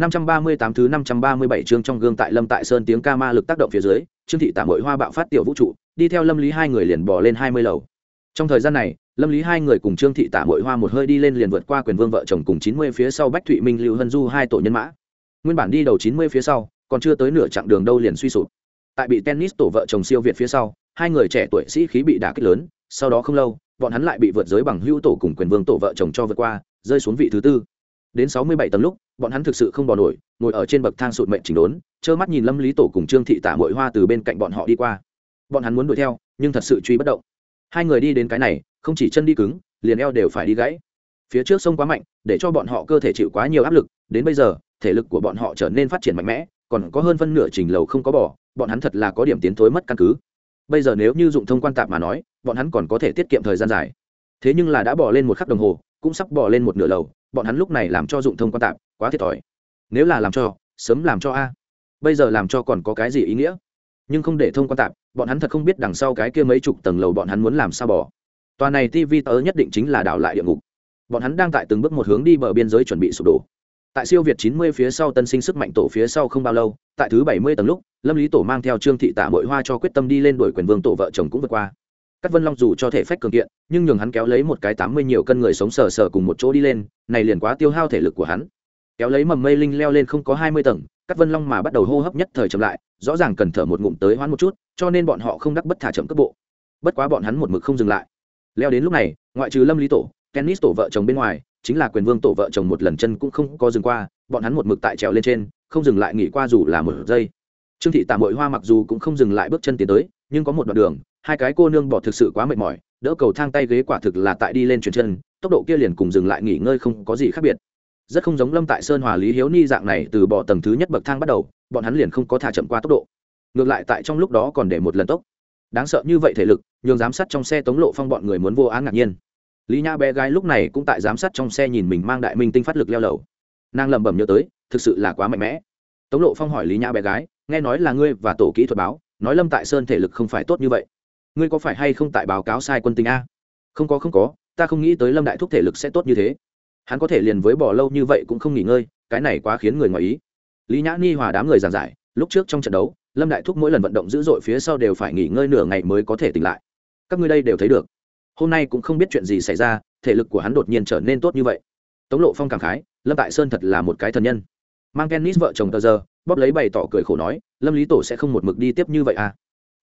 538 thứ 537 chương trong gương tại Lâm Tại Sơn tiếng ca ma lực tác động phía dưới, Trương thị Tạm Mội Hoa bạo phát tiểu vũ trụ, đi theo Lâm Lý hai người liền bò lên 20 lầu. Trong thời gian này, Lâm Lý hai người cùng Trương thị Tạm Mội Hoa một hơi đi lên liền vượt qua Quyền Vương vợ chồng cùng 90 phía sau Bách Thụy Minh Lưu Hân Du hai tổ nhân mã. Nguyên bản đi đầu 90 phía sau, còn chưa tới nửa chặng đường đâu liền suy sụp. Tại bị tennis tổ vợ chồng siêu việt phía sau, hai người trẻ tuổi sĩ khí bị đả kích lớn, sau đó không lâu, bọn hắn lại bị vượt giới bằng hữu tổ cùng Quyền Vương tổ vợ chồng cho vượt qua, rơi xuống vị thứ tư đến sáu mươi bảy tầng lúc, bọn hắn thực sự không bỏ nổi, ngồi ở trên bậc thang sụt mệnh chỉnh đốn, trơ mắt nhìn lâm lý tổ cùng trương thị tả mội hoa từ bên cạnh bọn họ đi qua. Bọn hắn muốn đuổi theo, nhưng thật sự truy bất động. Hai người đi đến cái này, không chỉ chân đi cứng, liền eo đều phải đi gãy. Phía trước sông quá mạnh, để cho bọn họ cơ thể chịu quá nhiều áp lực, đến bây giờ, thể lực của bọn họ trở nên phát triển mạnh mẽ, còn có hơn phân nửa trình lầu không có bỏ bọn hắn thật là có điểm tiến thối mất căn cứ. Bây giờ nếu như dụng thông quan tạp mà nói, bọn hắn còn có thể tiết kiệm thời gian dài. Thế nhưng là đã bỏ lên một khắc đồng hồ, cũng sắp bỏ lên một nửa lầu bọn hắn lúc này làm cho dụng thông quan tạp, quá thiệt thòi. Nếu là làm cho, sớm làm cho a. Bây giờ làm cho còn có cái gì ý nghĩa? Nhưng không để thông quan tạp, bọn hắn thật không biết đằng sau cái kia mấy chục tầng lầu bọn hắn muốn làm sao bỏ. Tòa này tv tớ nhất định chính là đảo lại địa ngục. Bọn hắn đang tại từng bước một hướng đi bờ biên giới chuẩn bị sụp đổ. Tại siêu việt 90 phía sau tân sinh sức mạnh tổ phía sau không bao lâu, tại thứ 70 tầng lúc, lâm lý tổ mang theo trương thị tạ mội hoa cho quyết tâm đi lên đuổi quyền vương tổ vợ chồng cũng vượt qua các vân long dù cho thể phách cường kiện, nhưng nhường hắn kéo lấy một cái tám mươi nhiều cân người sống sờ sờ cùng một chỗ đi lên, này liền quá tiêu hao thể lực của hắn. Kéo lấy mầm mây linh leo lên không có hai mươi tầng các vân long mà bắt đầu hô hấp nhất thời chậm lại, rõ ràng cần thở một ngụm tới hoãn một chút, cho nên bọn họ không đắc bất thả chậm cấp bộ. Bất quá bọn hắn một mực không dừng lại. Leo đến lúc này, ngoại trừ lâm lý tổ tennis tổ vợ chồng bên ngoài, chính là quyền vương tổ vợ chồng một lần chân cũng không có dừng qua, bọn hắn một mực tại trèo lên trên, không dừng lại nghỉ qua dù là một giây. Trương thị tạm mội hoa mặc dù cũng không dừng lại bước chân tiến tới, nhưng có một đoạn đường hai cái cô nương bỏ thực sự quá mệt mỏi, đỡ cầu thang tay ghế quả thực là tại đi lên chuyển chân, tốc độ kia liền cùng dừng lại nghỉ ngơi không có gì khác biệt. Rất không giống lâm tại sơn hòa lý hiếu ni dạng này từ bỏ tầng thứ nhất bậc thang bắt đầu, bọn hắn liền không có thả chậm qua tốc độ. Ngược lại tại trong lúc đó còn để một lần tốc. Đáng sợ như vậy thể lực, nhường giám sát trong xe tống lộ phong bọn người muốn vô án ngạc nhiên. Lý nhã bé gái lúc này cũng tại giám sát trong xe nhìn mình mang đại minh tinh phát lực leo lầu. Nàng lẩm bẩm nhớ tới, thực sự là quá mạnh mẽ. Tống lộ phong hỏi lý nhã bé gái, nghe nói là ngươi và tổ kỹ thuật báo, nói lâm tại sơn thể lực không phải tốt như vậy ngươi có phải hay không tại báo cáo sai quân tình a? Không có không có, ta không nghĩ tới lâm đại thúc thể lực sẽ tốt như thế. Hắn có thể liền với bỏ lâu như vậy cũng không nghỉ ngơi, cái này quá khiến người ngoài ý. Lý nhã ni hòa đám người giàn giải, lúc trước trong trận đấu, lâm đại thúc mỗi lần vận động dữ dội phía sau đều phải nghỉ ngơi nửa ngày mới có thể tỉnh lại. Các ngươi đây đều thấy được. Hôm nay cũng không biết chuyện gì xảy ra, thể lực của hắn đột nhiên trở nên tốt như vậy. Tống lộ phong cảm khái, lâm tại sơn thật là một cái thần nhân. Mang kennis vợ chồng tờ giờ, bóp lấy bày tỏ cười khổ nói, lâm lý tổ sẽ không một mực đi tiếp như vậy à?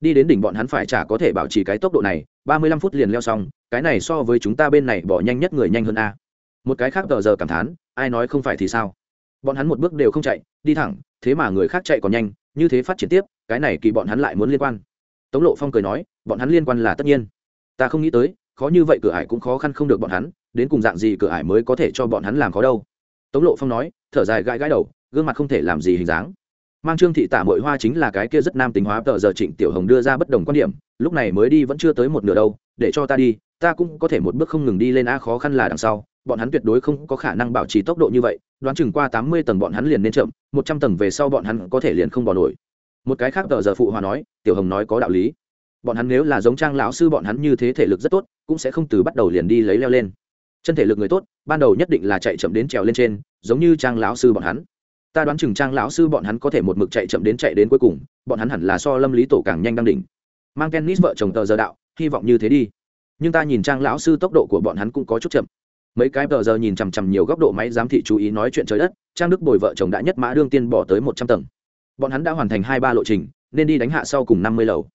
Đi đến đỉnh bọn hắn phải chả có thể bảo trì cái tốc độ này, ba mươi lăm phút liền leo xong, cái này so với chúng ta bên này bỏ nhanh nhất người nhanh hơn a. Một cái khác tờ giờ cảm thán, ai nói không phải thì sao? Bọn hắn một bước đều không chạy, đi thẳng, thế mà người khác chạy còn nhanh, như thế phát triển tiếp, cái này kỳ bọn hắn lại muốn liên quan. Tống lộ phong cười nói, bọn hắn liên quan là tất nhiên. Ta không nghĩ tới, khó như vậy cửa ải cũng khó khăn không được bọn hắn, đến cùng dạng gì cửa ải mới có thể cho bọn hắn làm khó đâu. Tống lộ phong nói, thở dài gãi gãi đầu, gương mặt không thể làm gì hình dáng mang trương thị tả mội hoa chính là cái kia rất nam tính hóa tờ giờ trịnh tiểu hồng đưa ra bất đồng quan điểm, lúc này mới đi vẫn chưa tới một nửa đâu, để cho ta đi, ta cũng có thể một bước không ngừng đi lên a khó khăn là đằng sau, bọn hắn tuyệt đối không có khả năng bảo trì tốc độ như vậy, đoán chừng qua tám mươi tầng bọn hắn liền nên chậm, một trăm tầng về sau bọn hắn có thể liền không bỏ nổi. Một cái khác tờ giờ phụ hòa nói, tiểu hồng nói có đạo lý. Bọn hắn nếu là giống trang lão sư bọn hắn như thế thể lực rất tốt, cũng sẽ không từ bắt đầu liền đi lấy leo lên. Chân thể lực người tốt, ban đầu nhất định là chạy chậm đến trèo lên trên, giống như trang lão sư bọn hắn ta đoán chừng trang lão sư bọn hắn có thể một mực chạy chậm đến chạy đến cuối cùng, bọn hắn hẳn là so lâm lý tổ càng nhanh đang đỉnh. Mang tennis vợ chồng tờ giờ đạo, hy vọng như thế đi. Nhưng ta nhìn trang lão sư tốc độ của bọn hắn cũng có chút chậm. Mấy cái tờ giờ nhìn chằm chằm nhiều góc độ máy giám thị chú ý nói chuyện trời đất, trang đức bồi vợ chồng đã nhất mã đương tiên bỏ tới một trăm tầng. Bọn hắn đã hoàn thành hai ba lộ trình, nên đi đánh hạ sau cùng năm mươi lầu.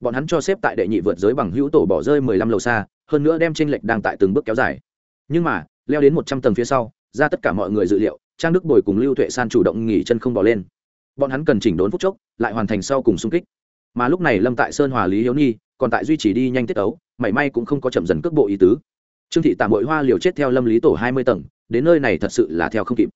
Bọn hắn cho xếp tại đệ nhị vượt giới bằng hữu tổ bỏ rơi mười lăm lầu xa, hơn nữa đem tranh lệch đang tại từng bước kéo dài. Nhưng mà, leo đến một trăm tầng phía sau, ra tất cả mọi người dự liệu trang đức bồi cùng lưu tuệ san chủ động nghỉ chân không bỏ lên. Bọn hắn cần chỉnh đốn phút chốc, lại hoàn thành sau cùng xung kích. Mà lúc này lâm tại sơn hòa lý hiếu nhi còn tại duy trì đi nhanh tiết ấu, mảy may cũng không có chậm dần cước bộ ý tứ. Trương thị tạm bội hoa liều chết theo lâm lý tổ hai mươi tầng, đến nơi này thật sự là theo không kịp.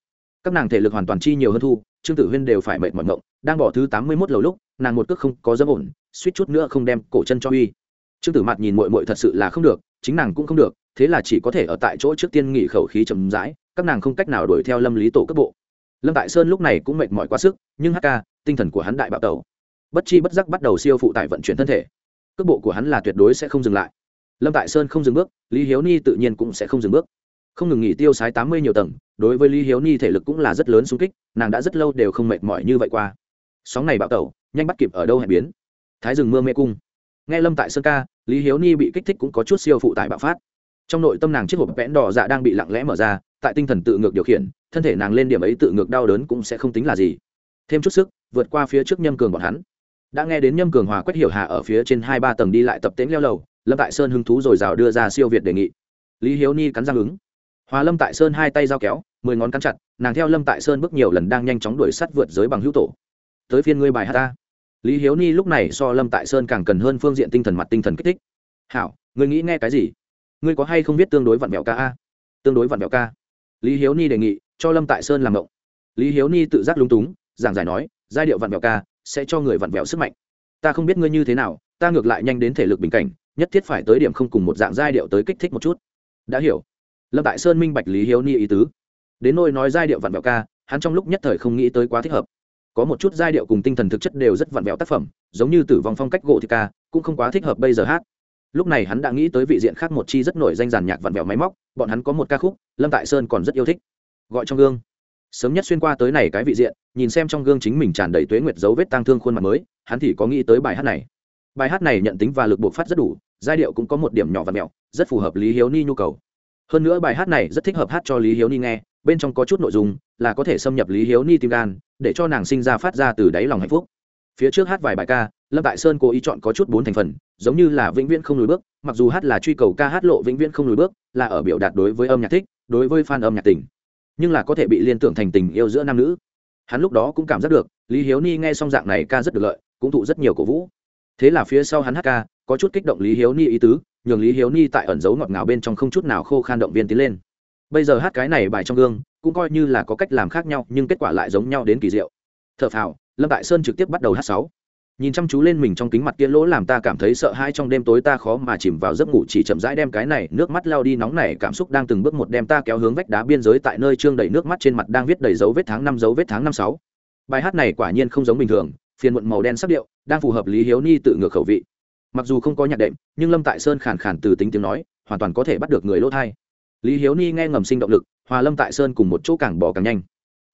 Các nàng thể lực hoàn toàn chi nhiều hơn thu, trương tử huyên đều phải mệt mỏi mộng đang bỏ thứ tám mươi mốt lầu lúc, nàng một cước không có dâm ổn, suýt chút nữa không đem cổ chân cho uy. Trương tử mặt nhìn mội mội thật sự là không được, chính nàng cũng không được, thế là chỉ có thể ở tại chỗ trước tiên nghỉ khẩu khí chậm rãi các nàng không cách nào đuổi theo lâm lý tổ cấp bộ. Lâm tại sơn lúc này cũng mệt mỏi quá sức, nhưng hk tinh thần của hắn đại bạo tẩu. Bất chi bất giác bắt đầu siêu phụ tải vận chuyển thân thể. Cước bộ của hắn là tuyệt đối sẽ không dừng lại. Lâm tại sơn không dừng bước, lý hiếu ni tự nhiên cũng sẽ không dừng bước. Không ngừng nghỉ tiêu sái tám mươi nhiều tầng, đối với lý hiếu ni thể lực cũng là rất lớn xung kích, nàng đã rất lâu đều không mệt mỏi như vậy qua. Sóng này bạo tẩu, nhanh bắt kịp ở đâu hẹn biến? Thái rừng mưa mê cung. Nghe lâm tại sơn ca, lý hiếu ni bị kích thích cũng có chút siêu phụ tải bạo phát. Trong nội tâm nàng chiếc hộp vẽn đỏ dạ đang bị lặng lẽ mở ra tại tinh thần tự ngược điều khiển, thân thể nàng lên điểm ấy tự ngược đau đớn cũng sẽ không tính là gì. Thêm chút sức, vượt qua phía trước nhâm cường bọn hắn. Đã nghe đến nhâm cường hòa quét hiểu hà ở phía trên hai ba tầng đi lại tập tễnh leo lầu, lâm tại sơn hứng thú rồi rào đưa ra siêu việt đề nghị. Lý hiếu ni cắn răng ứng. Hòa lâm tại sơn hai tay giao kéo, mười ngón cắn chặt, nàng theo lâm tại sơn bước nhiều lần đang nhanh chóng đuổi sắt vượt giới bằng hữu tổ. Tới phiên ngươi bài hát ta. Lý hiếu ni lúc này so lâm tại sơn càng cần hơn phương diện tinh thần mặt tinh thần kích thích. Hảo, ngươi nghĩ nghe cái gì? Ngươi có hay không biết tương đối vặn mẹo ca a? Tương đối vặn mẹo ca lý hiếu ni đề nghị, cho lâm tại sơn làm mộng. lý hiếu ni tự giác lúng túng, giảng giải nói, giai điệu vặn vẹo ca, sẽ cho người vặn vẹo sức mạnh. Ta không biết ngươi như thế nào, ta ngược lại nhanh đến thể lực bình cảnh, nhất thiết phải tới điểm không cùng một dạng giai điệu tới kích thích một chút. Đã hiểu. Lâm tại sơn minh bạch lý hiếu ni ý tứ. Đến nôi nói giai điệu vặn vẹo ca, hắn trong lúc nhất thời không nghĩ tới quá thích hợp. Có một chút giai điệu cùng tinh thần thực chất đều rất vặn vẹo tác phẩm, giống như tử vong phong cách gỗ thì ca, cũng không quá thích hợp bây giờ hát lúc này hắn đã nghĩ tới vị diện khác một chi rất nổi danh giàn nhạc vặn vẹo máy móc, bọn hắn có một ca khúc, lâm tại sơn còn rất yêu thích. Gọi trong gương. Sớm nhất xuyên qua tới này cái vị diện, nhìn xem trong gương chính mình tràn đầy tuế nguyệt dấu vết tang thương khuôn mặt mới, hắn thì có nghĩ tới bài hát này. Bài hát này nhận tính và lực buộc phát rất đủ, giai điệu cũng có một điểm nhỏ và mẹo, rất phù hợp lý hiếu ni nhu cầu. Hơn nữa bài hát này rất thích hợp hát cho lý hiếu ni nghe, bên trong có chút nội dung, là có thể xâm nhập lý hiếu ni tim gan, để cho nàng sinh ra phát ra từ đáy lòng hạnh phúc. Phía trước hát vài bài ca lâm tại sơn cố ý chọn có chút bốn thành phần, giống như là vĩnh viễn không lùi bước, mặc dù hát là truy cầu ca hát lộ vĩnh viễn không lùi bước, là ở biểu đạt đối với âm nhạc thích, đối với fan âm nhạc tình. Nhưng là có thể bị liên tưởng thành tình yêu giữa nam nữ. Hắn lúc đó cũng cảm giác được, lý hiếu ni nghe xong dạng này ca rất được lợi, cũng thụ rất nhiều cổ vũ. Thế là phía sau hắn hát ca, có chút kích động lý hiếu ni ý tứ, nhường lý hiếu ni tại ẩn dấu ngọt ngào bên trong không chút nào khô khan động viên tiến lên. Bây giờ hát cái này bài trong gương, cũng coi như là có cách làm khác nhau, nhưng kết quả lại giống nhau đến kỳ diệu. T h ở phào, lâm tại sơn trực tiếp bắt đầu hát sáu nhìn chăm chú lên mình trong kính mặt kia lỗ làm ta cảm thấy sợ hãi trong đêm tối ta khó mà chìm vào giấc ngủ, chỉ chậm rãi đem cái này nước mắt lao đi. Nóng này cảm xúc đang từng bước một đem ta kéo hướng vách đá biên giới tại nơi trương đầy nước mắt trên mặt đang viết đầy dấu vết tháng năm, dấu vết tháng năm sáu. Bài hát này quả nhiên không giống bình thường, phiền muộn màu đen sắc điệu, đang phù hợp lý hiếu ni tự ngược khẩu vị. Mặc dù không có nhạc đệm, nhưng lâm tại sơn khàn khàn từ tính tiếng nói, hoàn toàn có thể bắt được người lỗ thai. Lý hiếu ni nghe ngầm sinh động lực, hòa lâm tại sơn cùng một chỗ càng bỏ càng nhanh.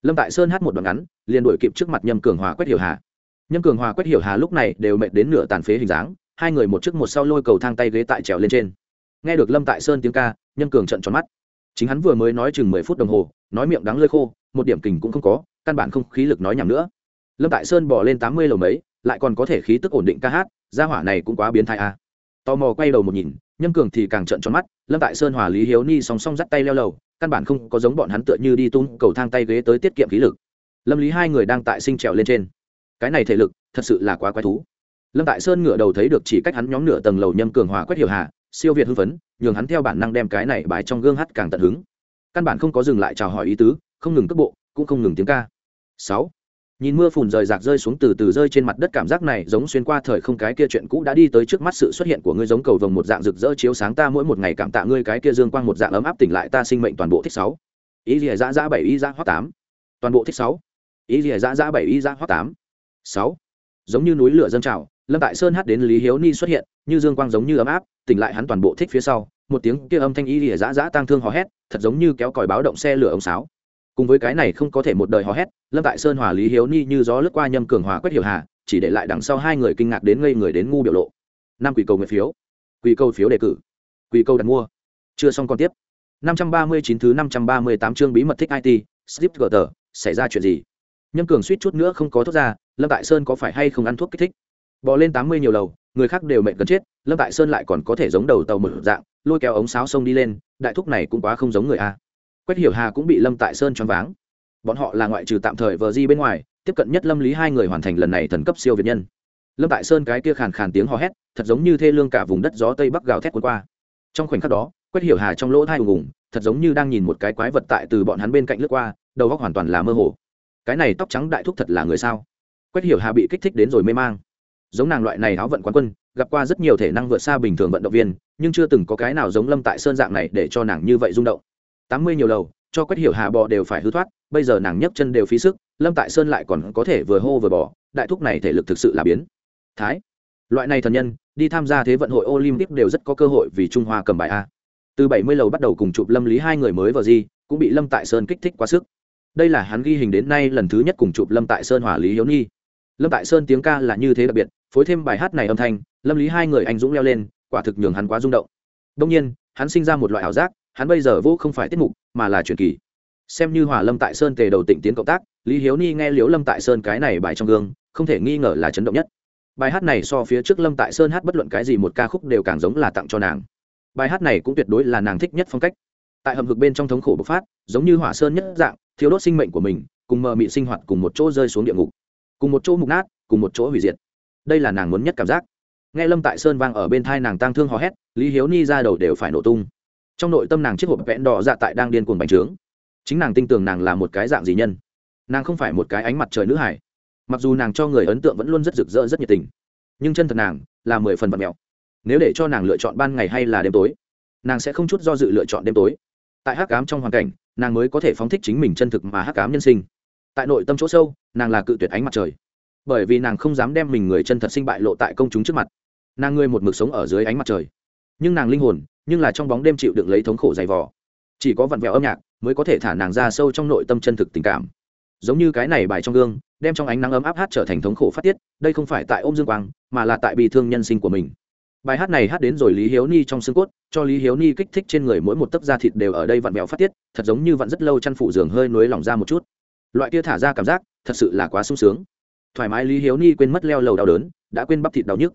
Lâm tại sơn hát một đoạn ngắn, liền đuổi kịp trước mặt nhâm cường hòa quét hiểu hà nhâm cường hòa quét hiểu hà lúc này đều mệt đến nửa tàn phế hình dáng, hai người một trước một sau lôi cầu thang tay ghế tại trèo lên trên. Nghe được lâm tại sơn tiếng ca, nhâm cường trận tròn mắt. Chính hắn vừa mới nói chừng mười phút đồng hồ, nói miệng đắng lơi khô, một điểm kình cũng không có, căn bản không khí lực nói nhầm nữa. Lâm tại sơn bỏ lên tám mươi lầu mấy, lại còn có thể khí tức ổn định ca hát, gia hỏa này cũng quá biến thái a à. tò mò quay đầu một nhìn, nhâm cường thì càng trận tròn mắt, lâm tại sơn hòa lý hiếu ni song song dắt tay leo lầu, căn bản không có giống bọn hắn tựa như đi tung cầu thang tay ghế tới tiết kiệm khí lực. Lâm lý hai người đang tại sinh trèo lên trên cái này thể lực thật sự là quá quái thú. Lâm tại sơn ngửa đầu thấy được chỉ cách hắn nhóm nửa tầng lầu nhâm cường hòa quét hiểu hà, siêu việt hưng phấn, nhường hắn theo bản năng đem cái này bài trong gương hát càng tận hứng. Căn bản không có dừng lại chào hỏi ý tứ, không ngừng cước bộ, cũng không ngừng tiếng ca. Sáu. Nhìn mưa phùn rời rạc rơi xuống từ từ rơi trên mặt đất cảm giác này giống xuyên qua thời không cái kia chuyện cũ đã đi tới trước mắt sự xuất hiện của ngươi giống cầu vồng một dạng rực rỡ chiếu sáng ta mỗi một ngày cảm tạ ngươi cái kia dương quang một dạng ấm áp tỉnh lại ta sinh mệnh toàn bộ thích sáu. Ý gì dã dã bảy, ý dã hoắc tám. Toàn bộ thích sáu. Ý gì dã dã bảy, ý dã hoắc tám sáu. Giống như núi lửa dâng trào, lâm tại sơn hát đến lý hiếu ni xuất hiện, như dương quang giống như ấm áp, tỉnh lại hắn toàn bộ thích phía sau, một tiếng kia âm thanh ý gì dã dã tang thương hò hét, thật giống như kéo còi báo động xe lửa ống sáo. Cùng với cái này không có thể một đời hò hét, lâm tại sơn hòa lý hiếu ni như gió lướt qua nhâm cường hòa quét hiểu hà, chỉ để lại đằng sau hai người kinh ngạc đến ngây người đến ngu biểu lộ. Năm quỷ cầu nguyện phiếu. Quỷ cầu phiếu đề cử. Quỷ cầu đặt mua. Chưa xong còn tiếp. Năm trăm ba mươi chín thứ năm trăm ba mươi tám chương bí mật thích it slip gờ xảy ra chuyện gì? Nhâm cường suýt chút nữa không có thoát ra lâm tại sơn có phải hay không ăn thuốc kích thích? Bò lên tám mươi nhiều lầu, người khác đều mệnh gần chết, lâm tại sơn lại còn có thể giống đầu tàu một dạng, lôi kéo ống sáo sông đi lên, đại thúc này cũng quá không giống người a. Quách hiểu hà cũng bị lâm tại sơn choáng váng. Bọn họ là ngoại trừ tạm thời vờ di bên ngoài, tiếp cận nhất lâm lý hai người hoàn thành lần này thần cấp siêu việt nhân. Lâm tại sơn cái kia khàn khàn tiếng hò hét, thật giống như thê lương cả vùng đất gió tây bắc gào thét cuốn qua. Trong khoảnh khắc đó quét hiểu hà trong lỗ thai ùng ùng, thật giống như đang nhìn một cái quái vật tại từ bọn hắn bên cạnh lướt qua, đầu góc hoàn toàn là mơ hồ. Cái này tóc trắng đại thúc thật là người sao? Quét hiểu hà bị kích thích đến rồi mê mang. Giống nàng loại này áo vận quán quân, gặp qua rất nhiều thể năng vượt xa bình thường vận động viên, nhưng chưa từng có cái nào giống lâm tại sơn dạng này để cho nàng như vậy rung động. Tám mươi nhiều lầu cho quét hiểu hà bò đều phải hư thoát, bây giờ nàng nhấc chân đều phí sức, lâm tại sơn lại còn có thể vừa hô vừa bỏ đại thúc này thể lực thực sự là biến. Thái, loại này thần nhân, đi tham gia thế vận hội olympic đều rất có cơ hội vì trung hoa cầm bài a. Từ bảy mươi lầu bắt đầu cùng chụp lâm lý hai người mới vào di cũng bị lâm tại sơn kích thích quá sức. Đây là hắn ghi hình đến nay lần thứ nhất cùng chụp lâm tại sơn hòa lý hiếu nhi lâm tại sơn tiếng ca là như thế đặc biệt, phối thêm bài hát này âm thanh, lâm lý hai người anh dũng leo lên, quả thực nhường hắn quá rung động. Đông nhiên, hắn sinh ra một loại ảo giác, hắn bây giờ vô không phải tiết mục, mà là truyền kỳ. Xem như hòa lâm tại sơn tề đầu tịnh tiến cộng tác, lý hiếu ni nghe liếu lâm tại sơn cái này bài trong gương, không thể nghi ngờ là chấn động nhất. Bài hát này so phía trước lâm tại sơn hát bất luận cái gì một ca khúc đều càng giống là tặng cho nàng. Bài hát này cũng tuyệt đối là nàng thích nhất phong cách. Tại hầm hực bên trong thống khổ bộc phát, giống như hỏa sơn nhất dạng thiếu đốt sinh mệnh của mình, cùng mờ mị sinh hoạt cùng một chỗ rơi xuống địa ngục cùng một chỗ mục nát, cùng một chỗ hủy diệt. Đây là nàng muốn nhất cảm giác. Nghe lâm tại sơn vang ở bên thai nàng tang thương hò hét, lý hiếu ni ra đầu đều phải nổ tung. Trong nội tâm nàng chiếc hộp vẽn đỏ dạ tại đang điên cuồng bành trướng. Chính nàng tin tưởng nàng là một cái dạng gì nhân. Nàng không phải một cái ánh mặt trời nữ hải mặc dù nàng cho người ấn tượng vẫn luôn rất rực rỡ rất nhiệt tình, nhưng chân thật nàng là mười phần vật mèo nếu để cho nàng lựa chọn ban ngày hay là đêm tối, nàng sẽ không chút do dự lựa chọn đêm tối. Tại hắc cám trong hoàn cảnh, nàng mới có thể phóng thích chính mình chân thực mà hắc cám nhân sinh tại nội tâm chỗ sâu, nàng là cự tuyệt ánh mặt trời. Bởi vì nàng không dám đem mình người chân thật sinh bại lộ tại công chúng trước mặt. Nàng ngươi một mực sống ở dưới ánh mặt trời. Nhưng nàng linh hồn, nhưng là trong bóng đêm chịu đựng lấy thống khổ dày vò. Chỉ có vặn vẹo âm nhạc mới có thể thả nàng ra sâu trong nội tâm chân thực tình cảm. Giống như cái này bài trong gương, đem trong ánh nắng ấm áp hát trở thành thống khổ phát tiết, đây không phải tại ôm dương quang, mà là tại bị thương nhân sinh của mình. Bài hát này hát đến rồi lý hiếu ni trong xương cốt, cho lý hiếu ni kích thích trên người mỗi một tấc da thịt đều ở đây vặn vẹo phát tiết, thật giống như vặn rất lâu chăn phủ giường hơi nối lỏng ra một chút loại kia thả ra cảm giác thật sự là quá sung sướng. Thoải mái lý hiếu ni quên mất leo lầu đau đớn đã quên bắp thịt đau nhức.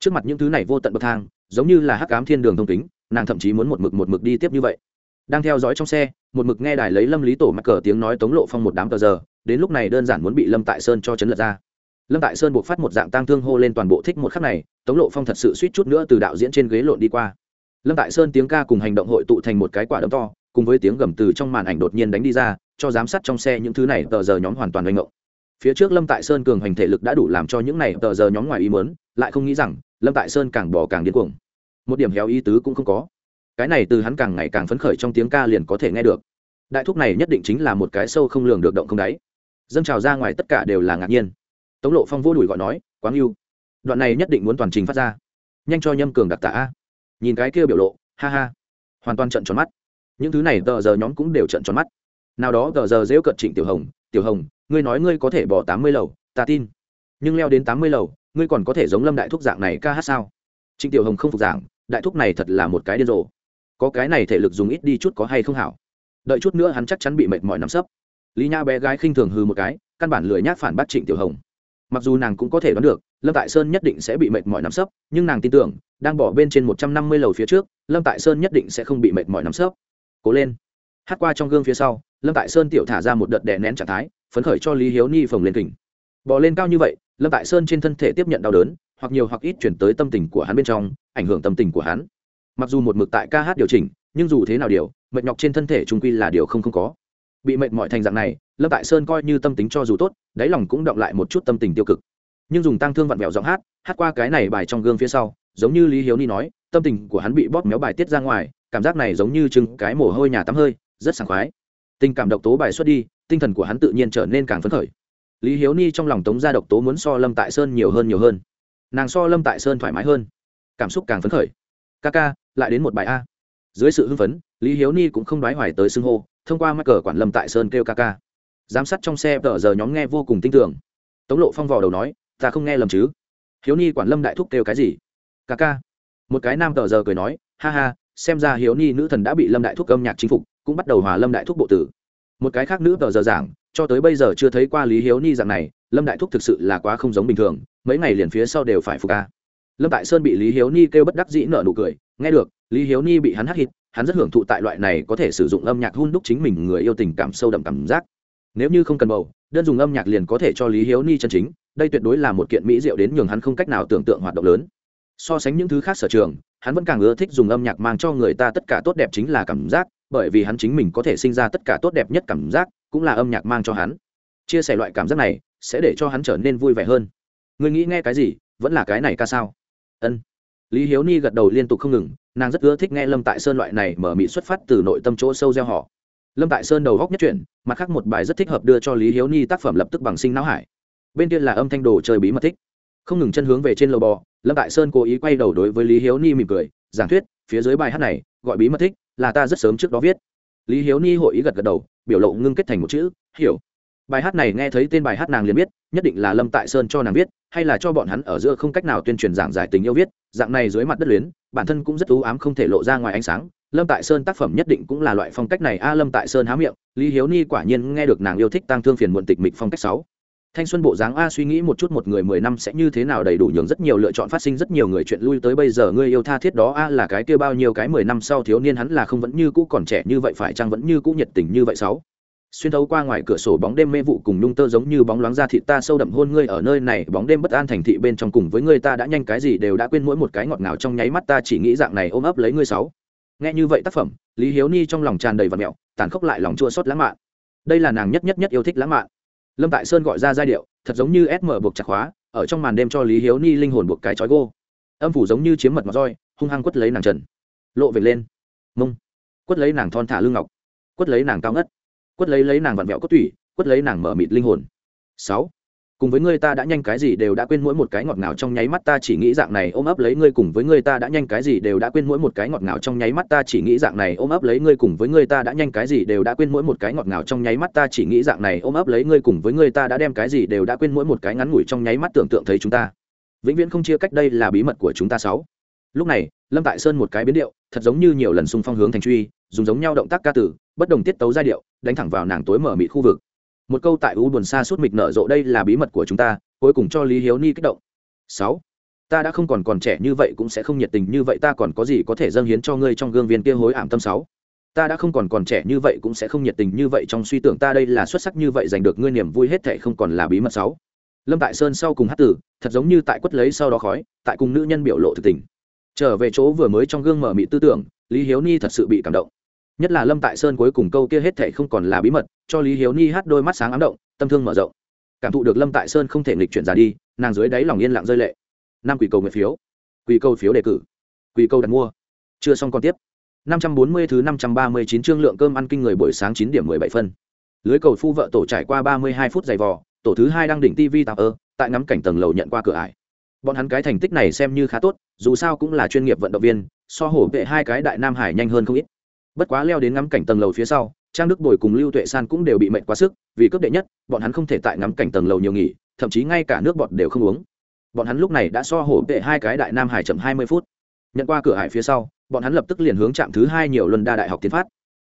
Trước mặt những thứ này vô tận bậc thang giống như là hắc cám thiên đường thông tính, nàng thậm chí muốn một mực một mực đi tiếp như vậy. Đang theo dõi trong xe một mực nghe đài lấy lâm lý tổ mắc cờ tiếng nói tống lộ phong một đám tờ giờ đến lúc này đơn giản muốn bị lâm tại sơn cho chấn lật ra. Lâm tại sơn buộc phát một dạng tang thương hô lên toàn bộ thích một khắc này tống lộ phong thật sự suýt chút nữa từ đạo diễn trên ghế lộn đi qua. Lâm tại sơn tiếng ca cùng hành động hội tụ thành một cái quả đấm to cùng với tiếng gầm từ trong màn ảnh đột nhiên đánh đi ra cho giám sát trong xe những thứ này, tờ giờ nhóm hoàn toàn oanh ngộng phía trước lâm tại sơn cường hành thể lực đã đủ làm cho những này, tờ giờ nhóm ngoài ý mớn lại không nghĩ rằng lâm tại sơn càng bỏ càng điên cuồng. Một điểm héo ý tứ cũng không có. Cái này từ hắn càng ngày càng phấn khởi trong tiếng ca liền có thể nghe được. Đại thúc này nhất định chính là một cái sâu không lường được động không đáy. Dâng trào ra ngoài tất cả đều là ngạc nhiên. Tống lộ phong vô đùi gọi nói, quáng yêu đoạn này nhất định muốn toàn trình phát ra. Nhanh cho nhâm cường đặc tả nhìn cái kia biểu lộ, ha ha, hoàn toàn trận tròn mắt. Những thứ này tờ giờ nhóm cũng đều trận tròn mắt nào đó tờ giờ dễu cận trịnh tiểu hồng tiểu hồng, ngươi nói ngươi có thể bỏ tám mươi lầu, ta tin. Nhưng leo đến tám mươi lầu, ngươi còn có thể giống lâm đại thúc dạng này ca hát sao? Trịnh tiểu hồng không phục giảng đại thúc này thật là một cái điên rồ. Có cái này thể lực dùng ít đi chút có hay không hảo? Đợi chút nữa hắn chắc chắn bị mệt mỏi nằm sấp. Lý nha bé gái khinh thường hư một cái, căn bản lười nhác phản bác trịnh tiểu hồng. Mặc dù nàng cũng có thể đoán được, lâm tại sơn nhất định sẽ bị mệt mỏi nằm sấp, nhưng nàng tin tưởng, đang bỏ bên trên một trăm năm mươi lầu phía trước, lâm tại sơn nhất định sẽ không bị mệt mỏi nằm sấp. Cố lên. Hát qua trong gương phía sau lâm tại sơn tiểu thả ra một đợt đè nén trạng thái, phấn khởi cho lý hiếu ni phồng lên kình. Bỏ lên cao như vậy, lâm tại sơn trên thân thể tiếp nhận đau đớn, hoặc nhiều hoặc ít chuyển tới tâm tình của hắn bên trong, ảnh hưởng tâm tình của hắn. Mặc dù một mực tại ca hát điều chỉnh, nhưng dù thế nào điều, mệt nhọc trên thân thể trung quy là điều không không có. Bị mệt mỏi thành dạng này, lâm tại sơn coi như tâm tính cho dù tốt, đáy lòng cũng động lại một chút tâm tình tiêu cực. Nhưng dùng tăng thương vặn vẹo giọng hát hát qua cái này bài trong gương phía sau, giống như lý hiếu ni nói, tâm tình của hắn bị bóp méo bài tiết ra ngoài, cảm giác này giống như chừng cái mồ hôi nhà tắm hơi, rất sảng khoái tình cảm độc tố bài xuất đi, tinh thần của hắn tự nhiên trở nên càng phấn khởi. Lý hiếu ni trong lòng tống ra độc tố muốn so lâm tại sơn nhiều hơn nhiều hơn. Nàng so lâm tại sơn thoải mái hơn. Cảm xúc càng phấn khởi. Ca ca, lại đến một bài a. Dưới sự hưng phấn, lý hiếu ni cũng không đoái hoài tới xưng hô, thông qua mắc cờ quản lâm tại sơn kêu ca ca. Giám sát trong xe tờ giờ nhóm nghe vô cùng tin tưởng. Tống lộ phong vò đầu nói, ta không nghe lầm chứ? Hiếu ni quản lâm đại thúc kêu cái gì? Ca ca. Một cái nam tờ giờ cười nói, ha ha, xem ra hiếu ni nữ thần đã bị lâm đại thúc âm nhạc chinh phục cũng bắt đầu hòa lâm đại thúc bộ tử. Một cái khác nữ tờ giờ giảng, cho tới bây giờ chưa thấy qua lý hiếu ni dạng này, lâm đại thúc thực sự là quá không giống bình thường, mấy ngày liền phía sau đều phải phục ca. Lâm tại sơn bị lý hiếu ni kêu bất đắc dĩ nợ nụ cười, nghe được, lý hiếu ni bị hắn hắt hít, hắn rất hưởng thụ tại loại này có thể sử dụng âm nhạc hun đúc chính mình người yêu tình cảm sâu đậm cảm giác. Nếu như không cần bầu, đơn dùng âm nhạc liền có thể cho lý hiếu ni chân chính, đây tuyệt đối là một kiện mỹ diệu đến nhường hắn không cách nào tưởng tượng hoạt động lớn. So sánh những thứ khác sở trường, hắn vẫn càng ưa thích dùng âm nhạc mang cho người ta tất cả tốt đẹp chính là cảm giác bởi vì hắn chính mình có thể sinh ra tất cả tốt đẹp nhất cảm giác, cũng là âm nhạc mang cho hắn. Chia sẻ loại cảm giác này, sẽ để cho hắn trở nên vui vẻ hơn. Người nghĩ nghe cái gì? Vẫn là cái này ca sao? Ân. Lý hiếu ni gật đầu liên tục không ngừng, nàng rất ưa thích nghe lâm tại sơn loại này mở mị xuất phát từ nội tâm chỗ sâu gieo họ. Lâm tại sơn đầu góc nhất chuyển mặt khác một bài rất thích hợp đưa cho lý hiếu ni tác phẩm lập tức bằng sinh não hải. Bên kia là âm thanh đồ chơi bí mật thích. Không ngừng chân hướng về trên lầu bò, lâm tại sơn cố ý quay đầu đối với lý hiếu ni mỉm cười, giảng thuyết, phía dưới bài hát này, gọi bí mật thích là ta rất sớm trước đó viết. Lý hiếu ni hội ý gật gật đầu, biểu lộ ngưng kết thành một chữ, hiểu. Bài hát này nghe thấy tên bài hát nàng liền biết, nhất định là lâm tại sơn cho nàng viết, hay là cho bọn hắn ở giữa không cách nào tuyên truyền giảng giải tình yêu viết, dạng này dưới mặt đất luyến, bản thân cũng rất ưu ám không thể lộ ra ngoài ánh sáng. Lâm tại sơn tác phẩm nhất định cũng là loại phong cách này. A, lâm tại sơn há miệng, lý hiếu ni quả nhiên nghe được nàng yêu thích tăng thương phiền muộn tịch mịch phong cách sáu thanh xuân bộ dáng a suy nghĩ một chút, một người mười năm sẽ như thế nào đầy đủ nhường rất nhiều lựa chọn phát sinh, rất nhiều người chuyện lui tới bây giờ ngươi yêu tha thiết đó a là cái kia bao nhiêu cái mười năm sau thiếu niên, hắn là không vẫn như cũ còn trẻ như vậy, phải chăng vẫn như cũ nhiệt tình như vậy sáu? Xuyên thấu qua ngoài cửa sổ bóng đêm mê vụ cùng nhung tơ giống như bóng loáng ra thị ta sâu đậm hôn ngươi ở nơi này, bóng đêm bất an thành thị bên trong cùng với ngươi ta đã nhanh cái gì đều đã quên mỗi một cái ngọt ngào trong nháy mắt ta chỉ nghĩ dạng này ôm ấp lấy ngươi sáu. Nghe như vậy tác phẩm, lý hiếu ni trong lòng tràn đầy vật mẹo, tàn khốc lại lòng chua xót lãng mạn. Đây là nàng nhất nhất nhất yêu thích lãng mạn lâm tại sơn gọi ra giai điệu, thật giống như sm buộc chặt khóa, ở trong màn đêm cho lý hiếu ni linh hồn buộc cái chói gô. Âm phủ giống như chiếm mật mặt roi, hung hăng quất lấy nàng trần. Lộ về lên. Mông. Quất lấy nàng thon thả lương ngọc. Quất lấy nàng cao ngất. Quất lấy lấy nàng vặn vẹo cốt tủy, quất lấy nàng mở mịt linh hồn. Sáu cùng với ngươi ta đã nhanh cái gì đều đã quên mỗi một cái ngọt ngào trong nháy mắt ta chỉ nghĩ dạng này ôm ấp lấy ngươi cùng với ngươi ta đã nhanh cái gì đều đã quên mỗi một cái ngọt ngào trong nháy mắt ta chỉ nghĩ dạng này ôm ấp lấy ngươi cùng với ngươi ta đã nhanh cái gì đều đã quên mỗi một cái ngọt ngào trong nháy mắt ta chỉ nghĩ dạng này ôm ấp lấy ngươi cùng với ngươi ta đã đem cái gì đều đã quên mỗi một cái ngắn ngủi trong nháy mắt tưởng tượng thấy chúng ta. Vĩnh viễn không chia cách đây là bí mật của chúng ta sáu. Lúc này, lâm tại sơn một cái biến điệu, thật giống như nhiều lần xung phong hướng thành truy, dùng giống nhau động tác ca tử, bất đồng tiết tấu giai điệu, đánh thẳng vào nàng tối mở mịt khu vực một câu tại u buồn xa suốt mịch nở rộ đây là bí mật của chúng ta, cuối cùng cho lý hiếu ni kích động. Sáu, ta đã không còn còn trẻ như vậy cũng sẽ không nhiệt tình như vậy, ta còn có gì có thể dâng hiến cho ngươi trong gương viên kia hối ảm tâm sáu? Ta đã không còn còn trẻ như vậy cũng sẽ không nhiệt tình như vậy trong suy tưởng ta đây là xuất sắc như vậy, giành được ngươi niềm vui hết thảy không còn là bí mật sáu? Lâm tại sơn sau cùng hát tử, thật giống như tại quất lấy sau đó khói, tại cùng nữ nhân biểu lộ thực tình. Trở về chỗ vừa mới trong gương mở mị tư tưởng, lý hiếu ni thật sự bị cảm động nhất là lâm tại sơn cuối cùng câu kia hết thệ không còn là bí mật, cho lý hiếu ni hát đôi mắt sáng ám động, tâm thương mở rộng. Cảm thụ được lâm tại sơn không thể nghịch chuyển ra đi, nàng dưới đáy lòng yên lặng rơi lệ. Năm quỷ cầu nguyện phiếu. Quỷ cầu phiếu đề cử. Quỷ cầu đặt mua. Chưa xong còn tiếp. năm trăm bốn mươi thứ năm trăm ba mươi chín chương lượng cơm ăn kinh người buổi sáng chín điểm mười bảy phân. Lưới cầu phu vợ tổ trải qua ba mươi hai phút giày vò, tổ thứ hai đang đỉnh tv tạo ơ, tại ngắm cảnh tầng lầu nhận qua cửa ải. Bọn hắn cái thành tích này xem như khá tốt, dù sao cũng là chuyên nghiệp vận động viên, so hổ vệ hai cái đại nam hải nhanh hơn không ít bất quá leo đến ngắm cảnh tầng lầu phía sau, trang đức bồi cùng lưu tuệ san cũng đều bị mệnh quá sức, vì cướp đệ nhất, bọn hắn không thể tại ngắm cảnh tầng lầu nhiều nghỉ, thậm chí ngay cả nước bọt đều không uống. Bọn hắn lúc này đã so hổ vệ hai cái đại nam hải chậm hai mươi phút. Nhận qua cửa hải phía sau, bọn hắn lập tức liền hướng trạm thứ hai nhiều luân đa đại học tiến phát.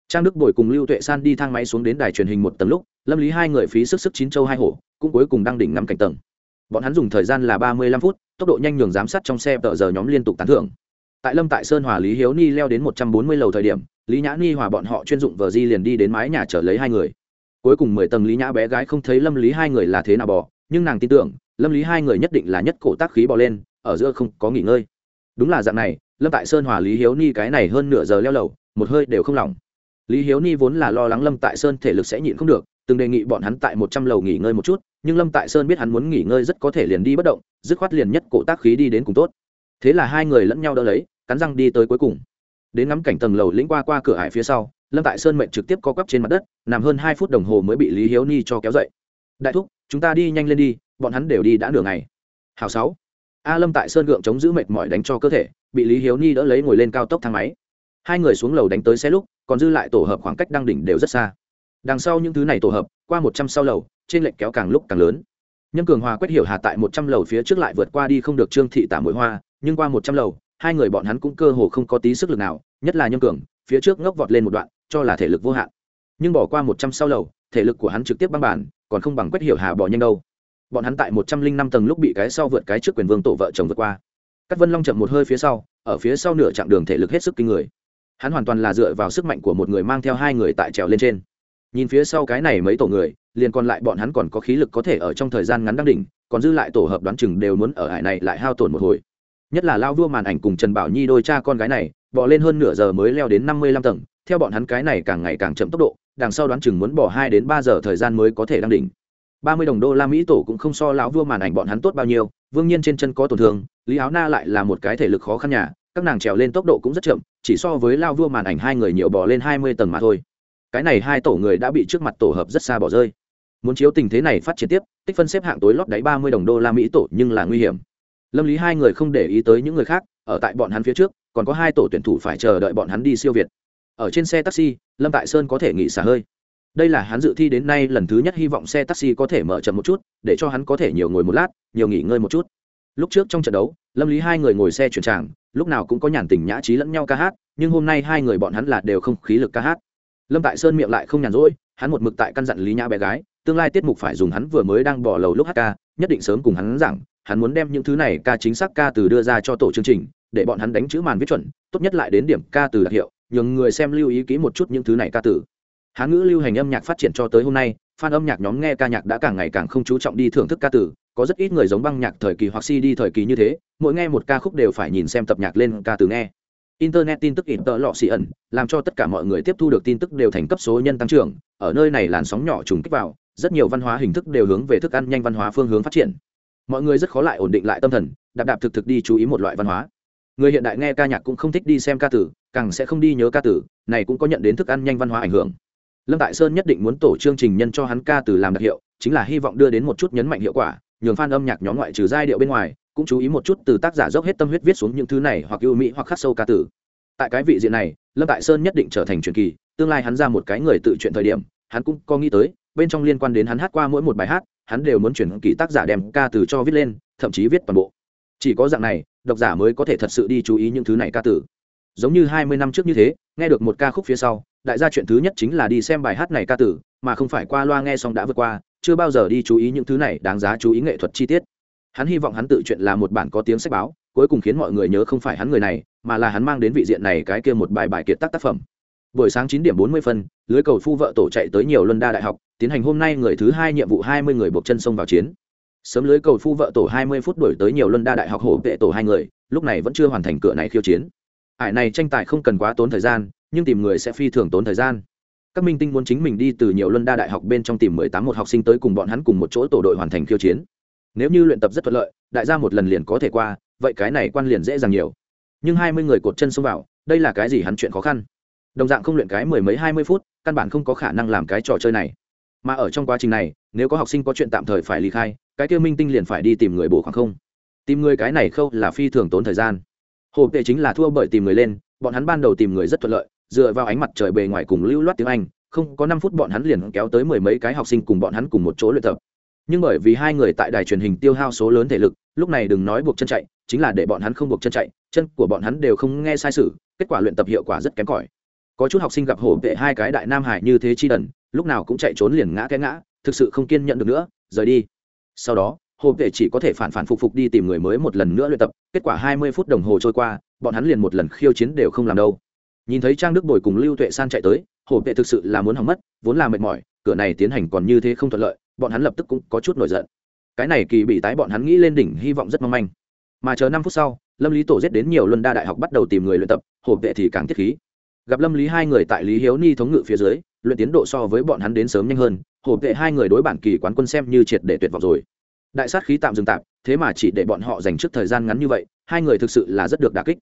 Trang đức bồi cùng lưu tuệ san đi thang máy xuống đến đài truyền hình một tầng lúc, lâm lý hai người phí sức sức chín châu hai hổ, cũng cuối cùng đang đỉnh ngắm cảnh tầng. Bọn hắn dùng thời gian là ba mươi lăm phút, tốc độ nhanh nhường giám sát trong xe tờ giờ nhóm liên tục tán thưởng tại lâm tại sơn hòa lý hiếu ni leo đến một trăm bốn mươi lầu thời điểm, lý nhã ni hòa bọn họ chuyên dụng vờ di liền đi đến mái nhà trở lấy hai người. Cuối cùng mười tầng lý nhã bé gái không thấy lâm lý hai người là thế nào bò, nhưng nàng tin tưởng, lâm lý hai người nhất định là nhất cổ tác khí bò lên, ở giữa không có nghỉ ngơi. Đúng là dạng này, lâm tại sơn hòa lý hiếu ni cái này hơn nửa giờ leo lầu, một hơi đều không lỏng. Lý hiếu ni vốn là lo lắng lâm tại sơn thể lực sẽ nhịn không được, từng đề nghị bọn hắn tại một trăm lầu nghỉ ngơi một chút, nhưng lâm tại sơn biết hắn muốn nghỉ ngơi rất có thể liền đi bất động, dứt khoát liền nhất cổ tác khí đi đến cùng tốt. Thế là hai người lẫn nhau đỡ lấy cắn răng đi tới cuối cùng. Đến ngắm cảnh tầng lầu lĩnh qua qua cửa hải phía sau, lâm tại sơn mệnh trực tiếp co quắp trên mặt đất, nằm hơn hai phút đồng hồ mới bị lý hiếu ni cho kéo dậy. Đại thúc, chúng ta đi nhanh lên đi, bọn hắn đều đi đã nửa ngày. Hào sáu. A lâm tại sơn gượng chống giữ mệt mỏi đánh cho cơ thể, bị lý hiếu ni đỡ lấy ngồi lên cao tốc thang máy. Hai người xuống lầu đánh tới xe lúc, còn dư lại tổ hợp khoảng cách đang đỉnh đều rất xa. Đằng sau những thứ này tổ hợp, qua một trăm sau lầu, trên lệnh kéo càng lúc càng lớn. Nhân cường hòa quét hiểu hà tại một trăm lầu phía trước lại vượt qua đi không được trương thị tả mũi hoa, nhưng qua một trăm lầu hai người bọn hắn cũng cơ hồ không có tí sức lực nào, nhất là nhâm cường, phía trước ngốc vọt lên một đoạn, cho là thể lực vô hạn. Nhưng bỏ qua một trăm sau lầu, thể lực của hắn trực tiếp băng bản, còn không bằng quét hiểu hà bỏ nhanh đâu. Bọn hắn tại một trăm linh năm tầng lúc bị cái sau vượt cái trước quyền vương tổ vợ chồng vượt qua. Các vân long chậm một hơi phía sau, ở phía sau nửa chặng đường thể lực hết sức kinh người. Hắn hoàn toàn là dựa vào sức mạnh của một người mang theo hai người tại trèo lên trên. Nhìn phía sau cái này mấy tổ người, liền còn lại bọn hắn còn có khí lực có thể ở trong thời gian ngắn đăng đỉnh, còn dư lại tổ hợp đoán chừng đều muốn ở hải này lại hao tổn một hồi nhất là lao vua màn ảnh cùng trần bảo nhi đôi cha con gái này bỏ lên hơn nửa giờ mới leo đến năm mươi lăm tầng, theo bọn hắn cái này càng ngày càng chậm tốc độ, đằng sau đoán chừng muốn bỏ hai đến ba giờ thời gian mới có thể đăng đỉnh. ba mươi đồng đô la mỹ tổ cũng không so lão vua màn ảnh bọn hắn tốt bao nhiêu, vương nhiên trên chân có tổn thương, lý áo na lại là một cái thể lực khó khăn nhà, các nàng trèo lên tốc độ cũng rất chậm, chỉ so với lao vua màn ảnh hai người nhiều bỏ lên hai mươi tầng mà thôi. Cái này hai tổ người đã bị trước mặt tổ hợp rất xa bỏ rơi. Muốn chiếu tình thế này phát triển tiếp, tích phân xếp hạng tối lót đáy ba mươi đồng đô la mỹ tổ nhưng là nguy hiểm lâm lý hai người không để ý tới những người khác, ở tại bọn hắn phía trước, còn có hai tổ tuyển thủ phải chờ đợi bọn hắn đi siêu việt. Ở trên xe taxi, lâm tại sơn có thể nghỉ xả hơi. Đây là hắn dự thi đến nay lần thứ nhất hy vọng xe taxi có thể mở chậm một chút, để cho hắn có thể nhiều ngồi một lát, nhiều nghỉ ngơi một chút. Lúc trước trong trận đấu, lâm lý hai người ngồi xe chuyển tràng, lúc nào cũng có nhàn tình nhã trí lẫn nhau ca hát, nhưng hôm nay hai người bọn hắn là đều không khí lực ca hát. Lâm tại sơn miệng lại không nhàn rỗi, hắn một mực tại căn dặn lý nhã bé gái, tương lai tiết mục phải dùng hắn vừa mới đang bỏ lầu lúc hát ca, nhất định sớm cùng hắn rằng hắn muốn đem những thứ này ca chính xác ca từ đưa ra cho tổ chương trình, để bọn hắn đánh chữ màn viết chuẩn, tốt nhất lại đến điểm ca từ đặc hiệu, nhường người xem lưu ý kỹ một chút những thứ này ca từ. Hán ngữ lưu hành âm nhạc phát triển cho tới hôm nay, fan âm nhạc nhóm nghe ca nhạc đã càng ngày càng không chú trọng đi thưởng thức ca từ, có rất ít người giống băng nhạc thời kỳ hoặc cd thời kỳ như thế, mỗi nghe một ca khúc đều phải nhìn xem tập nhạc lên ca từ nghe. Internet tin tức ít tợ lọ xì ẩn, làm cho tất cả mọi người tiếp thu được tin tức đều thành cấp số nhân tăng trưởng, ở nơi này làn sóng nhỏ trùng kích vào, rất nhiều văn hóa hình thức đều hướng về thức ăn nhanh văn hóa phương hướng phát triển mọi người rất khó lại ổn định lại tâm thần, đạp đạp thực thực đi chú ý một loại văn hóa. Người hiện đại nghe ca nhạc cũng không thích đi xem ca tử, càng sẽ không đi nhớ ca tử, này cũng có nhận đến thức ăn nhanh văn hóa ảnh hưởng. Lâm tại sơn nhất định muốn tổ chương trình nhân cho hắn ca từ làm đặc hiệu, chính là hy vọng đưa đến một chút nhấn mạnh hiệu quả, nhường fan âm nhạc nhóm ngoại trừ giai điệu bên ngoài, cũng chú ý một chút từ tác giả dốc hết tâm huyết viết xuống những thứ này hoặc yêu mỹ hoặc khắc sâu ca tử. Tại cái vị diện này, lâm tại sơn nhất định trở thành truyền kỳ, tương lai hắn ra một cái người tự chuyện thời điểm, hắn cũng có nghĩ tới, bên trong liên quan đến hắn hát qua mỗi một bài hát hắn đều muốn chuyển kỳ tác giả đem ca từ cho viết lên, thậm chí viết toàn bộ. Chỉ có dạng này, độc giả mới có thể thật sự đi chú ý những thứ này ca từ. giống như hai mươi năm trước như thế, nghe được một ca khúc phía sau, đại gia chuyện thứ nhất chính là đi xem bài hát này ca tử mà không phải qua loa nghe xong đã vượt qua, chưa bao giờ đi chú ý những thứ này đáng giá chú ý nghệ thuật chi tiết. Hắn hy vọng hắn tự chuyện là một bản có tiếng sách báo, cuối cùng khiến mọi người nhớ không phải hắn người này, mà là hắn mang đến vị diện này cái kia một bài bài kiệt tác tác phẩm. Buổi sáng chín điểm bốn mươi phân, lưới cầu phu vợ tổ chạy tới nhiều luân đa đại học tiến hành hôm nay người thứ hai nhiệm vụ hai mươi người buộc chân sông vào chiến. Sớm lưới cầu phu vợ tổ hai mươi phút đổi tới nhiều luân đa đại học hổ vệ tổ hai người, lúc này vẫn chưa hoàn thành cửa này khiêu chiến. Ải này tranh tài không cần quá tốn thời gian, nhưng tìm người sẽ phi thường tốn thời gian. Các minh tinh muốn chính mình đi từ nhiều luân đa đại học bên trong tìm mười tám một học sinh tới cùng bọn hắn cùng một chỗ tổ đội hoàn thành khiêu chiến. Nếu như luyện tập rất thuận lợi, đại gia một lần liền có thể qua, vậy cái này quan liền dễ dàng nhiều. Nhưng hai mươi người cột chân xông vào, đây là cái gì hắn chuyện khó khăn? Đồng dạng không luyện cái mười mấy hai mươi phút, căn bản không có khả năng làm cái trò chơi này mà ở trong quá trình này, nếu có học sinh có chuyện tạm thời phải ly khai, cái kia minh tinh liền phải đi tìm người bổ khoảng không. Tìm người cái này khâu là phi thường tốn thời gian. Hồ tệ chính là thua bởi tìm người lên, bọn hắn ban đầu tìm người rất thuận lợi, dựa vào ánh mặt trời bề ngoài cùng lưu loát tiếng anh, không có năm phút bọn hắn liền kéo tới mười mấy cái học sinh cùng bọn hắn cùng một chỗ luyện tập. Nhưng bởi vì hai người tại đài truyền hình tiêu hao số lớn thể lực, lúc này đừng nói buộc chân chạy, chính là để bọn hắn không buộc chân chạy, chân của bọn hắn đều không nghe sai sự, kết quả luyện tập hiệu quả rất kém cỏi. Có chút học sinh gặp hổ vệ hai cái đại nam hải như thế chi đần lúc nào cũng chạy trốn liền ngã cái ngã, thực sự không kiên nhận được nữa, rời đi. Sau đó, hồ vệ chỉ có thể phản phản phục phục đi tìm người mới một lần nữa luyện tập, kết quả hai mươi phút đồng hồ trôi qua, bọn hắn liền một lần khiêu chiến đều không làm đâu. Nhìn thấy trang đức bồi cùng lưu tuệ san chạy tới, hồ vệ thực sự là muốn hỏng mất, vốn là mệt mỏi, cửa này tiến hành còn như thế không thuận lợi, bọn hắn lập tức cũng có chút nổi giận. Cái này kỳ bị tái bọn hắn nghĩ lên đỉnh, hy vọng rất mong manh. Mà chờ năm phút sau, lâm lý tổ giết đến nhiều luân đa đại học bắt đầu tìm người luyện tập, hồ vệ thì càng tiết khí. Gặp lâm lý hai người tại lý hiếu ni thống ngự phía dưới luyện tiến độ so với bọn hắn đến sớm nhanh hơn, hồ vệ hai người đối bản kỳ quán quân xem như triệt để tuyệt vọng rồi. Đại sát khí tạm dừng tạm, thế mà chỉ để bọn họ dành trước thời gian ngắn như vậy, hai người thực sự là rất được đà kích.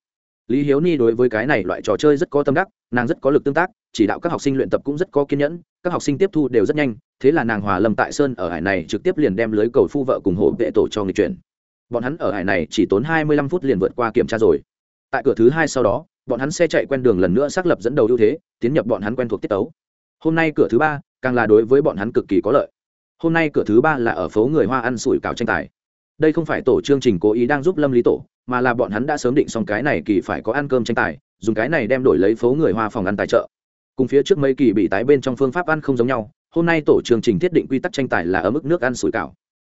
Lý hiếu ni đối với cái này loại trò chơi rất có tâm đắc, nàng rất có lực tương tác, chỉ đạo các học sinh luyện tập cũng rất có kiên nhẫn, các học sinh tiếp thu đều rất nhanh, thế là nàng hòa lâm tại sơn ở hải này trực tiếp liền đem lưới cầu phu vợ cùng hộ vệ tổ cho người chuyển. Bọn hắn ở hải này chỉ tốn hai mươi lăm phút liền vượt qua kiểm tra rồi. Tại cửa thứ hai sau đó, bọn hắn xe chạy quen đường lần nữa xác lập dẫn đầu ưu thế, tiến nhập bọn hắn quen thuộc tiết tấu hôm nay cửa thứ ba, càng là đối với bọn hắn cực kỳ có lợi. Hôm nay cửa thứ ba là ở phố người hoa ăn sủi cảo tranh tài. Đây không phải tổ chương trình cố ý đang giúp lâm lý tổ, mà là bọn hắn đã sớm định xong cái này kỳ phải có ăn cơm tranh tài, dùng cái này đem đổi lấy phố người hoa phòng ăn tài trợ. Cùng phía trước mấy kỳ bị tái bên trong phương pháp ăn không giống nhau, hôm nay tổ chương trình thiết định quy tắc tranh tài là ở mức nước ăn sủi cảo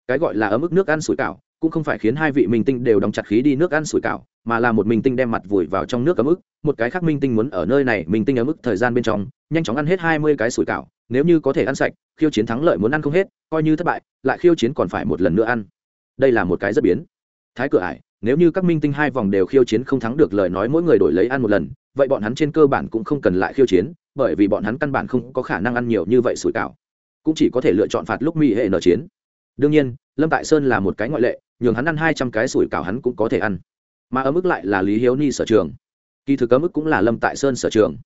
cái gọi là ấm ức nước ăn sủi cảo, cũng không phải khiến hai vị minh tinh đều đóng chặt khí đi nước ăn sủi cảo, mà là một minh tinh đem mặt vùi vào trong nước ấm ức. Một cái khác minh tinh muốn ở nơi này, minh tinh ấm ức thời gian bên trong, nhanh chóng ăn hết hai mươi cái sủi cảo, nếu như có thể ăn sạch, khiêu chiến thắng lợi muốn ăn không hết, coi như thất bại, lại khiêu chiến còn phải một lần nữa ăn. Đây là một cái rất biến. Thái cửa ải, nếu như các minh tinh hai vòng đều khiêu chiến không thắng được lời nói mỗi người đổi lấy ăn một lần, vậy bọn hắn trên cơ bản cũng không cần lại khiêu chiến, bởi vì bọn hắn căn bản không có khả năng ăn nhiều như vậy sủi cảo. Cũng chỉ có thể lựa chọn phạt lúc mỹ hệ nở chiến đương nhiên, lâm tại sơn là một cái ngoại lệ, nhường hắn ăn hai trăm cái sủi cảo hắn cũng có thể ăn. Mà ở mức lại là lý hiếu ni sở trường. Kỳ thực ở mức cũng là lâm tại sơn sở trường.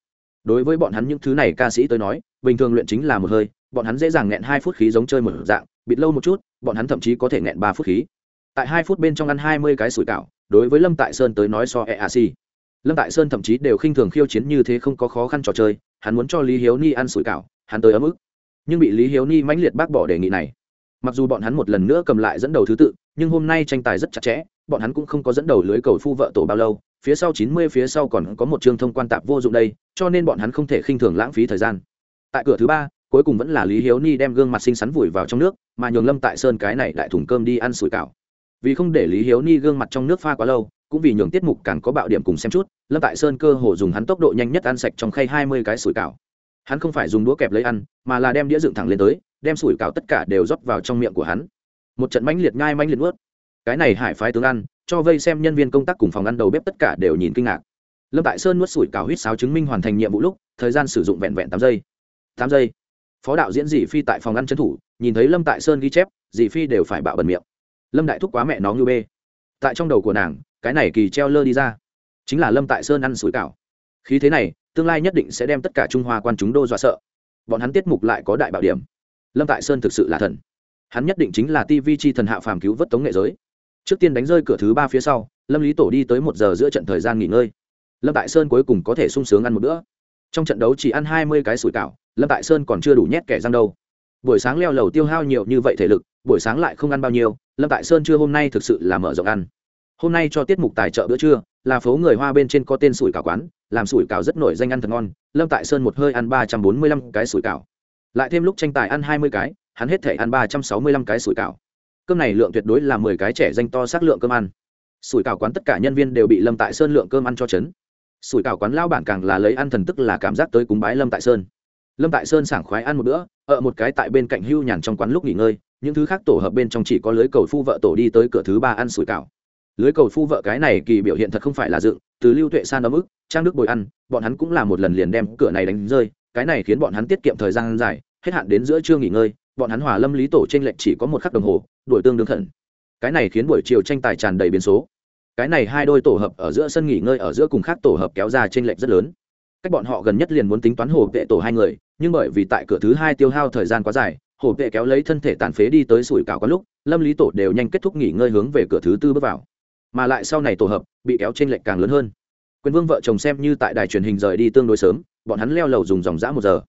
Đối với bọn hắn những thứ này ca sĩ tới nói, bình thường luyện chính là một hơi, bọn hắn dễ dàng nghẹn hai phút khí giống chơi một dạng, bịt lâu một chút, bọn hắn thậm chí có thể nghẹn ba phút khí. Tại hai phút bên trong ăn hai mươi cái sủi cảo, đối với lâm tại sơn tới nói so e a si lâm tại sơn thậm chí đều khinh thường khiêu chiến như thế không có khó khăn trò chơi, hắn muốn cho lý hiếu ni ăn sủi cảo, hắn tới ấm ức nhưng bị lý hiếu ni mãnh liệt bác bỏ đề nghị này mặc dù bọn hắn một lần nữa cầm lại dẫn đầu thứ tự, nhưng hôm nay tranh tài rất chặt chẽ, bọn hắn cũng không có dẫn đầu lưới cầu phu vợ tổ bao lâu, phía sau chín mươi, phía sau còn có một chương thông quan tạp vô dụng đây, cho nên bọn hắn không thể khinh thường lãng phí thời gian. Tại cửa thứ ba, cuối cùng vẫn là lý hiếu ni đem gương mặt xinh xắn vùi vào trong nước, mà nhường lâm tại sơn cái này đại thùng cơm đi ăn sủi cảo. Vì không để lý hiếu ni gương mặt trong nước pha quá lâu, cũng vì nhường tiết mục càng có bạo điểm cùng xem chút, lâm tại sơn cơ hồ dùng hắn tốc độ nhanh nhất ăn sạch trong khay hai mươi cái sủi cảo. Hắn không phải dùng đũa kẹp lấy ăn, mà là đem đĩa dựng thẳng lên tới đem sủi cảo tất cả đều rót vào trong miệng của hắn. Một trận mãnh liệt nhai mãnh liệt nuốt. Cái này hải phái tướng ăn, cho vây xem nhân viên công tác cùng phòng ăn đầu bếp tất cả đều nhìn kinh ngạc. Lâm tại sơn nuốt sủi cảo huýt sáo chứng minh hoàn thành nhiệm vụ lúc, thời gian sử dụng vẹn vẹn tám giây. Tám giây. Phó đạo diễn dì phi tại phòng ăn trấn thủ, nhìn thấy lâm tại sơn ghi chép dì phi đều phải bạo bẩn miệng. Lâm đại thúc quá mẹ nó như bê. Tại trong đầu của nàng, cái này kỳ treo lơ đi ra. Chính là lâm tại sơn ăn sủi cảo. Khí thế này, tương lai nhất định sẽ đem tất cả trung hoa quan chúng đô dọa sợ. Bọn hắn tiết mục lại có đại bảo điểm lâm tại sơn thực sự là thần. Hắn nhất định chính là tv chi thần hạ phàm cứu vớt tống nghệ giới. Trước tiên đánh rơi cửa thứ ba phía sau, lâm lý tổ đi tới một giờ giữa trận thời gian nghỉ ngơi. Lâm tại sơn cuối cùng có thể sung sướng ăn một bữa. Trong trận đấu chỉ ăn hai mươi cái sủi cảo, lâm tại sơn còn chưa đủ nhét kẻ răng đâu. Buổi sáng leo lầu tiêu hao nhiều như vậy thể lực, buổi sáng lại không ăn bao nhiêu, lâm tại sơn chưa hôm nay thực sự là mở rộng ăn. Hôm nay cho tiết mục tài trợ bữa trưa, là phố người hoa bên trên có tên sủi cảo quán, làm sủi cảo rất nổi danh ăn thật ngon, lâm tại sơn một hơi ăn ba trăm bốn mươi lăm cái sủi cảo lại thêm lúc tranh tài ăn hai mươi cái, hắn hết thể ăn ba trăm sáu mươi lăm cái sủi cảo. Cơm này lượng tuyệt đối là mười cái trẻ danh to xác lượng cơm ăn. Sủi cảo quán tất cả nhân viên đều bị lâm tại sơn lượng cơm ăn cho chấn. Sủi cảo quán lao bản càng là lấy ăn thần tức là cảm giác tới cúng bái lâm tại sơn. Lâm tại sơn sảng khoái ăn một bữa, ở một cái tại bên cạnh hưu nhàn trong quán lúc nghỉ ngơi, những thứ khác tổ hợp bên trong chỉ có lưới cầu phu vợ tổ đi tới cửa thứ ba ăn sủi cảo. Lưới cầu phu vợ cái này kỳ biểu hiện thật không phải là dựng, từ lưu tuệ san ấm ức, trang đức bồi ăn, bọn hắn cũng là một lần liền đem cửa này đánh rơi cái này khiến bọn hắn tiết kiệm thời gian dài, hết hạn đến giữa trưa nghỉ ngơi, bọn hắn hòa lâm lý tổ t r ê n lệch chỉ có một khắc đồng hồ đổi tương đương khẩn. Cái này khiến buổi chiều tranh tài tràn đầy biến số. Cái này hai đôi tổ hợp ở giữa sân nghỉ ngơi ở giữa cùng khác tổ hợp kéo ra t r ê n lệch rất lớn. Cách bọn họ gần nhất liền muốn tính toán hồ vệ tổ hai người, nhưng bởi vì tại cửa thứ hai tiêu hao thời gian quá dài, hồ vệ kéo lấy thân thể tàn phế đi tới sủi cảo có lúc, lâm lý tổ đều nhanh kết thúc nghỉ ngơi hướng về cửa thứ tư bước vào. Mà lại sau này tổ hợp, bị kéo trên lệch càng lớn hơn. Quyền vương vợ chồng xem như tại đài truyền hình rời đi tương đối sớm bọn hắn leo lầu dùng dòng dã một giờ.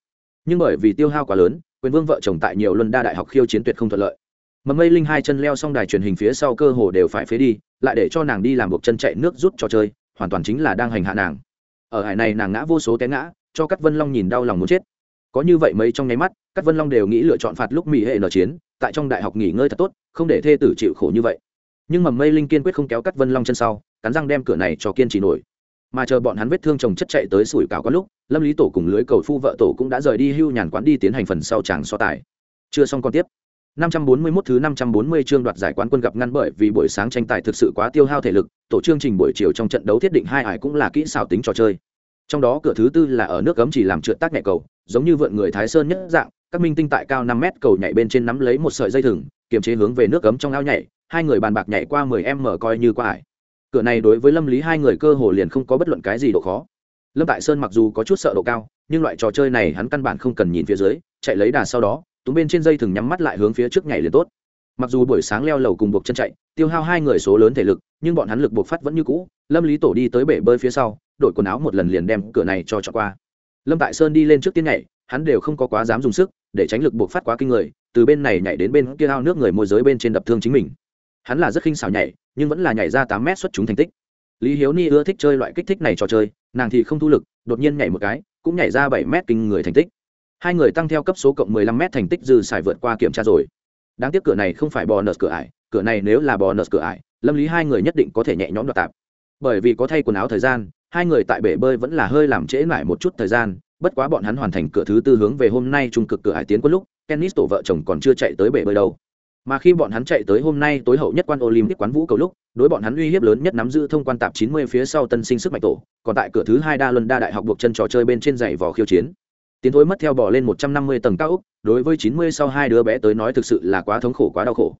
Nhưng bởi vì tiêu hao quá lớn, quyền vương vợ chồng tại nhiều luân đa đại học khiêu chiến tuyệt không thuận lợi. Mầm mây linh hai chân leo xong đài truyền hình phía sau cơ hồ đều phải phế đi, lại để cho nàng đi làm buộc chân chạy nước rút trò chơi, hoàn toàn chính là đang hành hạ nàng. Ở hải này nàng ngã vô số té ngã, cho các vân long nhìn đau lòng muốn chết. Có như vậy mấy trong nháy mắt các vân long đều nghĩ lựa chọn phạt lúc mỹ hệ nở chiến, tại trong đại học nghỉ ngơi thật tốt, không để thê tử chịu khổ như vậy. Nhưng mầm mây linh kiên quyết không kéo các vân long chân sau, cắn răng đem cửa này cho kiên trì nổi mà chờ bọn hắn vết thương chồng chất chạy tới sủi cảo có lúc lâm lý tổ cùng lưới cầu phu vợ tổ cũng đã rời đi hưu nhàn quán đi tiến hành phần sau tràng so tài. Chưa xong còn tiếp. 541 thứ 540 chương đoạt giải quán quân gặp ngăn bởi vì buổi sáng tranh tài thực sự quá tiêu hao thể lực, tổ chương trình buổi chiều trong trận đấu thiết định hai ải cũng là kỹ xảo tính trò chơi. Trong đó cửa thứ tư là ở nước cấm chỉ làm trượt tác nhẹ cầu, giống như vượn người Thái Sơn nhất dạng, các minh tinh tại cao 5 mét cầu nhảy bên trên nắm lấy một sợi dây thừng, kiềm chế hướng về nước cấm trong ao nhảy, hai người bàn bạc nhảy qua 10m coi như qua ải cửa này đối với lâm lý hai người cơ hồ liền không có bất luận cái gì độ khó. Lâm tại sơn mặc dù có chút sợ độ cao, nhưng loại trò chơi này hắn căn bản không cần nhìn phía dưới, chạy lấy đà sau đó, túm bên trên dây thừng nhắm mắt lại hướng phía trước nhảy liền tốt. Mặc dù buổi sáng leo lầu cùng buộc chân chạy, tiêu hao hai người số lớn thể lực, nhưng bọn hắn lực buộc phát vẫn như cũ, lâm lý tổ đi tới bể bơi phía sau, đổi quần áo một lần liền đem cửa này cho trọn qua. Lâm tại sơn đi lên trước tiên nhảy, hắn đều không có quá dám dùng sức, để tránh lực buộc phát quá kinh người, từ bên này nhảy đến bên kia ao nước người môi giới bên trên đập thương chính mình hắn là rất khinh xảo nhảy, nhưng vẫn là nhảy ra tám mét xuất chúng thành tích. Lý hiếu ni ưa thích chơi loại kích thích này trò chơi, nàng thì không thu lực, đột nhiên nhảy một cái, cũng nhảy ra bảy mét kinh người thành tích. Hai người tăng theo cấp số cộng mười lăm mét thành tích dư xài vượt qua kiểm tra rồi. Đáng tiếc cửa này không phải bò nợt cửa ải, cửa này nếu là bò nợt cửa ải, lâm lý hai người nhất định có thể nhẹ nhõm đoạt tạp bởi vì có thay quần áo thời gian, hai người tại bể bơi vẫn là hơi làm trễ lại một chút thời gian, bất quá bọn hắn hoàn thành cửa thứ tư hướng về hôm nay trung cực cửa hải tiến quân lúc kennis tổ vợ chồng còn chưa chạy tới bể bơi đâu mà khi bọn hắn chạy tới hôm nay tối hậu nhất quan olympic quán vũ cầu lúc, đối bọn hắn uy hiếp lớn nhất nắm giữ thông quan tạp 90 phía sau tân sinh sức mạnh tổ, còn tại cửa thứ hai đa luân đa đại học buộc chân trò chơi bên trên giày vò khiêu chiến. Tiến thối mất theo bỏ lên 150 tầng cao úc đối với 90 sau hai đứa bé tới nói thực sự là quá thống khổ quá đau khổ.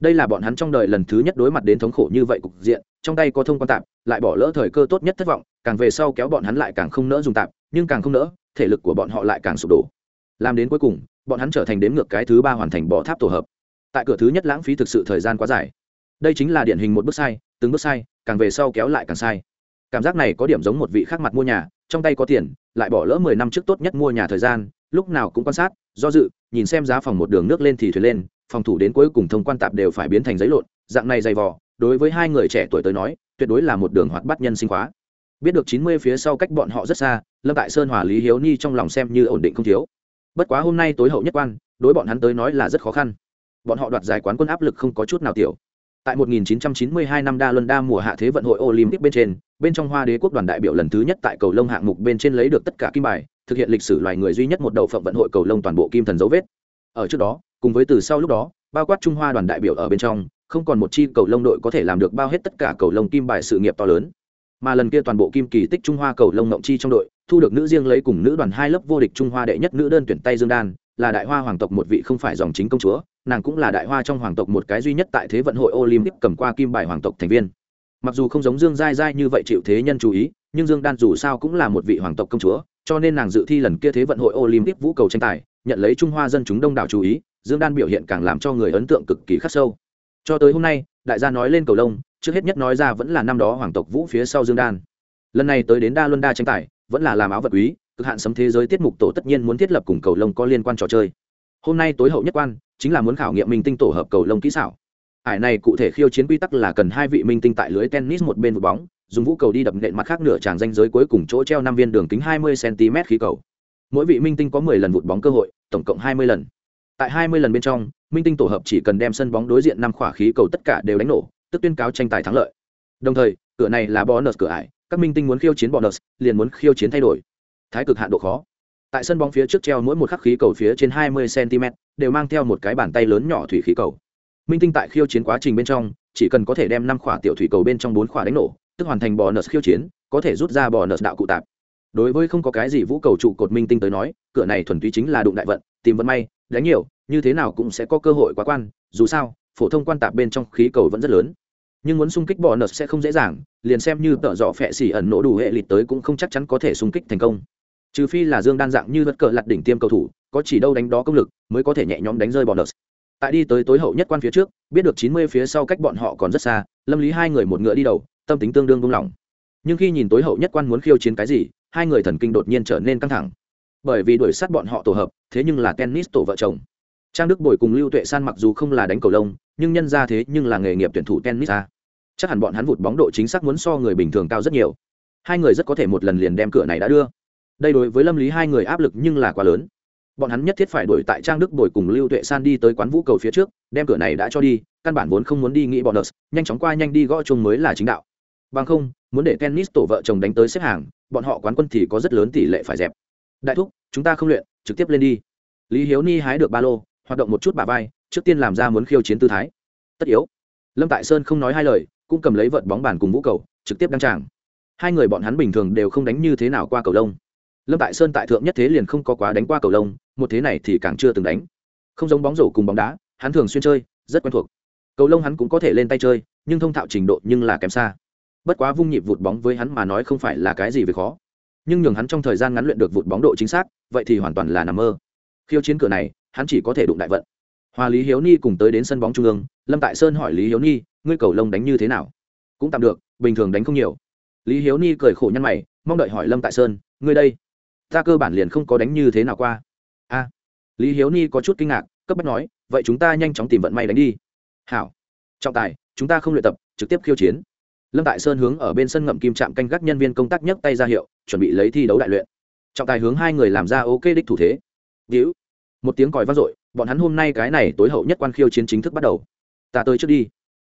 Đây là bọn hắn trong đời lần thứ nhất đối mặt đến thống khổ như vậy cục diện, trong tay có thông quan tạp, lại bỏ lỡ thời cơ tốt nhất thất vọng, càng về sau kéo bọn hắn lại càng không nỡ dùng tạp, nhưng càng không nỡ, thể lực của bọn họ lại càng sụp đổ. Làm đến cuối cùng, bọn hắn trở thành đếm ngược cái thứ ba hoàn thành bỏ tháp tổ hợp tại cửa thứ nhất lãng phí thực sự thời gian quá dài. Đây chính là điển hình một bước sai, từng bước sai, càng về sau kéo lại càng sai. Cảm giác này có điểm giống một vị khác mặt mua nhà, trong tay có tiền, lại bỏ lỡ mười năm trước tốt nhất mua nhà thời gian, lúc nào cũng quan sát, do dự, nhìn xem giá phòng một đường nước lên thì thuyền lên, phòng thủ đến cuối cùng thông quan tạp đều phải biến thành giấy lộn, dạng này dày vò, đối với hai người trẻ tuổi tới nói, tuyệt đối là một đường hoạt bắt nhân sinh khóa. Biết được chín mươi phía sau cách bọn họ rất xa, lâm tại sơn hòa lý hiếu ni trong lòng xem như ổn định không thiếu. Bất quá hôm nay tối hậu nhất quan, đối bọn hắn tới nói là rất khó khăn bọn họ đoạt giải quán quân áp lực không có chút nào tiểu. Tại 1992 năm đa luân đa mùa hạ thế vận hội olympic bên trên, bên trong hoa đế quốc đoàn đại biểu lần thứ nhất tại cầu lông hạng mục bên trên lấy được tất cả kim bài, thực hiện lịch sử loài người duy nhất một đầu phận vận hội cầu lông toàn bộ kim thần dấu vết. Ở trước đó, cùng với từ sau lúc đó, bao quát trung hoa đoàn đại biểu ở bên trong, không còn một chi cầu lông đội có thể làm được bao hết tất cả cầu lông kim bài sự nghiệp to lớn. Mà lần kia toàn bộ kim kỳ tích trung hoa cầu lông ngộng chi trong đội, thu được nữ riêng lấy cùng nữ đoàn hai lớp vô địch trung hoa đệ nhất nữ đơn tuyển tay dương đan là đại hoa hoàng tộc một vị không phải dòng chính công chúa, nàng cũng là đại hoa trong hoàng tộc một cái duy nhất tại thế vận hội olympic cầm qua kim bài hoàng tộc thành viên. Mặc dù không giống dương dai dai như vậy chịu thế nhân chú ý, nhưng dương đan dù sao cũng là một vị hoàng tộc công chúa, cho nên nàng dự thi lần kia thế vận hội olympic vũ cầu tranh tài, nhận lấy trung hoa dân chúng đông đảo chú ý, dương đan biểu hiện càng làm cho người ấn tượng cực kỳ khắc sâu. Cho tới hôm nay, đại gia nói lên cầu lông, trước hết nhất nói ra vẫn là năm đó hoàng tộc vũ phía sau dương đan. Lần này tới đến đa luân đa tranh tài, vẫn là làm áo vật quý cực hạn sấm thế giới tiết mục tổ tất nhiên muốn thiết lập cùng cầu lông có liên quan trò chơi. Hôm nay tối hậu nhất quan chính là muốn khảo nghiệm minh tinh tổ hợp cầu lông kỹ xảo. Ải này cụ thể khiêu chiến quy tắc là cần hai vị minh tinh tại lưới tennis một bên một bóng, dùng vũ cầu đi đập nện mặt khác nửa tràng danh giới cuối cùng chỗ treo năm viên đường kính 20 cm khí cầu. Mỗi vị minh tinh có 10 lần vụt bóng cơ hội, tổng cộng 20 lần. Tại 20 lần bên trong, minh tinh tổ hợp chỉ cần đem sân bóng đối diện năm khỏa khí cầu tất cả đều đánh nổ, tức tuyên cáo tranh tài thắng lợi. Đồng thời, cửa này là bonus cửa ải, các minh tinh muốn khiêu chiến bonus, liền muốn khiêu chiến thay đổi thái cực hạn độ khó. Tại sân bóng phía trước treo mỗi một khắc khí cầu phía trên 20 cm đều mang theo một cái bàn tay lớn nhỏ thủy khí cầu. Minh tinh tại khiêu chiến quá trình bên trong, chỉ cần có thể đem năm khỏa tiểu thủy cầu bên trong bốn khỏa đánh nổ, tức hoàn thành bò nợ khiêu chiến, có thể rút ra bò nợ đạo cụ tạp. Đối với không có cái gì vũ cầu trụ cột minh tinh tới nói, cửa này thuần túy chính là đụng đại vận, tìm vận may, đánh nhiều, như thế nào cũng sẽ có cơ hội quá quan, dù sao, phổ thông quan tạp bên trong khí cầu vẫn rất lớn. Nhưng muốn xung kích bò nợ sẽ không dễ dàng, liền xem như tợ dọ phẹ xỉ ẩn nổ đủ hệ lịt tới cũng không chắc chắn có thể xung kích thành công trừ phi là dương đan dạng như bất cờ lặt đỉnh tiêm cầu thủ, có chỉ đâu đánh đó công lực, mới có thể nhẹ nhõm đánh rơi bọn nợ tại đi tới tối hậu nhất quan phía trước, biết được chín mươi phía sau cách bọn họ còn rất xa, lâm lý hai người một ngựa đi đầu, tâm tính tương đương buông lỏng. Nhưng khi nhìn tối hậu nhất quan muốn khiêu chiến cái gì, hai người thần kinh đột nhiên trở nên căng thẳng. Bởi vì đuổi sát bọn họ tổ hợp, thế nhưng là tennis tổ vợ chồng. Trang đức bồi cùng lưu tuệ san mặc dù không là đánh cầu lông, nhưng nhân ra thế nhưng là nghề nghiệp tuyển thủ tennis ra chắc hẳn bọn hắn vụt bóng độ chính xác muốn so người bình thường cao rất nhiều. Hai người rất có thể một lần liền đem cửa này đã đưa đây đối với lâm lý hai người áp lực nhưng là quá lớn. Bọn hắn nhất thiết phải đuổi tại trang đức bồi cùng lưu tuệ san đi tới quán vũ cầu phía trước, đem cửa này đã cho đi, căn bản vốn không muốn đi nghĩ bọn nợ, nhanh chóng qua nhanh đi gõ chung mới là chính đạo. Bằng không, muốn để tennis tổ vợ chồng đánh tới xếp hàng, bọn họ quán quân thì có rất lớn tỷ lệ phải dẹp. Đại thúc, chúng ta không luyện, trực tiếp lên đi. Lý hiếu ni hái được ba lô, hoạt động một chút bà vai, trước tiên làm ra muốn khiêu chiến tư thái. Tất yếu. Lâm tại sơn không nói hai lời, cũng cầm lấy vợt bóng bàn cùng vũ cầu, trực tiếp đăng tràng. Hai người bọn hắn bình thường đều không đánh như thế nào qua cầu lông lâm tại sơn tại thượng nhất thế liền không có quá đánh qua cầu lông, một thế này thì càng chưa từng đánh. Không giống bóng rổ cùng bóng đá, hắn thường xuyên chơi, rất quen thuộc. Cầu lông hắn cũng có thể lên tay chơi, nhưng thông thạo trình độ nhưng là kém xa. Bất quá vung nhịp vụt bóng với hắn mà nói không phải là cái gì về khó. Nhưng nhường hắn trong thời gian ngắn luyện được vụt bóng độ chính xác, vậy thì hoàn toàn là nằm mơ. Khiêu chiến cửa này, hắn chỉ có thể đụng đại vận. Hòa lý hiếu ni cùng tới đến sân bóng trung ương, lâm tại sơn hỏi lý hiếu ni, ngươi cầu lông đánh như thế nào? Cũng tạm được, bình thường đánh không nhiều. Lý hiếu ni cười khổ nhăn mày, mong đợi hỏi lâm tại sơn, ngươi đây ta cơ bản liền không có đánh như thế nào qua. A, lý hiếu ni có chút kinh ngạc, cấp bách nói, vậy chúng ta nhanh chóng tìm vận may đánh đi. Hảo, trọng tài, chúng ta không luyện tập, trực tiếp khiêu chiến. Lâm tại sơn hướng ở bên sân ngậm kim trạm canh gác nhân viên công tác nhấc tay ra hiệu, chuẩn bị lấy thi đấu đại luyện. Trọng tài hướng hai người làm ra ok đích thủ thế. Víu một tiếng còi vang dội, bọn hắn hôm nay cái này tối hậu nhất quan khiêu chiến chính thức bắt đầu. Ta tới trước đi.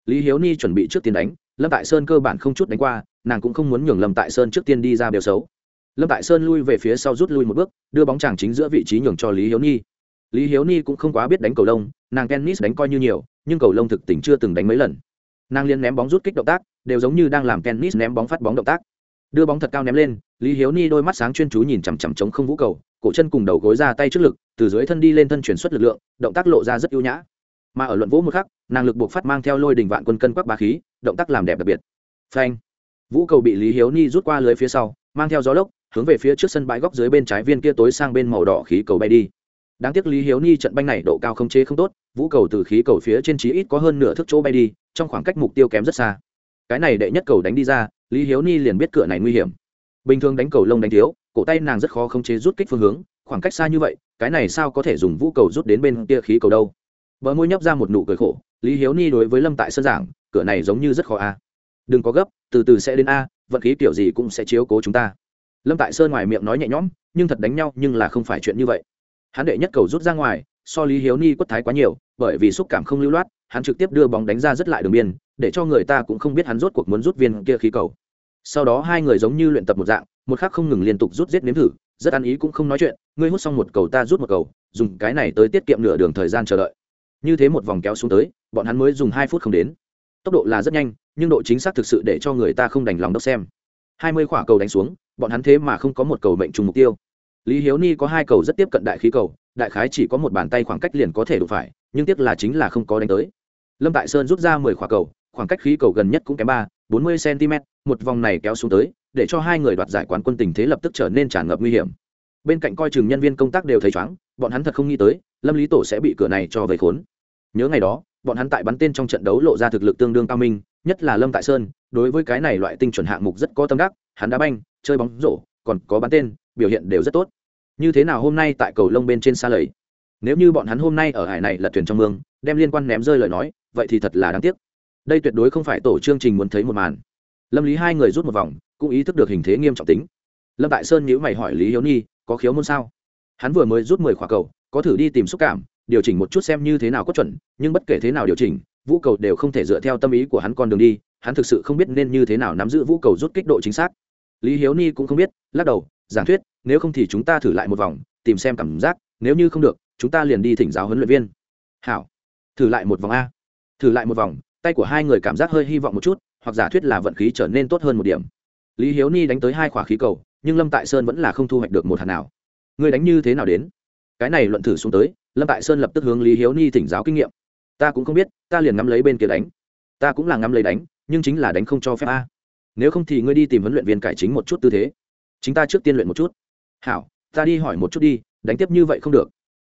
Lý hiếu ni chuẩn bị trước tiên đánh, lâm tại sơn cơ bản không chút đánh qua, nàng cũng không muốn nhường lâm tại sơn trước tiên đi ra bèo xấu lâm tại sơn lui về phía sau rút lui một bước, đưa bóng chàng chính giữa vị trí nhường cho lý hiếu ni. Lý hiếu ni cũng không quá biết đánh cầu lông, nàng tennis đánh coi như nhiều, nhưng cầu lông thực tình chưa từng đánh mấy lần. Nàng liên ném bóng rút kích động tác, đều giống như đang làm tennis ném bóng phát bóng động tác. Đưa bóng thật cao ném lên, lý hiếu ni đôi mắt sáng chuyên chú nhìn chằm chằm chống không vũ cầu, cổ chân cùng đầu gối ra tay trước lực, từ dưới thân đi lên thân chuyển xuất lực lượng, động tác lộ ra rất ưu nhã. Mà ở luận vũ một khắc, nàng lực buộc phát mang theo lôi đình vạn quân cân quắc bá khí, động tác làm đẹp đặc biệt. Phanh. Vũ cầu bị lý hiếu ni rút qua lưới phía sau, mang theo gió lốc hướng về phía trước sân bãi góc dưới bên trái viên kia tối sang bên màu đỏ khí cầu bay đi. Đáng tiếc lý hiếu ni trận banh này độ cao không chế không tốt, vũ cầu từ khí cầu phía trên trí ít có hơn nửa thước chỗ bay đi, trong khoảng cách mục tiêu kém rất xa. Cái này đệ nhất cầu đánh đi ra, lý hiếu ni liền biết cửa này nguy hiểm. Bình thường đánh cầu lông đánh thiếu, cổ tay nàng rất khó khống chế rút kích phương hướng, khoảng cách xa như vậy, cái này sao có thể dùng vũ cầu rút đến bên kia khí cầu đâu? Bờ môi nhấp ra một nụ cười khổ, lý hiếu ni đối với lâm tại sân giảng, cửa này giống như rất khó a. Đừng có gấp, từ từ sẽ đến a, vận khí kiểu gì cũng sẽ chiếu cố chúng ta lâm tại sơn ngoài miệng nói nhẹ nhõm, nhưng thật đánh nhau, nhưng là không phải chuyện như vậy. Hắn đệ nhất cầu rút ra ngoài, so lý hiếu ni quất thái quá nhiều, bởi vì xúc cảm không lưu loát, hắn trực tiếp đưa bóng đánh ra rất lại đường biên, để cho người ta cũng không biết hắn rốt cuộc muốn rút viên kia khí cầu. Sau đó hai người giống như luyện tập một dạng, một khác không ngừng liên tục rút giết nếm thử, rất ăn ý cũng không nói chuyện, ngươi hút xong một cầu ta rút một cầu, dùng cái này tới tiết kiệm nửa đường thời gian chờ đợi. Như thế một vòng kéo xuống tới, bọn hắn mới dùng hai phút không đến. Tốc độ là rất nhanh, nhưng độ chính xác thực sự để cho người ta không đành lòng đốc xem hai mươi quả cầu đánh xuống, bọn hắn thế mà không có một cầu mệnh trùng mục tiêu. Lý hiếu ni có hai cầu rất tiếp cận đại khí cầu, đại khái chỉ có một bàn tay khoảng cách liền có thể đụng phải, nhưng tiếc là chính là không có đánh tới. Lâm tại sơn rút ra mười quả cầu, khoảng cách khí cầu gần nhất cũng kém ba, bốn mươi cm một vòng này kéo xuống tới, để cho hai người đoạt giải quán quân tình thế lập tức trở nên tràn ngập nguy hiểm. Bên cạnh coi chừng nhân viên công tác đều thấy chóng, bọn hắn thật không nghĩ tới, lâm lý tổ sẽ bị cửa này cho vây khốn. Nhớ ngày đó bọn hắn tại bắn tên trong trận đấu lộ ra thực lực tương đương cao minh, nhất là lâm tại sơn, đối với cái này loại tinh chuẩn hạng mục rất có tâm đắc, hắn đá banh, chơi bóng rổ, còn có bắn tên, biểu hiện đều rất tốt. Như thế nào hôm nay tại cầu lông bên trên xa lầy? Nếu như bọn hắn hôm nay ở hải này là thuyền trong mương, đem liên quan ném rơi lời nói, vậy thì thật là đáng tiếc. Đây tuyệt đối không phải tổ chương trình muốn thấy một màn. Lâm lý hai người rút một vòng, cũng ý thức được hình thế nghiêm trọng tính. Lâm tại sơn nhữ mày hỏi lý hiếu nhi, có khiếu môn sao? Hắn vừa mới rút mười khỏa cầu, có thử đi tìm xúc cảm điều chỉnh một chút xem như thế nào có chuẩn, nhưng bất kể thế nào điều chỉnh, vũ cầu đều không thể dựa theo tâm ý của hắn con đường đi, hắn thực sự không biết nên như thế nào nắm giữ vũ cầu rút kích độ chính xác. Lý hiếu ni cũng không biết, lắc đầu, giảng thuyết, nếu không thì chúng ta thử lại một vòng, tìm xem cảm giác, nếu như không được, chúng ta liền đi thỉnh giáo huấn luyện viên. Hảo, thử lại một vòng a. Thử lại một vòng, tay của hai người cảm giác hơi hy vọng một chút, hoặc giả thuyết là vận khí trở nên tốt hơn một điểm. Lý hiếu ni đánh tới hai quả khí cầu, nhưng lâm tại sơn vẫn là không thu hoạch được một hạt nào. Người đánh như thế nào đến? Cái này luận thử xuống tới lâm tại sơn lập tức hướng lý hiếu ni thỉnh giáo kinh nghiệm. Ta cũng không biết, ta liền ngắm lấy bên kia đánh. Ta cũng là ngắm lấy đánh, nhưng chính là đánh không cho phép a. Nếu không thì ngươi đi tìm huấn luyện viên cải chính một chút tư thế. Chính ta trước tiên luyện một chút. Hảo, ta đi hỏi một chút đi, đánh tiếp như vậy không được.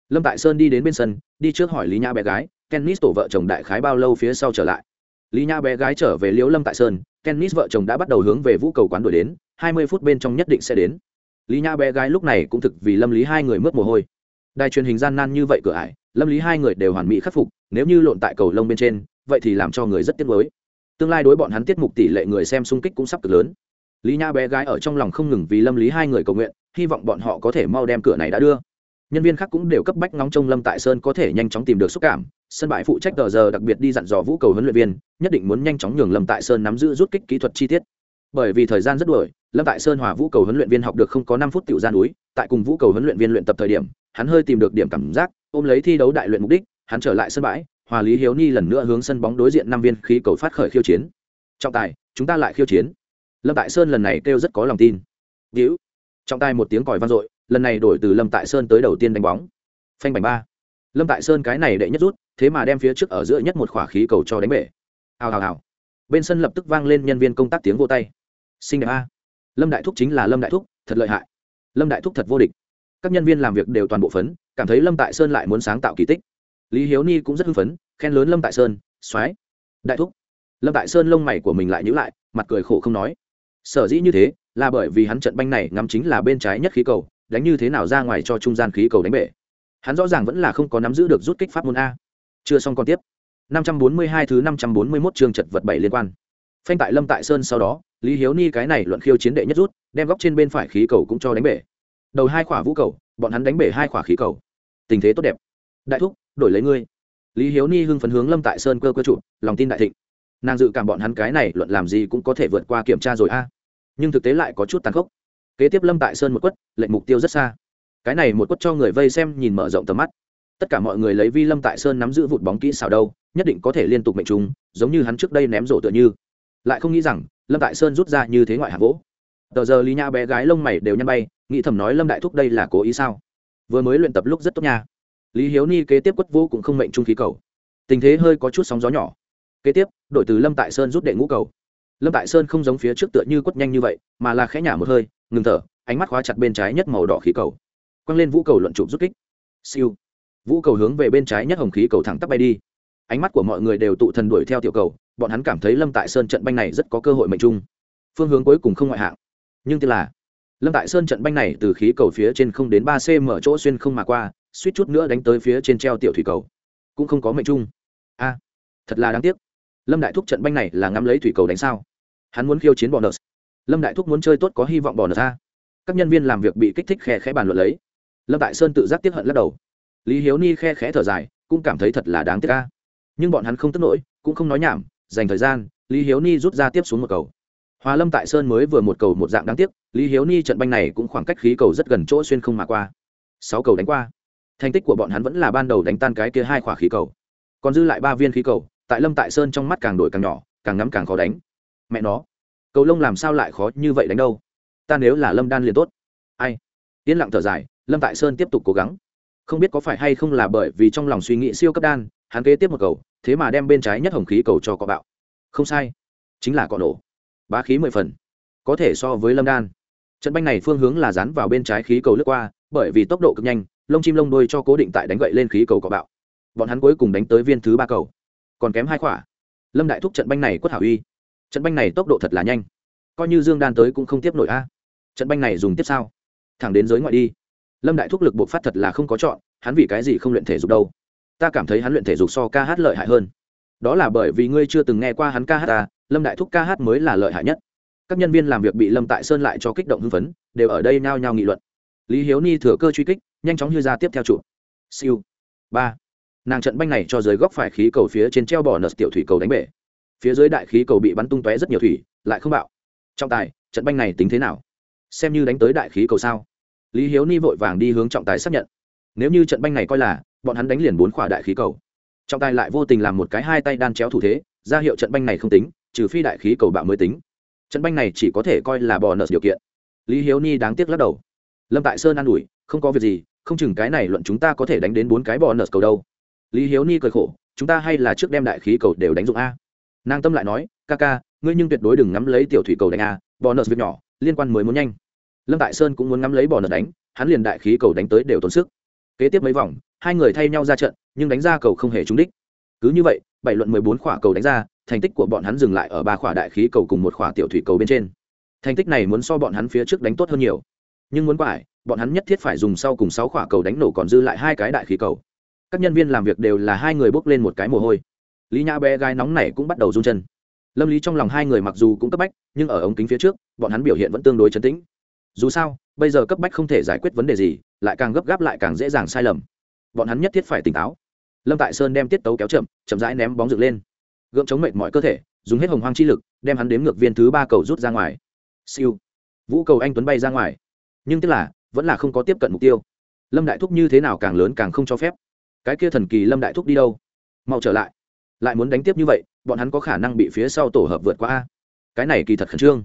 Lâm tại sơn đi đến bên sân, đi trước hỏi lý nhã bé gái, kennis tổ vợ chồng đại khái bao lâu phía sau trở lại. Lý nhã bé gái trở về liễu lâm tại sơn, kennis vợ chồng đã bắt đầu hướng về vũ cầu quán đổi đến, hai mươi phút bên trong nhất định sẽ đến. Lý nhã bé gái lúc này cũng thực vì lâm lý hai người mướt mồ hôi đài truyền hình gian nan như vậy cửa ải, lâm lý hai người đều hoàn mỹ khắc phục, nếu như lộn tại cầu lông bên trên, vậy thì làm cho người rất tiếc mới tương lai đối bọn hắn tiết mục tỷ lệ người xem xung kích cũng sắp cực lớn. Lý nha bé gái ở trong lòng không ngừng vì lâm lý hai người cầu nguyện, hy vọng bọn họ có thể mau đem cửa này đã đưa. Nhân viên khác cũng đều cấp bách ngóng trông lâm tại sơn có thể nhanh chóng tìm được xúc cảm. Sân bãi phụ trách tờ giờ đặc biệt đi dặn dò vũ cầu huấn luyện viên, nhất định muốn nhanh chóng nhường lâm tại sơn nắm giữ rút kích kỹ thuật chi tiết bởi vì thời gian rất đuổi, lâm tại sơn hòa vũ cầu huấn luyện viên học được không có năm phút tiểu gian núi, tại cùng vũ cầu huấn luyện viên luyện tập thời điểm, hắn hơi tìm được điểm cảm giác, ôm lấy thi đấu đại luyện mục đích, hắn trở lại sân bãi, hòa lý hiếu ni lần nữa hướng sân bóng đối diện năm viên khí cầu phát khởi khiêu chiến. Trọng tài, chúng ta lại khiêu chiến. Lâm tại sơn lần này kêu rất có lòng tin. Víu trọng tài một tiếng còi vang dội, lần này đổi từ lâm tại sơn tới đầu tiên đánh bóng. Phanh bành ba. Lâm tại sơn cái này đệ nhất rút, thế mà đem phía trước ở giữa nhất một khỏa khí cầu cho đánh bể. Hào hào hào. Bên sân lập tức vang lên nhân viên công tác tiếng vô tay xinh đẹp a. Lâm đại thúc chính là lâm đại thúc, thật lợi hại. Lâm đại thúc thật vô địch. Các nhân viên làm việc đều toàn bộ phấn, cảm thấy lâm tại sơn lại muốn sáng tạo kỳ tích. Lý hiếu ni cũng rất hưng phấn, khen lớn lâm tại sơn, soái, đại thúc. Lâm tại sơn lông mày của mình lại nhữ lại, mặt cười khổ không nói. Sở dĩ như thế, là bởi vì hắn trận banh này ngắm chính là bên trái nhất khí cầu, đánh như thế nào ra ngoài cho trung gian khí cầu đánh bể. Hắn rõ ràng vẫn là không có nắm giữ được rút kích pháp môn a. Chưa xong còn tiếp. 542 thứ 541 chương chật vật bảy liên quan. Phanh tại lâm tại sơn sau đó lý hiếu ni cái này luận khiêu chiến đệ nhất rút, đem góc trên bên phải khí cầu cũng cho đánh bể. Đầu hai khỏa vũ cầu, bọn hắn đánh bể hai khỏa khí cầu. Tình thế tốt đẹp. Đại thúc, đổi lấy ngươi. Lý hiếu ni hưng phấn hướng lâm tại sơn cơ cơ trụ, lòng tin đại thịnh. Nàng dự cảm bọn hắn cái này luận làm gì cũng có thể vượt qua kiểm tra rồi a. Nhưng thực tế lại có chút tàn khốc. Kế tiếp lâm tại sơn một quất, lệnh mục tiêu rất xa. Cái này một quất cho người vây xem nhìn mở rộng tầm mắt. Tất cả mọi người lấy vi lâm tại sơn nắm giữ vụt bóng kỹ xảo đâu, nhất định có thể liên tục mệnh trùng, giống như hắn trước đây ném rổ tựa như. Lại không nghĩ rằng lâm tại sơn rút ra như thế ngoại hạng gỗ. Tờ giờ lý Nha bé gái lông mày đều nhăn bay, nghĩ thầm nói lâm đại thúc đây là cố ý sao? Vừa mới luyện tập lúc rất tốt nha. Lý hiếu ni kế tiếp quất vô cũng không mệnh trung khí cầu. Tình thế hơi có chút sóng gió nhỏ. Kế tiếp, đội từ lâm tại sơn rút đệ ngũ cầu. Lâm tại sơn không giống phía trước tựa như quất nhanh như vậy, mà là khẽ nhả một hơi, ngừng thở, ánh mắt khóa chặt bên trái nhất màu đỏ khí cầu. Quăng lên vũ cầu luận chụp rút kích. Siêu. Vũ cầu hướng về bên trái nhất hồng khí cầu thẳng tắp bay đi. Ánh mắt của mọi người đều tụ thần đuổi theo tiểu cầu bọn hắn cảm thấy lâm tại sơn trận banh này rất có cơ hội mệnh chung, phương hướng cuối cùng không ngoại hạng. Nhưng tức là lâm tại sơn trận banh này từ khí cầu phía trên không đến ba cm chỗ xuyên không mà qua suýt chút nữa đánh tới phía trên treo tiểu thủy cầu. Cũng không có mệnh chung a thật là đáng tiếc. Lâm đại thúc trận banh này là ngắm lấy thủy cầu đánh sao? Hắn muốn khiêu chiến bọn nợ. Lâm đại thúc muốn chơi tốt có hy vọng bọn nợ ra. Các nhân viên làm việc bị kích thích khe khẽ bàn luận lấy. Lâm đại sơn tự giác tiếp hận lắc đầu. Lý hiếu ni khe khẽ thở dài cũng cảm thấy thật là đáng tiếc ca nhưng bọn hắn không tức nổi cũng không nói nhảm dành thời gian, lý hiếu ni rút ra tiếp xuống một cầu. Hòa lâm tại sơn mới vừa một cầu một dạng đáng tiếc, lý hiếu ni trận banh này cũng khoảng cách khí cầu rất gần chỗ xuyên không mà qua. Sáu cầu đánh qua. Thành tích của bọn hắn vẫn là ban đầu đánh tan cái kia hai khỏa khí cầu. Còn dư lại ba viên khí cầu, tại lâm tại sơn trong mắt càng đổi càng nhỏ, càng ngắm càng khó đánh. Mẹ nó, cầu lông làm sao lại khó như vậy đánh đâu? Ta nếu là lâm đan liền tốt. Ai? Yên lặng thở dài, lâm tại sơn tiếp tục cố gắng. Không biết có phải hay không là bởi vì trong lòng suy nghĩ siêu cấp đan hắn kế tiếp một cầu, thế mà đem bên trái nhất hồng khí cầu cho cọ bạo. Không sai, chính là cọ nổ. Bá khí mười phần. Có thể so với lâm đan. Trận banh này phương hướng là dán vào bên trái khí cầu lướt qua, bởi vì tốc độ cực nhanh, lông chim lông đôi cho cố định tại đánh gậy lên khí cầu cọ bạo. Bọn hắn cuối cùng đánh tới viên thứ ba cầu. Còn kém hai quả. lâm đại thúc trận banh này quất hảo uy. Trận banh này tốc độ thật là nhanh. Coi như dương đan tới cũng không tiếp nổi a. Trận banh này dùng tiếp sao? Thẳng đến giới ngoại đi. Lâm đại thúc lực buộc phát thật là không có chọn, hắn vì cái gì không luyện thể dục đâu? Ta cảm thấy hắn luyện thể dục so ca hát lợi hại hơn. Đó là bởi vì ngươi chưa từng nghe qua hắn ca hát ta, lâm đại thúc ca hát mới là lợi hại nhất. Các nhân viên làm việc bị lâm tại sơn lại cho kích động hưng phấn, đều ở đây nao nhao nghị luận. Lý hiếu ni thừa cơ truy kích, nhanh chóng như ra tiếp theo trụ. Siêu. Ba. Nàng trận banh này cho dưới góc phải khí cầu phía trên treo bỏ nợt tiểu thủy cầu đánh bể. Phía dưới đại khí cầu bị bắn tung tóe rất nhiều thủy, lại không bạo. Trọng tài, trận banh này tính thế nào? Xem như đánh tới đại khí cầu sao? Lý hiếu ni vội vàng đi hướng trọng tài xác nhận. Nếu như trận banh này coi là bọn hắn đánh liền bốn khỏa đại khí cầu. Trọng tài lại vô tình làm một cái hai tay đan chéo thủ thế, ra hiệu trận banh này không tính, trừ phi đại khí cầu bạo mới tính. Trận banh này chỉ có thể coi là bò nợ điều kiện. Lý hiếu ni đáng tiếc lắc đầu. Lâm tại sơn an ủi, không có việc gì, không chừng cái này luận chúng ta có thể đánh đến bốn cái bò nợ cầu đâu. Lý hiếu ni cười khổ, chúng ta hay là trước đem đại khí cầu đều đánh dụng a. Nàng tâm lại nói, ca ca, ngươi nhưng tuyệt đối đừng ngắm lấy tiểu thủy cầu đánh a, bò nợ việc nhỏ, liên quan mới muốn nhanh. Lâm tại sơn cũng muốn ngắm lấy bò nợ đánh, hắn liền đại khí cầu đánh tới đều tốn sức kế tiếp mấy vòng, hai người thay nhau ra trận, nhưng đánh ra cầu không hề trúng đích. Cứ như vậy, bảy luận mười bốn khỏa cầu đánh ra, thành tích của bọn hắn dừng lại ở ba khỏa đại khí cầu cùng một khỏa tiểu thủy cầu bên trên. Thành tích này muốn so bọn hắn phía trước đánh tốt hơn nhiều. Nhưng muốn quải bọn hắn nhất thiết phải dùng sau cùng sáu khỏa cầu đánh nổ còn dư lại hai cái đại khí cầu. Các nhân viên làm việc đều là hai người bốc lên một cái mồ hôi. Lý nhã bé gái nóng này cũng bắt đầu run chân. Lâm lý trong lòng hai người mặc dù cũng cấp bách, nhưng ở ống kính phía trước, bọn hắn biểu hiện vẫn tương đối chấn tĩnh. Dù sao bây giờ cấp bách không thể giải quyết vấn đề gì, lại càng gấp gáp lại càng dễ dàng sai lầm. Bọn hắn nhất thiết phải tỉnh táo. Lâm tại sơn đem tiết tấu kéo chậm chậm rãi ném bóng dựng lên. Gượng chống mệt mọi cơ thể, dùng hết hồng hoang chi lực, đem hắn đếm ngược viên thứ ba cầu rút ra ngoài. Siêu. Vũ cầu anh tuấn bay ra ngoài. Nhưng tức là, vẫn là không có tiếp cận mục tiêu. Lâm đại thúc như thế nào càng lớn càng không cho phép. Cái kia thần kỳ lâm đại thúc đi đâu? Mau trở lại. Lại muốn đánh tiếp như vậy, bọn hắn có khả năng bị phía sau tổ hợp vượt qua a. Cái này kỳ thật khẩn trương.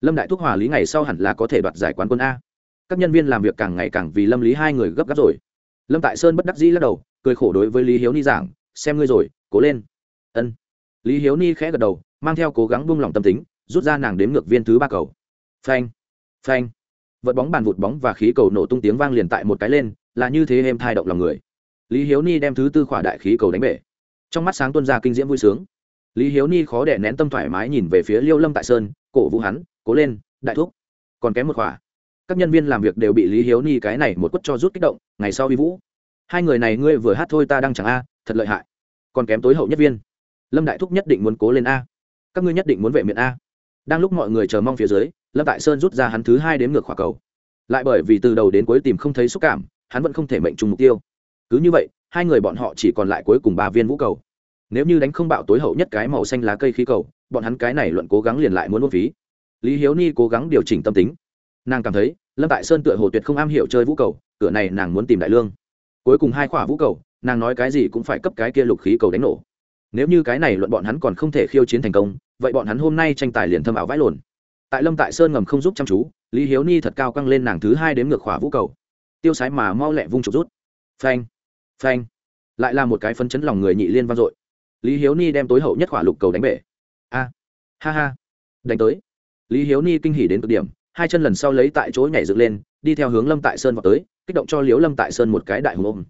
Lâm đại thúc hòa lý ngày sau hẳn là có thể đoạt giải quán quân a các nhân viên làm việc càng ngày càng vì lâm lý hai người gấp gáp rồi. Lâm tại sơn bất đắc dĩ lắc đầu, cười khổ đối với lý hiếu ni giảng, xem ngươi rồi, cố lên. Ân. Lý hiếu ni khẽ gật đầu, mang theo cố gắng buông lỏng tâm tính, rút ra nàng đếm ngược viên thứ ba cầu. Phanh phanh. Vật bóng bàn vụt bóng và khí cầu nổ tung tiếng vang liền tại một cái lên, là như thế êm thai động lòng người. Lý hiếu ni đem thứ tư khỏa đại khí cầu đánh bể. Trong mắt sáng tuân ra kinh diễm vui sướng. Lý hiếu ni khó đẻ nén tâm thoải mái nhìn về phía liêu lâm tại sơn, cổ vũ hắn, cố lên, đại thúc, còn kém một khỏa các nhân viên làm việc đều bị lý hiếu ni cái này một quất cho rút kích động, ngày sau Vi vũ. Hai người này ngươi vừa hát thôi ta đang chẳng a, thật lợi hại. Còn kém tối hậu nhất viên. Lâm đại thúc nhất định muốn cố lên a. Các ngươi nhất định muốn vệ miệng a. Đang lúc mọi người chờ mong phía dưới, lâm tại sơn rút ra hắn thứ hai đến ngược khỏa cầu. Lại bởi vì từ đầu đến cuối tìm không thấy xúc cảm, hắn vẫn không thể mệnh trùng mục tiêu. Cứ như vậy, hai người bọn họ chỉ còn lại cuối cùng ba viên vũ cầu. Nếu như đánh không bạo tối hậu nhất cái màu xanh lá cây khí cầu, bọn hắn cái này luận cố gắng liền lại muốn một phí. Lý hiếu ni cố gắng điều chỉnh tâm tính nàng cảm thấy lâm tại sơn tựa hồ tuyệt không am hiểu chơi vũ cầu cửa này nàng muốn tìm đại lương cuối cùng hai khỏa vũ cầu nàng nói cái gì cũng phải cấp cái kia lục khí cầu đánh nổ nếu như cái này luận bọn hắn còn không thể khiêu chiến thành công vậy bọn hắn hôm nay tranh tài liền thâm ảo vãi lồn tại lâm tại sơn ngầm không giúp chăm chú lý hiếu ni thật cao căng lên nàng thứ hai đến ngược khỏa vũ cầu tiêu sái mà mau lẹ vung trục rút phanh phanh lại là một cái phấn chấn lòng người nhị liên vang dội lý hiếu ni đem tối hậu nhất khỏa lục cầu đánh bể a ha ha đánh tới lý hiếu ni kinh hỉ đến cực điểm hai chân lần sau lấy tại chỗ nhảy dựng lên, đi theo hướng lâm tại sơn vào tới, kích động cho liếu lâm tại sơn một cái đại hùng ôm.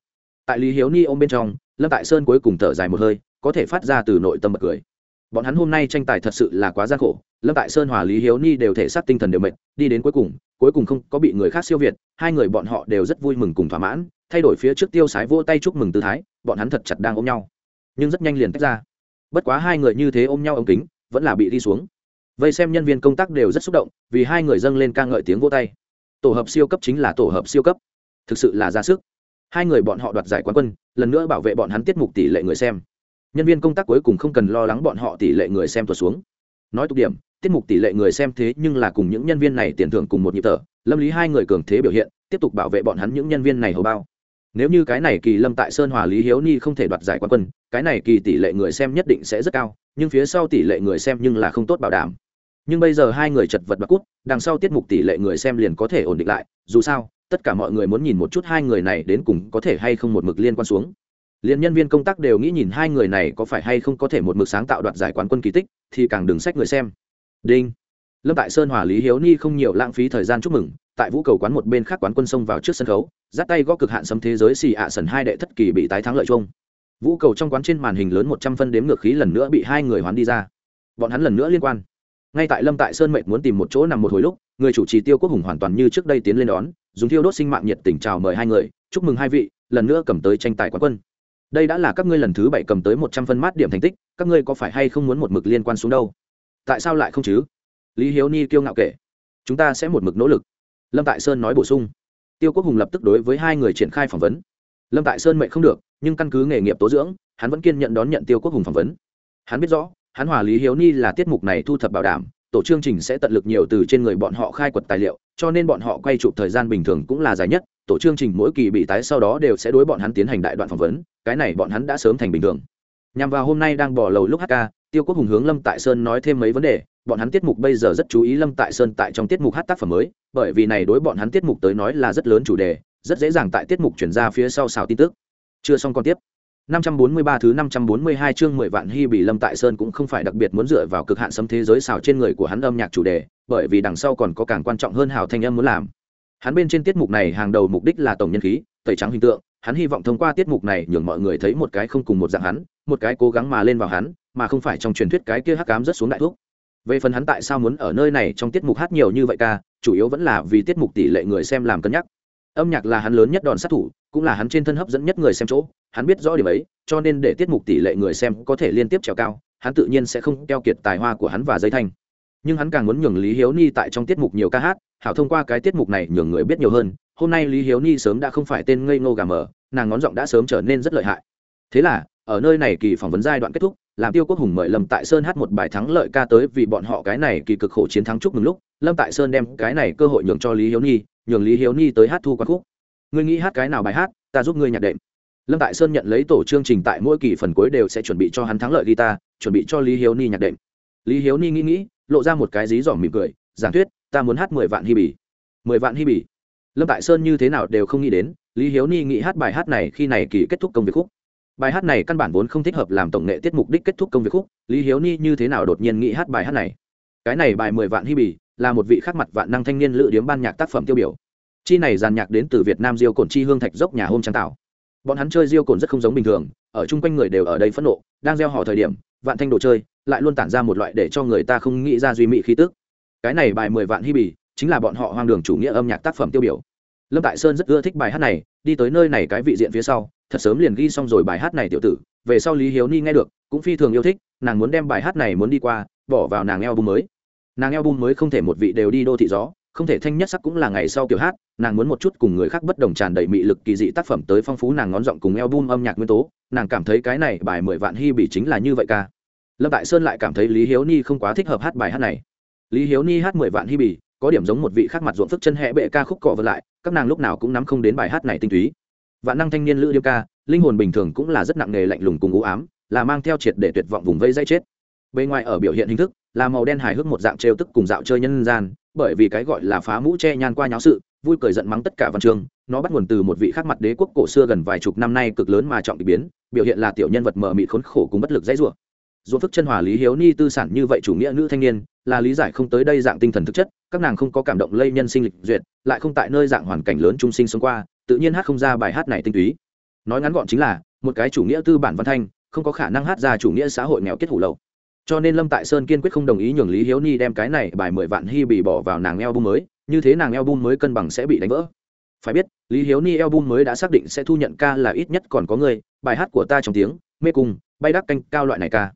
Tại lý hiếu ni ôm bên trong, lâm tại sơn cuối cùng thở dài một hơi, có thể phát ra từ nội tâm bật cười. Bọn hắn hôm nay tranh tài thật sự là quá gian khổ, lâm tại sơn hòa lý hiếu ni đều thể xác tinh thần đều mệt, đi đến cuối cùng cuối cùng không có bị người khác siêu việt, hai người bọn họ đều rất vui mừng cùng thỏa mãn, thay đổi phía trước tiêu sái vỗ tay chúc mừng tư thái, bọn hắn thật chặt đang ôm nhau. Nhưng rất nhanh liền tách ra. Bất quá hai người như thế ôm nhau ống kính, vẫn là bị đi xuống vây xem nhân viên công tác đều rất xúc động, vì hai người dâng lên ca ngợi tiếng vỗ tay. Tổ hợp siêu cấp chính là tổ hợp siêu cấp. Thực sự là ra sức. Hai người bọn họ đoạt giải quán quân, lần nữa bảo vệ bọn hắn tiết mục tỷ lệ người xem. Nhân viên công tác cuối cùng không cần lo lắng bọn họ tỷ lệ người xem tuột xuống. Nói tục điểm, tiết mục tỷ lệ người xem thế nhưng là cùng những nhân viên này tiền thưởng cùng một nhịp thở. Lâm lý hai người cường thế biểu hiện, tiếp tục bảo vệ bọn hắn những nhân viên này hầu bao. Nếu như cái này kỳ lâm tại sơn hòa lý hiếu ni không thể đoạt giải quán quân, cái này kỳ tỷ lệ người xem nhất định sẽ rất cao, nhưng phía sau tỷ lệ người xem nhưng là không tốt bảo đảm nhưng bây giờ hai người chật vật bạc cút, đằng sau tiết mục tỷ lệ người xem liền có thể ổn định lại. Dù sao, tất cả mọi người muốn nhìn một chút hai người này đến cùng có thể hay không một mực liên quan xuống. Liền nhân viên công tác đều nghĩ nhìn hai người này có phải hay không có thể một mực sáng tạo đoạt giải quán quân kỳ tích, thì càng đừng sách người xem. Đinh. Lâm tại sơn hòa lý hiếu ni không nhiều lãng phí thời gian chúc mừng, tại vũ cầu quán một bên khác quán quân xông vào trước sân khấu giáp tay gõ cực hạn sấm thế giới xì ạ sần hai đệ thất kỳ bị tái thắng lợi chung. Vũ cầu trong quán trên màn hình lớn một trăm phân đếm ngược khí lần nữa bị hai người hoán đi ra. Bọn hắn lần nữa liên quan ngay tại lâm tại sơn mệnh muốn tìm một chỗ nằm một hồi lúc, người chủ trì tiêu quốc hùng hoàn toàn như trước đây tiến lên đón, dùng thiêu đốt sinh mạng nhiệt tình chào mời hai người, chúc mừng hai vị, lần nữa cầm tới tranh tài quán quân. Đây đã là các ngươi lần thứ bảy cầm tới một trăm phân mát điểm thành tích, các ngươi có phải hay không muốn một mực liên quan xuống đâu? Tại sao lại không chứ? Lý hiếu ni kiêu ngạo kể. Chúng ta sẽ một mực nỗ lực. Lâm tại sơn nói bổ sung. Tiêu quốc hùng lập tức đối với hai người triển khai phỏng vấn. Lâm tại sơn mệnh không được, nhưng căn cứ nghề nghiệp tố dưỡng, hắn vẫn kiên nhận đón nhận tiêu quốc hùng phỏng vấn. Hắn biết rõ hắn hòa lý hiếu ni là tiết mục này thu thập bảo đảm, tổ chương trình sẽ tận lực nhiều từ trên người bọn họ khai quật tài liệu, cho nên bọn họ quay chụp thời gian bình thường cũng là dài nhất, tổ chương trình mỗi kỳ bị tái sau đó đều sẽ đối bọn hắn tiến hành đại đoạn phỏng vấn, cái này bọn hắn đã sớm thành bình thường. Nhằm vào hôm nay đang bỏ lầu lúc hk tiêu quốc hùng hướng lâm tại sơn nói thêm mấy vấn đề, bọn hắn tiết mục bây giờ rất chú ý lâm tại sơn tại trong tiết mục hát tác phẩm mới, bởi vì này đối bọn hắn tiết mục tới nói là rất lớn chủ đề, rất dễ dàng tại tiết mục chuyển ra phía sau xào tin tức. Chưa xong còn tiếp. 543 thứ 542 chương 10 vạn hy bị Lâm Tại Sơn cũng không phải đặc biệt muốn dựa vào cực hạn sấm thế giới xào trên người của hắn âm nhạc chủ đề, bởi vì đằng sau còn có càng quan trọng hơn hào thanh âm muốn làm. Hắn bên trên tiết mục này hàng đầu mục đích là tổng nhân khí, tẩy trắng hình tượng, hắn hy vọng thông qua tiết mục này nhường mọi người thấy một cái không cùng một dạng hắn, một cái cố gắng mà lên vào hắn, mà không phải trong truyền thuyết cái kia hắc ám rất xuống đại thuốc. Về phần hắn tại sao muốn ở nơi này trong tiết mục hát nhiều như vậy ca, chủ yếu vẫn là vì tiết mục tỷ lệ người xem làm cân nhắc. Âm nhạc là hắn lớn nhất đòn sát thủ, cũng là hắn trên thân hấp dẫn nhất người xem chỗ, hắn biết rõ điểm ấy cho nên để tiết mục tỷ lệ người xem có thể liên tiếp trèo cao hắn tự nhiên sẽ không keo kiệt tài hoa của hắn và dây thanh. Nhưng hắn càng muốn nhường lý hiếu ni tại trong tiết mục nhiều ca hát hảo thông qua cái tiết mục này nhường người biết nhiều hơn hôm nay lý hiếu ni sớm đã không phải tên ngây ngô gà mờ nàng ngón giọng đã sớm trở nên rất lợi hại. Thế là ở nơi này kỳ phỏng vấn giai đoạn kết thúc làm tiêu quốc hùng mời lâm tại sơn hát một bài thắng lợi ca tới vì bọn họ cái này kỳ cực khổ chiến thắng chúc mừng lúc lâm tại sơn đem cái này cơ hội nhường cho lý hiếu ni nhường lý hiếu ni tới hát thu qua khúc ngươi nghĩ hát cái nào bài hát, ta giúp ngươi nhạc đệm. Lâm tại sơn nhận lấy tổ chương trình tại mỗi kỳ phần cuối đều sẽ chuẩn bị cho hắn thắng lợi guitar, chuẩn bị cho lý hiếu ni nhạc đệm. Lý hiếu ni nghĩ nghĩ, lộ ra một cái dí dỏm mỉm cười, giảng thuyết, ta muốn hát mười vạn hy bỉ mười vạn hy bỉ lâm tại sơn như thế nào đều không nghĩ đến, lý hiếu ni nghĩ hát bài hát này khi này kỳ kết thúc công việc khúc. Bài hát này căn bản vốn không thích hợp làm tổng nghệ tiết mục đích kết thúc công việc khúc, lý hiếu ni như thế nào đột nhiên nghĩ hát bài hát này? Cái này bài mười vạn hy bỉ là một vị khắc mặt vạn năng thanh niên lự điếm ban nhạc tác phẩm tiêu biểu chi này giàn nhạc đến từ việt nam diêu cổn chi hương thạch dốc nhà hôm trang tạo bọn hắn chơi diêu cồn rất không giống bình thường, ở chung quanh người đều ở đây phẫn nộ, đang gieo họ thời điểm, vạn thanh đồ chơi, lại luôn tản ra một loại để cho người ta không nghĩ ra duy mỹ khí tức. Cái này bài mười vạn hy bì, chính là bọn họ hoang đường chủ nghĩa âm nhạc tác phẩm tiêu biểu. Lâm tại sơn rất ưa thích bài hát này, đi tới nơi này cái vị diện phía sau, thật sớm liền ghi xong rồi bài hát này tiểu tử, về sau lý hiếu ni nghe được, cũng phi thường yêu thích, nàng muốn đem bài hát này muốn đi qua, bỏ vào nàng eo bung mới. Nàng eo bung mới không thể một vị đều đi đô thị gió không thể thanh nhất sắc cũng là ngày sau kiểu hát nàng muốn một chút cùng người khác bất đồng tràn đầy mị lực kỳ dị tác phẩm tới phong phú nàng ngón giọng cùng album âm nhạc nguyên tố nàng cảm thấy cái này bài mười vạn hy bị chính là như vậy ca. Lâm Đại sơn lại cảm thấy lý hiếu ni không quá thích hợp hát bài hát này. Lý hiếu ni hát mười vạn hy bỉ, có điểm giống một vị khác mặt ruộng phức chân hẹ bệ ca khúc cọ vật lại các nàng lúc nào cũng nắm không đến bài hát này tinh túy. Vạn năng thanh niên lữ điêu ca linh hồn bình thường cũng là rất nặng nề lạnh lùng cùng u ám là mang theo triệt để tuyệt vọng vùng vây dây chết. Bề ngoài ở biểu hiện hình thức là màu đen hài hước một dạng trêu tức cùng dạo chơi nhân gian bởi vì cái gọi là phá mũ che nhan qua nháo sự vui cười giận mắng tất cả văn chương nó bắt nguồn từ một vị khác mặt đế quốc cổ xưa gần vài chục năm nay cực lớn mà trọng bị biến biểu hiện là tiểu nhân vật mờ mịt khốn khổ cùng bất lực dãy ruộng ruộng Phức chân hòa Lý Hiếu Ni tư sản như vậy chủ nghĩa nữ thanh niên, là lý giải không tới đây dạng tinh thần thực chất, các nàng không có cảm động lây nhân sinh lịch duyệt, lại không tại nơi dạng hoàn cảnh lớn trung sinh sống qua, tự nhiên hát không ra bài hát này tinh túy. Nói ngắn gọn chính là, một cái chủ nghĩa tư bản văn thanh, không có khả năng hát ra chủ nghĩa xã hội nghèo kết hủ lậu cho nên lâm tại sơn kiên quyết không đồng ý nhường lý hiếu ni đem cái này bài mười vạn hy bị bỏ vào nàng eo bung mới, như thế nàng eo bung mới cân bằng sẽ bị đánh vỡ. Phải biết, lý hiếu ni eo bung mới đã xác định sẽ thu nhận ca là ít nhất còn có người, bài hát của ta trong tiếng, mê cung, bay đắc canh cao loại này ca.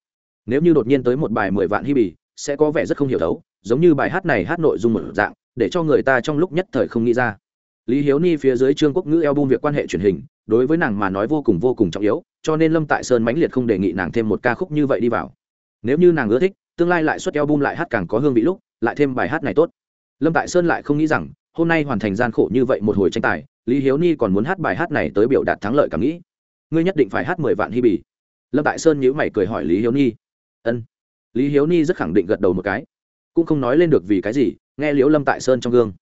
Nếu như đột nhiên tới một bài mười vạn hy bì, sẽ có vẻ rất không hiểu thấu, giống như bài hát này hát nội dung một dạng, để cho người ta trong lúc nhất thời không nghĩ ra. Lý hiếu ni phía dưới trương quốc ngữ eo bung việc quan hệ truyền hình, đối với nàng mà nói vô cùng vô cùng trọng yếu, cho nên lâm tại sơn mãnh liệt không đề nghị nàng thêm một ca khúc như vậy đi vào nếu như nàng ưa thích, tương lai lại xuất eo bum lại hát càng có hương vị lúc, lại thêm bài hát này tốt. Lâm tại sơn lại không nghĩ rằng, hôm nay hoàn thành gian khổ như vậy một hồi tranh tài, lý hiếu ni còn muốn hát bài hát này tới biểu đạt thắng lợi cảm nghĩ. Ngươi nhất định phải hát mười vạn hy bì lâm tại sơn nhữ mày cười hỏi lý hiếu ni. Ân. Lý hiếu ni rất khẳng định gật đầu một cái. Cũng không nói lên được vì cái gì, nghe liễu lâm tại sơn trong gương.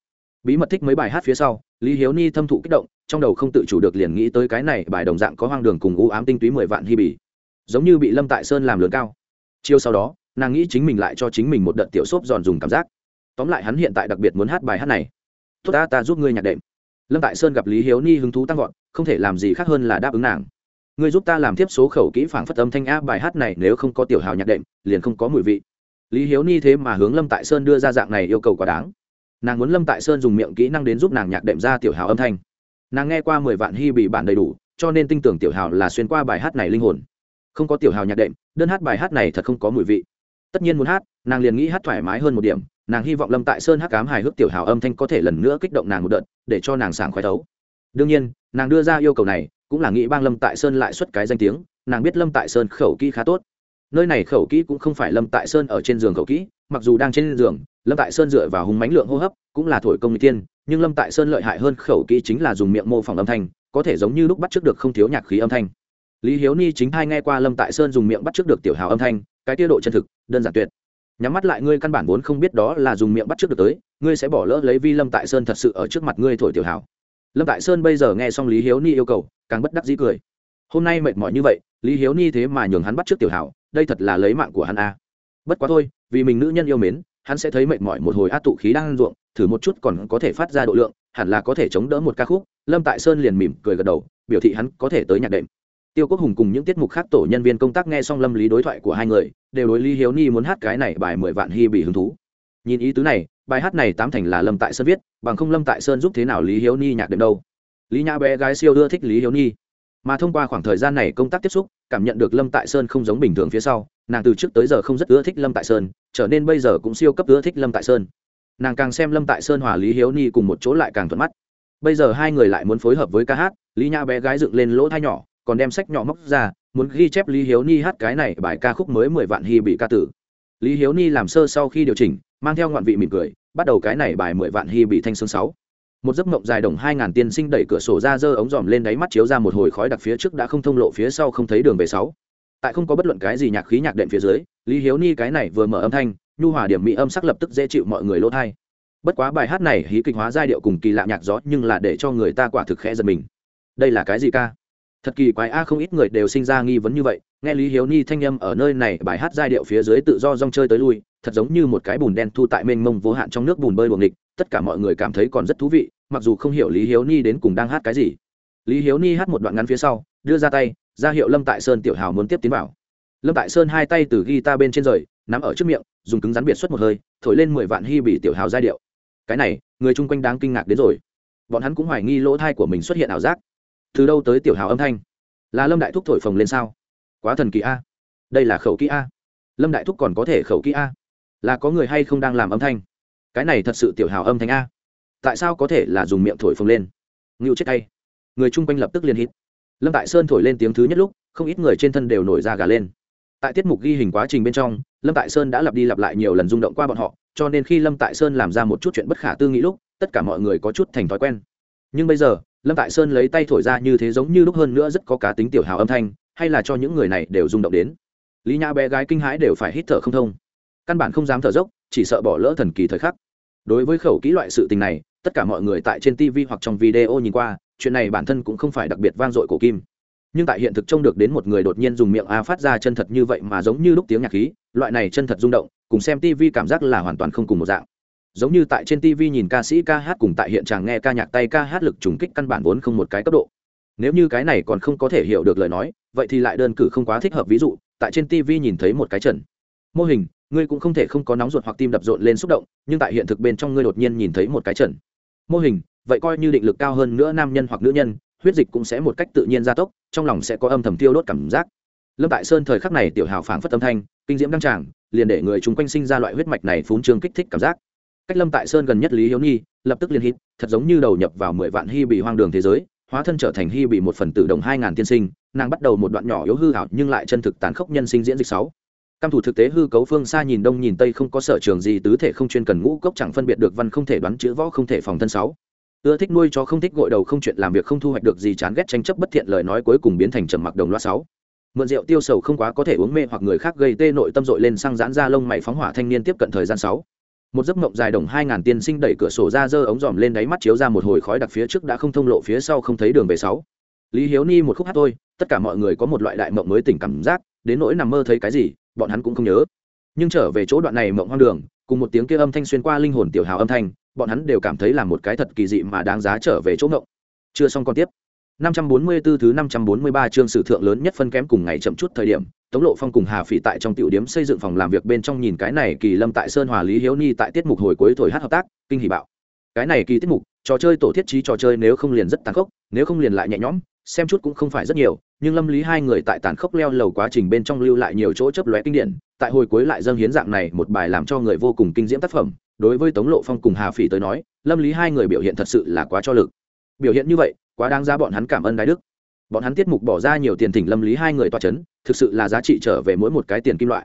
Bí mật thích mấy bài hát phía sau, lý hiếu ni thâm thụ kích động, trong đầu không tự chủ được liền nghĩ tới cái này bài đồng dạng có hoang đường cùng u ám tinh túy mười vạn hy bì giống như bị lâm tại sơn làm lớn cao chiêu sau đó, nàng nghĩ chính mình lại cho chính mình một đợt tiểu xốp giòn dùng cảm giác. Tóm lại hắn hiện tại đặc biệt muốn hát bài hát này. Tốt ta ta giúp ngươi nhạc đệm. Lâm tại sơn gặp lý hiếu ni hứng thú tăng vọt, không thể làm gì khác hơn là đáp ứng nàng. Ngươi giúp ta làm tiếp số khẩu kỹ phảng phất âm thanh a bài hát này, nếu không có tiểu hào nhạc đệm, liền không có mùi vị. Lý hiếu ni thế mà hướng lâm tại sơn đưa ra dạng này yêu cầu quá đáng. Nàng muốn lâm tại sơn dùng miệng kỹ năng đến giúp nàng nhạc đệm ra tiểu hào âm thanh. Nàng nghe qua mười vạn hy bị bản đầy đủ, cho nên tin tưởng tiểu hào là xuyên qua bài hát này linh hồn không có tiểu hào nhạc đệm, đơn hát bài hát này thật không có mùi vị. Tất nhiên muốn hát, nàng liền nghĩ hát thoải mái hơn một điểm, nàng hy vọng lâm tại sơn hát cám hài hước tiểu hào âm thanh có thể lần nữa kích động nàng một đợt, để cho nàng sảng khoái thấu. Đương nhiên, nàng đưa ra yêu cầu này, cũng là nghĩ bang lâm tại sơn lại xuất cái danh tiếng, nàng biết lâm tại sơn khẩu kỹ khá tốt. Nơi này khẩu kỹ cũng không phải lâm tại sơn ở trên giường khẩu kỹ, mặc dù đang trên giường, lâm tại sơn dựa vào hùng mánh lượng hô hấp, cũng là thổi công n tiên, nhưng lâm tại sơn lợi hại hơn khẩu kỹ chính là dùng miệng mô phỏng âm thanh, có thể giống như lúc bắt trước được không thiếu nhạc khí âm thanh lý hiếu ni chính hai nghe qua lâm tại sơn dùng miệng bắt trước được tiểu hào âm thanh, cái tiết độ chân thực, đơn giản tuyệt. Nhắm mắt lại ngươi căn bản vốn không biết đó là dùng miệng bắt trước được tới, ngươi sẽ bỏ lỡ lấy vi lâm tại sơn thật sự ở trước mặt ngươi thổi tiểu hào. Lâm tại sơn bây giờ nghe xong lý hiếu ni yêu cầu, càng bất đắc dĩ cười. Hôm nay mệt mỏi như vậy, lý hiếu ni thế mà nhường hắn bắt trước tiểu hào, đây thật là lấy mạng của hắn a. Bất quá thôi, vì mình nữ nhân yêu mến, hắn sẽ thấy mệt mỏi một hồi át tụ khí đang ruộng, thử một chút còn có thể phát ra độ lượng, hẳn là có thể chống đỡ một ca khúc. Lâm tại sơn liền mỉm cười gật đầu, biểu thị hắn có thể tới nhạc đệm tiêu quốc hùng cùng những tiết mục khác tổ nhân viên công tác nghe xong lâm lý đối thoại của hai người, đều đối lý hiếu ni muốn hát cái này bài mười vạn hy bị hứng thú. Nhìn ý tứ này, bài hát này tám thành là lâm tại sơn viết, bằng không lâm tại sơn giúp thế nào lý hiếu ni nhạc đệm đâu? Lý nhã bé gái siêu ưa thích lý hiếu ni mà thông qua khoảng thời gian này công tác tiếp xúc, cảm nhận được lâm tại sơn không giống bình thường phía sau, nàng từ trước tới giờ không rất ưa thích lâm tại sơn, trở nên bây giờ cũng siêu cấp ưa thích lâm tại sơn. Nàng càng xem lâm tại sơn hòa lý hiếu ni cùng một chỗ lại càng thuận mắt. Bây giờ hai người lại muốn phối hợp với ca hát, lý nhã bé gái dựng lên lỗ thai nhỏ còn đem sách nhỏ móc ra, muốn ghi chép lý hiếu ni hát cái này bài ca khúc mới mười vạn hy bị ca tử. Lý hiếu ni làm sơ sau khi điều chỉnh, mang theo ngoạn vị mỉm cười, bắt đầu cái này bài mười vạn hy bị thanh sương sáu. Một giấc mộng dài đồng hai ngàn tiên sinh đẩy cửa sổ ra dơ ống dòm lên đáy mắt chiếu ra một hồi khói đặc phía trước đã không thông lộ phía sau không thấy đường về sáu. Tại không có bất luận cái gì nhạc khí nhạc đệm phía dưới, lý hiếu ni cái này vừa mở âm thanh, nhu hòa điểm mỹ âm sắc lập tức dễ chịu mọi người lỗ thai. Bất quá bài hát này hí kịch hóa giai điệu cùng kỳ lạ nhạc gió nhưng là để cho người ta quả thực khẽ giật mình. Đây là cái gì ca? Thật kỳ quái a, không ít người đều sinh ra nghi vấn như vậy. Nghe lý hiếu ni thanh âm ở nơi này, bài hát giai điệu phía dưới tự do rong chơi tới lui, thật giống như một cái bùn đen thu tại mênh mông vô hạn trong nước bùn bơi luồng địch tất cả mọi người cảm thấy còn rất thú vị, mặc dù không hiểu lý hiếu ni đến cùng đang hát cái gì. Lý hiếu ni hát một đoạn ngắn phía sau, đưa ra tay, ra hiệu lâm tại sơn tiểu hào muốn tiếp tiến vào. Lâm tại sơn hai tay từ ghi ta bên trên rời, nắm ở trước miệng, dùng cứng rắn biệt xuất một hơi, thổi lên mười vạn hy bị tiểu hào giai điệu. Cái này, người chung quanh đáng kinh ngạc đến rồi. Bọn hắn cũng hoài nghi lỗ thai của mình xuất hiện ảo giác từ đâu tới tiểu hào âm thanh? Là lâm đại thúc thổi phồng lên sao? Quá thần kỳ a. Đây là khẩu kỹ a. Lâm đại thúc còn có thể khẩu kỹ a? Là có người hay không đang làm âm thanh? Cái này thật sự tiểu hào âm thanh a. Tại sao có thể là dùng miệng thổi phồng lên? Ngưu chết tay. Người chung quanh lập tức liên hít. Lâm tại sơn thổi lên tiếng thứ nhất lúc, không ít người trên thân đều nổi ra gà lên. Tại tiết mục ghi hình quá trình bên trong, lâm tại sơn đã lặp đi lặp lại nhiều lần rung động qua bọn họ, cho nên khi lâm tại sơn làm ra một chút chuyện bất khả tư nghĩ lúc, tất cả mọi người có chút thành thói quen. Nhưng bây giờ lâm tại sơn lấy tay thổi ra như thế giống như lúc hơn nữa rất có cá tính tiểu hào âm thanh, hay là cho những người này đều rung động đến. Lý nhã bé gái kinh hãi đều phải hít thở không thông. Căn bản không dám thở dốc, chỉ sợ bỏ lỡ thần kỳ thời khắc. Đối với khẩu kỹ loại sự tình này, tất cả mọi người tại trên tv hoặc trong video nhìn qua, chuyện này bản thân cũng không phải đặc biệt vang dội cổ kim. Nhưng tại hiện thực trông được đến một người đột nhiên dùng miệng a phát ra chân thật như vậy mà giống như lúc tiếng nhạc khí, loại này chân thật rung động, cùng xem tv cảm giác là hoàn toàn không cùng một dạng giống như tại trên tv nhìn ca sĩ ca hát cùng tại hiện tràng nghe ca nhạc tay ca hát lực trùng kích căn bản vốn không một cái cấp độ. Nếu như cái này còn không có thể hiểu được lời nói, vậy thì lại đơn cử không quá thích hợp ví dụ, tại trên tv nhìn thấy một cái trần. Mô hình, ngươi cũng không thể không có nóng ruột hoặc tim đập rộn lên xúc động, nhưng tại hiện thực bên trong ngươi đột nhiên nhìn thấy một cái trần. Mô hình, vậy coi như định lực cao hơn nữa nam nhân hoặc nữ nhân, huyết dịch cũng sẽ một cách tự nhiên gia tốc, trong lòng sẽ có âm thầm tiêu đốt cảm giác. Lâm tại sơn thời khắc này tiểu hào phảng phất âm thanh, kinh diễm đăng tràng, liền để người chúng quanh sinh ra loại huyết mạch này phún trương kích thích cảm giác cách lâm tại sơn gần nhất lý hiếu nhi, lập tức liên hít, thật giống như đầu nhập vào mười vạn hy bị hoang đường thế giới, hóa thân trở thành hy bị một phần tử đồng hai ngàn tiên sinh, nàng bắt đầu một đoạn nhỏ yếu hư hảo nhưng lại chân thực tán khốc nhân sinh diễn dịch sáu. Căm thủ thực tế hư cấu phương xa nhìn đông nhìn tây không có sở trường gì, tứ thể không chuyên cần ngũ cốc chẳng phân biệt được văn không thể đoán chữ võ không thể phòng thân sáu. Ưa thích nuôi cho không thích gội đầu không chuyện làm việc không thu hoạch được gì chán ghét tranh chấp bất thiện lời nói cuối cùng biến thành trầm mặc đồng loa sáu. Mượn rượu tiêu sầu không quá có thể uống mê hoặc người khác gây tê nội tâm dội lên, sang giãn ra lông mày phóng hỏa thanh niên tiếp cận thời gian sáu một giấc mộng dài đồng hai ngàn tiên sinh đẩy cửa sổ ra dơ ống dòm lên đáy mắt chiếu ra một hồi khói đặc phía trước đã không thông lộ phía sau không thấy đường về sáu. Lý hiếu ni một khúc hát thôi, tất cả mọi người có một loại đại mộng mới tỉnh cảm giác, đến nỗi nằm mơ thấy cái gì, bọn hắn cũng không nhớ. Nhưng trở về chỗ đoạn này mộng hoang đường, cùng một tiếng kia âm thanh xuyên qua linh hồn tiểu hào âm thanh, bọn hắn đều cảm thấy là một cái thật kỳ dị mà đáng giá trở về chỗ mộng. Chưa xong còn tiếp. 544 thứ 543 chương sử thượng lớn nhất phân kém cùng ngày chậm chút thời điểm, Tống Lộ Phong cùng Hà Phỉ tại trong tiểu điểm xây dựng phòng làm việc bên trong nhìn cái này kỳ lâm tại Sơn Hòa Lý Hiếu Ni tại tiết mục hồi cuối thổi hát hợp tác, kinh hỉ bạo. Cái này kỳ tiết mục, trò chơi tổ thiết trí trò chơi nếu không liền rất tàn khốc, nếu không liền lại nhẹ nhõm, xem chút cũng không phải rất nhiều, nhưng Lâm Lý hai người tại tàn khốc leo lầu quá trình bên trong lưu lại nhiều chỗ chấp lóe kinh điển, tại hồi cuối lại dâng hiến dạng này một bài làm cho người vô cùng kinh diễm tác phẩm, đối với Tống Lộ Phong cùng Hà Phỉ tới nói, Lâm Lý hai người biểu hiện thật sự là quá cho lực. Biểu hiện như vậy, quá đáng giá bọn hắn cảm ơn đại đức. Bọn hắn tiết mục bỏ ra nhiều tiền thỉnh lâm lý hai người toa c h ấ n thực sự là giá trị trở về mỗi một cái tiền kim loại.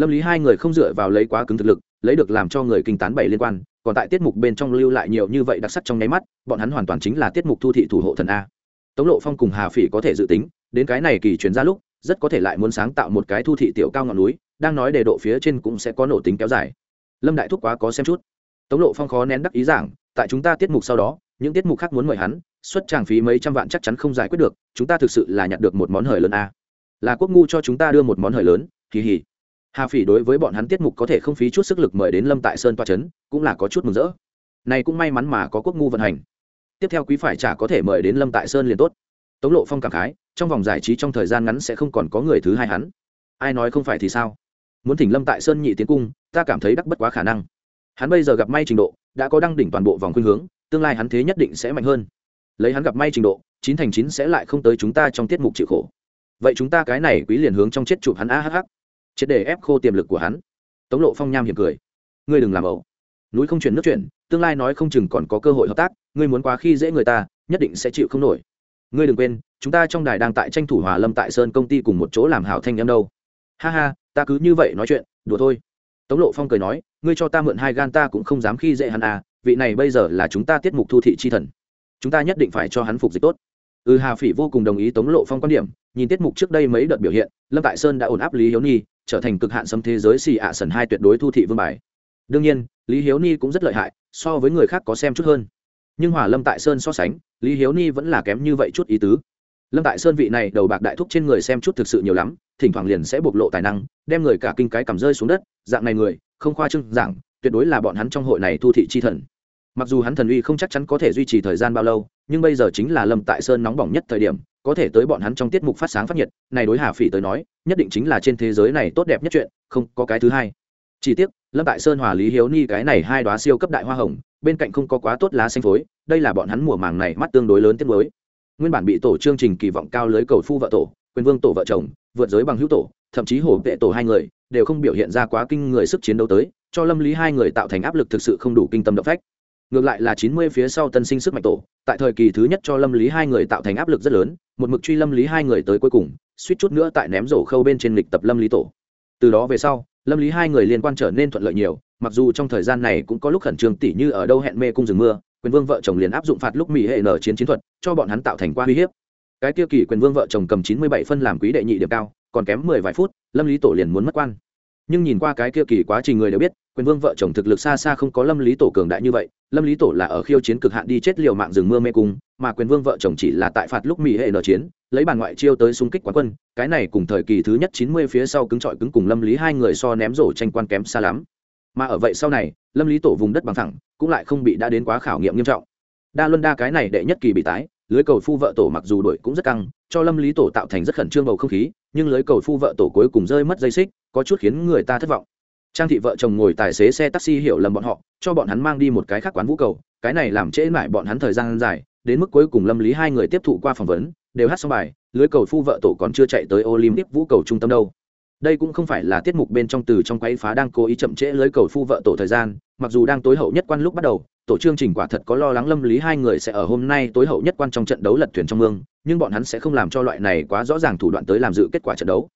Lâm lý hai người không dựa vào lấy quá cứng thực lực, lấy được làm cho người kinh tán bảy liên quan, còn tại tiết mục bên trong lưu lại nhiều như vậy đặc sắc trong nháy mắt, bọn hắn hoàn toàn chính là tiết mục thu thị thủ hộ thần a. Tống lộ phong cùng hà phỉ có thể dự tính, đến cái này kỳ chuyển ra lúc, rất có thể lại muốn sáng tạo một cái thu thị tiểu cao ngọn núi, đang nói đề độ phía trên cũng sẽ có nổ tính kéo dài. Lâm đại thúc quá có xem chút. Tống lộ phong khó nén đắc ý giảng, tại chúng ta tiết mục sau đó, những tiết mục khác muốn mời hắn xuất tràng phí mấy trăm vạn chắc chắn không giải quyết được, chúng ta thực sự là nhặt được một món hời lớn a. Là quốc ngu cho chúng ta đưa một món hời lớn kỳ hỉ hà phỉ đối với bọn hắn tiết mục có thể không phí chút sức lực mời đến lâm tại sơn toa trấn cũng là có chút mừng rỡ. Này cũng may mắn mà có quốc ngu vận hành. Tiếp theo quý phải chả có thể mời đến lâm tại sơn liền tốt. Tống lộ phong cảm khái, trong vòng giải trí trong thời gian ngắn sẽ không còn có người thứ hai hắn. Ai nói không phải thì sao? Muốn thỉnh lâm tại sơn nhị tiến cung, ta cảm thấy đắc bất quá khả năng. Hắn bây giờ gặp may trình độ, đã có đăng đỉnh toàn bộ vòng khuynh hướng, tương lai hắn thế nhất định sẽ mạnh hơn lấy hắn gặp may trình độ, chín thành chín sẽ lại không tới chúng ta trong tiết mục chịu khổ. Vậy chúng ta cái này quý liền hướng trong chết chụp hắn a hh chết để ép khô tiềm lực của hắn. Tống lộ phong nham hiểm cười. Ngươi đừng làm ẩu. Núi không chuyển nước chuyển, tương lai nói không chừng còn có cơ hội hợp tác, ngươi muốn quá khi dễ người ta, nhất định sẽ chịu không nổi. Ngươi đừng quên, chúng ta trong đài đang tại tranh thủ hòa lâm tại sơn công ty cùng một chỗ làm hảo thanh em đâu. Ha ha, ta cứ như vậy nói chuyện, đùa thôi. Tống lộ phong cười nói, ngươi cho ta mượn hai gan ta cũng không dám khi dễ hắn à vị này bây giờ là chúng ta tiết mục thu thị chi thần chúng ta nhất định phải cho hắn phục dịch tốt. Ừ hà phỉ vô cùng đồng ý tống lộ phong quan điểm, nhìn tiết mục trước đây mấy đợt biểu hiện, lâm tại sơn đã ổn áp lý hiếu ni trở thành cực hạn sâm thế giới xì ạ sần hai tuyệt đối thu thị vương bài. Đương nhiên, lý hiếu ni cũng rất lợi hại, so với người khác có xem chút hơn. Nhưng hòa lâm tại sơn so sánh, lý hiếu ni vẫn là kém như vậy chút ý tứ. Lâm tại sơn vị này đầu bạc đại thúc trên người xem chút thực sự nhiều lắm, thỉnh thoảng liền sẽ bộc lộ tài năng, đem người cả kinh cái cầm rơi xuống đất, dạng này người, không khoa trương giảng, tuyệt đối là bọn hắn trong hội này thu thị chi thần mặc dù hắn thần uy không chắc chắn có thể duy trì thời gian bao lâu, nhưng bây giờ chính là lâm tại sơn nóng bỏng nhất thời điểm, có thể tới bọn hắn trong tiết mục phát sáng phát nhiệt. Này đối hà phỉ tới nói, nhất định chính là trên thế giới này tốt đẹp nhất chuyện, không có cái thứ hai. Chỉ tiếc, lâm tại sơn hòa lý hiếu ni cái này hai đoá siêu cấp đại hoa hồng, bên cạnh không có quá tốt lá xanh phối, đây là bọn hắn mùa màng này mắt tương đối lớn tiết mới. Nguyên bản bị tổ chương trình kỳ vọng cao lưới cầu phu vợ tổ, quyền vương tổ vợ chồng, vượt giới bằng hữu tổ, thậm chí hổ vệ tổ hai người, đều không biểu hiện ra quá kinh người sức chiến đấu tới, cho lâm lý hai người tạo thành áp lực thực sự không đủ kinh tâm động phách ngược lại là chín mươi phía sau tân sinh sức mạnh tổ, tại thời kỳ thứ nhất cho lâm lý hai người tạo thành áp lực rất lớn, một mực truy lâm lý hai người tới cuối cùng, suýt chút nữa tại ném rổ khâu bên trên lịch tập lâm lý tổ. Từ đó về sau, lâm lý hai người liên quan trở nên thuận lợi nhiều, mặc dù trong thời gian này cũng có lúc khẩn trương tỉ như ở đâu hẹn mê cung rừng mưa, quyền vương vợ chồng liền áp dụng phạt lúc mỹ hệ nở chiến chiến thuật, cho bọn hắn tạo thành qua uy hiếp. Cái tiêu kỳ quyền vương vợ chồng cầm chín mươi bảy phân làm quý đệ nhị điểm cao, còn kém mười vài phút, lâm lý tổ liền muốn mất quan nhưng nhìn qua cái kia kỳ quá trình người đều biết, quyền vương vợ chồng thực lực xa xa không có lâm lý tổ cường đại như vậy, lâm lý tổ là ở khiêu chiến cực hạn đi chết liều mạng rừng mưa mê cung, mà quyền vương vợ chồng chỉ là tại phạt lúc mỹ hệ nở chiến, lấy bàn ngoại chiêu tới xung kích quán quân, cái này cùng thời kỳ thứ nhất chín mươi phía sau cứng trọi cứng cùng lâm lý hai người so ném rổ tranh quan kém xa lắm. Mà ở vậy sau này, lâm lý tổ vùng đất bằng thẳng cũng lại không bị đã đến quá khảo nghiệm nghiêm trọng. Đa luân đa cái này đệ nhất kỳ bị tái lưới cầu phu vợ tổ mặc dù đuổi cũng rất căng, cho lâm lý tổ tạo thành rất khẩn trương bầu không khí, nhưng lưới cầu phu vợ tổ cuối cùng rơi mất dây xích, có chút khiến người ta thất vọng. Trang thị vợ chồng ngồi tài xế xe taxi hiểu lầm bọn họ, cho bọn hắn mang đi một cái khác quán vũ cầu, cái này làm trễ mãi bọn hắn thời gian dài, đến mức cuối cùng lâm lý hai người tiếp thụ qua phỏng vấn, đều hát xong bài, lưới cầu phu vợ tổ còn chưa chạy tới olympic vũ cầu trung tâm đâu. Đây cũng không phải là tiết mục bên trong từ trong quấy phá đang cố ý chậm trễ lưới cầu phu vợ tổ thời gian, mặc dù đang tối hậu nhất quan lúc bắt đầu tổ chương trình quả thật có lo lắng lâm lý hai người sẽ ở hôm nay tối hậu nhất quan trong trận đấu lật thuyền trong mương, nhưng bọn hắn sẽ không làm cho loại này quá rõ ràng thủ đoạn tới làm dự kết quả trận đấu.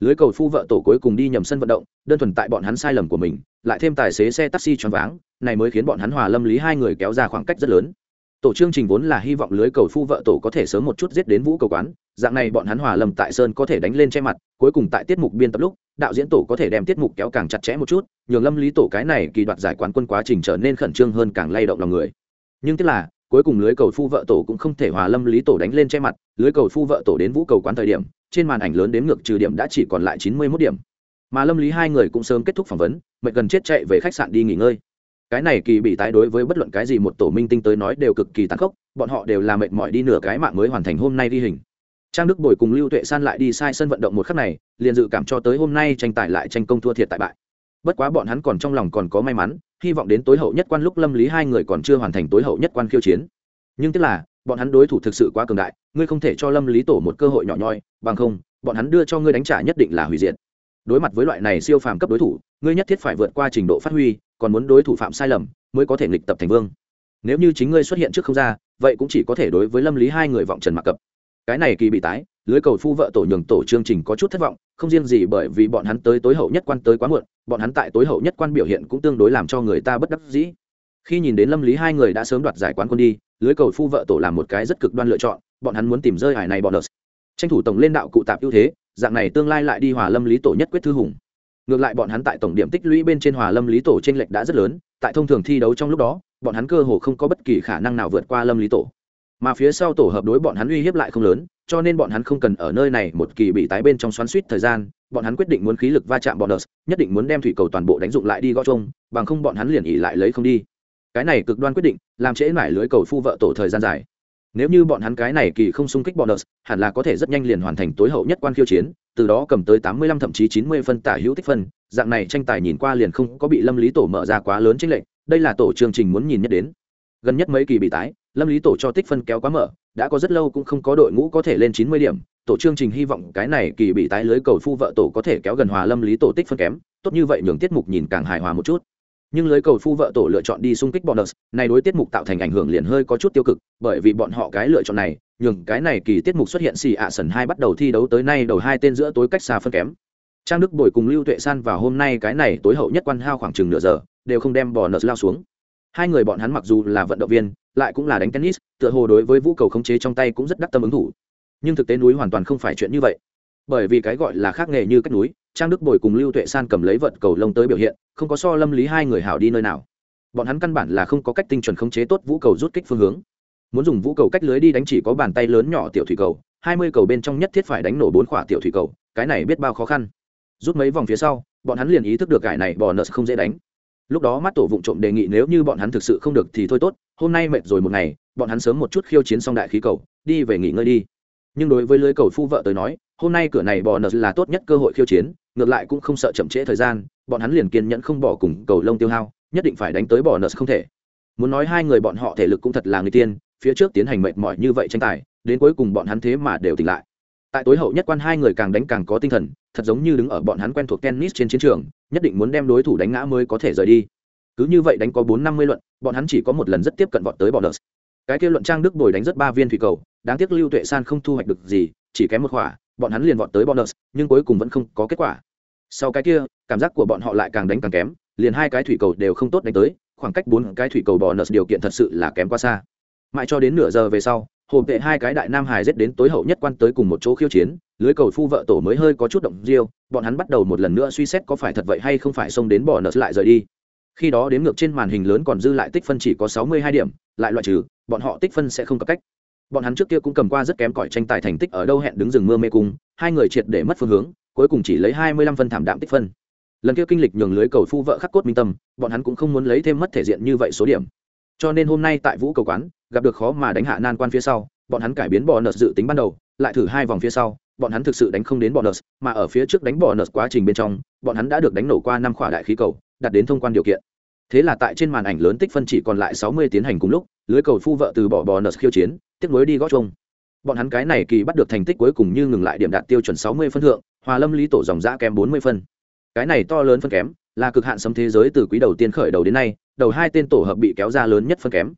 Lưới cầu phu vợ tổ cuối cùng đi nhầm sân vận động, đơn thuần tại bọn hắn sai lầm của mình, lại thêm tài xế xe taxi choáng váng, này mới khiến bọn hắn hòa lâm lý hai người kéo ra khoảng cách rất lớn. Tổ chương trình vốn là hy vọng lưới cầu phu vợ tổ có thể sớm một chút giết đến vũ cầu quán, dạng này bọn hắn hòa lầm tại sơn có thể đánh lên che mặt, cuối cùng tại tiết mục biên tập lúc đạo diễn tổ có thể đem tiết mục kéo càng chặt chẽ một chút, nhường lâm lý tổ cái này kỳ đoạt giải quán quân quá trình trở nên khẩn trương hơn càng lay động lòng người. Nhưng tức là, cuối cùng lưới cầu phu vợ tổ cũng không thể hòa lâm lý tổ đánh lên che mặt, lưới cầu phu vợ tổ đến vũ cầu quán thời điểm, trên màn ảnh lớn đến ngược trừ điểm đã chỉ còn lại chín mươi mốt điểm. Mà lâm lý hai người cũng sớm kết thúc phỏng vấn, mệt gần chết chạy về khách sạn đi nghỉ ngơi. Cái này kỳ bị tái đối với bất luận cái gì một tổ minh tinh tới nói đều cực kỳ tàn khốc, bọn họ đều là mệt mỏi đi nửa cái mạng mới hoàn thành hôm nay đi hình trang đức bồi cùng lưu tuệ san lại đi sai sân vận động một khắc này, liền dự cảm cho tới hôm nay tranh tài lại tranh công thua thiệt tại bại. Bất quá bọn hắn còn trong lòng còn có may mắn, hy vọng đến tối hậu nhất quan lúc lâm lý hai người còn chưa hoàn thành tối hậu nhất quan khiêu chiến. Nhưng tức là, bọn hắn đối thủ thực sự quá cường đại, ngươi không thể cho lâm lý tổ một cơ hội nhỏ nhoi, bằng không, bọn hắn đưa cho ngươi đánh trả nhất định là hủy diệt. Đối mặt với loại này siêu phàm cấp đối thủ, ngươi nhất thiết phải vượt qua trình độ phát huy, còn muốn đối thủ phạm sai lầm, mới có thể nghịch tập thành vương. Nếu như chính ngươi xuất hiện trước không ra, vậy cũng chỉ có thể đối với lâm lý hai người vọng trần mặc cập cái này kỳ bị tái, lưới cầu phu vợ tổ nhường tổ chương trình có chút thất vọng, không riêng gì bởi vì bọn hắn tới tối hậu nhất quan tới quá muộn, bọn hắn tại tối hậu nhất quan biểu hiện cũng tương đối làm cho người ta bất đắc dĩ. Khi nhìn đến lâm lý hai người đã sớm đoạt giải quán quân đi, lưới cầu phu vợ tổ làm một cái rất cực đoan lựa chọn, bọn hắn muốn tìm rơi hải này bọn đợt tranh thủ tổng lên đạo cụ tạp ưu thế, dạng này tương lai lại đi hòa lâm lý tổ nhất quyết thư hùng. Ngược lại bọn hắn tại tổng điểm tích lũy bên trên hòa lâm lý tổ t r ê n lệch đã rất lớn, tại thông thường thi đấu trong lúc đó, bọn hắn cơ hồ không có bất kỳ khả năng nào vượt qua lâm lý tổ mà phía sau tổ hợp đối bọn hắn uy hiếp lại không lớn, cho nên bọn hắn không cần ở nơi này một kỳ bị tái bên trong xoắn suýt thời gian, bọn hắn quyết định muốn khí lực va chạm bọn đợt nhất định muốn đem thủy cầu toàn bộ đánh dụng lại đi gõ trông bằng không bọn hắn liền ỉ lại lấy không đi. Cái này cực đoan quyết định, làm trễ mải lưới cầu phu vợ tổ thời gian dài. Nếu như bọn hắn cái này kỳ không xung kích bọn đợt hẳn là có thể rất nhanh liền hoàn thành tối hậu nhất quan khiêu chiến, từ đó cầm tới tám mươi lăm thậm chí chín mươi phân tả hữu tích phân, dạng này tranh tài nhìn qua liền không có bị lâm lý tổ mở ra quá lớn chính lệnh đây là tổ chương trình muốn nhìn nhất đến gần nhất mấy kỳ bị tái, lâm lý tổ cho tích phân kéo quá mở, đã có rất lâu cũng không có đội ngũ có thể lên chín mươi điểm. Tổ chương trình hy vọng cái này kỳ bị tái lưới cầu phu vợ tổ có thể kéo gần hòa lâm lý tổ tích phân kém, tốt như vậy nhường tiết mục nhìn càng hài hòa một chút. Nhưng lưới cầu phu vợ tổ lựa chọn đi xung kích bonus, này đối tiết mục tạo thành ảnh hưởng liền hơi có chút tiêu cực, bởi vì bọn họ cái lựa chọn này, nhường cái này kỳ tiết mục xuất hiện xì ạ sần hai bắt đầu thi đấu tới nay đầu hai tên giữa tối cách xa phân kém. Trang đức bồi cùng lưu tuệ san vào hôm nay cái này tối hậu nhất quan hao khoảng chừng nửa giờ, đều không đem bò lao xuống hai người bọn hắn mặc dù là vận động viên, lại cũng là đánh tennis, tựa hồ đối với vũ cầu khống chế trong tay cũng rất đắc tâm ứng thủ. Nhưng thực tế núi hoàn toàn không phải chuyện như vậy. Bởi vì cái gọi là khác nghề như cách núi, trang đức bồi cùng lưu tuệ san cầm lấy vận cầu lông tới biểu hiện, không có so lâm lý hai người hảo đi nơi nào. Bọn hắn căn bản là không có cách tinh chuẩn khống chế tốt vũ cầu rút kích phương hướng. Muốn dùng vũ cầu cách lưới đi đánh chỉ có bàn tay lớn nhỏ tiểu thủy cầu, hai mươi cầu bên trong nhất thiết phải đánh nổ bốn khỏa tiểu thủy cầu, cái này biết bao khó khăn. Rút mấy vòng phía sau, bọn hắn liền ý thức được cải này bò nợ không dễ đánh lúc đó mắt tổ vụng trộm đề nghị nếu như bọn hắn thực sự không được thì thôi tốt, hôm nay mệt rồi một ngày, bọn hắn sớm một chút khiêu chiến xong đại khí cầu, đi về nghỉ ngơi đi. Nhưng đối với lưới cầu phu vợ tới nói, hôm nay cửa này bò nợ là tốt nhất cơ hội khiêu chiến, ngược lại cũng không sợ chậm trễ thời gian, bọn hắn liền kiên nhẫn không bỏ cùng cầu lông tiêu hao, nhất định phải đánh tới bò nợ không thể. Muốn nói hai người bọn họ thể lực cũng thật là người tiên, phía trước tiến hành mệt mỏi như vậy tranh tài, đến cuối cùng bọn hắn thế mà đều tỉnh lại tại tối hậu nhất quan hai người càng đánh càng có tinh thần, thật giống như đứng ở bọn hắn quen thuộc tennis trên chiến trường, nhất định muốn đem đối thủ đánh ngã mới có thể rời đi. Cứ như vậy đánh có bốn năm mươi luận, bọn hắn chỉ có một lần rất tiếp cận vọt tới bọn đợt cái kia luận trang đức bồi đánh rất ba viên thủy cầu, đáng tiếc lưu tuệ san không thu hoạch được gì, chỉ kém một khỏa bọn hắn liền vọt tới bonus nhưng cuối cùng vẫn không có kết quả. Sau cái kia, cảm giác của bọn họ lại càng đánh càng kém, liền hai cái thủy cầu đều không tốt đánh tới, khoảng cách bốn cái thủy cầu bonus điều kiện thật sự là kém quá xa. Mãi cho đến nửa giờ về sau hồ tệ hai cái đại nam hải dết đến tối hậu nhất quan tới cùng một chỗ khiêu chiến, lưới cầu phu vợ tổ mới hơi có chút động riêu, bọn hắn bắt đầu một lần nữa suy xét có phải thật vậy hay không phải xông đến bỏ nợ lại rời đi. Khi đó đến ngược trên màn hình lớn còn dư lại tích phân chỉ có sáu mươi hai điểm, lại loại trừ, bọn họ tích phân sẽ không có cách. Bọn hắn trước kia cũng cầm qua rất kém cỏi tranh tài thành tích ở đâu hẹn đứng rừng mưa mê cung, hai người triệt để mất phương hướng, cuối cùng chỉ lấy hai mươi lăm phân thảm đạm tích phân. Lần kia kinh lịch nhường lưới cầu phu vợ khắc cốt minh tâm, bọn hắn cũng không muốn lấy thêm mất thể diện như vậy số điểm. Cho nên hôm nay tại vũ cầu quán gặp được khó mà đánh hạ nan quan phía sau, bọn hắn cải biến bonus dự tính ban đầu, lại thử hai vòng phía sau, bọn hắn thực sự đánh không đến bonus mà ở phía trước đánh bonus quá trình bên trong, bọn hắn đã được đánh nổ qua năm khỏa đại khí cầu, đạt đến thông quan điều kiện. Thế là tại trên màn ảnh lớn tích phân chỉ còn lại sáu mươi tiến hành cùng lúc, lưới cầu phu vợ từ bỏ bonus khiêu chiến, tiếp nối đi gót chung bọn hắn cái này kỳ bắt được thành tích cuối cùng như ngừng lại điểm đạt tiêu chuẩn sáu mươi phân thượng, hòa lâm lý tổ dòng giã kém bốn mươi phân. Cái này to lớn phân kém, là cực hạn sấm thế giới từ quý đầu tiên khởi đầu đến nay, đầu hai tên tổ hợp bị kéo ra lớn nhất phân kém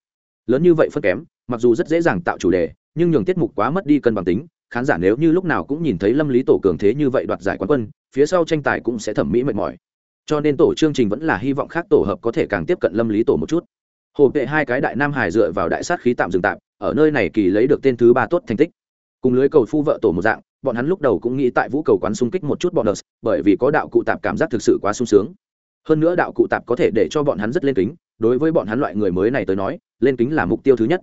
lớn như vậy phân kém, mặc dù rất dễ dàng tạo chủ đề, nhưng nhường tiết mục quá mất đi cân bằng tính, khán giả nếu như lúc nào cũng nhìn thấy lâm lý tổ cường thế như vậy đoạt giải quán quân, phía sau tranh tài cũng sẽ thẩm mỹ mệt mỏi. Cho nên tổ chương trình vẫn là hy vọng khác tổ hợp có thể càng tiếp cận lâm lý tổ một chút. Hồ vệ hai cái đại nam hải dựa vào đại sát khí tạm dừng tạm, ở nơi này kỳ lấy được tên thứ ba tốt thành tích. Cùng lưới cầu phu vợ tổ một dạng, bọn hắn lúc đầu cũng nghĩ tại vũ cầu quán xung kích một chút bọn bởi vì có đạo cụ tạp cảm giác thực sự quá sung sướng. Hơn nữa đạo cụ tạp có thể để cho bọn hắn rất lên kính, đối với bọn hắn loại người mới này tới nói lên kính là mục tiêu thứ nhất.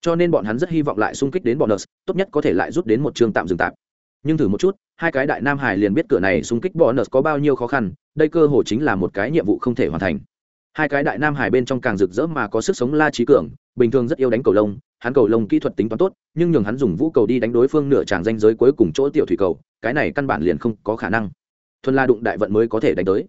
Cho nên bọn hắn rất hy vọng lại xung kích đến bọn tốt nhất có thể lại rút đến một trường tạm dừng tạm. nhưng thử một chút, hai cái đại nam hải liền biết cửa này xung kích bọn có bao nhiêu khó khăn, đây cơ hồ chính là một cái nhiệm vụ không thể hoàn thành. Hai cái đại nam hải bên trong càng rực rỡ mà có sức sống la trí cường, bình thường rất yêu đánh cầu lông, hắn cầu lông kỹ thuật tính toán tốt, nhưng nhường hắn dùng vũ cầu đi đánh đối phương nửa tràng danh giới cuối cùng chỗ tiểu thủy cầu, cái này căn bản liền không có khả năng. Thuần la đụng đại vận mới có thể đánh tới.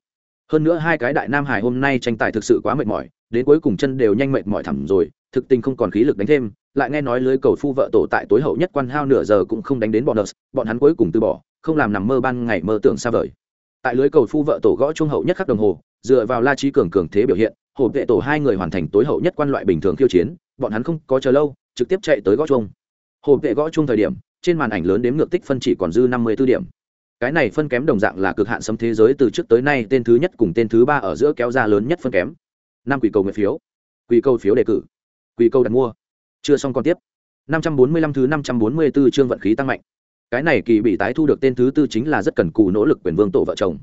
Hơn nữa hai cái đại nam hải hôm nay tranh tài thực sự quá mệt mỏi đến cuối cùng chân đều nhanh mệt mỏi thẳm rồi, thực tình không còn khí lực đánh thêm, lại nghe nói lưới cầu phu vợ tổ tại tối hậu nhất quan hao nửa giờ cũng không đánh đến bọn nợ, bọn hắn cuối cùng từ bỏ, không làm nằm mơ ban ngày mơ tưởng xa vời. Tại lưới cầu phu vợ tổ gõ trung hậu nhất khắc đồng hồ, dựa vào la trí cường cường thế biểu hiện hổ vệ tổ hai người hoàn thành tối hậu nhất quan loại bình thường khiêu chiến, bọn hắn không có chờ lâu, trực tiếp chạy tới gõ chung hổ vệ gõ chung thời điểm, trên màn ảnh lớn đếm ngược tích phân chỉ còn dư năm mươi b ố điểm. Cái này phân kém đồng dạng là cực hạn sấm thế giới từ trước tới nay tên thứ nhất cùng tên thứ ba ở giữa kéo ra lớn nhất phân kém năm quỷ cầu nguyện phiếu. Quỷ cầu phiếu đề cử. Quỷ cầu đặt mua. Chưa xong còn tiếp. Năm trăm bốn mươi lăm thứ năm trăm bốn mươi 544 chương vận khí tăng mạnh. Cái này kỳ bị tái thu được tên thứ tư chính là rất cần cù nỗ lực quyền vương tổ vợ chồng.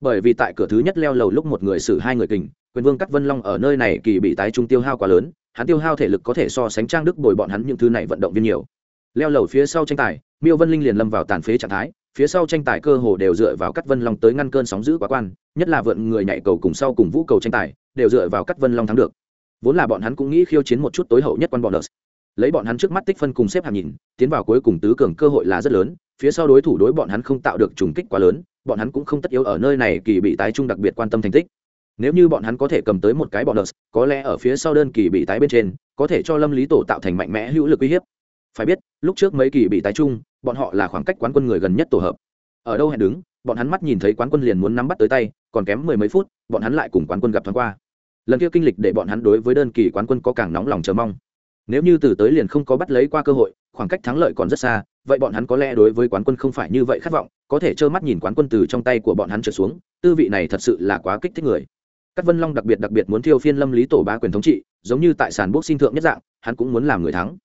Bởi vì tại cửa thứ nhất leo lầu lúc một người xử hai người kình, quyền vương cắt vân long ở nơi này kỳ bị tái trung tiêu hao quá lớn, hắn tiêu hao thể lực có thể so sánh trang đức bồi bọn hắn những thứ này vận động viên nhiều leo lầu phía sau tranh tài, miêu vân linh liền lâm vào tàn phế trạng thái, phía sau tranh tài cơ hồ đều dựa vào cắt vân long tới ngăn cơn sóng giữ quá quan, nhất là vượn người nhảy cầu cùng sau cùng vũ cầu tranh tài, đều dựa vào cắt vân long thắng được. Vốn là bọn hắn cũng nghĩ khiêu chiến một chút tối hậu nhất quan bọn đợt lấy bọn hắn trước mắt tích phân cùng xếp hàng nhìn, tiến vào cuối cùng tứ cường cơ hội là rất lớn, phía sau đối thủ đối bọn hắn không tạo được trùng kích quá lớn, bọn hắn cũng không tất yếu ở nơi này kỳ bị tái trung đặc biệt quan tâm thành tích. Nếu như bọn hắn có thể cầm tới một cái bọn đợt có lẽ ở phía sau đơn kỳ bị tái bên trên, có thể cho lâm lý tổ tạo thành mạnh mẽ hữu lực uy hiếp phải biết, lúc trước mấy kỳ bị tái trung, bọn họ là khoảng cách quán quân người gần nhất tổ hợp. Ở đâu hẹn đứng, bọn hắn mắt nhìn thấy quán quân liền muốn nắm bắt tới tay, còn kém mười mấy phút, bọn hắn lại cùng quán quân gặp thoáng qua. Lần kia kinh lịch để bọn hắn đối với đơn kỳ quán quân có càng nóng lòng chờ mong. Nếu như từ tới liền không có bắt lấy qua cơ hội, khoảng cách thắng lợi còn rất xa, vậy bọn hắn có lẽ đối với quán quân không phải như vậy khát vọng, có thể trơ mắt nhìn quán quân từ trong tay của bọn hắn trở xuống, tư vị này thật sự là quá kích thích người. Các vân long đặc biệt đặc biệt muốn thiêu phiên lâm lý tổ ba quyền thống trị, giống như tại sàn bốc sinh thượng nhất dạng, hắn cũng muốn làm người thắng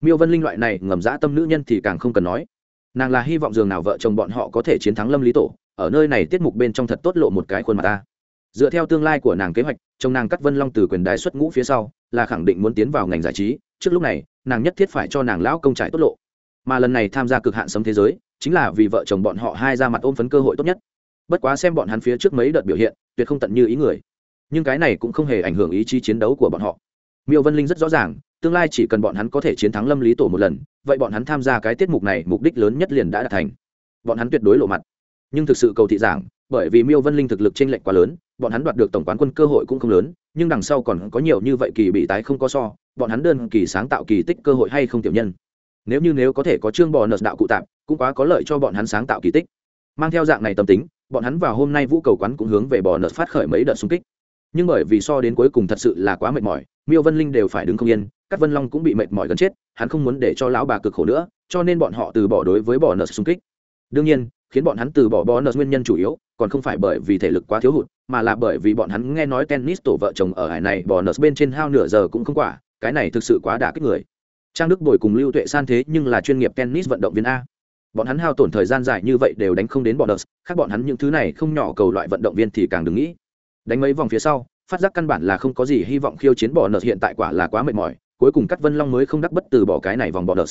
miêu vân linh loại này ngầm dã tâm nữ nhân thì càng không cần nói. Nàng là hy vọng dường nào vợ chồng bọn họ có thể chiến thắng lâm lý tổ, ở nơi này tiết mục bên trong thật tốt lộ một cái khuôn mặt ta. Dựa theo tương lai của nàng kế hoạch, chồng nàng cắt vân long từ quyền đài xuất ngũ phía sau, là khẳng định muốn tiến vào ngành giải trí, trước lúc này, nàng nhất thiết phải cho nàng lão công trải tốt lộ. Mà lần này tham gia cực hạn sấm thế giới, chính là vì vợ chồng bọn họ hai ra mặt ôm phấn cơ hội tốt nhất. Bất quá xem bọn hắn phía trước mấy đợt biểu hiện, tuyệt không tận như ý người. Nhưng cái này cũng không hề ảnh hưởng ý chí chiến đấu của bọn họ. Miêu vân linh rất rõ ràng tương lai chỉ cần bọn hắn có thể chiến thắng lâm lý tổ một lần, vậy bọn hắn tham gia cái tiết mục này mục đích lớn nhất liền đã đạt thành. Bọn hắn tuyệt đối lộ mặt. Nhưng thực sự cầu thị giảng, bởi vì miêu vân linh thực lực t r ê n lệch quá lớn, bọn hắn đoạt được tổng quán quân cơ hội cũng không lớn, nhưng đằng sau còn có nhiều như vậy kỳ bị tái không có so, bọn hắn đơn kỳ sáng tạo kỳ tích cơ hội hay không tiểu nhân. Nếu như nếu có thể có chương bò nợ đạo cụ tạp cũng quá có lợi cho bọn hắn sáng tạo kỳ tích. Mang theo dạng này tâm tính, bọn hắn vào hôm nay vũ cầu quán cũng hướng về bò nợ phát khởi mấy đợt xung kích nhưng bởi vì so đến cuối cùng thật sự là quá mệt mỏi, miêu vân linh đều phải đứng không yên các vân long cũng bị mệt mỏi gần chết, hắn không muốn để cho lão bà cực khổ nữa, cho nên bọn họ từ bỏ đối với bỏ nợ xung kích. Đương nhiên, khiến bọn hắn từ bỏ bỏ nợ nguyên nhân chủ yếu, còn không phải bởi vì thể lực quá thiếu hụt, mà là bởi vì bọn hắn nghe nói tennis tổ vợ chồng ở hải này bỏ nợ bên trên hao nửa giờ cũng không quả, cái này thực sự quá đả kích người. Trang đức bồi cùng lưu tuệ san thế nhưng là chuyên nghiệp tennis vận động viên a. Bọn hắn hao tổn thời gian dài như vậy đều đánh không đến bọn nợ, khác bọn hắn những thứ này không nhỏ cầu loại vận động viên thì càng đừng nghĩ đánh mấy vòng phía sau, phát giác căn bản là không có gì hy vọng khiêu chiến bỏ nợ hiện tại quả là quá mệt mỏi, cuối cùng cắt vân long mới không đắc bất từ bỏ cái này vòng bỏ nợ.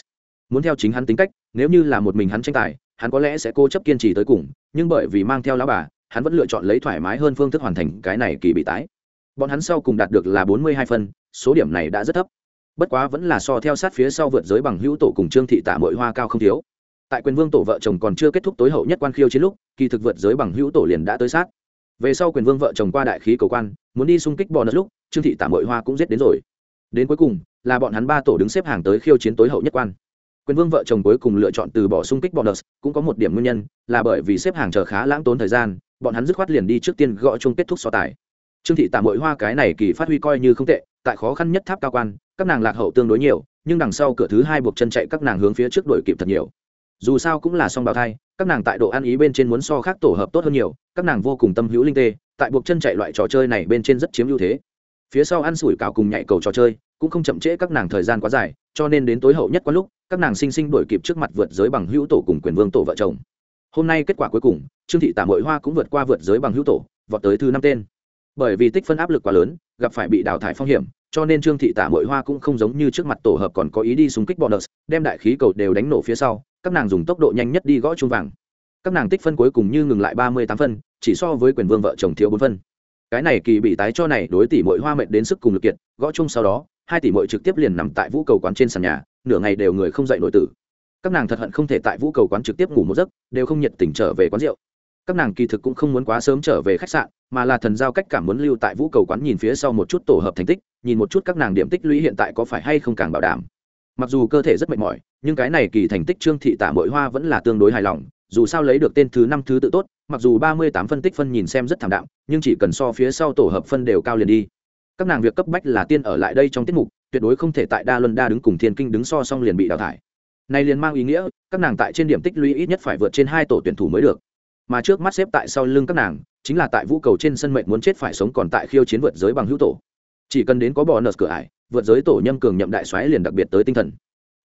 Muốn theo chính hắn tính cách, nếu như là một mình hắn tranh tài, hắn có lẽ sẽ cố chấp kiên trì tới cùng, nhưng bởi vì mang theo lão bà, hắn vẫn lựa chọn lấy thoải mái hơn phương thức hoàn thành cái này kỳ bị tái. Bọn hắn sau cùng đạt được là bốn mươi hai phân, số điểm này đã rất thấp. Bất quá vẫn là so theo sát phía sau vượt giới bằng hữu tổ cùng trương thị tạ mội hoa cao không thiếu. Tại quyền vương tổ vợ chồng còn chưa kết thúc tối hậu nhất quan khiêu chiến lúc, kỳ thực vượt giới bằng hữu tổ liền đã tới sát về sau quyền vương vợ chồng qua đại khí cầu quan, muốn đi xung kích bò nợ lúc, trương thị tả mội hoa cũng giết đến rồi. Đến cuối cùng, là bọn hắn ba tổ đứng xếp hàng tới khiêu chiến tối hậu nhất quan. Quyền vương vợ chồng cuối cùng lựa chọn từ bỏ xung kích bonus cũng có một điểm nguyên nhân, là bởi vì xếp hàng chờ khá lãng tốn thời gian, bọn hắn dứt khoát liền đi trước tiên gõ chung kết thúc so tài. Trương thị tạm hội hoa cái này kỳ phát huy coi như không tệ, tại khó khăn nhất tháp cao quan, các nàng lạc hậu tương đối nhiều, nhưng đằng sau cửa thứ hai buộc chân chạy các nàng hướng phía trước đuổi kịp thật nhiều. Dù sao cũng là song bào thai các nàng tại độ ăn ý bên trên muốn so khác tổ hợp tốt hơn nhiều, các nàng vô cùng tâm hữu linh tê, tại buộc chân chạy loại trò chơi này bên trên rất chiếm ưu thế. Phía sau ăn sủi cào cùng nhảy cầu trò chơi, cũng không chậm trễ các nàng thời gian quá dài, cho nên đến tối hậu nhất quá lúc, các nàng sinh sinh đổi kịp trước mặt vượt giới bằng hữu tổ cùng quyền vương tổ vợ chồng. Hôm nay kết quả cuối cùng, trương thị tả mội hoa cũng vượt qua vượt giới bằng hữu tổ, vọt tới thứ năm tên. Bởi vì tích phân áp lực quá lớn, gặp phải bị đào thải phong hiểm, cho nên trương thị tả mội hoa cũng không giống như trước mặt tổ hợp còn có ý đi súng kích bonus, đem đại khí cầu đều đánh nổ phía sau các nàng dùng tốc độ nhanh nhất đi gõ chuông vàng. Các nàng tích phân cuối cùng như ngừng lại ba mươi tám phân, chỉ so với quyền vương vợ chồng thiếu bốn phân. Cái này kỳ bị tái cho này, đối tỷ mội hoa mệnh đến sức cùng lực kiệt, gõ chung sau đó, hai tỷ mội trực tiếp liền nằm tại vũ cầu quán trên sàn nhà, nửa ngày đều người không dậy nổi tử. Các nàng thật hận không thể tại vũ cầu quán trực tiếp ngủ một giấc, đều không nhiệt tình trở về quán rượu. Các nàng kỳ thực cũng không muốn quá sớm trở về khách sạn, mà là thần giao cách cảm muốn lưu tại vũ cầu quán nhìn phía sau một chút tổ hợp thành tích, nhìn một chút các nàng điểm tích lũy hiện tại có phải hay không càng bảo đảm mặc dù cơ thể rất mệt mỏi, nhưng cái này kỳ thành tích trương thị tả mội hoa vẫn là tương đối hài lòng, dù sao lấy được tên thứ năm thứ tự tốt, mặc dù ba mươi tám phân tích phân nhìn xem rất thảm đạm, nhưng chỉ cần so phía sau tổ hợp phân đều cao liền đi. Các nàng việc cấp bách là tiên ở lại đây trong tiết mục, tuyệt đối không thể tại đa luân đa đứng cùng thiên kinh đứng so xong liền bị đào thải. Này liền mang ý nghĩa, các nàng tại trên điểm tích lũy ít nhất phải vượt trên hai tổ tuyển thủ mới được. Mà trước mắt xếp tại sau lưng các nàng, chính là tại vũ cầu trên sân mệnh muốn chết phải sống còn tại khiêu chiến vượt giới bằng hữu tổ. Chỉ cần đến có bò nợt cửa ải vượt giới tổ nhâm cường nhậm đại xoáy liền đặc biệt tới tinh thần.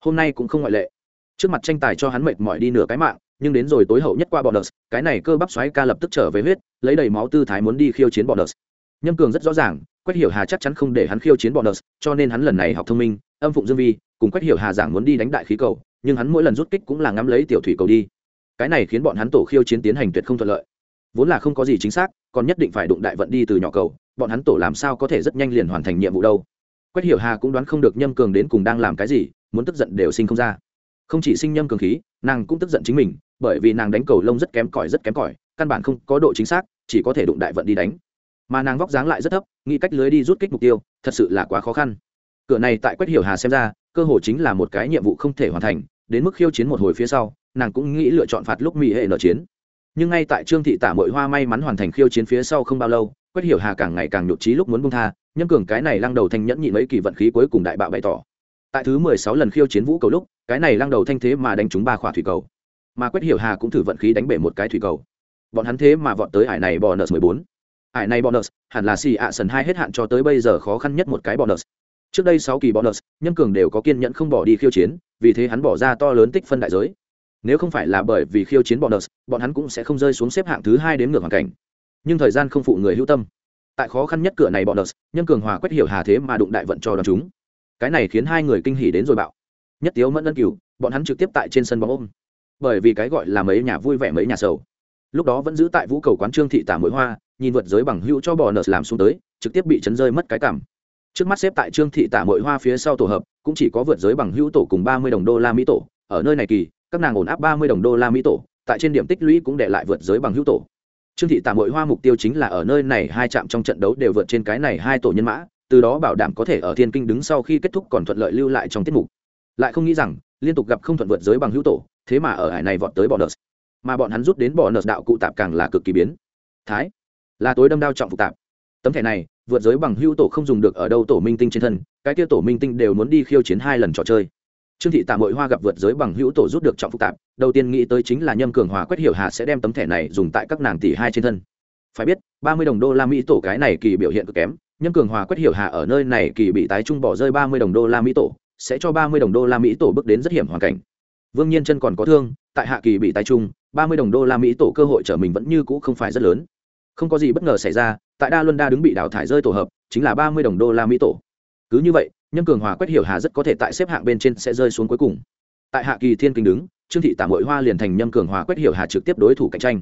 Hôm nay cũng không ngoại lệ. Trước mặt tranh tài cho hắn mệt mỏi đi nửa cái mạng, nhưng đến rồi tối hậu nhất qua bonus cái này cơ bắp xoáy ca lập tức trở về huyết, lấy đầy máu tư thái muốn đi khiêu chiến bonus nhâm cường rất rõ ràng, quách hiểu hà chắc chắn không để hắn khiêu chiến bonus cho nên hắn lần này học thông minh, âm phụng dương vi, cùng quách hiểu hà giảng muốn đi đánh đại khí cầu, nhưng hắn mỗi lần rút kích cũng là ngắm lấy tiểu thủy cầu đi. Cái này khiến bọn hắn tổ khiêu chiến tiến hành tuyệt không thuận lợi. Vốn là không có gì chính xác, còn nhất định phải đụng đại vận đi từ nhỏ cầu, bọn hắn tổ làm sao có thể rất nhanh liền hoàn thành nhiệm vụ đâu quách hiểu hà cũng đoán không được nhâm cường đến cùng đang làm cái gì, muốn tức giận đều sinh không ra. Không chỉ sinh nhâm cường khí, nàng cũng tức giận chính mình, bởi vì nàng đánh cầu lông rất kém cỏi, rất kém cỏi, căn bản không có độ chính xác, chỉ có thể đụng đại vận đi đánh. Mà nàng vóc dáng lại rất thấp, nghĩ cách lưới đi rút kích mục tiêu, thật sự là quá khó khăn. Cửa này tại quách hiểu hà xem ra, cơ hội chính là một cái nhiệm vụ không thể hoàn thành, đến mức khiêu chiến một hồi phía sau, nàng cũng nghĩ lựa chọn phạt lúc mỹ hệ nở chiến. Nhưng ngay tại trương thị tả mội hoa may mắn hoàn thành khiêu chiến phía sau không bao lâu, quách hiểu hà càng ngày càng nhụt trí lúc muốn bung tha nhân cường cái này lăng đầu thanh nhẫn nhị mấy kỳ vận khí cuối cùng đại bạo bày tỏ. Tại thứ mười sáu lần khiêu chiến vũ cầu lúc, cái này lăng đầu thanh thế mà đánh trúng ba khỏa thủy cầu. Mà quét hiểu hà cũng thử vận khí đánh bể một cái thủy cầu. Bọn hắn thế mà vọt tới ải này bonus mười bốn. Ải này bonus, hẳn là xì ạ sần hai hết hạn cho tới bây giờ khó khăn nhất một cái bonus. Trước đây sáu kỳ bonus nhân cường đều có kiên nhẫn không bỏ đi khiêu chiến, vì thế hắn bỏ ra to lớn tích phân đại giới. Nếu không phải là bởi vì khiêu chiến bonus, bọn hắn cũng sẽ không rơi xuống xếp hạng thứ hai đến ngược hoàn cảnh. Nhưng thời gian không phụ người hữu tâm tại khó khăn nhất cửa này bọn đợt, nhân cường hòa quét hiểu hà thế mà đụng đại vận cho đón chúng. Cái này khiến hai người kinh hỉ đến rồi bạo. Nhất tiếu mẫn ân cửu, bọn hắn trực tiếp tại trên sân bóng ôm. Bởi vì cái gọi là mấy nhà vui vẻ mấy nhà sầu. Lúc đó vẫn giữ tại vũ cầu quán trương thị tả mũi hoa, nhìn vượt giới bằng hữu cho bò nợ làm xuống tới, trực tiếp bị chấn rơi mất cái cảm. Trước mắt xếp tại trương thị tả mỗi hoa phía sau tổ hợp, cũng chỉ có vượt giới bằng hữu tổ cùng ba mươi đồng đô la mỹ tổ. Ở nơi này kỳ, các nàng ổn áp ba mươi đồng đô la mỹ tổ, tại trên điểm tích lũy cũng để lại vượt giới bằng hữu tổ trương thị tạm mỗi hoa mục tiêu chính là ở nơi này hai trạm trong trận đấu đều vượt trên cái này hai tổ nhân mã, từ đó bảo đảm có thể ở thiên kinh đứng sau khi kết thúc còn thuận lợi lưu lại trong tiết mục. Lại không nghĩ rằng, liên tục gặp không thuận vượt giới bằng hữu tổ, thế mà ở hải này vọt tới bỏ nợ. Mà bọn hắn rút đến bỏ nợ đạo cụ tạp càng là cực kỳ biến. Thái, là tối đâm đao trọng phục tạp. Tấm thẻ này, vượt giới bằng hữu tổ không dùng được ở đâu tổ minh tinh trên thân, cái kia tổ minh tinh đều muốn đi khiêu chiến hai lần trò chơi trương thị tạm hội hoa gặp vượt giới bằng hữu tổ rút được trọng phức tạp, đầu tiên nghĩ tới chính là nhâm cường hòa quét hiểu hà sẽ đem tấm thẻ này dùng tại các nàng tỷ hai trên thân. Phải biết, ba mươi đồng đô la mỹ tổ cái này kỳ biểu hiện cực kém, nhâm cường hòa quét hiểu hà ở nơi này kỳ bị tái trung bỏ rơi ba mươi đồng đô la mỹ tổ, sẽ cho ba mươi đồng đô la mỹ tổ bước đến rất hiểm hoàn cảnh. Vương nhiên chân còn có thương, tại hạ kỳ bị tái trung, ba mươi đồng đô la mỹ tổ cơ hội trở mình vẫn như cũ không phải rất lớn. Không có gì bất ngờ xảy ra, tại đa luân đa đứng bị đào thải rơi tổ hợp, chính là ba mươi đồng đô la mỹ tổ. Cứ như vậy nhâm cường hòa quét hiểu hà rất có thể tại xếp hạng bên trên sẽ rơi xuống cuối cùng. Tại hạ kỳ thiên kinh đứng trương thị tạm hội hoa liền thành nhâm cường hòa quét hiểu hà trực tiếp đối thủ cạnh tranh.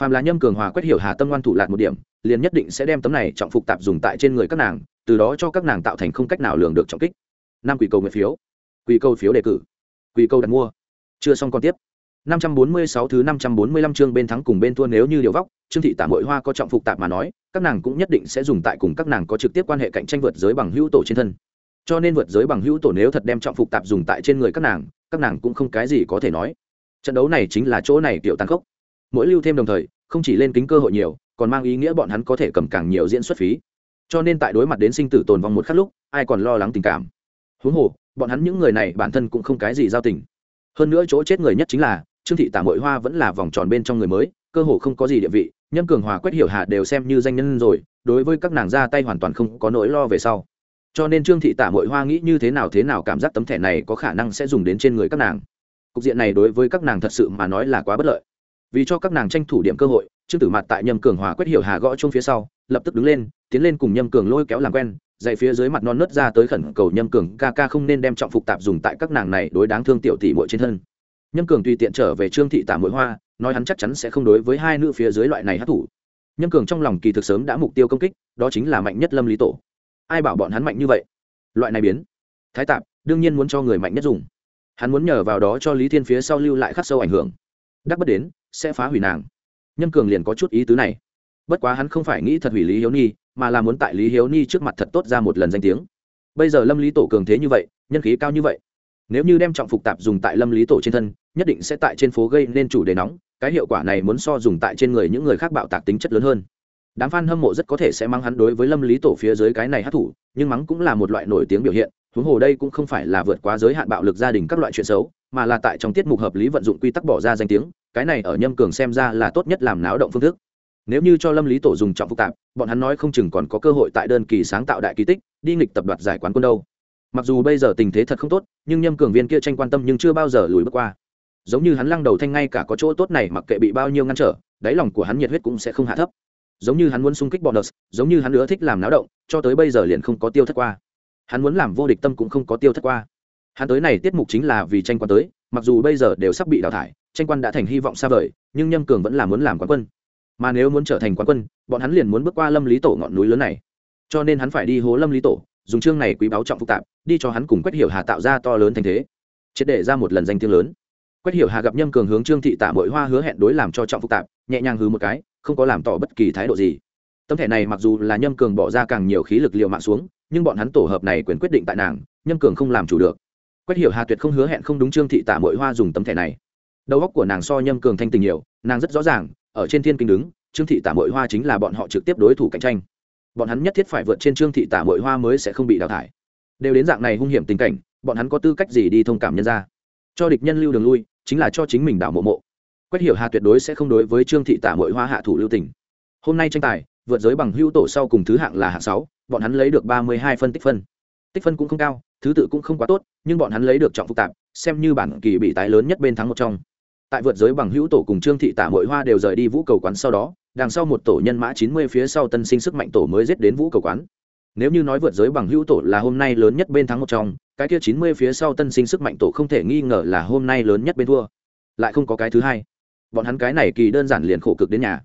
Phàm là nhâm cường hòa quét hiểu hà tâm ngoan thủ lạc một điểm liền nhất định sẽ đem tấm này trọng phục tạp dùng tại trên người các nàng từ đó cho các nàng tạo thành không cách nào lường được trọng kích. Năm quỷ cầu nguyện phiếu. Quỷ cầu phiếu đề cử. Quỷ cầu đặt mua. Chưa xong còn tiếp. 546 thứ 545 chương bên thắng cùng bên thua nếu như điều vóc, Trương thị Tả Mội Hoa có trọng phục tạp mà nói, các nàng cũng nhất định sẽ dùng tại cùng các nàng có trực tiếp quan hệ cạnh tranh vượt giới bằng hữu tổ trên thân. Cho nên vượt giới bằng hữu tổ nếu thật đem trọng phục tạp dùng tại trên người các nàng, các nàng cũng không cái gì có thể nói. Trận đấu này chính là chỗ này tiểu tăng khốc. Mỗi lưu thêm đồng thời, không chỉ lên kính cơ hội nhiều, còn mang ý nghĩa bọn hắn có thể cầm càng nhiều diễn xuất phí. Cho nên tại đối mặt đến sinh tử tồn vong một khắc lúc, ai còn lo lắng tình cảm. Huống hồ, bọn hắn những người này bản thân cũng không cái gì giao tình. Hơn nữa chỗ chết người nhất chính là trương thị tả mội hoa vẫn là vòng tròn bên trong người mới cơ hồ không có gì địa vị nhân cường hòa quét hiểu hà đều xem như danh nhân rồi đối với các nàng ra tay hoàn toàn không có nỗi lo về sau cho nên trương thị tả mội hoa nghĩ như thế nào thế nào cảm giác tấm thẻ này có khả năng sẽ dùng đến trên người các nàng. Cục diện này đối với các nàng thật sự mà nói là quá bất lợi. Vì cho các nàng tranh thủ điểm cơ hội, trương tử mặt tại nhâm cường hòa quét hiểu hà gõ chung phía sau, lập tức đứng lên, tiến lên cùng nhâm cường lôi kéo làm quen dạy phía dưới mặt non nớt ra tới khẩn cầu nhâm cường ca ca không nên đem trọng phục tạp dùng tại các nàng này đối đáng thương tiểu tỷ muội trên thân. Nhâm cường tùy tiện trở về trương thị tả mội hoa, nói hắn chắc chắn sẽ không đối với hai nữ phía dưới loại này hát thủ nhâm cường trong lòng kỳ thực sớm đã mục tiêu công kích, đó chính là mạnh nhất lâm lý tổ ai bảo bọn hắn mạnh như vậy? Loại này biến. Thái tạp, đương nhiên muốn cho người mạnh nhất dùng. Hắn muốn nhờ vào đó cho lý thiên phía sau lưu lại khắc sâu ảnh hưởng. Đắc bất đến, sẽ phá hủy nàng. Nhâm cường liền có chút ý tứ này. Bất quá hắn không phải nghĩ thật hủy lý hiếu ni mà là muốn tại lý hiếu ni trước mặt thật tốt ra một lần danh tiếng. Bây giờ lâm lý tổ cường thế như vậy, nhân khí cao như vậy. Nếu như đem trọng phục tạp dùng tại lâm lý tổ trên thân, nhất định sẽ tại trên phố gây nên chủ đề nóng. Cái hiệu quả này muốn so dùng tại trên người những người khác bạo tạc tính chất lớn hơn đám f a n hâm mộ rất có thể sẽ mắng hắn đối với lâm lý tổ phía dưới cái này hát thủ, nhưng mắng cũng là một loại nổi tiếng biểu hiện, huống hồ đây cũng không phải là vượt quá giới hạn bạo lực gia đình các loại chuyện xấu, mà là tại trong tiết mục hợp lý vận dụng quy tắc bỏ ra danh tiếng, cái này ở nhâm cường xem ra là tốt nhất làm náo động phương thức. Nếu như cho lâm lý tổ dùng trọng phức tạp, bọn hắn nói không chừng còn có cơ hội tại đơn kỳ sáng tạo đại kỳ tích, đi nghịch tập đoạt giải quán quân đâu. Mặc dù bây giờ tình thế thật không tốt, nhưng nhâm cường viên kia tranh quan tâm nhưng chưa bao giờ lùi bước qua. Giống như hắn lăng đầu thanh ngay cả có chỗ tốt này mặc kệ bị bao nhiêu ngăn trở, đáy lòng của hắn nhiệt huyết cũng sẽ không hạ thấp giống như hắn muốn xung kích bonus giống như hắn nữa thích làm náo động, cho tới bây giờ liền không có tiêu thất qua. Hắn muốn làm vô địch tâm cũng không có tiêu thất qua. Hắn tới này tiết mục chính là vì tranh quan tới, mặc dù bây giờ đều sắp bị đào thải, tranh quan đã thành hy vọng xa vời, nhưng nhâm cường vẫn là muốn làm quán quân. Mà nếu muốn trở thành quán quân, bọn hắn liền muốn bước qua lâm lý tổ ngọn núi lớn này. Cho nên hắn phải đi hố lâm lý tổ, dùng chương này quý báu trọng phức tạp, đi cho hắn cùng quét hiểu hà tạo ra to lớn thành thế. Triệt để ra một lần danh tiếng lớn quét hiểu hà gặp nhâm cường hướng trương thị tạ mỗi hoa hứa hẹn đối làm cho trọng phức tạp, nhẹ nhàng hứ một cái, không có làm tỏ bất kỳ thái độ gì. Tấm thẻ này mặc dù là nhâm cường bỏ ra càng nhiều khí lực liệu mạng xuống, nhưng bọn hắn tổ hợp này quyền quyết định tại nàng, nhâm cường không làm chủ được. Quét hiểu hà tuyệt không hứa hẹn không đúng trương thị tạ mỗi hoa dùng tấm thẻ này. Đầu óc của nàng so nhâm cường thanh tình nhiều, nàng rất rõ ràng, ở trên thiên kinh đứng, trương thị tạ mỗi hoa chính là bọn họ trực tiếp đối thủ cạnh tranh. Bọn hắn nhất thiết phải vượt trên trương thị tả mội hoa mới sẽ không bị đào thải. Đều đến dạng này hung hiểm tình cảnh, bọn hắn có tư cách gì đi thông cảm nhân ra cho địch nhân lưu đường lui chính là cho chính mình đảo mộ mộ. Quét hiểu hà tuyệt đối sẽ không đối với trương thị tả mội hoa hạ thủ lưu tỉnh hôm nay tranh tài, vượt giới bằng hữu tổ sau cùng thứ hạng là hạng sáu, bọn hắn lấy được ba mươi hai phân tích phân. Tích phân cũng không cao, thứ tự cũng không quá tốt, nhưng bọn hắn lấy được trọng phức tạp, xem như bản kỳ bị tái lớn nhất bên thắng một trong. Tại vượt giới bằng hữu tổ cùng trương thị tả mội hoa đều rời đi vũ cầu quán sau đó, đằng sau một tổ nhân mã chín mươi phía sau tân sinh sức mạnh tổ mới giết đến vũ cầu quán. Nếu như nói vượt giới bằng hữu tổ là hôm nay lớn nhất bên thắng một trong cái kia chín mươi phía sau tân sinh sức mạnh tổ không thể nghi ngờ là hôm nay lớn nhất bên thua. Lại không có cái thứ hai. Bọn hắn cái này kỳ đơn giản liền khổ cực đến nhà.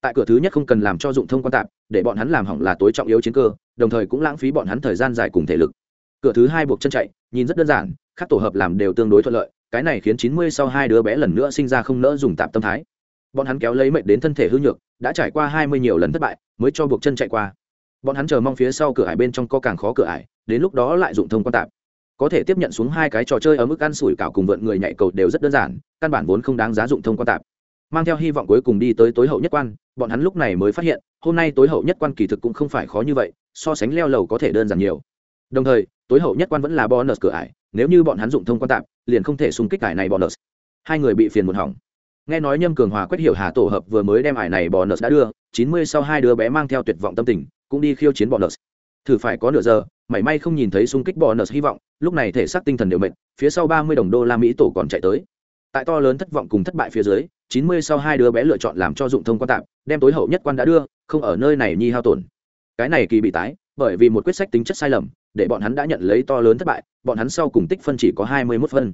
Tại cửa thứ nhất không cần làm cho dụng thông quan tạp, để bọn hắn làm hỏng là tối trọng yếu chiến cơ, đồng thời cũng lãng phí bọn hắn thời gian dài cùng thể lực. Cửa thứ hai buộc chân chạy, nhìn rất đơn giản các tổ hợp làm đều tương đối thuận lợi, cái này khiến chín mươi sau hai đứa bé lần nữa sinh ra không nỡ dùng tạp tâm thái. Bọn hắn kéo lấy mệnh đến thân thể hư nhược, đã trải qua hai mươi nhiều lần thất bại, mới cho buộc chân chạy qua. Bọn hắn chờ mong phía sau cửa ải bên trong có càng khó cửa ải, đến lúc đó lại dụng thông quan tạp có thể tiếp nhận xuống hai cái trò chơi ở mức ăn sủi cảo cùng vượn người nhảy cầu đều rất đơn giản, căn bản vốn không đáng giá dụng thông quan tạp. Mang theo hy vọng cuối cùng đi tới tối hậu nhất quan, bọn hắn lúc này mới phát hiện, hôm nay tối hậu nhất quan kỳ thực cũng không phải khó như vậy, so sánh leo lầu có thể đơn giản nhiều. Đồng thời, tối hậu nhất quan vẫn là bonus cửa ải, nếu như bọn hắn dụng thông quan tạp, liền không thể xung kích ải này bonus. Hai người bị phiền một hỏng. Nghe nói nhâm cường hòa quét hiểu hà tổ hợp vừa mới đem ải này bonus đã đưa, chín mươi sau hai đứa bé mang theo tuyệt vọng tâm tình, cũng đi khiêu chiến bonus. Thử phải có nửa giờ mảy may không nhìn thấy xung kích bonus hy vọng, lúc này thể xác tinh thần đều mệt, phía sau ba mươi đồng đô la mỹ tổ còn chạy tới. Tại to lớn thất vọng cùng thất bại phía dưới, chín mươi sau hai đứa bé lựa chọn làm cho dụng thông quan tạm đem tối hậu nhất quan đã đưa, không ở nơi này nhi hao tổn. Cái này kỳ bị tái, bởi vì một quyết sách tính chất sai lầm, để bọn hắn đã nhận lấy to lớn thất bại, bọn hắn sau cùng tích phân chỉ có hai mươi mốt phân.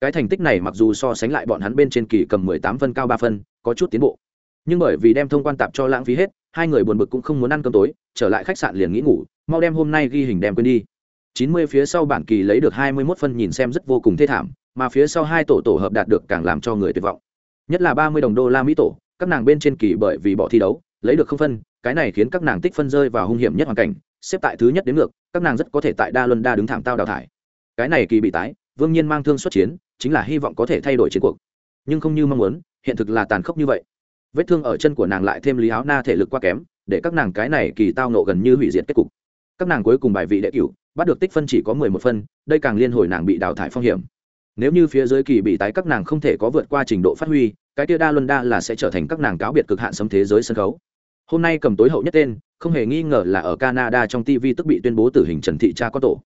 Cái thành tích này mặc dù so sánh lại bọn hắn bên trên kỳ cầm mười tám phân cao ba phân, có chút tiến bộ. Nhưng bởi vì đem thông quan tạp cho lãng phí hết, hai người buồn bực cũng không muốn ăn cơm tối, trở lại khách sạn liền nghĩ ngủ mau đem hôm nay ghi hình đem quên đi. 90 phía sau bản kỳ lấy được 21 phân nhìn xem rất vô cùng thê thảm, mà phía sau hai tổ tổ hợp đạt được càng làm cho người tuyệt vọng. Nhất là 30 đồng đô la mỹ tổ, các nàng bên trên kỳ bởi vì bỏ thi đấu, lấy được không phân, cái này khiến các nàng tích phân rơi vào hung hiểm nhất hoàn cảnh, xếp tại thứ nhất đến ngược, các nàng rất có thể tại đa luân đa đứng thảm tao đào thải. Cái này kỳ bị tái, vương nhiên mang thương xuất chiến, chính là hy vọng có thể thay đổi chiến cuộc. Nhưng không như mong muốn, hiện thực là tàn khốc như vậy. Vết thương ở chân của nàng lại thêm lý áo na thể lực quá kém, để các nàng cái này kỳ tao nộ gần như hủy diệt kết cục các nàng cuối cùng bài vị đệ cửu, bắt được tích phân chỉ có mười một phân, đây càng liên hồi nàng bị đào thải phong hiểm. Nếu như phía dưới kỳ bị tái các nàng không thể có vượt qua trình độ phát huy, cái tia đa luân đa là sẽ trở thành các nàng cáo biệt cực hạn sấm thế giới sân khấu. Hôm nay cầm tối hậu nhất tên, không hề nghi ngờ là ở canada trong tv tức bị tuyên bố tử hình trần thị cha có tổ.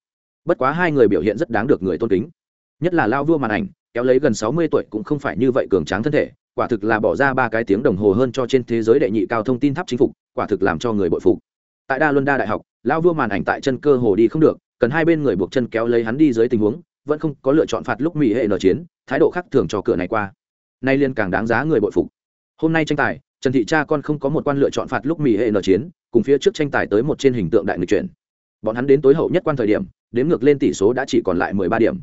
Bất quá hai người biểu hiện rất đáng được người tôn kính. Nhất là lao vua màn ảnh, kéo lấy gần sáu mươi tuổi cũng không phải như vậy cường tráng thân thể, quả thực là bỏ ra ba cái tiếng đồng hồ hơn cho trên thế giới đệ nhị cao thông tin tháp chính phục, quả thực làm cho người bội phục tại đa luân đa đại học lao vua màn ảnh tại chân cơ hồ đi không được, cần hai bên người buộc chân kéo lấy hắn đi dưới tình huống, vẫn không có lựa chọn phạt lúc mỹ hệ nở chiến, thái độ khác thường cho cửa này qua. Nay liên càng đáng giá người bội phục. Hôm nay tranh tài, trần thị cha con không có một quan lựa chọn phạt lúc mỹ hệ nở chiến, cùng phía trước tranh tài tới một trên hình tượng đại người chuyển. Bọn hắn đến tối hậu nhất quan thời điểm, đếm ngược lên tỷ số đã chỉ còn lại mười ba điểm.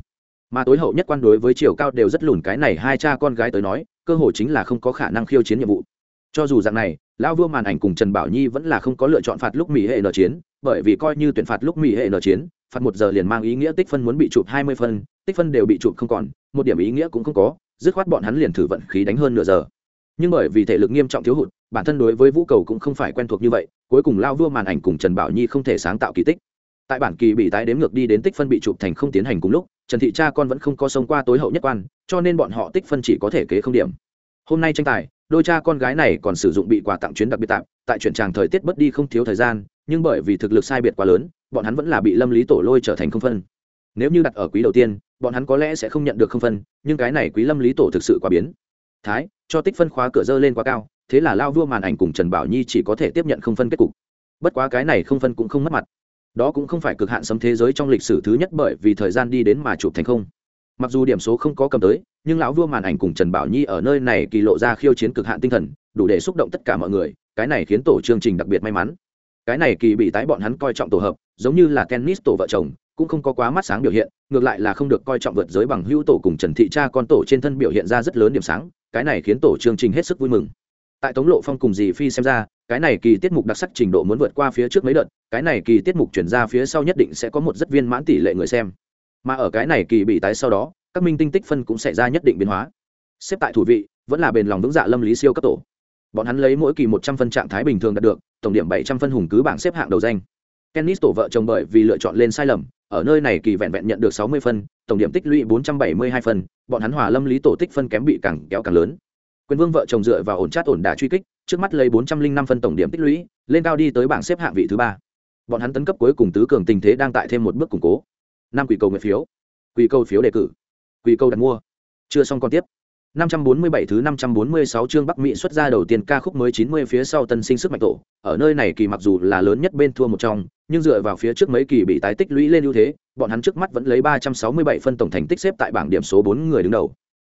Mà tối hậu nhất quan đối với chiều cao đều rất lùn cái này hai cha con gái tới nói, cơ hội chính là không có khả năng khiêu chiến nhiệm vụ cho dù dạng này, lão vua màn ảnh cùng trần bảo nhi vẫn là không có lựa chọn phạt lúc mỹ hệ nở chiến, bởi vì coi như tuyển phạt lúc mỹ hệ nở chiến, phạt một giờ liền mang ý nghĩa tích phân muốn bị chụp hai mươi phân, tích phân đều bị chụp không còn, một điểm ý nghĩa cũng không có, dứt khoát bọn hắn liền thử vận khí đánh hơn nửa giờ. Nhưng bởi vì thể lực nghiêm trọng thiếu hụt, bản thân đối với vũ cầu cũng không phải quen thuộc như vậy, cuối cùng lao vua màn ảnh cùng trần bảo nhi không thể sáng tạo kỳ tích. Tại bản kỳ bị tái đếm ngược đi đến tích phân bị chụp thành không tiến hành cùng lúc, trần thị cha con vẫn không có sông qua tối hậu nhất quan, cho nên bọn họ tích phân chỉ có thể kế không điểm. Hôm nay tranh tài đôi cha con gái này còn sử dụng bị quà tặng chuyến đặc biệt tạm, tại chuyển tràng thời tiết bất đi không thiếu thời gian, nhưng bởi vì thực lực sai biệt quá lớn, bọn hắn vẫn là bị lâm lý tổ lôi trở thành không phân. Nếu như đặt ở quý đầu tiên, bọn hắn có lẽ sẽ không nhận được không phân, nhưng cái này quý lâm lý tổ thực sự quá biến. Thái, cho tích phân khóa cửa dơ lên quá cao, thế là lao vua màn ảnh cùng trần bảo nhi chỉ có thể tiếp nhận không phân kết cục. Bất quá cái này không phân cũng không mất mặt. Đó cũng không phải cực hạn sấm thế giới trong lịch sử thứ nhất bởi vì thời gian đi đến mà chụp thành không mặc dù điểm số không có cầm tới, nhưng lão vua màn ảnh cùng trần bảo nhi ở nơi này kỳ lộ ra khiêu chiến cực hạn tinh thần, đủ để xúc động tất cả mọi người, cái này khiến tổ chương trình đặc biệt may mắn. Cái này kỳ bị tái bọn hắn coi trọng tổ hợp, giống như là tennis tổ vợ chồng, cũng không có quá mắt sáng biểu hiện, ngược lại là không được coi trọng vượt giới bằng hữu tổ cùng trần thị cha con tổ trên thân biểu hiện ra rất lớn điểm sáng, cái này khiến tổ chương trình hết sức vui mừng. Tại tống lộ phong cùng dì phi xem ra, cái này kỳ tiết mục đặc sắc trình độ muốn vượt qua phía trước mấy đợt, cái này kỳ tiết mục chuyển ra phía sau nhất định sẽ có một rất viên mãn tỷ lệ người xem mà ở cái này kỳ bị tái sau đó, các minh tinh tích phân cũng sẽ ra nhất định biến hóa. Xếp tại thủ vị, vẫn là bền lòng vững dạ lâm lý siêu cấp tổ. Bọn hắn lấy mỗi kỳ một trăm phân trạng thái bình thường đạt được, tổng điểm bảy trăm phân hùng cứ bảng xếp hạng đầu danh. Kennis tổ vợ chồng bởi vì lựa chọn lên sai lầm, ở nơi này kỳ vẹn vẹn nhận được sáu mươi phân, tổng điểm tích lũy bốn trăm bảy mươi hai phân, bọn hắn hòa lâm lý tổ tích phân kém bị càng kéo càng lớn. Quyền vương vợ chồng dựa vào ổn chát ổn đà truy kích, trước mắt lấy bốn trăm linh năm phân tổng điểm tích lũy, lên cao đi tới bảng xếp hạng vị thứ ba. Bọn hắn tấn cấp cuối cùng tứ cường tình thế đang tại thêm một bước củng cố năm quỷ cầu nguyện phiếu quỷ cầu phiếu đề cử quỷ cầu đặt mua chưa xong còn tiếp 547 thứ 546 chương Bắc Mỹ xuất ra đầu tiên ca khúc mới 90 phía sau tân sinh sức mạnh tổ. Ở nơi này kỳ mặc dù là lớn nhất bên thua một trong, nhưng dựa vào phía trước mấy kỳ bị tái tích lũy lên ưu thế, bọn hắn trước mắt vẫn lấy 367 phân tổng thành tích xếp tại bảng điểm số 4 người đứng đầu.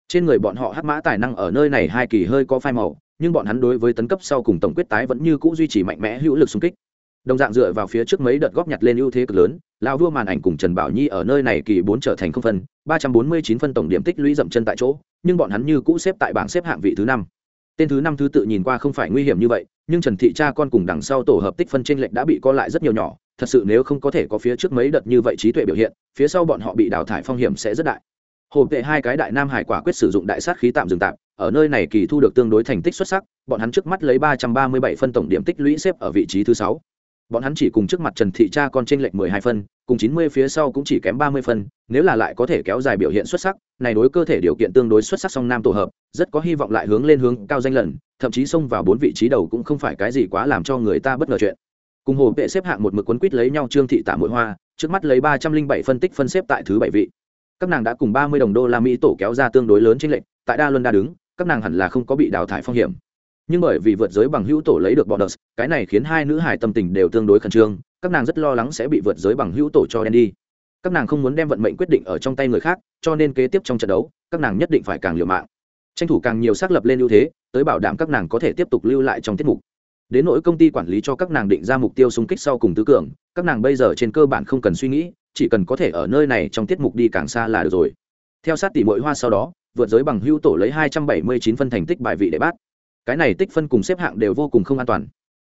Trên người bọn họ hắc mã tài năng ở nơi này hai kỳ hơi có phai màu, nhưng bọn hắn đối với tấn cấp sau cùng tổng quyết tái vẫn như cũ duy trì mạnh mẽ hữu lực xung kích. Đồng dạng dựa vào phía trước mấy đợt góp nhặt lên ưu thế cực lớn, lão vua màn ảnh cùng Trần Bảo Nhi ở nơi này kỳ bốn trở thành không phân, 349 phân tổng điểm tích lũy dậm chân tại chỗ, nhưng bọn hắn như cũ xếp tại bảng xếp hạng vị thứ năm. Tên thứ năm thứ tự nhìn qua không phải nguy hiểm như vậy nhưng trần thị cha con cùng đằng sau tổ hợp tích phân tranh lệch đã bị co lại rất nhiều nhỏ thật sự nếu không có thể có phía trước mấy đợt như vậy trí tuệ biểu hiện phía sau bọn họ bị đào thải phong hiểm sẽ rất đại. Hồ tệ hai cái đại nam hải quả quyết sử dụng đại sát khí tạm dừng tạm ở nơi này kỳ thu được tương đối thành tích xuất sắc bọn hắn trước mắt lấy ba trăm ba mươi bảy phân tổng điểm tích lũy xếp ở vị trí thứ sáu bọn hắn chỉ cùng trước mặt trần thị cha con t r ê n lệch mười hai phân, cùng chín mươi phía sau cũng chỉ kém ba mươi phân, nếu là lại có thể kéo dài biểu hiện xuất sắc, này đối cơ thể điều kiện tương đối xuất sắc song nam tổ hợp, rất có hy vọng lại hướng lên hướng cao danh lần, thậm chí xông vào bốn vị trí đầu cũng không phải cái gì quá làm cho người ta bất ngờ chuyện. Cùng hồ vệ xếp hạng một mực quấn quýt lấy nhau trương thị tạ mỗi hoa, trước mắt lấy ba trăm linh bảy phân tích phân xếp tại thứ bảy vị. Các nàng đã cùng ba mươi đồng đô la mỹ tổ kéo ra tương đối lớn trên lệnh tại đa luân đa đứng, các nàng hẳn là không có bị đào thải phong hiểm nhưng bởi vì vượt giới bằng hữu tổ lấy được bọn đợt cái này khiến hai nữ hải tâm tình đều tương đối khẩn trương, các nàng rất lo lắng sẽ bị vượt giới bằng hữu tổ cho đen đi. Các nàng không muốn đem vận mệnh quyết định ở trong tay người khác, cho nên kế tiếp trong trận đấu, các nàng nhất định phải càng liều mạng. Tranh thủ càng nhiều xác lập lên ưu thế, tới bảo đảm các nàng có thể tiếp tục lưu lại trong tiết mục. Đến nỗi công ty quản lý cho các nàng định ra mục tiêu xung kích sau cùng tứ cường các nàng bây giờ trên cơ bản không cần suy nghĩ, chỉ cần có thể ở nơi này trong tiết mục đi càng xa là được rồi. Theo sát tỷ mỗi hoa sau đó, vượt giới bằng hưu tổ lấy hai trăm bảy mươi chín phân thành tích bài vị để bát cái này tích phân cùng xếp hạng đều vô cùng không an toàn.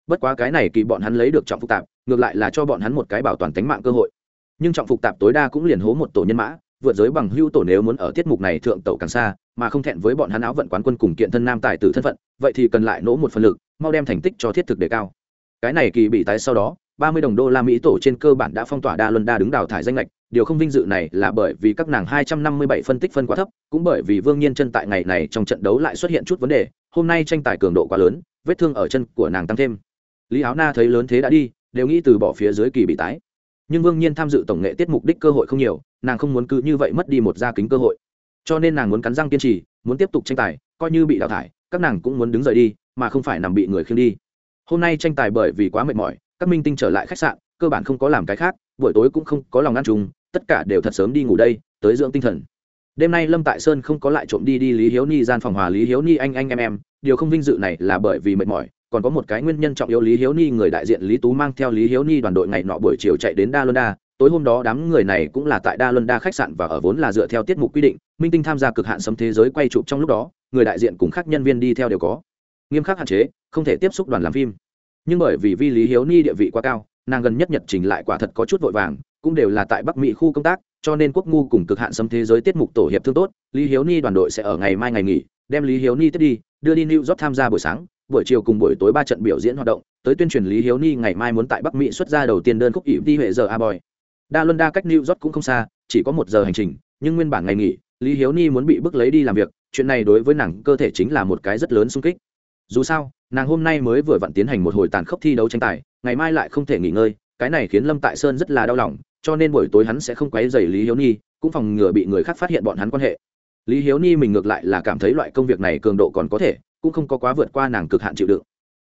Bất quá cái này kỳ bọn hắn lấy được trọng phức tạp, ngược lại là cho bọn hắn một cái bảo toàn tính mạng cơ hội. Nhưng trọng phục tạp tối đa cũng liền hố một tổ nhân mã, vượt giới bằng hưu tổ nếu muốn ở tiết mục này thượng tẩu càng xa, mà không thẹn với bọn hắn áo vận quán quân cùng kiện thân nam tài tử thân phận, vậy thì cần lại nỗ một phần lực, mau đem thành tích cho thiết thực đề cao. Cái này kỳ bị tái sau đó, ba mươi đồng đô la mỹ tổ trên cơ bản đã phong tỏa đa luân đa đứng đào thải danh lệch điều không vinh dự này là bởi vì các nàng hai trăm năm mươi bảy phân tích phân quá thấp, cũng bởi vì vương nhiên chân tại ngày này trong trận đấu lại xuất hiện chút vấn đề, hôm nay tranh tài cường độ quá lớn, vết thương ở chân của nàng tăng thêm. Lý áo na thấy lớn thế đã đi, đều nghĩ từ bỏ phía dưới kỳ bị tái. Nhưng vương nhiên tham dự tổng nghệ tiết mục đích cơ hội không nhiều, nàng không muốn cứ như vậy mất đi một gia kính cơ hội. Cho nên nàng muốn cắn răng kiên trì, muốn tiếp tục tranh tài, coi như bị đào thải, các nàng cũng muốn đứng rời đi, mà không phải nằm bị người khiêng đi. Hôm nay tranh tài bởi vì quá mệt mỏi, các minh tinh trở lại khách sạn, cơ bản không có làm cái khác, buổi tối cũng không có lòng ăn trùng tất cả đều thật sớm đi ngủ đây, tới dưỡng tinh thần. Đêm nay lâm tại sơn không có lại trộm đi đi lý hiếu ni gian phòng hòa lý hiếu ni anh anh em em, điều không vinh dự này là bởi vì mệt mỏi, còn có một cái nguyên nhân trọng yếu lý hiếu ni người đại diện lý tú mang theo lý hiếu ni đoàn đội ngày nọ buổi chiều chạy đến đa luân đa, tối hôm đó đám người này cũng là tại đa luân đa khách sạn và ở vốn là dựa theo tiết mục quy định, minh tinh tham gia cực hạn sấm thế giới quay chụp trong lúc đó, người đại diện cùng các nhân viên đi theo đều có. Nghiêm khắc hạn chế, không thể tiếp xúc đoàn làm phim. Nhưng bởi vì vi lý hiếu ni địa vị quá cao, nàng gần nhất nhật trình lại quả thật có chút vội vàng cũng đều là tại bắc mỹ khu công tác, cho nên quốc ngu cùng cực hạn xâm thế giới tiết mục tổ hiệp thương tốt, lý hiếu ni đoàn đội sẽ ở ngày mai ngày nghỉ, đem lý hiếu ni tiếp đi, đưa đi new york tham gia buổi sáng, buổi chiều cùng buổi tối ba trận biểu diễn hoạt động, tới tuyên truyền lý hiếu ni ngày mai muốn tại bắc mỹ xuất ra đầu tiên đơn khúc ỵ đi huệ giờ a boy. Đa luân đa cách new york cũng không xa, chỉ có một giờ hành trình, nhưng nguyên bản ngày nghỉ, lý hiếu ni muốn bị bức lấy đi làm việc, chuyện này đối với nàng cơ thể chính là một cái rất lớn sung kích. Dù sao, nàng hôm nay mới vừa vặn tiến hành một hồi tàn khốc thi đấu tranh tài, ngày mai lại không thể nghỉ ngơi, cái này khiến lâm tại sơn rất là đau lòng cho nên buổi tối hắn sẽ không quấy rầy lý hiếu ni cũng phòng ngừa bị người khác phát hiện bọn hắn quan hệ. Lý hiếu ni mình ngược lại là cảm thấy loại công việc này cường độ còn có thể, cũng không có quá vượt qua nàng cực hạn chịu đựng.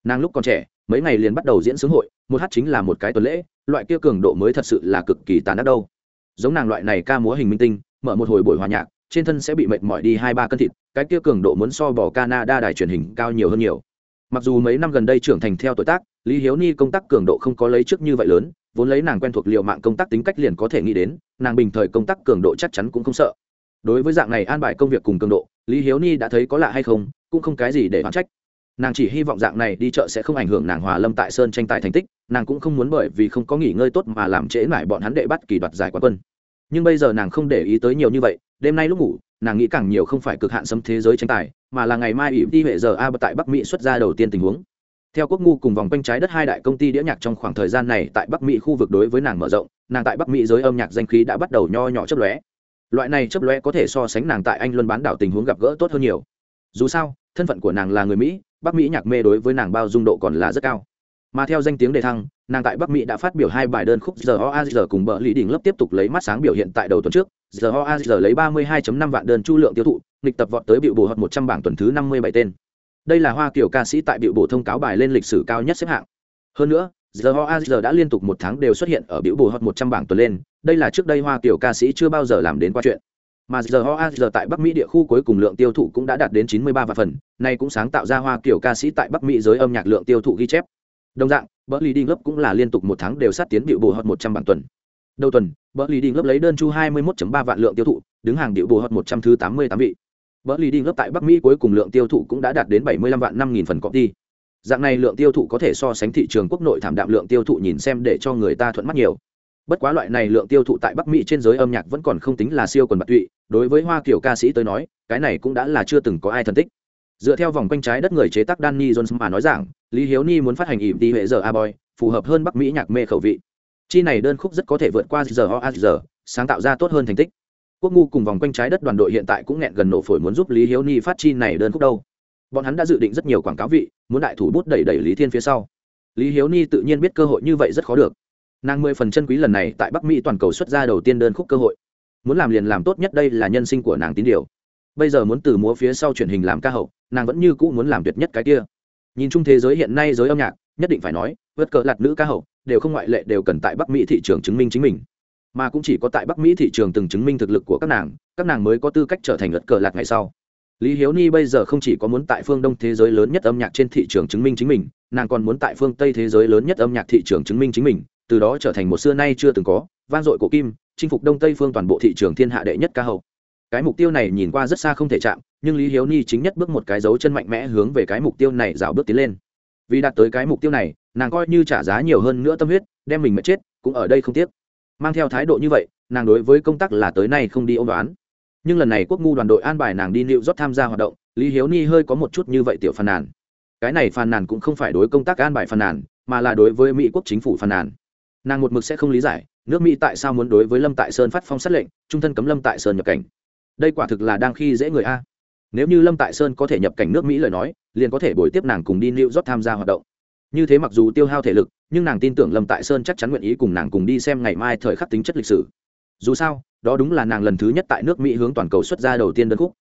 Nàng lúc còn trẻ, mấy ngày liền bắt đầu diễn sướng hội, một hát chính là một cái tuần lễ, loại kia cường độ mới thật sự là cực kỳ tàn ác đâu. Giống nàng loại này ca múa hình minh tinh, mở một hồi buổi hòa nhạc, trên thân sẽ bị mệt mỏi đi hai ba cân thịt, cái kia cường độ muốn so bỏ canada đài truyền hình cao nhiều hơn nhiều. Mặc dù mấy năm gần đây trưởng thành theo tuổi tác, lý hiếu ni công tác cường độ không có lấy trước như vậy lớn vốn lấy nàng quen thuộc liệu mạng công tác tính cách liền có thể nghĩ đến, nàng bình thời công tác cường độ chắc chắn cũng không sợ. Đối với dạng này an bài công việc cùng cường độ, lý hiếu ni đã thấy có lạ hay không, cũng không cái gì để phán trách. Nàng chỉ hy vọng dạng này đi chợ sẽ không ảnh hưởng nàng hòa lâm tại sơn tranh tài thành tích, nàng cũng không muốn bởi vì không có nghỉ ngơi tốt mà làm trễ mải bọn hắn đệ bắt kỳ đoạt giải quán quân. Nhưng bây giờ nàng không để ý tới nhiều như vậy, đêm nay lúc ngủ, nàng nghĩ càng nhiều không phải cực hạn xâm thế giới tranh tài, mà là ngày mai ỵ đi huệ giờ a tại bắc mỹ xuất ra đầu tiên tình huống theo quốc ngu cùng vòng quanh trái đất hai đại công ty đĩa nhạc trong khoảng thời gian này tại bắc mỹ khu vực đối với nàng mở rộng, nàng tại bắc mỹ giới âm nhạc danh khí đã bắt đầu nho nhỏ chấp lóe. Loại này chấp lóe có thể so sánh nàng tại anh luân bán đảo tình huống gặp gỡ tốt hơn nhiều. Dù sao, thân phận của nàng là người mỹ, bắc mỹ nhạc mê đối với nàng bao dung độ còn là rất cao. Mà theo danh tiếng đề thăng, nàng tại bắc mỹ đã phát biểu hai bài đơn khúc giờ oa giờ cùng bờ lý đình lớp tiếp tục lấy mắt sáng biểu hiện tại đầu tuần trước. Giờ oa giờ lấy ba mươi 32.5 vạn đơn chu lượng tiêu thụ, nghịch tập vọt tới biểu bù hợp một trăm bảng tuần thứ năm mươi bảy tên đây là hoa kiểu ca sĩ tại biểu bổ thông cáo bài lên lịch sử cao nhất xếp hạng. Hơn nữa giờ ho giờ đã liên tục một tháng đều xuất hiện ở biểu bổ hot một trăm bảng tuần lên, đây là trước đây hoa kiểu ca sĩ chưa bao giờ làm đến qua chuyện. Mà giờ ho giờ tại bắc mỹ địa khu cuối cùng lượng tiêu thụ cũng đã đạt đến chín mươi ba vạn phần, nay cũng sáng tạo ra hoa kiểu ca sĩ tại bắc mỹ giới âm nhạc lượng tiêu thụ ghi chép. Đồng dạng bờ leading lớp cũng là liên tục một tháng đều sát tiến biểu bổ hot một trăm bảng tuần. Đầu tuần bờ leading lớp lấy đơn chu hai mươi 21 ba vạn lượng tiêu thụ, đứng hàng biểu bổ hot một trăm thứ tám mươi tám vị. Bỡ lì đi lớp tại bắc mỹ cuối cùng lượng tiêu thụ cũng đã đạt đến bảy mươi lăm vạn năm nghìn phần copy. Dạng này lượng tiêu thụ có thể so sánh thị trường quốc nội thảm đạm lượng tiêu thụ nhìn xem để cho người ta thuận mắt nhiều. Bất quá loại này lượng tiêu thụ tại bắc mỹ trên giới âm nhạc vẫn còn không tính là siêu quần bạc tụy, đối với hoa kiểu ca sĩ tới nói, cái này cũng đã là chưa từng có ai thân tích dựa theo vòng quanh trái đất người chế tác danny jones mà nói rằng, lý hiếu ni muốn phát hành ỉm đi hệ giờ a boy, phù hợp hơn bắc mỹ nhạc mê khẩu vị. Chi này đơn khúc rất có thể vượt qua giờ ho a giờ sáng tạo ra tốt hơn thành tích quốc ngu cùng vòng quanh trái đất đoàn đội hiện tại cũng nghẹn gần nổ phổi muốn giúp lý hiếu ni phát chi này đơn khúc đâu. Bọn hắn đã dự định rất nhiều quảng cáo vị, muốn đại thủ bút đẩy đẩy lý thiên phía sau. Lý hiếu ni tự nhiên biết cơ hội như vậy rất khó được. Nàng mười phần chân quý lần này tại bắc mỹ toàn cầu xuất ra đầu tiên đơn khúc cơ hội. Muốn làm liền làm tốt nhất đây là nhân sinh của nàng tín điều. Bây giờ muốn từ múa phía sau truyền hình làm ca hậu, nàng vẫn như cũ muốn làm tuyệt nhất cái kia. Nhìn chung thế giới hiện nay giới âm nhạc, nhất định phải nói vớt cờ lạt nữ ca hậu, đều không ngoại lệ đều cần tại bắc mỹ thị trường chứng minh chính mình mà cũng chỉ có tại bắc mỹ thị trường từng chứng minh thực lực của các nàng các nàng mới có tư cách trở thành lật cờ lạc ngày sau. Lý hiếu ni bây giờ không chỉ có muốn tại phương đông thế giới lớn nhất âm nhạc trên thị trường chứng minh chính mình, nàng còn muốn tại phương tây thế giới lớn nhất âm nhạc thị trường chứng minh chính mình, từ đó trở thành một xưa nay chưa từng có, vang dội cổ kim, chinh phục đông tây phương toàn bộ thị trường thiên hạ đệ nhất ca hậu. Cái mục tiêu này nhìn qua rất xa không thể chạm, nhưng lý hiếu ni chính nhất bước một cái dấu chân mạnh mẽ hướng về cái mục tiêu này rào bước tiến lên. Vì đạt tới cái mục tiêu này, nàng coi như trả giá nhiều hơn nữa tâm huyết, đem mình mất chết, cũng ở đây không tiếc mang theo thái độ như vậy, nàng đối với công tác là tới nay không đi ôn đoán. Nhưng lần này quốc ngu đoàn đội an bài nàng đi nịu rót tham gia hoạt động, lý hiếu ni hơi có một chút như vậy tiểu phàn nàn. Cái này phàn nàn cũng không phải đối công tác an bài phàn nàn, mà là đối với mỹ quốc chính phủ phàn nàn. Nàng một mực sẽ không lý giải, nước mỹ tại sao muốn đối với lâm tại sơn phát phong sát lệnh, trung thân cấm lâm tại sơn nhập cảnh. Đây quả thực là đang khi dễ người a. Nếu như lâm tại sơn có thể nhập cảnh nước mỹ lời nói, liền có thể bồi tiếp nàng cùng đi new york tham gia hoạt động như thế mặc dù tiêu hao thể lực, nhưng nàng tin tưởng lâm tại sơn chắc chắn nguyện ý cùng nàng cùng đi xem ngày mai thời khắc tính chất lịch sử. Dù sao, đó đúng là nàng lần thứ nhất tại nước mỹ hướng toàn cầu xuất ra đầu tiên đơn khúc.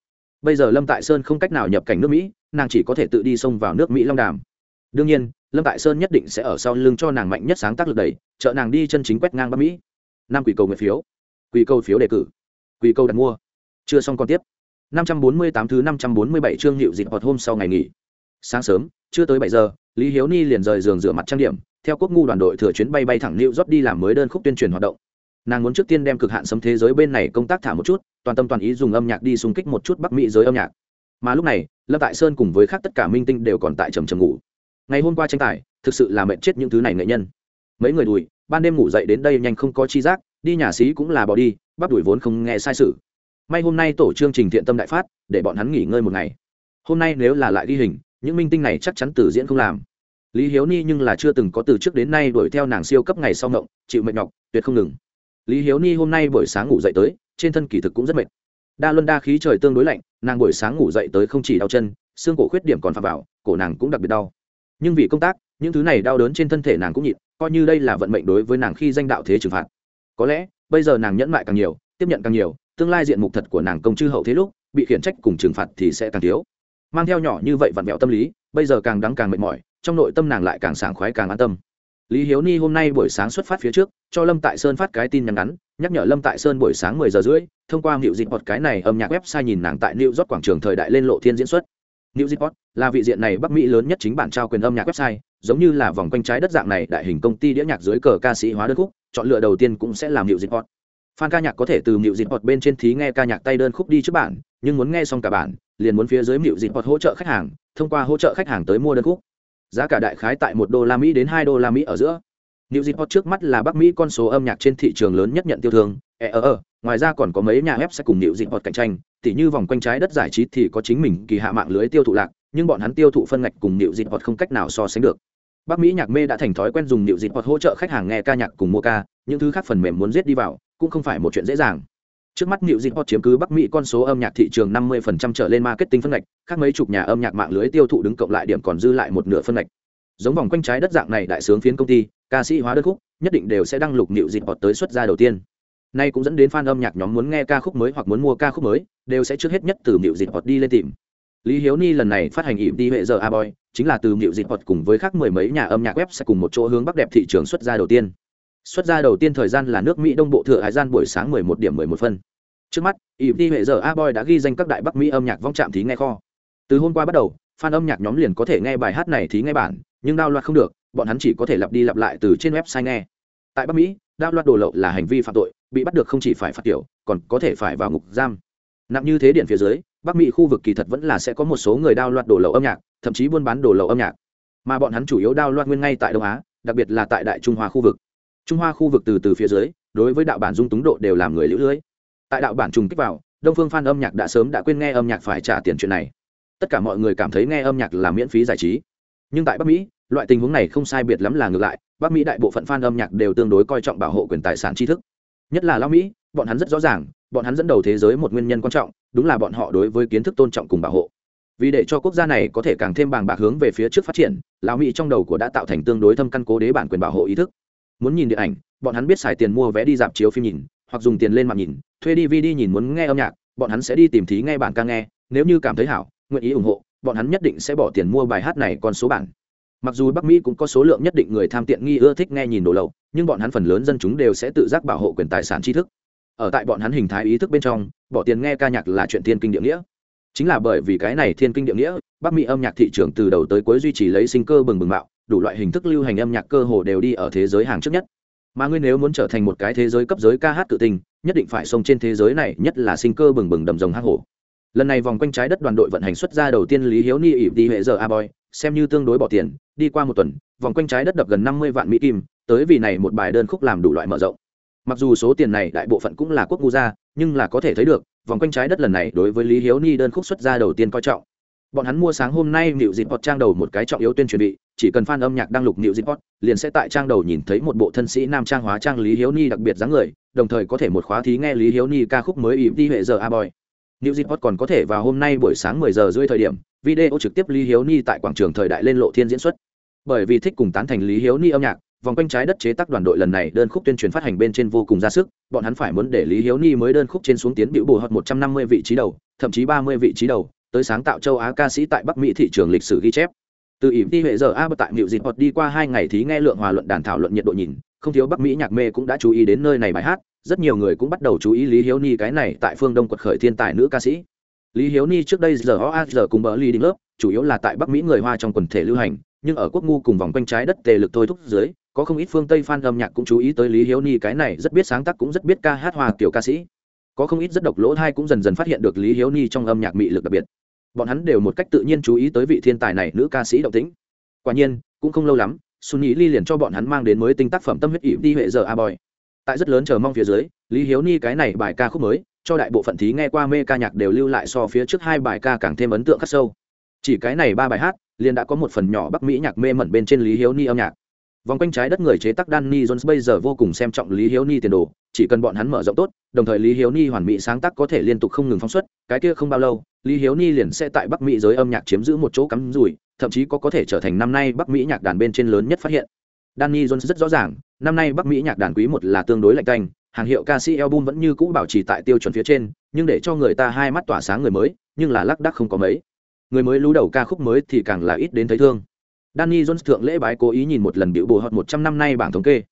Bây giờ lâm tại sơn không cách nào nhập cảnh nước mỹ, nàng chỉ có thể tự đi xông vào nước mỹ long đàm. Đương nhiên, lâm tại sơn nhất định sẽ ở sau lưng cho nàng mạnh nhất sáng tác lực đẩy, trợ nàng đi chân chính quét ngang bắc mỹ. Năm quỷ cầu nguyện phiếu. Quỷ cầu phiếu đề cử. Quỷ cầu đặt mua. Chưa xong còn tiếp. 548 thứ 547 chương hiệu dịch hoạt hôm sau ngày nghỉ. Sáng sớm, chưa tới bảy giờ lý hiếu ni liền rời giường rửa mặt trang điểm, theo quốc ngu đoàn đội thừa chuyến bay bay thẳng new york đi làm mới đơn khúc tuyên truyền hoạt động. Nàng muốn trước tiên đem cực hạn sấm thế giới bên này công tác thả một chút, toàn tâm toàn ý dùng âm nhạc đi xung kích một chút bắc mỹ giới âm nhạc. Mà lúc này, lâm tại sơn cùng với khác tất cả minh tinh đều còn tại trầm trầm ngủ. Ngày hôm qua tranh tài, thực sự là mệt chết những thứ này nghệ nhân. Mấy người đùi, ban đêm ngủ dậy đến đây nhanh không có chi giác, đi nhà xí cũng là bỏ đi, bắp đuổi vốn không nghe sai sự. May hôm nay tổ chương trình thiện tâm đại phát, để bọn hắn nghỉ ngơi một ngày. Hôm nay nếu là lại ghi hình những minh tinh này chắc chắn từ diễn không làm. Lý hiếu ni nhưng là chưa từng có từ trước đến nay đuổi theo nàng siêu cấp ngày sau ngộng, chịu mệt nhọc, tuyệt không ngừng. Lý hiếu ni hôm nay buổi sáng ngủ dậy tới, trên thân kỳ thực cũng rất mệt. Đa luân đa khí trời tương đối lạnh, nàng buổi sáng ngủ dậy tới không chỉ đau chân, xương cổ khuyết điểm còn phạm vào, cổ nàng cũng đặc biệt đau. Nhưng vì công tác, những thứ này đau đớn trên thân thể nàng cũng nhịn, coi như đây là vận mệnh đối với nàng khi danh đạo thế trừng phạt. Có lẽ, bây giờ nàng nhẫn mại càng nhiều, tiếp nhận càng nhiều, tương lai diện mục thật của nàng công chư hậu thế lúc, bị khiển trách cùng trừng phạt thì sẽ càng thiếu mang theo nhỏ như vậy vặn vẹo tâm lý, bây giờ càng đắng càng mệt mỏi, trong nội tâm nàng lại càng sảng khoái càng an tâm. Lý hiếu ni hôm nay buổi sáng xuất phát phía trước, cho lâm tại sơn phát cái tin nhắn ngắn, nhắc nhở lâm tại sơn buổi sáng mười giờ rưỡi, thông qua hiệu dịch hot cái này âm nhạc website nhìn nàng tại new york quảng trường thời đại lên lộ thiên diễn xuất. New york là vị diện này bắc mỹ lớn nhất chính bản trao quyền âm nhạc website, giống như là vòng quanh trái đất dạng này đại hình công ty đĩa nhạc dưới cờ ca sĩ hóa đơn khúc, chọn lựa đầu tiên cũng sẽ làm hiệu dịch hot fan ca nhạc có thể từ hiệu dịch hot bên trên thí nghe ca nhạc tay đơn khúc đi trước bản, nhưng muốn nghe xong cả bản liền muốn phía dưới mịu dịp hoặc hỗ trợ khách hàng thông qua hỗ trợ khách hàng tới mua đơn khúc giá cả đại khái tại một đô la mỹ đến hai đô la mỹ ở giữa New Zealand trước mắt là Bắc Mỹ con số âm nhạc trên thị trường lớn nhất nhận tiêu thương. E ờ, ờ ngoài ra còn có mấy nhà web sẽ cùng New Zealand cạnh tranh, tỉ như vòng quanh trái đất giải trí thì có chính mình kỳ hạ mạng lưới tiêu thụ lạc, nhưng bọn hắn tiêu thụ phân ngạch cùng New Zealand không cách nào so sánh được. Bắc Mỹ nhạc mê đã thành thói quen dùng New Zealand hỗ trợ khách hàng nghe ca nhạc cùng mua ca, những thứ khác phần mềm muốn giết đi vào, cũng không phải một chuyện dễ dàng. Trước mắt New Zealand chiếm cứ Bắc Mỹ con số âm nhạc thị trường 50% trở lên marketing phân ngạch, khác mấy chục nhà âm nhạc mạng lưới tiêu thụ đứng cộng lại điểm còn dư lại một nửa phân ngạch. Giống vòng quanh trái đất dạng này đại sướng phiến công ty ca sĩ hóa đơn khúc nhất định đều sẽ đăng lục nịu dịp Hot tới xuất ra đầu tiên. Nay cũng dẫn đến fan âm nhạc nhóm muốn nghe ca khúc mới hoặc muốn mua ca khúc mới đều sẽ trước hết nhất từ nịu dịp Hot đi lên tìm. Lý hiếu ni lần này phát hành ỉm đi hệ giờ a boy chính là từ nịu dịp Hot cùng với khác mười mấy nhà âm nhạc web sẽ cùng một chỗ hướng bắc đẹp thị trường xuất ra đầu tiên xuất ra đầu tiên thời gian là nước mỹ đông bộ thừa hải gian buổi sáng 11 điểm 11 phân. Trước mắt ỉm đi hệ giờ a boy đã ghi danh các đại bắc mỹ âm nhạc vong trạm thí nghe kho. Từ hôm qua bắt đầu, fan âm nhạc nhóm liền có thể nghe bài hát này thí nghe bản, nhưng đao loạt không được, bọn hắn chỉ có thể lặp đi lặp lại từ trên website nghe. Tại bắc mỹ, đao loạt đồ lậu là hành vi phạm tội, bị bắt được không chỉ phải phạt tiểu, còn có thể phải vào ngục giam. Nặng như thế điện phía dưới, bắc mỹ khu vực kỳ thật vẫn là sẽ có một số người đao loạt đồ lậu âm nhạc, thậm chí buôn bán đồ lậu âm nhạc. Mà bọn hắn chủ yếu đao loạt nguyên ngay tại đông á, đặc biệt là tại đại trung hoa khu vực trung hoa khu vực từ từ phía dưới, đối với đạo bản dung túng độ đều làm người lũ lưới. Tại đạo bản trùng kích vào, đông phương phan âm nhạc đã sớm đã quên nghe âm nhạc phải trả tiền chuyện này. Tất cả mọi người cảm thấy nghe âm nhạc là miễn phí giải trí. Nhưng tại bắc mỹ, loại tình huống này không sai biệt lắm là ngược lại, bắc mỹ đại bộ phận fan âm nhạc đều tương đối coi trọng bảo hộ quyền tài sản tri thức. Nhất là lao mỹ, bọn hắn rất rõ ràng, bọn hắn dẫn đầu thế giới một nguyên nhân quan trọng, đúng là bọn họ đối với kiến thức tôn trọng cùng bảo hộ. Vì để cho quốc gia này có thể càng thêm bàng bạc hướng về phía trước phát triển, lão mỹ trong đầu của đã tạo thành tương đối thâm căn cố đế bản quyền bảo hộ ý thức muốn nhìn điện ảnh, bọn hắn biết xài tiền mua vé đi dạp chiếu phim nhìn, hoặc dùng tiền lên mạng nhìn, thuê dvd nhìn muốn nghe âm nhạc, bọn hắn sẽ đi tìm thí nghe bản ca nghe, nếu như cảm thấy hảo, nguyện ý ủng hộ, bọn hắn nhất định sẽ bỏ tiền mua bài hát này con số bản. Mặc dù bắc mỹ cũng có số lượng nhất định người tham tiện nghi ưa thích nghe nhìn đồ lậu, nhưng bọn hắn phần lớn dân chúng đều sẽ tự giác bảo hộ quyền tài sản tri thức. Ở tại bọn hắn hình thái ý thức bên trong, bỏ tiền nghe ca nhạc là chuyện thiên kinh địa nghĩa. Chính là bởi vì cái này thiên kinh địa nghĩa, bắc mỹ âm nhạc thị trường từ đầu tới cuối duy trì lấy sinh cơ bừng bừng bạo đủ loại hình thức lưu hành âm nhạc cơ hồ đều đi ở thế giới hàng trước nhất. Mà ngươi nếu muốn trở thành một cái thế giới cấp giới ca hát tự tình, nhất định phải xông trên thế giới này, nhất là sinh cơ bừng bừng đầm rồng hang hổ. Lần này vòng quanh trái đất đoàn đội vận hành xuất ra đầu tiên lý hiếu ni ỉ đi hệ giờ a boy, xem như tương đối bỏ tiền, đi qua một tuần, vòng quanh trái đất đập gần năm mươi vạn mỹ kim, tới vì này một bài đơn khúc làm đủ loại mở rộng. Mặc dù số tiền này đại bộ phận cũng là quốc ngu gia nhưng là có thể thấy được, vòng quanh trái đất lần này đối với lý hiếu ni đơn khúc xuất ra đầu tiên coi trọng bọn hắn mua sáng hôm nay nịu dịp hot trang đầu một cái trọng yếu tuyên truyền bị, chỉ cần fan âm nhạc đăng lục nịu dịp hot liền sẽ tại trang đầu nhìn thấy một bộ thân sĩ nam trang hóa trang lý hiếu ni đặc biệt dáng người, đồng thời có thể một khóa thí nghe lý hiếu ni ca khúc mới ịp đi hệ giờ a boy. Nịu dịp hot còn có thể vào hôm nay buổi sáng 10 giờ rưỡi thời điểm, video trực tiếp lý hiếu ni tại quảng trường thời đại lên lộ thiên diễn xuất. Bởi vì thích cùng tán thành lý hiếu ni âm nhạc, vòng quanh trái đất chế tác đoàn đội lần này đơn khúc tuyên truyền phát hành bên trên vô cùng ra sức, bọn hắn phải muốn để lý hiếu ni mới đơn khúc trên xuống tiến biểu bù hot một trăm năm mươi vị trí đầu, thậm chí ba mươi vị trí đầu tới sáng tạo châu á ca sĩ tại bắc mỹ thị trường lịch sử ghi chép. Từ ỉm đi hệ giờ a tại miệu Dịch Hot đi qua hai ngày thí nghe lượng hòa luận đàn thảo luận nhiệt độ nhìn, không thiếu bắc mỹ nhạc mê cũng đã chú ý đến nơi này bài hát, rất nhiều người cũng bắt đầu chú ý lý hiếu ni cái này tại phương đông quật khởi thiên tài nữ ca sĩ. Lý hiếu ni trước đây giờ o giờ cùng bờ ly đinh lớp, chủ yếu là tại bắc mỹ người hoa trong quần thể lưu hành, nhưng ở quốc ngu cùng vòng quanh trái đất tề lực thôi thúc dưới, có không ít phương tây fan âm nhạc cũng chú ý tới lý hiếu ni cái này rất biết sáng tác cũng rất biết ca hát hòa tiểu ca sĩ. Có không ít rất độc lỗ thai cũng dần dần phát hiện được lý hiếu ni trong âm nhạc mị lực đặc biệt bọn hắn đều một cách tự nhiên chú ý tới vị thiên tài này nữ ca sĩ động tĩnh. Quả nhiên, cũng không lâu lắm sunny ly liền cho bọn hắn mang đến mới tinh tác phẩm tâm huyết ỵ đi hệ giờ a boy. Tại rất lớn chờ mong phía dưới, lý hiếu ni cái này bài ca khúc mới, cho đại bộ phận thí nghe qua mê ca nhạc đều lưu lại so phía trước hai bài ca càng thêm ấn tượng khắc sâu. Chỉ cái này ba bài hát, liền đã có một phần nhỏ bắc mỹ nhạc mê mẩn bên trên lý hiếu ni âm nhạc vòng quanh trái đất người chế tác danny jones bây giờ vô cùng xem trọng lý hiếu ni tiền đồ, chỉ cần bọn hắn mở rộng tốt, đồng thời lý hiếu ni hoàn mỹ sáng tác có thể liên tục không ngừng phóng xuất, cái kia không bao lâu, lý hiếu ni liền sẽ tại bắc mỹ giới âm nhạc chiếm giữ một chỗ cắm rủi, thậm chí có có thể trở thành năm nay bắc mỹ nhạc đàn bên trên lớn nhất phát hiện. Danny jones rất rõ ràng, năm nay bắc mỹ nhạc đàn quý một là tương đối lạnh canh, hàng hiệu ca sĩ album vẫn như cũ bảo trì tại tiêu chuẩn phía trên, nhưng để cho người ta hai mắt tỏa sáng người mới, nhưng là lác đắc không có mấy. Người mới lú đầu ca khúc mới thì càng là ít đến thấy thương. Danny Jones thượng lễ bái cố ý nhìn một lần biểu bù hot 100 năm nay bảng thống kê.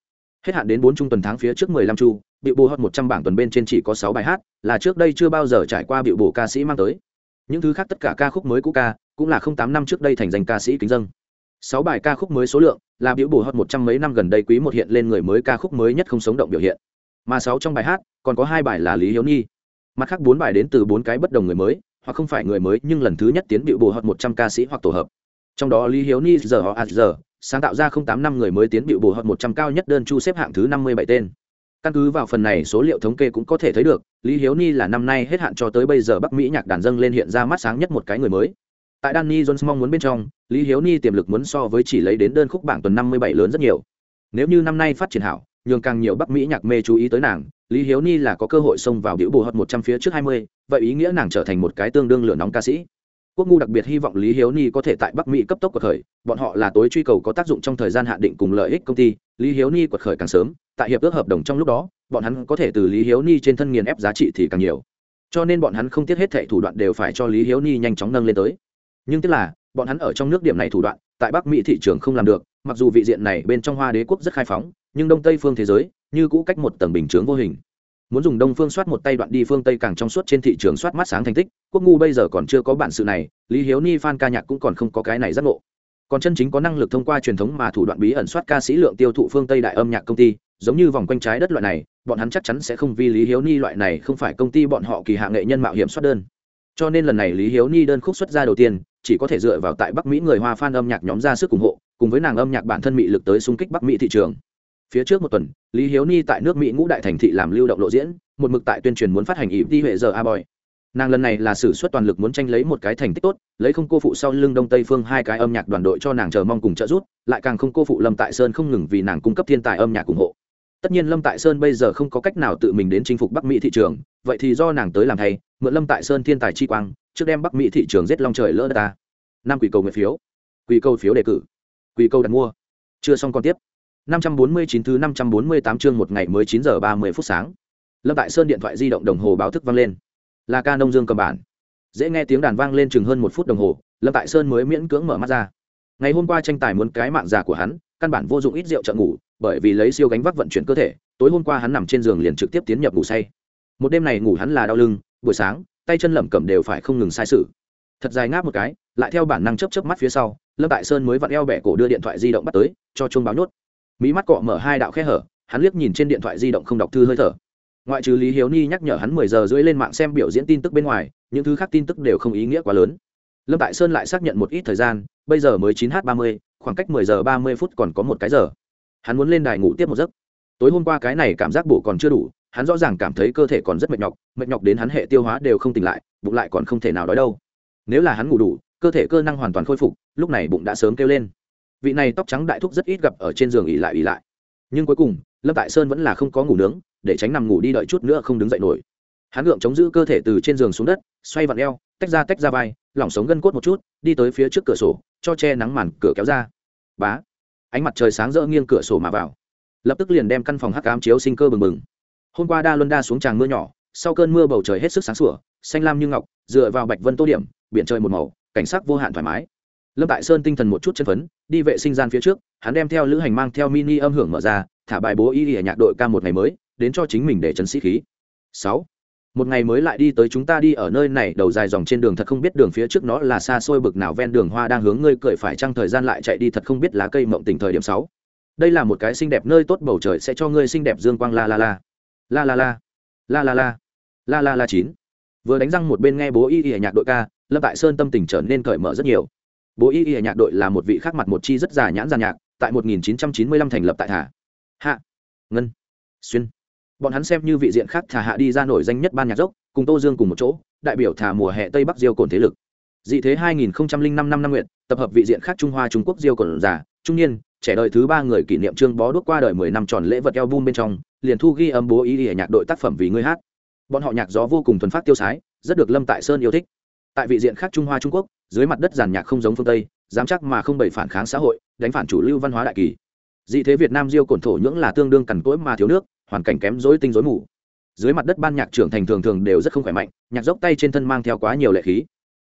Hết hạn đến 4 trung tuần tháng phía trước 15 chu, biểu bù hot 100 bảng tuần bên trên chỉ có 6 bài hát, là trước đây chưa bao giờ trải qua biểu bù ca sĩ mang tới. Những thứ khác tất cả ca khúc mới cũ ca, cũng là 08 năm trước đây thành danh ca sĩ kính dâng. 6 bài ca khúc mới số lượng, là biểu bù hot 100 mấy năm gần đây quý một hiện lên người mới ca khúc mới nhất không sống động biểu hiện. Mà 6 trong bài hát, còn có 2 bài là Lý Hiếu Nhi. Mặt khác 4 bài đến từ 4 cái bất đồng người mới, hoặc không phải người mới nhưng lần thứ nhất tiến biểu bù hot 100 ca sĩ hoặc tổ hợp trong đó lý hiếu ni giờ họ giờ, sáng tạo ra không tám năm người mới tiến bị bù hợp một trăm cao nhất đơn chu xếp hạng thứ năm mươi bảy tên. Căn cứ vào phần này, số liệu thống kê cũng có thể thấy được, lý hiếu ni là năm nay hết hạn cho tới bây giờ bắc mỹ nhạc đàn dâng lên hiện ra mắt sáng nhất một cái người mới. Tại danny jones mong muốn bên trong, lý hiếu ni tiềm lực muốn so với chỉ lấy đến đơn khúc bảng tuần năm mươi bảy lớn rất nhiều. Nếu như năm nay phát triển hảo, nhường càng nhiều bắc mỹ nhạc mê chú ý tới nàng, lý hiếu ni là có cơ hội xông vào biểu bù hợp một trăm phía trước hai mươi, vậy ý nghĩa nàng trở thành một cái tương đương lửa nóng ca sĩ quốc ngu đặc biệt hy vọng lý hiếu ni có thể tại bắc mỹ cấp tốc của khởi. Bọn họ là tối truy cầu có tác dụng trong thời gian hạn định cùng lợi ích công ty. Lý hiếu ni quật khởi càng sớm, tại hiệp ước hợp đồng trong lúc đó, bọn hắn có thể từ lý hiếu ni trên thân nghiền ép giá trị thì càng nhiều. Cho nên bọn hắn không tiếc hết thệ thủ đoạn đều phải cho lý hiếu ni nhanh chóng nâng lên tới. Nhưng tức là, bọn hắn ở trong nước điểm này thủ đoạn, tại bắc mỹ thị trường không làm được. Mặc dù vị diện này bên trong hoa đế quốc rất khai phóng, nhưng đông tây phương thế giới, như cũ cách một tầng bình chướng vô hình muốn dùng đông phương soát một tay đoạn đi phương tây càng trong suốt trên thị trường soát mắt sáng thành tích quốc ngu bây giờ còn chưa có bản sự này lý hiếu ni phan ca nhạc cũng còn không có cái này giác ngộ còn chân chính có năng lực thông qua truyền thống mà thủ đoạn bí ẩn soát ca sĩ lượng tiêu thụ phương tây đại âm nhạc công ty giống như vòng quanh trái đất loại này bọn hắn chắc chắn sẽ không vì lý hiếu ni loại này không phải công ty bọn họ kỳ hạ nghệ nhân mạo hiểm soát đơn cho nên lần này lý hiếu ni đơn khúc xuất ra đầu tiên chỉ có thể dựa vào tại bắc mỹ người hoa fan âm nhạc nhóm ra sức ủng hộ cùng với nàng âm nhạc bản thân mỹ lực tới xung kích bắc mỹ thị trường phía trước một tuần, lý hiếu ni tại nước mỹ ngũ đại thành thị làm lưu động lộ diễn, một mực tại tuyên truyền muốn phát hành ịp đi huệ giờ a boy. Nàng lần này là sử xuất toàn lực muốn tranh lấy một cái thành tích tốt, lấy không cô phụ sau lưng đông tây phương hai cái âm nhạc đoàn đội cho nàng chờ mong cùng trợ giúp, lại càng không cô phụ lâm tại sơn không ngừng vì nàng cung cấp thiên tài âm nhạc ủng hộ. Tất nhiên lâm tại sơn bây giờ không có cách nào tự mình đến chinh phục bắc mỹ thị trường, vậy thì do nàng tới làm thay, mượn lâm tại sơn thiên tài chi quang, trước đem bắc mỹ thị trường giết long trời lỡ đất ta. Năm quỷ cầu nguyện phiếu. Quỷ cầu phiếu đề cử. Quỷ cầu đặt mua. Chưa xong còn tiếp. 549 thứ 548 chương một ngày mới 9 giờ 30 phút sáng. Lâm Tại Sơn điện thoại di động đồng hồ báo thức vang lên. Là ca nông Dương cầm bản. Dễ nghe tiếng đàn vang lên chừng hơn một phút đồng hồ, Lâm Tại Sơn mới miễn cưỡng mở mắt ra. Ngày hôm qua tranh tài muốn cái mạng già của hắn, căn bản vô dụng ít rượu trợ ngủ, bởi vì lấy siêu gánh vác vận chuyển cơ thể, tối hôm qua hắn nằm trên giường liền trực tiếp tiến nhập ngủ say. Một đêm này ngủ hắn là đau lưng, buổi sáng, tay chân lẩm cẩm đều phải không ngừng sai sự. Thật dài ngáp một cái, lại theo bản năng chớp chớp mắt phía sau, Lâm Tại Sơn mới vặn eo bẻ cổ đưa điện thoại di động bắt tới, cho chuông báo nhốt mỹ mắt cọ mở hai đạo khe hở, hắn liếc nhìn trên điện thoại di động không đọc thư hơi thở. Ngoại trừ lý hiếu ni nhắc nhở hắn mười giờ rưỡi lên mạng xem biểu diễn tin tức bên ngoài, những thứ khác tin tức đều không ý nghĩa quá lớn. Lâm tại sơn lại xác nhận một ít thời gian, bây giờ mới chín h ba mươi, khoảng cách mười giờ ba mươi phút còn có một cái giờ. Hắn muốn lên đài ngủ tiếp một giấc. Tối hôm qua cái này cảm giác bổ còn chưa đủ, hắn rõ ràng cảm thấy cơ thể còn rất mệt nhọc mệt nhọc đến hắn hệ tiêu hóa đều không tỉnh lại, bụng lại còn không thể nào đói đâu. Nếu là hắn ngủ đủ, cơ thể cơ năng hoàn toàn khôi phục, lúc này bụng đã sớm kêu lên vị này tóc trắng đại thúc rất ít gặp ở trên giường ỉ lại ỉ lại. Nhưng cuối cùng, lâm tại sơn vẫn là không có ngủ nướng, để tránh nằm ngủ đi đợi chút nữa không đứng dậy nổi. Hắn gượng chống giữ cơ thể từ trên giường xuống đất, xoay vặn eo, tách ra tách ra vai, lỏng sống gân cốt một chút, đi tới phía trước cửa sổ, cho che nắng màn cửa kéo ra. Bá! Ánh mặt trời sáng rỡ nghiêng cửa sổ mà vào. Lập tức liền đem căn phòng hắc cám chiếu sinh cơ bừng bừng. Hôm qua đa luân đa xuống tràng mưa nhỏ, sau cơn mưa bầu trời hết sức sáng sủa, xanh lam như ngọc, dựa vào bạch vân tô điểm, biển trời một màu, cảnh sắc vô hạn thoải mái lâm tại sơn tinh thần một chút chân phấn, đi vệ sinh gian phía trước, hắn đem theo lữ hành mang theo mini âm hưởng mở ra, thả bài bố y y nhạc đội ca một ngày mới, đến cho chính mình để trấn sĩ khí. Sáu. Một ngày mới lại đi tới chúng ta đi ở nơi này, đầu dài dòng trên đường thật không biết đường phía trước nó là xa xôi bực nào, ven đường hoa đang hướng ngươi cười phải trăng thời gian lại chạy đi thật không biết lá cây mộng tình thời điểm sáu. Đây là một cái xinh đẹp nơi tốt, bầu trời sẽ cho ngươi xinh đẹp dương quang, la la la. La la la. La la la. La la la chín. Vừa đánh răng một bên nghe bố y y nhạc đội ca, lâm tại sơn tâm tình trở nên cởi mở rất nhiều bố y y nhạc đội là một vị khác mặt một chi rất già nhãn gian nhạc, tại 1995 thành lập tại thả hạ ngân, xuyên. Bọn hắn xem như vị diện khác thả hạ đi ra nổi danh nhất ban nhạc dốc, cùng tô dương cùng một chỗ, đại biểu thả mùa hè tây bắc diêu cồn thế lực. Dị thế 2005 năm năm nguyện tập hợp vị diện khác trung hoa trung quốc diêu cồn già trung niên, trẻ đời thứ ba người kỷ niệm trương bó đuốc qua đời mười năm tròn lễ vật eo bum bên trong, liền thu ghi âm bố Y Y nhạc đội tác phẩm vì ngươi hát. Bọn họ nhạc gió vô cùng thuần phát tiêu sái, rất được lâm tại sơn yêu thích tại vị diện khác trung hoa trung quốc, dưới mặt đất giàn nhạc không giống phương tây, dám chắc mà không bày phản kháng xã hội, đánh phản chủ lưu văn hóa đại kỳ. Dị thế việt nam diêu cổn thổ nhưỡng là tương đương cằn cỗi mà thiếu nước, hoàn cảnh kém dối tinh dối mù. Dưới mặt đất ban nhạc trưởng thành thường thường đều rất không khỏe mạnh, nhạc dốc tay trên thân mang theo quá nhiều lệ khí.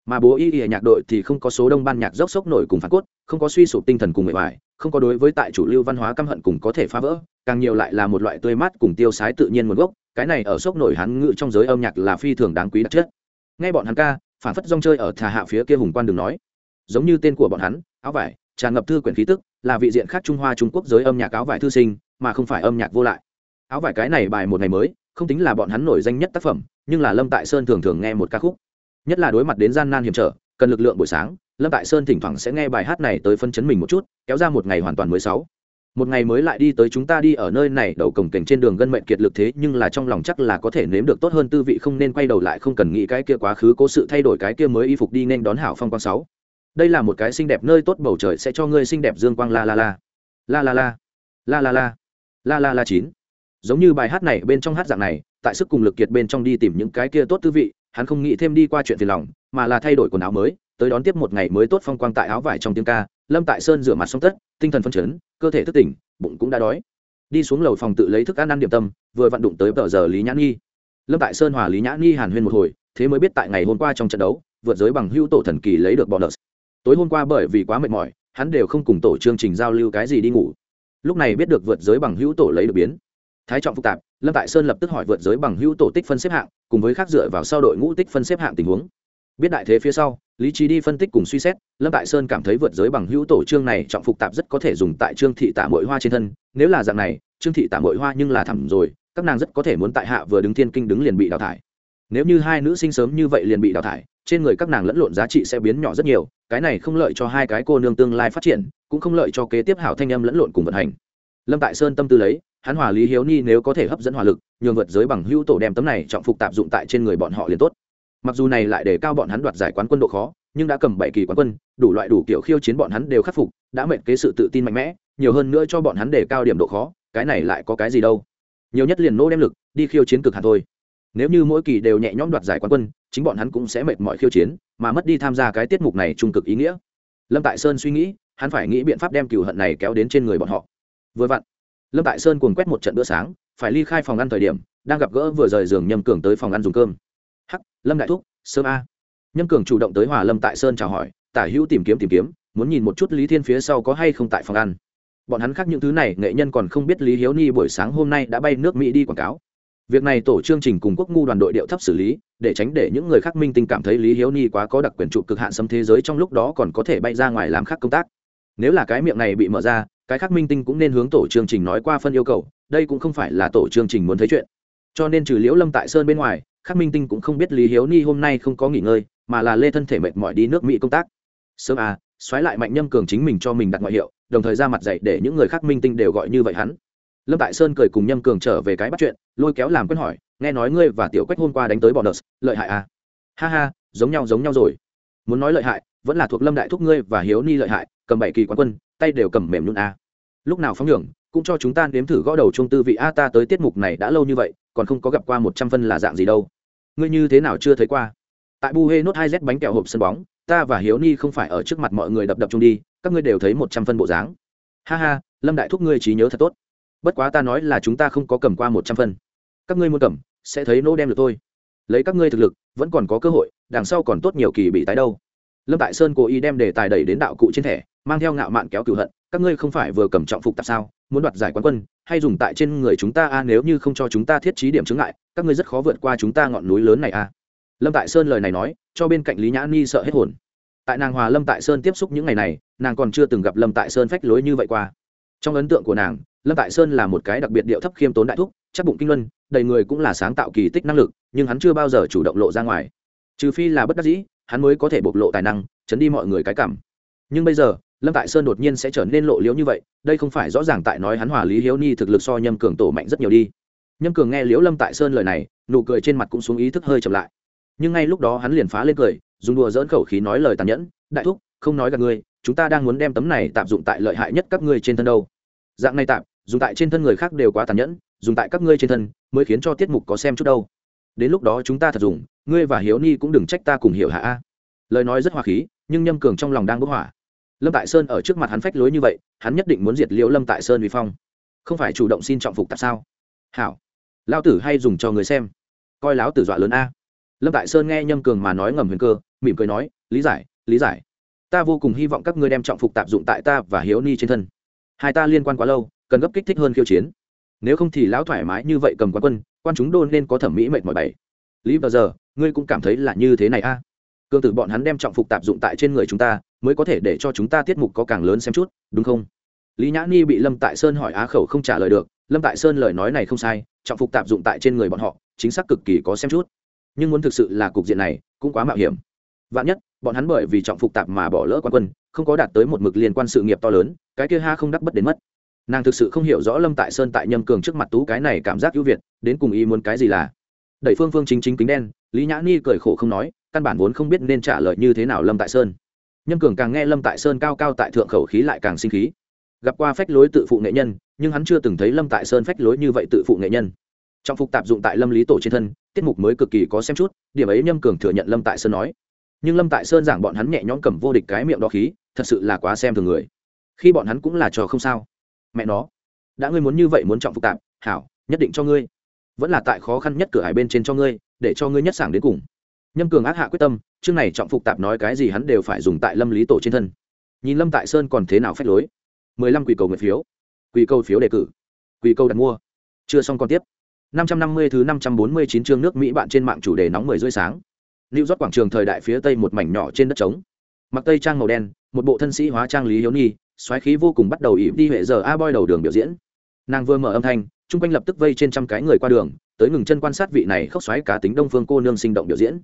Mà bố y y nhạc đội thì không có số đông ban nhạc dốc sốc nổi cùng phản cốt, không có suy sụp tinh thần cùng người ngoài, không có đối với tại chủ lưu văn hóa căm hận cùng có thể phá vỡ, càng nhiều lại là một loại tươi mát cùng tiêu sái tự nhiên nguồn gốc, cái này ở sốc nổi hắn ngự trong giới âm nhạc là phi thường đáng quý đặc chất. Nghe bọn hắn ca phản phất rong chơi ở thà hạ phía kia hùng quan đường nói. Giống như tên của bọn hắn, áo vải, tràn ngập thư quyển khí tức, là vị diện khác trung hoa trung quốc giới âm nhạc áo vải thư sinh, mà không phải âm nhạc vô lại. Áo vải cái này bài một ngày mới, không tính là bọn hắn nổi danh nhất tác phẩm, nhưng là lâm tại sơn thường thường nghe một ca khúc. Nhất là đối mặt đến gian nan hiểm trở, cần lực lượng buổi sáng, lâm tại sơn thỉnh thoảng sẽ nghe bài hát này tới phân chấn mình một chút, kéo ra một ngày hoàn toàn mới sáu một ngày mới lại đi tới chúng ta đi ở nơi này, đầu cổng cảnh trên đường gân mệnh kiệt lực thế, nhưng là trong lòng chắc là có thể nếm được tốt hơn, tư vị không nên quay đầu lại, không cần nghĩ cái kia quá khứ, cố sự thay đổi cái kia mới y phục đi nên đón hảo phong quang sáu. Đây là một cái xinh đẹp nơi tốt, bầu trời sẽ cho ngươi xinh đẹp dương quang, la la la. La la la. La la la. La la la chín. Giống như bài hát này, bên trong hát dạng này, tại sức cùng lực kiệt bên trong đi tìm những cái kia tốt tư vị, hắn không nghĩ thêm đi qua chuyện phiền lòng, mà là thay đổi quần áo mới, tới đón tiếp một ngày mới tốt phong quang tại áo vải trong tiếng ca lâm tại sơn rửa mặt xong tất, tinh thần phân chấn, cơ thể thức tỉnh, bụng cũng đã đói. Đi xuống lầu phòng tự lấy thức ăn ăn điểm tâm, vừa vặn đụng tới tờ giờ lý nhãn nghi lâm tại sơn hòa lý nhãn nghi hàn huyên một hồi, thế mới biết tại ngày hôm qua trong trận đấu, vượt giới bằng hữu tổ thần kỳ lấy được bonus. Tối hôm qua bởi vì quá mệt mỏi, hắn đều không cùng tổ chương trình giao lưu cái gì đi ngủ. Lúc này biết được vượt giới bằng hữu tổ lấy được biến. Thái trọng phức tạp, lâm tại sơn lập tức hỏi vượt giới bằng hữu tổ tích phân xếp hạng, cùng với khác dựa vào sau đội ngũ tích phân xếp hạng tình huống biết đại thế phía sau, lý trí đi phân tích cùng suy xét, lâm tại sơn cảm thấy vượt giới bằng hữu tổ trương này trọng phục tạp rất có thể dùng tại trương thị tả mội hoa trên thân, nếu là dạng này, trương thị tả mội hoa nhưng là thẳm rồi, các nàng rất có thể muốn tại hạ vừa đứng thiên kinh đứng liền bị đào thải. Nếu như hai nữ sinh sớm như vậy liền bị đào thải, trên người các nàng lẫn lộn giá trị sẽ biến nhỏ rất nhiều, cái này không lợi cho hai cái cô nương tương lai phát triển, cũng không lợi cho kế tiếp hảo thanh âm lẫn lộn cùng vận hành. Lâm tại sơn tâm tư lấy, hắn hòa lý hiếu ni nếu có thể hấp dẫn hỏa lực, nhường vượt giới bằng hữu tổ đem tấm này trọng phục tạp dụng tại trên người bọn họ liền tốt mặc dù này lại để cao bọn hắn đoạt giải quán quân độ khó, nhưng đã cầm bảy kỳ quán quân, đủ loại đủ kiểu khiêu chiến bọn hắn đều khắc phục, đã mệnh kế sự tự tin mạnh mẽ, nhiều hơn nữa cho bọn hắn để cao điểm độ khó, cái này lại có cái gì đâu. Nhiều nhất liền nỗ đem lực, đi khiêu chiến cực hạt thôi. Nếu như mỗi kỳ đều nhẹ nhõm đoạt giải quán quân, chính bọn hắn cũng sẽ mệt mỏi khiêu chiến, mà mất đi tham gia cái tiết mục này trung cực ý nghĩa. Lâm tại sơn suy nghĩ, hắn phải nghĩ biện pháp đem cừu hận này kéo đến trên người bọn họ. Vừa vặn, lâm tại sơn cuồng quét một trận bữa sáng, phải ly khai phòng ăn thời điểm, đang gặp gỡ vừa rời giường nhầm cường tới phòng ăn dùng cơm hắc, lâm đại thúc, sớm a. Nhâm cường chủ động tới hòa lâm tại sơn chào hỏi, tả hữu tìm kiếm tìm kiếm, muốn nhìn một chút lý thiên phía sau có hay không tại phòng ăn. Bọn hắn khác những thứ này, nghệ nhân còn không biết lý hiếu ni buổi sáng hôm nay đã bay nước mỹ đi quảng cáo. Việc này tổ chương trình cùng quốc ngu đoàn đội điệu thấp xử lý, để tránh để những người khác minh tinh cảm thấy lý hiếu ni quá có đặc quyền trụ cực hạn xâm thế giới trong lúc đó còn có thể bay ra ngoài làm khác công tác. Nếu là cái miệng này bị mở ra, cái khác minh tinh cũng nên hướng tổ chương trình nói qua phân yêu cầu, đây cũng không phải là tổ chương trình muốn thấy chuyện. Cho nên trừ liễu lâm tại sơn bên ngoài khắc minh tinh cũng không biết lý hiếu ni hôm nay không có nghỉ ngơi, mà là lê thân thể mệt mỏi đi nước mỹ công tác. Sớm à xoáy lại mạnh nhâm cường chính mình cho mình đặt ngoại hiệu, đồng thời ra mặt dạy để những người khác minh tinh đều gọi như vậy hắn. Lâm tại sơn cười cùng nhâm cường trở về cái bắt chuyện, lôi kéo làm quen hỏi, nghe nói ngươi và tiểu quách hôm qua đánh tới bọn đợt lợi hại à? Ha ha, giống nhau giống nhau rồi. Muốn nói lợi hại, vẫn là thuộc lâm đại thúc ngươi và hiếu ni lợi hại, cầm bảy kỳ quán quân, tay đều cầm mềm luôn à. lúc nào phóng nhường cũng cho chúng ta nếm thử gõ đầu trung tư vị a, ta tới tiết mục này đã lâu như vậy còn không có gặp qua một trăm phân là dạng gì đâu. Ngươi như thế nào chưa thấy qua? Tại bu hê nốt hai z bánh kẹo hộp sân bóng, ta và hiếu ni không phải ở trước mặt mọi người đập đập chung đi, các ngươi đều thấy một trăm phân bộ dáng. Ha ha, lâm đại thúc ngươi trí nhớ thật tốt. Bất quá ta nói là chúng ta không có cầm qua một trăm phân. Các ngươi muốn cầm, sẽ thấy nô đem được thôi. Lấy các ngươi thực lực, vẫn còn có cơ hội, đằng sau còn tốt nhiều kỳ bị tái đâu. Lâm tại sơn cố ý đem đề tài đẩy đến đạo cụ trên thẻ mang theo ngạo mạn kéo cửu hận, các ngươi không phải vừa cầm trọng phục tạp sao, muốn đoạt giải quán quân, hay dùng tại trên người chúng ta a, nếu như không cho chúng ta thiết trí điểm chướng ngại, các ngươi rất khó vượt qua chúng ta ngọn núi lớn này a. Lâm tại sơn lời này nói, cho bên cạnh lý nhã ni sợ hết hồn. Tại nàng hòa lâm tại sơn tiếp xúc những ngày này, nàng còn chưa từng gặp lâm tại sơn phách lối như vậy qua. Trong ấn tượng của nàng, lâm tại sơn là một cái đặc biệt điệu thấp khiêm tốn đại thúc, chắc bụng kinh luân, đầy người cũng là sáng tạo kỳ tích năng lực, nhưng hắn chưa bao giờ chủ động lộ ra ngoài. Trừ phi là bất đắc dĩ, hắn mới có thể bộc lộ tài năng, chấn đi mọi người cái cảm. Nhưng bây giờ lâm tại sơn đột nhiên sẽ trở nên lộ liễu như vậy, đây không phải rõ ràng tại nói hắn hòa lý hiếu ni thực lực so nhâm cường tổ mạnh rất nhiều đi. Nhâm cường nghe liễu lâm tại sơn lời này, nụ cười trên mặt cũng xuống ý thức hơi chậm lại. Nhưng ngay lúc đó hắn liền phá lên cười, dùng đùa dỡn khẩu khí nói lời tàn nhẫn, đại thúc, không nói gặp ngươi, chúng ta đang muốn đem tấm này tạm dụng tại lợi hại nhất các ngươi trên thân đâu. Dạng này tạm, dùng tại trên thân người khác đều quá tàn nhẫn, dùng tại các ngươi trên thân mới khiến cho tiết mục có xem chút đâu. Đến lúc đó chúng ta thật dùng, ngươi và hiếu ni cũng đừng trách ta cùng hiểu hạ a. Lời nói rất hòa khí, nhưng nhâm cường trong lòng đang bức hỏa lâm tại sơn ở trước mặt hắn phách lối như vậy, hắn nhất định muốn diệt liễu lâm tại sơn vì phong. Không phải chủ động xin trọng phục tại sao? Hảo lao tử hay dùng cho người xem. Coi láo tử dọa lớn a. Lâm tại sơn nghe nhâm cường mà nói ngầm huyền cơ, mỉm cười nói, lý giải lý giải. Ta vô cùng hy vọng các ngươi đem trọng phục tạp dụng tại ta và hiếu ni trên thân. Hai ta liên quan quá lâu, cần gấp kích thích hơn khiêu chiến. Nếu không thì lão thoải mái như vậy cầm quán quân, quan chúng đôn nên có thẩm mỹ mệt mỏi bảy. Lý bao giờ, ngươi cũng cảm thấy là như thế này a. À? cương tử bọn hắn đem trọng phục tạp dụng tại trên người chúng ta mới có thể để cho chúng ta tiết mục có càng lớn xem chút, đúng không? Lý nhã ni bị lâm tại sơn hỏi á khẩu không trả lời được, lâm tại sơn lời nói này không sai, trọng phục tạp dụng tại trên người bọn họ, chính xác cực kỳ có xem chút. Nhưng muốn thực sự là cục diện này, cũng quá mạo hiểm. Vạn nhất, bọn hắn bởi vì trọng phục tạp mà bỏ lỡ quan quân, không có đạt tới một mực liên quan sự nghiệp to lớn, cái kia ha không đắc bất đến mất. Nàng thực sự không hiểu rõ lâm tại sơn tại nhâm cường trước mặt tú cái này cảm giác ưu việt, đến cùng ý muốn cái gì là. Đẩy phương phương chính chính kính đen, lý nhã ni cười khổ không nói, căn bản vốn không biết nên trả lời như thế nào lâm tại sơn nhâm cường càng nghe lâm tại sơn cao cao tại thượng khẩu khí lại càng sinh khí. Gặp qua phách lối tự phụ nghệ nhân, nhưng hắn chưa từng thấy lâm tại sơn phách lối như vậy tự phụ nghệ nhân. Trong phục tạp dụng tại lâm lý tổ trên thân, tiết mục mới cực kỳ có xem chút, điểm ấy nhâm cường thừa nhận lâm tại sơn nói. Nhưng lâm tại sơn giảng bọn hắn nhẹ nhõm cầm vô địch cái miệng đỏ khí, thật sự là quá xem thường người. Khi bọn hắn cũng là trò không sao. Mẹ nó, đã ngươi muốn như vậy muốn trọng phục tạp, hảo, nhất định cho ngươi. Vẫn là tại khó khăn nhất cửa hải bên trên cho ngươi, để cho ngươi nhất sảng đến cùng nhâm cường ác hạ quyết tâm, chương này trọng phục tạp nói cái gì hắn đều phải dùng tại lâm lý tổ trên thân. Nhìn lâm tại sơn còn thế nào phép lối? Mười lăm quỷ cầu nguyện phiếu. Quỷ cầu phiếu đề cử. Quỷ cầu đặt mua. Chưa xong còn tiếp. Năm trăm năm mươi thứ năm trăm bốn mươi chín chương nước mỹ bạn trên mạng chủ đề nóng mười rưỡi sáng. Lưu rót quảng trường thời đại phía tây một mảnh nhỏ trên đất trống. Mặc tây trang màu đen, một bộ thân sĩ hóa trang lý hiếu nhi, xoáy khí vô cùng bắt đầu ỉ đi huệ giờ a boy đầu đường biểu diễn. Nàng vừa mở âm thanh, chung quanh lập tức vây trên trăm cái người qua đường, tới ngừng chân quan sát vị này khóc xoáy cá tính đông phương cô nương sinh động biểu diễn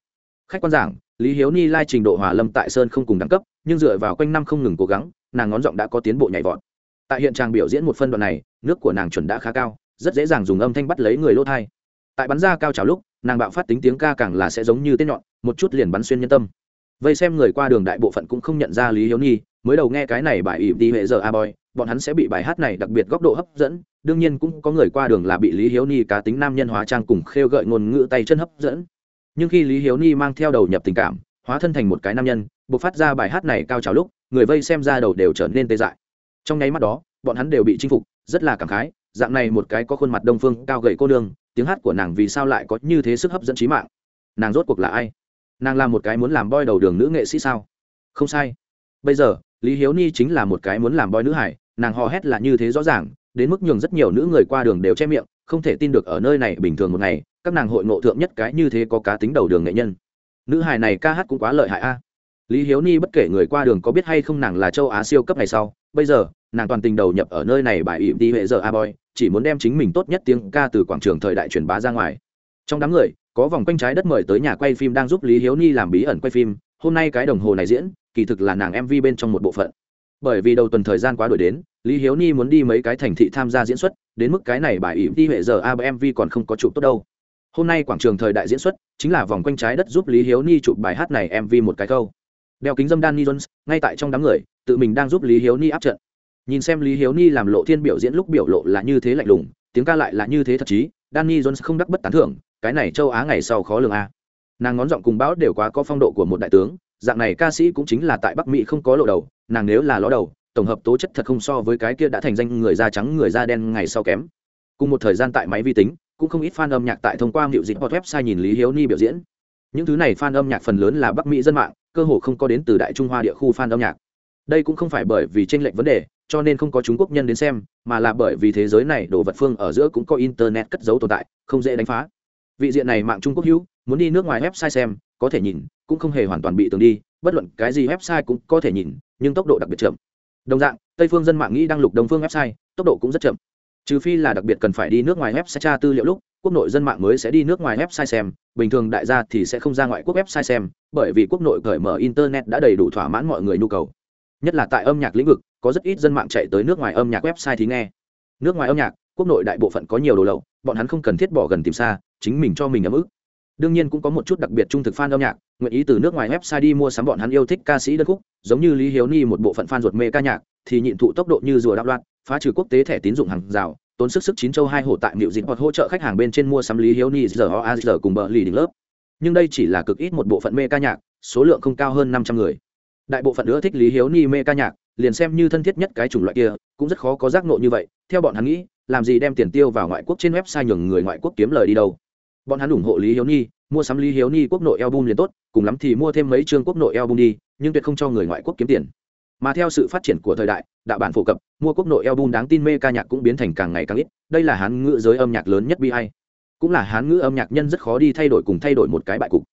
khách quan giảng, lý hiếu ni lai trình độ hòa lâm tại sơn không cùng đẳng cấp, nhưng dựa vào quanh năm không ngừng cố gắng, nàng ngón giọng đã có tiến bộ nhảy vọt. Tại hiện trang biểu diễn một phân đoạn này, nước của nàng chuẩn đã khá cao, rất dễ dàng dùng âm thanh bắt lấy người lỗ thai. Tại bắn ra cao trào lúc, nàng bạo phát tính tiếng ca càng là sẽ giống như tên nhọn, một chút liền bắn xuyên nhân tâm. Vây xem người qua đường đại bộ phận cũng không nhận ra lý hiếu ni, mới đầu nghe cái này bài ỉ đi hệ giờ a boy, bọn hắn sẽ bị bài hát này đặc biệt góc độ hấp dẫn, đương nhiên cũng có người qua đường là bị lý hiếu ni cá tính nam nhân hóa trang cùng khêu gợi ngôn ngữ tay chân hấp dẫn nhưng khi lý hiếu ni mang theo đầu nhập tình cảm, hóa thân thành một cái nam nhân buộc phát ra bài hát này cao trào lúc, người vây xem ra đầu đều trở nên tê dại. Trong nháy mắt đó, bọn hắn đều bị chinh phục, rất là cảm khái, dạng này một cái có khuôn mặt đông phương, cao gầy cô nương, tiếng hát của nàng vì sao lại có như thế sức hấp dẫn trí mạng? Nàng rốt cuộc là ai? Nàng là một cái muốn làm boy đầu đường nữ nghệ sĩ sao? Không sai. Bây giờ, lý hiếu ni chính là một cái muốn làm boy nữ hải nàng hò hét là như thế rõ ràng, đến mức nhường rất nhiều nữ người qua đường đều che miệng, không thể tin được ở nơi này bình thường một ngày các nàng hội ngộ thượng nhất cái như thế có cá tính đầu đường nghệ nhân. Nữ hài này ca hát cũng quá lợi hại a. Lý hiếu ni bất kể người qua đường có biết hay không nàng là châu á siêu cấp ngày sau, bây giờ, nàng toàn tình đầu nhập ở nơi này bài ỉm đi hệ giờ a boy, chỉ muốn đem chính mình tốt nhất tiếng ca từ quảng trường thời đại truyền bá ra ngoài. Trong đám người, có vòng quanh trái đất mời tới nhà quay phim đang giúp lý hiếu ni làm bí ẩn quay phim, hôm nay cái đồng hồ này diễn, kỳ thực là nàng mv bên trong một bộ phận. Bởi vì đầu tuần thời gian quá đổi đến, lý hiếu ni muốn đi mấy cái thành thị tham gia diễn xuất, đến mức cái này bài ỉm đi hệ giờ a mv còn không có chụp tốt đâu hôm nay quảng trường thời đại diễn xuất, chính là vòng quanh trái đất giúp lý hiếu ni chụp bài hát này mv một cái câu. Đeo kính dâm danny jones, ngay tại trong đám người, tự mình đang giúp lý hiếu ni áp trận. Nhìn xem lý hiếu ni làm lộ thiên biểu diễn lúc biểu lộ là như thế lạnh lùng, tiếng ca lại là như thế thật chí, danny jones không đắc bất tán thưởng, cái này châu á ngày sau khó lường a. Nàng ngón giọng cùng bão đều quá có phong độ của một đại tướng, dạng này ca sĩ cũng chính là tại bắc mỹ không có lộ đầu, nàng nếu là ló đầu, tổng hợp tố chất thật không so với cái kia đã thành danh người da trắng người da đen ngày sau kém. Cùng một thời gian tại máy vi tính cũng không ít fan âm nhạc tại thông qua hiệu dịch hoặc website nhìn lý hiếu ni biểu diễn. Những thứ này fan âm nhạc phần lớn là bắc mỹ dân mạng, cơ hồ không có đến từ đại trung hoa địa khu fan âm nhạc. Đây cũng không phải bởi vì tranh lệch vấn đề, cho nên không có trung quốc nhân đến xem, mà là bởi vì thế giới này đồ vật phương ở giữa cũng có internet cất giấu tồn tại, không dễ đánh phá. Vị diện này mạng trung quốc hữu, muốn đi nước ngoài website xem, có thể nhìn, cũng không hề hoàn toàn bị tường đi, bất luận cái gì website cũng có thể nhìn, nhưng tốc độ đặc biệt chậm. Đồng dạng, tây phương dân mạng nghĩ đăng lục đông phương website, tốc độ cũng rất chậm trừ phi là đặc biệt cần phải đi nước ngoài website tra tư liệu lúc, quốc nội dân mạng mới sẽ đi nước ngoài website xem, bình thường đại gia thì sẽ không ra ngoại quốc website xem, bởi vì quốc nội cởi mở internet đã đầy đủ thỏa mãn mọi người nhu cầu. Nhất là tại âm nhạc lĩnh vực, có rất ít dân mạng chạy tới nước ngoài âm nhạc website thì nghe. Nước ngoài âm nhạc, quốc nội đại bộ phận có nhiều đồ lậu, bọn hắn không cần thiết bỏ gần tìm xa, chính mình cho mình ấm ức. Đương nhiên cũng có một chút đặc biệt trung thực fan âm nhạc, nguyện ý từ nước ngoài website đi mua sắm bọn hắn yêu thích ca sĩ đơn khúc, giống như lý hiếu ni một bộ phận fan ruột mê ca nhạc, thì nhịn thụ tốc độ như rùa đạo loạn phá trừ quốc tế thẻ tín dụng hàng rào, tốn sức sức chín châu hai hổ tại miệu dịp hoặc hỗ trợ khách hàng bên trên mua sắm lý hiếu ni giờ ho giờ cùng bờ lì đỉnh lớp. Nhưng đây chỉ là cực ít một bộ phận mê ca nhạc, số lượng không cao hơn năm trăm người. Đại bộ phận nữa thích lý hiếu ni mê ca nhạc, liền xem như thân thiết nhất cái chủng loại kia, cũng rất khó có giác nộ như vậy, theo bọn hắn nghĩ, làm gì đem tiền tiêu vào ngoại quốc trên website nhường người ngoại quốc kiếm lời đi đâu. Bọn hắn ủng hộ lý hiếu ni mua sắm lý hiếu ni quốc nội album liền tốt, cùng lắm thì mua thêm mấy chương quốc nội album đi, nhưng tuyệt không cho người ngoại quốc kiếm tiền mà theo sự phát triển của thời đại, đạo bản phổ cập, mua quốc nội album đáng tin mê ca nhạc cũng biến thành càng ngày càng ít. Đây là hán ngữ giới âm nhạc lớn nhất bi hay cũng là hán ngữ âm nhạc nhân rất khó đi thay đổi cùng thay đổi một cái bại cục.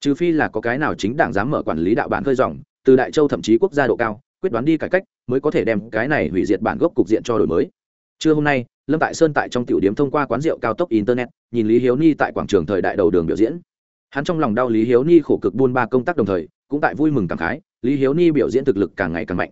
Trừ phi là có cái nào chính đảng dám mở quản lý đạo bản khơi dòng, từ đại châu thậm chí quốc gia độ cao, quyết đoán đi cải cách, mới có thể đem cái này hủy diệt bản gốc cục diện cho đổi mới. Trưa hôm nay, lâm tại sơn tại trong tiểu điểm thông qua quán rượu cao tốc internet, nhìn lý hiếu ni tại quảng trường thời đại đầu đường biểu diễn. Hắn trong lòng đau lý hiếu ni khổ cực buôn ba công tác đồng thời, cũng tại vui mừng cảm khái lý hiếu ni biểu diễn thực lực càng ngày càng mạnh.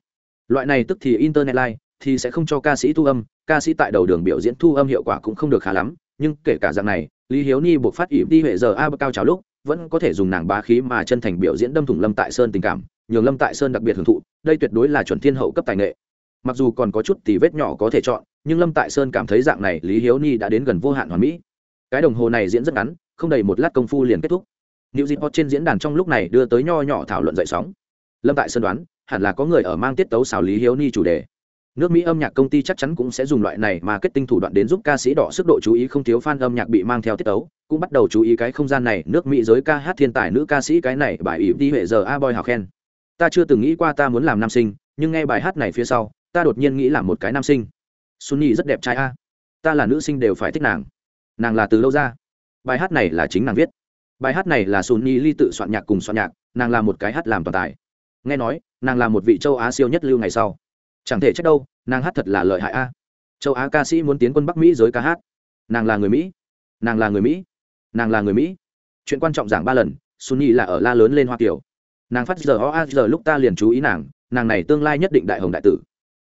Loại này tức thì internet live thì sẽ không cho ca sĩ thu âm, ca sĩ tại đầu đường biểu diễn thu âm hiệu quả cũng không được khá lắm, nhưng kể cả dạng này, lý hiếu ni buộc phát ỉm đi huệ giờ a cao trào lúc, vẫn có thể dùng nàng bá khí mà chân thành biểu diễn đâm thủng lâm tại sơn tình cảm, nhường lâm tại sơn đặc biệt hưởng thụ, đây tuyệt đối là chuẩn thiên hậu cấp tài nghệ. Mặc dù còn có chút thì vết nhỏ có thể chọn, nhưng lâm tại sơn cảm thấy dạng này lý hiếu ni đã đến gần vô hạn hoàn mỹ. Cái đồng hồ này diễn rất ngắn, không đầy một lát công phu liền kết thúc. New Zealand trên diễn đàn trong lúc này đưa tới nho nhỏ thảo luận dậy sóng. Lâm Tại Sơn đoán, hẳn là có người ở mang tiết tấu xảo lý hiếu ni chủ đề. Nước Mỹ âm nhạc công ty chắc chắn cũng sẽ dùng loại này mà kết tinh thủ đoạn đến giúp ca sĩ đỏ sức độ chú ý không thiếu fan âm nhạc bị mang theo tiết tấu, cũng bắt đầu chú ý cái không gian này, nước Mỹ giới ca hát thiên tài nữ ca sĩ cái này bài ý đi huệ giờ A boy hào khen. Ta chưa từng nghĩ qua ta muốn làm nam sinh, nhưng nghe bài hát này phía sau, ta đột nhiên nghĩ là một cái nam sinh. Sunny rất đẹp trai a. Ta là nữ sinh đều phải thích nàng. Nàng là từ lâu ra. Bài hát này là chính nàng viết bài hát này là sunny ly tự soạn nhạc cùng soạn nhạc nàng là một cái hát làm toàn tài nghe nói, nàng là một vị châu á siêu nhất lưu ngày sau. Chẳng thể trách đâu, nàng hát thật là lợi hại a. Châu á ca sĩ muốn tiến quân bắc mỹ giới ca hát. Nàng là người mỹ. Nàng là người mỹ. Nàng là người mỹ. Chuyện quan trọng giảng ba lần sunny là ở la lớn lên hoa kiều. Nàng phát giờ o a giờ lúc ta liền chú ý nàng nàng này tương lai nhất định đại hồng đại tử.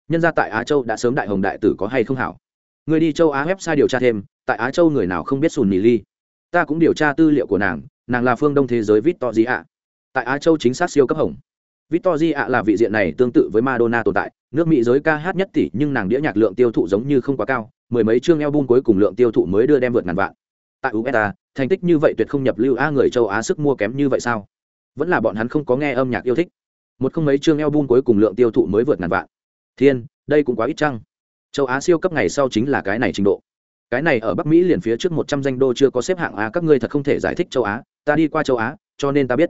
Nhân ra tại á châu đã sớm đại hồng đại tử có hay không hảo? Người đi châu á website điều tra thêm, tại á châu người nào không biết sùn nhì ly? Ta cũng điều tra tư liệu của nàng nàng là phương đông thế giới vĩ to gì ạ tại á châu chính xác siêu cấp hồng. Victory ạ là vị diện này tương tự với madonna tồn tại. Nước mỹ giới ca hát nhất tỷ nhưng nàng đĩa nhạc lượng tiêu thụ giống như không quá cao, mười mấy chương album cuối cùng lượng tiêu thụ mới đưa đem vượt ngàn vạn. Tại usa thành tích như vậy tuyệt không nhập lưu a người châu á sức mua kém như vậy sao? Vẫn là bọn hắn không có nghe âm nhạc yêu thích. Một không mấy chương album cuối cùng lượng tiêu thụ mới vượt ngàn vạn. Thiên, đây cũng quá ít chăng? Châu á siêu cấp ngày sau chính là cái này trình độ. Cái này ở bắc mỹ liền phía trước một trăm danh đô chưa có xếp hạng a, các ngươi thật không thể giải thích châu á. Ta đi qua châu á, cho nên ta biết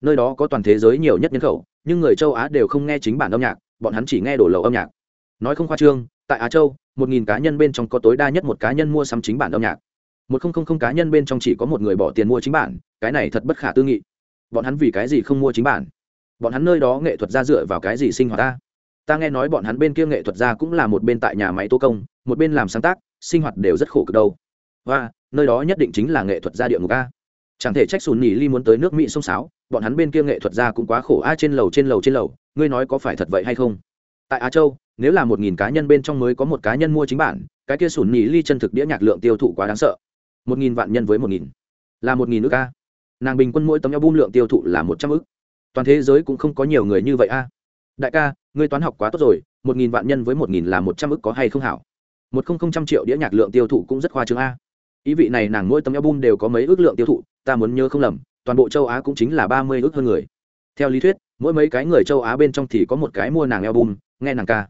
nơi đó có toàn thế giới nhiều nhất nhân khẩu, nhưng người châu á đều không nghe chính bản âm nhạc, bọn hắn chỉ nghe đổ lầu âm nhạc. Nói không khoa trương, tại á châu, một nghìn cá nhân bên trong có tối đa nhất một cá nhân mua sắm chính bản âm nhạc. Một không không không cá nhân bên trong chỉ có một người bỏ tiền mua chính bản, cái này thật bất khả tư nghị. Bọn hắn vì cái gì không mua chính bản? Bọn hắn nơi đó nghệ thuật ra dựa vào cái gì sinh hoạt ta? Ta nghe nói bọn hắn bên kia nghệ thuật ra cũng là một bên tại nhà máy tô công, một bên làm sáng tác, sinh hoạt đều rất khổ cực đâu. Và, nơi đó nhất định chính là nghệ thuật gia địa ngục a. Chẳng thể trách sùn nhì ly muốn tới nước mỹ sông sáo bọn hắn bên kia nghệ thuật gia cũng quá khổ. A, trên lầu trên lầu trên lầu, ngươi nói có phải thật vậy hay không? Tại á châu, nếu là một nghìn cá nhân bên trong mới có một cá nhân mua chính bản, cái kia sủn nhì ly chân thực đĩa nhạc lượng tiêu thụ quá đáng sợ. Một nghìn vạn nhân với một nghìn. Là một nghìn ước a. Nàng bình quân mỗi tấm album lượng tiêu thụ là một trăm ức. Toàn thế giới cũng không có nhiều người như vậy a. Đại ca, ngươi toán học quá tốt rồi, một nghìn vạn nhân với một nghìn là một trăm ức có hay không hảo? Một không không trăm triệu đĩa nhạc lượng tiêu thụ cũng rất khoa trương a. Ý vị này nàng mỗi tấm album đều có mấy ước lượng tiêu thụ, ta muốn nhớ không lầm toàn bộ châu á cũng chính là ba mươi ước hơn người. Theo lý thuyết, mỗi mấy cái người châu á bên trong thì có một cái mua nàng album, nghe nàng ca.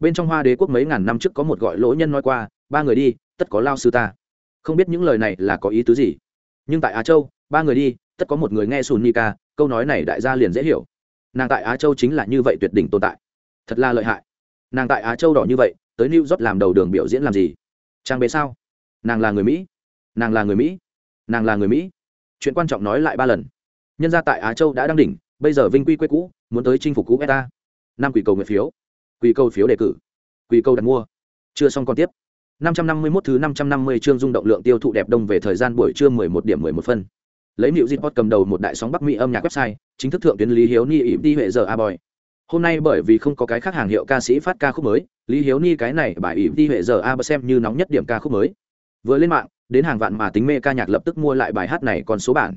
Bên trong hoa đế quốc mấy ngàn năm trước có một gọi lỗ nhân nói qua, ba người đi, tất có lao sư ta. Không biết những lời này là có ý tứ gì. Nhưng tại á châu, ba người đi, tất có một người nghe sùn ni ca, câu nói này đại gia liền dễ hiểu. Nàng tại á châu chính là như vậy tuyệt đỉnh tồn tại. Thật là lợi hại. Nàng tại á châu đỏ như vậy, tới new york làm đầu đường biểu diễn làm gì? Trang bế sao? Nàng là người mỹ. Nàng là người mỹ. Nàng là người mỹ chuyện quan trọng nói lại ba lần nhân gia tại á châu đã đăng đỉnh bây giờ vinh quy quê cũ muốn tới chinh phục cũ beta năm quỷ cầu nguyện phiếu quỷ cầu phiếu đề cử quỷ cầu đặt mua chưa xong còn tiếp 551 thứ 550 chương rung động lượng tiêu thụ đẹp đông về thời gian buổi trưa 11 điểm 11 phân. Lấy New Zealand cầm đầu một đại sóng Bắc Mỹ âm nhạc website, chính thức thượng tuyến Lý Hiếu Ni ỉm đi hệ giờ A Boy. Hôm nay bởi vì không có cái khác hàng hiệu ca sĩ phát ca khúc mới, Lý Hiếu Ni cái này bài ỉm đi hệ giờ A Boy xem như nóng nhất điểm ca khúc mới. Vừa lên mạng, đến hàng vạn mà tính mê ca nhạc lập tức mua lại bài hát này còn số bản.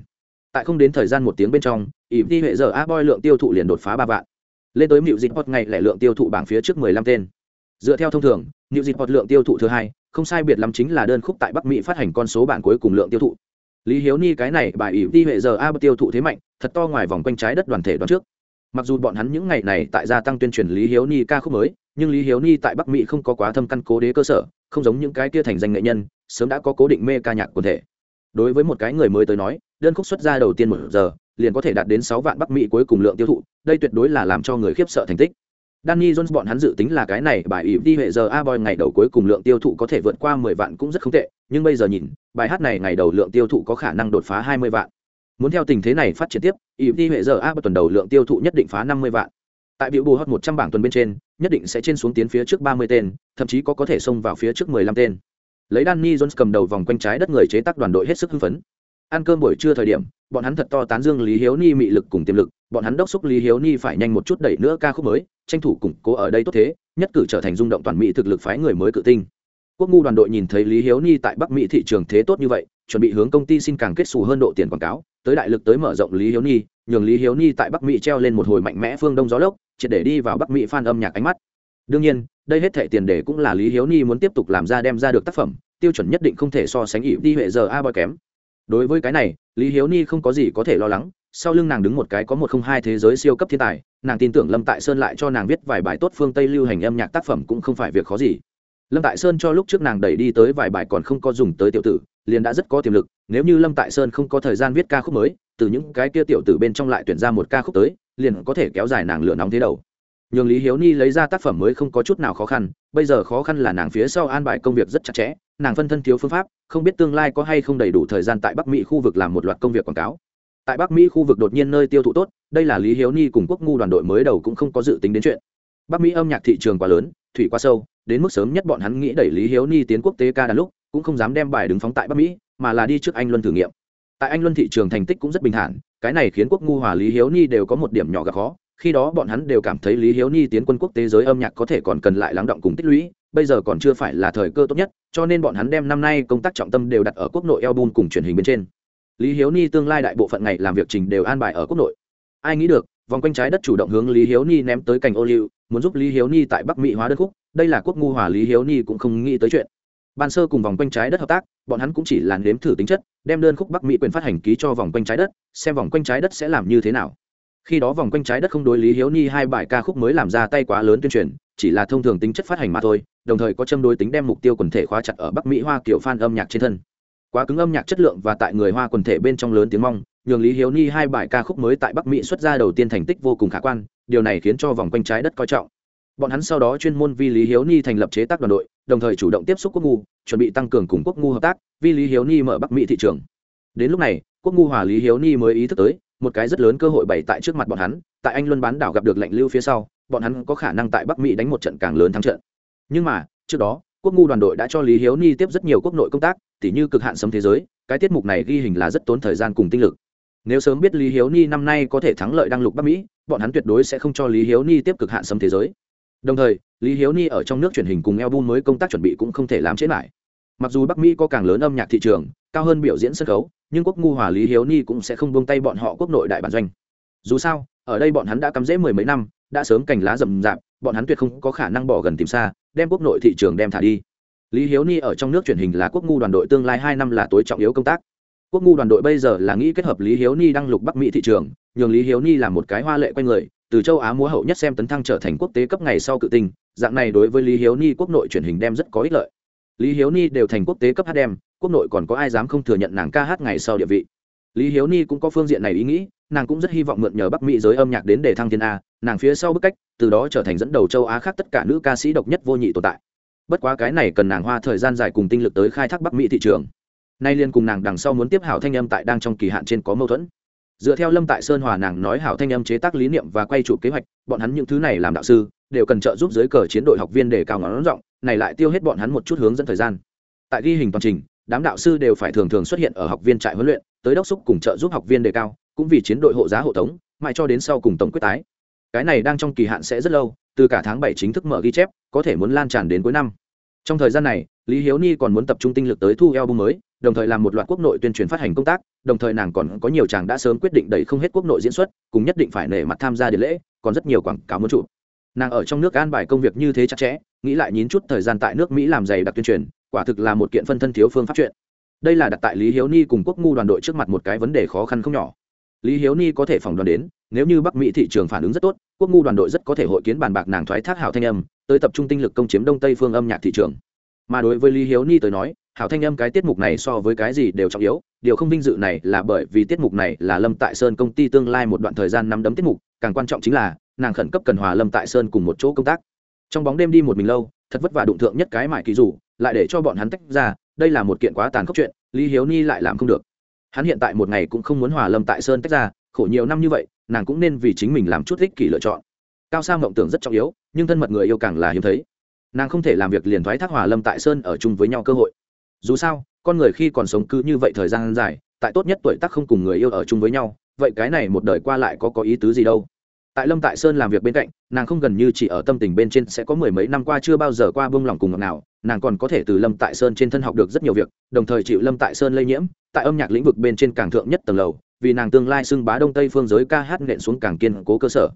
Tại không đến thời gian một tiếng bên trong, ỉm đi hệ giờ A Boy lượng tiêu thụ liền đột phá ba vạn. Lên tới New hot ngày lẻ lượng tiêu thụ bảng phía trước 15 tên. Dựa theo thông thường, New hot lượng tiêu thụ thứ hai, không sai biệt lắm chính là đơn khúc tại Bắc Mỹ phát hành con số bản cuối cùng lượng tiêu thụ. Lý Hiếu Ni cái này bài ỷ đi hệ giờ a tiêu thụ thế mạnh, thật to ngoài vòng quanh trái đất đoàn thể đoàn trước. Mặc dù bọn hắn những ngày này tại gia tăng tuyên truyền Lý Hiếu Ni ca khúc mới, nhưng Lý Hiếu Ni tại Bắc Mỹ không có quá thâm căn cố đế cơ sở, không giống những cái kia thành danh nghệ nhân, sớm đã có cố định mê ca nhạc quần thể. Đối với một cái người mới tới nói, đơn khúc xuất ra đầu tiên một giờ, liền có thể đạt đến sáu vạn Bắc Mỹ cuối cùng lượng tiêu thụ, đây tuyệt đối là làm cho người khiếp sợ thành tích. Danny Jones bọn hắn dự tính là cái này bài ỉm đi hệ giờ A Boy ngày đầu cuối cùng lượng tiêu thụ có thể vượt qua 10 vạn cũng rất không tệ, nhưng bây giờ nhìn, bài hát này ngày đầu lượng tiêu thụ có khả năng đột phá 20 vạn. Muốn theo tình thế này phát triển tiếp, ỉm đi hệ giờ A Boy tuần đầu lượng tiêu thụ nhất định phá 50 vạn. Tại biểu bù hot 100 bảng tuần bên trên, nhất định sẽ trên xuống tiến phía trước 30 tên, thậm chí có có thể xông vào phía trước 15 tên. Lấy Danny Jones cầm đầu vòng quanh trái đất người chế tác đoàn đội hết sức hưng phấn. Ăn cơm buổi trưa thời điểm, bọn hắn thật to tán dương Lý Hiếu Ni mị lực cùng tiềm lực, bọn hắn đốc xúc Lý Hiếu Ni phải nhanh một chút đẩy nữa ca khúc mới, tranh thủ củng cố ở đây tốt thế nhất cử trở thành rung động toàn mỹ thực lực phái người mới cự tinh quốc ngu đoàn đội nhìn thấy lý hiếu ni tại bắc mỹ thị trường thế tốt như vậy chuẩn bị hướng công ty xin càng kết xù hơn độ tiền quảng cáo tới đại lực tới mở rộng lý hiếu ni nhường lý hiếu ni tại bắc mỹ treo lên một hồi mạnh mẽ phương đông gió lốc triệt để đi vào bắc mỹ fan âm nhạc ánh mắt đương nhiên, đây hết thệ tiền đề cũng là lý hiếu ni muốn tiếp tục làm ra đem ra được tác phẩm, tiêu chuẩn nhất định không thể so sánh ỵ đi huệ giờ a boy kém. Đối với cái này, lý hiếu ni không có gì có thể lo lắng, sau lưng nàng đứng một cái có một không hai thế giới siêu cấp thiên tài, nàng tin tưởng lâm tại sơn lại cho nàng viết vài bài tốt phương tây lưu hành âm nhạc tác phẩm cũng không phải việc khó gì. Lâm tại sơn cho lúc trước nàng đẩy đi tới vài bài còn không có dùng tới tiểu tử, liền đã rất có tiềm lực, nếu như lâm tại sơn không có thời gian viết ca khúc mới, từ những cái kia tiểu tử bên trong lại tuyển ra một ca khúc tới, liền có thể kéo dài nàng lửa nóng thế đầu nhường lý hiếu ni lấy ra tác phẩm mới không có chút nào khó khăn, bây giờ khó khăn là nàng phía sau an bài công việc rất chặt chẽ, nàng phân thân thiếu phương pháp, không biết tương lai có hay không đầy đủ thời gian tại bắc mỹ khu vực làm một loạt công việc quảng cáo. Tại bắc mỹ khu vực đột nhiên nơi tiêu thụ tốt, đây là lý hiếu ni cùng quốc ngu đoàn đội mới đầu cũng không có dự tính đến chuyện. Bắc mỹ âm nhạc thị trường quá lớn, thủy quá sâu, đến mức sớm nhất bọn hắn nghĩ đẩy lý hiếu ni tiến quốc tế ca đàn lúc, cũng không dám đem bài đứng phóng tại bắc mỹ, mà là đi trước anh luân thử nghiệm. Tại anh luân thị trường thành tích cũng rất bình thản, cái này khiến quốc ngu hòa lý hiếu ni đều có một điểm nhỏ gặp khó khi đó bọn hắn đều cảm thấy lý hiếu ni tiến quân quốc tế giới âm nhạc có thể còn cần lại lắng động cùng tích lũy, bây giờ còn chưa phải là thời cơ tốt nhất, cho nên bọn hắn đem năm nay công tác trọng tâm đều đặt ở quốc nội album cùng truyền hình bên trên. Lý hiếu ni tương lai đại bộ phận ngày làm việc trình đều an bài ở quốc nội. Ai nghĩ được, vòng quanh trái đất chủ động hướng lý hiếu ni ném tới cành ô liu, muốn giúp lý hiếu ni tại bắc mỹ hóa đất khúc, đây là quốc ngu hòa lý hiếu ni cũng không nghĩ tới chuyện. Ban sơ cùng vòng quanh trái đất hợp tác, bọn hắn cũng chỉ là nếm thử tính chất, đem đơn khúc bắc mỹ quyền phát hành ký cho vòng quanh trái đất, xem vòng quanh trái đất sẽ làm như thế nào khi đó vòng quanh trái đất không đối lý hiếu ni hai bài ca khúc mới làm ra tay quá lớn tuyên truyền, chỉ là thông thường tính chất phát hành mà thôi, đồng thời có châm đối tính đem mục tiêu quần thể khóa chặt ở bắc mỹ hoa kiểu fan âm nhạc trên thân. Quá cứng âm nhạc chất lượng và tại người hoa quần thể bên trong lớn tiếng mong, nhường lý hiếu ni hai bài ca khúc mới tại bắc mỹ xuất ra đầu tiên thành tích vô cùng khả quan, điều này khiến cho vòng quanh trái đất coi trọng. Bọn hắn sau đó chuyên môn vi lý hiếu ni thành lập chế tác đoàn đội, đồng thời chủ động tiếp xúc quốc ngu, chuẩn bị tăng cường cùng quốc ngu hợp tác vi lý hiếu ni mở bắc mỹ thị trường. Đến lúc này, quốc ngu hòa lý hiếu ni mới ý thức tới một cái rất lớn cơ hội bày tại trước mặt bọn hắn, tại anh luân bán đảo gặp được lệnh lưu phía sau, bọn hắn có khả năng tại bắc mỹ đánh một trận càng lớn thắng trận. Nhưng mà, trước đó, quốc ngu đoàn đội đã cho lý hiếu ni tiếp rất nhiều quốc nội công tác, tỉ như cực hạn sấm thế giới, cái tiết mục này ghi hình là rất tốn thời gian cùng tinh lực. Nếu sớm biết lý hiếu ni năm nay có thể thắng lợi đăng lục bắc mỹ, bọn hắn tuyệt đối sẽ không cho lý hiếu ni tiếp cực hạn sấm thế giới. Đồng thời, lý hiếu ni ở trong nước truyền hình cùng album mới công tác chuẩn bị cũng không thể làm chết lại mặc dù bắc mỹ có càng lớn âm nhạc thị trường, cao hơn biểu diễn sân khấu, nhưng quốc ngu hòa lý hiếu ni cũng sẽ không buông tay bọn họ quốc nội đại bản doanh. Dù sao, ở đây bọn hắn đã cắm rễ mười mấy năm, đã sớm cành lá rậm rạp, bọn hắn tuyệt không có khả năng bỏ gần tìm xa, đem quốc nội thị trường đem thả đi. Lý hiếu ni ở trong nước truyền hình là quốc ngu đoàn đội tương lai hai năm là tối trọng yếu công tác. Quốc ngu đoàn đội bây giờ là nghĩ kết hợp lý hiếu ni đăng lục bắc mỹ thị trường, nhường lý hiếu ni là một cái hoa lệ q u a n người, từ châu á múa hậu nhất xem tấn thăng trở thành quốc tế cấp ngày sau cự tinh, dạng này đối với lý hiếu ni quốc nội truyền hình đem rất có ích lợi lý hiếu ni đều thành quốc tế cấp hát đem, quốc nội còn có ai dám không thừa nhận nàng ca hát ngày sau địa vị? Lý hiếu ni cũng có phương diện này ý nghĩ, nàng cũng rất hy vọng mượn nhờ bắc mỹ giới âm nhạc đến để thăng thiên a, nàng phía sau bức cách, từ đó trở thành dẫn đầu châu á khác tất cả nữ ca sĩ độc nhất vô nhị tồn tại. Bất quá cái này cần nàng hoa thời gian dài cùng tinh lực tới khai thác bắc mỹ thị trường. Nay liên cùng nàng đằng sau muốn tiếp hảo thanh âm tại đang trong kỳ hạn trên có mâu thuẫn. Dựa theo lâm tại sơn hòa nàng nói hảo thanh âm chế tác lý niệm và quay trụ kế hoạch, bọn hắn những thứ này làm đạo sư, đều cần trợ giúp giới cờ chiến đội học viên để cao ngón rộng này lại tiêu hết bọn hắn một chút hướng dẫn thời gian. Tại ghi hình toàn trình, đám đạo sư đều phải thường thường xuất hiện ở học viên trại huấn luyện, tới đốc xúc cùng trợ giúp học viên đề cao, cũng vì chiến đội hộ giá hộ tống, mãi cho đến sau cùng tổng quyết tái. Cái này đang trong kỳ hạn sẽ rất lâu, từ cả tháng bảy chính thức mở ghi chép, có thể muốn lan tràn đến cuối năm. Trong thời gian này, lý hiếu ni còn muốn tập trung tinh lực tới thu album mới, đồng thời làm một loạt quốc nội tuyên truyền phát hành công tác, đồng thời nàng còn có nhiều chàng đã sớm quyết định đẩy không hết quốc nội diễn xuất, cùng nhất định phải nể mặt tham gia điện lễ, còn rất nhiều quảng cáo muốn chụp nàng ở trong nước an bài công việc như thế chặt chẽ, nghĩ lại nhín chút thời gian tại nước mỹ làm dày đặc tuyên truyền, quả thực là một kiện phân thân thiếu phương pháp chuyện. Đây là đặt tại lý hiếu ni cùng quốc ngu đoàn đội trước mặt một cái vấn đề khó khăn không nhỏ. Lý hiếu ni có thể phỏng đoán đến, nếu như bắc mỹ thị trường phản ứng rất tốt, quốc ngu đoàn đội rất có thể hội kiến bàn bạc nàng thoái thác hảo thanh âm, tới tập trung tinh lực công chiếm đông tây phương âm nhạc thị trường. Mà đối với lý hiếu ni tới nói hảo thanh âm cái tiết mục này so với cái gì đều trọng yếu, điều không vinh dự này là bởi vì tiết mục này là lâm tại sơn công ty tương lai một đoạn thời gian nắm đấm tiết mục, càng quan trọng chính là nàng khẩn cấp cần hòa lâm tại sơn cùng một chỗ công tác. Trong bóng đêm đi một mình lâu, thật vất vả đụng thượng nhất cái mại kỳ rủ, lại để cho bọn hắn tách ra, đây là một kiện quá tàn khốc chuyện, lý hiếu ni lại làm không được. Hắn hiện tại một ngày cũng không muốn hòa lâm tại sơn tách ra, khổ nhiều năm như vậy, nàng cũng nên vì chính mình làm chút ích kỷ lựa chọn. Cao sang mộng tưởng rất trọng yếu, nhưng thân mật người yêu càng là hiếm thấy. Nàng không thể làm việc liền thoái thác hòa lâm tại sơn ở chung với nhau cơ hội. Dù sao, con người khi còn sống cứ như vậy thời gian dài, tại tốt nhất tuổi tác không cùng người yêu ở chung với nhau, vậy cái này một đời qua lại có có ý tứ gì đâu? Tại lâm tại sơn làm việc bên cạnh, nàng không gần như chỉ ở tâm tình bên trên sẽ có mười mấy năm qua chưa bao giờ qua bông lòng cùng ngọc nào nàng còn có thể từ lâm tại sơn trên thân học được rất nhiều việc, đồng thời chịu lâm tại sơn lây nhiễm, tại âm nhạc lĩnh vực bên trên càng thượng nhất tầng lầu, vì nàng tương lai xưng bá đông tây phương giới ca hát nện xuống càng kiên cố cơ sở.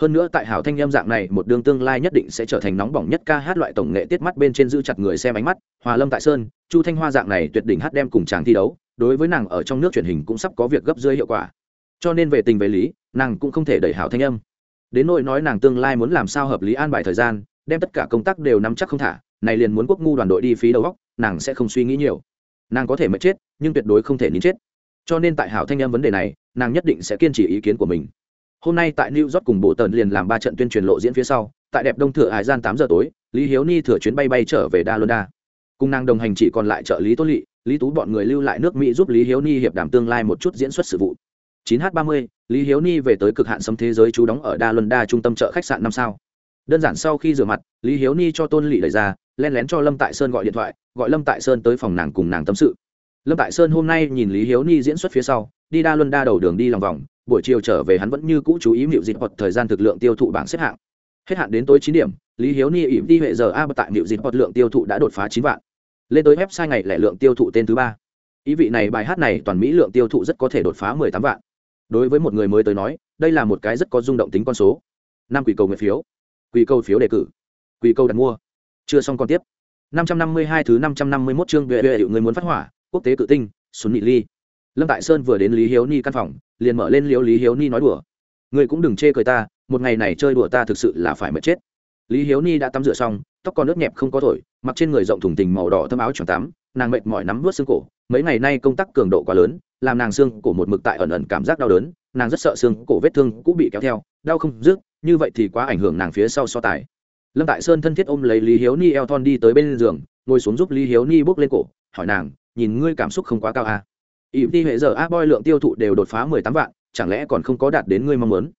Hơn nữa tại hảo thanh em dạng này, một đường tương lai nhất định sẽ trở thành nóng bỏng nhất ca hát loại tổng nghệ tiết mắt bên trên giữ chặt người xem ánh mắt, hòa lâm tại sơn, chu thanh hoa dạng này tuyệt đỉnh hát đem cùng chàng thi đấu, đối với nàng ở trong nước truyền hình cũng sắp có việc gấp dưới hiệu quả cho nên về tình về lý, nàng cũng không thể đẩy hảo thanh âm. Đến nỗi nói nàng tương lai muốn làm sao hợp lý an bài thời gian, đem tất cả công tác đều nắm chắc không thả, này liền muốn quốc ngu đoàn đội đi phí đầu góc nàng sẽ không suy nghĩ nhiều. Nàng có thể mất chết, nhưng tuyệt đối không thể nín chết. Cho nên tại hảo thanh em vấn đề này, nàng nhất định sẽ kiên trì ý kiến của mình. Hôm nay tại new york cùng bộ tần liền làm ba trận tuyên truyền lộ diễn phía sau, tại đẹp đông thừa hải gian tám giờ tối, lý hiếu ni thừa chuyến bay bay trở về đa đa. Cùng nàng đồng hành chỉ còn lại trợ lý tốt lỵ lý tú bọn người lưu lại nước mỹ giúp lý hiếu ni hiệp đảm tương lai một chút diễn xuất sự vụ. 9 h 30 lý hiếu ni về tới cực hạn sấm thế giới chú đóng ở đa luân đa trung tâm chợ khách sạn năm sao. Đơn giản sau khi rửa mặt, lý hiếu ni cho tôn Lệ đẩy ra, lén lén cho lâm tại sơn gọi điện thoại, gọi lâm tại sơn tới phòng nàng cùng nàng tâm sự. Lâm tại sơn hôm nay nhìn lý hiếu ni diễn xuất phía sau, đi đa luân đa đầu đường đi lòng vòng, buổi chiều trở về hắn vẫn như cũ chú ý liệu dịch hoặc thời gian thực lượng tiêu thụ bảng xếp hạng. Hết hạn đến tối chín điểm, lý hiếu ni ỉm đi hệ giờ a tại liệu dịch hoặc lượng tiêu thụ đã đột phá chín vạn. Lên tới website ngày lẻ lượng tiêu thụ tên thứ ba. Ý vị này bài hát này toàn mỹ lượng tiêu thụ rất có thể đột phá mười tám vạn đối với một người mới tới nói, đây là một cái rất có rung động tính con số. Năm quỷ cầu nguyện phiếu. Quỷ cầu phiếu đề cử. Quỷ cầu đặt mua. Chưa xong còn tiếp. Năm trăm năm mươi hai thứ năm trăm năm mươi 551 chương về vệ người muốn phát hỏa, quốc tế cự tinh, xuân nhị ly. Lâm tại sơn vừa đến lý hiếu ni căn phòng, liền mở lên liễu lý hiếu ni nói đùa. Người cũng đừng chê cười ta, một ngày này chơi đùa ta thực sự là phải mệt chết. Lý hiếu ni đã tắm rửa xong, tóc còn nước nhẹp không có thổi, mặc trên người rộng thùng tình màu đỏ thâm áo choàng tắm, nàng mệt mỏi nắm vớt xương cổ, mấy ngày nay công tác cường độ quá lớn làm nàng xương cổ một mực tại ẩn ẩn cảm giác đau đớn, nàng rất sợ xương cổ vết thương cũng bị kéo theo, đau không dứt, như vậy thì quá ảnh hưởng nàng phía sau so tài. Lâm tại sơn thân thiết ôm lấy lý hiếu ni eo thon đi tới bên giường, ngồi xuống giúp lý hiếu ni bước lên cổ, hỏi nàng, nhìn ngươi cảm xúc không quá cao à. ỵ ti hệ giờ a boy lượng tiêu thụ đều đột phá mười tám vạn, chẳng lẽ còn không có đạt đến ngươi mong muốn?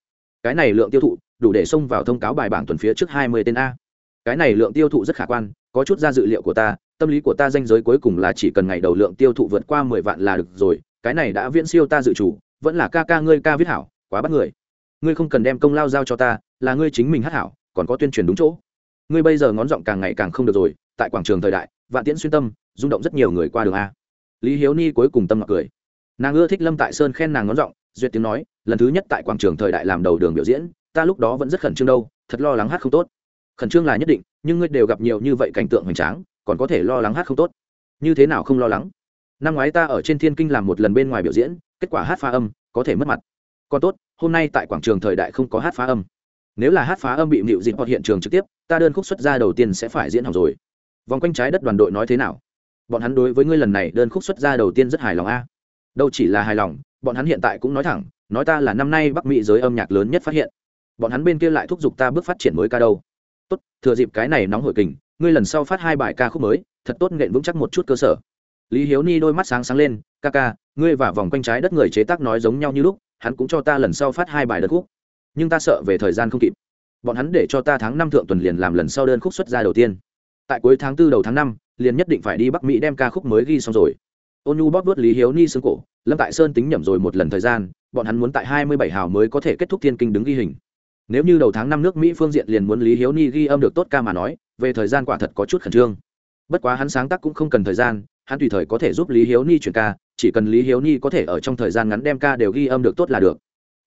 Cái này lượng tiêu thụ, đủ để xông vào thông cáo bài bảng tuần phía trước hai mươi tên a. Cái này lượng tiêu thụ rất khả quan, có chút ra dự liệu của ta, tâm lý của ta danh giới cuối cùng là chỉ cần ngày đầu lượng tiêu thụ vượt qua mười vạn là được rồi cái này đã viễn siêu ta dự chủ, vẫn là ca ca ngươi ca viết hảo, quá bắt người. Ngươi không cần đem công lao giao cho ta, là ngươi chính mình hát hảo, còn có tuyên truyền đúng chỗ. Ngươi bây giờ ngón giọng càng ngày càng không được rồi, tại quảng trường thời đại, vạn tiễn xuyên tâm, rung động rất nhiều người qua đường a. Lý hiếu ni cuối cùng tâm ngọc cười. Nàng ưa thích lâm tại sơn khen nàng ngón giọng, duyệt tiếng nói, lần thứ nhất tại quảng trường thời đại làm đầu đường biểu diễn, ta lúc đó vẫn rất khẩn trương đâu, thật lo lắng hát không tốt. Khẩn trương là nhất định, nhưng ngươi đều gặp nhiều như vậy cảnh tượng hoành tráng, còn có thể lo lắng hát không tốt. Như thế nào không lo lắng? Năm ngoái ta ở trên thiên kinh làm một lần bên ngoài biểu diễn, kết quả hát phá âm, có thể mất mặt. Còn tốt, hôm nay tại quảng trường thời đại không có hát phá âm. Nếu là hát phá âm bị mịu dịp hoặc hiện trường trực tiếp, ta đơn khúc xuất ra đầu tiên sẽ phải diễn học rồi. Vòng quanh trái đất đoàn đội nói thế nào? Bọn hắn đối với ngươi lần này đơn khúc xuất ra đầu tiên rất hài lòng a. Đâu chỉ là hài lòng, bọn hắn hiện tại cũng nói thẳng, nói ta là năm nay bắc mỹ giới âm nhạc lớn nhất phát hiện. Bọn hắn bên kia lại thúc giục ta bước phát triển mới ca đâu. Tốt, thừa dịp cái này nóng hổi kình, ngươi lần sau phát hai bài ca khúc mới, thật tốt nghệ vững chắc một chút cơ sở lý hiếu ni đôi mắt sáng sáng lên, ca ca, ngươi và vòng quanh trái đất người chế tác nói giống nhau như lúc, hắn cũng cho ta lần sau phát hai bài đơn khúc. Nhưng ta sợ về thời gian không kịp. Bọn hắn để cho ta tháng năm thượng tuần liền làm lần sau đơn khúc xuất ra đầu tiên. Tại cuối tháng tư đầu tháng năm, liền nhất định phải đi bắc mỹ đem ca khúc mới ghi xong rồi. Ôn nhu bóp vớt lý hiếu ni xương cổ, lâm tại sơn tính nhẩm rồi một lần thời gian, bọn hắn muốn tại hai mươi bảy hào mới có thể kết thúc thiên kinh đứng ghi hình. Nếu như đầu tháng năm nước mỹ phương diện liền muốn lý hiếu ni ghi âm được tốt ca mà nói, về thời gian quả thật có chút khẩn trương. Bất quá hắn sáng tác cũng không cần thời gian hắn tùy thời có thể giúp lý hiếu ni chuyển ca, chỉ cần lý hiếu ni có thể ở trong thời gian ngắn đem ca đều ghi âm được tốt là được.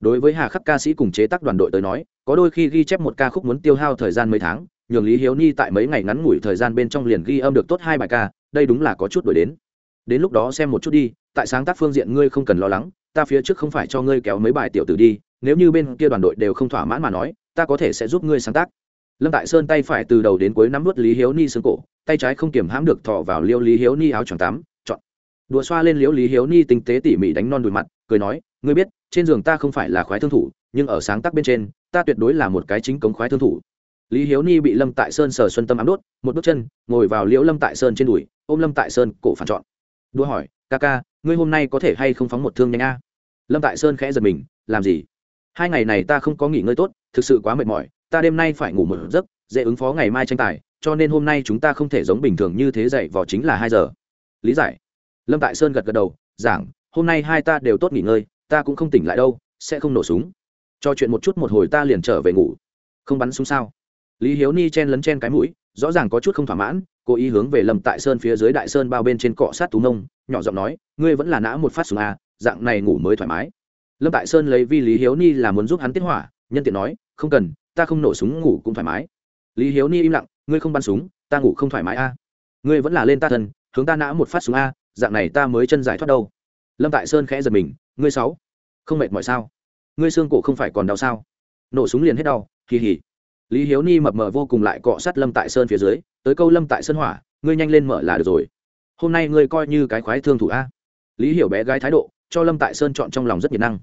Đối với hà khắc ca sĩ cùng chế tác đoàn đội tới nói, có đôi khi ghi chép một ca khúc muốn tiêu hao thời gian mấy tháng, nhường lý hiếu ni tại mấy ngày ngắn ngủi thời gian bên trong liền ghi âm được tốt hai bài ca, đây đúng là có chút đổi đến. Đến lúc đó xem một chút đi, tại sáng tác phương diện ngươi không cần lo lắng, ta phía trước không phải cho ngươi kéo mấy bài tiểu tử đi, nếu như bên kia đoàn đội đều không thỏa mãn mà nói, ta có thể sẽ giúp ngươi sáng tác lâm tại sơn tay phải từ đầu đến cuối nắm nuốt lý hiếu ni xương cổ tay trái không kiềm hãm được thọ vào liêu lý hiếu ni áo choàng tám, chọn. Đùa xoa lên liễu lý hiếu ni tinh tế tỉ mỉ đánh non đùi mặt cười nói ngươi biết trên giường ta không phải là khoái thương thủ nhưng ở sáng tác bên trên ta tuyệt đối là một cái chính cống khoái thương thủ. Lý hiếu ni bị lâm tại sơn sờ xuân tâm ám đốt một bước chân ngồi vào liễu lâm tại sơn trên đùi ôm lâm tại sơn cổ phản chọn. Đua hỏi ca ca ngươi hôm nay có thể hay không phóng một thương nhanh a? Lâm tại sơn khẽ giật mình làm gì? Hai ngày này ta không có nghỉ ngơi tốt thực sự quá mệt mỏi ta đêm nay phải ngủ một giấc dễ ứng phó ngày mai tranh tài cho nên hôm nay chúng ta không thể giống bình thường như thế dậy vào chính là hai giờ. Lý giải. Lâm tại sơn gật gật đầu giảng hôm nay hai ta đều tốt nghỉ ngơi ta cũng không tỉnh lại đâu sẽ không nổ súng. Cho chuyện một chút một hồi ta liền trở về ngủ. Không bắn súng sao? Lý hiếu ni chen lấn chen cái mũi rõ ràng có chút không thỏa mãn cố ý hướng về lâm tại sơn phía dưới đại sơn bao bên trên cọ sát tú nông nhỏ giọng nói ngươi vẫn là nã một phát súng à, dạng này ngủ mới thoải mái. Lâm tại sơn lấy vi lý hiếu ni là muốn giúp hắn tiết hỏa nhân tiện nói không cần, ta không nổ súng ngủ cũng thoải mái. Lý hiếu ni im lặng, ngươi không bắn súng, ta ngủ không thoải mái a. À. ngươi vẫn là lên ta thân hướng ta nã một phát súng a, dạng này ta mới chân giải thoát đâu. Lâm tại sơn khẽ giật mình, ngươi sáu không mệt mỏi sao? Ngươi xương cổ không phải còn đau sao? Nổ súng liền hết đau, kỳ hỉ. Lý hiếu ni mập mờ vô cùng lại cọ sát lâm tại sơn phía dưới, tới câu lâm tại sơn hỏa, ngươi nhanh lên mở là được rồi. Hôm nay ngươi coi như cái khoái thương thủ a. Lý hiểu bé gái thái độ, cho lâm tại sơn chọn trong lòng rất nhiệt năng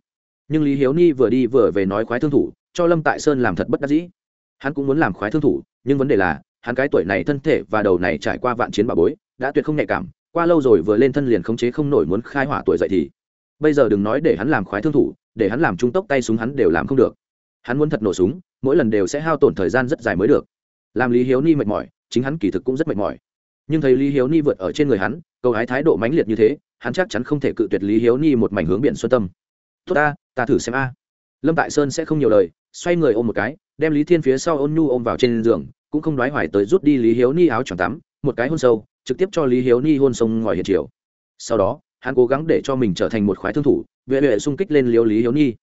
nhưng lý hiếu ni vừa đi vừa về nói khoái thương thủ, cho lâm tại sơn làm thật bất đắc dĩ. Hắn cũng muốn làm khoái thương thủ, nhưng vấn đề là, hắn cái tuổi này thân thể và đầu này trải qua vạn chiến bà bối, đã tuyệt không nhạy cảm, qua lâu rồi vừa lên thân liền khống chế không nổi muốn khai hỏa tuổi dậy thì. Bây giờ đừng nói để hắn làm khoái thương thủ, để hắn làm trung tốc tay súng hắn đều làm không được. Hắn muốn thật nổ súng, mỗi lần đều sẽ hao tổn thời gian rất dài mới được. Làm lý hiếu ni mệt mỏi, chính hắn kỳ thực cũng rất mệt mỏi. Nhưng thấy lý hiếu ni vượt ở trên người hắn, câu hái thái độ mãnh liệt như thế, hắn chắc chắn không thể cự tuyệt lý hiếu ni một mảnh hướng biển xuân tâm tốt ta ta thử xem a. Lâm tại sơn sẽ không nhiều lời, xoay người ôm một cái, đem lý thiên phía sau ôn nhu ôm vào trên giường, cũng không đoái hoài tới rút đi lý hiếu ni áo choàng tắm, một cái hôn sâu, trực tiếp cho lý hiếu ni hôn sông ngòi hiện chiều. Sau đó, hắn cố gắng để cho mình trở thành một khoái thương thủ, vệ vệ xung kích lên liêu lý hiếu ni.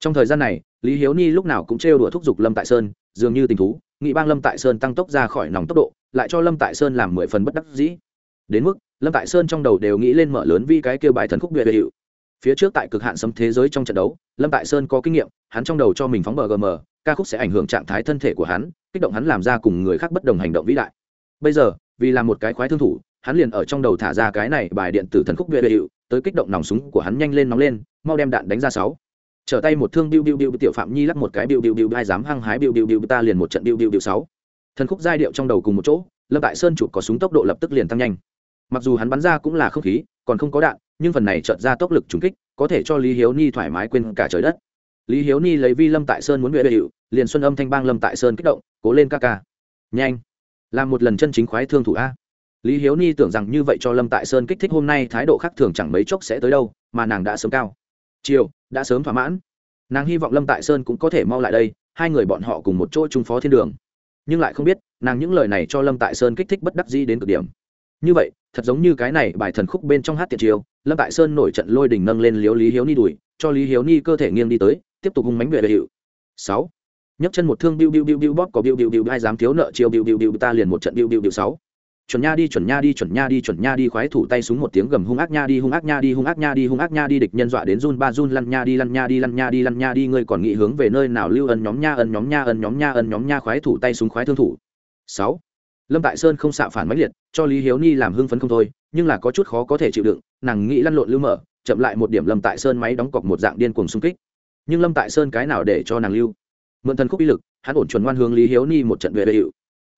Trong thời gian này, lý hiếu ni lúc nào cũng trêu đùa thúc giục lâm tại sơn, dường như tình thú nghị bang lâm tại sơn tăng tốc ra khỏi nòng tốc độ, lại cho lâm tại sơn làm mười phần bất đắc dĩ. Đến mức, lâm tại sơn trong đầu đều nghĩ lên mở lớn vi cái kêu bài thần khúc vệ vệ hiệu phía trước tại cực hạn sấm thế giới trong trận đấu, lâm tại sơn có kinh nghiệm, hắn trong đầu cho mình phóng bgm ca khúc sẽ ảnh hưởng trạng thái thân thể của hắn, kích động hắn làm ra cùng người khác bất đồng hành động vĩ đại. Bây giờ, vì là một cái khoái thương thủ, hắn liền ở trong đầu thả ra cái này bài điện tử thần khúc vệ vệ hiệu tới kích động nòng súng của hắn nhanh lên nóng lên, mau đem đạn đánh ra sáu. Trở tay một thương biu biu biu, tiểu phạm nhi lắc một cái biu biu biu, ai dám hăng hái biu biu biu, ta liền một trận biu biu biu sáu. Thần khúc giai điệu trong đầu cùng một chỗ, lâm tại sơn chụp có súng tốc độ lập tức liền tăng nhanh mặc dù hắn bắn ra cũng là không khí, còn không có đạn, nhưng phần này trợt ra tốc lực trúng kích, có thể cho lý hiếu ni thoải mái quên cả trời đất. Lý hiếu ni lấy vi lâm tại sơn muốn bệ bệ hiệu liền xuân âm thanh bang lâm tại sơn kích động, cố lên ca ca. Nhanh. Là một lần chân chính khoái thương thủ a. Lý hiếu ni tưởng rằng như vậy cho lâm tại sơn kích thích hôm nay thái độ khác thường chẳng mấy chốc sẽ tới đâu, mà nàng đã sớm cao. Chiều, đã sớm thỏa mãn. Nàng hy vọng lâm tại sơn cũng có thể mau lại đây, hai người bọn họ cùng một chỗ trung phó thiên đường. Nhưng lại không biết, nàng những lời này cho lâm tại sơn kích thích bất đắc dĩ đến cực điểm như vậy thật giống như cái này bài thần khúc bên trong hát tiệt chiêu lâm tại sơn nổi trận lôi đình nâng lên liếu lý hiếu ni đùi cho lý hiếu ni cơ thể nghiêng đi tới tiếp tục hung mánh về hiệu sáu nhấc chân một thương biu biu biu biu bóp có biu biu biu ai dám thiếu nợ chiêu biu biu biu ta liền một trận biu biu biu sáu chuẩn nha đi chuẩn nha đi chuẩn nha đi chuẩn nha đi khoái thủ tay súng một tiếng gầm hung ác nha đi hung ác nha đi hung ác nha đi hung ác nha đi địch nhân dọa đến run ba run lăn nha đi lăn nha đi lăn nha đi lăn nha đi ngươi còn nghĩ hướng về nơi nào lưu ân nhóm nha ân nhóm nha ân nhóm nha ân nhóm nha khoái thủ tay súng khoái thương thủ sáu lâm tại sơn không xạ phản mãnh liệt cho lý hiếu ni làm hưng phấn không thôi nhưng là có chút khó có thể chịu đựng nàng nghĩ lăn lộn lưu mở chậm lại một điểm lâm tại sơn máy đóng cọc một dạng điên cuồng xung kích nhưng lâm tại sơn cái nào để cho nàng lưu mượn thần khúc uy lực hắn ổn chuẩn ngoan hướng lý hiếu ni một trận về vệ hiệu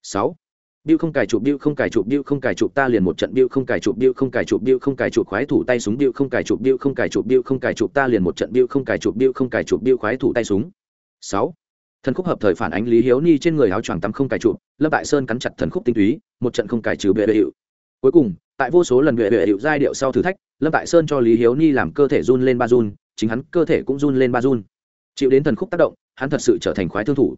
sáu biêu không cài chụp biêu không cài chụp biêu không cài chụp ta liền một trận biêu không cài chụp biêu không cài chụp biêu không cài chụp khoái thủ tay súng biêu không cài chụp biêu không cài chụp biêu không cài chụp ta liền một trận biêu không cài chụp biêu không cài chụp biêu khoái thủ tay súng. 6. Thần khúc hợp thời phản ánh Lý Hiếu Ni trên người áo choàng tắm không cài trụ Lâm Tại Sơn cắn chặt thần khúc tinh túy, một trận không cài trừ bệ bệ hiệu. Cuối cùng, tại vô số lần bệ bệ hiệu giai điệu sau thử thách, Lâm Tại Sơn cho Lý Hiếu Ni làm cơ thể run lên ba run, chính hắn cơ thể cũng run lên ba run. Chịu đến thần khúc tác động, hắn thật sự trở thành khoái thương thủ.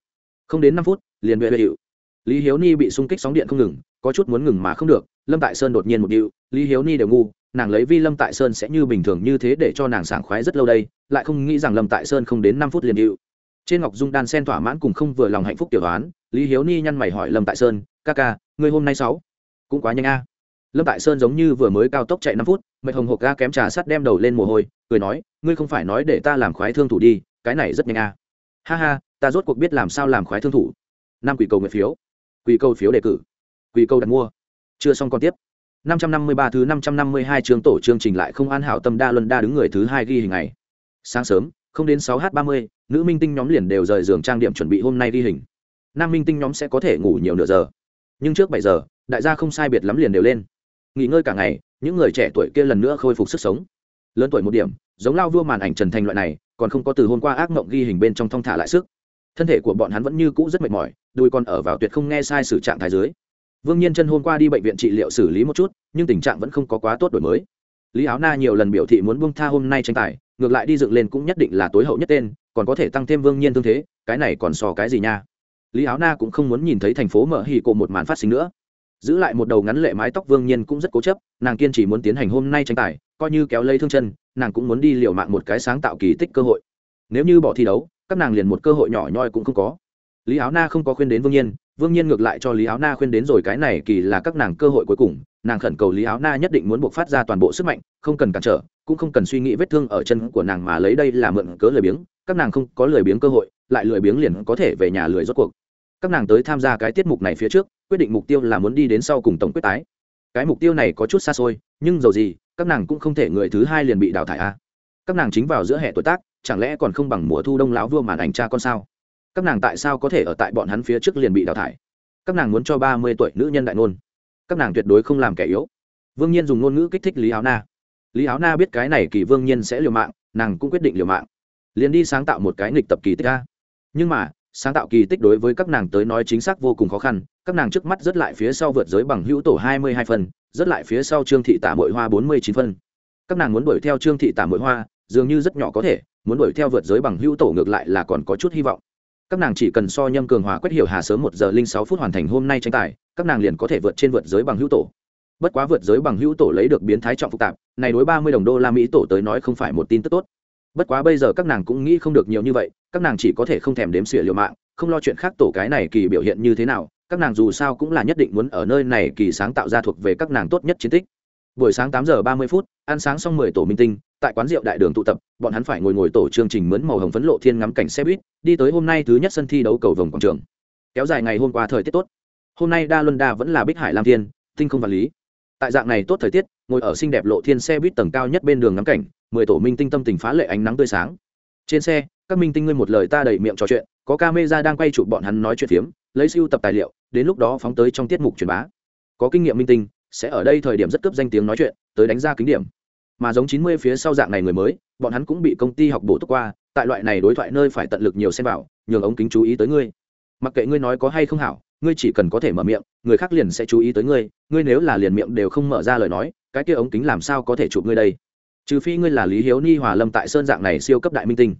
Không đến năm phút, liền bệ bệ hiệu. Lý Hiếu Ni bị xung kích sóng điện không ngừng, có chút muốn ngừng mà không được lâm tại sơn đột nhiên một điệu lý hiếu ni đều ngu nàng lấy vi lâm tại sơn sẽ như bình thường như thế để cho nàng sảng khoái rất lâu đây lại không nghĩ rằng lâm tại sơn không đến năm phút liền điệu trên ngọc dung đan sen thỏa mãn cùng không vừa lòng hạnh phúc tiểu đoán, lý hiếu ni nhăn mày hỏi lâm tại sơn, ca ca, ngươi hôm nay sáu cũng quá nhanh a. Lâm tại sơn giống như vừa mới cao tốc chạy năm phút, mệt hồng hộc ga kém trà sắt đem đầu lên mồ hôi, cười nói, ngươi không phải nói để ta làm khoái thương thủ đi, cái này rất nhanh a. Ha ha, ta rốt cuộc biết làm sao làm khoái thương thủ. Năm quỷ cầu nguyện phiếu. Quỷ cầu phiếu đề cử. Quỷ cầu đặt mua. Chưa xong còn tiếp. 553 thứ 552 chương tổ chương trình lại không an hảo tâm đa luân đa đứng người thứ hai ghi hình này. Sáng sớm không đến 6 h 30 nữ minh tinh nhóm liền đều rời giường trang điểm chuẩn bị hôm nay ghi hình. Nam minh tinh nhóm sẽ có thể ngủ nhiều nửa giờ. Nhưng trước 7 giờ, đại gia không sai biệt lắm liền đều lên. Nghỉ ngơi cả ngày, những người trẻ tuổi kia lần nữa khôi phục sức sống. Lớn tuổi một điểm, giống lao vua màn ảnh trần thành loại này, còn không có từ hôm qua ác mộng ghi hình bên trong thong thả lại sức. Thân thể của bọn hắn vẫn như cũ rất mệt mỏi đuôi còn ở vào tuyệt không nghe sai sự trạng thái dưới. Vương nhiên chân hôm qua đi bệnh viện trị liệu xử lý một chút, nhưng tình trạng vẫn không có quá tốt đổi mới. Lý áo na nhiều lần biểu thị muốn buông tha hôm nay tranh tài ngược lại đi dựng lên cũng nhất định là tối hậu nhất tên, còn có thể tăng thêm vương nhiên thương thế, cái này còn so cái gì nha? Lý áo na cũng không muốn nhìn thấy thành phố mở hì cộ một màn phát sinh nữa. Giữ lại một đầu ngắn lệ mái tóc vương nhiên cũng rất cố chấp, nàng kiên chỉ muốn tiến hành hôm nay tranh tài, coi như kéo lấy thương chân, nàng cũng muốn đi liều mạng một cái sáng tạo kỳ tích cơ hội. Nếu như bỏ thi đấu, các nàng liền một cơ hội nhỏ nhoi cũng không có. Lý áo na không có khuyên đến vương nhiên vương nhiên ngược lại cho lý áo na khuyên đến rồi cái này kỳ là các nàng cơ hội cuối cùng, nàng khẩn cầu lý áo na nhất định muốn buộc phát ra toàn bộ sức mạnh, không cần cản trở cũng không cần suy nghĩ vết thương ở chân của nàng mà lấy đây là mượn cớ lười biếng, các nàng không có lười biếng cơ hội, lại lười biếng liền có thể về nhà lười rốt cuộc. Các nàng tới tham gia cái tiết mục này phía trước, quyết định mục tiêu là muốn đi đến sau cùng tổng quyết tái. Cái mục tiêu này có chút xa xôi, nhưng dầu gì, các nàng cũng không thể người thứ hai liền bị đào thải a. Các nàng chính vào giữa hệ tuổi tác, chẳng lẽ còn không bằng mùa thu đông lão vua màn ảnh cha con sao? Các nàng tại sao có thể ở tại bọn hắn phía trước liền bị đào thải? Các nàng muốn cho ba mươi tuổi nữ nhân đại ngôn. Các nàng tuyệt đối không làm kẻ yếu. Vương nhiên dùng ngôn ngữ kích thích lý áo na lý áo na biết cái này kỳ vương nhiên sẽ liều mạng, nàng cũng quyết định liều mạng. Liền đi sáng tạo một cái nghịch tập kỳ tích a. Nhưng mà, sáng tạo kỳ tích đối với các nàng tới nói chính xác vô cùng khó khăn, các nàng trước mắt rất lại phía sau vượt giới bằng hữu tổ hai mươi hai phân, rất lại phía sau trương thị tả mội hoa bốn mươi chín phân. Các nàng muốn đuổi theo trương thị tả mội hoa, dường như rất nhỏ có thể, muốn đuổi theo vượt giới bằng hữu tổ ngược lại là còn có chút hy vọng. Các nàng chỉ cần so nhâm cường hòa quét hiểu hà sớm một giờ linh sáu phút hoàn thành hôm nay tranh tài, các nàng liền có thể vượt trên vượt giới bằng hữu tổ bất quá vượt giới bằng hữu tổ lấy được biến thái trọng phức tạp, này đối ba mươi đồng đô la mỹ tổ tới nói không phải một tin tức tốt. Bất quá bây giờ các nàng cũng nghĩ không được nhiều như vậy, các nàng chỉ có thể không thèm đếm xỉa liều mạng, không lo chuyện khác tổ cái này kỳ biểu hiện như thế nào, các nàng dù sao cũng là nhất định muốn ở nơi này kỳ sáng tạo ra thuộc về các nàng tốt nhất chiến tích. Buổi sáng tám giờ ba mươi phút, ăn sáng xong mười tổ minh tinh, tại quán rượu đại đường tụ tập, bọn hắn phải ngồi ngồi tổ chương trình mướn màu hồng phấn lộ thiên ngắm cảnh xe buýt, đi tới hôm nay thứ nhất sân thi đấu cầu vồng quảng trường. Kéo dài ngày hôm qua thời tiết tốt. Hôm nay đa luân đa vẫn là bích hải lam thiên, tinh không vật lý tại dạng này tốt thời tiết, ngồi ở xinh đẹp lộ thiên xe buýt tầng cao nhất bên đường ngắm cảnh, mười tổ minh tinh tâm tình phá lệ ánh nắng tươi sáng. Trên xe, các minh tinh ngươi một lời ta đầy miệng trò chuyện, có ca mê ra đang quay chụp bọn hắn nói chuyện phiếm, lấy siêu tập tài liệu, đến lúc đó phóng tới trong tiết mục truyền bá. Có kinh nghiệm minh tinh, sẽ ở đây thời điểm rất cấp danh tiếng nói chuyện, tới đánh ra kính điểm. Mà giống chín mươi phía sau dạng này người mới, bọn hắn cũng bị công ty học bổ túc qua, tại loại này đối thoại nơi phải tận lực nhiều xem vào, nhường ống kính chú ý tới ngươi. Mặc kệ ngươi nói có hay không hảo ngươi chỉ cần có thể mở miệng, người khác liền sẽ chú ý tới ngươi ngươi nếu là liền miệng đều không mở ra lời nói, cái kia ống kính làm sao có thể chụp ngươi đây? Trừ phi ngươi là lý hiếu ni hòa lâm tại sơn dạng này siêu cấp đại minh tinh.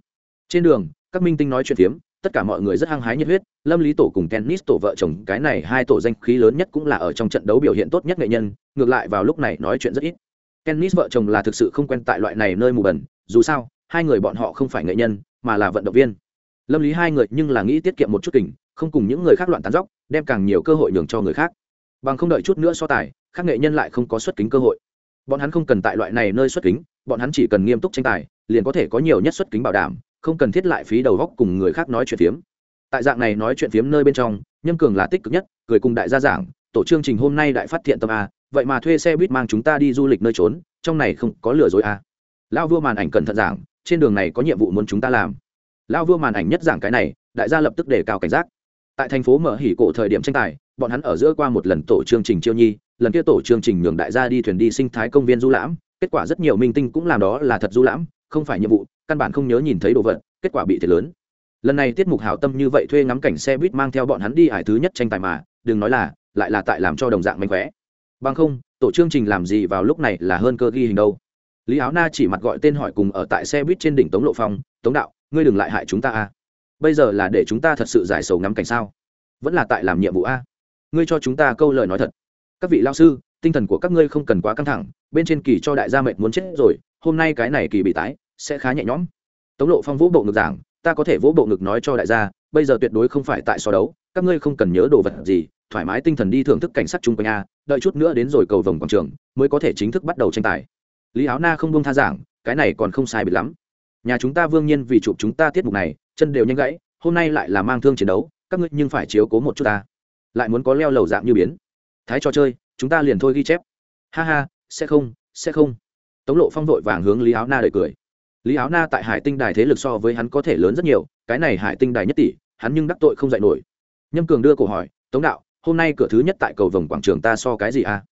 Trên đường, các minh tinh nói chuyện phiếm, tất cả mọi người rất hăng hái nhiệt huyết, lâm lý tổ cùng tennis tổ vợ chồng, cái này hai tổ danh khí lớn nhất cũng là ở trong trận đấu biểu hiện tốt nhất nghệ nhân, ngược lại vào lúc này nói chuyện rất ít. Tennis vợ chồng là thực sự không quen tại loại này nơi mù bẩn, dù sao, hai người bọn họ không phải nghệ nhân, mà là vận động viên. Lâm lý hai người nhưng là nghĩ tiết kiệm một chút kình, không cùng những người khác loạn tán dóc đem càng nhiều cơ hội nhường cho người khác. Bằng không đợi chút nữa so tài các nghệ nhân lại không có xuất kính cơ hội. Bọn hắn không cần tại loại này nơi xuất kính, bọn hắn chỉ cần nghiêm túc tranh tài, liền có thể có nhiều nhất xuất kính bảo đảm, không cần thiết lại phí đầu góc cùng người khác nói chuyện phiếm. Tại dạng này nói chuyện phiếm nơi bên trong, nhâm cường là tích cực nhất, cười cùng đại gia giảng, tổ chương trình hôm nay đại phát thiện tâm a, vậy mà thuê xe buýt mang chúng ta đi du lịch nơi trốn, trong này không có lừa dối a. Lão vua màn ảnh cẩn thận giảng, trên đường này có nhiệm vụ muốn chúng ta làm. Lão vua màn ảnh nhất giảng cái này, đại gia lập tức đề cao cảnh giác tại thành phố mở hỉ cổ thời điểm tranh tài, bọn hắn ở giữa qua một lần tổ chương trình chiêu nhi, lần kia tổ chương trình nhường đại gia đi thuyền đi sinh thái công viên du lãm. Kết quả rất nhiều minh tinh cũng làm đó là thật du lãm, không phải nhiệm vụ, căn bản không nhớ nhìn thấy đồ vật, kết quả bị thiệt lớn. Lần này tiết mục hảo tâm như vậy thuê ngắm cảnh xe buýt mang theo bọn hắn đi hải thứ nhất tranh tài mà, đừng nói là, lại là tại làm cho đồng dạng mánh khóe. Bằng không, tổ chương trình làm gì vào lúc này là hơn cơ ghi hình đâu. Lý áo na chỉ mặt gọi tên hỏi cùng ở tại xe buýt trên đỉnh tống lộ phong, tống đạo, ngươi đừng lại hại chúng ta a bây giờ là để chúng ta thật sự giải sầu ngắm cảnh sao? Vẫn là tại làm nhiệm vụ a. Ngươi cho chúng ta câu lời nói thật. Các vị lao sư, tinh thần của các ngươi không cần quá căng thẳng, bên trên kỳ cho đại gia mệnh muốn chết rồi, hôm nay cái này kỳ bị tái, sẽ khá nhẹ nhõm. Tống lộ phong vũ bộ ngực giảng, ta có thể vỗ bộ ngực nói cho đại gia, bây giờ tuyệt đối không phải tại so đấu, các ngươi không cần nhớ đồ vật gì, thoải mái tinh thần đi thưởng thức cảnh sát chung quanh a, đợi chút nữa đến rồi cầu vòng quảng trường, mới có thể chính thức bắt đầu tranh tài. Lý áo na không buông tha giảng, cái này còn không sai biệt lắm. Nhà chúng ta vương nhiên vì chụp chúng ta tiết mục này chân đều nhanh gãy, hôm nay lại là mang thương chiến đấu, các ngươi nhưng phải chiếu cố một chút ta. Lại muốn có leo lầu dạng như biến. Thái trò chơi, chúng ta liền thôi ghi chép. Ha ha, sẽ không sẽ không. Tống lộ phong vội vàng hướng lý áo na đời cười. Lý áo na tại hải tinh đài thế lực so với hắn có thể lớn rất nhiều, cái này hải tinh đài nhất tỷ, hắn nhưng đắc tội không dạy nổi. Nhâm cường đưa cổ hỏi, tống đạo, hôm nay cửa thứ nhất tại cầu vồng quảng trường ta so cái gì à?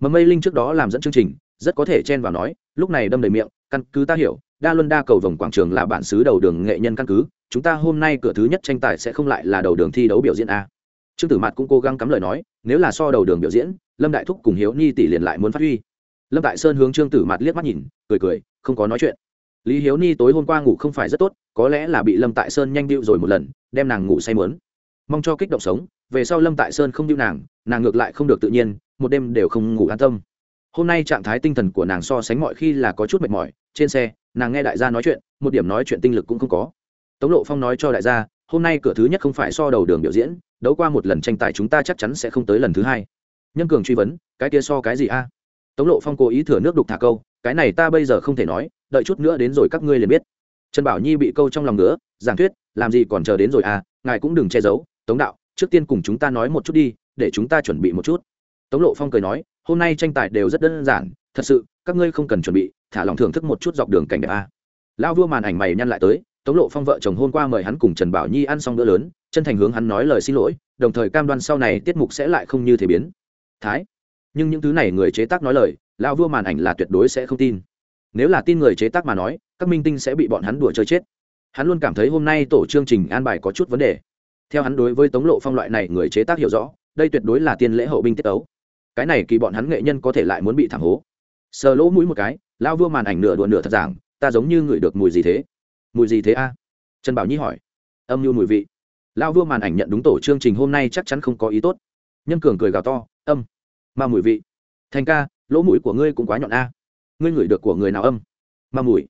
Mầm mây linh trước đó làm dẫn chương trình, rất có thể chen vào nói, lúc này đâm đầy miệng, căn cứ ta hiểu, đa luân đa cầu vồng quảng trường là bản xứ đầu đường nghệ nhân căn cứ chúng ta hôm nay cửa thứ nhất tranh tài sẽ không lại là đầu đường thi đấu biểu diễn a. Trương tử mạt cũng cố gắng cắm lời nói, nếu là so đầu đường biểu diễn, lâm đại thúc cùng hiếu ni tỷ liền lại muốn phát huy. Lâm đại sơn hướng trương tử mạt liếc mắt nhìn, cười cười, không có nói chuyện. Lý hiếu ni tối hôm qua ngủ không phải rất tốt, có lẽ là bị lâm tại sơn nhanh điệu rồi một lần, đem nàng ngủ say mướn mong cho kích động sống, về sau lâm tại sơn không điệu nàng nàng ngược lại không được tự nhiên, một đêm đều không ngủ an tâm. Hôm nay trạng thái tinh thần của nàng so sánh mọi khi là có chút mệt mỏi, trên xe, nàng nghe đại gia nói chuyện, một điểm nói chuyện tinh lực cũng không có tống lộ phong nói cho đại gia, hôm nay cửa thứ nhất không phải so đầu đường biểu diễn, đấu qua một lần tranh tài chúng ta chắc chắn sẽ không tới lần thứ hai. Nhân cường truy vấn, cái kia so cái gì a? Tống lộ phong cố ý thừa nước đục thả câu, cái này ta bây giờ không thể nói, đợi chút nữa đến rồi các ngươi liền biết. Trần bảo nhi bị câu trong lòng nữa giảng thuyết, làm gì còn chờ đến rồi à ngài cũng đừng che giấu, tống đạo, trước tiên cùng chúng ta nói một chút đi, để chúng ta chuẩn bị một chút. Tống lộ phong cười nói, hôm nay tranh tài đều rất đơn giản, thật sự, các ngươi không cần chuẩn bị, thả lòng thưởng thức một chút dọc đường cảnh đẹp a. Lão vua màn ảnh mày nhăn lại tới tống lộ phong vợ chồng hôm qua mời hắn cùng trần bảo nhi ăn xong bữa lớn, chân thành hướng hắn nói lời xin lỗi, đồng thời cam đoan sau này tiết mục sẽ lại không như thế biến. Thái, nhưng những thứ này người chế tác nói lời, lão vua màn ảnh là tuyệt đối sẽ không tin. Nếu là tin người chế tác mà nói, các minh tinh sẽ bị bọn hắn đùa chơi chết. Hắn luôn cảm thấy hôm nay tổ chương trình an bài có chút vấn đề. Theo hắn đối với tống lộ phong loại này người chế tác hiểu rõ, đây tuyệt đối là tiên lễ hậu binh tiết ấu cái này kỳ bọn hắn nghệ nhân có thể lại muốn bị thảm hố. Sờ lỗ mũi một cái lao vua màn ảnh nửa đùa nửa thật giảng, ta giống như ngửi được mùi gì thế mùi gì thế a? Trần bảo nhi hỏi. Âm mưu mùi vị. Lao vua màn ảnh nhận đúng tổ chương trình hôm nay chắc chắn không có ý tốt. Nhân cường cười gào to, âm mà mùi vị. Thành ca, lỗ mũi của ngươi cũng quá nhọn a. Ngươi ngửi được của người nào âm? Mà mùi.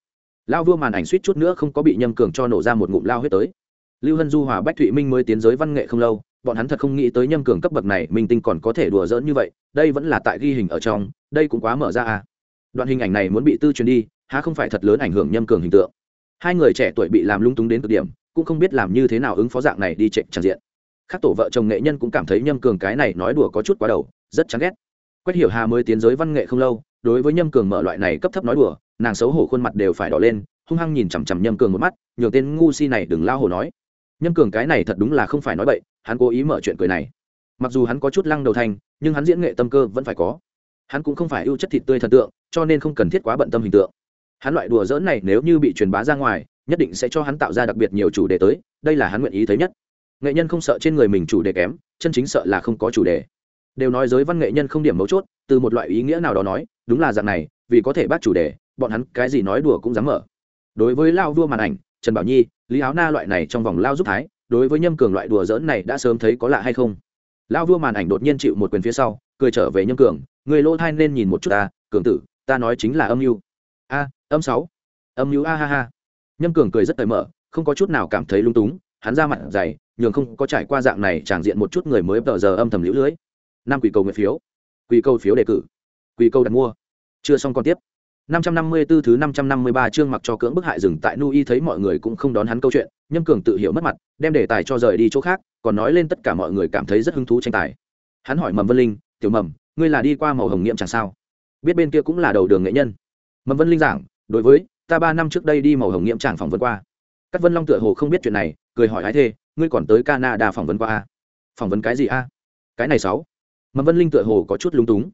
Lao vua màn ảnh suýt chút nữa không có bị nhâm cường cho nổ ra một ngụm lao huyết tới. Lưu hân du hòa, bách thụy minh mới tiến giới văn nghệ không lâu, bọn hắn thật không nghĩ tới nhâm cường cấp bậc này minh tinh còn có thể đùa giỡn như vậy, đây vẫn là tại ghi hình ở trong, đây cũng quá mở ra à đoạn hình ảnh này muốn bị tư truyền đi, há không phải thật lớn ảnh hưởng nhâm cường hình tượng hai người trẻ tuổi bị làm lung túng đến cực điểm cũng không biết làm như thế nào ứng phó dạng này đi chạy tràn diện. Các tổ vợ chồng nghệ nhân cũng cảm thấy nhâm cường cái này nói đùa có chút quá đầu rất chán ghét. Quách hiểu hà mới tiến giới văn nghệ không lâu đối với nhâm cường mở loại này cấp thấp nói đùa nàng xấu hổ khuôn mặt đều phải đỏ lên hung hăng nhìn chằm chằm nhâm cường một mắt nhường tên ngu si này đừng lao hổ nói. Nhâm cường cái này thật đúng là không phải nói bậy hắn cố ý mở chuyện cười này. Mặc dù hắn có chút lăng đầu thành, nhưng hắn diễn nghệ tâm cơ vẫn phải có. Hắn cũng không phải ưu chất thịt tươi thần tượng cho nên không cần thiết quá bận tâm hình tượng hắn loại đùa dỡn này nếu như bị truyền bá ra ngoài, nhất định sẽ cho hắn tạo ra đặc biệt nhiều chủ đề tới, đây là hắn nguyện ý thấy nhất. Nghệ nhân không sợ trên người mình chủ đề kém, chân chính sợ là không có chủ đề. Đều nói giới văn nghệ nhân không điểm mấu chốt, từ một loại ý nghĩa nào đó nói, đúng là dạng này, vì có thể bắt chủ đề, bọn hắn cái gì nói đùa cũng dám mở. Đối với lao vua màn ảnh, trần bảo nhi, lý áo na loại này trong vòng lao giúp thái, đối với nhâm cường loại đùa dỡn này đã sớm thấy có lạ hay không? Lao vua màn ảnh đột nhiên chịu một quyền phía sau, cười trở về nhâm cường người lỗ thai nên nhìn một chút ta, cường tử, ta nói chính là âm mưu. A âm sáu. Âm mưu a ha ha. Nhâm cường cười rất cởi mở không có chút nào cảm thấy lung túng hắn ra mặt dày nhường không có trải qua dạng này tràng diện một chút người mới tờ giờ âm thầm lũ lưới. Năm quỷ cầu nguyện phiếu. Quỷ cầu phiếu đề cử. Quỷ cầu đặt mua. Chưa xong còn tiếp. 554 thứ 553 chương mặc cho cưỡng bức hại dừng tại Nui thấy mọi người cũng không đón hắn câu chuyện, Nhâm Cường tự hiểu mất mặt, đem đề tài cho rời đi chỗ khác, còn nói lên tất cả mọi người cảm thấy rất hứng thú tranh tài. Hắn hỏi Mầm Vân Linh, "Tiểu Mầm, ngươi là đi qua màu hồng nghiệm chẳng sao?" Biết bên kia cũng là đầu đường nghệ nhân. Mầm Vân Linh giảng, "Đối với, ta ba năm trước đây đi màu hồng nghiệm tràng phỏng vấn qua." các Vân Long tựa hồ không biết chuyện này, cười hỏi ái thê, "Ngươi còn tới Canada phỏng vấn qua a?" "Phỏng vấn cái gì a?" "Cái này sáu." Mầm Vân Linh tựa hồ có chút lúng túng.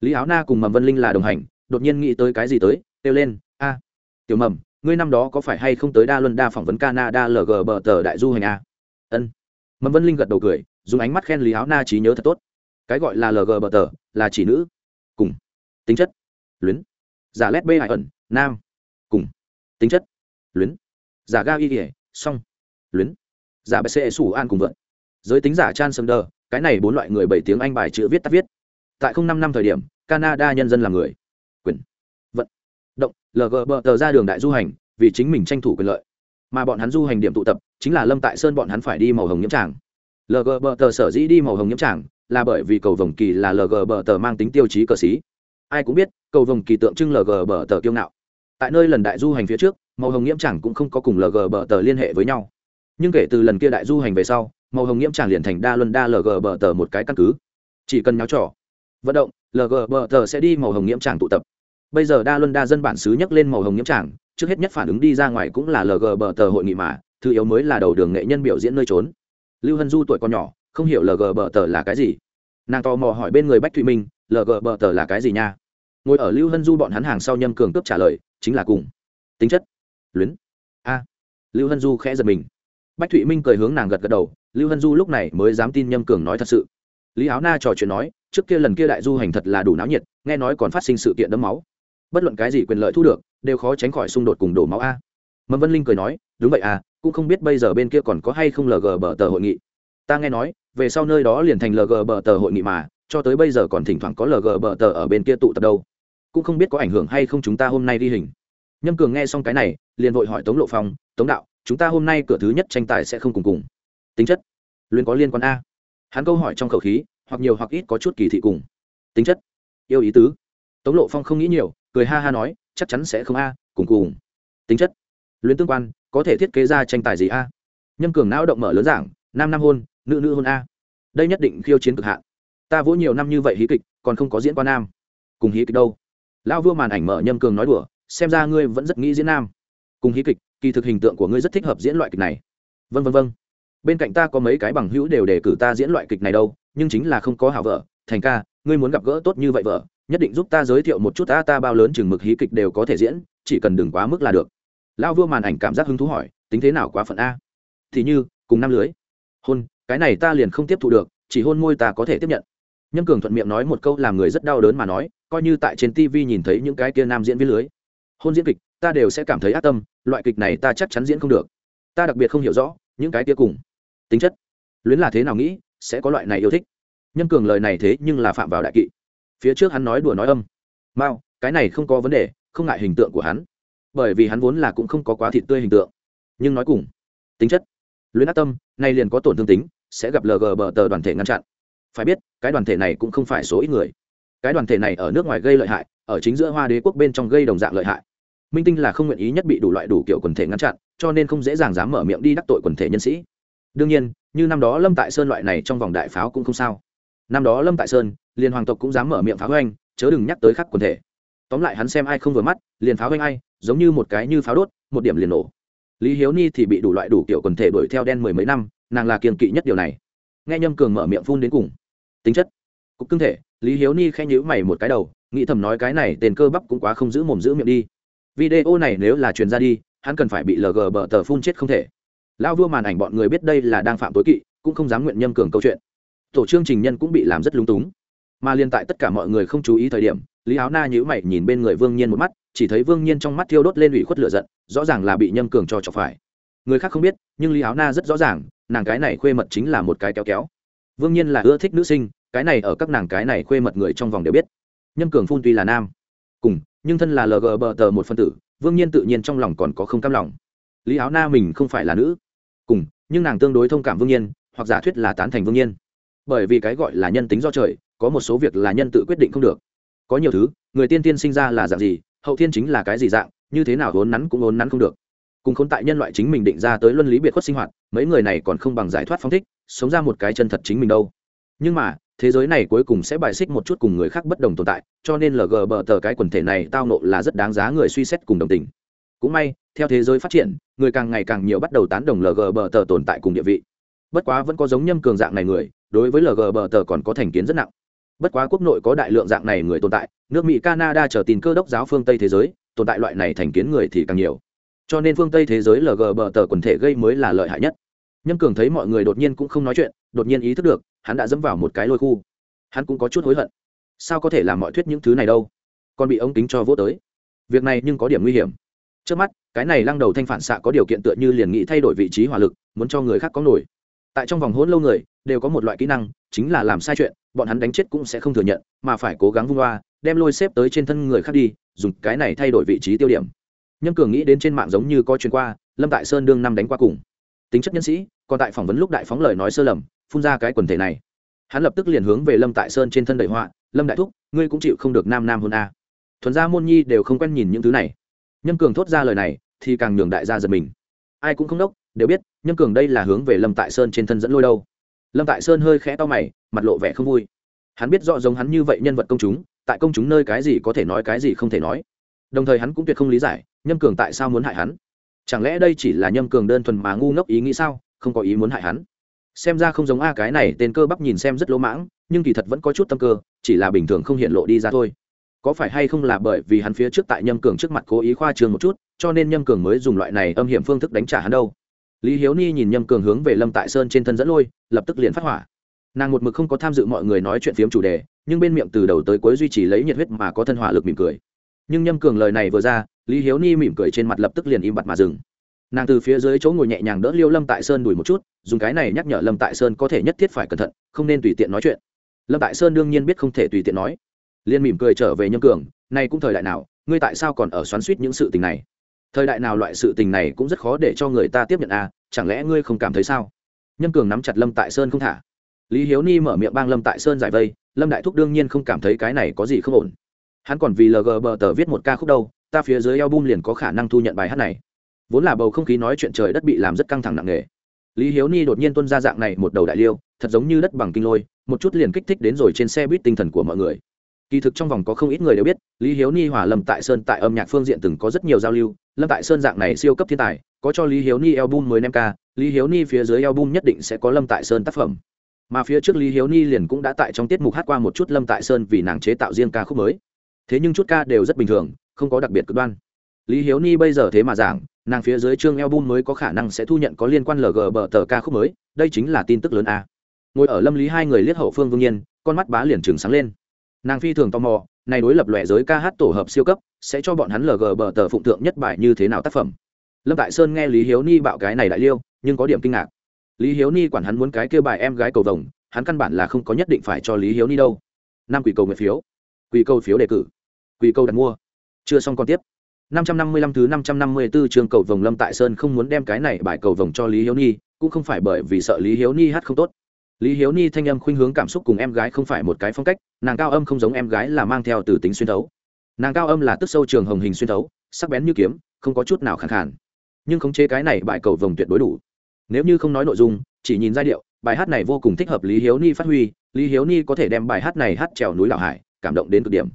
Lý Áo Na cùng Mầm Vân Linh là đồng hành, đột nhiên nghĩ tới cái gì tới kêu lên a tiểu mầm ngươi năm đó có phải hay không tới đa luân đa phỏng vấn canada lg bờ tờ đại du hành a ân mầm vân linh gật đầu cười dùng ánh mắt khen lý áo na trí nhớ thật tốt cái gọi là lg bờ tờ là chỉ nữ cùng tính chất luyến giả lét bê hải ẩn, nam. Cùng. Tính chất. Luyến. Giả ga y kỉa song. Luyến. Giả bc xê sủ an cùng vượn giới tính giả chan sâm đờ, cái này bốn loại người bảy tiếng anh bài chữ viết tắt viết. Tại không năm năm thời điểm, canada nhân dân là người. Quyền. Vận. Động. Lg bờ tờ ra đường đại du hành, vì chính mình tranh thủ quyền lợi. Mà bọn hắn du hành điểm tụ tập, chính là lâm tại sơn bọn hắn phải đi màu hồng nhiễm tràng. Lg bờ tờ sở dĩ đi màu hồng nhiễm tràng, là bởi vì cầu vồng kỳ là lg bờ tờ mang tính tiêu chí cờ xí ai cũng biết, cầu vồng kỳ tượng trưng lg bờ tờ kiêu ngạo. Tại nơi lần đại du hành phía trước, màu hồng nghiễm chẳng cũng không có cùng lg bờ tờ liên hệ với nhau. Nhưng kể từ lần kia đại du hành về sau, màu hồng nghiễm chẳng liền thành đa luân đa lg bờ tờ một cái căn cứ. Chỉ cần nháo trò, vận động lg bờ tờ sẽ đi màu hồng nghiễm chẳng tụ tập. Bây giờ đa luân đa dân bản xứ nhắc lên màu hồng nhiễm tràng trước hết nhất phản ứng đi ra ngoài cũng là lg bờ tờ hội nghị mà, thứ yếu mới là đầu đường nghệ nhân biểu diễn nơi trốn. Lưu hân du tuổi còn nhỏ, không hiểu lg bờ tờ là cái gì. Nàng tò mò hỏi bên người bách thụy minh lg bờ tờ là cái gì nha? Ngồi ở lưu hân du bọn hắn hàng sau nhâm cường cướp trả lời, chính là cùng. Tính chất. Luyến. A. Lưu hân du khẽ giật mình. Bách thụy minh cười hướng nàng gật gật đầu, lưu hân du lúc này mới dám tin nhâm cường nói thật sự. Lý áo na trò chuyện nói, trước kia lần kia đại du hành thật là đủ náo nhiệt, nghe nói còn phát sinh sự kiện đấm máu. Bất luận cái gì quyền lợi thu được, đều khó tránh khỏi xung đột cùng đổ máu a. Mầm vân linh cười nói, đúng vậy à cũng không biết bây giờ bên kia còn có hay không lg bờ tờ hội nghị. Ta nghe nói, về sau nơi đó liền thành lg bờ tờ hội nghị mà cho tới bây giờ còn thỉnh thoảng có lg bờ tờ ở bên kia tụ tập đâu. Cũng không biết có ảnh hưởng hay không chúng ta hôm nay đi hình. Nhâm cường nghe xong cái này, liền vội hỏi tống lộ phong, tống đạo, chúng ta hôm nay cửa thứ nhất tranh tài sẽ không cùng cùng. Tính chất, luyện có liên quan a. Hắn câu hỏi trong khẩu khí, hoặc nhiều hoặc ít có chút kỳ thị cùng. Tính chất, yêu ý tứ. Tống lộ phong không nghĩ nhiều, cười ha ha nói, chắc chắn sẽ không a, cùng cùng. Tính chất luyến tương quan, có thể thiết kế ra tranh tài gì a? Nhâm cường não động mở lớn giảng, nam nam hôn, nữ nữ hôn a. Đây nhất định khiêu chiến cực hạn ta vỗ nhiều năm như vậy hí kịch, còn không có diễn qua nam. Cùng hí kịch đâu? Lão vua màn ảnh mở nhâm cường nói đùa, xem ra ngươi vẫn rất nghĩ diễn nam. Cùng hí kịch, kỳ thực hình tượng của ngươi rất thích hợp diễn loại kịch này. Vân vân vân bên cạnh ta có mấy cái bằng hữu đều đề cử ta diễn loại kịch này đâu, nhưng chính là không có hảo vợ. Thành ca, ngươi muốn gặp gỡ tốt như vậy vợ, nhất định giúp ta giới thiệu một chút ta ta bao lớn chừng mực hí kịch đều có thể diễn, chỉ cần đừng quá mức là được. Lão vua màn ảnh cảm giác hứng thú hỏi, tính thế nào quá phận a? Thì như, cùng năm lưới. Hôn, cái này ta liền không tiếp thu được, chỉ hôn môi ta có thể tiếp nhận nhâm cường thuận miệng nói một câu làm người rất đau đớn mà nói, coi như tại trên tv nhìn thấy những cái kia nam diễn viên lưới. Hôn diễn kịch, ta đều sẽ cảm thấy ác tâm, loại kịch này ta chắc chắn diễn không được. Ta đặc biệt không hiểu rõ, những cái kia cùng tính chất, luyến là thế nào nghĩ, sẽ có loại này yêu thích. Nhâm cường lời này thế nhưng là phạm vào đại kỵ. Phía trước hắn nói đùa nói âm. Mao, cái này không có vấn đề, không ngại hình tượng của hắn. Bởi vì hắn vốn là cũng không có quá thịt tươi hình tượng. Nhưng nói cùng, tính chất, luyến ác tâm, nay liền có tổn thương tính, sẽ gặp lg bờ tờ đoàn thể ngăn chặn phải biết, cái đoàn thể này cũng không phải số ít người. Cái đoàn thể này ở nước ngoài gây lợi hại, ở chính giữa hoa đế quốc bên trong gây đồng dạng lợi hại. Minh tinh là không nguyện ý nhất bị đủ loại đủ kiểu quần thể ngăn chặn, cho nên không dễ dàng dám mở miệng đi đắc tội quần thể nhân sĩ. Đương nhiên, như năm đó lâm tại sơn loại này trong vòng đại pháo cũng không sao. Năm đó lâm tại sơn, liền hoàng tộc cũng dám mở miệng pháo anh chớ đừng nhắc tới khắc quần thể. Tóm lại hắn xem ai không vừa mắt, liền pháo anh ai, giống như một cái như pháo đốt, một điểm liền nổ. Lý hiếu ni thì bị đủ loại đủ kiểu quần thể đuổi theo đen mười mấy năm, nàng là kiềm kỵ nhất điều này nghe nhâm cường mở miệng phun đến cùng. Tính chất. Cục cưng thể, lý hiếu ni khen nhữ mày một cái đầu, nghĩ thầm nói cái này tên cơ bắp cũng quá không giữ mồm giữ miệng đi. Video này nếu là truyền ra đi, hắn cần phải bị lg bờ tờ phun chết không thể. Lão vua màn ảnh bọn người biết đây là đang phạm tối kỵ, cũng không dám nguyện nhâm cường câu chuyện. Tổ chương trình nhân cũng bị làm rất lúng túng. Mà liên tại tất cả mọi người không chú ý thời điểm, lý áo na nhữ mày nhìn bên người vương nhiên một mắt, chỉ thấy vương nhiên trong mắt thiêu đốt lên ủy khuất lửa giận, rõ ràng là bị nhâm cường cho chọc phải. Người khác không biết, nhưng lý áo na rất rõ ràng nàng cái này khuê mật chính là một cái kéo kéo. Vương nhiên là ưa thích nữ sinh, cái này ở các nàng cái này khuê mật người trong vòng đều biết. Nhâm cường phun tuy là nam, cùng, nhưng thân là lg bờ tờ một phân tử, vương nhiên tự nhiên trong lòng còn có không cam lòng. Lý áo na mình không phải là nữ, cùng, nhưng nàng tương đối thông cảm vương nhiên, hoặc giả thuyết là tán thành vương nhiên. Bởi vì cái gọi là nhân tính do trời, có một số việc là nhân tự quyết định không được. Có nhiều thứ, người tiên tiên sinh ra là dạng gì, hậu thiên chính là cái gì dạng, như thế nào vốn nắn cũng vốn nắn không được cùng khốn tại nhân loại chính mình định ra tới luân lý biệt khuất sinh hoạt, mấy người này còn không bằng giải thoát phong thích, sống ra một cái chân thật chính mình đâu. Nhưng mà, thế giới này cuối cùng sẽ bài xích một chút cùng người khác bất đồng tồn tại, cho nên lg bờ tờ cái quần thể này tao nộ là rất đáng giá người suy xét cùng đồng tình. Cũng may, theo thế giới phát triển, người càng ngày càng nhiều bắt đầu tán đồng lg bờ tờ tồn tại cùng địa vị. Bất quá vẫn có giống nhâm cường dạng này người, đối với lg bờ tờ còn có thành kiến rất nặng. Bất quá quốc nội có đại lượng dạng này người tồn tại, nước mỹ, canada trở tin cơ đốc giáo phương tây thế giới, tồn tại loại này thành kiến người thì càng nhiều cho nên phương tây thế giới lg bờ tờ quần thể gây mới là lợi hại nhất. Nhâm cường thấy mọi người đột nhiên cũng không nói chuyện, đột nhiên ý thức được, hắn đã dẫm vào một cái lôi khu. Hắn cũng có chút hối hận. Sao có thể làm mọi thuyết những thứ này đâu? Còn bị ống kính cho vô tới. Việc này nhưng có điểm nguy hiểm. Trước mắt, cái này lăng đầu thanh phản xạ có điều kiện tựa như liền nghĩ thay đổi vị trí hỏa lực, muốn cho người khác có nổi. Tại trong vòng hỗn lâu người, đều có một loại kỹ năng, chính là làm sai chuyện, bọn hắn đánh chết cũng sẽ không thừa nhận, mà phải cố gắng vung loa, đem lôi xếp tới trên thân người khác đi, dùng cái này thay đổi vị trí tiêu điểm nhâm cường nghĩ đến trên mạng giống như có chuyến qua, lâm tại sơn đương năm đánh qua cùng. Tính chất nhân sĩ, còn tại phỏng vấn lúc đại phóng lời nói sơ lầm, phun ra cái quần thể này. Hắn lập tức liền hướng về lâm tại sơn trên thân đầy họa, lâm đại thúc, ngươi cũng chịu không được nam nam hôn a. Thuần gia môn nhi đều không quen nhìn những thứ này. Nhâm cường thốt ra lời này, thì càng nhường đại gia giật mình. Ai cũng không đốc, đều biết nhâm cường đây là hướng về lâm tại sơn trên thân dẫn lôi đâu. Lâm tại sơn hơi khẽ to mày, mặt lộ vẻ không vui. Hắn biết rõ giống hắn như vậy nhân vật công chúng, tại công chúng nơi cái gì có thể nói cái gì không thể nói. Đồng thời hắn cũng tuyệt không lý giải nhâm cường tại sao muốn hại hắn? Chẳng lẽ đây chỉ là nhâm cường đơn thuần mà ngu ngốc ý nghĩ sao? Không có ý muốn hại hắn. Xem ra không giống a cái này, tên cơ bắp nhìn xem rất lỗ mãng, nhưng kỳ thật vẫn có chút tâm cơ, chỉ là bình thường không hiện lộ đi ra thôi. Có phải hay không là bởi vì hắn phía trước tại nhâm cường trước mặt cố ý khoa trương một chút, cho nên nhâm cường mới dùng loại này âm hiểm phương thức đánh trả hắn đâu? Lý hiếu ni nhìn nhâm cường hướng về lâm tại sơn trên thân dẫn lôi, lập tức liền phát hỏa. Nàng một mực không có tham dự mọi người nói chuyện phiếm chủ đề, nhưng bên miệng từ đầu tới cuối duy trì lấy nhiệt huyết mà có thân hỏa lực mỉm cười. Nhưng nhâm cường lời này vừa ra lý hiếu ni mỉm cười trên mặt lập tức liền im bặt mà dừng. Nàng từ phía dưới chỗ ngồi nhẹ nhàng đỡ liêu lâm tại sơn đùi một chút, dùng cái này nhắc nhở lâm tại sơn có thể nhất thiết phải cẩn thận, không nên tùy tiện nói chuyện. Lâm tại sơn đương nhiên biết không thể tùy tiện nói. Liên mỉm cười trở về nhâm cường, nay cũng thời đại nào, ngươi tại sao còn ở xoắn suýt những sự tình này? Thời đại nào loại sự tình này cũng rất khó để cho người ta tiếp nhận à chẳng lẽ ngươi không cảm thấy sao? Nhâm cường nắm chặt lâm tại sơn không thả. Lý hiếu ni mở miệng bang lâm tại sơn giải vây, lâm đại thúc đương nhiên không cảm thấy cái này có gì không ổn. Hắn còn vì lg bờ tờ viết một ca khúc đâu ta phía dưới eo liền có khả năng thu nhận bài hát này. Vốn là bầu không khí nói chuyện trời đất bị làm rất căng thẳng nặng nề. Lý hiếu ni đột nhiên tuân ra dạng này một đầu đại liêu, thật giống như đất bằng kinh lôi, một chút liền kích thích đến rồi trên xe buýt tinh thần của mọi người. Kỳ thực trong vòng có không ít người đều biết, lý hiếu ni hòa lâm tại sơn tại âm nhạc phương diện từng có rất nhiều giao lưu, lâm tại sơn dạng này siêu cấp thiên tài, có cho lý hiếu ni album mười năm ca, lý hiếu ni phía dưới album nhất định sẽ có lâm tại sơn tác phẩm. Mà phía trước lý hiếu ni liền cũng đã tại trong tiết mục hát qua một chút lâm tại sơn vì nàng chế tạo riêng ca khúc mới thế nhưng chút ca đều rất bình thường, không có đặc biệt cực đoan. Lý hiếu ni bây giờ thế mà giảng, nàng phía dưới chương album mới có khả năng sẽ thu nhận có liên quan lg bờ tờ ca khúc mới, đây chính là tin tức lớn a. Ngồi ở lâm lý hai người liếc hậu phương vương nhiên, con mắt bá liền trừng sáng lên. Nàng phi thường tò mò, này đối lập lòe giới ca hát tổ hợp siêu cấp, sẽ cho bọn hắn lg bờ tờ phụng tượng nhất bài như thế nào tác phẩm? Lâm tại sơn nghe lý hiếu ni bạo cái này đại liêu, nhưng có điểm kinh ngạc. Lý hiếu ni quản hắn muốn cái kêu bài em gái cầu vồng, hắn căn bản là không có nhất định phải cho lý hiếu ni đâu. Năm quỷ cầu nguyện phiếu. Quỷ cầu phiếu đề cử quỷ câu đặt mua chưa xong còn tiếp 555 thứ 554 trường cầu vồng Lâm Tại Sơn không muốn đem cái này bài cầu vồng cho Lý Hiếu Ni, cũng không phải bởi vì sợ Lý Hiếu Ni hát không tốt. Lý Hiếu Ni thanh âm khuynh hướng cảm xúc cùng em gái không phải một cái phong cách, nàng cao âm không giống em gái là mang theo từ tính xuyên thấu. Nàng cao âm là tức sâu trường hồng hình xuyên thấu, sắc bén như kiếm, không có chút nào khàn khàn. Nhưng khống chế cái này bài cầu vồng tuyệt đối đủ. Nếu như không nói nội dung, chỉ nhìn giai điệu, bài hát này vô cùng thích hợp Lý Hiếu Ni phát huy, Lý Hiếu Ni có thể đem bài hát này hát trèo núi lão hải, cảm động đến cực điểm.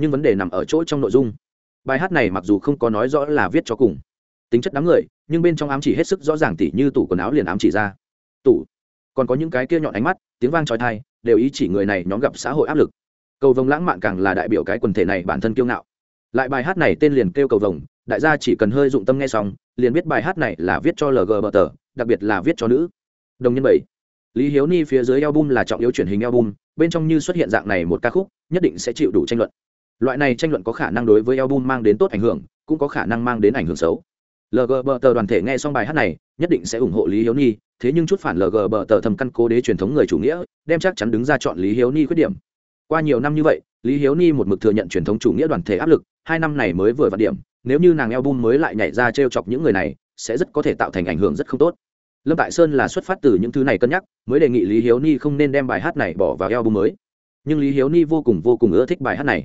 Nhưng vấn đề nằm ở chỗ trong nội dung. Bài hát này mặc dù không có nói rõ là viết cho cùng. Tính chất đám người, nhưng bên trong ám chỉ hết sức rõ ràng tỉ như tủ quần áo liền ám chỉ ra. Tủ. Còn có những cái kia nhọn ánh mắt, tiếng vang trói thai, đều ý chỉ người này nhóm gặp xã hội áp lực. Cầu vồng lãng mạn càng là đại biểu cái quần thể này bản thân kiêu ngạo. Lại bài hát này tên liền kêu cầu vồng, đại gia chỉ cần hơi dụng tâm nghe xong, liền biết bài hát này là viết cho lg bờ tờ đặc biệt là viết cho nữ. Đồng nhân bảy. Lý hiếu ni phía dưới album là trọng yếu truyền hình album, bên trong như xuất hiện dạng này một ca khúc, nhất định sẽ chịu đủ tranh luận loại này tranh luận có khả năng đối với album mang đến tốt ảnh hưởng, cũng có khả năng mang đến ảnh hưởng xấu. Lg tờ đoàn thể nghe xong bài hát này, nhất định sẽ ủng hộ lý hiếu ni thế nhưng chút phản lg tờ thầm căn cố đế truyền thống người chủ nghĩa, đem chắc chắn đứng ra chọn lý hiếu ni khuyết điểm. Qua nhiều năm như vậy, lý hiếu ni một mực thừa nhận truyền thống chủ nghĩa đoàn thể áp lực, hai năm này mới vừa vặt điểm, nếu như nàng album mới lại nhảy ra t r e o chọc những người này, sẽ rất có thể tạo thành ảnh hưởng rất không tốt. Lâm tại sơn là xuất phát từ những thứ này cân nhắc, mới đề nghị lý hiếu ni không nên đem bài hát này bỏ vào album mới. Nhưng lý hiếu ni vô cùng vô cùng ưa thích bài hát này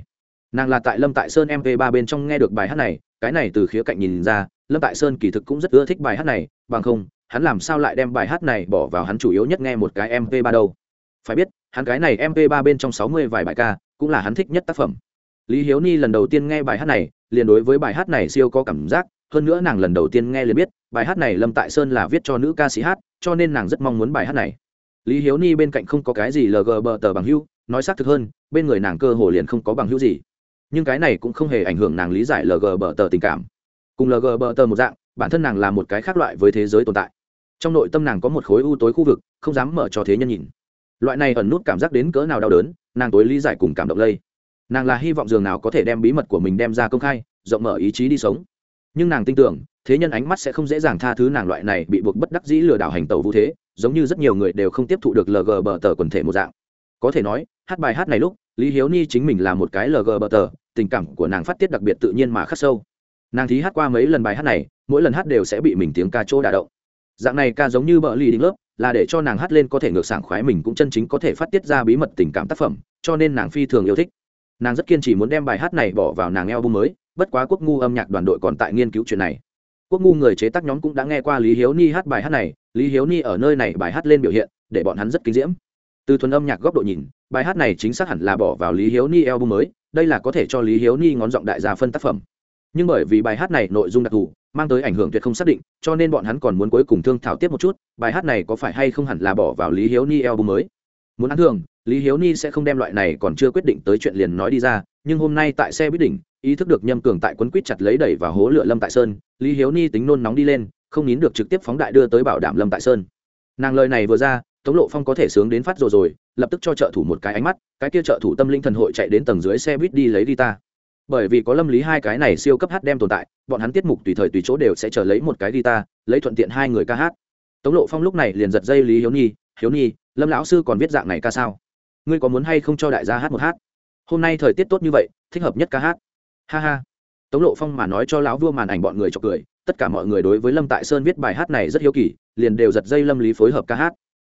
nàng là tại lâm tại sơn mv ba bên trong nghe được bài hát này, cái này từ khía cạnh nhìn ra, lâm tại sơn kỳ thực cũng rất ưa thích bài hát này, bằng không, hắn làm sao lại đem bài hát này bỏ vào hắn chủ yếu nhất nghe một cái mv ba đâu. Phải biết, hắn cái này mv ba bên trong sáu mươi vài bài ca, cũng là hắn thích nhất tác phẩm. Lý hiếu ni lần đầu tiên nghe bài hát này, liền đối với bài hát này siêu có cảm giác, hơn nữa nàng lần đầu tiên nghe liền biết, bài hát này lâm tại sơn là viết cho nữ ca sĩ hát, cho nên nàng rất mong muốn bài hát này. Lý hiếu ni bên cạnh không có cái gì lg bờ tờ bằng hữu, nói xác thực hơn, bên người nàng cơ hồ liền không có bằng hữu gì nhưng cái này cũng không hề ảnh hưởng nàng lý giải lg bờ tờ tình cảm. Cùng lg bờ tờ một dạng, bản thân nàng là một cái khác loại với thế giới tồn tại. Trong nội tâm nàng có một khối u tối khu vực, không dám mở cho thế nhân nhìn. Loại này ẩn nút cảm giác đến cỡ nào đau đớn, nàng tối lý giải cùng cảm động lây. Nàng là hy vọng dường nào có thể đem bí mật của mình đem ra công khai, rộng mở ý chí đi sống. Nhưng nàng tin tưởng, thế nhân ánh mắt sẽ không dễ dàng tha thứ nàng loại này bị buộc bất đắc dĩ lừa đảo hành tàu vũ thế, giống như rất nhiều người đều không tiếp thụ được lg bờ tờ quần thể một dạng. Có thể nói, hát bài hát này lúc lý hiếu ni chính mình là một cái lg bờ tờ, tình cảm của nàng phát tiết đặc biệt tự nhiên mà khắc sâu. Nàng thí hát qua mấy lần bài hát này, mỗi lần hát đều sẽ bị mình tiếng ca chỗ đả động. Dạng này ca giống như bờ lì đính lớp, là để cho nàng hát lên có thể ngược sảng khoái mình cũng chân chính có thể phát tiết ra bí mật tình cảm tác phẩm, cho nên nàng phi thường yêu thích. Nàng rất kiên trì muốn đem bài hát này bỏ vào nàng eo bung mới, bất quá quốc ngu âm nhạc đoàn đội còn tại nghiên cứu chuyện này. Quốc ngu người chế tác nhóm cũng đã nghe qua lý hiếu ni hát bài hát này, lý hiếu ni ở nơi này bài hát lên biểu hiện, để bọn hắn rất kinh diễm. Từ thuần âm nhạc góc độ nhìn bài hát này chính xác hẳn là bỏ vào lý hiếu ni album mới, đây là có thể cho lý hiếu ni ngón giọng đại gia phân tác phẩm. Nhưng bởi vì bài hát này nội dung đặc thù, mang tới ảnh hưởng tuyệt không xác định, cho nên bọn hắn còn muốn cuối cùng thương thảo tiếp một chút, bài hát này có phải hay không hẳn là bỏ vào lý hiếu ni album mới. Muốn ăn thường, lý hiếu ni sẽ không đem loại này còn chưa quyết định tới chuyện liền nói đi ra, nhưng hôm nay tại xe buýt đỉnh, ý thức được nhâm cường tại quấn quýt chặt lấy đẩy và hố lửa lâm tại sơn, lý hiếu ni tính nôn nóng đi lên, không nín được trực tiếp phóng đại đưa tới bảo đảm lâm tại sơn. Nàng lời này vừa ra, tống lộ phong có thể sướng đến phát rồi rồi lập tức cho trợ thủ một cái ánh mắt, cái kia trợ thủ tâm linh thần hội chạy đến tầng dưới xe buýt đi lấy guitar. Bởi vì có lâm lý hai cái này siêu cấp hát đem tồn tại, bọn hắn tiết mục tùy thời tùy chỗ đều sẽ chờ lấy một cái guitar, lấy thuận tiện hai người ca hát. Tống lộ phong lúc này liền giật dây lý hiếu nhi hiếu nhi, lâm lão sư còn viết dạng này ca sao? Ngươi có muốn hay không cho đại gia hát một hát? Hôm nay thời tiết tốt như vậy, thích hợp nhất ca hát. Ha ha. Tống lộ phong mà nói cho lão vua màn ảnh bọn người cho cười, tất cả mọi người đối với lâm tại sơn viết bài hát này rất hiếu kỳ, liền đều giật dây lâm lý phối hợp ca hát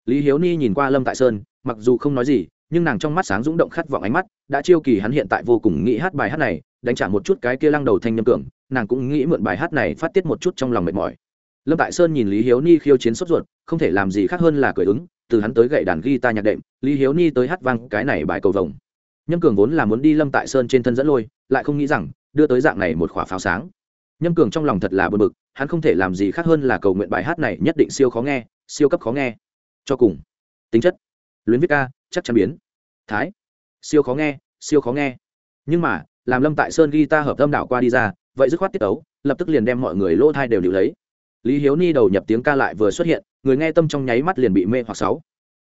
lý hiếu ni nhìn qua lâm tại sơn, mặc dù không nói gì, nhưng nàng trong mắt sáng rúng động khát vọng ánh mắt, đã chiêu kỳ hắn hiện tại vô cùng nghĩ hát bài hát này, đánh trả một chút cái kia lăng đầu thanh nhâm cường, nàng cũng nghĩ mượn bài hát này phát tiết một chút trong lòng mệt mỏi. Lâm tại sơn nhìn lý hiếu ni khiêu chiến sốt ruột, không thể làm gì khác hơn là cười ứng, từ hắn tới gậy đàn guitar nhạc đệm, lý hiếu ni tới hát vang cái này bài cầu vồng. Nhâm cường vốn là muốn đi lâm tại sơn trên thân dẫn lôi, lại không nghĩ rằng, đưa tới dạng này một khỏa pháo sáng. Nhâm cường trong lòng thật là bực bực, hắn không thể làm gì khác hơn là cầu nguyện bài hát này nhất định siêu khó nghe, siêu cấp khó nghe cho cùng. Tính chất, luyến viết ca, chắc chắn biến. Thái, siêu khó nghe, siêu khó nghe. Nhưng mà, làm lâm tại sơn ghi ta hợp âm đảo qua đi ra, vậy dứt khoát tiết tấu, lập tức liền đem mọi người lỗ thai đều liệu lấy. Lý hiếu ni đầu nhập tiếng ca lại vừa xuất hiện, người nghe tâm trong nháy mắt liền bị mê hoặc sáu.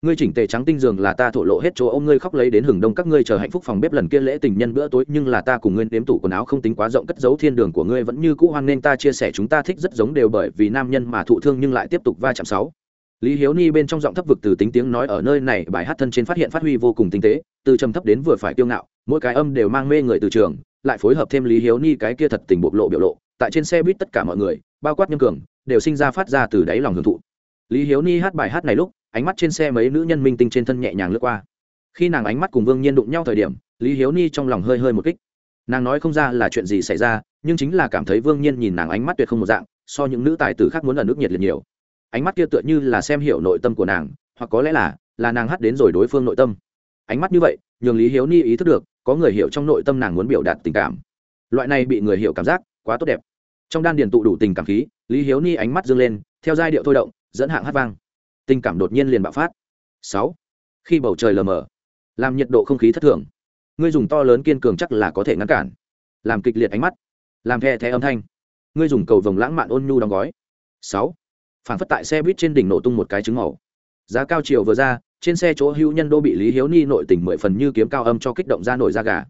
Ngươi chỉnh tề trắng tinh giường là ta thổ lộ hết chỗ ông ngươi khóc lấy đến hừng đông, các ngươi chờ hạnh phúc phòng bếp lần kia lễ tình nhân bữa tối, nhưng là ta cùng ngươi nếm tủ quần áo không tính quá rộng, cất giấu thiên đường của ngươi vẫn như cũ hoan nên ta chia sẻ, chúng ta thích rất giống đều bởi vì nam nhân mà thụ thương nhưng lại tiếp tục va chạm sáu lý hiếu ni bên trong giọng thấp vực từ tính tiếng nói ở nơi này, bài hát thân trên phát hiện phát huy vô cùng tinh tế, từ trầm thấp đến vừa phải kiêu ngạo, mỗi cái âm đều mang mê người từ trường, lại phối hợp thêm lý hiếu ni cái kia thật tình bộc lộ biểu lộ, tại trên xe buýt tất cả mọi người, bao quát nhân cường, đều sinh ra phát ra từ đáy lòng hưởng thụ. Lý hiếu ni hát bài hát này lúc, ánh mắt trên xe mấy nữ nhân minh tinh trên thân nhẹ nhàng lướt qua. Khi nàng ánh mắt cùng vương nhiên đụng nhau thời điểm, lý hiếu ni trong lòng hơi hơi một kích. Nàng nói không ra là chuyện gì xảy ra, nhưng chính là cảm thấy vương nhiên nhìn nàng ánh mắt tuyệt không một dạng, so những nữ tài tử khác muốn là nước nhiệt liệt nhiều ánh mắt kia tựa như là xem hiểu nội tâm của nàng, hoặc có lẽ là là nàng hát đến rồi đối phương nội tâm. Ánh mắt như vậy, nhường lý hiếu ni ý thức được, có người hiểu trong nội tâm nàng muốn biểu đạt tình cảm. Loại này bị người hiểu cảm giác, quá tốt đẹp. Trong đan điền tụ đủ tình cảm khí, lý hiếu ni ánh mắt dâng lên, theo giai điệu thôi động, dẫn hạng hát vang. Tình cảm đột nhiên liền bạo phát. Sáu. Khi bầu trời lờ mờ, làm nhiệt độ không khí thất thường. Ngươi dùng to lớn kiên cường chắc là có thể ngăn cản. Làm kịch liệt ánh mắt, làm the thé âm thanh. Ngươi dùng cầu vồng lãng mạn ôn nhu đóng gói. Sáu phản phất tại xe buýt trên đỉnh nổ tung một cái trứng màu. Giá cao chiều vừa ra, trên xe chỗ hữu nhân đô bị lý hiếu ni nội tình mười phần như kiếm cao âm cho kích động ra nổi da gà.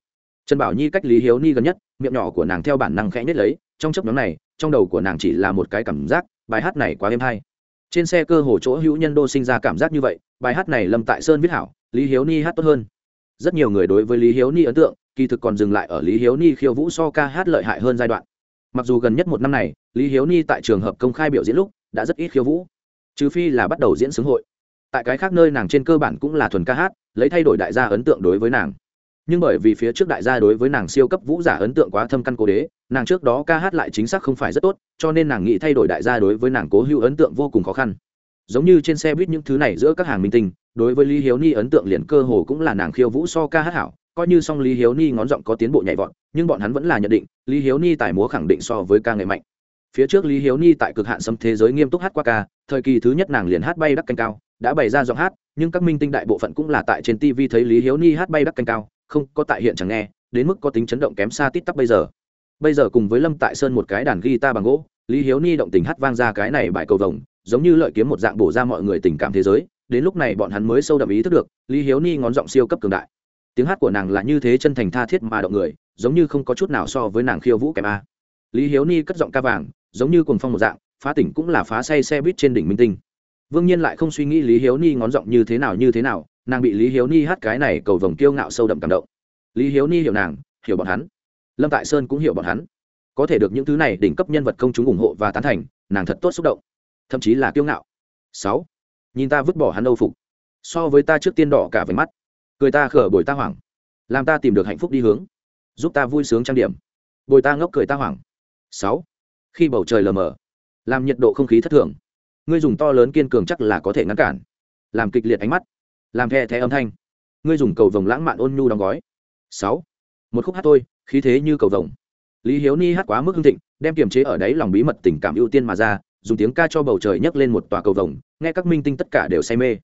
Trần bảo nhi cách lý hiếu ni gần nhất, miệng nhỏ của nàng theo bản năng khẽ nhất lấy, trong chấp nhóm này, trong đầu của nàng chỉ là một cái cảm giác, bài hát này quá êm hay. Trên xe cơ hồ chỗ hữu nhân đô sinh ra cảm giác như vậy, bài hát này lâm tại sơn viết hảo, lý hiếu ni hát tốt hơn. Rất nhiều người đối với lý hiếu ni ấn tượng, kỳ thực còn dừng lại ở lý hiếu ni khiêu vũ so ca hát lợi hại hơn giai đoạn. Mặc dù gần nhất một năm này, lý hiếu ni tại trường hợp công khai biểu diễn lúc đã rất ít khiêu vũ, trừ phi là bắt đầu diễn xướng hội. Tại cái khác nơi nàng trên cơ bản cũng là thuần ca hát, lấy thay đổi đại gia ấn tượng đối với nàng. Nhưng bởi vì phía trước đại gia đối với nàng siêu cấp vũ giả ấn tượng quá thâm căn cố đế, nàng trước đó ca hát lại chính xác không phải rất tốt, cho nên nàng nghĩ thay đổi đại gia đối với nàng cố hữu ấn tượng vô cùng khó khăn. Giống như trên xe buýt những thứ này giữa các hàng minh tinh, đối với lý hiếu ni ấn tượng liền cơ hồ cũng là nàng khiêu vũ so ca hát hảo, coi như song lý hiếu ni ngón giọng có tiến bộ nhảy vọt, nhưng bọn hắn vẫn là nhận định, lý hiếu ni tài múa khẳng định so với ca nghệ mạnh phía trước lý hiếu ni tại cực hạn xâm thế giới nghiêm túc hát qua ca, thời kỳ thứ nhất nàng liền hát bay đắc canh cao, đã bày ra giọng hát, nhưng các minh tinh đại bộ phận cũng là tại trên tv thấy lý hiếu ni hát bay đắc canh cao, không có tại hiện chẳng nghe, đến mức có tính chấn động kém xa tít tắp bây giờ. Bây giờ cùng với lâm tại sơn một cái đàn guitar bằng gỗ, lý hiếu ni động tình hát vang ra cái này bài cầu vồng, giống như lợi kiếm một dạng bổ ra mọi người tình cảm thế giới, đến lúc này bọn hắn mới sâu đậm ý thức được, lý hiếu ni ngón giọng siêu cấp cường đại. Tiếng hát của nàng là như thế chân thành tha thiết mà động người, giống như không có chút nào so với nàng khiêu vũ kèm a. Lý hiếu ni cất giọng ca vàng giống như cuồng phong một dạng, phá tỉnh cũng là phá say xe buýt trên đỉnh minh tinh. Vương nhiên lại không suy nghĩ lý hiếu ni ngón giọng như thế nào như thế nào, nàng bị lý hiếu ni hát cái này cầu vồng kiêu ngạo sâu đậm cảm động. Lý hiếu ni hiểu nàng, hiểu bọn hắn. Lâm tại sơn cũng hiểu bọn hắn. Có thể được những thứ này đỉnh cấp nhân vật công chúng ủng hộ và tán thành, nàng thật tốt xúc động. Thậm chí là kiêu ngạo. Sáu. Nhìn ta vứt bỏ hắn âu phục. So với ta trước tiên đỏ cả về mắt. Cười ta khở bồi ta hoảng. Làm ta tìm được hạnh phúc đi hướng. Giúp ta vui sướng trang điểm. Bồi ta ngốc cười ta hoảng. Sáu khi bầu trời lờ mờ, làm nhiệt độ không khí thất thường. Ngươi dùng to lớn kiên cường chắc là có thể ngăn cản. Làm kịch liệt ánh mắt, làm the thé âm thanh. Ngươi dùng cầu vồng lãng mạn ôn nhu đóng gói. Sáu. Một khúc hát thôi, khí thế như cầu vồng. Lý hiếu ni hát quá mức hưng thịnh, đem kiềm chế ở đấy lòng bí mật tình cảm ưu tiên mà ra, dùng tiếng ca cho bầu trời nhấc lên một tòa cầu vồng, nghe các minh tinh tất cả đều say mê.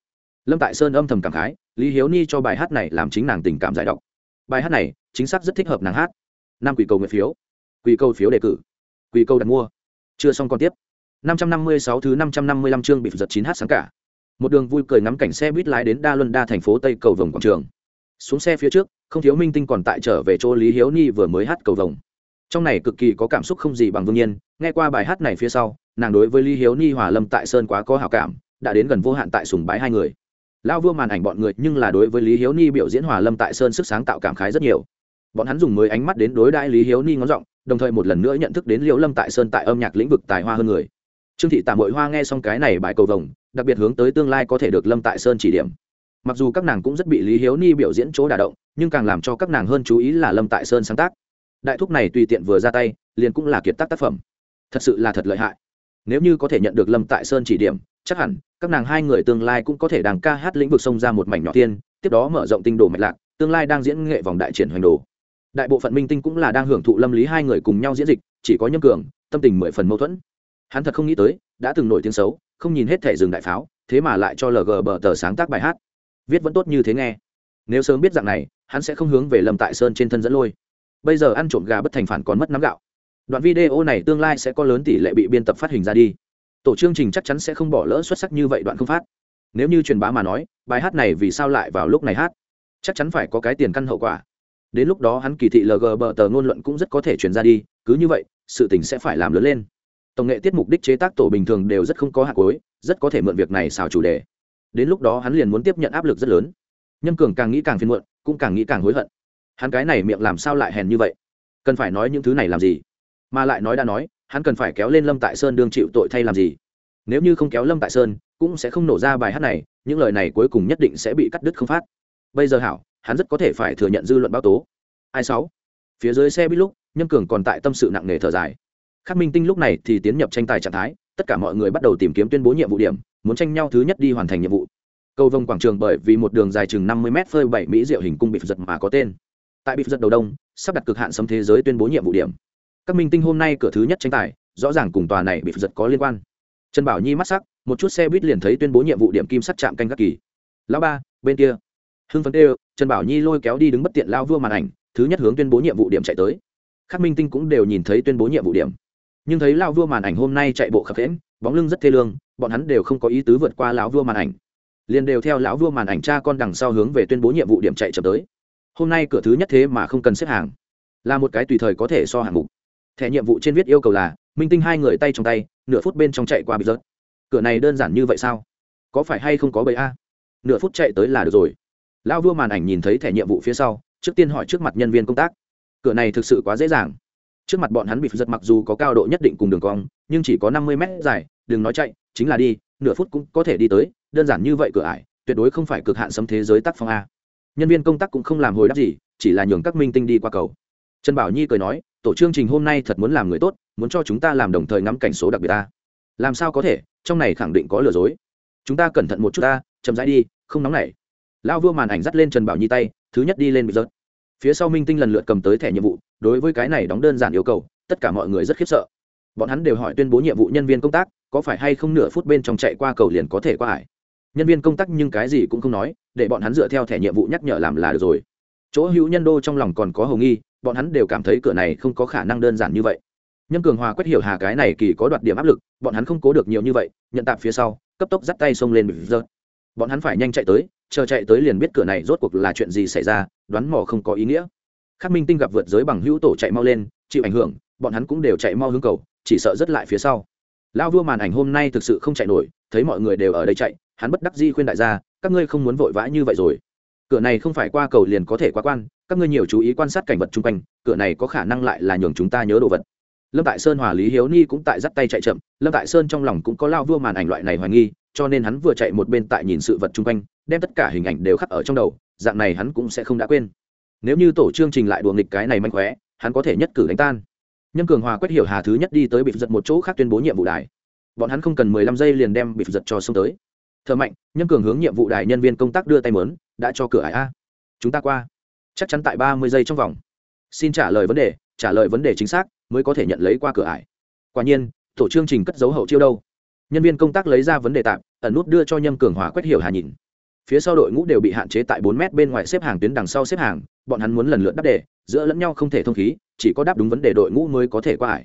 Lâm tại sơn âm thầm cảm khái, lý hiếu ni cho bài hát này làm chính nàng tình cảm giải độc. Bài hát này, chính xác rất thích hợp nàng hát. Năm quỷ cầu nguyện phiếu. Quỷ cầu phiếu đề cử quy câu đặt mua chưa xong còn tiếp 556 thứ 555 chương bị giật 9h sáng cả. Một đường vui cười ngắm cảnh xe buýt lái đến Đa Luân Đa thành phố Tây cầu vồng quảng trường. Xuống xe phía trước, không thiếu minh tinh còn tại trở về chỗ Lý Hiếu Ni vừa mới hát cầu vồng. Trong này cực kỳ có cảm xúc không gì bằng Vương Nhiên, nghe qua bài hát này phía sau, nàng đối với Lý Hiếu Ni Hòa Lâm tại Sơn quá có hảo cảm, đã đến gần vô hạn tại sùng bái hai người. Lão vua màn ảnh bọn người, nhưng là đối với Lý Hiếu Ni biểu diễn Hòa Lâm tại Sơn sức sáng tạo cảm khái rất nhiều. Bọn hắn dùng mới ánh mắt đến đối đãi Lý Hiếu Ni ngón giọng, đồng thời một lần nữa nhận thức đến Liễu Lâm tại Sơn tại âm nhạc lĩnh vực tài hoa hơn người. Trương thị tạ mội hoa nghe xong cái này bài cầu vồng, đặc biệt hướng tới tương lai có thể được lâm tại sơn chỉ điểm. Mặc dù các nàng cũng rất bị lý hiếu ni biểu diễn chỗ đả động, nhưng càng làm cho các nàng hơn chú ý là lâm tại sơn sáng tác. Đại thúc này tùy tiện vừa ra tay, liền cũng là kiệt tác tác phẩm. Thật sự là thật lợi hại. Nếu như có thể nhận được lâm tại sơn chỉ điểm, chắc hẳn các nàng hai người tương lai cũng có thể đàng ca hát lĩnh vực sông ra một mảnh nhỏ tiên, tiếp đó mở rộng tinh đồ mạch lạc, tương lai đang diễn nghệ vòng đại triển hoành đồ đại bộ phận minh tinh cũng là đang hưởng thụ lâm lý hai người cùng nhau diễn dịch, chỉ có nhâm cường, tâm tình mười phần mâu thuẫn. Hắn thật không nghĩ tới, đã từng nổi tiếng xấu, không nhìn hết thẻ rừng đại pháo, thế mà lại cho lg bờ tờ sáng tác bài hát. Viết vẫn tốt như thế nghe. Nếu sớm biết dạng này, hắn sẽ không hướng về lâm tại sơn trên thân dẫn lôi. Bây giờ ăn trộm gà bất thành phản còn mất nắm gạo. Đoạn video này tương lai sẽ có lớn tỷ lệ bị biên tập phát hình ra đi. Tổ chương trình chắc chắn sẽ không bỏ lỡ xuất sắc như vậy đoạn không phát. Nếu như truyền bá mà nói, bài hát này vì sao lại vào lúc này hát? Chắc chắn phải có cái tiền căn hậu quả đến lúc đó hắn kỳ thị lg bờ tờ ngôn luận cũng rất có thể chuyển ra đi, cứ như vậy, sự tình sẽ phải làm lớn lên. Tổng nghệ tiết mục đích chế tác tổ bình thường đều rất không có hạt cối rất có thể mượn việc này xào chủ đề. Đến lúc đó hắn liền muốn tiếp nhận áp lực rất lớn. Nhân cường càng nghĩ càng phiền muộn, cũng càng nghĩ càng hối hận. Hắn cái này miệng làm sao lại hèn như vậy? Cần phải nói những thứ này làm gì? Mà lại nói đã nói, hắn cần phải kéo lên lâm tại sơn đương chịu tội thay làm gì? Nếu như không kéo lâm tại sơn, cũng sẽ không nổ ra bài hát này, những lời này cuối cùng nhất định sẽ bị cắt đứt không phát. Bây giờ hảo hắn rất có thể phải thừa nhận dư luận báo tố. Ai sáu? Phía dưới xe buýt lúc nhân cường còn tại tâm sự nặng nề thở dài. Khắc minh tinh lúc này thì tiến nhập tranh tài trạng thái, tất cả mọi người bắt đầu tìm kiếm tuyên bố nhiệm vụ điểm, muốn tranh nhau thứ nhất đi hoàn thành nhiệm vụ. Cầu vông quảng trường bởi vì một đường dài chừng năm mươi m phơi bảy mỹ diệu hình cung bị giật mà có tên. Tại bị giật đầu đông, sắp đặt cực hạn sấm thế giới tuyên bố nhiệm vụ điểm. Các minh tinh hôm nay cửa thứ nhất tranh tài, rõ ràng cùng tòa này bị giật có liên quan. Trần bảo nhi mắt sắc, một chút xe buýt liền thấy tuyên bố nhiệm vụ điểm kim sắt chạm canh các kỳ. Lão ba, bên kia. Hưng phấn tê trần bảo nhi lôi kéo đi đứng bất tiện lao vua màn ảnh, thứ nhất hướng tuyên bố nhiệm vụ điểm chạy tới. Các minh tinh cũng đều nhìn thấy tuyên bố nhiệm vụ điểm. Nhưng thấy lao vua màn ảnh hôm nay chạy bộ khập khẽn bóng lưng rất thê lương, bọn hắn đều không có ý tứ vượt qua lão vua màn ảnh. Liền đều theo lão vua màn ảnh cha con đằng sau hướng về tuyên bố nhiệm vụ điểm chạy chậm tới. Hôm nay cửa thứ nhất thế mà không cần xếp hàng. Là một cái tùy thời có thể so hạng mục. Thẻ nhiệm vụ trên viết yêu cầu là, minh tinh hai người tay trong tay, nửa phút bên trong chạy qua bị rớt. Cửa này đơn giản như vậy sao? Có phải hay không có bầy a? Nửa phút chạy tới là được rồi lão vua màn ảnh nhìn thấy thẻ nhiệm vụ phía sau, trước tiên hỏi trước mặt nhân viên công tác. Cửa này thực sự quá dễ dàng. Trước mặt bọn hắn bị giật mặc dù có cao độ nhất định cùng đường cong, nhưng chỉ có năm mươi mét dài, đừng nói chạy, chính là đi, nửa phút cũng có thể đi tới, đơn giản như vậy cửa ải, tuyệt đối không phải cực hạn sấm thế giới tác phong a. Nhân viên công tác cũng không làm hồi đáp gì, chỉ là nhường các minh tinh đi qua cầu. Trần bảo nhi cười nói, tổ chương trình hôm nay thật muốn làm người tốt, muốn cho chúng ta làm đồng thời ngắm cảnh số đặc biệt ta làm sao có thể, trong này khẳng định có lừa dối. Chúng ta cẩn thận một chút ta chậm rãi đi, không nóng nảy lão vua màn ảnh dắt lên trần bảo nhi tay, thứ nhất đi lên bị rớt. Phía sau minh tinh lần lượt cầm tới thẻ nhiệm vụ, đối với cái này đóng đơn giản yêu cầu, tất cả mọi người rất khiếp sợ. Bọn hắn đều hỏi tuyên bố nhiệm vụ nhân viên công tác, có phải hay không nửa phút bên trong chạy qua cầu liền có thể qua hải? Nhân viên công tác nhưng cái gì cũng không nói, để bọn hắn dựa theo thẻ nhiệm vụ nhắc nhở làm là được rồi. Chỗ hữu nhân đô trong lòng còn có hầu nghi, bọn hắn đều cảm thấy cửa này không có khả năng đơn giản như vậy. Nhân cường hòa quét hiểu hà cái này kỳ có đoạt điểm áp lực, bọn hắn không cố được nhiều như vậy, nhận tạm phía sau, cấp tốc dắt tay xông lên bị rớt. Bọn hắn phải nhanh chạy tới chờ chạy tới liền biết cửa này rốt cuộc là chuyện gì xảy ra, đoán mò không có ý nghĩa. Khắc minh tinh gặp vượt giới bằng hữu tổ chạy mau lên, chịu ảnh hưởng, bọn hắn cũng đều chạy mau hướng cầu, chỉ sợ rất lại phía sau. Lao vua màn ảnh hôm nay thực sự không chạy nổi, thấy mọi người đều ở đây chạy, hắn bất đắc di khuyên đại gia, các ngươi không muốn vội vã như vậy rồi. Cửa này không phải qua cầu liền có thể qua quan, các ngươi nhiều chú ý quan sát cảnh vật chung quanh, cửa này có khả năng lại là nhường chúng ta nhớ đồ vật. Lâm tại sơn hòa lý hiếu ni cũng tại dắt tay chạy chậm, lâm tại sơn trong lòng cũng có lao vua màn ảnh loại này hoài nghi cho nên hắn vừa chạy một bên tại nhìn sự vật chung quanh, đem tất cả hình ảnh đều khắc ở trong đầu, dạng này hắn cũng sẽ không đã quên. Nếu như tổ chương trình lại đùa nghịch cái này manh khóe, hắn có thể nhất cử đánh tan. Nhân cường hòa quét hiểu hà thứ nhất đi tới bị giật một chỗ khác tuyên bố nhiệm vụ đài. Bọn hắn không cần mười lăm giây liền đem bị giật cho xông tới. Thợ mạnh, nhân cường hướng nhiệm vụ đài nhân viên công tác đưa tay mớn đã cho cửa ải a. Chúng ta qua. Chắc chắn tại ba mươi giây trong vòng. Xin trả lời vấn đề, trả lời vấn đề chính xác, mới có thể nhận lấy qua cửa ải. Quả nhiên, tổ chương trình cất dấu hậu chiêu đâu? Nhân viên công tác lấy ra vấn đề tạm ẩn nút đưa cho nhâm cường hòa quét hiểu hà nhìn. Phía sau đội ngũ đều bị hạn chế tại bốn mét bên ngoài xếp hàng tuyến đằng sau xếp hàng, bọn hắn muốn lần lượt đáp đề, giữa lẫn nhau không thể thông khí, chỉ có đáp đúng vấn đề đội ngũ mới có thể qua ải.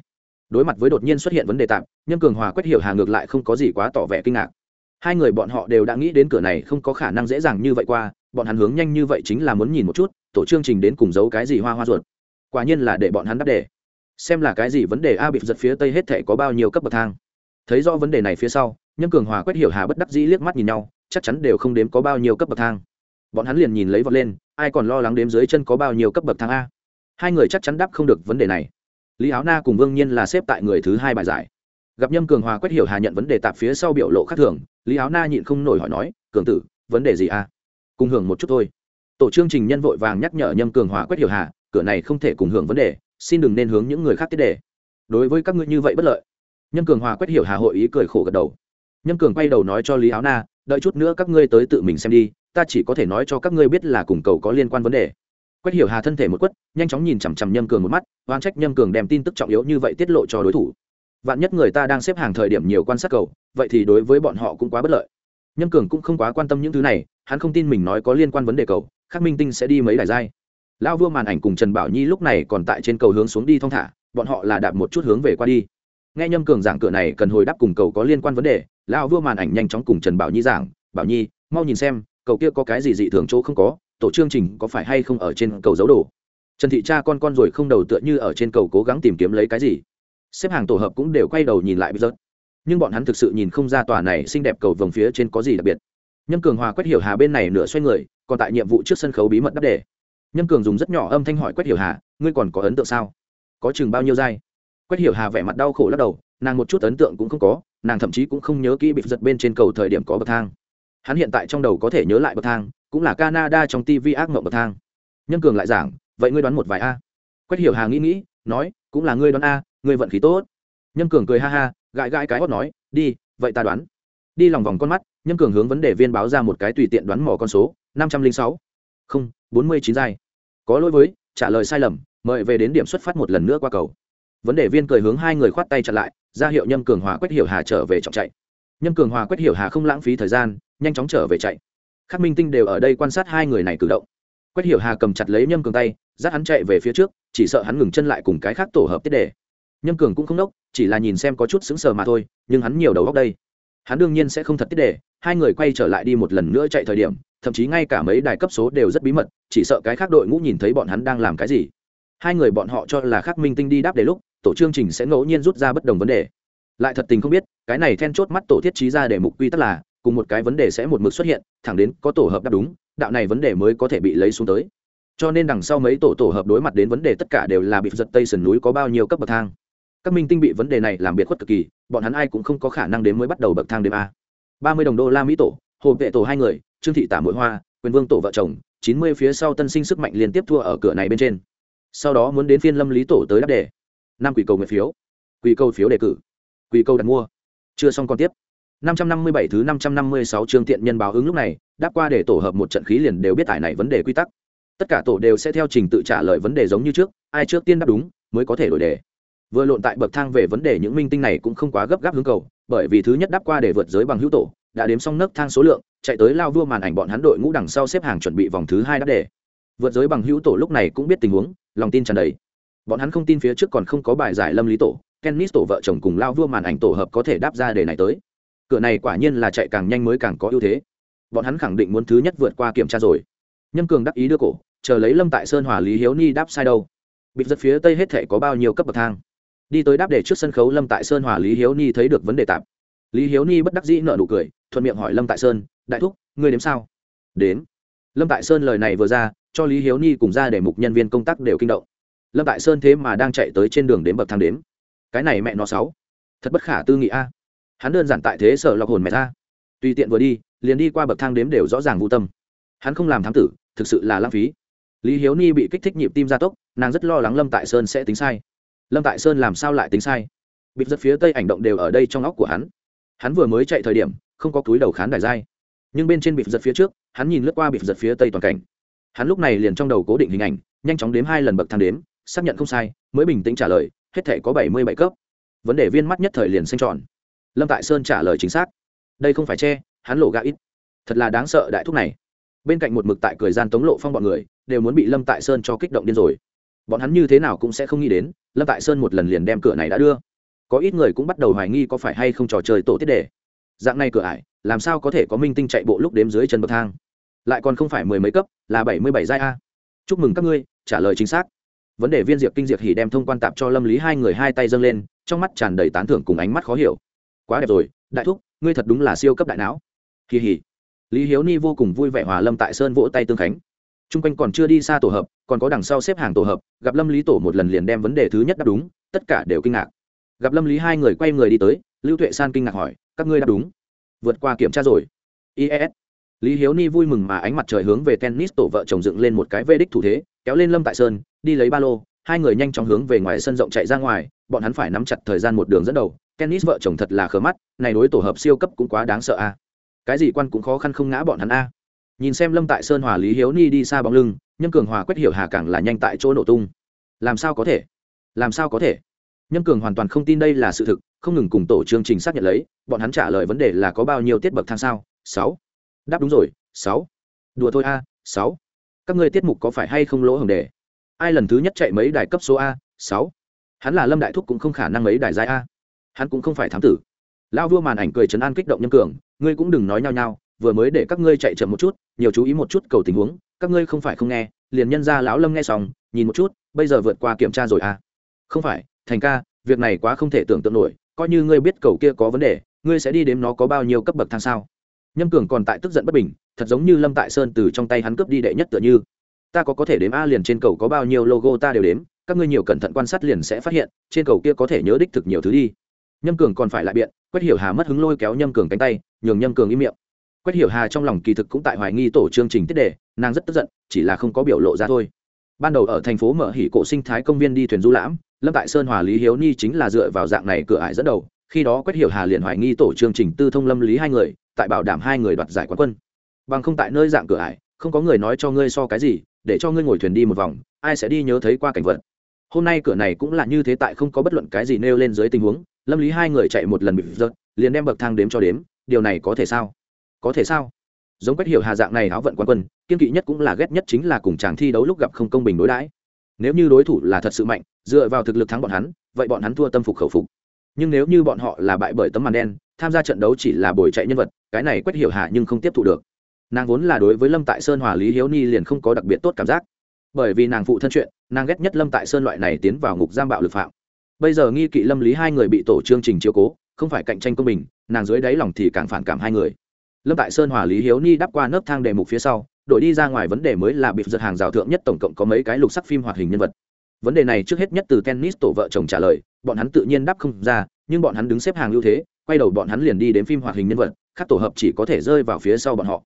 Đối mặt với đột nhiên xuất hiện vấn đề tạm, nhâm cường hòa quét hiểu hà ngược lại không có gì quá tỏ vẻ kinh ngạc. Hai người bọn họ đều đã nghĩ đến cửa này không có khả năng dễ dàng như vậy qua, bọn hắn hướng nhanh như vậy chính là muốn nhìn một chút, tổ chương trình đến cùng giấu cái gì hoa hoa ruột. Quả nhiên là để bọn hắn đáp đề. Xem là cái gì vấn đề a bịp giật phía tây hết thể có bao nhiêu cấp bậc thang. Thấy rõ vấn đề này phía sau Nhâm cường hòa quét hiểu hà bất đắc dĩ liếc mắt nhìn nhau, chắc chắn đều không đếm có bao nhiêu cấp bậc thang. Bọn hắn liền nhìn lấy vọt lên, ai còn lo lắng đếm dưới chân có bao nhiêu cấp bậc thang a. Hai người chắc chắn đáp không được vấn đề này. Lý áo na cùng vương nhiên là xếp tại người thứ hai bài giải. Gặp nhâm cường hòa quét hiểu hà nhận vấn đề tạp phía sau biểu lộ khác thường, lý áo na nhịn không nổi hỏi nói, cường tử, vấn đề gì a? Cùng hưởng một chút thôi. Tổ chương trình nhân vội vàng nhắc nhở nhâm cường hòa quét hiểu hà, cửa này không thể cùng hưởng vấn đề, xin đừng nên hướng những người khác tiết đề. Đối với các ngươi như vậy bất lợi. Nhâm cường hòa quét hiểu hà hội ý cười khổ gật đầu nhâm cường quay đầu nói cho lý áo na, đợi chút nữa các ngươi tới tự mình xem đi, ta chỉ có thể nói cho các ngươi biết là cùng cầu có liên quan vấn đề. Quách hiểu hà thân thể một quất, nhanh chóng nhìn chằm chằm nhâm cường một mắt oan trách nhâm cường đem tin tức trọng yếu như vậy tiết lộ cho đối thủ. Vạn nhất người ta đang xếp hàng thời điểm nhiều quan sát cầu vậy thì đối với bọn họ cũng quá bất lợi. Nhâm cường cũng không quá quan tâm những thứ này, hắn không tin mình nói có liên quan vấn đề cầu khắc minh tinh sẽ đi mấy đài giai. Lão vua màn ảnh cùng trần bảo nhi lúc này còn tại trên cầu hướng xuống đi thong thả, bọn họ là đạp một chút hướng về qua đi. Nghe nhâm cường giảng cửa này cần hồi đáp cùng cầu có liên quan vấn đề lão vua màn ảnh nhanh chóng cùng trần bảo nhi giảng, bảo nhi, mau nhìn xem cầu kia có cái gì dị thường chỗ không có, tổ chương trình có phải hay không ở trên cầu dấu đồ? Trần thị cha con con rồi không đầu tựa như ở trên cầu cố gắng tìm kiếm lấy cái gì. Xếp hàng tổ hợp cũng đều quay đầu nhìn lại bây giờ. Nhưng bọn hắn thực sự nhìn không ra tòa này xinh đẹp cầu vòng phía trên có gì đặc biệt. Nhâm cường hòa quét hiểu hà bên này nửa xoay người, còn tại nhiệm vụ trước sân khấu bí mật đắp đề. Nhâm cường dùng rất nhỏ âm thanh hỏi quét hiểu hà, ngươi còn có ấn tượng sao? Có chừng bao nhiêu dai quét hiểu hà vẻ mặt đau khổ lắc đầu, nàng một chút ấn tượng cũng không có nàng thậm chí cũng không nhớ kỹ bị giật bên trên cầu thời điểm có bậc thang. Hắn hiện tại trong đầu có thể nhớ lại bậc thang, cũng là canada trong tv ác mộng bậc thang. Nhân cường lại giảng, vậy ngươi đoán một vài a. Quét hiểu hà nghĩ nghĩ, nói, cũng là ngươi đoán a, ngươi vận khí tốt. Nhân cường cười ha ha, gãi gãi cái hót nói, đi, vậy ta đoán. Đi lòng vòng con mắt, nhân cường hướng vấn đề viên báo ra một cái tùy tiện đoán mò con số, năm trăm linh sáu. Không, bốn mươi chín giai. Có lỗi với, trả lời sai lầm, mời về đến điểm xuất phát một lần nữa qua cầu vấn đề viên cười hướng hai người khoát tay chặn lại, ra hiệu nhâm cường hòa quét hiểu hà trở về trọng chạy. Nhâm cường hòa quét hiểu hà không lãng phí thời gian, nhanh chóng trở về chạy. Khắc minh tinh đều ở đây quan sát hai người này cử động. Quét hiểu hà cầm chặt lấy nhâm cường tay, dắt hắn chạy về phía trước, chỉ sợ hắn ngừng chân lại cùng cái khác tổ hợp tiết đề. Nhâm cường cũng không đốc chỉ là nhìn xem có chút sững sờ mà thôi, nhưng hắn nhiều đầu góc đây. Hắn đương nhiên sẽ không thật tiết đề, hai người quay trở lại đi một lần nữa chạy thời điểm, thậm chí ngay cả mấy đài cấp số đều rất bí mật, chỉ sợ cái khác đội ngũ nhìn thấy bọn hắn đang làm cái gì. Hai người bọn họ cho là khắc minh tinh đi đáp đề lúc tổ chương trình sẽ ngẫu nhiên rút ra bất đồng vấn đề. Lại thật tình không biết, cái này then chốt mắt tổ thiết trí ra để mục quy tắc là, cùng một cái vấn đề sẽ một mực xuất hiện, thẳng đến có tổ hợp đáp đúng, đạo này vấn đề mới có thể bị lấy xuống tới. Cho nên đằng sau mấy tổ tổ hợp đối mặt đến vấn đề tất cả đều là bị giật tây sườn núi có bao nhiêu cấp bậc thang. Các minh tinh bị vấn đề này làm biệt khuất cực kỳ, bọn hắn ai cũng không có khả năng đến mới bắt đầu bậc thang đêm a. Ba mươi đồng đô la mỹ tổ hồ vệ tổ hai người, trương thị tả mỗi hoa, quyền vương tổ vợ chồng, chín mươi phía sau tân sinh sức mạnh liên tiếp thua ở cửa này bên trên. Sau đó muốn đến phiên lâm lý tổ tới đáp đề năm quỷ cầu nguyện phiếu quỷ cầu phiếu đề cử quỷ cầu đặt mua chưa xong còn tiếp 557 thứ 556 chương tiện nhân báo ứng lúc này, đáp qua để tổ hợp một trận khí liền đều biết tại này vấn đề quy tắc. Tất cả tổ đều sẽ theo trình tự trả lời vấn đề giống như trước, ai trước tiên đáp đúng mới có thể đổi đề. Vừa lộn tại bậc thang về vấn đề những minh tinh này cũng không quá gấp gáp hướng cầu, bởi vì thứ nhất đáp qua để vượt giới bằng hữu tổ, đã đếm xong nấc thang số lượng, chạy tới lao vua màn ảnh bọn hắn đội ngũ đằng sau xếp hàng chuẩn bị vòng thứ hai đáp đề. Vượt giới bằng hữu tổ lúc này cũng biết tình huống, lòng tin tràn đầy. Bọn hắn không tin phía trước còn không có bài giải lâm lý tổ, Kennis tổ vợ chồng cùng lao vua màn ảnh tổ hợp có thể đáp ra đề này tới. Cửa này quả nhiên là chạy càng nhanh mới càng có ưu thế. Bọn hắn khẳng định muốn thứ nhất vượt qua kiểm tra rồi. Nhâm cường đắc ý đưa cổ chờ lấy lâm tại sơn hòa lý hiếu ni đáp sai đâu. Bịt giật phía tây hết thể có bao nhiêu cấp bậc thang? Đi tới đáp để trước sân khấu lâm tại sơn hòa lý hiếu ni thấy được vấn đề tạp lý hiếu ni bất đắc dĩ nợ nụ cười thuận miệng hỏi lâm tại sơn đại thúc ngươi đếm sao? Đến lâm tại sơn lời này vừa ra cho lý hiếu ni cùng ra để mục nhân viên công tác đều kinh động lâm tại sơn thế mà đang chạy tới trên đường đến bậc thang đếm. Cái này mẹ nó sáu. Thật bất khả tư nghị a. Hắn đơn giản tại thế sở lọc hồn mẹ ta, tùy tiện vừa đi liền đi qua bậc thang đếm đều rõ ràng vô tâm. Hắn không làm thám tử thực sự là lãng phí. Lý hiếu ni bị kích thích nhịp tim gia tốc nàng rất lo lắng lâm tại sơn sẽ tính sai. Lâm tại sơn làm sao lại tính sai? Bịt giật phía tây ảnh động đều ở đây trong óc của hắn. Hắn vừa mới chạy thời điểm không có túi đầu khán đài dai. Nhưng bên trên bịt giật phía trước hắn nhìn lướt qua bịt giật phía tây toàn cảnh. Hắn lúc này liền trong đầu cố định hình ảnh nhanh chóng đếm hai lần bậc thang đếm xác nhận không sai, mới bình tĩnh trả lời, hết thể có bảy mươi bảy cấp. Vấn đề viên mắt nhất thời liền xanh tròn. Lâm tại sơn trả lời chính xác. Đây không phải che, hắn lộ gạ ít. Thật là đáng sợ đại thúc này. Bên cạnh một mực tại cười gian tống lộ phong bọn người, đều muốn bị lâm tại sơn cho kích động điên rồi. Bọn hắn như thế nào cũng sẽ không nghĩ đến, lâm tại sơn một lần liền đem cửa này đã đưa. Có ít người cũng bắt đầu hoài nghi có phải hay không trò chơi tổ tiết đề. Dạng này cửa ải, làm sao có thể có minh tinh chạy bộ lúc đếm dưới chân bậc thang? Lại còn không phải mười mấy cấp, là bảy mươi bảy giai a. Chúc mừng các ngươi, trả lời chính xác vấn đề viên diệp kinh diệp hỉ đem thông quan tạp cho lâm lý hai người hai tay dâng lên, trong mắt tràn đầy tán thưởng cùng ánh mắt khó hiểu. Quá đẹp rồi, đại thúc, ngươi thật đúng là siêu cấp đại não. Kỳ hỉ lý hiếu ni vô cùng vui vẻ hòa lâm tại sơn vỗ tay tương khánh. T r u n g quanh còn chưa đi xa tổ hợp, còn có đằng sau xếp hàng tổ hợp, gặp lâm lý tổ một lần liền đem vấn đề thứ nhất đáp đúng, tất cả đều kinh ngạc. Gặp lâm lý hai người quay người đi tới, lưu tuệ san kinh ngạc hỏi, các ngươi đáp đúng? Vượt qua kiểm tra rồi. Is lý hiếu ni vui mừng mà ánh mặt trời hướng về tennis tổ vợ chồng dựng lên một cái vê đích thủ thế, kéo lên lâm tại sơn đi lấy ba lô, hai người nhanh chóng hướng về ngoài sân rộng chạy ra ngoài, bọn hắn phải nắm chặt thời gian một đường dẫn đầu. Tennis vợ chồng thật là khờ mắt, này đối tổ hợp siêu cấp cũng quá đáng sợ a. Cái gì quan cũng khó khăn không ngã bọn hắn a. Nhìn xem lâm tại sơn hòa lý hiếu ni đi xa bóng lưng, nhâm cường hòa quét hiểu hà càng là nhanh tại chỗ nổ tung. Làm sao có thể? Làm sao có thể? Nhâm cường hoàn toàn không tin đây là sự thực, không ngừng cùng tổ chương trình xác nhận lấy, bọn hắn trả lời vấn đề là có bao nhiêu tiết bậc thang sao? Sáu. Đáp đúng rồi, sáu. Đùa thôi a, sáu. Các ngươi tiết mục có phải hay không lỗ hồng đề? Ai lần thứ nhất chạy mấy đài cấp số a? Sáu. Hắn là lâm đại thúc cũng không khả năng mấy đài giai a. Hắn cũng không phải thám tử. Lao vua màn ảnh cười chấn an kích động nhân cường, ngươi cũng đừng nói nhau nhau vừa mới để các ngươi chạy chậm một chút, nhiều chú ý một chút cầu tình huống, các ngươi không phải không nghe, liền nhân ra lão lâm nghe xong, nhìn một chút, bây giờ vượt qua kiểm tra rồi à không phải, thành ca, việc này quá không thể tưởng tượng nổi, coi như ngươi biết cầu kia có vấn đề, ngươi sẽ đi đếm nó có bao nhiêu cấp bậc thang sao? Nhâm cường còn tại tức giận bất bình, thật giống như lâm tại sơn từ trong tay hắn cướp đi đệ nhất tựa như ta có có thể đếm a liền trên cầu có bao nhiêu logo ta đều đếm, các ngươi nhiều cẩn thận quan sát liền sẽ phát hiện, trên cầu kia có thể nhớ đích thực nhiều thứ đi. Nhâm cường còn phải lại biện, quách hiểu hà mất hứng lôi kéo nhâm cường cánh tay, nhường nhâm cường im miệng. Quách hiểu hà trong lòng kỳ thực cũng tại hoài nghi tổ chương trình tiết đề, nàng rất tức giận, chỉ là không có biểu lộ ra thôi. Ban đầu ở thành phố mở hỉ cổ sinh thái công viên đi thuyền du lãm, lâm tại sơn hòa lý hiếu ni chính là dựa vào dạng này cửa ải dẫn đầu, khi đó quách hiểu hà liền hoài nghi tổ chương trình tư thông lâm lý hai người, tại bảo đảm hai người đoạt giải quán quân. Bằng không tại nơi dạng cửa ải, không có người nói cho ngươi so cái gì để cho ngươi ngồi thuyền đi một vòng, ai sẽ đi nhớ thấy qua cảnh vật. Hôm nay cửa này cũng là như thế tại không có bất luận cái gì nêu lên dưới tình huống, lâm lý hai người chạy một lần bị rớt liền đem bậc thang đếm cho đếm, điều này có thể sao? Có thể sao? Giống quách hiểu hà dạng này áo vận quan quân, kiên kỵ nhất cũng là ghét nhất chính là cùng chàng thi đấu lúc gặp không công bình đối đãi. Nếu như đối thủ là thật sự mạnh, dựa vào thực lực thắng bọn hắn, vậy bọn hắn thua tâm phục khẩu phục. Nhưng nếu như bọn họ là bại bởi tấm màn đen, tham gia trận đấu chỉ là bồi chạy nhân vật, cái này quét hiểu hạ nhưng không tiếp thụ được nàng vốn là đối với lâm tại sơn hòa lý hiếu ni liền không có đặc biệt tốt cảm giác bởi vì nàng phụ thân chuyện nàng ghét nhất lâm tại sơn loại này tiến vào ngục giam bạo lực phạm bây giờ nghi kỵ lâm lý hai người bị tổ chương trình chiếu cố không phải cạnh tranh công bình nàng dưới đáy lòng thì càng phản cảm hai người lâm tại sơn hòa lý hiếu ni đắp qua nấc thang đề mục phía sau đội đi ra ngoài vấn đề mới là bịp giật hàng rào thượng nhất tổng cộng có mấy cái lục sắc phim hoạt hình nhân vật vấn đề này trước hết nhất từ tennis tổ vợ chồng trả lời bọn hắn tự nhiên đáp không ra nhưng bọn hắn đứng xếp hàng ưu thế quay đầu bọn hắn liền đi đến phim hoạt hình nhân vật các tổ hợp chỉ có thể rơi vào phía sau bọn họ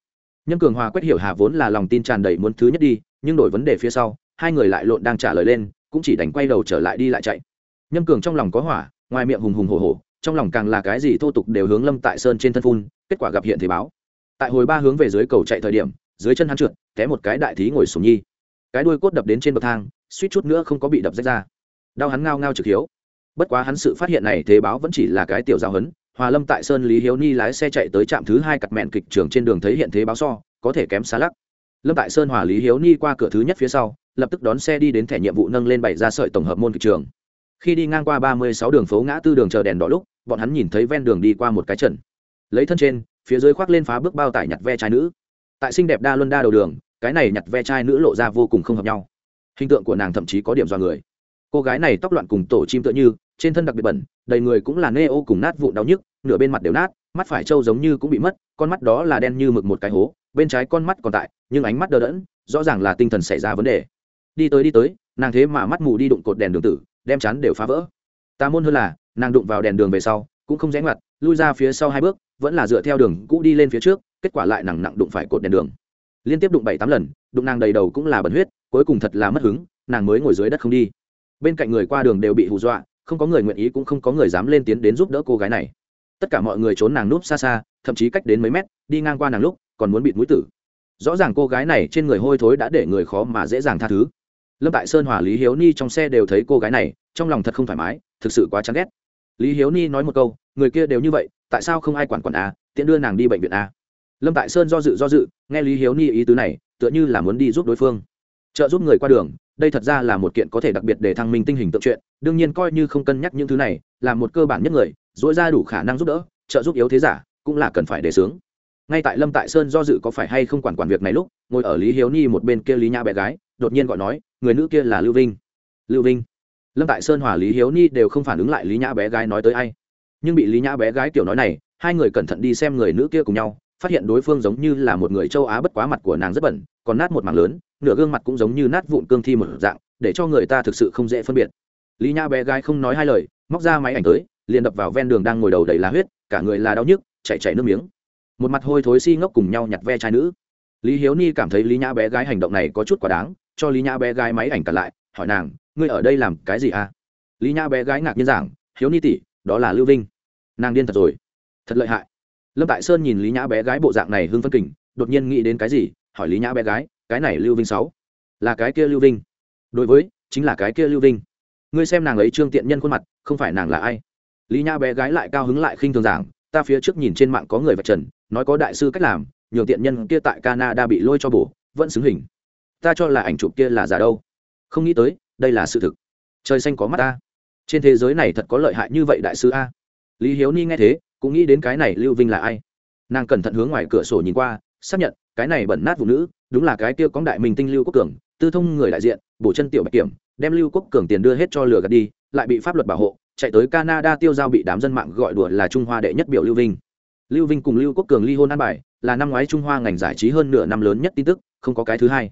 Nhâm cường hòa quét hiểu hà vốn là lòng tin tràn đầy muốn thứ nhất đi, nhưng đổi vấn đề phía sau, hai người lại lộn đang trả lời lên, cũng chỉ đánh quay đầu trở lại đi lại chạy. Nhâm cường trong lòng có hỏa, ngoài miệng hùng hùng hổ hổ, trong lòng càng là cái gì thô tục đều hướng lâm tại sơn trên thân phun, kết quả gặp hiện thế báo. Tại hồi ba hướng về dưới cầu chạy thời điểm, dưới chân hắn trượt, té một cái đại thí ngồi sùng nhi. Cái đuôi cốt đập đến trên bậc thang, suýt chút nữa không có bị đập rách ra. Đau hắn ngao ngao trực hiếu. Bất quá hắn sự phát hiện này thế báo vẫn chỉ là cái tiểu giao hấn hòa lâm tại sơn lý hiếu ni lái xe chạy tới trạm thứ hai cặp mẹn kịch trường trên đường thấy hiện thế báo so, có thể kém xa lắc. Lâm tại sơn hòa lý hiếu ni qua cửa thứ nhất phía sau, lập tức đón xe đi đến thẻ nhiệm vụ nâng lên bảy ra sợi tổng hợp môn kịch trường. Khi đi ngang qua ba mươi sáu đường phố ngã tư đường chờ đèn đỏ lúc, bọn hắn nhìn thấy ven đường đi qua một cái trần. Lấy thân trên, phía dưới khoác lên phá bước bao tải nhặt ve chai nữ. Tại xinh đẹp đa luân đa đầu đường, cái này nhặt ve chai nữ lộ ra vô cùng không hợp nhau. Hình tượng của nàng thậm chí có điểm do người. Cô gái này tóc loạn cùng tổ chim tựa như trên thân đặc biệt bẩn, đầy người cũng là nê ô cùng nát vụn đau nhức, nửa bên mặt đều nát, mắt phải trâu giống như cũng bị mất, con mắt đó là đen như mực một cái hố, bên trái con mắt còn tại, nhưng ánh mắt đờ đẫn, rõ ràng là tinh thần xảy ra vấn đề. Đi tới đi tới, nàng thế mà mắt mù đi đụng cột đèn đường tử, đem chắn đều phá vỡ. Ta môn hơn là, nàng đụng vào đèn đường về sau, cũng không rẽ ngoặt, lui ra phía sau hai bước, vẫn là dựa theo đường cũ đi lên phía trước, kết quả lại nặng nặng đụng phải cột đèn đường. Liên tiếp đụng bảy tám lần, đụng nàng đầy đầu cũng là bẩn huyết, cuối cùng thật là mất hứng, nàng mới ngồi dưới đất không đi. Bên cạnh người qua đường đều bị hù dọa không có người nguyện ý cũng không có người dám lên tiến đến giúp đỡ cô gái này. Tất cả mọi người trốn nàng núp xa xa, thậm chí cách đến mấy mét, đi ngang qua nàng lúc, còn muốn bịt mũi tử. Rõ ràng cô gái này trên người hôi thối đã để người khó mà dễ dàng tha thứ. Lâm tại sơn hòa lý hiếu ni trong xe đều thấy cô gái này, trong lòng thật không thoải mái, thực sự quá chán ghét. Lý hiếu ni nói một câu, người kia đều như vậy, tại sao không ai quản quản a tiện đưa nàng đi bệnh viện a lâm tại sơn do dự do dự, nghe lý hiếu ni ý tứ này, tựa như là muốn đi giúp đối phương. Trợ giúp người qua đường đây thật ra là một kiện có thể đặc biệt để thăng minh tinh hình tượng chuyện, đương nhiên coi như không cân nhắc những thứ này, là một cơ bản nhất người, dỗi ra đủ khả năng giúp đỡ, trợ giúp yếu thế giả, cũng là cần phải đề xướng. Ngay tại lâm tại sơn do dự có phải hay không quản quản việc này lúc, ngồi ở lý hiếu ni một bên kia lý nhã bé gái, đột nhiên gọi nói, người nữ kia là lưu vinh. Lưu vinh? Lâm tại sơn hòa lý hiếu ni đều không phản ứng lại lý nhã bé gái nói tới ai. Nhưng bị lý nhã bé gái kiểu nói này, hai người cẩn thận đi xem người nữ kia cùng nhau, phát hiện đối phương giống như là một người châu á bất quá mặt của nàng rất bẩn, còn nát một mảng lớn nửa gương mặt cũng giống như nát vụn cương thi một dạng, để cho người ta thực sự không dễ phân biệt. Lý nhã bé gái không nói hai lời, móc ra máy ảnh tới, liền đập vào ven đường đang ngồi đầu đầy lá huyết, cả người là đau nhức chạy chạy nước miếng. Một mặt hôi thối si ngốc cùng nhau nhặt ve trai nữ. Lý hiếu ni cảm thấy lý nhã bé gái hành động này có chút quá đáng, cho lý nhã bé gái máy ảnh cả lại, hỏi nàng, ngươi ở đây làm cái gì à? Lý nhã bé gái ngạc nhiên giảng, hiếu ni tỷ, đó là lưu vinh. Nàng điên thật rồi. Thật lợi hại. Lâm tại sơn nhìn lý nhã bé gái bộ dạng này hưng phân kình, đột nhiên nghĩ đến cái gì, hỏi lý nhã bé gái cái này lưu vinh sáu, là cái kia lưu vinh. Đối với, chính là cái kia lưu vinh. Ngươi xem nàng ấy trương tiện nhân khuôn mặt, không phải nàng là ai? Lý Nha bé gái lại cao hứng lại khinh thường giảng, ta phía trước nhìn trên mạng có người vạch trần, nói có đại sư cách làm, nhường tiện nhân kia tại canada bị lôi cho bổ, vẫn xứng hình. Ta cho là ảnh chụp kia là giả đâu. Không nghĩ tới, đây là sự thực. Trời xanh có mắt ta. Trên thế giới này thật có lợi hại như vậy đại sư a. Lý hiếu ni nghe thế, cũng nghĩ đến cái này lưu vinh là ai. Nàng cẩn thận hướng ngoài cửa sổ nhìn qua, xác nhận cái này bẩn nát phụ nữ, đúng là cái kia cóng đại mình tinh lưu quốc cường, tư thông người đại diện, bổ chân tiểu bạch kiểm, đem lưu quốc cường tiền đưa hết cho lừa gạt đi, lại bị pháp luật bảo hộ, chạy tới canada tiêu giao bị đám dân mạng gọi đùa là trung hoa đệ nhất biểu lưu vinh. Lưu vinh cùng lưu quốc cường ly hôn an bài, là năm ngoái trung hoa ngành giải trí hơn nửa năm lớn nhất tin tức, không có cái thứ hai.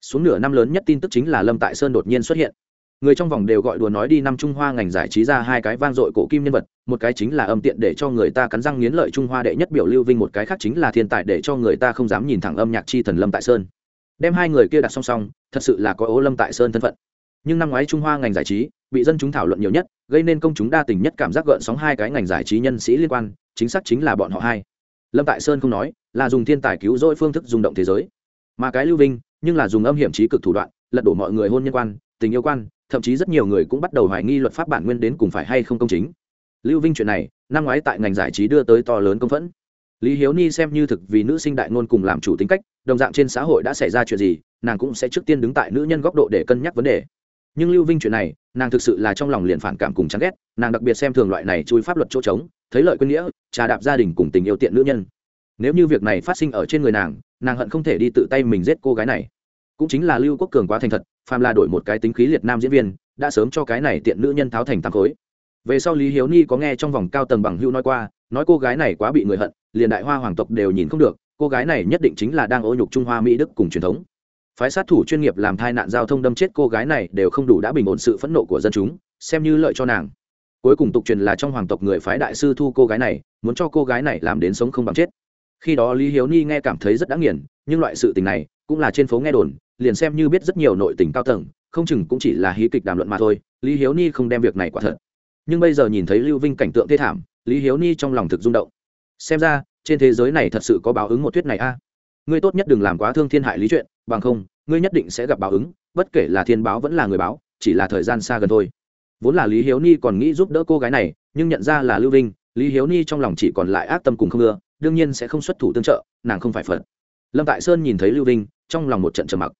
Xuống nửa năm lớn nhất tin tức chính là lâm tại sơn đột nhiên xuất hiện người trong vòng đều gọi đùa nói đi năm trung hoa ngành giải trí ra hai cái vang dội cổ kim nhân vật, một cái chính là âm tiện để cho người ta cắn răng nghiến lợi trung hoa đệ nhất biểu lưu vinh, một cái khác chính là thiên tài để cho người ta không dám nhìn thẳng âm nhạc chi thần lâm tại sơn. Đem hai người kia đặt song song, thật sự là có ố lâm tại sơn thân phận. Nhưng năm ngoái trung hoa ngành giải trí bị dân chúng thảo luận nhiều nhất, gây nên công chúng đa tình nhất cảm giác gợn sóng hai cái ngành giải trí nhân sĩ liên quan, chính xác chính là bọn họ hai. Lâm tại sơn không nói, là dùng thiên tài cứu rỗi phương thức rung động thế giới. Mà cái lưu vinh, nhưng là dùng âm hiểm trí cực thủ đoạn, lật đổ mọi người hôn nhân quan, tình yêu quan thậm chí rất nhiều người cũng bắt đầu hoài nghi luật pháp bản nguyên đến cùng phải hay không công chính. Lưu vinh chuyện này, năm ngoái tại ngành giải trí đưa tới to lớn công phẫn. Lý hiếu ni xem như thực vì nữ sinh đại ngôn cùng làm chủ tính cách, đồng dạng trên xã hội đã xảy ra chuyện gì, nàng cũng sẽ trước tiên đứng tại nữ nhân góc độ để cân nhắc vấn đề. Nhưng lưu vinh chuyện này, nàng thực sự là trong lòng liền phản cảm cùng chán ghét, nàng đặc biệt xem thường loại này chui pháp luật chỗ trống, thấy lợi quên nghĩa, trà đạp gia đình cùng tình yêu tiện nữ nhân. Nếu như việc này phát sinh ở trên người nàng nàng hận không thể đi tự tay mình giết cô gái này. Cũng chính là lưu quốc cường quá thành thật phàm là đổi một cái tính khí liệt nam diễn viên, đã sớm cho cái này tiện nữ nhân tháo thành tám khối. Về sau lý hiếu ni có nghe trong vòng cao tầng bằng hưu nói qua, nói cô gái này quá bị người hận, liền đại hoa hoàng tộc đều nhìn không được, cô gái này nhất định chính là đang ô nhục trung hoa mỹ đức cùng truyền thống. Phái sát thủ chuyên nghiệp làm tai nạn giao thông đâm chết cô gái này đều không đủ đã bình ổn sự phẫn nộ của dân chúng, xem như lợi cho nàng. Cuối cùng tục truyền là trong hoàng tộc người phái đại sư thu cô gái này, muốn cho cô gái này làm đến sống không bằng chết. Khi đó lý hiếu ni nghe cảm thấy rất đáng nghiền, nhưng loại sự tình này cũng là trên phố nghe đồn liền xem như biết rất nhiều nội tình cao tầng, không chừng cũng chỉ là hí kịch đàm luận mà thôi, lý hiếu ni không đem việc này quả thật. Nhưng bây giờ nhìn thấy lưu vinh cảnh tượng thê thảm, lý hiếu ni trong lòng thực rung động. Xem ra, trên thế giới này thật sự có báo ứng một thuyết này a. Ngươi tốt nhất đừng làm quá thương thiên hại lý chuyện, bằng không, ngươi nhất định sẽ gặp báo ứng, bất kể là thiên báo vẫn là người báo, chỉ là thời gian xa gần thôi. Vốn là lý hiếu ni còn nghĩ giúp đỡ cô gái này, nhưng nhận ra là lưu vinh, lý hiếu ni trong lòng chỉ còn lại ác tâm cùng không ưa, đương nhiên sẽ không xuất thủ tương trợ, nàng không phải phật lâm tại sơn nhìn thấy lưu vinh, trong lòng một trận trầm mặc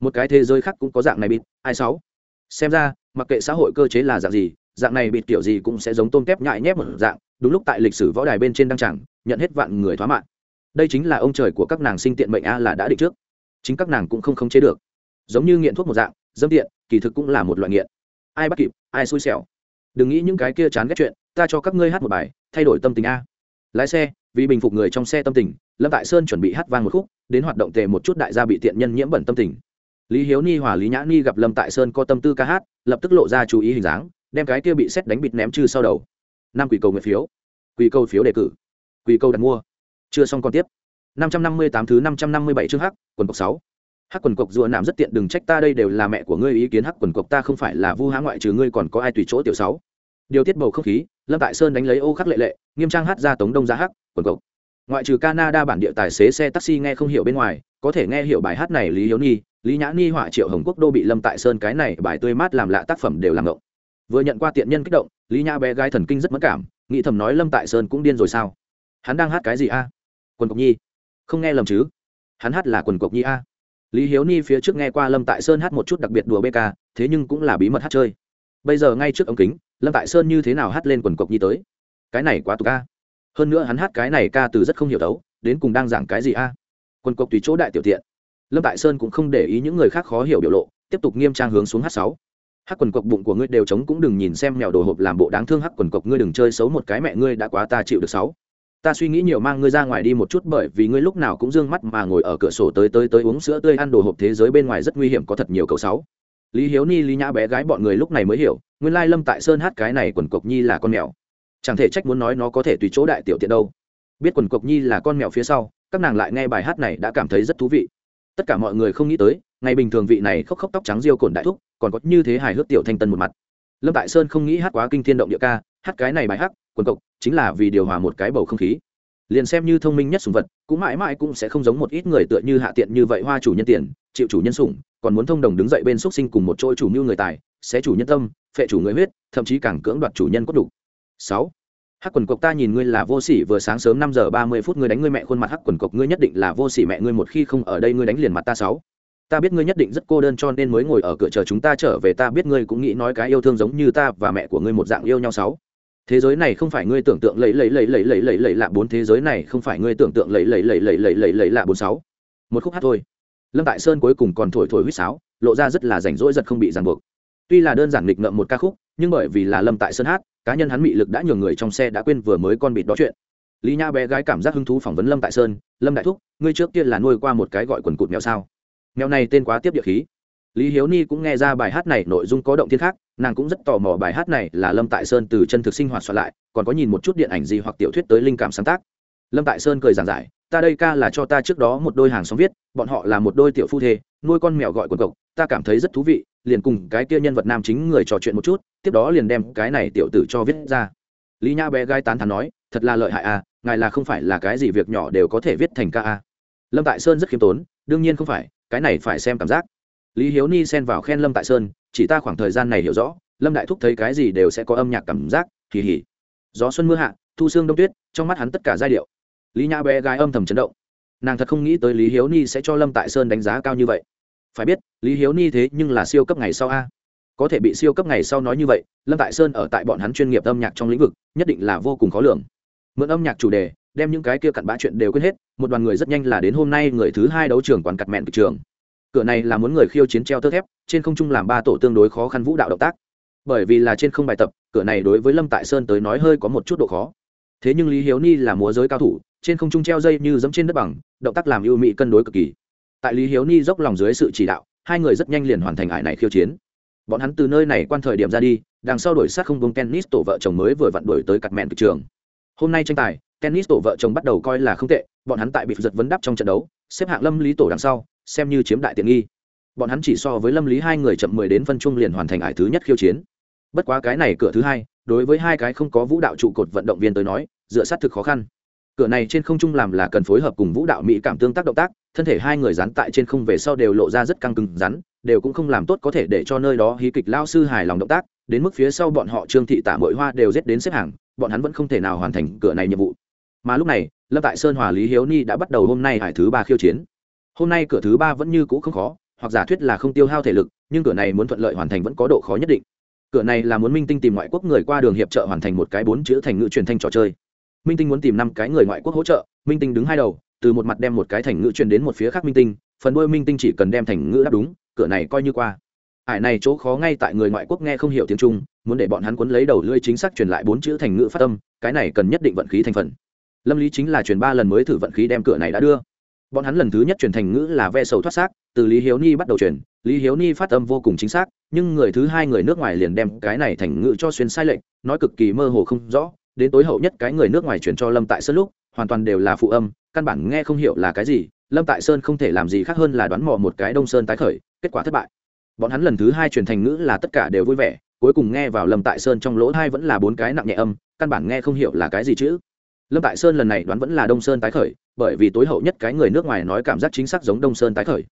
một cái thế giới khác cũng có dạng này bịt, ai sáu? Xem ra, mặc kệ xã hội cơ chế là dạng gì, dạng này bịt kiểu gì cũng sẽ giống tôm tép nhại nhép một dạng, đúng lúc tại lịch sử võ đài bên trên đăng tràng, nhận hết vạn người thoá mạng đây chính là ông trời của các nàng sinh tiện mệnh a là đã định trước. Chính các nàng cũng không khống chế được. Giống như nghiện thuốc một dạng, dâm tiện, kỳ thực cũng là một loại nghiện. Ai bắt kịp, ai xui xẻo. Đừng nghĩ những cái kia chán ghét chuyện, ta cho các ngươi hát một bài, thay đổi tâm tình a. Lái xe, vì bình phục người trong xe tâm tình, lâm tại sơn chuẩn bị hát vang một khúc, đến hoạt động tề một chút đại gia bị tiện nhân nhiễm bẩn tâm tình lý hiếu ni hòa lý nhã ni gặp lâm tại sơn có tâm tư ca hát, lập tức lộ ra chú ý hình dáng, đem cái kia bị xét đánh bịt ném chư sau đầu. Năm quỷ cầu nguyện phiếu. Quỷ cầu phiếu đề cử. Quỷ cầu đặt mua. Chưa xong còn tiếp. Năm trăm năm mươi tám thứ năm trăm năm mươi bảy chương hắc quần cộc sáu. Hắc quần cộc rùa nạm rất tiện, đừng trách ta đây đều là mẹ của ngươi ý kiến hắc quần cộc ta không phải là vu hã ngoại trừ ngươi còn có ai tùy chỗ tiểu sáu. Điều tiết bầu không khí, lâm tại sơn đánh lấy ô khắc lệ lệ, nghiêm trang hát ra tống đông giá hắc quần cộc. Ngoại trừ canada bản địa tài xế xe taxi nghe không hiểu bên ngoài, có thể nghe hiểu bài hát này lý hiếu Nhi lý nhã ni họa triệu hồng quốc đô bị lâm tại sơn cái này bài tươi mát làm lạ tác phẩm đều làm ngộng. Vừa nhận qua tiện nhân kích động, lý nhã bé gái thần kinh rất mất cảm, nghĩ thầm nói lâm tại sơn cũng điên rồi sao? Hắn đang hát cái gì a? Quần cộc nhi. Không nghe lầm chứ? Hắn hát là quần cộc nhi a. Lý hiếu ni phía trước nghe qua lâm tại sơn hát một chút đặc biệt đùa bk thế nhưng cũng là bí mật hát chơi. Bây giờ ngay trước ống kính, lâm tại sơn như thế nào hát lên quần cộc nhi tới? Cái này quá tục a. Hơn nữa hắn hát cái này ca từ rất không hiểu đấu đến cùng đang giảng cái gì a? Quần cộc tùy chỗ đại tiểu tiện lâm tại sơn cũng không để ý những người khác khó hiểu biểu lộ, tiếp tục nghiêm trang hướng xuống h sáu. Hắc quần cộc bụng của ngươi đều chống cũng đừng nhìn xem mèo đồ hộp làm bộ đáng thương hắc quần cộc, ngươi đừng chơi xấu một cái mẹ ngươi đã quá ta chịu được sáu. Ta suy nghĩ nhiều mang ngươi ra ngoài đi một chút bởi vì ngươi lúc nào cũng d ư ơ n g mắt mà ngồi ở cửa sổ tới tới tới uống sữa tươi ăn đồ hộp thế giới bên ngoài rất nguy hiểm, có thật nhiều cậu sáu. Lý hiếu ni, lý nhã bé gái bọn người lúc này mới hiểu, nguyên lai lâm tại sơn hát cái này quần cộc nhi là con mèo. Chẳng thể trách muốn nói nó có thể tùy chỗ đại tiểu tiện đâu. Biết quần cộc nhi là con mèo phía sau, các nàng lại nghe bài hát này đã cảm thấy rất thú vị tất cả mọi người không nghĩ tới, ngày bình thường vị này khóc khóc tóc trắng riêu cồn đại thúc, còn có như thế hài hước tiểu thanh tân một mặt. Lâm tại sơn không nghĩ hát quá kinh thiên động địa ca, hát cái này bài hát, quần cộc, chính là vì điều hòa một cái bầu không khí. Liền xem như thông minh nhất sùng vật, cũng mãi mãi cũng sẽ không giống một ít người tựa như hạ tiện như vậy hoa chủ nhân tiền, chịu chủ nhân sủng, còn muốn thông đồng đứng dậy bên x sinh cùng một chỗ chủ mưu người tài sẽ chủ nhân tâm, phệ chủ người huyết, thậm chí càng cưỡng đoạt chủ nhân cốt đủ. Sáu hắc quần cộc ta nhìn ngươi là vô sỉ vừa sáng sớm năm giờ ba mươi phút ngươi đánh ngươi mẹ khuôn mặt hắc quần cộc ngươi nhất định là vô sỉ mẹ ngươi một khi không ở đây ngươi đánh liền mặt ta sáu ta biết ngươi nhất định rất cô đơn cho nên mới ngồi ở cửa chờ chúng ta trở về ta biết ngươi cũng nghĩ nói cái yêu thương giống như ta và mẹ của ngươi một dạng yêu nhau sáu thế giới này không phải ngươi tưởng tượng lấy lấy lấy lấy lấy lấy lấy lạ bốn thế giới này không phải ngươi tưởng tượng lấy lấy lấy lấy lấy lấy lấy lạ bốn sáu một khúc hát thôi lâm tại sơn cuối cùng còn thổi thổi huýt sáo lộ ra rất là rảnh rỗi giật không bị ràng buộc tuy là đơn giản nghịch ngợm một ca khúc, nhưng bởi vì là lâm tại sơn hát, cá nhân hắn mị lực đã nhường người trong xe đã quên vừa mới con bịt đó chuyện. Lý nha bé gái cảm giác hứng thú phỏng vấn lâm tại sơn, lâm đại thúc, ngươi trước kia là nuôi qua một cái gọi quần cụt mèo sao? Mèo này tên quá tiếp địa khí. Lý hiếu ni cũng nghe ra bài hát này nội dung có động thiên khác, nàng cũng rất tò mò bài hát này là lâm tại sơn từ chân thực sinh hoạt soạn lại, còn có nhìn một chút điện ảnh gì hoặc tiểu thuyết tới linh cảm sáng tác. Lâm tại sơn cười giảng giải, ta đây ca là cho ta trước đó một đôi hàng xóm viết, bọn họ là một đôi tiểu phu thê, nuôi con mèo gọi quần cộc ta cảm thấy rất thú vị liền cùng cái kia nhân vật nam chính người trò chuyện một chút, tiếp đó liền đem cái này tiểu tử cho viết ra. Lý nha bé gai tán thắn nói, thật là lợi hại à ngài là không phải là cái gì việc nhỏ đều có thể viết thành ca à. lâm tại sơn rất khiêm tốn, đương nhiên không phải, cái này phải xem cảm giác. Lý hiếu ni xen vào khen lâm tại sơn, chỉ ta khoảng thời gian này hiểu rõ, lâm đại thúc thấy cái gì đều sẽ có âm nhạc cảm giác kỳ hỉ gió xuân mưa hạ, thu sương đông tuyết, trong mắt hắn tất cả giai điệu. Lý nhã bé gái âm thầm chấn động. Nàng thật không nghĩ tới lý hiếu ni sẽ cho lâm tại sơn đánh giá cao như vậy phải biết, lý hiếu ni thế nhưng là siêu cấp ngày sau a. Có thể bị siêu cấp ngày sau nói như vậy, lâm tại sơn ở tại bọn hắn chuyên nghiệp âm nhạc trong lĩnh vực, nhất định là vô cùng khó lường. Mượn âm nhạc chủ đề, đem những cái kia cặn bã chuyện đều quên hết, một đoàn người rất nhanh là đến hôm nay người thứ hai đấu trường quán cặt mẹn kịch trường. Cửa này là muốn người khiêu chiến treo tơ thép, trên không trung làm ba tổ tương đối khó khăn vũ đạo động tác. Bởi vì là trên không bài tập, cửa này đối với lâm tại sơn tới nói hơi có một chút độ khó. Thế nhưng lý hiếu ni là múa giới cao thủ, trên không trung treo dây như dẫm trên đất bằng, động tác làm ưu mỹ cân đối cực kỳ tại lý hiếu ni dốc lòng dưới sự chỉ đạo, hai người rất nhanh liền hoàn thành ải này khiêu chiến. Bọn hắn từ nơi này quan thời điểm ra đi, đằng sau đổi sát không bông tennis tổ vợ chồng mới vừa vặn đổi tới cặp mẹn kịch trường. Hôm nay tranh tài, tennis tổ vợ chồng bắt đầu coi là không tệ, bọn hắn tại bị giật vấn đáp trong trận đấu, xếp hạng lâm lý tổ đằng sau, xem như chiếm đại tiện nghi. Bọn hắn chỉ so với lâm lý hai người chậm mười đến phân chung liền hoàn thành ải thứ nhất khiêu chiến. Bất quá cái này cửa thứ hai, đối với hai cái không có vũ đạo trụ cột vận động viên tới nói, dựa sát thực khó khăn. Cửa này trên không trung làm là cần phối hợp cùng vũ đạo mỹ cảm tương tác động tác thân thể hai người dán tại trên không về sau đều lộ ra rất căng cứng rắn, đều cũng không làm tốt có thể để cho nơi đó hí kịch lao sư hài lòng động tác, đến mức phía sau bọn họ trương thị tả mội hoa đều rết đến xếp hàng, bọn hắn vẫn không thể nào hoàn thành cửa này nhiệm vụ. Mà lúc này, lâm tại sơn hòa lý hiếu ni đã bắt đầu hôm nay hải thứ ba khiêu chiến. Hôm nay cửa thứ ba vẫn như cũ không khó, hoặc giả thuyết là không tiêu hao thể lực, nhưng cửa này muốn thuận lợi hoàn thành vẫn có độ khó nhất định. Cửa này là muốn minh tinh tìm ngoại quốc người qua đường hiệp trợ hoàn thành một cái bốn chữ thành ngữ truyền thanh trò chơi. Minh tinh muốn tìm năm cái người ngoại quốc hỗ trợ, minh tinh đứng hai đầu từ một mặt đem một cái thành ngữ truyền đến một phía khác minh tinh, phần đôi minh tinh chỉ cần đem thành ngữ đáp đúng, cửa này coi như qua. Ải này chỗ khó ngay tại người ngoại quốc nghe không hiểu tiếng trung, muốn để bọn hắn quấn lấy đầu lưỡi chính xác truyền lại bốn chữ thành ngữ phát âm, cái này cần nhất định vận khí thành phần. Lâm lý chính là truyền ba lần mới thử vận khí đem cửa này đã đưa. Bọn hắn lần thứ nhất truyền thành ngữ là ve sầu thoát xác, từ lý hiếu ni bắt đầu truyền, lý hiếu ni phát âm vô cùng chính xác, nhưng người thứ hai người nước ngoài liền đem cái này thành ngữ cho xuyên sai lệch, nói cực kỳ mơ hồ không rõ, đến tối hậu nhất cái người nước ngoài truyền cho lâm tại sân lúc hoàn toàn đều là phụ âm, căn bản nghe không hiểu là cái gì, lâm tại sơn không thể làm gì khác hơn là đoán mò một cái đông sơn tái khởi, kết quả thất bại. Bọn hắn lần thứ hai truyền thành ngữ là tất cả đều vui vẻ, cuối cùng nghe vào lâm tại sơn trong lỗ hai vẫn là bốn cái nặng nhẹ âm, căn bản nghe không hiểu là cái gì chứ. lâm tại sơn lần này đoán vẫn là đông sơn tái khởi, bởi vì tối hậu nhất cái người nước ngoài nói cảm giác chính xác giống đông sơn tái khởi.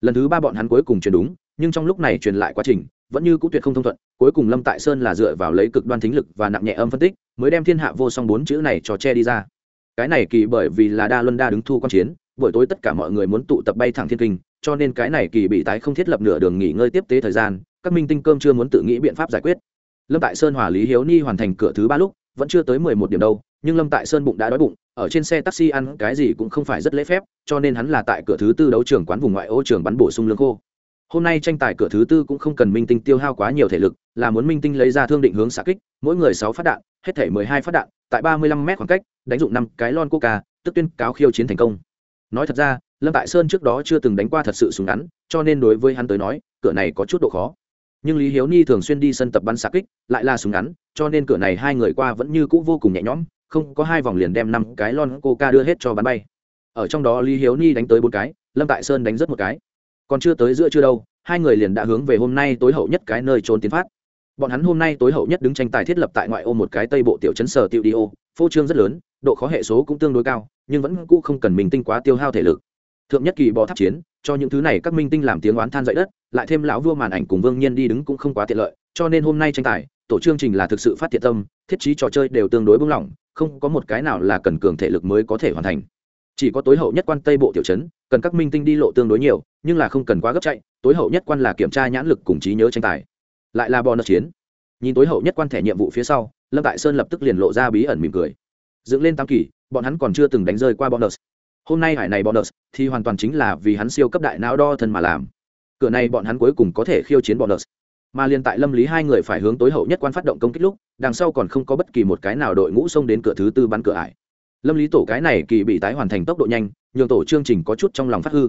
Lần thứ ba bọn hắn cuối cùng truyền đúng, nhưng trong lúc này truyền lại quá trình, vẫn như cũng tuyệt không thông thuận, cuối cùng lâm tại sơn là dựa vào lấy cực đoan thính lực và nặng nhẹ âm phân tích, mới đem thiên hạ vô song bốn chữ này cho che đi ra cái này kỳ bởi vì là đa luân đa đứng thu quan chiến, buổi tối tất cả mọi người muốn tụ tập bay thẳng thiên kinh, cho nên cái này kỳ bị tái không thiết lập nửa đường nghỉ ngơi tiếp tế thời gian, các minh tinh cơm chưa muốn tự nghĩ biện pháp giải quyết. Lâm tại sơn hòa lý hiếu ni hoàn thành cửa thứ ba lúc, vẫn chưa tới mười một điểm đâu, nhưng lâm tại sơn bụng đã đói bụng, ở trên xe taxi ăn cái gì cũng không phải rất lễ phép, cho nên hắn là tại cửa thứ tư đấu trường quán vùng ngoại ô trường bắn bổ sung lương khô. Hôm nay tranh tài cửa thứ tư cũng không cần minh tinh tiêu hao quá nhiều thể lực, là muốn minh tinh lấy ra thương định hướng xạ kích, mỗi người sáu phát đạn, hết thể mười hai phát đạn tại ba mươi lăm m khoảng cách, đánh dụng năm cái lon coca, tức tuyên cáo khiêu chiến thành công. Nói thật ra, lâm tại sơn trước đó chưa từng đánh qua thật sự súng ngắn, cho nên đối với hắn tới nói, cửa này có chút độ khó. Nhưng lý hiếu ni thường xuyên đi sân tập bắn sạc kích, lại là súng ngắn, cho nên cửa này hai người qua vẫn như cũ vô cùng nhẹ nhõm, không có hai vòng liền đem năm cái lon coca đưa hết cho bắn bay. Ở trong đó lý hiếu ni đánh tới bốn cái, lâm tại sơn đánh rất một cái. Còn chưa tới giữa chưa đâu, hai người liền đã hướng về hôm nay tối hậu nhất cái nơi trốn tiến phát bọn hắn hôm nay tối hậu nhất đứng tranh tài thiết lập tại ngoại ô một cái tây bộ tiểu chấn sở tiêu đi ô, phô trương rất lớn, độ khó hệ số cũng tương đối cao, nhưng vẫn cũ không cần mình tinh quá tiêu hao thể lực. Thượng nhất kỳ bò tháp chiến, cho những thứ này các minh tinh làm tiếng oán than dậy đất, lại thêm lão vua màn ảnh cùng vương nhiên đi đứng cũng không quá tiện lợi, cho nên hôm nay tranh tài, tổ chương trình là thực sự phát thiện tâm, thiết trí trò chơi đều tương đối bung lỏng, không có một cái nào là cần cường thể lực mới có thể hoàn thành. Chỉ có tối hậu nhất quan tây bộ tiểu chấn cần các minh tinh đi lộ tương đối nhiều, nhưng là không cần quá gấp chạy, tối hậu nhất quan là kiểm tra nhãn lực cùng trí nhớ tranh tài lại là bò nợ chiến. Nhìn tối hậu nhất quan thẻ nhiệm vụ phía sau, lâm tại sơn lập tức liền lộ ra bí ẩn mỉm cười. Dựng lên tam kỳ, bọn hắn còn chưa từng đánh rơi qua bonus hôm nay hải này bonus thì hoàn toàn chính là vì hắn siêu cấp đại não đo thân mà làm. Cửa này bọn hắn cuối cùng có thể khiêu chiến bonus mà liên tại lâm lý hai người phải hướng tối hậu nhất quan phát động công kích lúc, đằng sau còn không có bất kỳ một cái nào đội ngũ xông đến cửa thứ tư bắn cửa ải. Lâm lý tổ cái này kỳ bị tái hoàn thành tốc độ nhanh, nhường tổ chương trình có chút trong lòng phát hư.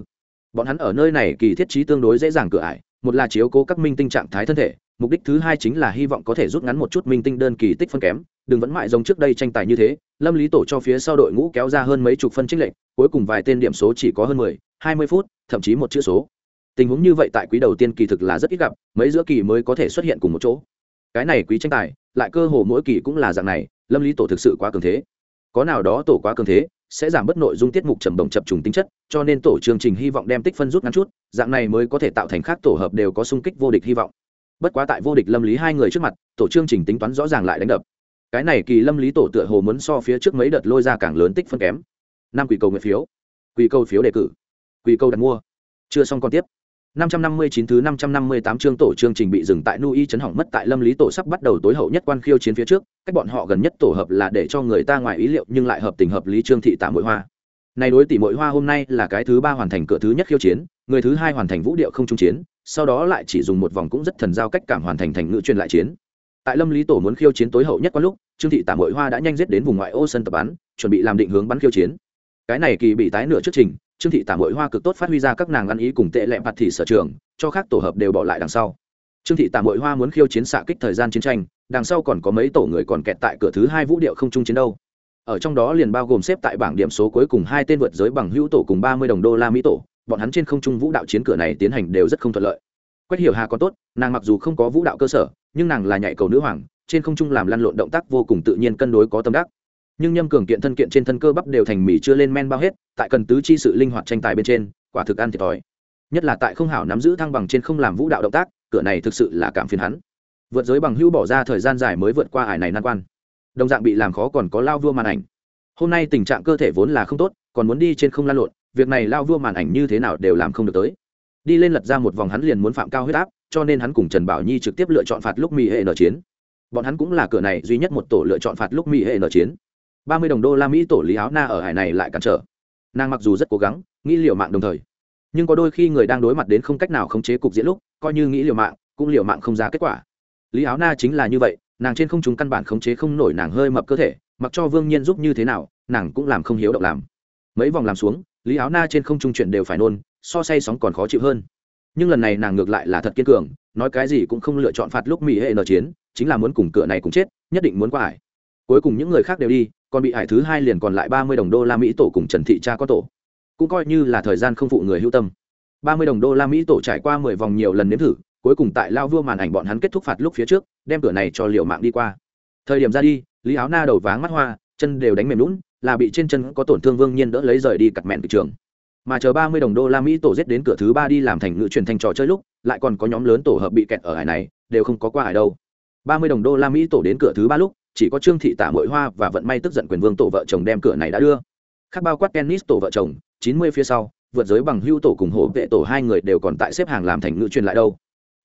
Bọn hắn ở nơi này kỳ thiết trí tương đối dễ dàng cửa ải, một là chiếu cố các minh tinh trạng thái thân thể mục đích thứ hai chính là hy vọng có thể rút ngắn một chút minh tinh đơn kỳ tích phân kém, đừng vẫn mãi giống trước đây tranh tài như thế, lâm lý tổ cho phía sau đội ngũ kéo ra hơn mấy chục phân trích lệnh cuối cùng vài tên điểm số chỉ có hơn mười, hai mươi phút, thậm chí một chữ số. Tình huống như vậy tại quý đầu tiên kỳ thực là rất ít gặp, mấy giữa kỳ mới có thể xuất hiện cùng một chỗ. Cái này quý tranh tài, lại cơ hồ mỗi kỳ cũng là dạng này, lâm lý tổ thực sự quá cường thế. Có nào đó tổ quá cường thế, sẽ giảm bớt nội dung tiết mục trầm đồng chập trùng tính chất, cho nên tổ chương trình hy vọng đem tích phân rút ngắn chút, dạng này mới có thể tạo thành khác tổ hợp đều có sung kích vô địch hy vọng bất quá tại vô địch lâm lý hai người trước mặt tổ chương trình tính toán rõ ràng lại đánh đập. Cái này kỳ lâm lý tổ tựa hồ muốn so phía trước mấy đợt lôi ra càng lớn tích phân kém. Năm quỷ cầu nguyện phiếu. Quỷ cầu phiếu đề cử. Quỷ cầu đặt mua. Chưa xong còn tiếp. 559 thứ 558 chương tổ chương trình bị dừng tại Nui chấn hỏng mất tại Lâm Lý tổ sắp bắt đầu tối hậu nhất quan khiêu chiến phía trước, cách bọn họ gần nhất tổ hợp là để cho người ta ngoài ý liệu nhưng lại hợp tình hợp lý Trương thị tạ muội hoa. Này đối tỷ muội hoa hôm nay là cái thứ ba hoàn thành cửa thứ nhất khiêu chiến, người thứ hai hoàn thành vũ điệu không trung chiến, sau đó lại chỉ dùng một vòng cũng rất thần giao cách cảm hoàn thành thành ngữ truyền lại chiến. Tại Lâm Lý tổ muốn khiêu chiến tối hậu nhất quan lúc, Trương thị Tả Mội hoa đã nhanh giết đến vùng ngoại ô sân tập bắn, chuẩn bị làm định hướng bắn khiêu chiến. Cái này kỳ bị tái nửa trước trình, trương thị tả mội hoa cực tốt phát huy ra các nàng ăn ý cùng tệ lệ mặt thị sở trường cho các tổ hợp đều bỏ lại đằng sau trương thị tả mội hoa muốn khiêu chiến xạ kích thời gian chiến tranh đằng sau còn có mấy tổ người còn kẹt tại cửa thứ hai vũ điệu không chung chiến đâu ở trong đó liền bao gồm xếp tại bảng điểm số cuối cùng hai tên vượt giới bằng hữu tổ cùng ba mươi đồng đô la mỹ tổ bọn hắn trên không trung vũ đạo chiến cửa này tiến hành đều rất không thuận lợi. Quách hiểu hà còn tốt, nàng mặc dù không có vũ đạo cơ sở, nhưng nàng là nhạy cầu nữ hoàng, trên không trung làm lăn lộn động tác vô cùng tự nhiên cân đối có tâm đắc. Nhưng nhâm cường kiện thân kiện trên thân cơ bắp đều thành mì chưa lên men bao hết, tại cần tứ chi sự linh hoạt tranh tài bên trên, quả thực ăn thiệt thòi. Nhất là tại không hảo nắm giữ thăng bằng trên không làm vũ đạo động tác, cửa này thực sự là cảm phiền hắn. Vượt giới bằng hữu bỏ ra thời gian dài mới vượt qua ải này nan quan. Đồng dạng bị làm khó còn có lao vua màn ảnh. Hôm nay tình trạng cơ thể vốn là không tốt, còn muốn đi trên không lan lộn việc này lao vua màn ảnh như thế nào đều làm không được tới. Đi lên lật ra một vòng hắn liền muốn phạm cao huyết áp, cho nên hắn cùng trần bảo nhi trực tiếp lựa chọn phạt lúc mỹ hệ nở chiến. Bọn hắn cũng là cửa này, duy nhất một tổ lựa chọn phạt lúc mỹ hệ nở chiến. Ba mươi đồng đô la mỹ tổ lý áo na ở hải này lại cản trở. Nàng mặc dù rất cố gắng, nghĩ liều mạng đồng thời, nhưng có đôi khi người đang đối mặt đến không cách nào khống chế cục diễn lúc, coi như nghĩ liều mạng, cũng liều mạng không ra kết quả. Lý áo na chính là như vậy, nàng trên không chúng căn bản khống chế không nổi nàng hơi mập cơ thể, mặc cho vương nhiên giúp như thế nào, nàng cũng làm không hiếu động làm. Mấy vòng làm xuống lý áo na trên không trung chuyện đều phải nôn, so say sóng còn khó chịu hơn. Nhưng lần này nàng ngược lại là thật kiên cường, nói cái gì cũng không lựa chọn phạt lúc mỹ hệ nở chiến, chính là muốn cùng cửa này cũng chết, nhất định muốn qua ải. Cuối cùng những người khác đều đi, còn bị ải thứ hai liền còn lại ba mươi đồng đô la mỹ tổ cùng trần thị cha có tổ. Cũng coi như là thời gian không phụ người hưu tâm. Ba mươi đồng đô la mỹ tổ trải qua mười vòng nhiều lần nếm thử, cuối cùng tại lao vua màn ảnh bọn hắn kết thúc phạt lúc phía trước, đem cửa này cho liệu mạng đi qua. Thời điểm ra đi, lý áo na đầu váng mắt hoa, chân đều đánh mềm lún là bị trên chân có tổn thương vương nhiên đỡ lấy rời đi cặt mẹn thị trường. Mà chờ ba mươi đồng đô la mỹ tổ giết đến cửa thứ ba đi làm thành ngự truyền thành trò chơi lúc, lại còn có nhóm lớn tổ hợp bị kẹt ở hải này, đều không có qua hải đâu. Ba mươi đồng đô la mỹ tổ đến cửa thứ ba lúc, chỉ có trương thị tả mội hoa và vận may tức giận quyền vương tổ vợ chồng đem cửa này đã đưa. Khác bao quát tennis tổ vợ chồng, chín mươi phía sau, vượt giới bằng hưu tổ cùng hộ vệ tổ hai người đều còn tại xếp hàng làm thành ngữ truyền lại đâu.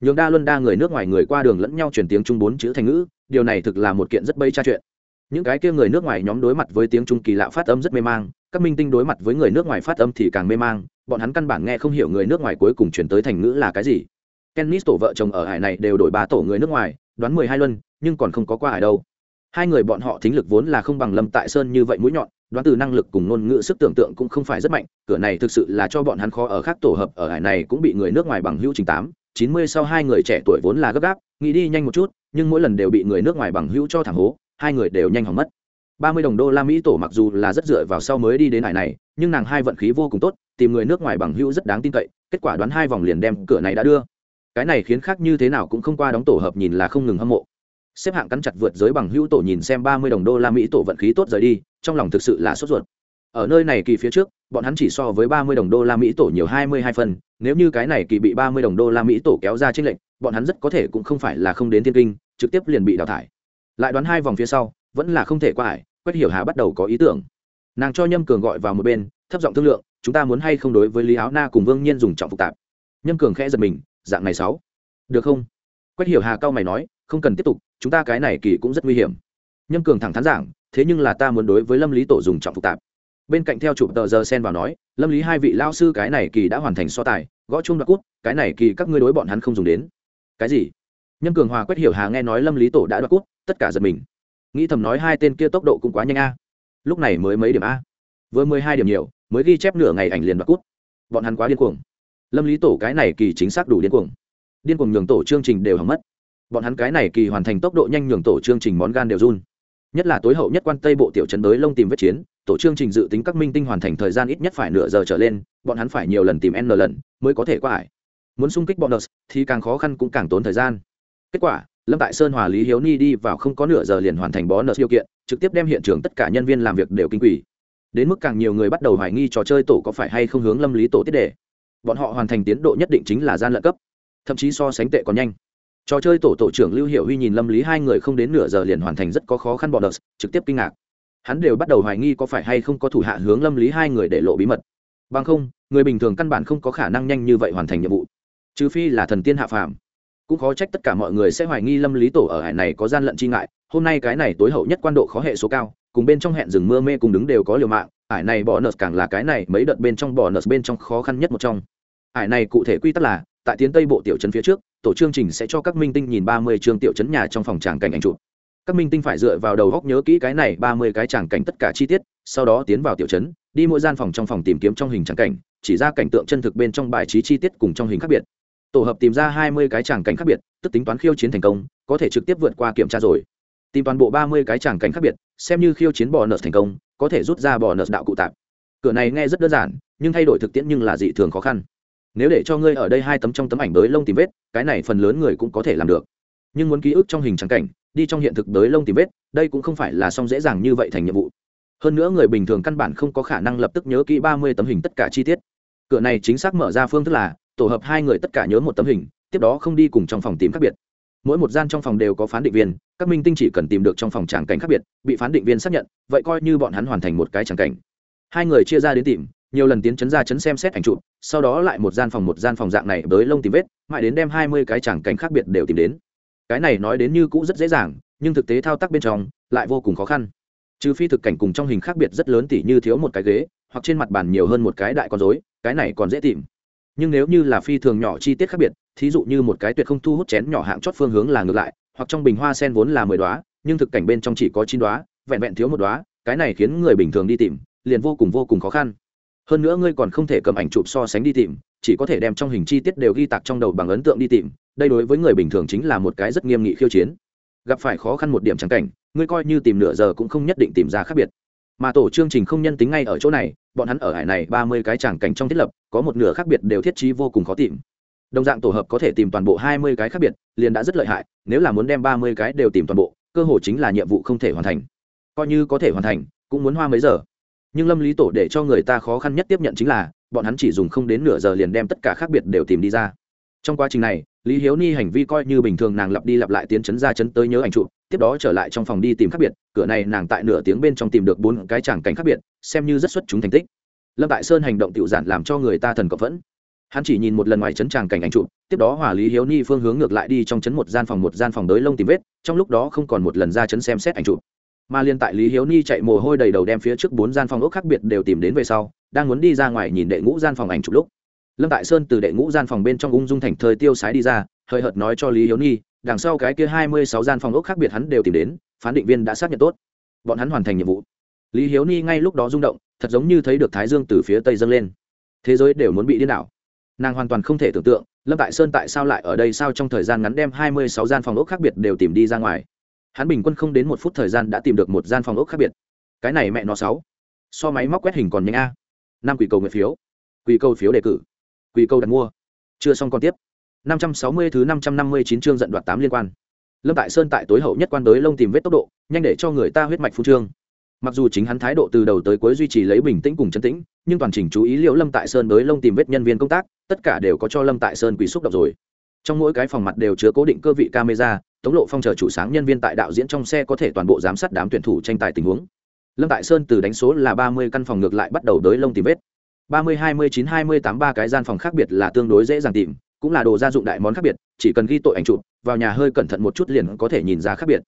Nhường đa luân đa người nước ngoài người qua đường lẫn nhau truyền tiếng trung bốn chữ thành ngữ, điều này thực là một kiện rất bây tra chuyện những cái kia người nước ngoài nhóm đối mặt với tiếng trung kỳ lạ phát âm rất mê mang, các minh tinh đối mặt với người nước ngoài phát âm thì càng mê mang, bọn hắn căn bản nghe không hiểu người nước ngoài cuối cùng chuyển tới thành ngữ là cái gì. Kennis tổ vợ chồng ở hải này đều đổi ba tổ người nước ngoài, đoán mười hai luân, nhưng còn không có qua hải đâu. Hai người bọn họ thính lực vốn là không bằng lâm tại sơn như vậy mũi nhọn, đoán từ năng lực cùng ngôn ngữ sức tưởng tượng cũng không phải rất mạnh, cửa này thực sự là cho bọn hắn khó ở khác tổ hợp, ở hải này cũng bị người nước ngoài bằng hữu trình tám, chín mươi sau hai người trẻ tuổi vốn là gấp gáp, nghĩ đi nhanh một chút, nhưng mỗi lần đều bị người nước ngoài bằng hữu cho thẳng hố hai người đều nhanh hỏng mất. Ba mươi đồng đô la mỹ tổ mặc dù là rất dựa vào sau mới đi đến hải này, nhưng nàng hai vận khí vô cùng tốt, tìm người nước ngoài bằng hữu rất đáng tin cậy, kết quả đoán hai vòng liền đem cửa này đã đưa. Cái này khiến khác như thế nào cũng không qua đóng tổ hợp nhìn là không ngừng hâm mộ. Xếp hạng cắn chặt vượt giới bằng hữu tổ nhìn xem ba mươi đồng đô la mỹ tổ vận khí tốt rời đi, trong lòng thực sự là sốt ruột. Ở nơi này kỳ phía trước, bọn hắn chỉ so với ba mươi đồng đô la mỹ tổ nhiều hai mươi hai phần, nếu như cái này kỳ bị ba mươi đồng đô la mỹ tổ kéo ra trên lệnh bọn hắn rất có thể cũng không phải là không đến thiên kinh, trực tiếp liền bị đào thải lại đoán hai vòng phía sau, vẫn là không thể qua ải, quách hiểu hà bắt đầu có ý tưởng. Nàng cho nhâm cường gọi vào một bên, thấp giọng thương lượng, chúng ta muốn hay không đối với lý áo na cùng vương nhiên dùng trọng phức tạp? Nhâm cường khẽ giật mình, dạng này sáu. Được không? Quách hiểu hà cao mày nói, không cần tiếp tục, chúng ta cái này kỳ cũng rất nguy hiểm. Nhâm cường thẳng thắn giảng, thế nhưng là ta muốn đối với lâm lý tổ dùng trọng phức tạp. Bên cạnh theo chụp tờ giờ sen vào nói, lâm lý hai vị lao sư cái này kỳ đã hoàn thành so tài, gõ chung đoạt cút, cái này kỳ các ngươi đối bọn hắn không dùng đến. Cái gì? Nhâm cường hòa quét hiểu hà nghe nói lâm lý tổ đã đoạt cút tất cả giật mình. Nghĩ thầm nói hai tên kia tốc độ cũng quá nhanh a. Lúc này mới mấy điểm a. Vừa mười hai điểm nhiều, mới ghi chép nửa ngày ảnh liền đoạt cút bọn hắn quá điên cuồng. Lâm lý tổ cái này kỳ chính xác đủ điên cuồng. Điên cuồng nhường tổ chương trình đều hỏng mất. Bọn hắn cái này kỳ hoàn thành tốc độ nhanh nhường tổ chương trình món gan đều run. Nhất là tối hậu nhất quan tây bộ tiểu trấn đới lông tìm vết chiến, tổ chương trình dự tính các minh tinh hoàn thành thời gian ít nhất phải nửa giờ trở lên, bọn hắn phải nhiều lần tìm n lần mới có thể qua ải. Muốn xung kích bọn bonus thì càng khó khăn cũng càng tốn thời gian kết quả, lâm tại sơn hòa lý hiếu ni đi vào không có nửa giờ liền hoàn thành bonus điều kiện, trực tiếp đem hiện trường tất cả nhân viên làm việc đều kinh quỷ. Đến mức càng nhiều người bắt đầu hoài nghi trò chơi tổ có phải hay không hướng lâm lý tổ tiết đề. Bọn họ hoàn thành tiến độ nhất định chính là gian lận cấp, thậm chí so sánh tệ còn nhanh. Trò chơi tổ tổ trưởng lưu hiệu huy nhìn lâm lý hai người không đến nửa giờ liền hoàn thành rất có khó khăn bọn đợt trực tiếp kinh ngạc. Hắn đều bắt đầu hoài nghi có phải hay không có thủ hạ hướng lâm lý hai người để lộ bí mật. Bằng không, người bình thường căn bản không có khả năng nhanh như vậy hoàn thành nhiệm vụ, trừ phi là thần tiên hạ phàm cũng khó trách tất cả mọi người sẽ hoài nghi lâm lý tổ ở hải này có gian lận chi ngại, hôm nay cái này tối hậu nhất quan độ khó hệ số cao, cùng bên trong hẹn rừng mưa mê cùng đứng đều có liều mạng ải này bỏ nợ càng là cái này, mấy đợt bên trong bỏ nợ bên trong khó khăn nhất một trong. Ải này cụ thể quy tắc là, tại tiến tây bộ tiểu trấn phía trước, tổ chương trình sẽ cho các minh tinh nhìn ba mươi chương tiểu trấn nhà trong phòng tràng cảnh ảnh chụp. Các minh tinh phải dựa vào đầu góc nhớ kỹ cái này, ba mươi cái tràng cảnh tất cả chi tiết, sau đó tiến vào tiểu trấn, đi mỗi gian phòng trong phòng tìm kiếm trong hình tràng cảnh, chỉ ra cảnh tượng chân thực bên trong bài trí chi tiết cùng trong hình khác biệt tổ hợp tìm ra hai mươi cái tràng cảnh khác biệt, tức tính toán khiêu chiến thành công, có thể trực tiếp vượt qua kiểm tra rồi. Tìm toàn bộ ba mươi cái tràng cảnh khác biệt, xem như khiêu chiến bò nợ thành công, có thể rút ra bò nợ đạo cụ tạp cửa này nghe rất đơn giản, nhưng thay đổi thực tiễn nhưng là dị thường khó khăn. Nếu để cho ngươi ở đây hai tấm trong tấm ảnh đới lông tìm vết, cái này phần lớn người cũng có thể làm được. Nhưng muốn ký ức trong hình trắng cảnh, đi trong hiện thực đới lông tìm vết, đây cũng không phải là xong dễ dàng như vậy thành nhiệm vụ. Hơn nữa người bình thường căn bản không có khả năng lập tức nhớ kỹ ba mươi tấm hình tất cả chi tiết. Cửa này chính xác mở ra phương thức là tổ hợp hai người tất cả nhớ một tấm hình, tiếp đó không đi cùng trong phòng tìm khác biệt. Mỗi một gian trong phòng đều có phán định viên, các minh tinh chỉ cần tìm được trong phòng tràng cảnh khác biệt, bị phán định viên xác nhận, vậy coi như bọn hắn hoàn thành một cái tràng cảnh. Hai người chia ra đến tìm, nhiều lần tiến chấn ra chấn xem xét ảnh chụp, sau đó lại một gian phòng một gian phòng dạng này bới lông tìm vết, mãi đến đem hai mươi cái tràng cảnh khác biệt đều tìm đến. Cái này nói đến như cũ rất dễ dàng, nhưng thực tế thao tác bên trong lại vô cùng khó khăn. Trừ phi thực cảnh cùng trong hình khác biệt rất lớn tỉ như thiếu một cái ghế, hoặc trên mặt bàn nhiều hơn một cái đại con dối cái này còn dễ tìm nhưng nếu như là phi thường nhỏ chi tiết khác biệt, thí dụ như một cái tuyệt không thu hút chén nhỏ hạng chót phương hướng là ngược lại, hoặc trong bình hoa sen vốn là mười đoá nhưng thực cảnh bên trong chỉ có chín đoá vẹn vẹn thiếu một đoá cái này khiến người bình thường đi tìm, liền vô cùng vô cùng khó khăn. Hơn nữa ngươi còn không thể cầm ảnh chụp so sánh đi tìm, chỉ có thể đem trong hình chi tiết đều ghi tạc trong đầu bằng ấn tượng đi tìm, đây đối với người bình thường chính là một cái rất nghiêm nghị khiêu chiến. Gặp phải khó khăn một điểm trắng cảnh, ngươi coi như tìm nửa giờ cũng không nhất định tìm ra khác biệt mà tổ chương trình không nhân tính ngay ở chỗ này, bọn hắn ở hải này ba mươi cái tràng cảnh trong thiết lập, có một nửa khác biệt đều thiết trí vô cùng khó tìm. Đồng dạng tổ hợp có thể tìm toàn bộ hai mươi cái khác biệt, liền đã rất lợi hại, nếu là muốn đem ba mươi cái đều tìm toàn bộ, cơ hội chính là nhiệm vụ không thể hoàn thành. Coi như có thể hoàn thành, cũng muốn hoa mấy giờ. Nhưng lâm lý tổ để cho người ta khó khăn nhất tiếp nhận chính là, bọn hắn chỉ dùng không đến nửa giờ liền đem tất cả khác biệt đều tìm đi ra. Trong quá trình này, lý hiếu ni hành vi coi như bình thường nàng lặp đi lặp lại tiến chấn ra chấn tới nhớ ảnh trụ tiếp đó trở lại trong phòng đi tìm khác biệt, cửa này nàng tại nửa tiếng bên trong tìm được bốn cái tràng cảnh khác biệt, xem như rất xuất chúng thành tích. Lâm tại sơn hành động tự giản làm cho người ta thần cộng vẫn hắn chỉ nhìn một lần ngoài trấn tràng cảnh ảnh chụp, tiếp đó hòa lý hiếu ni phương hướng ngược lại đi trong trấn một gian phòng một gian phòng đới lông tìm vết, trong lúc đó không còn một lần ra trấn xem xét ảnh chụp. Mà liên tại lý hiếu ni chạy mồ hôi đầy đầu đem phía trước bốn gian phòng ốc khác biệt đều tìm đến về sau, đang muốn đi ra ngoài nhìn đệ ngũ gian phòng ảnh chụp lúc. Lâm tại sơn từ đệ ngũ gian phòng bên trong ung dung thành thời tiêu sái đi ra, hơi hợt nói cho lý hiếu ni đằng sau cái kia hai mươi sáu gian phòng ốc khác biệt hắn đều tìm đến, phán định viên đã xác nhận tốt. Bọn hắn hoàn thành nhiệm vụ. Lý hiếu ni ngay lúc đó rung động, thật giống như thấy được thái dương từ phía tây dâng lên. Thế giới đều muốn bị điên đảo. Nàng hoàn toàn không thể tưởng tượng, lâm tại sơn tại sao lại ở đây sao trong thời gian ngắn đem hai mươi sáu gian phòng ốc khác biệt đều tìm đi ra ngoài. Hắn bình quân không đến một phút thời gian đã tìm được một gian phòng ốc khác biệt. Cái này mẹ nó sáu. So máy móc quét hình còn nhanh a. Năm quỷ cầu nguyện phiếu. Quỷ cầu phiếu đề cử. Quỷ cầu đặt mua. Chưa xong còn tiếp năm trăm sáu mươi thứ năm trăm năm mươi chín chương giận đoạt tám liên quan. Lâm tại sơn tại tối hậu nhất quan đối lông tìm vết tốc độ, nhanh để cho người ta huyết mạch phu trương. Mặc dù chính hắn thái độ từ đầu tới cuối duy trì lấy bình tĩnh cùng chân tĩnh, nhưng toàn trình chú ý liệu lâm tại sơn đối lông tìm vết nhân viên công tác, tất cả đều có cho lâm tại sơn quỷ xúc động rồi. Trong mỗi cái phòng mặt đều chứa cố định cơ vị camera, tống lộ phong chờ chủ sáng nhân viên tại đạo diễn trong xe có thể toàn bộ giám sát đám tuyển thủ tranh tài tình huống. Lâm tại sơn từ đánh số là ba mươi căn phòng ngược lại bắt đầu đối lông tìm vết. ba mươi, hai mươi chín, hai mươi tám, ba cái gian phòng khác biệt là tương đối dễ dàng tìm cũng là đồ gia dụng đại món khác biệt, chỉ cần ghi tội ảnh chụp, vào nhà hơi cẩn thận một chút liền có thể nhìn ra khác biệt.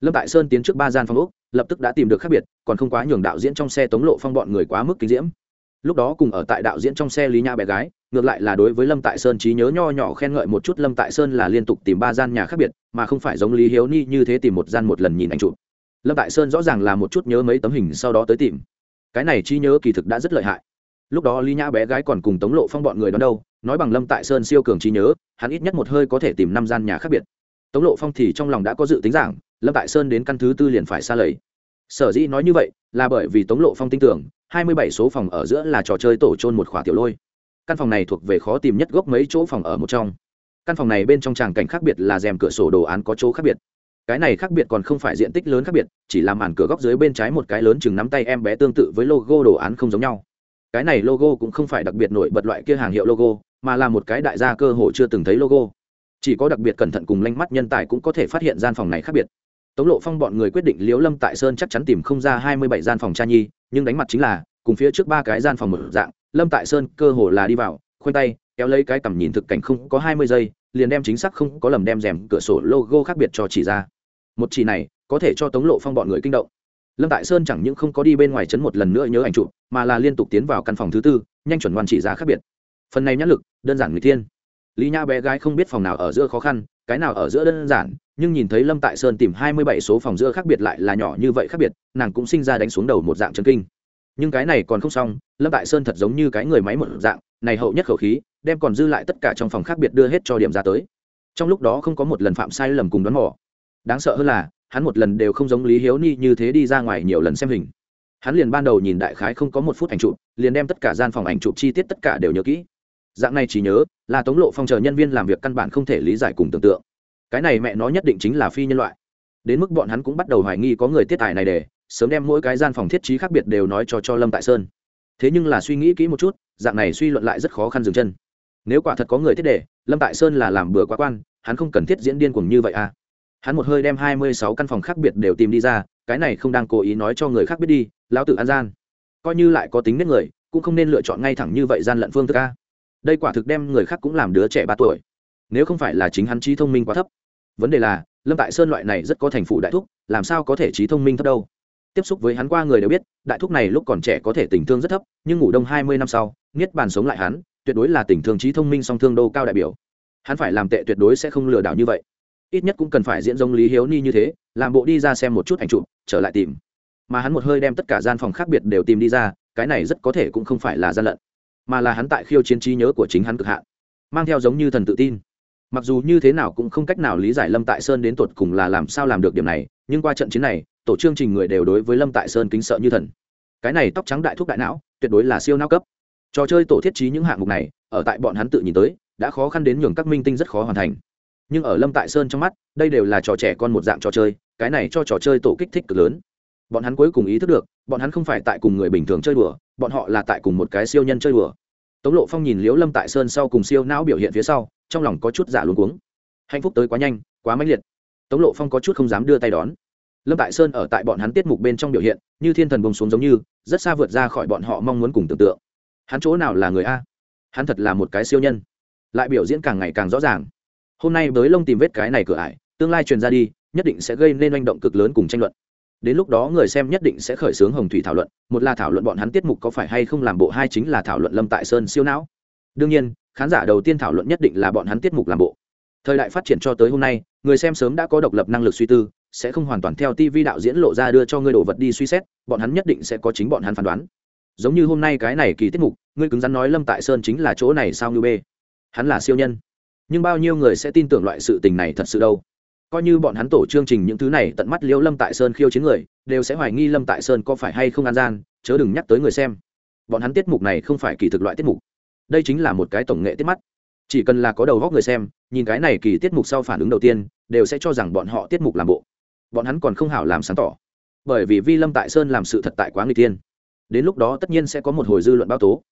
Lâm tại sơn tiến trước ba gian phòng úc lập tức đã tìm được khác biệt, còn không quá nhường đạo diễn trong xe tống lộ phong bọn người quá mức kinh diễm. Lúc đó cùng ở tại đạo diễn trong xe lý nha bé gái, ngược lại là đối với lâm tại sơn trí nhớ nho nhỏ khen ngợi một chút, lâm tại sơn là liên tục tìm ba gian nhà khác biệt, mà không phải giống lý hiếu ni như thế tìm một gian một lần nhìn ảnh chụp. Lâm tại sơn rõ ràng là một chút nhớ mấy tấm hình sau đó tới tìm. Cái này trí nhớ kỳ thực đã rất lợi hại. Lúc đó lý nhã bé gái còn cùng tống lộ phong bọn người đón đâu nói bằng lâm tại sơn siêu cường trí nhớ, hắn ít nhất một hơi có thể tìm năm gian nhà khác biệt. Tống lộ phong thì trong lòng đã có dự tính giảng, lâm tại sơn đến căn thứ tư liền phải xa lầy. Sở dĩ nói như vậy là bởi vì tống lộ phong tin tưởng, hai mươi bảy số phòng ở giữa là trò chơi tổ trôn một khỏa tiểu lôi. Căn phòng này thuộc về khó tìm nhất gốc mấy chỗ phòng ở một trong. Căn phòng này bên trong tràng cảnh khác biệt là rèm cửa sổ đồ án có chỗ khác biệt. Cái này khác biệt còn không phải diện tích lớn khác biệt, chỉ là màn cửa góc dưới bên trái một cái lớn chừng nắm tay em bé tương tự với logo đồ án không giống nhau. Cái này logo cũng không phải đặc biệt nổi bật loại kia hàng hiệu logo mà là một cái đại gia cơ hội chưa từng thấy logo. Chỉ có đặc biệt cẩn thận cùng lanh mắt nhân tài cũng có thể phát hiện gian phòng này khác biệt. Tống lộ phong bọn người quyết định liễu lâm tại sơn chắc chắn tìm không ra hai mươi bảy gian phòng cha nhi, nhưng đánh mặt chính là, cùng phía trước ba cái gian phòng một dạng, lâm tại sơn cơ hồ là đi vào, khoanh tay, kéo lấy cái tầm nhìn thực cảnh không có hai mươi giây, liền đem chính xác không có lầm đem rèm cửa sổ logo khác biệt cho chỉ ra. Một chỉ này, có thể cho tống lộ phong bọn người kinh động. Lâm tại sơn chẳng những không có đi bên ngoài chấn một lần nữa nhớ ảnh chụp, mà là liên tục tiến vào căn phòng thứ tư, nhanh chuẩn ngoan chỉ ra khác biệt phần này nhãn lực, đơn giản người tiên lý nha bé gái không biết phòng nào ở giữa khó khăn, cái nào ở giữa đơn giản, nhưng nhìn thấy lâm tại sơn tìm hai mươi bảy số phòng giữa khác biệt lại là nhỏ như vậy khác biệt, nàng cũng sinh ra đánh xuống đầu một dạng chân kinh. Nhưng cái này còn không xong, lâm tại sơn thật giống như cái người máy một dạng, này hậu nhất khẩu khí, đem còn dư lại tất cả trong phòng khác biệt đưa hết cho điểm ra tới. Trong lúc đó không có một lần phạm sai lầm cùng đoán mò. Đáng sợ hơn là, hắn một lần đều không giống lý hiếu ni như thế đi ra ngoài nhiều lần xem hình. Hắn liền ban đầu nhìn đại khái không có một phút ảnh chụp, liền đem tất cả gian phòng ảnh chụp chi tiết tất cả đều nhớ kỹ dạng này chỉ nhớ, là tống lộ phong chờ nhân viên làm việc căn bản không thể lý giải cùng tưởng tượng. Cái này mẹ nó nhất định chính là phi nhân loại. Đến mức bọn hắn cũng bắt đầu hoài nghi có người tiết tài này để, sớm đem mỗi cái gian phòng thiết trí khác biệt đều nói cho cho lâm tại sơn. Thế nhưng là suy nghĩ kỹ một chút, dạng này suy luận lại rất khó khăn dừng chân. Nếu quả thật có người thiết đề, lâm tại sơn là làm bừa quá quan, hắn không cần thiết diễn điên cuồng như vậy à. Hắn một hơi đem hai mươi sáu căn phòng khác biệt đều tìm đi ra, cái này không đang cố ý nói cho người khác biết đi, lão tự an gian. Coi như lại có tính nết người, cũng không nên lựa chọn ngay thẳng như vậy gian lận phương thức a đây quả thực đem người khác cũng làm đứa trẻ ba tuổi. Nếu không phải là chính hắn trí thông minh quá thấp. Vấn đề là, lâm tại sơn loại này rất có thành phụ đại thúc, làm sao có thể trí thông minh thấp đâu? Tiếp xúc với hắn qua người đều biết, đại thúc này lúc còn trẻ có thể tình thương rất thấp, nhưng ngủ đông hai mươi năm sau, niết bàn sống lại hắn, tuyệt đối là tình thương trí thông minh song thương đô cao đại biểu. Hắn phải làm tệ tuyệt đối sẽ không lừa đảo như vậy. Ít nhất cũng cần phải diễn giống lý hiếu ni như thế, làm bộ đi ra xem một chút ảnh chụp, trở lại tìm. Mà hắn một hơi đem tất cả gian phòng khác biệt đều tìm đi ra, cái này rất có thể cũng không phải là gian lận mà là hắn tại khiêu chiến trí nhớ của chính hắn cực hạn, mang theo giống như thần tự tin. Mặc dù như thế nào cũng không cách nào lý giải lâm tại sơn đến tột cùng là làm sao làm được điểm này, nhưng qua trận chiến này, tổ chương trình người đều đối với lâm tại sơn kính sợ như thần. Cái này tóc trắng đại thuốc đại não, tuyệt đối là siêu não cấp. Trò chơi tổ thiết trí những hạng mục này, ở tại bọn hắn tự nhìn tới, đã khó khăn đến nhường các minh tinh rất khó hoàn thành. Nhưng ở lâm tại sơn trong mắt, đây đều là trò trẻ con một dạng trò chơi, cái này cho trò chơi tổ kích thích cực lớn bọn hắn cuối cùng ý thức được, bọn hắn không phải tại cùng người bình thường chơi đùa, bọn họ là tại cùng một cái siêu nhân chơi đùa. Tống lộ phong nhìn liễu lâm tại sơn sau cùng siêu não biểu hiện phía sau, trong lòng có chút giả luống cuống. Hạnh phúc tới quá nhanh, quá mãnh liệt. Tống lộ phong có chút không dám đưa tay đón. Lâm tại sơn ở tại bọn hắn tiết mục bên trong biểu hiện, như thiên thần bông xuống giống như, rất xa vượt ra khỏi bọn họ mong muốn cùng tưởng tượng. Hắn chỗ nào là người a? Hắn thật là một cái siêu nhân. Lại biểu diễn càng ngày càng rõ ràng. Hôm nay với lông tìm vết cái này cửa ải, tương lai truyền ra đi, nhất định sẽ gây nên manh động cực lớn cùng tranh luận đến lúc đó người xem nhất định sẽ khởi xướng hồng thủy thảo luận, một là thảo luận bọn hắn tiết mục có phải hay không làm bộ, hai chính là thảo luận lâm tại sơn siêu não. Đương nhiên, khán giả đầu tiên thảo luận nhất định là bọn hắn tiết mục làm bộ. Thời đại phát triển cho tới hôm nay, người xem sớm đã có độc lập năng lực suy tư, sẽ không hoàn toàn theo tv đạo diễn lộ ra đưa cho ngươi đồ vật đi suy xét, bọn hắn nhất định sẽ có chính bọn hắn phán đoán. Giống như hôm nay cái này kỳ tiết mục, ngươi cứng rắn nói lâm tại sơn chính là chỗ này sao như b hắn là siêu nhân. Nhưng bao nhiêu người sẽ tin tưởng loại sự tình này thật sự đâu? Coi như bọn hắn tổ chương trình những thứ này tận mắt liễu lâm tại sơn khiêu chiến người, đều sẽ hoài nghi lâm tại sơn có phải hay không an gian, chớ đừng nhắc tới người xem. Bọn hắn tiết mục này không phải kỳ thực loại tiết mục. Đây chính là một cái tổng nghệ tiết mắt. Chỉ cần là có đầu góc người xem, nhìn cái này kỳ tiết mục sau phản ứng đầu tiên, đều sẽ cho rằng bọn họ tiết mục làm bộ. Bọn hắn còn không hảo làm sáng tỏ. Bởi vì vi lâm tại sơn làm sự thật tại quá người tiên đến lúc đó tất nhiên sẽ có một hồi dư luận bao tố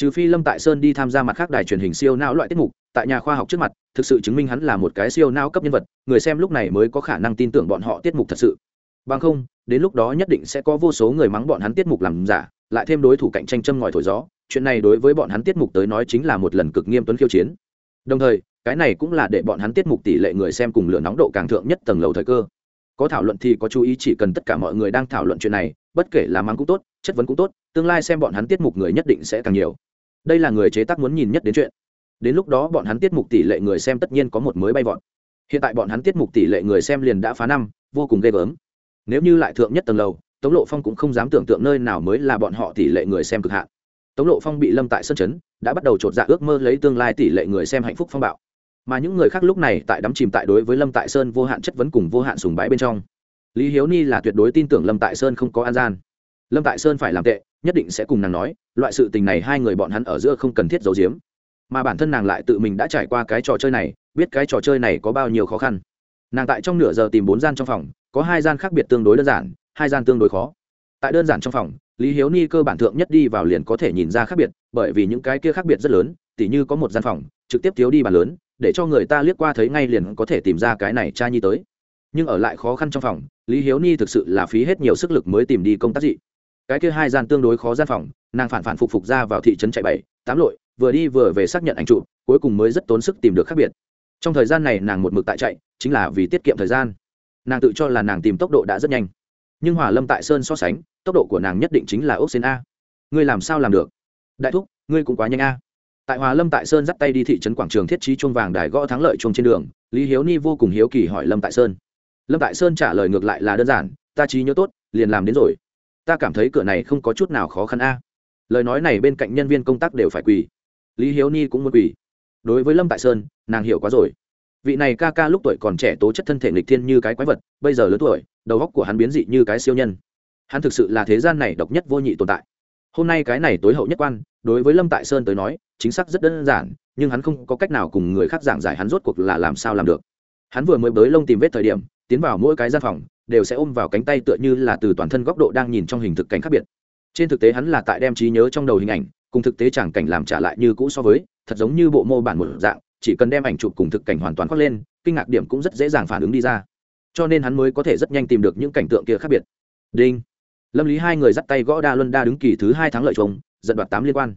trừ phi lâm tại sơn đi tham gia mặt khác đài truyền hình siêu não loại tiết mục, tại nhà khoa học trước mặt, thực sự chứng minh hắn là một cái siêu não cấp nhân vật, người xem lúc này mới có khả năng tin tưởng bọn họ tiết mục thật sự. Bằng không, đến lúc đó nhất định sẽ có vô số người mắng bọn hắn tiết mục làm giả, lại thêm đối thủ cạnh tranh châm ngòi thổi gió, chuyện này đối với bọn hắn tiết mục tới nói chính là một lần cực nghiêm tuấn khiêu chiến. Đồng thời, cái này cũng là để bọn hắn tiết mục tỷ lệ người xem cùng lửa nóng độ càng thượng nhất tầng lầu thời cơ. Có thảo luận thì có chú ý chỉ cần tất cả mọi người đang thảo luận chuyện này, bất kể là mắng cũng tốt, chất vấn cũng tốt, tương lai xem bọn hắn tiết mục người nhất định sẽ càng nhiều đây là người chế tác muốn nhìn nhất đến chuyện. Đến lúc đó bọn hắn tiết mục tỷ lệ người xem tất nhiên có một mới bay vọt. Hiện tại bọn hắn tiết mục tỷ lệ người xem liền đã phá năm, vô cùng ghê gớm. Nếu như lại thượng nhất tầng lầu, tống lộ phong cũng không dám tưởng tượng nơi nào mới là bọn họ tỷ lệ người xem cực hạn. Tống lộ phong bị lâm tại sân chấn, đã bắt đầu chột dạ ước mơ lấy tương lai tỷ lệ người xem hạnh phúc phong bạo. Mà những người khác lúc này tại đắm chìm tại đối với lâm tại sơn vô hạn chất vấn cùng vô hạn sùng bái bên trong. Lý hiếu ni là tuyệt đối tin tưởng lâm tại sơn không có an gian. Lâm tại sơn phải làm tệ nhất định sẽ cùng nàng nói, loại sự tình này hai người bọn hắn ở giữa không cần thiết giấu giếm. Mà bản thân nàng lại tự mình đã trải qua cái trò chơi này, biết cái trò chơi này có bao nhiêu khó khăn. Nàng tại trong nửa giờ tìm bốn gian trong phòng, có hai gian khác biệt tương đối đơn giản, hai gian tương đối khó. Tại đơn giản trong phòng, lý hiếu ni cơ bản thượng nhất đi vào liền có thể nhìn ra khác biệt, bởi vì những cái kia khác biệt rất lớn, tỉ như có một gian phòng, trực tiếp thiếu đi bàn lớn, để cho người ta liếc qua thấy ngay liền có thể tìm ra cái này cha nhi tới. Nhưng ở lại khó khăn trong phòng, lý hiếu ni thực sự là phí hết nhiều sức lực mới tìm đi công tác dị cái kia hai gian tương đối khó gian phòng, nàng phản phản phục phục ra vào thị trấn chạy bảy, tám lội, vừa đi vừa về xác nhận ảnh trụ cuối cùng mới rất tốn sức tìm được khác biệt. Trong thời gian này nàng một mực tại chạy, chính là vì tiết kiệm thời gian. Nàng tự cho là nàng tìm tốc độ đã rất nhanh. Nhưng hòa lâm tại sơn so sánh, tốc độ của nàng nhất định chính là ốc xên a. Ngươi làm sao làm được? Đại thúc, ngươi cũng quá nhanh a. Tại hòa lâm tại sơn dắt tay đi thị trấn quảng trường thiết trí chuông vàng đài gõ thắng lợi chuông trên đường, lý hiếu ni vô cùng hiếu kỳ hỏi lâm tại sơn. Lâm tại sơn trả lời ngược lại là đơn giản, ta trí nhớ tốt, liền làm đến rồi ta cảm thấy cửa này không có chút nào khó khăn a. Lời nói này bên cạnh nhân viên công tác đều phải quỳ. Lý hiếu ni cũng muốn quỳ. Đối với lâm tại sơn, nàng hiểu quá rồi. Vị này ca ca lúc tuổi còn trẻ tố chất thân thể nghịch thiên như cái quái vật, bây giờ lớn tuổi, đầu góc của hắn biến dị như cái siêu nhân. Hắn thực sự là thế gian này độc nhất vô nhị tồn tại. Hôm nay cái này tối hậu nhất quan, đối với lâm tại sơn tới nói, chính xác rất đơn giản, nhưng hắn không có cách nào cùng người khác giảng giải hắn rốt cuộc là làm sao làm được. Hắn vừa mới bới lông tìm vết thời điểm, tiến vào mỗi cái gian phòng đều sẽ ôm vào cánh tay tựa như là từ toàn thân góc độ đang nhìn trong hình thực cảnh khác biệt. Trên thực tế hắn là tại đem trí nhớ trong đầu hình ảnh, cùng thực tế chẳng cảnh làm trả lại như cũ so với, thật giống như bộ mô bản một dạng, chỉ cần đem ảnh chụp cùng thực cảnh hoàn toàn khoác lên, kinh ngạc điểm cũng rất dễ dàng phản ứng đi ra. Cho nên hắn mới có thể rất nhanh tìm được những cảnh tượng kia khác biệt. Đinh. Lâm lý hai người dắt tay gõ đa luân đa đứng kỳ thứ hai tháng lợi trống giận đoạt tám liên quan.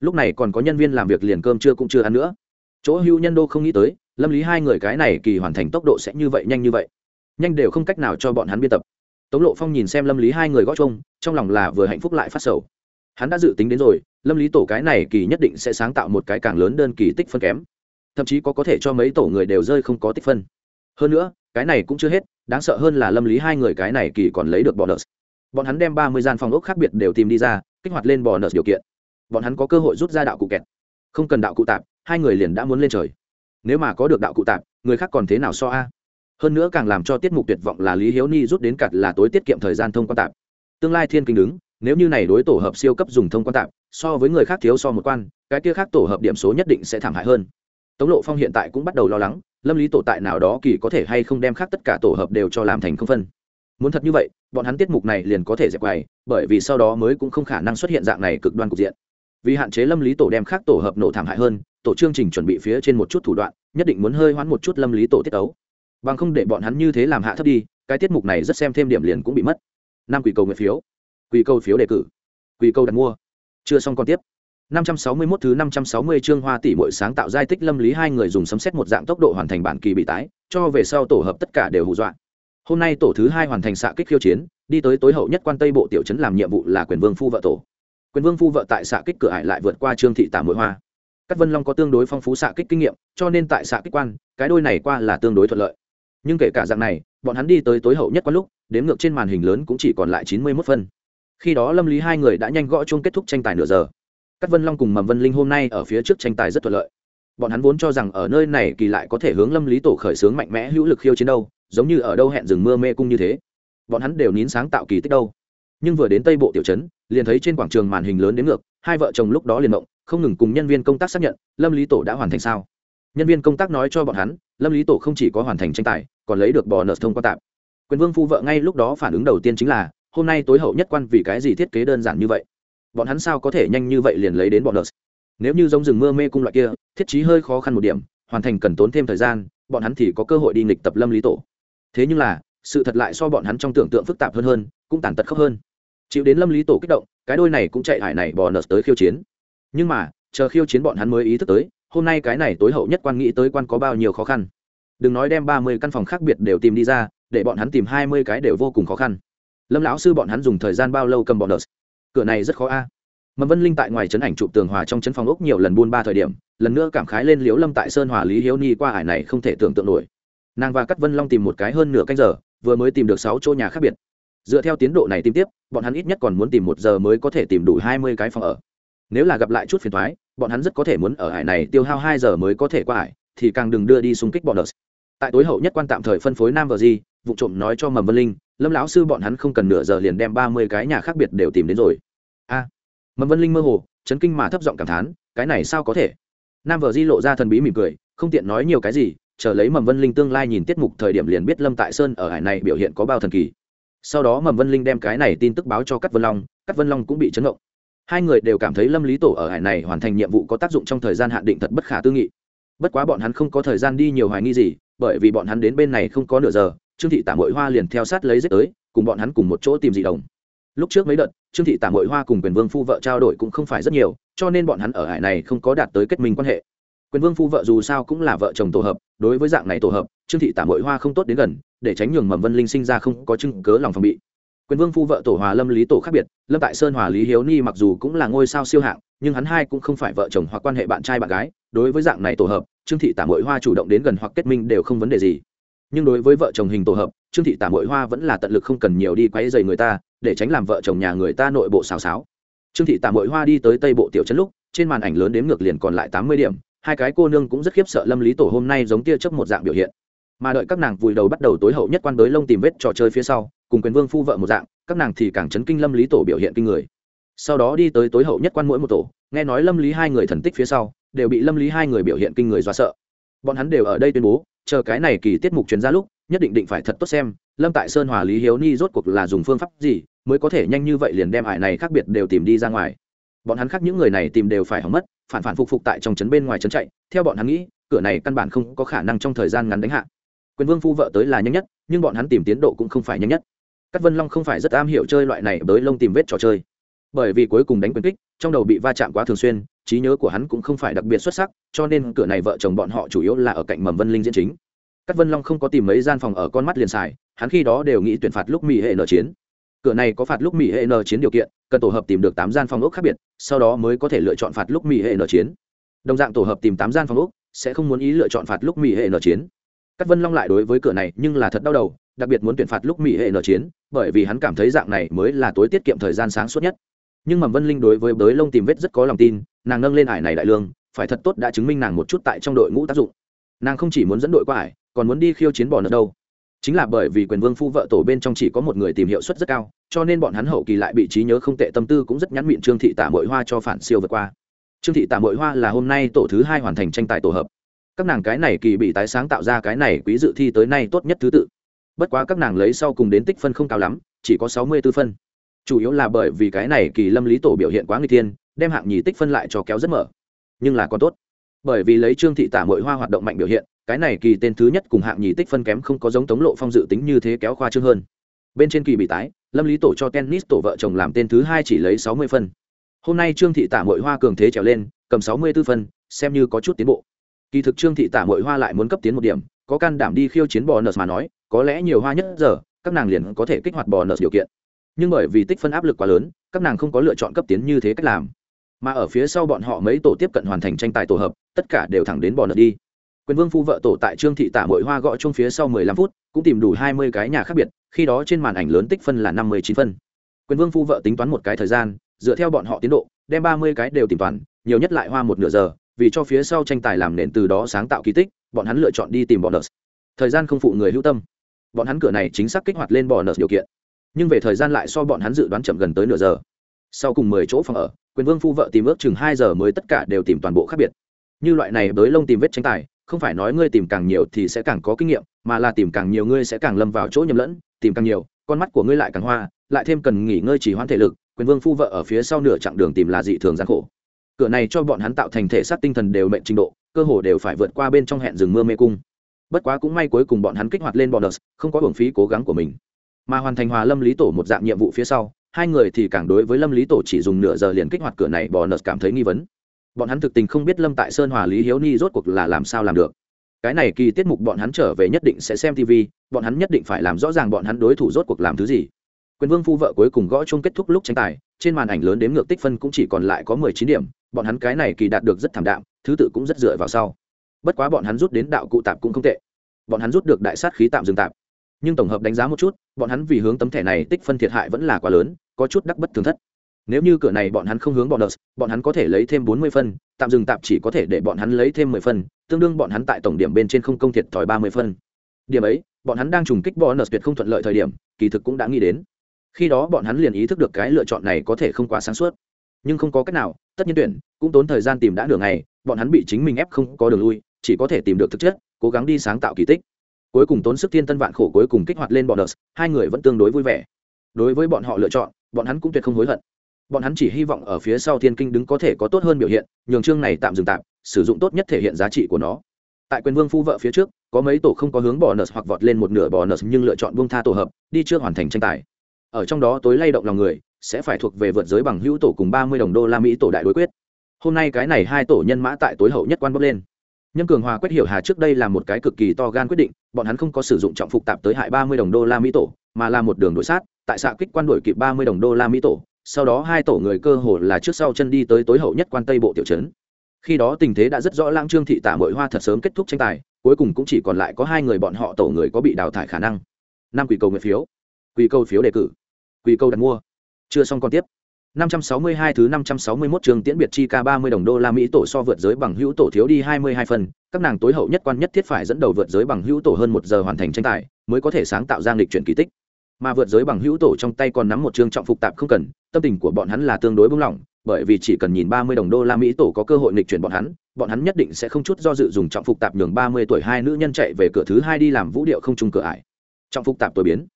Lúc này còn có nhân viên làm việc liền cơm chưa cũng chưa ăn nữa. Chỗ hưu nhân đô không nghĩ tới, lâm lý hai người cái này kỳ hoàn thành tốc độ sẽ như vậy nhanh như vậy nhanh đều không cách nào cho bọn hắn biên tập. Tống lộ phong nhìn xem lâm lý hai người gõ chung, trong lòng là vừa hạnh phúc lại phát sầu. Hắn đã dự tính đến rồi lâm lý tổ cái này kỳ nhất định sẽ sáng tạo một cái càng lớn đơn kỳ tích phân kém. Thậm chí có có thể cho mấy tổ người đều rơi không có tích phân. Hơn nữa cái này cũng chưa hết đáng sợ hơn là lâm lý hai người cái này kỳ còn lấy được bonus bọn hắn đem ba mươi gian phòng ốc khác biệt đều tìm đi ra kích hoạt lên bonus điều kiện. Bọn hắn có cơ hội rút ra đạo cụ kẹt. Không cần đạo cụ tạp hai người liền đã muốn lên trời. Nếu mà có được đạo cụ tạp người khác còn thế nào so a? Hơn nữa càng làm cho tiết mục tuyệt vọng là lý hiếu ni rút đến cặt là tối tiết kiệm thời gian thông quan tạp. Tương lai thiên kinh đứng, nếu như này đối tổ hợp siêu cấp dùng thông quan tạp, so với người khác thiếu so một quan, cái kia khác tổ hợp điểm số nhất định sẽ thảm hại hơn. Tống lộ phong hiện tại cũng bắt đầu lo lắng, lâm lý tổ tại nào đó kỳ có thể hay không đem khác tất cả tổ hợp đều cho làm thành không phân. Muốn thật như vậy, bọn hắn tiết mục này liền có thể dẹp quầy, bởi vì sau đó mới cũng không khả năng xuất hiện dạng này cực đoan cục diện. Vì hạn chế lâm lý tổ đem khác tổ hợp nổ thảm hại hơn, tổ chương trình chuẩn bị phía trên một chút thủ đoạn, nhất định muốn hơi hoãn một chút lâm lý tổ tiết ấu bằng không để bọn hắn như thế làm hạ thấp đi cái tiết mục này rất xem thêm điểm liền cũng bị mất năm quỷ cầu nguyện phiếu quỷ cầu phiếu đề cử quỷ cầu đặt mua chưa xong còn tiếp 561 thứ 560 chương hoa tỷ muội sáng tạo giai tích lâm lý hai người dùng sấm xét một dạng tốc độ hoàn thành bản kỳ bị tái, cho về sau tổ hợp tất cả đều hù dọa. Hôm nay tổ thứ hai hoàn thành xạ kích khiêu chiến, đi tới tối hậu nhất quan tây bộ tiểu trấn làm nhiệm vụ là quyền vương phu vợ tổ. Quyền vương phu vợ tại xạ kích cửa ải lại vượt qua trương thị tả muội hoa. Các Vân Long có tương đối phong phú xạ kích kinh nghiệm, cho nên tại xạ kích quan, cái đôi này qua là tương đối thuận lợi. Nhưng kể cả dạng này, bọn hắn đi tới tối hậu nhất quán lúc, đến ngược trên màn hình lớn cũng chỉ còn lại 91 phân. Khi đó Lâm Lý hai người đã nhanh gõ chuông kết thúc tranh tài nửa giờ. Các vân long cùng mầm vân linh hôm nay ở phía trước tranh tài rất thuận lợi. Bọn hắn vốn cho rằng ở nơi này kỳ lại có thể hướng lâm lý tổ khởi xướng mạnh mẽ hữu lực khiêu chiến đâu giống như ở đâu hẹn rừng mưa mê cung như thế. Bọn hắn đều nín sáng tạo kỳ tích đâu. Nhưng vừa đến tây bộ tiểu trấn liền thấy trên quảng trường màn hình lớn đến ngược hai vợ chồng lúc đó liền động không ngừng cùng nhân viên công tác xác nhận lâm lý tổ đã hoàn thành sao. Nhân viên công tác nói cho bọn hắn lâm lý tổ không chỉ có hoàn thành tranh tài còn lấy được bò nợ thông qua tạm quyền vương phu vợ ngay lúc đó phản ứng đầu tiên chính là, hôm nay tối hậu nhất quan vì cái gì thiết kế đơn giản như vậy? Bọn hắn sao có thể nhanh như vậy liền lấy đến bọn nợ nếu như giống rừng mưa mê cung loại kia, thiết chí hơi khó khăn một điểm, hoàn thành cần tốn thêm thời gian, bọn hắn thì có cơ hội đi nghịch tập lâm lý tổ. Thế nhưng là, sự thật lại so bọn hắn trong tưởng tượng phức tạp hơn hơn, cũng tàn tật khốc hơn. Chịu đến lâm lý tổ kích động, cái đôi này cũng chạy hải này bò nợ tới khiêu chiến. Nhưng mà, chờ khiêu chiến bọn hắn mới ý thức tới, hôm nay cái này tối hậu nhất quan nghĩ tới quan có bao nhiêu khó khăn đừng nói đem ba mươi căn phòng khác biệt đều tìm đi ra, để bọn hắn tìm hai mươi cái đều vô cùng khó khăn. Lâm lão sư bọn hắn dùng thời gian bao lâu cầm bọn đợt cửa này rất khó a. Mầm vân linh tại ngoài trấn ảnh chụp tường hòa trong trấn phòng ốc nhiều lần buôn ba thời điểm, lần nữa cảm khái lên liếu lâm tại sơn hòa lý hiếu ni qua ải này không thể tưởng tượng nổi. Nàng và cắt vân long tìm một cái hơn nửa canh giờ, vừa mới tìm được sáu chỗ nhà khác biệt. Dựa theo tiến độ này tìm tiếp, bọn hắn ít nhất còn muốn tìm một giờ mới có thể tìm đủ hai mươi cái phòng ở. Nếu là gặp lại chút phiền thoái bọn hắn rất có thể muốn ở ải này tiêu hao hai giờ mới có thể qua ải, thì càng đừng đưa đi xung kích bọn đợt tại tối hậu nhất quan tạm thời phân phối nam vờ di vụ trộm nói cho mầm vân linh, lâm lão sư bọn hắn không cần nửa giờ liền đem ba mươi cái nhà khác biệt đều tìm đến rồi. A, mầm vân linh mơ hồ, chấn kinh mà thấp giọng cảm thán, cái này sao có thể? Nam vợ di lộ ra thần bí mỉm cười, không tiện nói nhiều cái gì, chờ lấy mầm vân linh tương lai nhìn tiết mục thời điểm liền biết lâm tại sơn ở hải này biểu hiện có bao thần kỳ. Sau đó mầm vân linh đem cái này tin tức báo cho cắt vân long cắt vân long cũng bị chấn động. Hai người đều cảm thấy lâm lý tổ ở hải này hoàn thành nhiệm vụ có tác dụng trong thời gian hạn định thật bất khả tư nghị. Bất quá bọn hắn không có thời gian đi nhiều hoài nghi gì bởi vì bọn hắn đến bên này không có nửa giờ, trương thị tả mội hoa liền theo sát lấy giết tới, cùng bọn hắn cùng một chỗ tìm dị đồng. Lúc trước mấy đợt, trương thị tả mội hoa cùng quyền vương phu vợ trao đổi cũng không phải rất nhiều, cho nên bọn hắn ở hải này không có đạt tới kết minh quan hệ. Quyền vương phu vợ dù sao cũng là vợ chồng tổ hợp, đối với dạng này tổ hợp, trương thị tả mội hoa không tốt đến gần, để tránh nhường mầm vân linh sinh ra không có chứng cớ lòng phòng bị. Quyền vương phu vợ tổ hòa lâm lý tổ khác biệt, lâm tại sơn hòa lý hiếu ni mặc dù cũng là ngôi sao siêu hạng, nhưng hắn hai cũng không phải vợ chồng hoặc quan hệ bạn trai bạn gái đối với dạng này tổ hợp, trương thị tả mội hoa chủ động đến gần hoặc kết minh đều không vấn đề gì. Nhưng đối với vợ chồng hình tổ hợp, trương thị tả mội hoa vẫn là tận lực không cần nhiều đi quay dày người ta, để tránh làm vợ chồng nhà người ta nội bộ xào xáo. Trương thị tả mội hoa đi tới tây bộ tiểu trấn lúc, trên màn ảnh lớn đếm ngược liền còn lại tám mươi điểm, hai cái cô nương cũng rất khiếp sợ lâm lý tổ hôm nay giống tia chớp một dạng biểu hiện. Mà đợi các nàng vùi đầu bắt đầu tối hậu nhất quan đới lông tìm vết trò chơi phía sau, cùng quyền vương phu vợ một dạng, các nàng thì càng chấn kinh lâm lý tổ biểu hiện kinh người. Sau đó đi tới tối hậu nhất quan mỗi một tổ, nghe nói lâm lý hai người thần tích phía sau đều bị lâm lý hai người biểu hiện kinh người do sợ. Bọn hắn đều ở đây tuyên bố, chờ cái này kỳ tiết mục truyền ra lúc, nhất định định phải thật tốt xem, lâm tại sơn hòa lý hiếu ni rốt cuộc là dùng phương pháp gì mới có thể nhanh như vậy liền đem ải này khác biệt đều tìm đi ra ngoài. Bọn hắn khác những người này tìm đều phải hỏng mất, phản phản phục phục tại trong trấn bên ngoài trấn chạy, theo bọn hắn nghĩ, cửa này căn bản không có khả năng trong thời gian ngắn đánh hạ. Quyền vương phu vợ tới là nhanh nhất, nhưng bọn hắn tìm tiến độ cũng không phải nhanh nhất. Các vân long không phải rất am hiểu chơi loại này bới lông tìm vết trò chơi. Bởi vì cuối cùng đánh quyền kích, trong đầu bị va chạm quá thường xuyên trí nhớ của hắn cũng không phải đặc biệt xuất sắc, cho nên cửa này vợ chồng bọn họ chủ yếu là ở cạnh mầm vân linh diễn chính. Các vân long không có tìm mấy gian phòng ở con mắt liền xài, hắn khi đó đều nghĩ tuyển phạt lúc mỹ hệ nở chiến. Cửa này có phạt lúc mỹ hệ nở chiến điều kiện, cần tổ hợp tìm được tám gian phòng ốc khác biệt, sau đó mới có thể lựa chọn phạt lúc mỹ hệ nở chiến. Đồng dạng tổ hợp tìm tám gian phòng ốc, sẽ không muốn ý lựa chọn phạt lúc mỹ hệ nở chiến. Các vân long lại đối với cửa này nhưng là thật đau đầu, đặc biệt muốn tuyển phạt lúc mỹ hệ nở chiến, bởi vì hắn cảm thấy dạng này mới là tối tiết kiệm thời gian sáng suốt nhất nhưng mầm vân linh đối với bới lông tìm vết rất có lòng tin, nàng nâng lên ải này đại lương, phải thật tốt đã chứng minh nàng một chút tại trong đội ngũ tác dụng. Nàng không chỉ muốn dẫn đội qua ải, còn muốn đi khiêu chiến bò nợ đâu. Chính là bởi vì quyền vương phu vợ tổ bên trong chỉ có một người tìm hiệu suất rất cao, cho nên bọn hắn hậu kỳ lại bị trí nhớ không tệ tâm tư cũng rất nhắn miệng trương thị tả mội hoa cho phản siêu vượt qua. Trương thị tả mội hoa là hôm nay tổ thứ hai hoàn thành tranh tài tổ hợp. Các nàng cái này kỳ bị tái sáng tạo ra cái này quý dự thi tới nay tốt nhất thứ tự. Bất quá các nàng lấy sau cùng đến tích phân không cao lắm, chỉ có sáu mươi b ố phân chủ yếu là bởi vì cái này kỳ lâm lý tổ biểu hiện quá nguy thiên, đem hạng nhì tích phân lại cho kéo rất mở. Nhưng là còn tốt. Bởi vì lấy trương thị tả mội hoa hoạt động mạnh biểu hiện, cái này kỳ tên thứ nhất cùng hạng nhì tích phân kém không có giống tống lộ phong dự tính như thế kéo khoa trương hơn. Bên trên kỳ bị tái, lâm lý tổ cho tennis tổ vợ chồng làm tên thứ hai chỉ lấy sáu mươi phân. Hôm nay trương thị tả mội hoa cường thế trèo lên, cầm sáu mươi b ố phân, xem như có chút tiến bộ. Kỳ thực trương thị tả mội hoa lại muốn cấp tiến một điểm, có can đảm đi khiêu chiến bò nợ mà nói, có lẽ nhiều hoa nhất giờ, các nàng liền có thể kích hoạt bò nợ điều kiện nhưng bởi vì tích phân áp lực quá lớn, các nàng không có lựa chọn cấp tiến như thế cách làm. Mà ở phía sau bọn họ mấy tổ tiếp cận hoàn thành tranh tài tổ hợp, tất cả đều thẳng đến bò nợ đi. Quyền vương phu vợ tổ tại trương thị tả mội hoa gõ chung phía sau mười lăm phút, cũng tìm đủ hai mươi cái nhà khác biệt, khi đó trên màn ảnh lớn tích phân là năm mươi chín phân. Quyền vương phu vợ tính toán một cái thời gian, dựa theo bọn họ tiến độ, đem ba mươi cái đều tìm toán nhiều nhất lại hoa một nửa giờ, vì cho phía sau tranh tài làm nền từ đó sáng tạo kỳ tích, bọn hắn lựa chọn đi tìm bọn nợ thời gian không phụ người hữu tâm. Bọn hắn cửa này chính xác kích hoạt lên bọn nợ điều kiện nhưng về thời gian lại so bọn hắn dự đoán chậm gần tới nửa giờ. Sau cùng mười chỗ phòng ở, quyền vương phu vợ tìm ước chừng hai giờ mới tất cả đều tìm toàn bộ khác biệt. Như loại này bới lông tìm vết tranh tài, không phải nói ngươi tìm càng nhiều thì sẽ càng có kinh nghiệm, mà là tìm càng nhiều ngươi sẽ càng lâm vào chỗ nhầm lẫn, tìm càng nhiều, con mắt của ngươi lại càng hoa, lại thêm cần nghỉ ngơi chỉ hoãn thể lực, quyền vương phu vợ ở phía sau nửa chặng đường tìm là dị thường gian khổ. Cửa này cho bọn hắn tạo thành thể xác tinh thần đều mệnh trình độ, cơ hồ đều phải vượt qua bên trong hẹn rừng mưa mê cung. Bất quá cũng may cuối cùng bọn hắn kích hoạt lên bonus không có hưởng phí cố gắng của mình mà hoàn thành hòa lâm lý tổ một dạng nhiệm vụ phía sau, hai người thì càng đối với lâm lý tổ chỉ dùng nửa giờ liền kích hoạt cửa này bò nợt cảm thấy nghi vấn. Bọn hắn thực tình không biết lâm tại sơn hòa lý hiếu ni rốt cuộc là làm sao làm được. Cái này kỳ tiết mục bọn hắn trở về nhất định sẽ xem tv bọn hắn nhất định phải làm rõ ràng bọn hắn đối thủ rốt cuộc làm thứ gì. Quyền vương phu vợ cuối cùng gõ chung kết thúc lúc tranh tài, trên màn ảnh lớn đếm ngược tích phân cũng chỉ còn lại có mười chín điểm, bọn hắn cái này kỳ đạt được rất thảm đạm, thứ tự cũng rất dựa vào sau. Bất quá bọn hắn rút đến đạo cụ tạp cũng không tệ. Bọn hắn rút được đại sát khí tạm dừng tạp nhưng tổng hợp đánh giá một chút, bọn hắn vì hướng tấm thẻ này tích phân thiệt hại vẫn là quá lớn, có chút đắc bất thường thất. Nếu như cửa này bọn hắn không hướng bọn bonus, bọn hắn có thể lấy thêm bốn mươi phân, tạm dừng tạp chỉ có thể để bọn hắn lấy thêm mười phân, tương đương bọn hắn tại tổng điểm bên trên không công thiệt thòi ba mươi phân. Điểm ấy, bọn hắn đang trùng kích bonus tuyệt không thuận lợi thời điểm, kỳ thực cũng đã nghĩ đến. Khi đó bọn hắn liền ý thức được cái lựa chọn này có thể không quá sáng suốt. Nhưng không có cách nào, tất nhiên tuyển, cũng tốn thời gian tìm đã đường này bọn hắn bị chính mình ép không có đường lui, chỉ có thể tìm được thực chất, cố gắng đi sáng tạo kỳ tích cuối cùng tốn sức thiên tân vạn khổ cuối cùng kích hoạt lên bọn đợt hai người vẫn tương đối vui vẻ. Đối với bọn họ lựa chọn, bọn hắn cũng tuyệt không hối hận. Bọn hắn chỉ hy vọng ở phía sau thiên kinh đứng có thể có tốt hơn biểu hiện, nhường chương này tạm dừng tạm, sử dụng tốt nhất thể hiện giá trị của nó. Tại quyền vương phu vợ phía trước, có mấy tổ không có hướng bỏ nợ hoặc vọt lên một nửa bỏ nợ nhưng lựa chọn buông tha tổ hợp, đi chưa hoàn thành tranh tài. Ở trong đó tối lay động lòng người, sẽ phải thuộc về vượt giới bằng hữu tổ cùng ba mươi đồng đô la mỹ tổ đại đối quyết. Hôm nay cái này hai tổ nhân mã tại tối hậu nhất quan bốc lên nhâm cường hòa quét hiểu hà trước đây là một cái cực kỳ to gan quyết định, bọn hắn không có sử dụng trọng phục tạp tới hại ba mươi đồng đô la mỹ tổ, mà là một đường đối sát, tại xạ kích quan đổi kịp ba mươi đồng đô la mỹ tổ, sau đó hai tổ người cơ hồ là trước sau chân đi tới tối hậu nhất quan tây bộ tiểu trấn. Khi đó tình thế đã rất rõ lãng trương thị tả mội hoa thật sớm kết thúc tranh tài, cuối cùng cũng chỉ còn lại có hai người bọn họ tổ người có bị đào thải khả năng. Năm quỷ cầu nguyện phiếu. Quỷ cầu phiếu đề cử. Quỷ cầu đặt mua. Chưa xong còn tiếp. 562 thứ 561 trường tiễn biệt chi ca 30 đồng đô la Mỹ tổ so vượt giới bằng hữu tổ thiếu đi 22 phần, các nàng tối hậu nhất quan nhất thiết phải dẫn đầu vượt giới bằng hữu tổ hơn một giờ hoàn thành tranh tài, mới có thể sáng tạo ra lịch chuyển kỳ tích. Mà vượt giới bằng hữu tổ trong tay còn nắm một trường trọng phục tạp không cần, tâm tình của bọn hắn là tương đối bướng lỏng, bởi vì chỉ cần nhìn 30 đồng đô la Mỹ tổ có cơ hội nghịch chuyển bọn hắn, bọn hắn nhất định sẽ không chút do dự dùng trọng phục tạp nhường 30 tuổi hai nữ nhân chạy về cửa thứ hai đi làm vũ điệu không chung cửa ải. Trọng phục tạp tối biến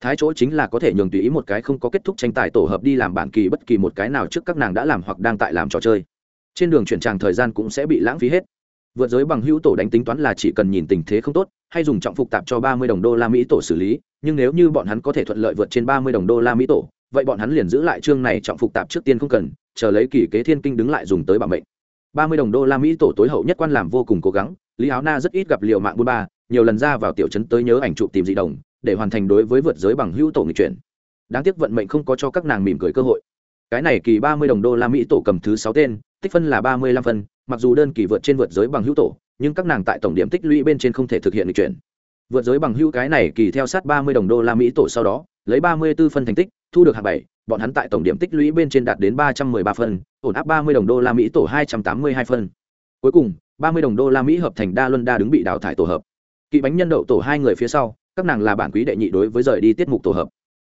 thái chỗ chính là có thể nhường tùy ý một cái không có kết thúc tranh tài tổ hợp đi làm bản kỳ bất kỳ một cái nào trước các nàng đã làm hoặc đang tại làm trò chơi. Trên đường chuyển tràng thời gian cũng sẽ bị lãng phí hết. Vượt giới bằng hữu tổ đánh tính toán là chỉ cần nhìn tình thế không tốt, hay dùng trọng phục tạp cho ba mươi đồng đô la mỹ tổ xử lý, nhưng nếu như bọn hắn có thể thuận lợi vượt trên ba mươi đồng đô la mỹ tổ, vậy bọn hắn liền giữ lại chương này trọng phục tạp trước tiên không cần, chờ lấy kỳ kế thiên kinh đứng lại dùng tới bảo mệnh. ba mươi đồng đô la mỹ tổ tối hậu nhất quan làm vô cùng cố gắng, lý áo na rất ít gặp liệu mạng buôn ba, nhiều lần ra vào tiểu trấn tới nhớ ảnh chụp tìm dị đồng để hoàn thành đối với vượt giới bằng hữu tổ nghị chuyển. Đáng tiếc vận mệnh không có cho các nàng mỉm cười cơ hội. Cái này kỳ ba mươi đồng đô la mỹ tổ cầm thứ sáu tên, tích phân là ba mươi lăm phân, mặc dù đơn kỳ vượt trên vượt giới bằng hữu tổ, nhưng các nàng tại tổng điểm tích lũy bên trên không thể thực hiện nghị chuyển. Vượt giới bằng hữu cái này kỳ theo sát ba mươi đồng đô la mỹ tổ sau đó, lấy ba mươi 34 phân thành tích, thu được hạng bảy, bọn hắn tại tổng điểm tích lũy bên trên đạt đến ba trăm mười ba phân, ổn áp ba mươi đồng đô la mỹ tổ hai trăm tám mươi hai phân. Cuối cùng, ba mươi đồng đô la mỹ hợp thành đa luân đa đứng bị đào thải tổ hợp. Kỵ bánh nhân đậu tổ hai người phía sau các nàng là bản quý đệ nhị đối với rời đi tiết mục tổ hợp.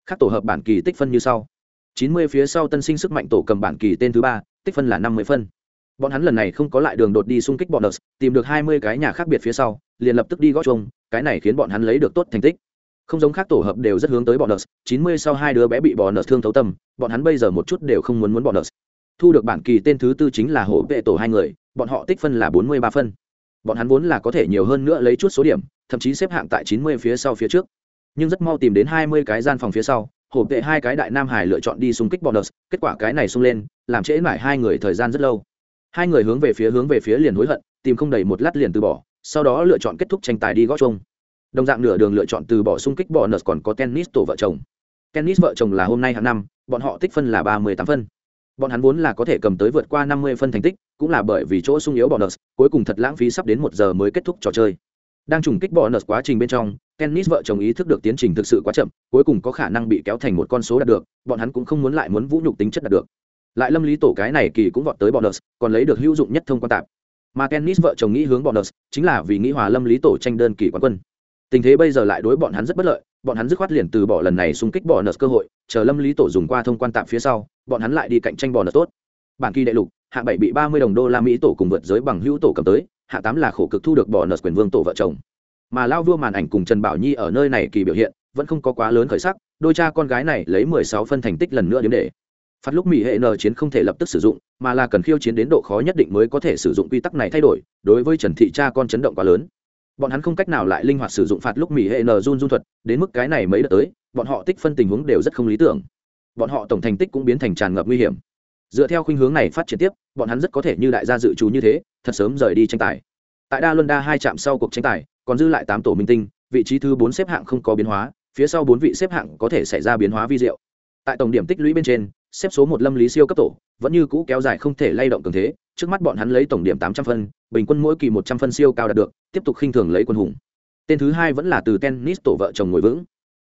Các tổ hợp bản kỳ tích phân như sau. Chín mươi phía sau tân sinh sức mạnh tổ cầm bản kỳ tên thứ ba, tích phân là năm mươi phân. Bọn hắn lần này không có lại đường đột đi xung kích bọn đợt tìm được hai mươi cái nhà khác biệt phía sau, liền lập tức đi gót chung, cái này khiến bọn hắn lấy được tốt thành tích. Không giống khác tổ hợp đều rất hướng tới bọn nợ chín mươi sau hai đứa bé bị bọn nợ thương thấu tâm, bọn hắn bây giờ một chút đều không muốn muốn bọn nợ thu được bản kỳ tên thứ tư chính là hổ vệ tổ hai người, bọn họ tích phân là bốn mươi ba phân. Bọn hắn vốn là có thể nhiều hơn nữa lấy chút số điểm thậm chí xếp hạng tại chín mươi phía sau phía trước. Nhưng rất mau tìm đến hai mươi cái gian phòng phía sau hổ tệ hai cái đại nam hải lựa chọn đi xung kích bonus kết quả cái này xung lên, làm trễ mãi hai người thời gian rất lâu. Hai người hướng về phía hướng về phía liền hối hận, tìm không đầy một lát liền từ bỏ, sau đó lựa chọn kết thúc tranh tài đi gót chung. Đồng dạng nửa đường lựa chọn từ bỏ xung kích bonus còn có tennis tổ vợ chồng. Tennis vợ chồng là hôm nay hàng năm, bọn họ tích phân là ba mươi tám phân. Bọn hắn vốn là có thể cầm tới vượt qua năm mươi phân thành tích, cũng là bởi vì chỗ sung yếu bonus cuối cùng thật lãng phí sắp đến một giờ mới kết thúc trò chơi đang trùng kích bonus quá trình bên trong, tennis vợ chồng ý thức được tiến trình thực sự quá chậm, cuối cùng có khả năng bị kéo thành một con số đạt được, bọn hắn cũng không muốn lại muốn vũ nhục tính chất đạt được. Lại lâm lý tổ cái này kỳ cũng vọt tới bonus còn lấy được hữu dụng nhất thông quan tạp. Mà tennis vợ chồng nghĩ hướng bonus chính là vì nghĩ hòa lâm lý tổ tranh đơn kỳ quán quân. Tình thế bây giờ lại đối bọn hắn rất bất lợi, bọn hắn dứt khoát liền từ bỏ lần này xung kích bonus cơ hội, chờ lâm lý tổ dùng qua thông quan tạp phía sau, bọn hắn lại đi cạnh tranh bonus tốt. Bản kỳ đại lục, hạng bảy bị ba mươi đồng đô la mỹ tổ cùng vượt giới bằng hữu tổ cầm tới Hạ tám là khổ cực thu được Bỏ Nợ quyền vương tổ vợ chồng. Mà lao vua màn ảnh cùng trần bảo nhi ở nơi này kỳ biểu hiện, vẫn không có quá lớn khởi sắc, đôi cha con gái này lấy mười sáu phân thành tích lần nữa đến để. Phát lúc mỹ hệ n chiến không thể lập tức sử dụng, mà là cần khiêu chiến đến độ khó nhất định mới có thể sử dụng quy tắc này thay đổi, đối với trần thị cha con chấn động quá lớn. Bọn hắn không cách nào lại linh hoạt sử dụng phạt lúc mỹ hệ n run run thuật, đến mức cái này mấy đợt tới, bọn họ tích phân tình huống đều rất không lý tưởng. Bọn họ tổng thành tích cũng biến thành tràn ngập nguy hiểm. Dựa theo khuynh hướng này phát triển tiếp, bọn hắn rất có thể như đại gia dự trù như thế thật sớm rời đi tranh tài. Tại đa luân đa hai trạm sau cuộc tranh tài, còn dư lại tám tổ minh tinh, vị trí thứ bốn xếp hạng không có biến hóa, phía sau bốn vị xếp hạng có thể xảy ra biến hóa vi diệu. Tại tổng điểm tích lũy bên trên, xếp số một lâm lý siêu cấp tổ, vẫn như cũ kéo dài không thể lay động cường thế, trước mắt bọn hắn lấy tổng điểm tám trăm phân, bình quân mỗi kỳ một trăm phân siêu cao đạt được, tiếp tục khinh thường lấy quân hùng. Tên thứ hai vẫn là từ tennis tổ vợ chồng ngồi vững.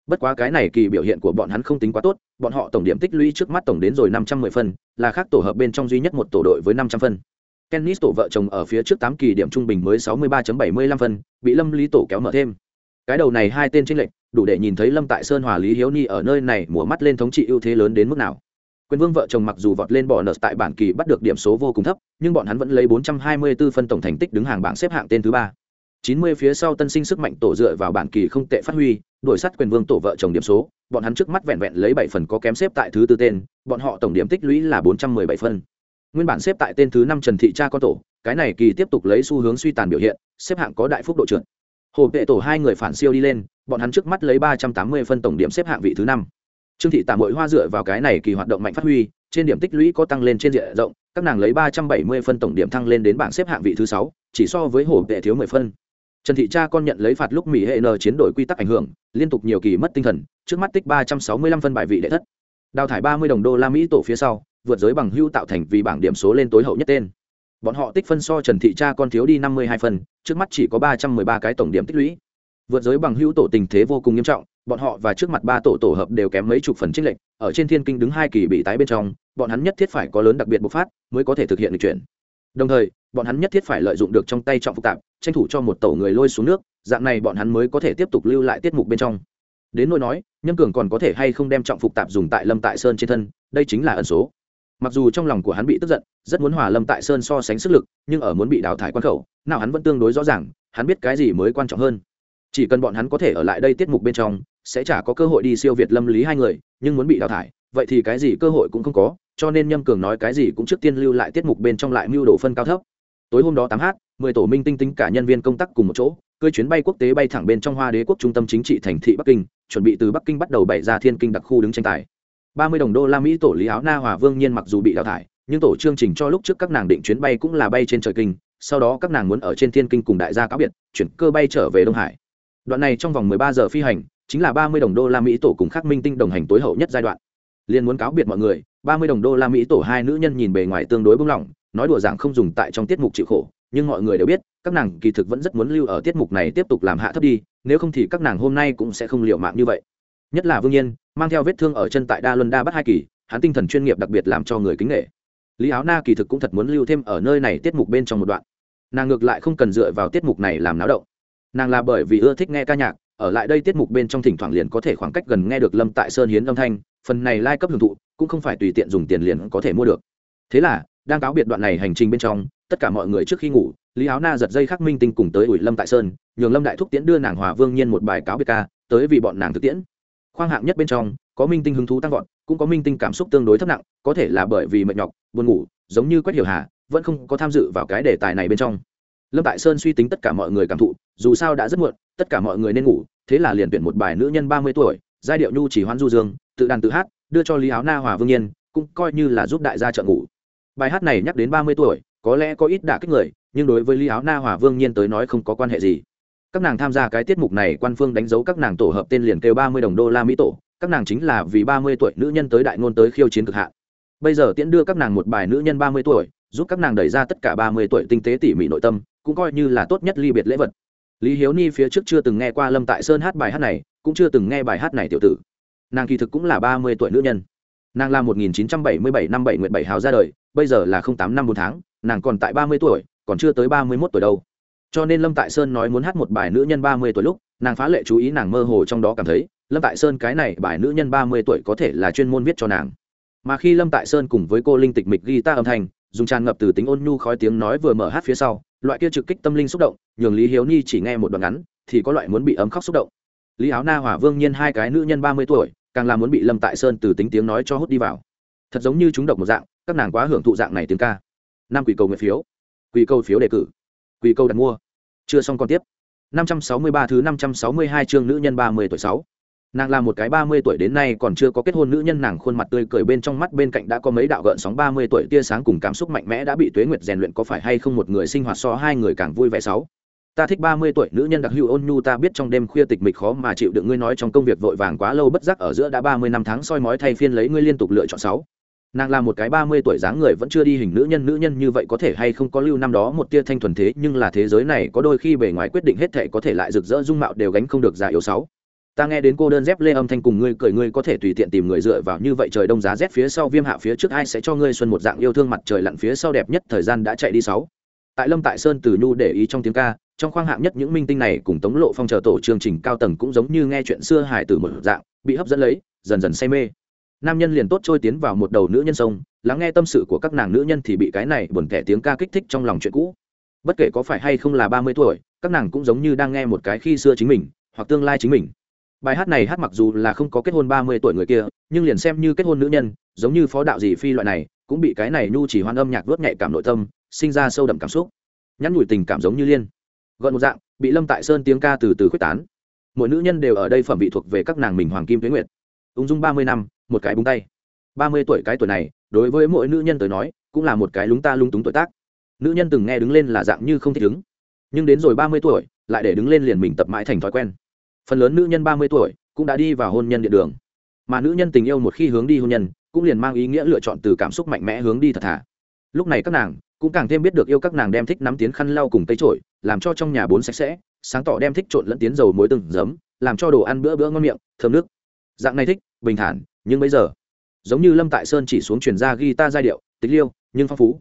Bất quá cái này kỳ biểu hiện của bọn hắn không tính quá tốt, bọn họ tổng điểm tích lũy trước mắt tổng đến rồi năm trăm mười phân, là khác tổ hợp bên trong duy nhất một tổ đội với năm trăm phân. Kennis tổ vợ chồng ở phía trước 8 kỳ điểm trung bình mới 63.75 phân, bị Lâm Lý tổ kéo mở thêm. Cái đầu này hai tên chênh lệch, đủ để nhìn thấy Lâm Tại Sơn hòa Lý Hiếu Ni ở nơi này mùa mắt lên thống trị ưu thế lớn đến mức nào. Quyền Vương vợ chồng mặc dù vọt lên bỏ nợ tại bản kỳ bắt được điểm số vô cùng thấp, nhưng bọn hắn vẫn lấy 424 phân tổng thành tích đứng hàng bảng xếp hạng tên thứ 3. 90 phía sau tân sinh sức mạnh tổ dựa vào bản kỳ không tệ phát huy, đổi sát quyền vương tổ vợ chồng điểm số, bọn hắn trước mắt vẹn vẹn lấy 7 phần có kém xếp tại thứ tư tên, bọn họ tổng điểm tích lũy là 417 phân nguyên bản xếp tại tên thứ năm trần thị cha con tổ, cái này kỳ tiếp tục lấy xu hướng suy tàn biểu hiện, xếp hạng có đại phúc độ trượt. Hồ vệ tổ hai người phản siêu đi lên, bọn hắn trước mắt lấy ba trăm tám mươi phân tổng điểm xếp hạng vị thứ năm. Trương thị tạm Mội hoa dựa vào cái này kỳ hoạt động mạnh phát huy, trên điểm tích lũy có tăng lên trên diện rộng, các nàng lấy ba trăm bảy mươi phân tổng điểm thăng lên đến bảng xếp hạng vị thứ sáu, chỉ so với hổ vệ thiếu mười phân. Trần thị cha con nhận lấy phạt lúc mỹ hệ n chiến đổi quy tắc ảnh hưởng, liên tục nhiều kỳ mất tinh thần, trước mắt tích ba trăm sáu mươi lăm phân bài vị đệ thất. Đào thải ba mươi đồng đô la mỹ tổ phía sau vượt giới bằng hưu tạo thành vì bảng điểm số lên tối hậu nhất tên. Bọn họ tích phân so trần thị cha con thiếu đi năm mươi hai phân trước mắt chỉ có ba trăm mười ba cái tổng điểm tích lũy. Vượt giới bằng hữu tổ tình thế vô cùng nghiêm trọng, bọn họ và trước mặt ba tổ tổ hợp đều kém mấy chục phần trích lệnh ở trên thiên kinh đứng hai kỳ bị tái bên trong, bọn hắn nhất thiết phải có lớn đặc biệt bộc phát mới có thể thực hiện được chuyển đồng thời, bọn hắn nhất thiết phải lợi dụng được trong tay trọng phức tạp, tranh thủ cho một tổ người lôi xuống nước, dạng này bọn hắn mới có thể tiếp tục lưu lại tiết mục bên trong. Đến nỗi nói, nhâm cường còn có thể hay không đem trọng phục tạp dùng tại lâm tại sơn trên thân, đây chính là ẩn số mặc dù trong lòng của hắn bị tức giận, rất muốn hòa lâm tại sơn so sánh sức lực, nhưng ở muốn bị đào thải quan khẩu, nào hắn vẫn tương đối rõ ràng, hắn biết cái gì mới quan trọng hơn. Chỉ cần bọn hắn có thể ở lại đây tiết mục bên trong, sẽ chả có cơ hội đi siêu việt lâm lý hai người, nhưng muốn bị đào thải, vậy thì cái gì cơ hội cũng không có, cho nên nhâm cường nói cái gì cũng trước tiên lưu lại tiết mục bên trong lại mưu đồ phân cao thấp. Tối hôm đó tám h mười tổ minh tinh tính cả nhân viên công tác cùng một chỗ cơi chuyến bay quốc tế bay thẳng bên trong hoa đế quốc trung tâm chính trị thành thị bắc kinh, chuẩn bị từ bắc kinh bắt đầu bày ra thiên kinh đặc khu đứng tranh tài ba mươi đồng đô la mỹ tổ lý áo na hòa vương nhiên mặc dù bị đào thải, nhưng tổ chương trình cho lúc trước các nàng định chuyến bay cũng là bay trên trời kinh, sau đó các nàng muốn ở trên thiên kinh cùng đại gia cáo biệt, chuyển cơ bay trở về đông hải. Đoạn này trong vòng 13 giờ phi hành, chính là 30 đồng đô la mỹ tổ cùng khắc minh tinh đồng hành tối hậu nhất giai đoạn. Liên muốn cáo biệt mọi người 30 đồng đô la mỹ tổ hai nữ nhân nhìn bề ngoài tương đối bung lỏng, nói đùa rằng không dùng tại trong tiết mục chịu khổ, nhưng mọi người đều biết, các nàng kỳ thực vẫn rất muốn lưu ở tiết mục này tiếp tục làm hạ thấp đi, nếu không thì các nàng hôm nay cũng sẽ không liệu mạng như vậy nhất là vương nhiên, mang theo vết thương ở chân tại đa luân đa bắt hai kỳ, hắn tinh thần chuyên nghiệp đặc biệt làm cho người kính nghệ lý áo na kỳ thực cũng thật muốn lưu thêm ở nơi này tiết mục bên trong một đoạn. Nàng ngược lại không cần dựa vào tiết mục này làm náo động. Nàng là bởi vì ưa thích nghe ca nhạc, ở lại đây tiết mục bên trong thỉnh thoảng liền có thể khoảng cách gần nghe được lâm tại sơn hiến âm thanh, phần này lai、like、cấp hưởng thụ, cũng không phải tùy tiện dùng tiền liền có thể mua được. Thế là, đang cáo biệt đoạn này hành trình bên trong, tất cả mọi người trước khi ngủ, lý áo na giật dây khắc minh tinh cùng tới ủi lâm tại sơn, nhường lâm đại thúc tiễn đưa nàng hòa vương nhiên một bài cáo biệt ca, tới vì bọn nàng thực tiễn khoang hạng nhất bên trong, có minh tinh hứng thú tăng vọt, cũng có minh tinh cảm xúc tương đối thấp nặng, có thể là bởi vì mệt nhọc, buồn ngủ, giống như quét hiểu hà, vẫn không có tham dự vào cái đề tài này bên trong. Lâm tại sơn suy tính tất cả mọi người cảm thụ, dù sao đã rất muộn, tất cả mọi người nên ngủ, thế là liền tuyển một bài nữ nhân ba mươi tuổi, giai điệu nhu chỉ hoan du dương, tự đàn tự hát, đưa cho lý áo na hòa vương nhiên, cũng coi như là giúp đại gia trợ ngủ. Bài hát này nhắc đến ba mươi tuổi, có lẽ có ít đả kích người, nhưng đối với lý áo na hòa vương nhiên tới nói không có quan hệ gì các nàng tham gia cái tiết mục này quan phương đánh dấu các nàng tổ hợp tên liền kêu ba mươi đồng đô la mỹ tổ. Các nàng chính là vì ba mươi tuổi nữ nhân tới đại ngôn tới khiêu chiến cực hạn. Bây giờ tiễn đưa các nàng một bài nữ nhân ba mươi tuổi, giúp các nàng đẩy ra tất cả ba mươi tuổi tinh tế tỉ mỉ nội tâm, cũng coi như là tốt nhất ly biệt lễ vật. Lý hiếu ni phía trước chưa từng nghe qua lâm tại sơn hát bài hát này, cũng chưa từng nghe bài hát này tiểu tử. Nàng kỳ thực cũng là ba mươi tuổi nữ nhân. Nàng là một nghìn chín trăm bảy mươi bảy năm bảy nguyện bảy hào ra đời, bây giờ là không tám năm bốn tháng, nàng còn tại ba mươi tuổi, còn chưa tới ba mươi mốt tuổi đâu cho nên lâm tại sơn nói muốn hát một bài nữ nhân ba mươi tuổi lúc, nàng phá lệ chú ý nàng mơ hồ trong đó cảm thấy, lâm tại sơn cái này bài nữ nhân ba mươi tuổi có thể là chuyên môn viết cho nàng. Mà khi lâm tại sơn cùng với cô linh tịch mịch ghi ta âm thanh, dùng tràn ngập từ tính ôn nhu khói tiếng nói vừa mở hát phía sau, loại kia trực kích tâm linh xúc động, nhường lý hiếu ni chỉ nghe một đoạn ngắn, thì có loại muốn bị ấm khóc xúc động. Lý áo na hỏa vương nhiên hai cái nữ nhân ba mươi tuổi, càng là muốn bị lâm tại sơn từ tính tiếng nói cho hút đi vào. Thật giống như chúng độc một dạng, các nàng quá hưởng thụ dạng này tiếng ca. Năm quỷ cầu nguyện phiếu. Quỷ cầu phiếu đề cử quy cầu đặt mua. Chưa xong còn tiếp. Năm trăm sáu mươi ba thứ năm trăm sáu mươi hai chương nữ nhân ba mươi tuổi sáu. Nàng là một cái ba mươi tuổi đến nay còn chưa có kết hôn nữ nhân, nàng khuôn mặt tươi cười bên trong mắt bên cạnh đã có mấy đạo gợn sóng ba mươi tuổi tia sáng cùng cảm xúc mạnh mẽ đã bị tuế nguyệt rèn luyện có phải hay không một người sinh hoạt so hai người càng vui vẻ sáu. Ta thích ba mươi tuổi nữ nhân đặc hữu ôn nhu, ta biết trong đêm khuya tịch mịch khó mà chịu đựng ngươi nói trong công việc vội vàng quá lâu, bất giác ở giữa đã ba mươi năm tháng soi mói thay phiên lấy ngươi liên tục lựa chọn sáu nàng là một cái ba mươi tuổi dáng người vẫn chưa đi hình nữ nhân nữ nhân như vậy có thể hay không có lưu năm đó một tia thanh thuần thế, nhưng là thế giới này có đôi khi bề ngoài quyết định hết thể có thể lại rực rỡ dung mạo đều gánh không được già yếu sáu. Ta nghe đến cô đơn dép lê âm thanh cùng ngươi cười, ngươi có thể tùy tiện tìm người dựa vào như vậy trời đông giá rét phía sau viêm hạ phía trước, ai sẽ cho ngươi xuân một dạng yêu thương mặt trời lặn phía sau đẹp nhất thời gian đã chạy đi sáu. Tại lâm tại sơn từ nhu để ý trong tiếng ca, trong khoang hạng nhất những minh tinh này cùng tống lộ phong chờ tổ chương trình cao tầng cũng giống như nghe chuyện xưa hải từ một dạng, bị hấp dẫn lấy, dần dần say mê nam nhân liền tốt trôi tiến vào một đầu nữ nhân sông, lắng nghe tâm sự của các nàng nữ nhân thì bị cái này buồn kẻ tiếng ca kích thích trong lòng chuyện cũ. Bất kể có phải hay không là ba mươi tuổi, các nàng cũng giống như đang nghe một cái khi xưa chính mình, hoặc tương lai chính mình. Bài hát này hát mặc dù là không có kết hôn ba mươi tuổi người kia, nhưng liền xem như kết hôn nữ nhân, giống như phó đạo dì phi loại này, cũng bị cái này nhu chỉ hoan âm nhạc vớt nhạy cảm nội tâm, sinh ra sâu đậm cảm xúc. Nhắn nhủi tình cảm giống như liên. Gọn một dạng, bị lâm tại sơn tiếng ca từ từ quyết tán. Mỗi nữ nhân đều ở đây phẩm vị thuộc về các nàng mình hoàng kim tuyến nguyệt. Ung dung ba mươi năm một cái búng tay. Ba mươi tuổi cái tuổi này, đối với mỗi nữ nhân tới nói, cũng là một cái lúng ta lung túng tuổi tác. Nữ nhân từng nghe đứng lên là dạng như không thích đứng. Nhưng đến rồi ba mươi tuổi, lại để đứng lên liền mình tập mãi thành thói quen. Phần lớn nữ nhân ba mươi tuổi cũng đã đi vào hôn nhân địa đường. Mà nữ nhân tình yêu một khi hướng đi hôn nhân, cũng liền mang ý nghĩa lựa chọn từ cảm xúc mạnh mẽ hướng đi thật thà. Lúc này các nàng cũng càng thêm biết được yêu các nàng đem thích nắm tiến khăn lau cùng tay trội, làm cho trong nhà bốn sạch sẽ, sáng tỏ đem thích trộn lẫn tiến dầu muối từng giấm, làm cho đồ ăn bữa bữa ngon miệng, thơm nước. Dạng này thích, bình thản nhưng bây giờ, giống như lâm tại sơn chỉ xuống truyền ra guitar giai điệu, tịch liêu, nhưng phong phú.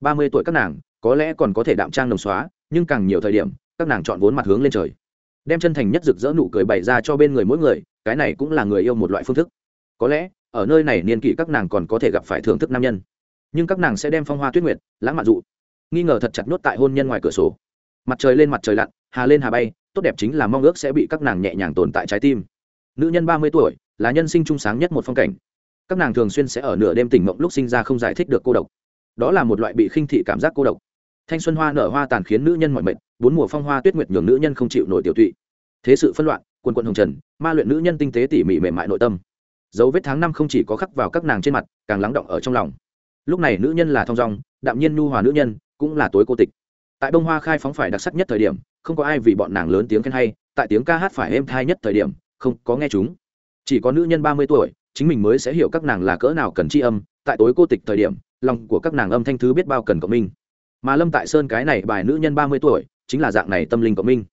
Ba mươi tuổi các nàng, có lẽ còn có thể đạm trang nồng xóa, nhưng càng nhiều thời điểm, các nàng chọn vốn mặt hướng lên trời. Đem chân thành nhất rực rỡ nụ cười bày ra cho bên người mỗi người, cái này cũng là người yêu một loại phương thức. Có lẽ, ở nơi này niên kỷ các nàng còn có thể gặp phải thưởng thức nam nhân. Nhưng các nàng sẽ đem phong hoa tuyết nguyệt, lãng mạn dụ. Nghi ngờ thật chặt nhốt tại hôn nhân ngoài cửa sổ. Mặt trời lên mặt trời lặn, hà lên hà bay, tốt đẹp chính là mong ước sẽ bị các nàng nhẹ nhàng tồn tại trái tim. Nữ nhân ba mươi tuổi là nhân sinh trung sáng nhất một phong cảnh. Các nàng thường xuyên sẽ ở nửa đêm tỉnh mộng lúc sinh ra không giải thích được cô độc. Đó là một loại bị khinh thị cảm giác cô độc. Thanh xuân hoa nở hoa tàn khiến nữ nhân mọi mệnh bốn mùa phong hoa tuyết nguyệt nhường nữ nhân không chịu nổi tiểu tụy. Thế sự phân loạn quân quận hồng trần, ma luyện nữ nhân tinh tế tỉ mỉ mềm mại nội tâm. Dấu vết tháng năm không chỉ có khắc vào các nàng trên mặt, càng lắng động ở trong lòng. Lúc này nữ nhân là thong dong, đạm nhiên nu hòa nữ nhân, cũng là tối cô tịch. Tại bông hoa khai phóng phải đặc sắc nhất thời điểm, không có ai vì bọn nàng lớn tiếng khen hay, tại tiếng ca hát phải êm thai nhất thời điểm, không có nghe chúng chỉ có nữ nhân ba mươi tuổi, chính mình mới sẽ hiểu các nàng là cỡ nào cần tri âm. Tại tối cô tịch thời điểm, lòng của các nàng âm thanh thứ biết bao cần cộng minh. Mà lâm tại sơn cái này bài nữ nhân ba mươi tuổi, chính là dạng này tâm linh cộng minh.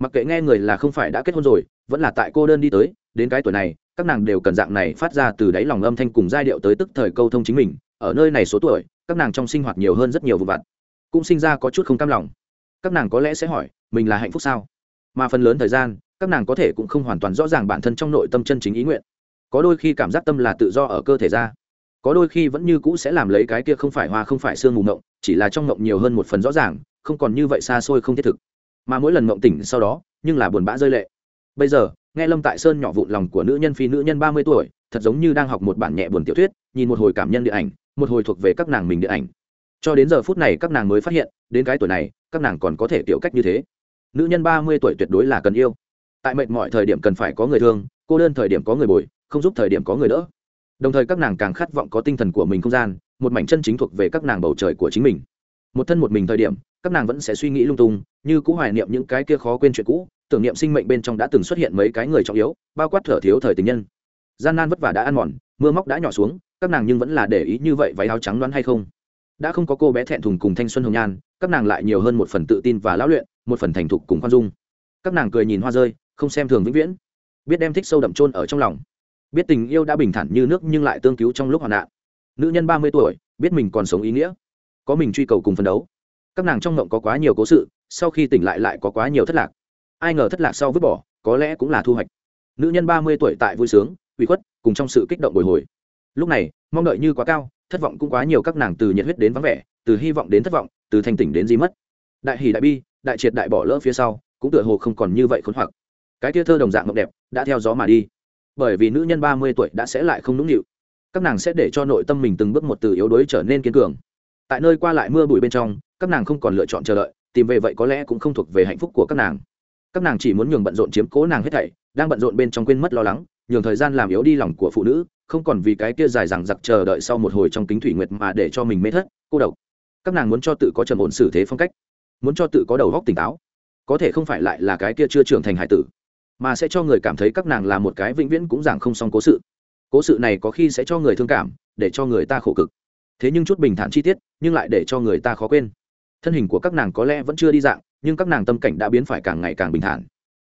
Mặc kệ nghe người là không phải đã kết hôn rồi, vẫn là tại cô đơn đi tới, đến cái tuổi này, các nàng đều cần dạng này phát ra từ đáy lòng âm thanh cùng giai điệu tới tức thời câu thông chính mình. Ở nơi này số tuổi, các nàng trong sinh hoạt nhiều hơn rất nhiều vụ vặt, cũng sinh ra có chút không cam lòng. Các nàng có lẽ sẽ hỏi, mình là hạnh phúc sao? Mà phần lớn thời gian các nàng có thể cũng không hoàn toàn rõ ràng bản thân trong nội tâm chân chính ý nguyện. Có đôi khi cảm giác tâm là tự do ở cơ thể ra. Có đôi khi vẫn như cũ sẽ làm lấy cái kia không phải hoa, không phải sương mù ngộng, chỉ là trong ngộng nhiều hơn một phần rõ ràng, không còn như vậy xa xôi không thiết thực. Mà mỗi lần ngộng tỉnh sau đó, nhưng là buồn bã rơi lệ. Bây giờ, nghe lâm tại sơn nhỏ vụn lòng của nữ nhân phi nữ nhân ba mươi tuổi, thật giống như đang học một bản nhẹ buồn tiểu thuyết, nhìn một hồi cảm nhân điện ảnh, một hồi thuộc về các nàng mình điện ảnh. Cho đến giờ phút này các nàng mới phát hiện, đến cái tuổi này, các nàng còn có thể tiểu cách như thế. Nữ nhân ba mươi tuổi tuyệt đối là cần yêu tại mệnh mọi thời điểm cần phải có người thương, cô đơn thời điểm có người bồi, không giúp thời điểm có người đỡ. Đồng thời các nàng càng khát vọng có tinh thần của mình không gian, một mảnh chân chính thuộc về các nàng bầu trời của chính mình. Một thân một mình thời điểm, các nàng vẫn sẽ suy nghĩ lung tung, như cũ hoài niệm những cái kia khó quên chuyện cũ, tưởng niệm sinh mệnh bên trong đã từng xuất hiện mấy cái người trọng yếu, bao quát thở thiếu thời tình nhân. Gian nan vất vả đã ăn mòn, mưa móc đã nhỏ xuống, các nàng nhưng vẫn là để ý như vậy váy áo trắng đoán hay không? Đã không có cô bé thẹn thùng cùng thanh xuân hồng nhan, các nàng lại nhiều hơn một phần tự tin và lão luyện, một phần thành thục cùng khoan dung. Các nàng cười nhìn hoa rơi không xem thường vĩnh viễn. Biết đem thích sâu đậm trôn ở trong lòng. Biết tình yêu đã bình thản như nước nhưng lại tương cứu trong lúc hoạn nạn. Nữ nhân ba mươi tuổi, biết mình còn sống ý nghĩa. Có mình truy cầu cùng phấn đấu. Các nàng trong ngộng có quá nhiều cố sự, sau khi tỉnh lại lại có quá nhiều thất lạc. Ai ngờ thất lạc sau vứt bỏ, có lẽ cũng là thu hoạch. Nữ nhân ba mươi tuổi tại vui sướng, ủy khuất, cùng trong sự kích động bồi hồi. Lúc này, mong đợi như quá cao, thất vọng cũng quá nhiều các nàng từ nhiệt huyết đến vắng vẻ, từ hy vọng đến thất vọng, từ thanh tỉnh đến di mất. Đại hỷ đại bi, đại triệt đại bỏ lỡ phía sau, cũng tựa hồ không còn như vậy khốn hoặc cái tia thơ đồng dạng ngọc đẹp đã theo gió mà đi. Bởi vì nữ nhân ba mươi tuổi đã sẽ lại không nũng nịu. Các nàng sẽ để cho nội tâm mình từng bước một từ yếu đuối trở nên kiên cường. Tại nơi qua lại mưa bụi bên trong, các nàng không còn lựa chọn chờ đợi, tìm về vậy có lẽ cũng không thuộc về hạnh phúc của các nàng. Các nàng chỉ muốn nhường bận rộn chiếm cố nàng hết thảy, đang bận rộn bên trong quên mất lo lắng, nhường thời gian làm yếu đi lòng của phụ nữ, không còn vì cái kia dài dằng giặc chờ đợi sau một hồi trong kính thủy nguyệt mà để cho mình mê thất, cô độc. Các nàng muốn cho tự có trầm ổn xử thế phong cách, muốn cho tự có đầu góc tỉnh táo. Có thể không phải lại là cái kia chưa trưởng thành hải tử mà sẽ cho người cảm thấy các nàng là một cái vĩnh viễn cũng giảng không xong cố sự. Cố sự này có khi sẽ cho người thương cảm, để cho người ta khổ cực. Thế nhưng chút bình thản chi tiết, nhưng lại để cho người ta khó quên. Thân hình của các nàng có lẽ vẫn chưa đi dạng, nhưng các nàng tâm cảnh đã biến phải càng ngày càng bình thản.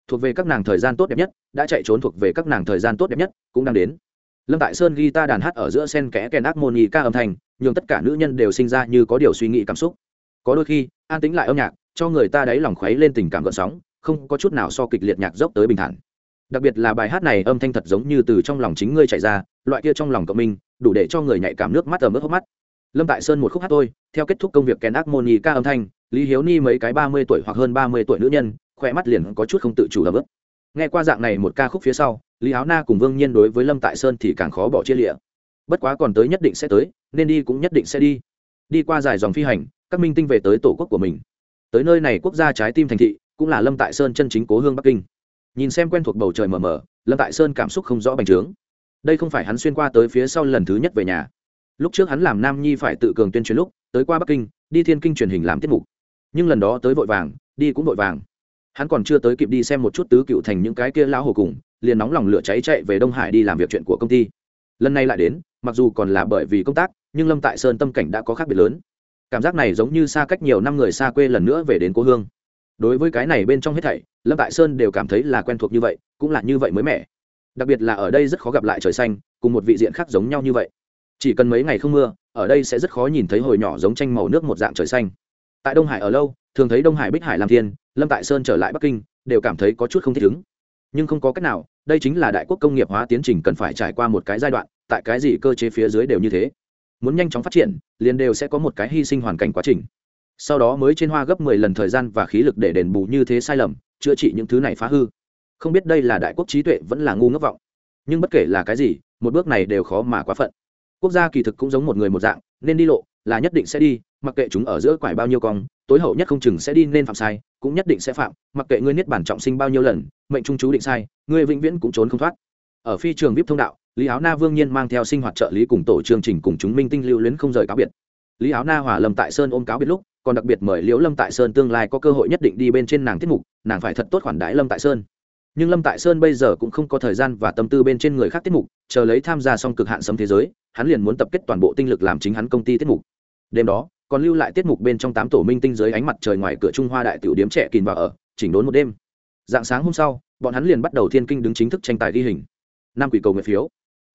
Thuộc về các nàng thời gian tốt đẹp nhất, đã chạy trốn thuộc về các nàng thời gian tốt đẹp nhất, cũng đang đến. Lâm tại sơn ghi ta đàn hát ở giữa sen kẽ kèn ác môn nhì ca âm thanh, nhường tất cả nữ nhân đều sinh ra như có điều suy nghĩ cảm xúc. Có đôi khi, an tính lại âm nhạc, cho người ta đáy lòng khuấy lên tình cảm gợn sóng không có chút nào so kịch liệt nhạc dốc tới bình thản. Đặc biệt là bài hát này âm thanh thật giống như từ trong lòng chính ngươi chạy ra, loại kia trong lòng cộng minh, đủ để cho người nhạy cảm nước mắt ở mức hốc mắt. Lâm tại sơn một khúc hát tôi theo kết thúc công việc kèn ác môn nhì ca âm thanh, lý hiếu ni mấy cái ba mươi tuổi hoặc hơn ba mươi tuổi nữ nhân, khỏe mắt liền có chút không tự chủ ấm ức. Nghe qua dạng này một ca khúc phía sau, lý áo na cùng vương nhiên đối với lâm tại sơn thì càng khó bỏ chia lịa. Bất quá còn tới nhất định sẽ tới, nên đi cũng nhất định sẽ đi. Đi qua dài dòng phi hành, các minh tinh về tới tổ quốc của mình. Tới nơi này quốc gia trái tim thành thị cũng là lâm tại sơn chân chính cố hương bắc kinh. Nhìn xem quen thuộc bầu trời mờ mờ, lâm tại sơn cảm xúc không rõ bành trướng. Đây không phải hắn xuyên qua tới phía sau lần thứ nhất về nhà. Lúc trước hắn làm nam nhi phải tự cường tuyên truyền lúc, tới qua bắc kinh, đi thiên kinh truyền hình làm tiết mục. Nhưng lần đó tới vội vàng, đi cũng vội vàng. Hắn còn chưa tới kịp đi xem một chút tứ cựu thành những cái kia lão hồ cùng, liền nóng lòng lửa cháy chạy về đông hải đi làm việc chuyện của công ty. Lần này lại đến, mặc dù còn là bởi vì công tác, nhưng lâm tại sơn tâm cảnh đã có khác biệt lớn. Cảm giác này giống như xa cách nhiều năm người xa quê lần nữa về đến cố hương đối với cái này bên trong hết thảy, lâm tại sơn đều cảm thấy là quen thuộc như vậy, cũng là như vậy mới mẻ. Đặc biệt là ở đây rất khó gặp lại trời xanh, cùng một vị diện khác giống nhau như vậy. Chỉ cần mấy ngày không mưa, ở đây sẽ rất khó nhìn thấy hồi nhỏ giống tranh màu nước một dạng trời xanh. Tại đông hải ở lâu, thường thấy đông hải bích hải làm thiên, lâm tại sơn trở lại bắc kinh, đều cảm thấy có chút không thích ứng. Nhưng không có cách nào, đây chính là đại quốc công nghiệp hóa tiến trình cần phải trải qua một cái giai đoạn, tại cái gì cơ chế phía dưới đều như thế. Muốn nhanh chóng phát triển, liền đều sẽ có một cái hy sinh hoàn cảnh quá trình sau đó mới trên hoa gấp mười lần thời gian và khí lực để đền bù như thế sai lầm, chữa trị những thứ này phá hư. Không biết đây là đại quốc trí tuệ vẫn là ngu ngốc vọng. Nhưng bất kể là cái gì, một bước này đều khó mà quá phận. Quốc gia kỳ thực cũng giống một người một dạng, nên đi lộ, là nhất định sẽ đi, mặc kệ chúng ở giữa quải bao nhiêu cong, tối hậu nhất không chừng sẽ đi nên phạm sai, cũng nhất định sẽ phạm, mặc kệ ngươi niết bản trọng sinh bao nhiêu lần, mệnh trung chú định sai, ngươi vĩnh viễn cũng trốn không thoát. Ở phi trường vip thông đạo, lý áo na vương nhiên mang theo sinh hoạt trợ lý cùng tổ chương trình cùng chúng minh tinh lưu luyến không rời cáo biệt. Lý áo na hòa lầm tại sơn ôm cáo biệt lúc còn đặc biệt mời liễu lâm tại sơn tương lai có cơ hội nhất định đi bên trên nàng tiết mục, nàng phải thật tốt khoản đãi lâm tại sơn. Nhưng lâm tại sơn bây giờ cũng không có thời gian và tâm tư bên trên người khác tiết mục, chờ lấy tham gia xong cực hạn sấm thế giới, hắn liền muốn tập kết toàn bộ tinh lực làm chính hắn công ty tiết mục. Đêm đó, còn lưu lại tiết mục bên trong tám tổ minh tinh dưới ánh mặt trời ngoài cửa trung hoa đại tiểu điếm trẻ kìm vào ở, chỉnh đốn một đêm. Dạng sáng hôm sau, bọn hắn liền bắt đầu thiên kinh đứng chính thức tranh tài ghi hình. Năm quỷ cầu nguyện phiếu.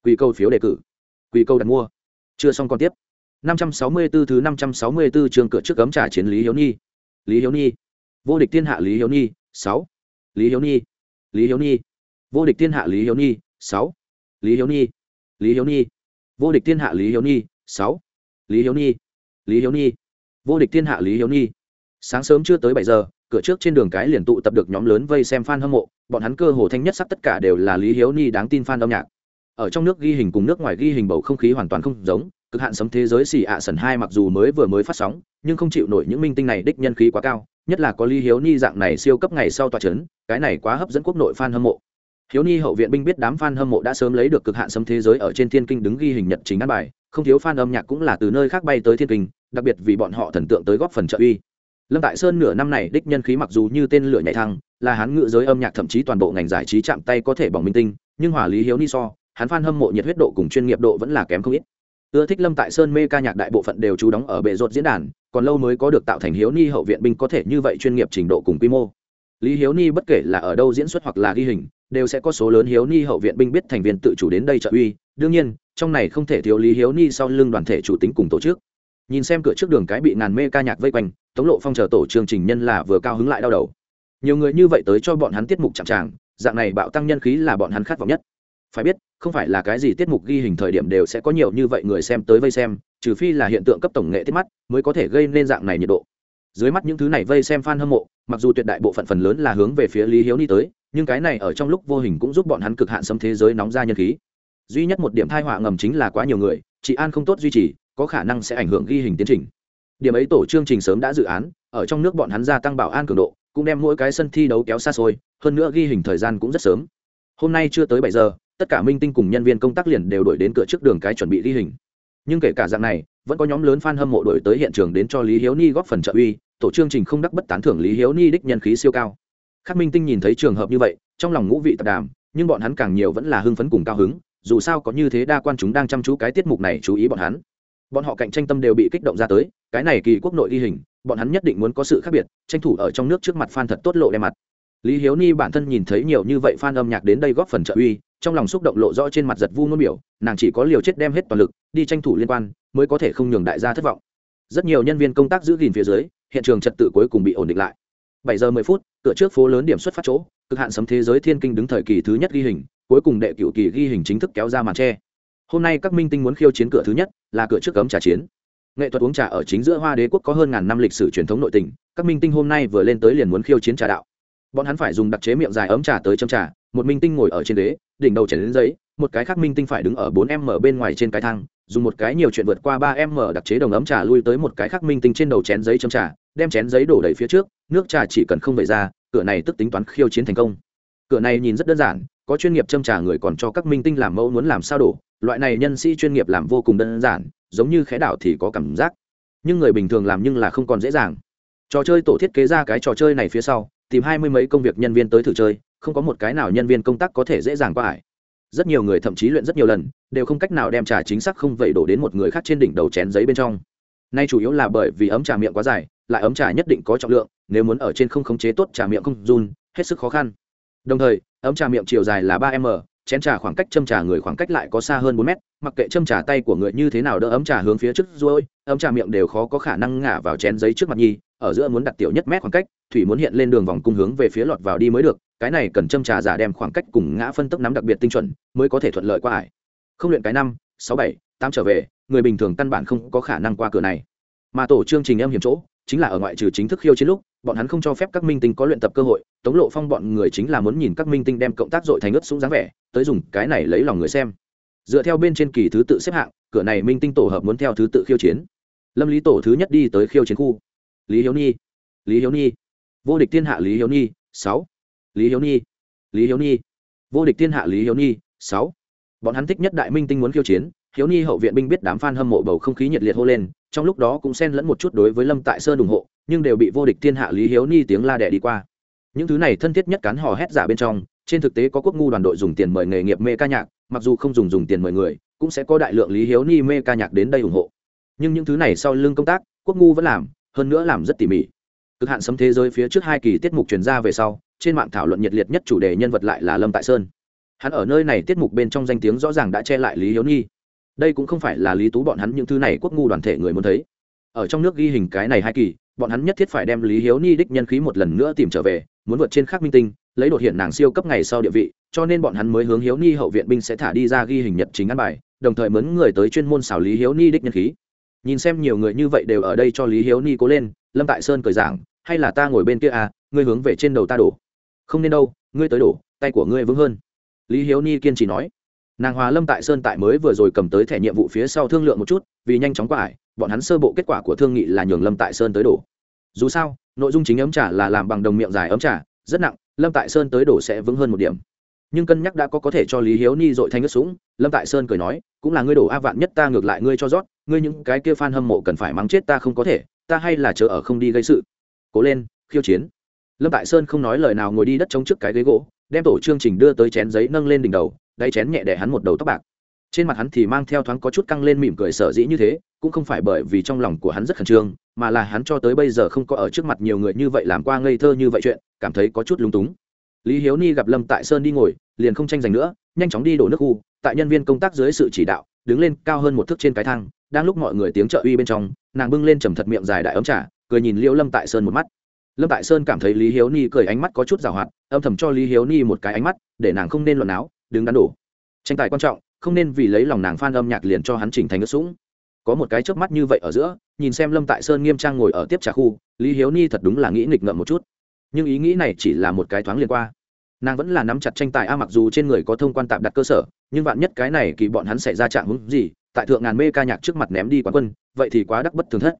Quỷ cầu phiếu đề cử. Quỷ cầu đặt mua. Chưa xong còn tiếp. 564 thứ 564 trường cửa trước cấm trả chiến lý hiếu nhi lý hiếu nhi vô địch thiên hạ lý hiếu nhi 6. lý hiếu nhi lý hiếu nhi vô địch thiên hạ lý hiếu nhi 6. lý hiếu nhi lý hiếu nhi vô địch thiên hạ lý hiếu nhi 6. lý hiếu nhi lý hiếu nhi vô địch thiên hạ lý hiếu nhi sáng sớm chưa tới bảy giờ cửa trước trên đường cái liền tụ tập được nhóm lớn vây xem fan hâm mộ bọn hắn cơ hồ thanh nhất sắc tất cả đều là lý hiếu nhi đáng tin fan âm nhạc ở trong nước ghi hình cùng nước ngoài ghi hình bầu không khí hoàn toàn không giống cực hạn sấm thế giới xì ạ sần hai mặc dù mới vừa mới phát sóng, nhưng không chịu nổi những minh tinh này đích nhân khí quá cao, nhất là có lý hiếu ni dạng này siêu cấp ngày sau tòa c h ấ n cái này quá hấp dẫn quốc nội f a n hâm mộ. Hiếu ni hậu viện binh biết đám f a n hâm mộ đã sớm lấy được cực hạn sấm thế giới ở trên thiên kinh đứng ghi hình nhật chính ăn bài, không thiếu f a n âm nhạc cũng là từ nơi khác bay tới thiên kinh, đặc biệt vì bọn họ thần tượng tới góp phần trợ uy. Lâm tại sơn nửa năm này đích nhân khí mặc dù như tên lửa nhảy thăng, là hắn ngự giới âm nhạc thậm chí toàn bộ ngành giải trí chạm tay có thể bỏng minh tinh, nhưng hỏa lý hiếu ni so hắn f a n hâm mộ nhiệt huyết độ cùng chuyên nghiệp độ vẫn là kém không ít ưa thích lâm tại sơn mê ca nhạc đại bộ phận đều trú đóng ở bệ rột diễn đàn, còn lâu mới có được tạo thành hiếu ni hậu viện binh có thể như vậy chuyên nghiệp trình độ cùng quy mô. Lý hiếu ni bất kể là ở đâu diễn xuất hoặc là ghi hình, đều sẽ có số lớn hiếu ni hậu viện binh biết thành viên tự chủ đến đây trợ uy. Đương nhiên, trong này không thể thiếu lý hiếu ni sau lưng đoàn thể chủ tính cùng tổ chức. Nhìn xem cửa trước đường cái bị ngàn mê ca nhạc vây quanh, tống lộ phong chờ tổ chương trình nhân là vừa cao hứng lại đau đầu. Nhiều người như vậy tới cho bọn hắn tiết mục chạm tràng, dạng này bạo tăng nhân khí là bọn hắn khát vọng nhất phải biết, không phải là cái gì tiết mục ghi hình thời điểm đều sẽ có nhiều như vậy người xem tới vây xem, trừ phi là hiện tượng cấp tổng nghệ tiết mắt mới có thể gây nên dạng này nhiệt độ. Dưới mắt những thứ này vây xem fan hâm mộ, mặc dù tuyệt đại bộ phận phần lớn là hướng về phía lý hiếu ni tới, nhưng cái này ở trong lúc vô hình cũng giúp bọn hắn cực hạn xâm thế giới nóng ra nhân khí. Duy nhất một điểm thai họa ngầm chính là quá nhiều người, chị an không tốt duy trì, có khả năng sẽ ảnh hưởng ghi hình tiến trình. Điểm ấy tổ chương trình sớm đã dự án, ở trong nước bọn hắn gia tăng bảo an cường độ, cũng đem mỗi cái sân thi đấu kéo xa xôi, hơn nữa ghi hình thời gian cũng rất sớm. Hôm nay chưa tới bảy giờ tất cả minh tinh cùng nhân viên công tác liền đều đổi đến cửa trước đường cái chuẩn bị ghi hình. Nhưng kể cả dạng này, vẫn có nhóm lớn fan hâm mộ đổi tới hiện trường đến cho lý hiếu ni góp phần trợ uy, tổ chương trình không đắc bất tán thưởng lý hiếu ni đích nhân khí siêu cao. Các minh tinh nhìn thấy trường hợp như vậy, trong lòng ngũ vị tạp đàm, nhưng bọn hắn càng nhiều vẫn là hưng phấn cùng cao hứng, dù sao có như thế đa quan chúng đang chăm chú cái tiết mục này chú ý bọn hắn. Bọn họ cạnh tranh tâm đều bị kích động ra tới, cái này kỳ quốc nội ghi hình, bọn hắn nhất định muốn có sự khác biệt, tranh thủ ở trong nước trước mặt fan thật tốt lộ đe mặt lý hiếu ni bản thân nhìn thấy nhiều như vậy fan âm nhạc đến đây góp phần trợ uy, trong lòng xúc động lộ rõ trên mặt giật vu nôn biểu, nàng chỉ có liều chết đem hết toàn lực, đi tranh thủ liên quan, mới có thể không nhường đại gia thất vọng. Rất nhiều nhân viên công tác giữ gìn phía dưới, hiện trường trật tự cuối cùng bị ổn định lại. Bảy giờ mười phút, cửa trước phố lớn điểm xuất phát chỗ, cực hạn sấm thế giới thiên kinh đứng thời kỳ thứ nhất ghi hình, cuối cùng đệ cửu kỳ ghi hình chính thức kéo ra màn tre. Hôm nay các minh tinh muốn khiêu chiến cửa thứ nhất, là cửa trước cấm trà chiến. Nghệ thuật uống trà ở chính giữa hoa đế quốc có hơn ngàn năm lịch sử truyền thống nội tình, các minh tinh hôm nay vừa lên tới liền muốn khiêu chiến trà đạo bọn hắn phải dùng đặc chế miệng dài ấm trà tới châm trà, một minh tinh ngồi ở trên đế đỉnh đầu chảy đến giấy, một cái khác minh tinh phải đứng ở bốn m bên ngoài trên cái thang, dùng một cái nhiều chuyện vượt qua ba m đặc chế đồng ấm trà lui tới một cái khác minh tinh trên đầu chén giấy châm trà, đem chén giấy đổ đầy phía trước, nước trà chỉ cần không vẩy ra, cửa này tức tính toán khiêu chiến thành công. Cửa này nhìn rất đơn giản, có chuyên nghiệp châm trà người còn cho các minh tinh làm mẫu muốn làm sao đổ, loại này nhân sĩ chuyên nghiệp làm vô cùng đơn giản, giống như khẽ đảo thì có cảm giác. Nhưng người bình thường làm nhưng là không còn dễ dàng. Trò chơi tổ thiết kế ra cái trò chơi này phía sau tìm hai mươi mấy công việc nhân viên tới thử chơi, không có một cái nào nhân viên công tác có thể dễ dàng qua ải. Rất nhiều người thậm chí luyện rất nhiều lần, đều không cách nào đem trà chính xác không vẩy đổ đến một người khác trên đỉnh đầu chén giấy bên trong. Nay chủ yếu là bởi vì ấm trà miệng quá dài, lại ấm trà nhất định có trọng lượng, nếu muốn ở trên không khống chế tốt trà miệng không run, hết sức khó khăn. Đồng thời, ấm trà miệng chiều dài là ba m, chén trà khoảng cách châm trà người khoảng cách lại có xa hơn bốn mét, mặc kệ châm trà tay của người như thế nào đỡ ấm trà hướng phía trước rồi ấm trà miệng đều khó có khả năng ngả vào chén giấy trước mặt nhi, ở giữa muốn đặt tiểu nhất mét khoảng cách thủy muốn hiện lên đường vòng cung hướng về phía lọt vào đi mới được, cái này cần châm trà giả đem khoảng cách cùng ngã phân tốc nắm đặc biệt tinh chuẩn, mới có thể thuận lợi qua ải. Không luyện cái năm, sáu bảy, tám trở về, người bình thường căn bản không có khả năng qua cửa này. Mà tổ chương trình em hiểm chỗ, chính là ở ngoại trừ chính thức khiêu chiến lúc, bọn hắn không cho phép các minh tinh có luyện tập cơ hội, tống lộ phong bọn người chính là muốn nhìn các minh tinh đem cộng tác dội thành ướt xuống dáng vẻ, tới dùng cái này lấy lòng người xem. Dựa theo bên trên kỳ thứ tự xếp hạng, cửa này minh tinh tổ hợp muốn theo thứ tự khiêu chiến. Lâm lý tổ thứ nhất đi tới khiêu chiến khu. Lý hiếu ni lý hiếu ni vô địch thiên hạ lý hiếu ni sáu. Lý hiếu ni lý hiếu ni vô địch thiên hạ lý hiếu ni sáu. Bọn hắn thích nhất đại minh tinh muốn khiêu chiến, hiếu ni hậu viện binh biết đám f a n hâm mộ bầu không khí nhiệt liệt hô lên, trong lúc đó cũng xen lẫn một chút đối với lâm tại sơn ủng hộ, nhưng đều bị vô địch thiên hạ lý hiếu ni tiếng la đẻ đi qua. Những thứ này thân thiết nhất cán hò hét giả bên trong, trên thực tế có quốc ngu đoàn đội dùng tiền mời nghề nghiệp mê ca nhạc, mặc dù không dùng dùng tiền mời người, cũng sẽ có đại lượng lý hiếu ni mê ca nhạc đến đây ủng hộ. Nhưng những thứ này sau lưng công tác, quốc ngu vẫn làm, hơn nữa làm rất tỉ mỉ cực hạn sấm thế giới phía trước hai kỳ tiết mục truyền ra về sau, trên mạng thảo luận nhiệt liệt nhất chủ đề nhân vật lại là lâm tại sơn. Hắn ở nơi này tiết mục bên trong danh tiếng rõ ràng đã che lại lý hiếu ni đây cũng không phải là lý tú bọn hắn những thứ này quốc ngu đoàn thể người muốn thấy. Ở trong nước ghi hình cái này hai kỳ, bọn hắn nhất thiết phải đem lý hiếu ni đích nhân khí một lần nữa tìm trở về, muốn vượt trên khắc minh tinh, lấy đột hiện nàng siêu cấp ngày sau địa vị, cho nên bọn hắn mới hướng hiếu ni hậu viện binh sẽ thả đi ra ghi hình nhật chính ăn bài, đồng thời mướn người tới chuyên môn xảo lý hiếu ni đích nhân khí nhìn xem nhiều người như vậy đều ở đây cho lý hiếu ni cố lên, lâm tại sơn cười giảng, hay là ta ngồi bên kia à ngươi hướng về trên đầu ta đổ. Không nên đâu, ngươi tới đổ, tay của ngươi vững hơn. Lý hiếu ni kiên trì nói. Nàng hòa lâm tại sơn tại mới vừa rồi cầm tới thẻ nhiệm vụ phía sau thương lượng một chút, vì nhanh chóng quá ải bọn hắn sơ bộ kết quả của thương nghị là nhường lâm tại sơn tới đổ. Dù sao, nội dung chính ấm trà là làm bằng đồng miệng dài ấm trà, rất nặng, lâm tại sơn tới đổ sẽ vững hơn một điểm nhưng cân nhắc đã có có thể cho lý hiếu ni dội thanh ướt sũng lâm tại sơn cười nói, cũng là ngươi đổ a vạn nhất ta ngược lại ngươi cho rót, ngươi những cái kia f a n hâm mộ cần phải mắng chết ta không có thể, ta hay là chờ ở không đi gây sự. Cố lên, khiêu chiến. Lâm tại sơn không nói lời nào ngồi đi đất chống trước cái ghế gỗ, đem tổ chương trình đưa tới chén giấy nâng lên đỉnh đầu, đáy chén nhẹ để hắn một đầu tóc bạc. Trên mặt hắn thì mang theo thoáng có chút căng lên mỉm cười sở dĩ như thế, cũng không phải bởi vì trong lòng của hắn rất khẩn trương, mà là hắn cho tới bây giờ không có ở trước mặt nhiều người như vậy làm qua ngây thơ như vậy chuyện, cảm thấy có chút lúng túng lý hiếu ni gặp lâm tại sơn đi ngồi, liền không tranh giành nữa, nhanh chóng đi đổ nước khu, tại nhân viên công tác dưới sự chỉ đạo, đứng lên cao hơn một thước trên cái thang, đang lúc mọi người tiếng trợ uy bên trong, nàng bưng lên trầm thật miệng dài đại ấm trà, cười nhìn liễu lâm tại sơn một mắt. Lâm tại sơn cảm thấy lý hiếu ni cười ánh mắt có chút g hoạt, âm thầm cho lý hiếu ni một cái ánh mắt, để nàng không nên luận áo, đứng đắn đổ. Tranh tài quan trọng, không nên vì lấy lòng nàng phan âm nhạc liền cho hắn chỉnh thành ướt sũng. Có một cái chớp mắt như vậy ở giữa, nhìn xem lâm tại sơn nghiêm trang ngồi ở tiếp trà khu, lý hiếu ni thật đúng là nghĩ nghịch ngợm một chút. Nhưng ý nghĩ này chỉ là một cái thoáng liên qua nàng vẫn là nắm chặt tranh tài a, mặc dù trên người có thông quan tạm đặt cơ sở, nhưng vạn nhất cái này kỳ bọn hắn xảy ra trạng hứng gì, tại thượng ngàn mê ca nhạc trước mặt ném đi quán quân, vậy thì quá đắc bất thường thất.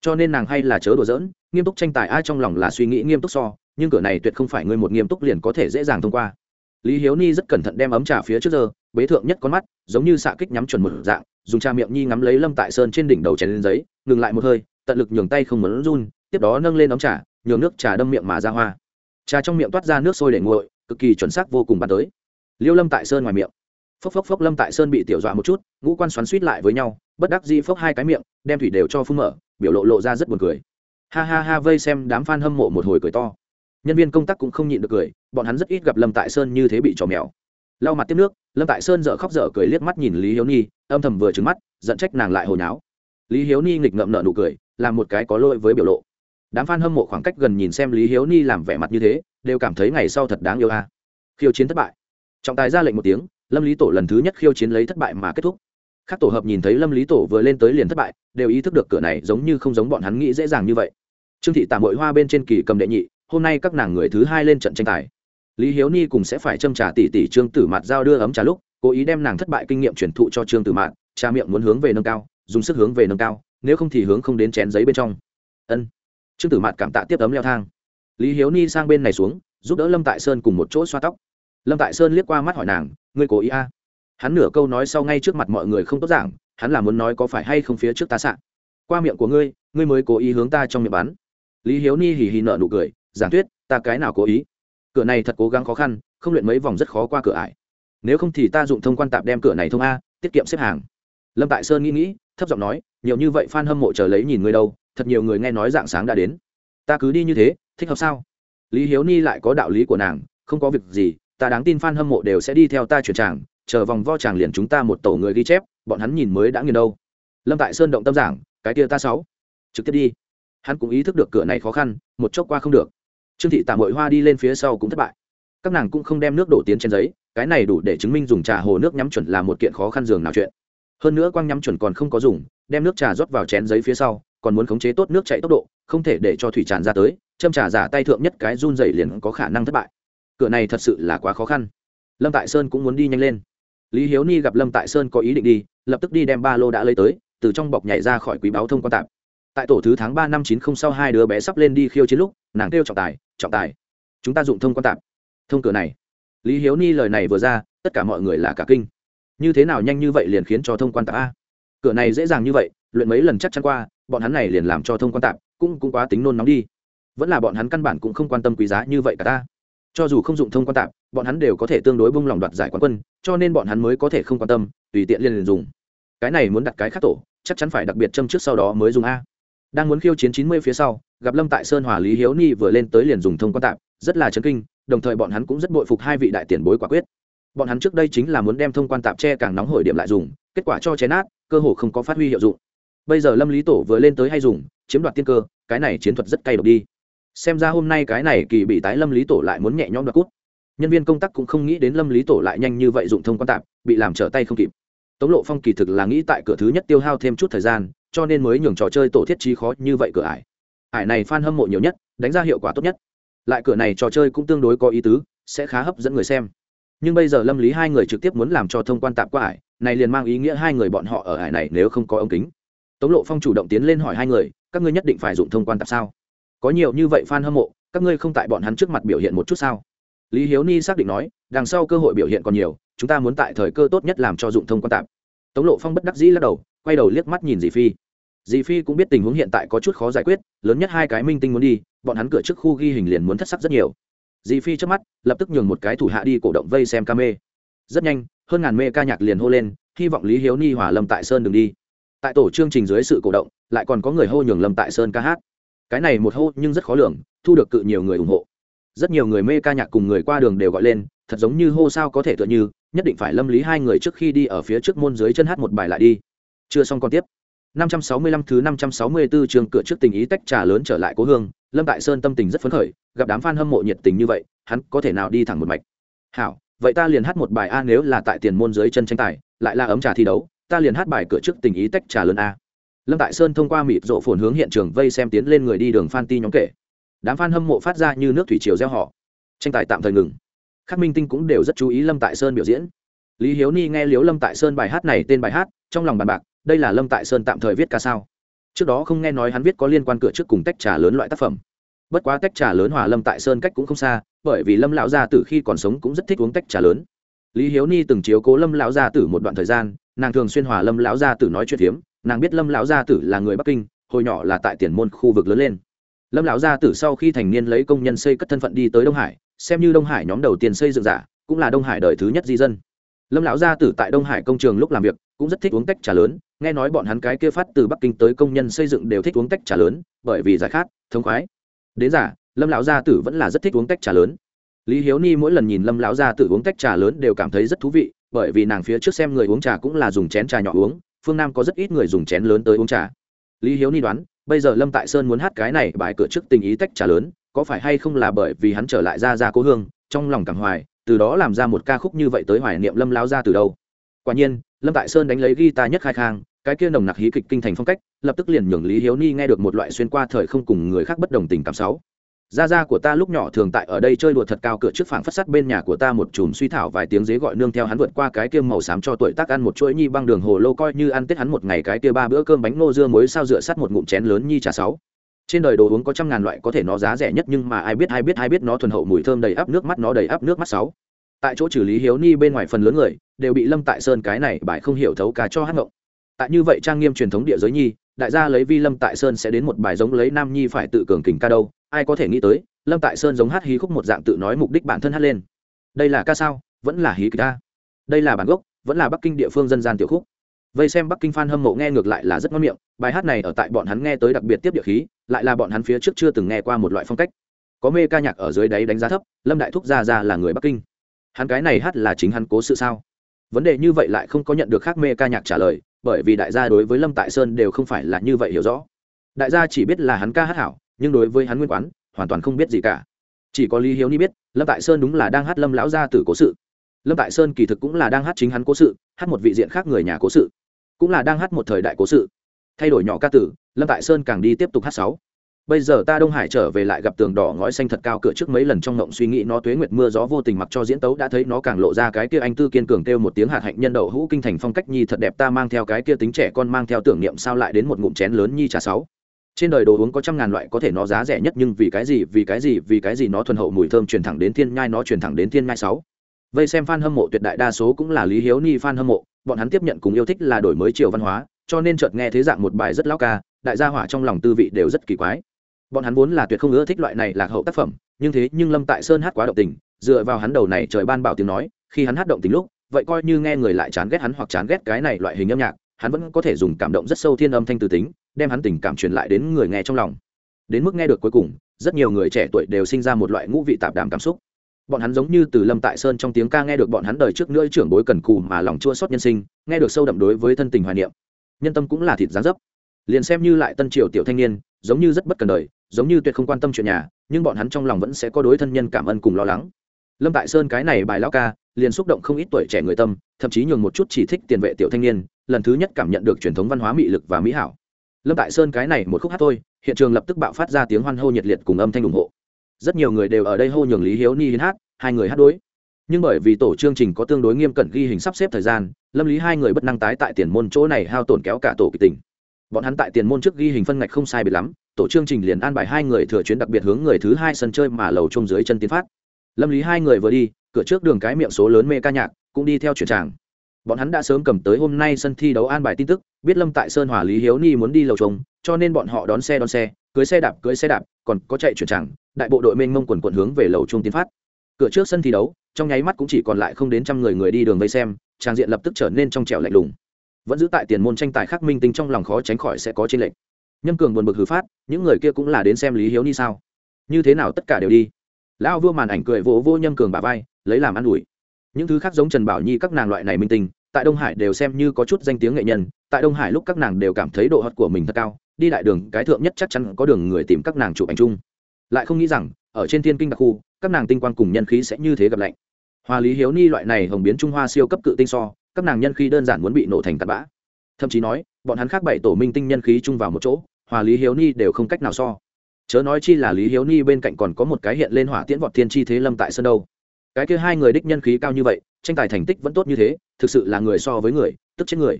Cho nên nàng hay là chớ đùa giỡn, nghiêm túc tranh tài ai trong lòng là suy nghĩ nghiêm túc so, nhưng cửa này tuyệt không phải người một nghiêm túc liền có thể dễ dàng thông qua. Lý hiếu ni rất cẩn thận đem ấm trà phía trước giờ, bế thượng nhất con mắt, giống như xạ kích nhắm chuẩn một dạng, dùng trà miệng nhi ngắm lấy lâm tại sơn trên đỉnh đầu chén lên giấy, ngừng lại một hơi, tận lực nhường tay không muốn run, tiếp đó nâng lên ấm trà, nhường nước trà đâm miệng mà ra hoa. Trà trong miệng toát ra nước sôi để nguội cực kỳ chuẩn xác vô cùng bắn tới. Liêu lâm tại sơn ngoài miệng. Phốc phốc phốc lâm tại sơn bị tiểu dọa một chút, ngũ quan xoắn suýt lại với nhau, bất đắc dĩ phốc hai cái miệng, đem thủy đều cho phun mở, biểu lộ lộ ra rất buồn cười. Ha ha ha, vây xem đám f a n hâm mộ một hồi cười to. Nhân viên công tác cũng không nhịn được cười, bọn hắn rất ít gặp lâm tại sơn như thế bị trò mèo. Lau mặt tiếp nước, lâm tại sơn dở khóc dở cười liếc mắt nhìn lý hiếu ni âm thầm vừa trứng mắt, giận trách nàng lại hồi náo. Lý hiếu ni nghịch ngậm nợ nụ cười, làm một cái có lỗi với biểu lộ đám f a n hâm mộ khoảng cách gần nhìn xem lý hiếu ni làm vẻ mặt như thế, đều cảm thấy ngày sau thật đáng yêu a. Khiêu chiến thất bại. Trọng tài ra lệnh một tiếng, lâm lý tổ lần thứ nhất khiêu chiến lấy thất bại mà kết thúc. Các tổ hợp nhìn thấy lâm lý tổ vừa lên tới liền thất bại, đều ý thức được cửa này giống như không giống bọn hắn nghĩ dễ dàng như vậy. Trương thị tạm hội hoa bên trên kỳ cầm đệ nhị, hôm nay các nàng người thứ hai lên trận tranh tài. Lý hiếu ni cùng sẽ phải châm trà tỷ tỷ trương tử mạt giao đưa ấm trà lúc, cố ý đem nàng thất bại kinh nghiệm truyền thụ cho trương tử mạt, trà miệng muốn hướng về nâng cao, dùng sức hướng về nâng cao, nếu không thì hướng không đến chén giấy bên trong. Ân trương tử mạt cảm tạ tiếp ấm leo thang lý hiếu ni sang bên này xuống giúp đỡ lâm tại sơn cùng một chỗ xoa tóc lâm tại sơn liếc qua mắt hỏi nàng ngươi cố ý a à? hắn nửa câu nói sau ngay trước mặt mọi người không tốt giảng hắn là muốn nói có phải hay không phía trước ta sạn qua miệng của ngươi ngươi mới cố ý hướng ta trong miệng bắn lý hiếu ni hì hì nợ nụ cười giảng tuyết ta cái nào cố ý cửa này thật cố gắng khó khăn không luyện mấy vòng rất khó qua cửa ải nếu không thì ta dụng thông quan tạp đem cửa này thông a tiết kiệm xếp hàng lâm tại sơn nghĩ nghĩ thấp giọng nói nhiều như vậy f a n hâm mộ chờ lấy nhìn ngươi đâu thật nhiều người nghe nói dạng sáng đã đến. Ta cứ đi như thế, thích hợp sao? Lý hiếu ni lại có đạo lý của nàng, không có việc gì, ta đáng tin f a n hâm mộ đều sẽ đi theo ta chuyển tràng, chờ vòng vo tràng liền chúng ta một tổ người ghi chép, bọn hắn nhìn mới đã nghiền đâu. Lâm tại sơn động tâm giảng, cái kia ta sáu. Trực tiếp đi. Hắn cũng ý thức được cửa này khó khăn, một chốc qua không được. Trương thị tạm hội hoa đi lên phía sau cũng thất bại. Các nàng cũng không đem nước đổ tiến trên giấy, cái này đủ để chứng minh dùng trà hồ nước nhắm chuẩn là một kiện khó khăn giường nào chuyện. Hơn nữa quang nhắm chuẩn còn không có dùng, đem nước trà rót vào chén giấy phía sau còn muốn khống chế tốt nước chạy tốc độ, không thể để cho thủy tràn ra tới, châm trà giả tay thượng nhất cái run dày liền có khả năng thất bại. Cửa này thật sự là quá khó khăn. Lâm tại sơn cũng muốn đi nhanh lên. Lý hiếu ni gặp lâm tại sơn có ý định đi, lập tức đi đem ba lô đã lấy tới, từ trong bọc nhảy ra khỏi quý báo thông quan tạp. Tại tổ thứ tháng ba năm chín không sau hai đứa bé sắp lên đi khiêu chiến lúc, nàng kêu trọng tài trọng tài, chúng ta dụng thông quan tạp. Thông cửa này, lý hiếu ni lời này vừa ra, tất cả mọi người là cả kinh. Như thế nào nhanh như vậy liền khiến cho thông quan tạp a? Cửa này dễ dàng như vậy luyện mấy lần chắc chắn qua bọn hắn này liền làm cho thông quan tạp cũng cũng quá tính nôn nóng đi. Vẫn là bọn hắn căn bản cũng không quan tâm quý giá như vậy cả ta. Cho dù không dụng thông quan tạp bọn hắn đều có thể tương đối bung lòng đoạt giải quán quân cho nên bọn hắn mới có thể không quan tâm tùy tiện liền liền dùng. Cái này muốn đặt cái khác tổ chắc chắn phải đặc biệt châm trước sau đó mới dùng a. Đang muốn khiêu chiến chín mươi phía sau gặp lâm tại sơn hòa lý hiếu ni vừa lên tới liền dùng thông quan tạp rất là chấn kinh đồng thời bọn hắn cũng rất bội phục hai vị đại tiền bối quả quyết. Bọn hắn trước đây chính là muốn đem thông quan tạp che càng nóng hổi điểm lại dùng kết quả cho chén át, cơ hồ không có phát huy hiệu dụng bây giờ lâm lý tổ vừa lên tới hay dùng, chiếm đoạt tiên cơ, cái này chiến thuật rất cay độc đi. Xem ra hôm nay cái này kỳ bị tái lâm lý tổ lại muốn nhẹ nhõm đoạt cút. Nhân viên công tác cũng không nghĩ đến lâm lý tổ lại nhanh như vậy dụng thông quan tạp, bị làm trở tay không kịp. Tống lộ phong kỳ thực là nghĩ tại cửa thứ nhất tiêu hao thêm chút thời gian, cho nên mới nhường trò chơi tổ thiết trí khó như vậy cửa ải. Ải này f a n hâm mộ nhiều nhất, đánh ra hiệu quả tốt nhất. Lại cửa này trò chơi cũng tương đối có ý tứ, sẽ khá hấp dẫn người xem. Nhưng bây giờ lâm lý hai người trực tiếp muốn làm cho thông quan tạp qua ải, này liền mang ý nghĩa hai người bọn họ ở ải này nếu không có ống kính tống lộ phong chủ động tiến lên hỏi hai người, các ngươi nhất định phải dụng thông quan tạp sao? Có nhiều như vậy f a n hâm mộ, các ngươi không tại bọn hắn trước mặt biểu hiện một chút sao? Lý hiếu ni xác định nói, đằng sau cơ hội biểu hiện còn nhiều, chúng ta muốn tại thời cơ tốt nhất làm cho dụng thông quan tạp. Tống lộ phong bất đắc dĩ lắc đầu, quay đầu liếc mắt nhìn dì phi. Dì phi cũng biết tình huống hiện tại có chút khó giải quyết, lớn nhất hai cái minh tinh muốn đi, bọn hắn cửa trước khu ghi hình liền muốn thất sắc rất nhiều. Dì phi trước mắt, lập tức nhường một cái thủ hạ đi cổ động vây xem ca mê. Rất nhanh, hơn ngàn mê ca nhạc liền hô lên, hy vọng lý hiếu ni hỏa lâm tại sơn đừng đi tại tổ chương trình dưới sự cổ động, lại còn có người hô nhường lâm tại sơn ca hát. Cái này một hô nhưng rất khó lường, thu được cự nhiều người ủng hộ. Rất nhiều người mê ca nhạc cùng người qua đường đều gọi lên, thật giống như hô sao có thể tựa như, nhất định phải lâm lý hai người trước khi đi ở phía trước môn dưới chân hát một bài lại đi. Chưa xong còn tiếp. 565 thứ 564 trường cửa trước tình ý tách trà lớn trở lại cố hương, lâm tại sơn tâm tình rất phấn khởi, gặp đám fan hâm mộ nhiệt tình như vậy, hắn có thể nào đi thẳng một mạch? Hảo, vậy ta liền hát một bài a nếu là tại tiền môn dưới chân tranh tài, lại là ấm trà thi đấu ta liền hát bài cửa trước tình ý tách trà lớn a. Lâm tại sơn thông qua mịt rộ phồn hướng hiện trường vây xem tiến lên người đi đường phan ti nhóm kể. Đám f hâm mộ phát ra như nước thủy triều gieo họ. Tranh tài tạm thời ngừng. Khắc minh tinh cũng đều rất chú ý lâm tại sơn biểu diễn. Lý hiếu ni nghe liếu lâm tại sơn bài hát này tên bài hát, trong lòng bàn bạc, đây là lâm tại sơn tạm thời viết ca sao. Trước đó không nghe nói hắn viết có liên quan cửa trước cùng tách trà lớn loại tác phẩm. Bất quá tách trà lớn hòa lâm tại sơn cách cũng không xa, bởi vì lâm lão gia tử khi còn sống cũng rất thích uống tách trà lớn. Lý hiếu ni từng chiếu cố lâm lão gia tử một đoạn thời gian nàng thường xuyên hòa lâm lão gia tử nói chuyện phiếm, nàng biết lâm lão gia tử là người bắc kinh, hồi nhỏ là tại tiền môn khu vực lớn lên. Lâm lão gia tử sau khi thành niên lấy công nhân xây cất thân phận đi tới đông hải, xem như đông hải nhóm đầu tiên xây dựng giả, cũng là đông hải đời thứ nhất di dân. Lâm lão gia tử tại đông hải công trường lúc làm việc, cũng rất thích uống tách trà lớn, nghe nói bọn hắn cái kia phát từ bắc kinh tới công nhân xây dựng đều thích uống tách trà lớn, bởi vì giải khát, thống khoái. Đến giả, lâm lão gia tử vẫn là rất thích uống tách trà lớn. Lý hiếu ni mỗi lần nhìn lâm lão gia tử uống tách trà lớn đều cảm thấy rất thú vị bởi vì nàng phía trước xem người uống trà cũng là dùng chén trà nhỏ uống, phương nam có rất ít người dùng chén lớn tới uống trà. Lý hiếu ni đoán, bây giờ lâm tại sơn muốn hát cái này bài cửa trước tình ý tách trà lớn, có phải hay không là bởi vì hắn trở lại ra ra cố hương, trong lòng cảm hoài, từ đó làm ra một ca khúc như vậy tới hoài niệm lâm lao ra từ đâu. Quả nhiên, lâm tại sơn đánh lấy guitar nhất khai khang, cái kia nồng nặc hí kịch kinh thành phong cách, lập tức liền nhường lý hiếu ni nghe được một loại xuyên qua thời không cùng người khác bất đồng tình cảm sáu gia gia của ta lúc nhỏ thường tại ở đây chơi đùa thật cao cửa trước phảng phất sắt bên nhà của ta một chùm suy thảo vài tiếng dế gọi nương theo hắn vượt qua cái kia màu xám cho tuổi tác ăn một chuỗi nhi băng đường hồ lô coi như ăn tết hắn một ngày cái kia ba bữa cơm bánh nô dưa muối sao dựa sắt một ngụm chén lớn nhi trà sáu. Trên đời đồ uống có trăm ngàn loại có thể nó giá rẻ nhất nhưng mà ai biết ai biết ai biết nó thuần hậu mùi thơm đầy áp nước mắt nó đầy áp nước mắt sáu. Tại chỗ trừ lý hiếu ni bên ngoài phần lớn người đều bị lâm tại sơn cái này bài không hiểu thấu cả cho hát ngộng. Tại như vậy trang nghiêm truyền thống địa giới nhi, đại gia lấy vi lâm tại sơn sẽ đến một bài giống lấy nam nhi phải tự cường kình ca đâu ai có thể nghĩ tới, lâm tại sơn giống hát hí khúc một dạng tự nói mục đích bản thân hát lên. Đây là ca sao? Vẫn là hí ca. Đây là bản gốc, vẫn là bắc kinh địa phương dân gian tiểu khúc. Vây xem bắc kinh f a n hâm mộ nghe ngược lại là rất ngon miệng, bài hát này ở tại bọn hắn nghe tới đặc biệt tiếp địa khí, lại là bọn hắn phía trước chưa từng nghe qua một loại phong cách. Có mê ca nhạc ở dưới đáy đánh giá thấp, lâm đại thúc ra ra là người bắc kinh. Hắn cái này hát là chính hắn cố sự sao? Vấn đề như vậy lại không có nhận được khác mê ca nhạc trả lời, bởi vì đại gia đối với lâm tại sơn đều không phải là như vậy hiểu rõ. Đại gia chỉ biết là hắn ca hát hảo nhưng đối với hắn nguyên quán, hoàn toàn không biết gì cả. Chỉ có lý hiếu ni biết, lâm tại sơn đúng là đang hát lâm lão gia tử cố sự. Lâm tại sơn kỳ thực cũng là đang hát chính hắn cố sự, hát một vị diện khác người nhà cố sự. Cũng là đang hát một thời đại cố sự. Thay đổi nhỏ ca tử, lâm tại sơn càng đi tiếp tục hát sáu. Bây giờ ta đông hải trở về lại gặp tường đỏ ngói xanh thật cao cửa trước mấy lần trong ngộng suy nghĩ nó tuế nguyệt mưa gió vô tình mặc cho diễn tấu đã thấy nó càng lộ ra cái kia anh tư kiên cường kêu một tiếng hạt hạnh nhân đậu hũ kinh thành phong cách nhi thật đẹp ta mang theo cái kia tính trẻ con mang theo tưởng niệm sao lại đến một ngụm chén lớn nhi trà sáu trên đời đồ uống có trăm ngàn loại có thể nó giá rẻ nhất nhưng vì cái gì, vì cái gì, vì cái gì nó thuần hậu mùi thơm truyền thẳng đến thiên nhai, nó truyền thẳng đến thiên nhai sáu. Vây xem fan hâm mộ tuyệt đại đa số cũng là lý hiếu ni fan hâm mộ, bọn hắn tiếp nhận cùng yêu thích là đổi mới chiều văn hóa, cho nên chợt nghe thế dạng một bài rất lao ca, đại gia hỏa trong lòng tư vị đều rất kỳ quái. Bọn hắn vốn là tuyệt không ưa thích loại này lạc hậu tác phẩm, nhưng thế nhưng lâm tại sơn hát quá động tình, dựa vào hắn đầu này trời ban bảo tiếng nói, khi hắn hát động tình lúc, vậy coi như nghe người lại chán ghét hắn hoặc chán ghét cái này loại hình âm nhạc hắn vẫn có thể dùng cảm động rất sâu thiên âm thanh từ tính, đem hắn tình cảm truyền lại đến người nghe trong lòng. Đến mức nghe được cuối cùng, rất nhiều người trẻ tuổi đều sinh ra một loại ngũ vị tạp đàm cảm xúc. Bọn hắn giống như từ lâm tại sơn trong tiếng ca nghe được bọn hắn đời trước nữa trưởng bối cần cù mà lòng chua xót nhân sinh, nghe được sâu đậm đối với thân tình hoài niệm. Nhân tâm cũng là thịt giá dấp. Liền xem như lại tân triều tiểu thanh niên, giống như rất bất cần đời, giống như tuyệt không quan tâm chuyện nhà, nhưng bọn hắn trong lòng vẫn sẽ có đối thân nhân cảm ơn cùng lo lắng. Lâm tại sơn cái này bài lão ca, liền xúc động không ít tuổi trẻ người tâm, thậm chí nhường một chút chỉ thích tiền vệ tiểu thanh niên lần thứ nhất cảm nhận được truyền thống văn hóa mỹ lực và mỹ hảo. Lâm tại sơn cái này một khúc hát thôi, hiện trường lập tức bạo phát ra tiếng hoan hô nhiệt liệt cùng âm thanh ủng hộ. Rất nhiều người đều ở đây hô nhường lý hiếu ni hiến hát, hai người hát đối. Nhưng bởi vì tổ chương trình có tương đối nghiêm cẩn ghi hình sắp xếp thời gian, lâm lý hai người bất năng tái tại tiền môn chỗ này hao tổn kéo cả tổ kịch tình. Bọn hắn tại tiền môn trước ghi hình phân ngạch không sai biệt lắm, tổ chương trình liền an bài hai người thừa chuyến đặc biệt hướng người thứ hai sân chơi mà lầu trông dưới chân tiến phát. Lâm lý hai người vừa đi, cửa trước đường cái miệng số lớn mê ca nhạc, cũng đi theo chuyển tràng bọn hắn đã sớm cầm tới hôm nay sân thi đấu an bài tin tức biết lâm tại sơn hòa lý hiếu ni muốn đi lầu trống cho nên bọn họ đón xe đón xe cưới xe đạp cưới xe đạp còn có chạy chuyển tràng đại bộ đội mênh mông quần quận hướng về lầu trung tiến phát. Cửa trước sân thi đấu trong nháy mắt cũng chỉ còn lại không đến trăm người người đi đường vây xem trang diện lập tức trở nên trong trẻo lạnh lùng. Vẫn giữ tại tiền môn tranh tài khắc minh tinh trong lòng khó tránh khỏi sẽ có trên lệnh nhâm cường buồn bực hư phát những người kia cũng là đến xem lý hiếu ni sao? Như thế nào tất cả đều đi? Lão vua màn ảnh cười vỗ vô, vô nhâm cường bà vai lấy làm ăn ủi những thứ khác giống trần bảo nhi các nàng loại này minh tinh, tại đông hải đều xem như có chút danh tiếng nghệ nhân, tại đông hải lúc các nàng đều cảm thấy độ hot của mình thật cao, đi đại đường, cái thượng nhất chắc chắn có đường người tìm các nàng chụp ảnh chung. Lại không nghĩ rằng, ở trên thiên kinh đặc khu, các nàng tinh quang cùng nhân khí sẽ như thế gặp lạnh. Hoa lý hiếu ni loại này hồng biến trung hoa siêu cấp cự tinh so, các nàng nhân khí đơn giản muốn bị nổ thành tạt bã. Thậm chí nói, bọn hắn khác bảy tổ minh tinh nhân khí chung vào một chỗ hòa lý hiếu ni đều không cách nào so. Chớ nói chi là lý hiếu ni bên cạnh còn có một cái hiện lên hỏa tiễn vọt thiên chi thế lâm tại sân đâu cái kia hai người đích nhân khí cao như vậy, tranh tài thành tích vẫn tốt như thế, thực sự là người so với người, tức chết người.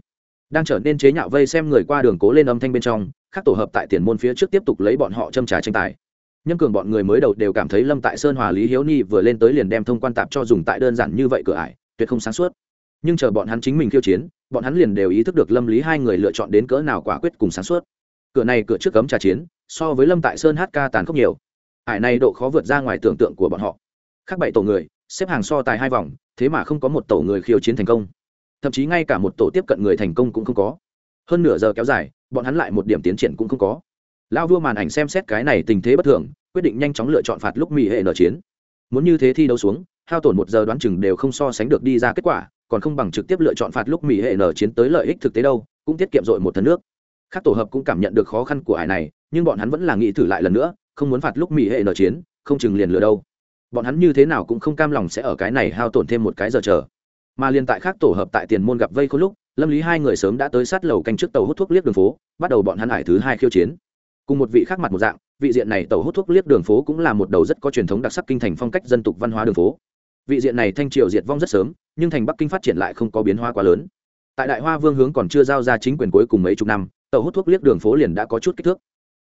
Đang trở nên chế nhạo vây xem người qua đường cố lên âm thanh bên trong, khác tổ hợp tại tiền môn phía trước tiếp tục lấy bọn họ châm trà tranh tài. Nhân cường bọn người mới đầu đều cảm thấy lâm tại sơn hòa lý hiếu ni vừa lên tới liền đem thông quan tạp cho dùng tại đơn giản như vậy cửa ải, tuyệt không sáng suốt. Nhưng chờ bọn hắn chính mình khiêu chiến, bọn hắn liền đều ý thức được lâm lý hai người lựa chọn đến cỡ nào quả quyết cùng sáng suốt. Cửa này cửa trước cấm trà chiến, so với lâm tại sơn hát ca tàn khốc nhiều. Ải này độ khó vượt ra ngoài tưởng tượng của bọn họ. Khác bảy tổ người xếp hàng so tài hai vòng, thế mà không có một tổ người khiêu chiến thành công. Thậm chí ngay cả một tổ tiếp cận người thành công cũng không có. Hơn nửa giờ kéo dài, bọn hắn lại một điểm tiến triển cũng không có. Lao vua màn ảnh xem xét cái này tình thế bất thường, quyết định nhanh chóng lựa chọn phạt lúc mỹ hệ nở chiến. Muốn như thế thi đấu xuống, hao tổn một giờ đoán chừng đều không so sánh được đi ra kết quả, còn không bằng trực tiếp lựa chọn phạt lúc mỹ hệ nở chiến tới lợi ích thực tế đâu, cũng tiết kiệm dội một thân nước. Các tổ hợp cũng cảm nhận được khó khăn của hải này, nhưng bọn hắn vẫn là nghĩ thử lại lần nữa, không muốn phạt lúc mỹ hệ nở chiến, không chừng liền lừa đâu bọn hắn như thế nào cũng không cam lòng sẽ ở cái này hao tổn thêm một cái giờ chờ. Mà liên tại khác tổ hợp tại tiền môn gặp vây khôn lúc, lâm lý hai người sớm đã tới sát lầu canh trước tàu hút thuốc liếc đường phố, bắt đầu bọn hắn hải thứ hai khiêu chiến. Cùng một vị khác mặt một dạng, vị diện này tàu hút thuốc liếc đường phố cũng là một đầu rất có truyền thống đặc sắc kinh thành phong cách dân tục văn hóa đường phố. Vị diện này thanh triều diệt vong rất sớm, nhưng thành bắc kinh phát triển lại không có biến hóa quá lớn. Tại đại hoa vương hướng còn chưa giao ra chính quyền cuối cùng mấy chục năm, tàu hút thuốc liếc đường phố liền đã có chút kích thước.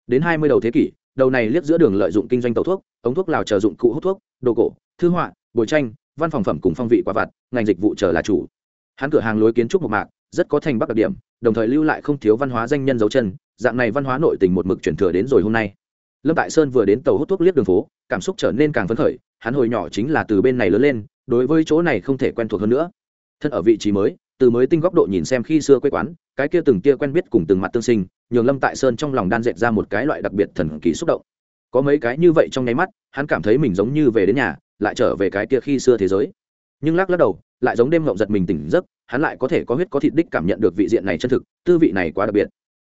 Đến hai mươi đầu thế kỷ đầu này liếc giữa đường lợi dụng kinh doanh tàu thuốc, ống thuốc lào chờ dụng cụ hút thuốc, đồ cổ, thư họa, bồi tranh, văn phòng phẩm cùng phong vị quả vặt, ngành dịch vụ chờ là chủ. Hắn cửa hàng lối kiến trúc một mạc, rất có thành bắc đặc điểm, đồng thời lưu lại không thiếu văn hóa danh nhân dấu chân, dạng này văn hóa nội tình một mực chuyển thừa đến rồi hôm nay. Lâm tại sơn vừa đến tàu hút thuốc liếc đường phố, cảm xúc trở nên càng phấn khởi, hắn hồi nhỏ chính là từ bên này lớn lên, đối với chỗ này không thể quen thuộc hơn nữa. Thân ở vị trí mới, từ mới tinh góc độ nhìn xem khi xưa quê quán cái kia từng kia quen biết cùng từng mặt tương sinh, nhường lâm tại sơn trong lòng đan dệt ra một cái loại đặc biệt thần kỳ xúc động. Có mấy cái như vậy trong nháy mắt, hắn cảm thấy mình giống như về đến nhà, lại trở về cái kia khi xưa thế giới. Nhưng lắc lắc đầu, lại giống đêm ngộng giật mình tỉnh giấc, hắn lại có thể có huyết có thịt đích cảm nhận được vị diện này chân thực, tư vị này quá đặc biệt.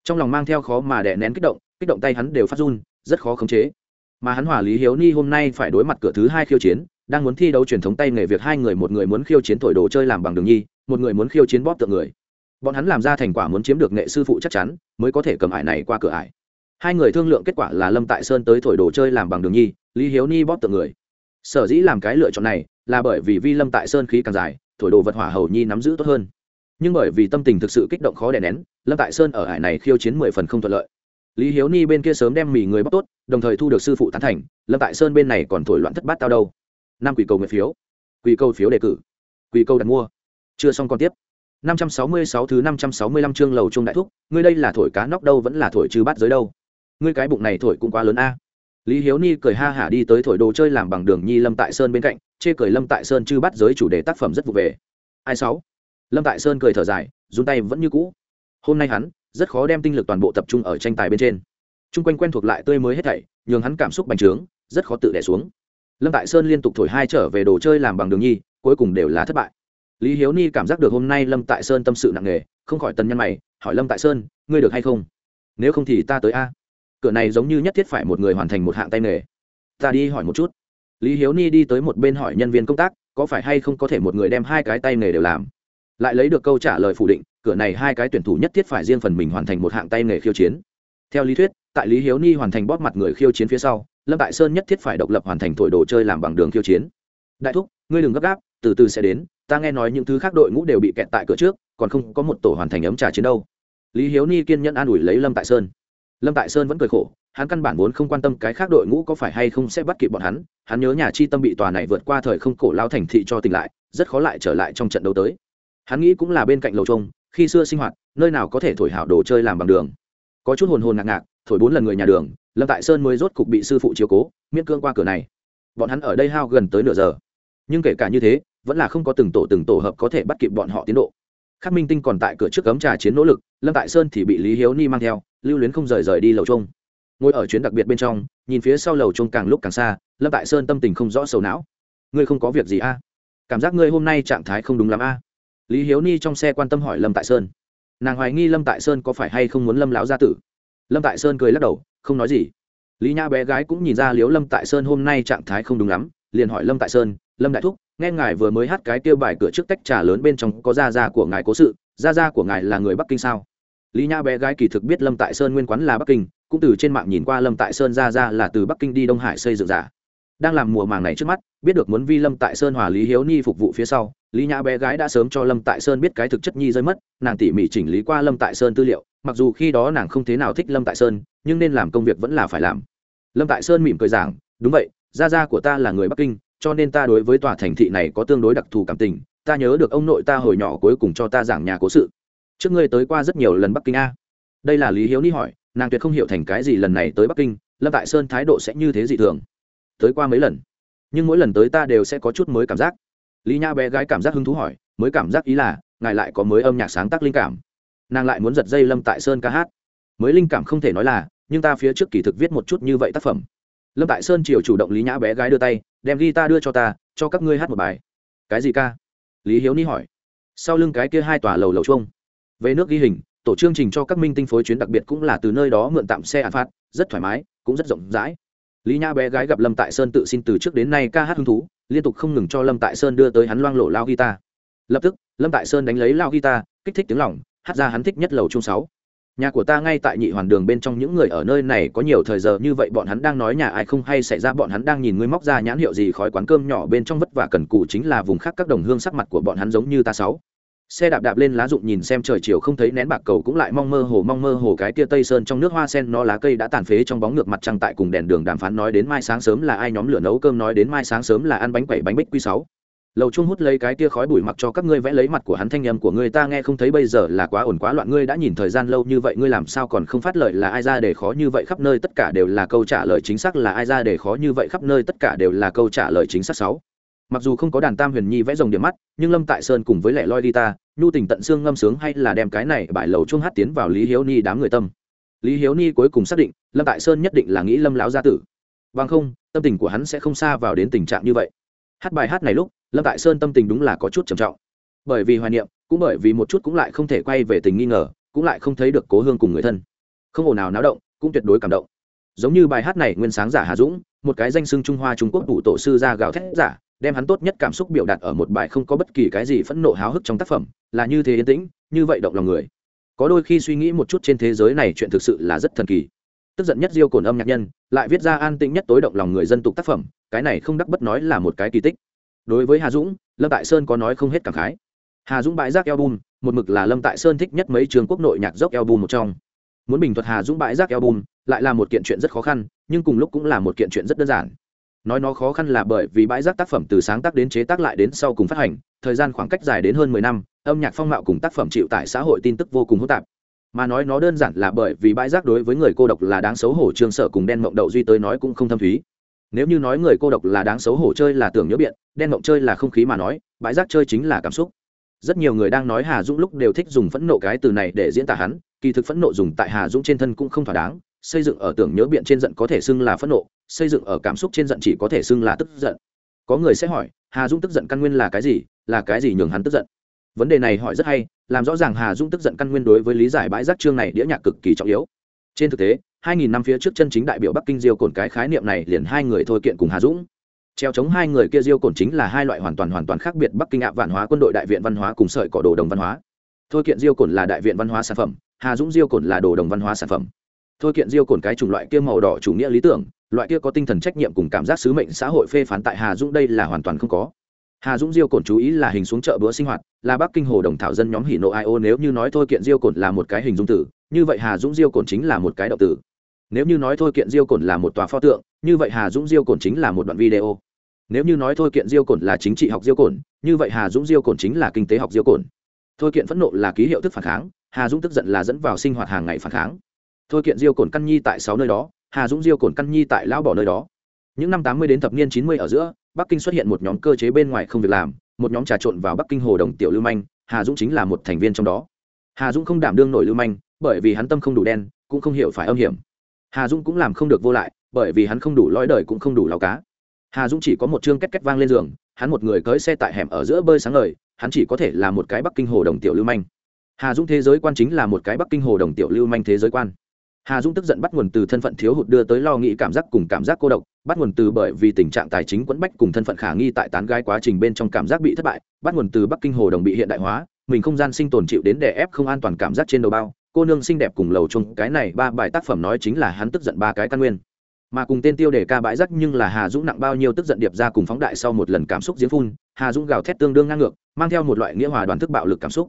Trong lòng mang theo khó mà đè nén kích động kích động tay hắn đều phát run, rất khó khống chế. Mà hắn hòa lý hiếu ni hôm nay phải đối mặt cửa thứ hai khiêu chiến, đang muốn thi đấu truyền thống tay nghề việc hai người, một người muốn khiêu chiến thổi đồ chơi làm bằng đường nhi, một người muốn khiêu chiến bóp tượng người bọn hắn làm ra thành quả muốn chiếm được nghệ sư phụ chắc chắn, mới có thể cầm ải này qua cửa ải. Hai người thương lượng kết quả là lâm tại sơn tới thổi đồ chơi làm bằng đường nhi, lý hiếu ni bóp tượng người. Sở dĩ làm cái lựa chọn này là bởi vì vi lâm tại sơn khí càng dài, thổi đồ vật hỏa hầu nhi nắm giữ tốt hơn. Nhưng bởi vì tâm tình thực sự kích động khó đè nén, lâm tại sơn ở ải này khiêu chiến mười phần không thuận lợi. Lý hiếu ni bên kia sớm đem mì người bóc tốt, đồng thời thu được sư phụ tán thành, lâm tại sơn bên này còn thổi loạn thất bát tao đâu. Năm quỷ cầu nguyện phiếu. Quỷ cầu phiếu đề cử. Quỷ cầu đặt mua. Chưa xong còn tiếp. 566 thứ 565 chương lầu trung đại thúc, ngươi đây là thổi cá nóc đâu vẫn là thổi trừ bát giới đâu? Ngươi cái bụng này thổi cũng quá lớn a. Lý hiếu ni cười ha hả đi tới thổi đồ chơi làm bằng đường nhi lâm tại sơn bên cạnh, chê cười lâm tại sơn chư bát giới chủ đề tác phẩm rất vụ về. Ai sáu? Lâm tại sơn cười thở dài, run tay vẫn như cũ. Hôm nay hắn, rất khó đem tinh lực toàn bộ tập trung ở tranh tài bên trên. Trung quanh quen thuộc lại tươi mới hết thảy, nhường hắn cảm xúc bành trướng, rất khó tự đè xuống. Lâm tại sơn liên tục thổi hai trở về đồ chơi làm bằng đường nhi, cuối cùng đều là thất bại lý hiếu ni cảm giác được hôm nay lâm tại sơn tâm sự nặng nề, không khỏi tần nhân mày, hỏi lâm tại sơn, ngươi được hay không? Nếu không thì ta tới a. Cửa này giống như nhất thiết phải một người hoàn thành một hạng tay nghề. Ta đi hỏi một chút. Lý hiếu ni đi tới một bên hỏi nhân viên công tác, có phải hay không có thể một người đem hai cái tay nghề đều làm? Lại lấy được câu trả lời phủ định, cửa này hai cái tuyển thủ nhất thiết phải riêng phần mình hoàn thành một hạng tay nghề khiêu chiến. Theo lý thuyết, tại lý hiếu ni hoàn thành bóp mặt người khiêu chiến phía sau, lâm tại sơn nhất thiết phải độc lập hoàn thành thổi đồ chơi làm bằng đường khiêu chiến. Đại thúc ngươi đừng gấp gáp, từ từ sẽ đến, ta nghe nói những thứ khác đội ngũ đều bị kẹt tại cửa trước, còn không có một tổ hoàn thành ấm trà chiến đâu. Lý hiếu ni kiên nhẫn an ủi lấy lâm tại sơn. Lâm tại sơn vẫn cười khổ, hắn căn bản vốn không quan tâm cái khác đội ngũ có phải hay không sẽ bắt kịp bọn hắn hắn nhớ nhà chi tâm bị tòa này vượt qua thời không cổ lao thành thị cho tỉnh lại, rất khó lại trở lại trong trận đấu tới. Hắn nghĩ cũng là bên cạnh lầu trông, khi xưa sinh hoạt, nơi nào có thể thổi hảo đồ chơi làm bằng đường. Có chút hồn hồn ngạc ngạc, thổi bốn lần người nhà đường, lâm tại sơn mới rốt cục bị sư phụ chiếu cố, miễn cương qua cửa này. Bọn hắn ở đây hao gần tới nửa giờ nhưng kể cả như thế, vẫn là không có từng tổ từng tổ hợp có thể bắt kịp bọn họ tiến độ. Khắc minh tinh còn tại cửa trước cấm trà chiến nỗ lực, lâm tại sơn thì bị lý hiếu ni mang theo, lưu luyến không rời rời đi lầu trung. ngồi ở chuyến đặc biệt bên trong, nhìn phía sau lầu trung càng lúc càng xa, lâm tại sơn tâm tình không rõ sầu não. Ngươi không có việc gì a cảm giác ngươi hôm nay trạng thái không đúng lắm a lý hiếu ni trong xe quan tâm hỏi lâm tại sơn. Nàng hoài nghi lâm tại sơn có phải hay không muốn lâm lão gia tử? Lâm tại sơn cười lắc đầu, không nói gì. Lý nha bé gái cũng nhìn ra liếu lâm tại sơn hôm nay trạng thái không đúng lắm, liền hỏi lâm tại sơn lâm đại thúc, nghe ngài vừa mới hát cái kêu bài cửa trước tách trà lớn bên trong có gia gia của ngài cố sự, gia gia của ngài là người bắc kinh sao? Lý nha bé gái kỳ thực biết lâm tại sơn nguyên quán là bắc kinh, cũng từ trên mạng nhìn qua lâm tại sơn gia gia là từ bắc kinh đi đông hải xây dựng giả. Đang làm mùa màng này trước mắt, biết được muốn vi lâm tại sơn hòa lý hiếu ni phục vụ phía sau, lý nhã bé gái đã sớm cho lâm tại sơn biết cái thực chất nhi rơi mất, nàng tỉ mỉ chỉnh lý qua lâm tại sơn tư liệu, mặc dù khi đó nàng không thế nào thích lâm tại sơn, nhưng nên làm công việc vẫn là phải làm. Lâm tại sơn mỉm cười giảng, đúng vậy, gia gia của ta là người bắc kinh cho nên ta đối với tòa thành thị này có tương đối đặc thù cảm tình, ta nhớ được ông nội ta hồi nhỏ cuối cùng cho ta giảng nhà cố sự. Trước ngươi tới qua rất nhiều lần bắc kinh a. Đây là lý hiếu ni hỏi, nàng tuyệt không hiểu thành cái gì lần này tới bắc kinh, lâm tại sơn thái độ sẽ như thế dị thường. Tới qua mấy lần, nhưng mỗi lần tới ta đều sẽ có chút mới cảm giác. Lý nha bé gái cảm giác hứng thú hỏi, mới cảm giác ý là, ngài lại có mới âm nhạc sáng tác linh cảm. Nàng lại muốn giật dây lâm tại sơn ca hát. Mới linh cảm không thể nói là, nhưng ta phía trước kỳ thực viết một chút như vậy tác phẩm lâm tại sơn triều chủ động lý nhã bé gái đưa tay, đem ghi ta đưa cho ta, cho các ngươi hát một bài. Cái gì ca? Lý hiếu ni hỏi. Sau lưng cái kia hai tòa lầu lầu chuông. Về nước ghi hình, tổ chương trình cho các minh tinh phối chuyến đặc biệt cũng là từ nơi đó mượn tạm xe án phát, rất thoải mái, cũng rất rộng rãi. Lý nhã bé gái gặp lâm tại sơn tự xin từ trước đến nay ca hát hứng thú, liên tục không ngừng cho lâm tại sơn đưa tới hắn loang lộ lao guitar. Lập tức, lâm tại sơn đánh lấy lao guitar, kích thích tiếng lỏng hát ra hắn thích nhất lầu chung sáu nhà của ta ngay tại nhị hoàn đường bên trong, những người ở nơi này có nhiều thời giờ như vậy, bọn hắn đang nói nhà ai không hay xảy ra, bọn hắn đang nhìn ngươi móc ra nhãn hiệu gì, khói quán cơm nhỏ bên trong vất vả cần cù chính là vùng khác các đồng hương sắc mặt của bọn hắn giống như ta sáu. Xe đạp đạp lên lá rụng nhìn xem trời chiều không thấy nén bạc cầu cũng lại mong mơ hồ, mong mơ hồ cái tia tây sơn trong nước hoa sen nó lá cây đã tàn phế trong bóng ngược mặt trăng tại cùng đèn đường đàm phán nói đến mai sáng sớm là ai, nhóm lửa nấu cơm nói đến mai sáng sớm là ăn bánh quẩy bánh bích quy sáu lầu Chung hút lấy cái tia khói bụi mặc cho các ngươi vẽ lấy mặt của hắn thanh âm của ngươi, ta nghe không thấy bây giờ là quá ổn quá loạn, ngươi đã nhìn thời gian lâu như vậy, ngươi làm sao còn không phát lời là ai ra để khó như vậy khắp nơi, tất cả đều là câu trả lời chính xác, là ai ra để khó như vậy khắp nơi, tất cả đều là câu trả lời chính xác sáu. Mặc dù không có đàn tam huyền nhi vẽ rồng điểm mắt, nhưng lâm tại sơn cùng với lẻ loi ta, nhu tình tận xương ngâm sướng hay là đem cái này bài lầu Chung hát tiến vào lý hiếu ni đám người tâm. Lý hiếu ni cuối cùng xác định, lâm tại sơn nhất định là nghĩ lâm lão gia tử. Bằng không, tâm tình của hắn sẽ không xa vào đến tình trạng như vậy. Hát bài hát này lúc lâm tại sơn tâm tình đúng là có chút trầm trọng. Bởi vì hoài niệm, cũng bởi vì một chút cũng lại không thể quay về tình nghi ngờ, cũng lại không thấy được cố hương cùng người thân. Không ồn nào náo động, cũng tuyệt đối cảm động. Giống như bài hát này nguyên sáng giả hà dũng, một cái danh xưng trung hoa trung quốc đủ tổ sư ra gào thét giả, đem hắn tốt nhất cảm xúc biểu đạt ở một bài không có bất kỳ cái gì phẫn nộ háo hức trong tác phẩm, là như thế yên tĩnh, như vậy động lòng người. Có đôi khi suy nghĩ một chút trên thế giới này chuyện thực sự là rất thần kỳ. Tức giận nhất diêu cồn âm nhạc nhân, lại viết ra an tĩnh nhất tối động lòng người dân tục tác phẩm, cái này không đắc bất nói là một cái kỳ tích đối với hà dũng, lâm tại sơn có nói không hết cảm khái. Hà dũng bãi rác album, một mực là lâm tại sơn thích nhất mấy trường quốc nội nhạc dốc album một trong. Muốn bình thuật hà dũng bãi rác album, lại là một kiện chuyện rất khó khăn, nhưng cùng lúc cũng là một kiện chuyện rất đơn giản. Nói nó khó khăn là bởi vì bãi rác tác phẩm từ sáng tác đến chế tác lại đến sau cùng phát hành, thời gian khoảng cách dài đến hơn mười năm, âm nhạc phong mạo cùng tác phẩm chịu tại xã hội tin tức vô cùng hỗn tạp. Mà nói nó đơn giản là bởi vì bãi rác đối với người cô độc là đáng xấu hổ trương sở cùng đen mộng đậu duy tới nói cũng không thâm thúy nếu như nói người cô độc là đáng xấu hổ chơi là tưởng nhớ biện, đen mộng chơi là không khí mà nói, bãi rác chơi chính là cảm xúc. Rất nhiều người đang nói hà dũng lúc đều thích dùng phẫn nộ cái từ này để diễn tả hắn, kỳ thực phẫn nộ dùng tại hà dũng trên thân cũng không thỏa đáng, xây dựng ở tưởng nhớ biện trên giận có thể xưng là phẫn nộ, xây dựng ở cảm xúc trên giận chỉ có thể xưng là tức giận. Có người sẽ hỏi, hà dũng tức giận căn nguyên là cái gì, là cái gì nhường hắn tức giận? Vấn đề này hỏi rất hay, làm rõ ràng hà dũng tức giận căn nguyên đối với lý giải bãi rác chương này đĩa nhạc cực kỳ trọng yếu. Trên thực tế 2.000 năm phía trước chân chính đại biểu bắc kinh diêu cồn cái khái niệm này liền hai người thôi kiện cùng hà dũng. Treo chống hai người kia diêu cồn chính là hai loại hoàn toàn hoàn toàn khác biệt bắc kinh ạ vạn hóa quân đội đại viện văn hóa cùng sợi cỏ đồ đồng văn hóa. Thôi kiện diêu cồn là đại viện văn hóa sản phẩm, hà dũng diêu cồn là đồ đồng văn hóa sản phẩm. Thôi kiện diêu cồn cái chủng loại kia màu đỏ chủ nghĩa lý tưởng, loại kia có tinh thần trách nhiệm cùng cảm giác sứ mệnh xã hội phê phán tại hà dũng đây là hoàn toàn không có. Hà dũng diêu cồn chú ý là hình xuống chợ bữa sinh hoạt, là bắc kinh hồ đồng thảo dân nhóm hỉ nộ ai ô nếu như nói thôi kiện diêu cồn là một cái hình dung tử, như vậy hà dũng diêu cồn chính là một cái động tử nếu như nói thôi kiện diêu cổn là một tòa pho tượng như vậy hà dũng diêu cổn chính là một đoạn video. Nếu như nói thôi kiện diêu cổn là chính trị học diêu cổn, như vậy hà dũng diêu cổn chính là kinh tế học diêu cổn. thôi kiện phẫn nộ là ký hiệu thức phản kháng hà dũng tức giận là dẫn vào sinh hoạt hàng ngày phản kháng. Thôi kiện diêu cổn căn nhi tại sáu nơi đó hà dũng diêu cổn căn nhi tại lão bỏ nơi đó. Những năm tám mươi đến thập niên chín mươi ở giữa bắc kinh xuất hiện một nhóm cơ chế bên ngoài không việc làm một nhóm trà trộn vào bắc kinh hồ đồng tiểu lưu manh hà dũng chính là một thành viên trong đó. Hà dũng không đảm đương nổi lưu manh bởi vì hắn tâm không đủ đen cũng không hiểu phải âm hiểm hà dũng cũng làm không được vô lại, bởi vì hắn không đủ lõi đời cũng không đủ lao cá. Hà dũng chỉ có một chương két két vang lên giường, hắn một người cưới xe tại hẻm ở giữa bơi sáng ngời, hắn chỉ có thể là một cái bắc kinh hồ đồng tiểu lưu manh. Hà dũng thế giới quan chính là một cái bắc kinh hồ đồng tiểu lưu manh thế giới quan. Hà dũng tức giận bắt nguồn từ thân phận thiếu hụt đưa tới lo nghĩ cảm giác cùng cảm giác cô độc, bắt nguồn từ bởi vì tình trạng tài chính quẫn bách cùng thân phận khả nghi tại tán gái quá trình bên trong cảm giác bị thất bại, bắt nguồn từ bắc kinh hồ đồng bị hiện đại hóa, mình không gian sinh tồn chịu đến đè ép không an toàn cảm giác trên đầu bao cô nương xinh đẹp cùng lầu chung, cái này ba bài tác phẩm nói chính là hắn tức giận ba cái căn nguyên. Mà cùng tên tiêu đề ca bãi rắc nhưng là hà dũng nặng bao nhiêu tức giận điệp ra cùng phóng đại sau một lần cảm xúc giếng phun, hà dũng gào thét tương đương ngang ngược, mang theo một loại nghĩa hòa đoàn thức bạo lực cảm xúc.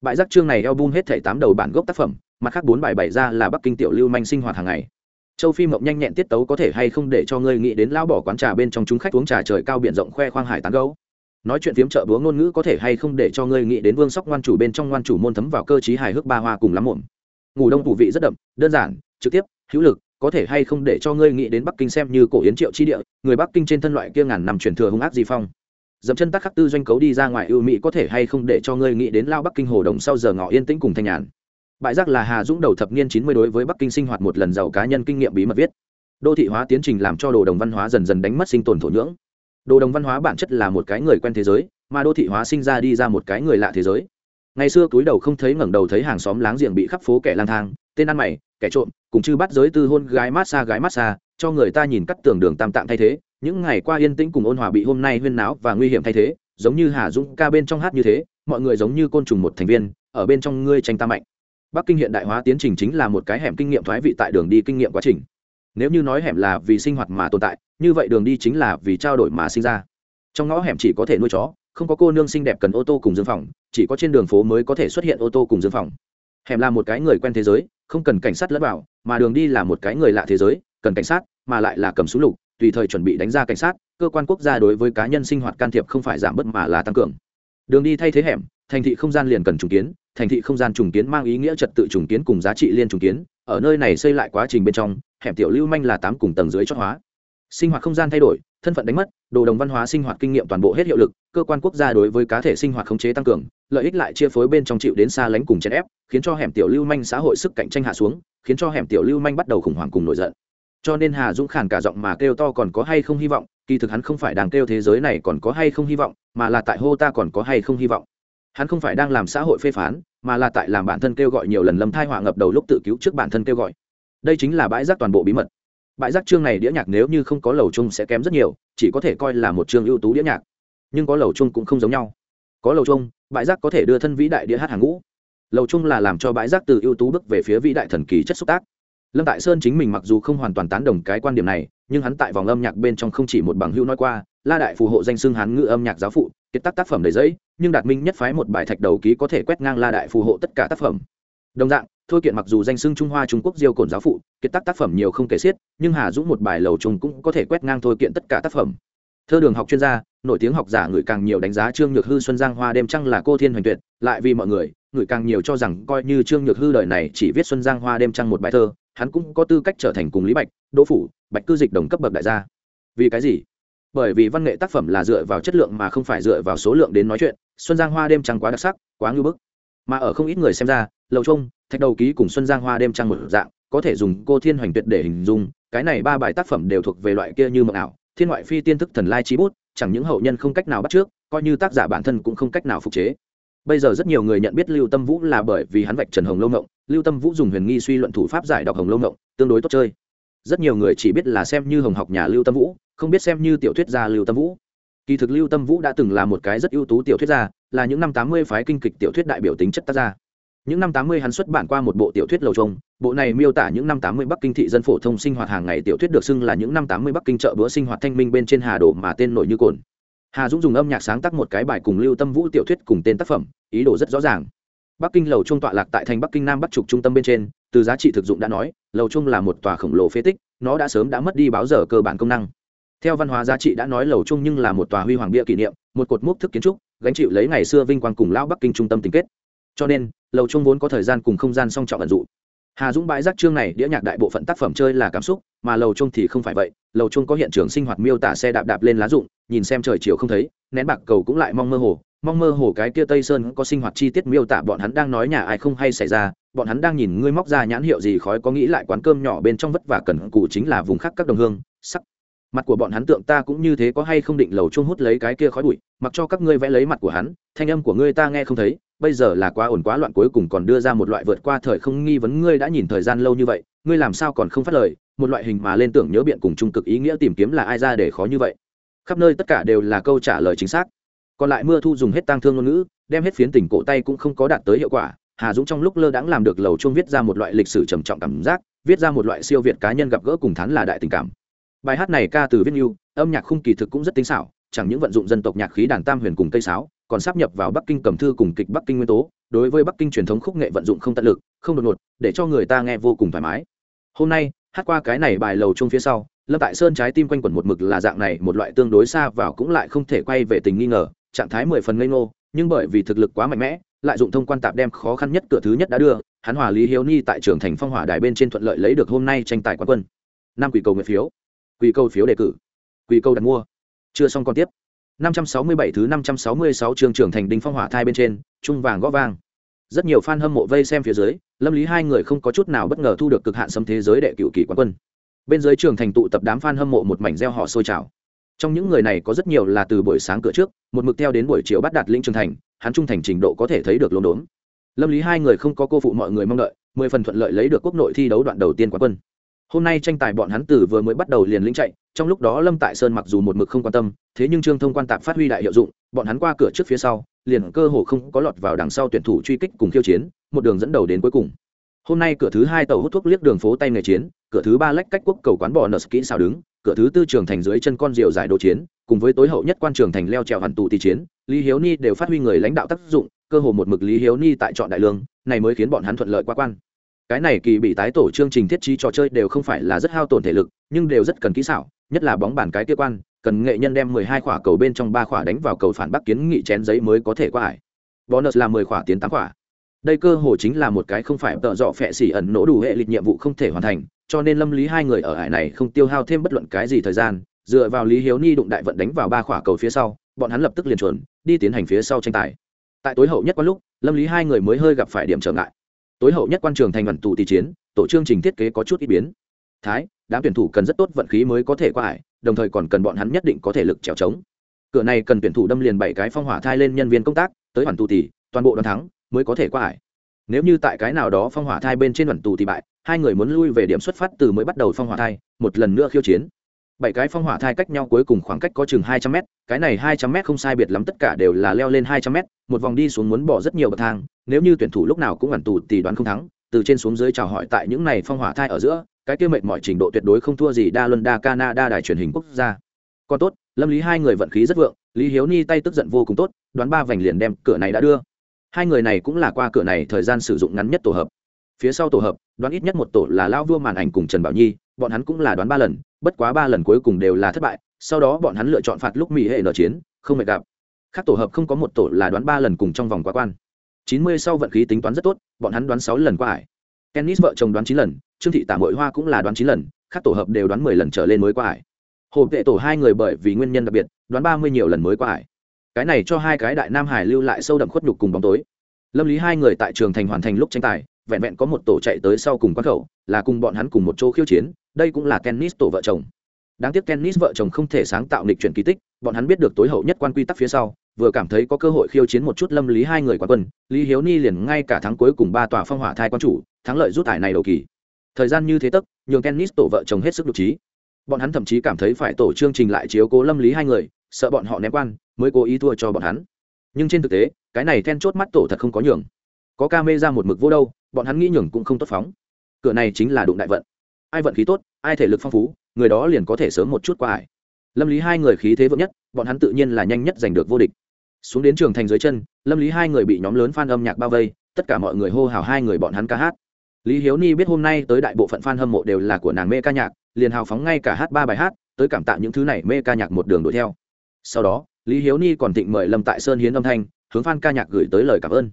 Bãi rắc chương này album hết thể tám đầu bản gốc tác phẩm, mặt khác bốn bài bày ra là bắc kinh tiểu lưu manh sinh hoạt hàng ngày. Châu phi mộng nhanh nhẹn tiết tấu có thể hay không để cho ngươi nghĩ đến lao bỏ quán trà bên trong chúng khách uống trà trời cao biển rộng khoe khoang hải tán gấu nói chuyện phiếm trợ búa ngôn ngữ có thể hay không để cho ngươi nghĩ đến vương sóc ngoan chủ bên trong ngoan chủ môn thấm vào cơ chí hài hước ba hoa cùng lắm muộn. Ngủ đông phủ vị rất đậm, đơn giản, trực tiếp, hữu lực, có thể hay không để cho ngươi nghĩ đến bắc kinh xem như cổ yến triệu chi địa, người bắc kinh trên thân loại kia ngàn nằm truyền thừa hung ác di phong. Dẫm chân tắc khắc tư doanh cấu đi ra ngoài ưu mỹ có thể hay không để cho ngươi nghĩ đến lao bắc kinh hồ đồng sau giờ ngọ yên tĩnh cùng thanh nhàn. Bại giác là hà dũng đầu thập niên chín mươi đối với bắc kinh sinh hoạt một lần giàu cá nhân kinh nghiệm bí mật viết. Đô thị hóa tiến trình làm cho đồ đồng văn hóa dần dần đánh mất sinh tồn thổ nhưỡng đồ đồng văn hóa bản chất là một cái người quen thế giới, mà đô thị hóa sinh ra đi ra một cái người lạ thế giới. Ngày xưa túi đầu không thấy ngẩng đầu thấy hàng xóm láng giềng bị khắp phố kẻ lang thang, tên ăn mày, kẻ trộm, cùng chư bắt giới tư hôn gái mát xa gái mát xa, cho người ta nhìn cắt tường đường tam tạng thay thế. Những ngày qua yên tĩnh cùng ôn hòa bị hôm nay huyên náo và nguy hiểm thay thế, giống như hà dũng ca bên trong hát như thế, mọi người giống như côn trùng một thành viên, ở bên trong ngươi tranh ta mạnh. Bắc kinh hiện đại hóa tiến trình chính là một cái hẻm kinh nghiệm thoái vị tại đường đi kinh nghiệm quá trình. Nếu như nói hẻm là vì sinh hoạt mà tồn tại như vậy đường đi chính là vì trao đổi mà sinh ra. Trong ngõ hẻm chỉ có thể nuôi chó, không có cô nương xinh đẹp cần ô tô cùng dương phòng, chỉ có trên đường phố mới có thể xuất hiện ô tô cùng dương phòng. Hẻm là một cái người quen thế giới, không cần cảnh sát lẫn vào, mà đường đi là một cái người lạ thế giới, cần cảnh sát, mà lại là cầm súng lục, tùy thời chuẩn bị đánh ra cảnh sát, cơ quan quốc gia đối với cá nhân sinh hoạt can thiệp không phải giảm bớt mà là tăng cường. Đường đi thay thế hẻm, thành thị không gian liền cần trùng kiến, thành thị không gian trùng kiến mang ý nghĩa trật tự trùng kiến cùng giá trị liên trùng kiến, ở nơi này xây lại quá trình bên trong, hẻm tiểu lưu manh là tám cùng tầng dưới chót hóa sinh hoạt không gian thay đổi, thân phận đánh mất, đồ đồng văn hóa sinh hoạt kinh nghiệm toàn bộ hết hiệu lực, cơ quan quốc gia đối với cá thể sinh hoạt khống chế tăng cường, lợi ích lại chia phối bên trong chịu đến xa lánh cùng chèn ép, khiến cho hẻm tiểu lưu manh xã hội sức cạnh tranh hạ xuống, khiến cho hẻm tiểu lưu manh bắt đầu khủng hoảng cùng nổi giận. Cho nên hà dũng khản cả giọng mà kêu to còn có hay không hy vọng, kỳ thực hắn không phải đang kêu thế giới này còn có hay không hy vọng, mà là tại hô ta còn có hay không hy vọng. Hắn không phải đang làm xã hội phê phán, mà là tại làm bản thân kêu gọi nhiều lần lâm thai họa ngập đầu lúc tự cứu trước bản thân kêu gọi. Đây chính là bãi rác toàn bộ bí mật bãi rác chương này đĩa nhạc nếu như không có lầu chung sẽ kém rất nhiều, chỉ có thể coi là một chương ưu tú đĩa nhạc. Nhưng có lầu chung cũng không giống nhau. Có lầu chung, bãi rác có thể đưa thân vĩ đại đĩa hát hàng ngũ. Lầu chung là làm cho bãi rác từ ưu tú bước về phía vĩ đại thần kỳ chất xúc tác. Lâm tại sơn chính mình mặc dù không hoàn toàn tán đồng cái quan điểm này, nhưng hắn tại vòng âm nhạc bên trong không chỉ một bằng hữu nói qua, la đại phù hộ danh xưng hán ngữ âm nhạc giáo phụ, kiệt tác tác phẩm đầy giấy, nhưng đạt minh nhất phái một bài thạch đầu ký có thể quét ngang la đại phù hộ tất cả tác phẩm. Đồng dạng thôi kiện mặc dù danh xưng trung hoa trung quốc diêu cổn giáo phụ, kiệt tác tác phẩm nhiều không kể xiết, nhưng hà dũng một bài lầu trùng cũng có thể quét ngang thôi kiện tất cả tác phẩm. Thơ đường học chuyên gia, nổi tiếng học giả người càng nhiều đánh giá trương nhược hư xuân giang hoa đêm trăng là cô thiên hoành tuyệt, lại vì mọi người người càng nhiều cho rằng coi như trương nhược hư đời này chỉ viết xuân giang hoa đêm trăng một bài thơ, hắn cũng có tư cách trở thành cùng lý bạch, đỗ phủ, bạch cư dịch đồng cấp bậc đại gia. Vì cái gì? Bởi vì văn nghệ tác phẩm là dựa vào chất lượng mà không phải dựa vào số lượng đến nói chuyện, xuân giang hoa đêm trăng quá đặc sắc, quá ngưỡng bức mà ở không ít người xem ra, lầu trông thạch đầu ký cùng xuân giang hoa đêm trăng một dạng, có thể dùng cô thiên hoành tuyệt để hình dung, cái này ba bài tác phẩm đều thuộc về loại kia như mộng ảo, thiên ngoại phi tiên thức thần lai trí bút, chẳng những hậu nhân không cách nào bắt trước, coi như tác giả bản thân cũng không cách nào phục chế. Bây giờ rất nhiều người nhận biết lưu tâm vũ là bởi vì hắn vạch trần hồng lâu ngộng, lưu tâm vũ dùng huyền nghi suy luận thủ pháp giải đọc hồng lâu ngộng, tương đối tốt chơi. Rất nhiều người chỉ biết là xem như hồng học nhà lưu tâm vũ, không biết xem như tiểu thuyết gia lưu tâm vũ kỳ thực lưu tâm vũ đã từng là một cái rất ưu tú tiểu thuyết gia, là những năm tám mươi phái kinh kịch tiểu thuyết đại biểu tính chất tác gia. Những năm tám mươi hắn xuất bản qua một bộ tiểu thuyết lầu trông, bộ này miêu tả những năm tám mươi bắc kinh thị dân phổ thông sinh hoạt hàng ngày tiểu thuyết được xưng là những năm tám mươi bắc kinh chợ bữa sinh hoạt thanh minh bên trên hà đồ mà tên nổi như cồn. Hà dũng dùng âm nhạc sáng tác một cái bài cùng lưu tâm vũ tiểu thuyết cùng tên tác phẩm, ý đồ rất rõ ràng. Bắc kinh lầu trung tọa lạc tại thành bắc kinh nam bắc trục trung tâm bên trên, từ giá trị thực dụng đã nói, lầu trung là một tòa khổng lồ phế tích, nó đã sớm đã mất đi báo giờ cơ bản công năng theo văn hóa giá trị đã nói lầu Chung nhưng là một tòa huy hoàng bia kỷ niệm, một cột mốc thức kiến trúc, gánh chịu lấy ngày xưa vinh quang cùng lão bắc kinh trung tâm tình kết. Cho nên, lầu Chung vốn có thời gian cùng không gian song trọng ẩn dụ. Hà dũng bãi rác chương này đĩa nhạc đại bộ phận tác phẩm chơi là cảm xúc, mà lầu Chung thì không phải vậy. Lầu Chung có hiện trường sinh hoạt miêu tả xe đạp đạp lên lá rụng, nhìn xem trời chiều không thấy, nén bạc cầu cũng lại mong mơ hồ. Mong mơ hồ cái kia tây sơn có sinh hoạt chi tiết miêu tả bọn hắn đang nói nhà ai không hay xảy ra, bọn hắn đang nhìn ngươi móc ra nhãn hiệu gì khói có nghĩ lại quán cơm nhỏ bên trong vất vả cần cù chính là vùng khác các đồng hương, sắc mặt của bọn hắn tượng ta cũng như thế có hay không định lầu chung hút lấy cái kia khói bụi, mặc cho các ngươi vẽ lấy mặt của hắn, thanh âm của ngươi ta nghe không thấy, bây giờ là quá ổn quá loạn cuối cùng còn đưa ra một loại vượt qua thời không nghi vấn ngươi đã nhìn thời gian lâu như vậy, ngươi làm sao còn không phát lời, một loại hình mà lên tưởng nhớ biện cùng trung cực ý nghĩa tìm kiếm là ai ra để khó như vậy. Khắp nơi tất cả đều là câu trả lời chính xác. Còn lại mưa thu dùng hết tang thương ngôn ngữ, đem hết phiến tỉnh cổ tay cũng không có đạt tới hiệu quả, hà dũng trong lúc lơ đãng làm được lầu chuông viết ra một loại lịch sử trầm trọng cảm giác, viết ra một loại siêu việt cá nhân gặp gỡ cùng thắn là đại tình cảm bài hát này ca từ viết như, âm nhạc khung kỳ thực cũng rất tinh xảo, chẳng những vận dụng dân tộc nhạc khí đàn tam huyền cùng cây sáo, còn sắp nhập vào bắc kinh cầm thư cùng kịch bắc kinh nguyên tố, đối với bắc kinh truyền thống khúc nghệ vận dụng không tận lực, không đột ngột, để cho người ta nghe vô cùng thoải mái. Hôm nay, hát qua cái này bài lầu chung phía sau, lâm tại sơn trái tim quanh quẩn một mực là dạng này, một loại tương đối xa vào cũng lại không thể quay về tình nghi ngờ, trạng thái mười phần ngây ngô, nhưng bởi vì thực lực quá mạnh mẽ, lại dụng thông quan tạp đem khó khăn nhất cửa thứ nhất đã đưa, hắn hòa lý hiếu ni tại trường thành phong hỏa đài bên trên thuận lợi lấy được hôm nay tranh tài quán quân. Năm quỷ cầu nguyện phiếu quỷ cầu phiếu đề cử. Quỷ cầu đặt mua. Chưa xong còn tiếp. 567 thứ 566 trường trưởng thành đinh phong hỏa thai bên trên, trung vàng gõ vang. Rất nhiều fan hâm mộ vây xem phía dưới, lâm lý hai người không có chút nào bất ngờ thu được cực hạn xâm thế giới đệ cựu kỳ quán quân. Bên dưới trường thành tụ tập đám fan hâm mộ một mảnh reo họ sôi trào. Trong những người này có rất nhiều là từ buổi sáng cửa trước, một mực theo đến buổi chiều bắt đạt linh trường thành, hắn trung thành trình độ có thể thấy được lốm đốm lâm lý hai người không có cô phụ mọi người mong đợi, mười phần thuận lợi lấy được quốc nội thi đấu đoạn đầu tiên quán quân hôm nay tranh tài bọn hắn từ vừa mới bắt đầu liền lĩnh chạy, trong lúc đó lâm tại sơn mặc dù một mực không quan tâm, thế nhưng trương thông quan tạp phát huy đại hiệu dụng, bọn hắn qua cửa trước phía sau, liền cơ hồ không có lọt vào đằng sau tuyển thủ truy kích cùng khiêu chiến, một đường dẫn đầu đến cuối cùng. Hôm nay cửa thứ hai tàu hút thuốc liếc đường phố tay nghề chiến, cửa thứ ba lách cách quốc cầu quán bò nợ kỹ xào đứng, cửa thứ tư trường thành dưới chân con rượu giải đồ chiến, cùng với tối hậu nhất quan trường thành leo trèo hẳn tụ tỷ chiến, lý hiếu ni đều phát huy người lãnh đạo tác dụng, cơ hồ một mực lý hiếu ni tại chọn đại lương, này mới khiến bọn hắn thuận lợi qua quan cái này kỳ bị tái tổ chương trình thiết trí trò chơi đều không phải là rất hao tổn thể lực, nhưng đều rất cần kỹ xảo, nhất là bóng bàn cái kia quan, cần nghệ nhân đem mười hai quả cầu bên trong ba quả đánh vào cầu phản bác kiến nghị chén giấy mới có thể qua ải. Bonus là mười quả tiến tám quả đây cơ hồ chính là một cái không phải tợ dọ phẹ xỉ ẩn nỗ đủ hệ lịch nhiệm vụ không thể hoàn thành, cho nên lâm lý hai người ở ải này không tiêu hao thêm bất luận cái gì thời gian, dựa vào lý hiếu ni đụng đại vận đánh vào ba quả cầu phía sau, bọn hắn lập tức liền chuẩn, đi tiến hành phía sau tranh tài. Tại tối hậu nhất quan lúc, lâm lý hai người mới hơi gặp phải điểm trở ngại tối hậu nhất quan trường thành vận tù tỷ chiến, tổ chương trình thiết kế có chút ít biến. Thái, đám tuyển thủ cần rất tốt vận khí mới có thể qua ải, đồng thời còn cần bọn hắn nhất định có thể lực trèo trống. Cửa này cần tuyển thủ đâm liền bảy cái phong hỏa thai lên nhân viên công tác, tới hoàn tù tỷ toàn bộ đoàn thắng mới có thể qua ải. Nếu như tại cái nào đó phong hỏa thai bên trên đoàn tù tỷ bại, hai người muốn lui về điểm xuất phát từ mới bắt đầu phong hỏa thai, một lần nữa khiêu chiến. Bảy cái phong hỏa thai cách nhau cuối cùng khoảng cách có chừng hai trăm mét, cái này hai trăm mét không sai biệt lắm, tất cả đều là leo lên hai trăm mét, một vòng đi xuống muốn bỏ rất nhiều bậc thang nếu như tuyển thủ lúc nào cũng ẩn tù thì đoán không thắng, từ trên xuống dưới chào hỏi tại những này phong hỏa thai ở giữa, cái kia mệt mọi trình độ tuyệt đối không thua gì đa luân đa canada đài truyền hình quốc gia. Còn tốt, lâm lý hai người vận khí rất vượng, lý hiếu ni tay tức giận vô cùng tốt, đoán ba vành liền đem cửa này đã đưa. Hai người này cũng là qua cửa này thời gian sử dụng ngắn nhất tổ hợp. Phía sau tổ hợp, đoán ít nhất một tổ là lao vua màn ảnh cùng trần bảo nhi, bọn hắn cũng là đoán ba lần, bất quá ba lần cuối cùng đều là thất bại, sau đó bọn hắn lựa chọn phạt lúc mỹ hệ nở chiến, không mệt gặp. Khác tổ hợp không có một tổ là đoán ba lần cùng trong vòng quá quan chín mươi sau vận khí tính toán rất tốt, bọn hắn đoán sáu lần qua ải. Tennis vợ chồng đoán chín lần, trương thị tả mội hoa cũng là đoán chín lần các tổ hợp đều đoán mười lần trở lên mới qua ải. Hồ vệ tổ hai người bởi vì nguyên nhân đặc biệt, đoán ba mươi nhiều lần mới qua ải. Cái này cho hai cái đại nam hải lưu lại sâu đậm khuất nhục cùng bóng tối. Lâm lý hai người tại trường thành hoàn thành lúc tranh tài, vẹn vẹn có một tổ chạy tới sau cùng quán khẩu, là cùng bọn hắn cùng một chỗ khiêu chiến, đây cũng là tennis tổ vợ chồng. Đáng tiếc tennis vợ chồng không thể sáng tạo nghịch chuyển kỳ tích, bọn hắn biết được tối hậu nhất quan quy tắc phía sau vừa cảm thấy có cơ hội khiêu chiến một chút lâm lý hai người quán quân, lý hiếu ni liền ngay cả tháng cuối cùng ba tòa phong hỏa thai quan chủ, thắng lợi rút thải này đầu kỳ. Thời gian như thế tấc nhường tennis tổ vợ chồng hết sức đ trí. Bọn hắn thậm chí cảm thấy phải tổ chương trình lại chiếu cố lâm lý hai người, sợ bọn họ ném quan, mới cố ý thua cho bọn hắn. Nhưng trên thực tế, cái này then chốt mắt tổ thật không có nhường. Có ca mê ra một mực vô đâu, bọn hắn nghĩ nhường cũng không tốt phóng. Cửa này chính là đụng đại vận. Ai vận khí tốt, ai thể lực phong phú, người đó liền có thể sớm một chút qua ải lâm lý hai người khí thế vững nhất, bọn hắn tự nhiên là nhanh nhất giành được vô địch. Xuống đến trường thành dưới chân, lâm lý hai người bị nhóm lớn f a n âm nhạc bao vây, tất cả mọi người hô hào hai người bọn hắn ca hát. Lý hiếu ni biết hôm nay tới đại bộ phận f a n hâm mộ đều là của nàng mê ca nhạc, liền hào phóng ngay cả hát ba bài hát, tới cảm tạ những thứ này mê ca nhạc một đường đuổi theo. Sau đó, lý hiếu ni còn thịnh mời lâm tại sơn hiến âm thanh, hướng f a n ca nhạc gửi tới lời cảm ơn.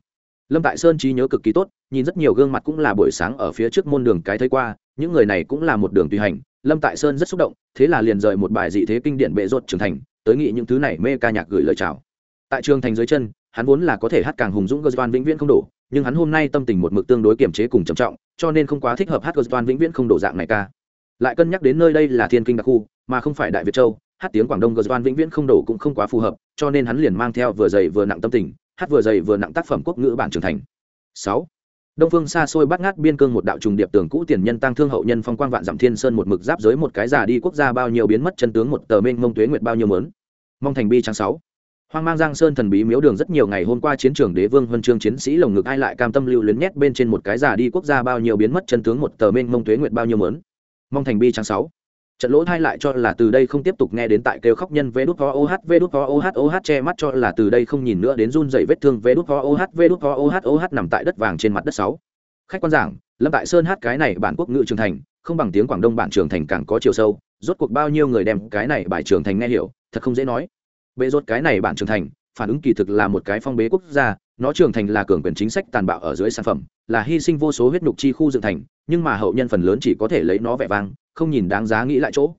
Lâm tại sơn trí nhớ cực kỳ tốt, nhìn rất nhiều gương mặt cũng là buổi sáng ở phía trước môn đường cái thấy qua, những người này cũng là một đường tùy hành lâm tại sơn rất xúc động, thế là liền rời một bài dị thế kinh điển bệ rột trưởng thành, tới nghị những thứ này mê ca nhạc gửi lời chào. Tại trường thành dưới chân, hắn vốn là có thể hát càng hùng dũng gờ vĩnh viễn không đổ, nhưng hắn hôm nay tâm tình một mực tương đối kiềm chế cùng trầm trọng, cho nên không quá thích hợp hát gờ vĩnh viễn không đổ dạng này ca. Lại cân nhắc đến nơi đây là thiên kinh đặc khu, mà không phải đại việt châu, hát tiếng quảng đông gờ vĩnh viễn không đổ cũng không quá phù hợp, cho nên hắn liền mang theo vừa dày vừa nặng tâm tình, hát vừa dày vừa nặng tác phẩm quốc ngữ bản trưởng thành. Sáu đông phương xa xôi bắt ngát biên cương một đạo trùng điệp tường cũ tiền nhân tăng thương hậu nhân phong quang vạn dặm thiên sơn một mực giáp giới một cái già đi quốc gia bao nhiêu biến mất chân tướng một tờ mênh mông tuế nguyệt bao nhiêu mớn. Mong thành bi trang sáu. Hoang mang giang sơn thần bí miếu đường rất nhiều ngày hôm qua chiến trường đế vương huân chương chiến sĩ lồng ngực ai lại cam tâm lưu luyến nhét bên trên một cái già đi quốc gia bao nhiêu biến mất chân tướng một tờ mênh mông tuế nguyệt bao nhiêu mớn. Mong thành bi trang sáu trận lỗ thai lại cho là từ đây không tiếp tục nghe đến tại kêu khóc nhân vê đút oh vê đút oh oh che mắt cho là từ đây không nhìn nữa đến run dậy vết thương vê đút oh vê đút oh oh nằm tại đất vàng trên mặt đất sáu. Khách quan giảng, lâm tại sơn hát cái này bản quốc ngữ trường thành, không bằng tiếng quảng đông bản trường thành càng có chiều sâu, rốt cuộc bao nhiêu người đem cái này bài trường thành nghe hiểu, thật không dễ nói. Bệ rốt cái này bản trường thành, phản ứng kỳ thực là một cái phong bế quốc gia, nó trường thành là cường quyền chính sách tàn bạo ở dưới sản phẩm, là hy sinh vô số huyết nhục chi khu dựng thành, nhưng mà hậu nhân phần lớn chỉ có thể lấy nó vẻ vang không nhìn đáng giá nghĩ lại chỗ.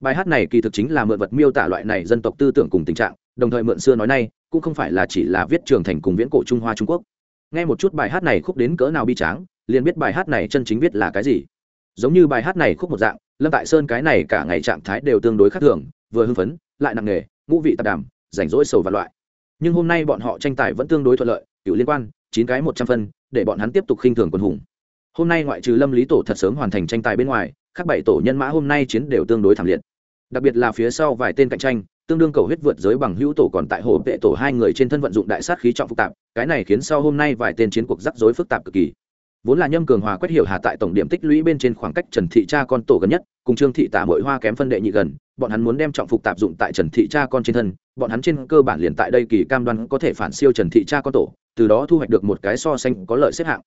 Bài hát này kỳ thực chính là mượn vật miêu tả loại này dân tộc tư tưởng cùng tình trạng, đồng thời mượn xưa nói nay, cũng không phải là chỉ là viết trường thành cùng viễn cổ trung hoa trung quốc. Nghe một chút bài hát này khúc đến cỡ nào bi tráng, liền biết bài hát này chân chính viết là cái gì. Giống như bài hát này khúc một dạng, lâm tại sơn cái này cả ngày trạng thái đều tương đối khác thường, vừa hưng phấn, lại nặng nghề ngũ vị tạp đàm, rảnh rỗi sầu và loại. Nhưng hôm nay bọn họ tranh tài vẫn tương đối thuận lợi, cựu liên quan, chín cái một trăm phân, để bọn hắn tiếp tục khinh thường quân hùng. Hôm nay ngoại trừ lâm lý tổ thật sớm hoàn thành tranh tài bên ngoài các bảy tổ nhân mã hôm nay chiến đều tương đối thảm liệt. Đặc biệt là phía sau vài tên cạnh tranh, tương đương cầu huyết vượt giới bằng hữu tổ còn tại hồ vệ tổ hai người trên thân vận dụng đại sát khí trọng phức tạp, cái này khiến sau hôm nay vài tên chiến cuộc rắc rối phức tạp cực kỳ. Vốn là nhâm cường hòa quét hiểu hà tại tổng điểm tích lũy bên trên khoảng cách trần thị cha con tổ gần nhất, cùng trương thị tả mội hoa kém phân đệ nhị gần, bọn hắn muốn đem trọng phục tạp dụng tại trần thị cha con trên thân, bọn hắn trên cơ bản liền tại đây kỳ cam đoan có thể phản siêu trần thị cha con tổ, từ đó thu hoạch được một cái so sánh có lợi xếp hạng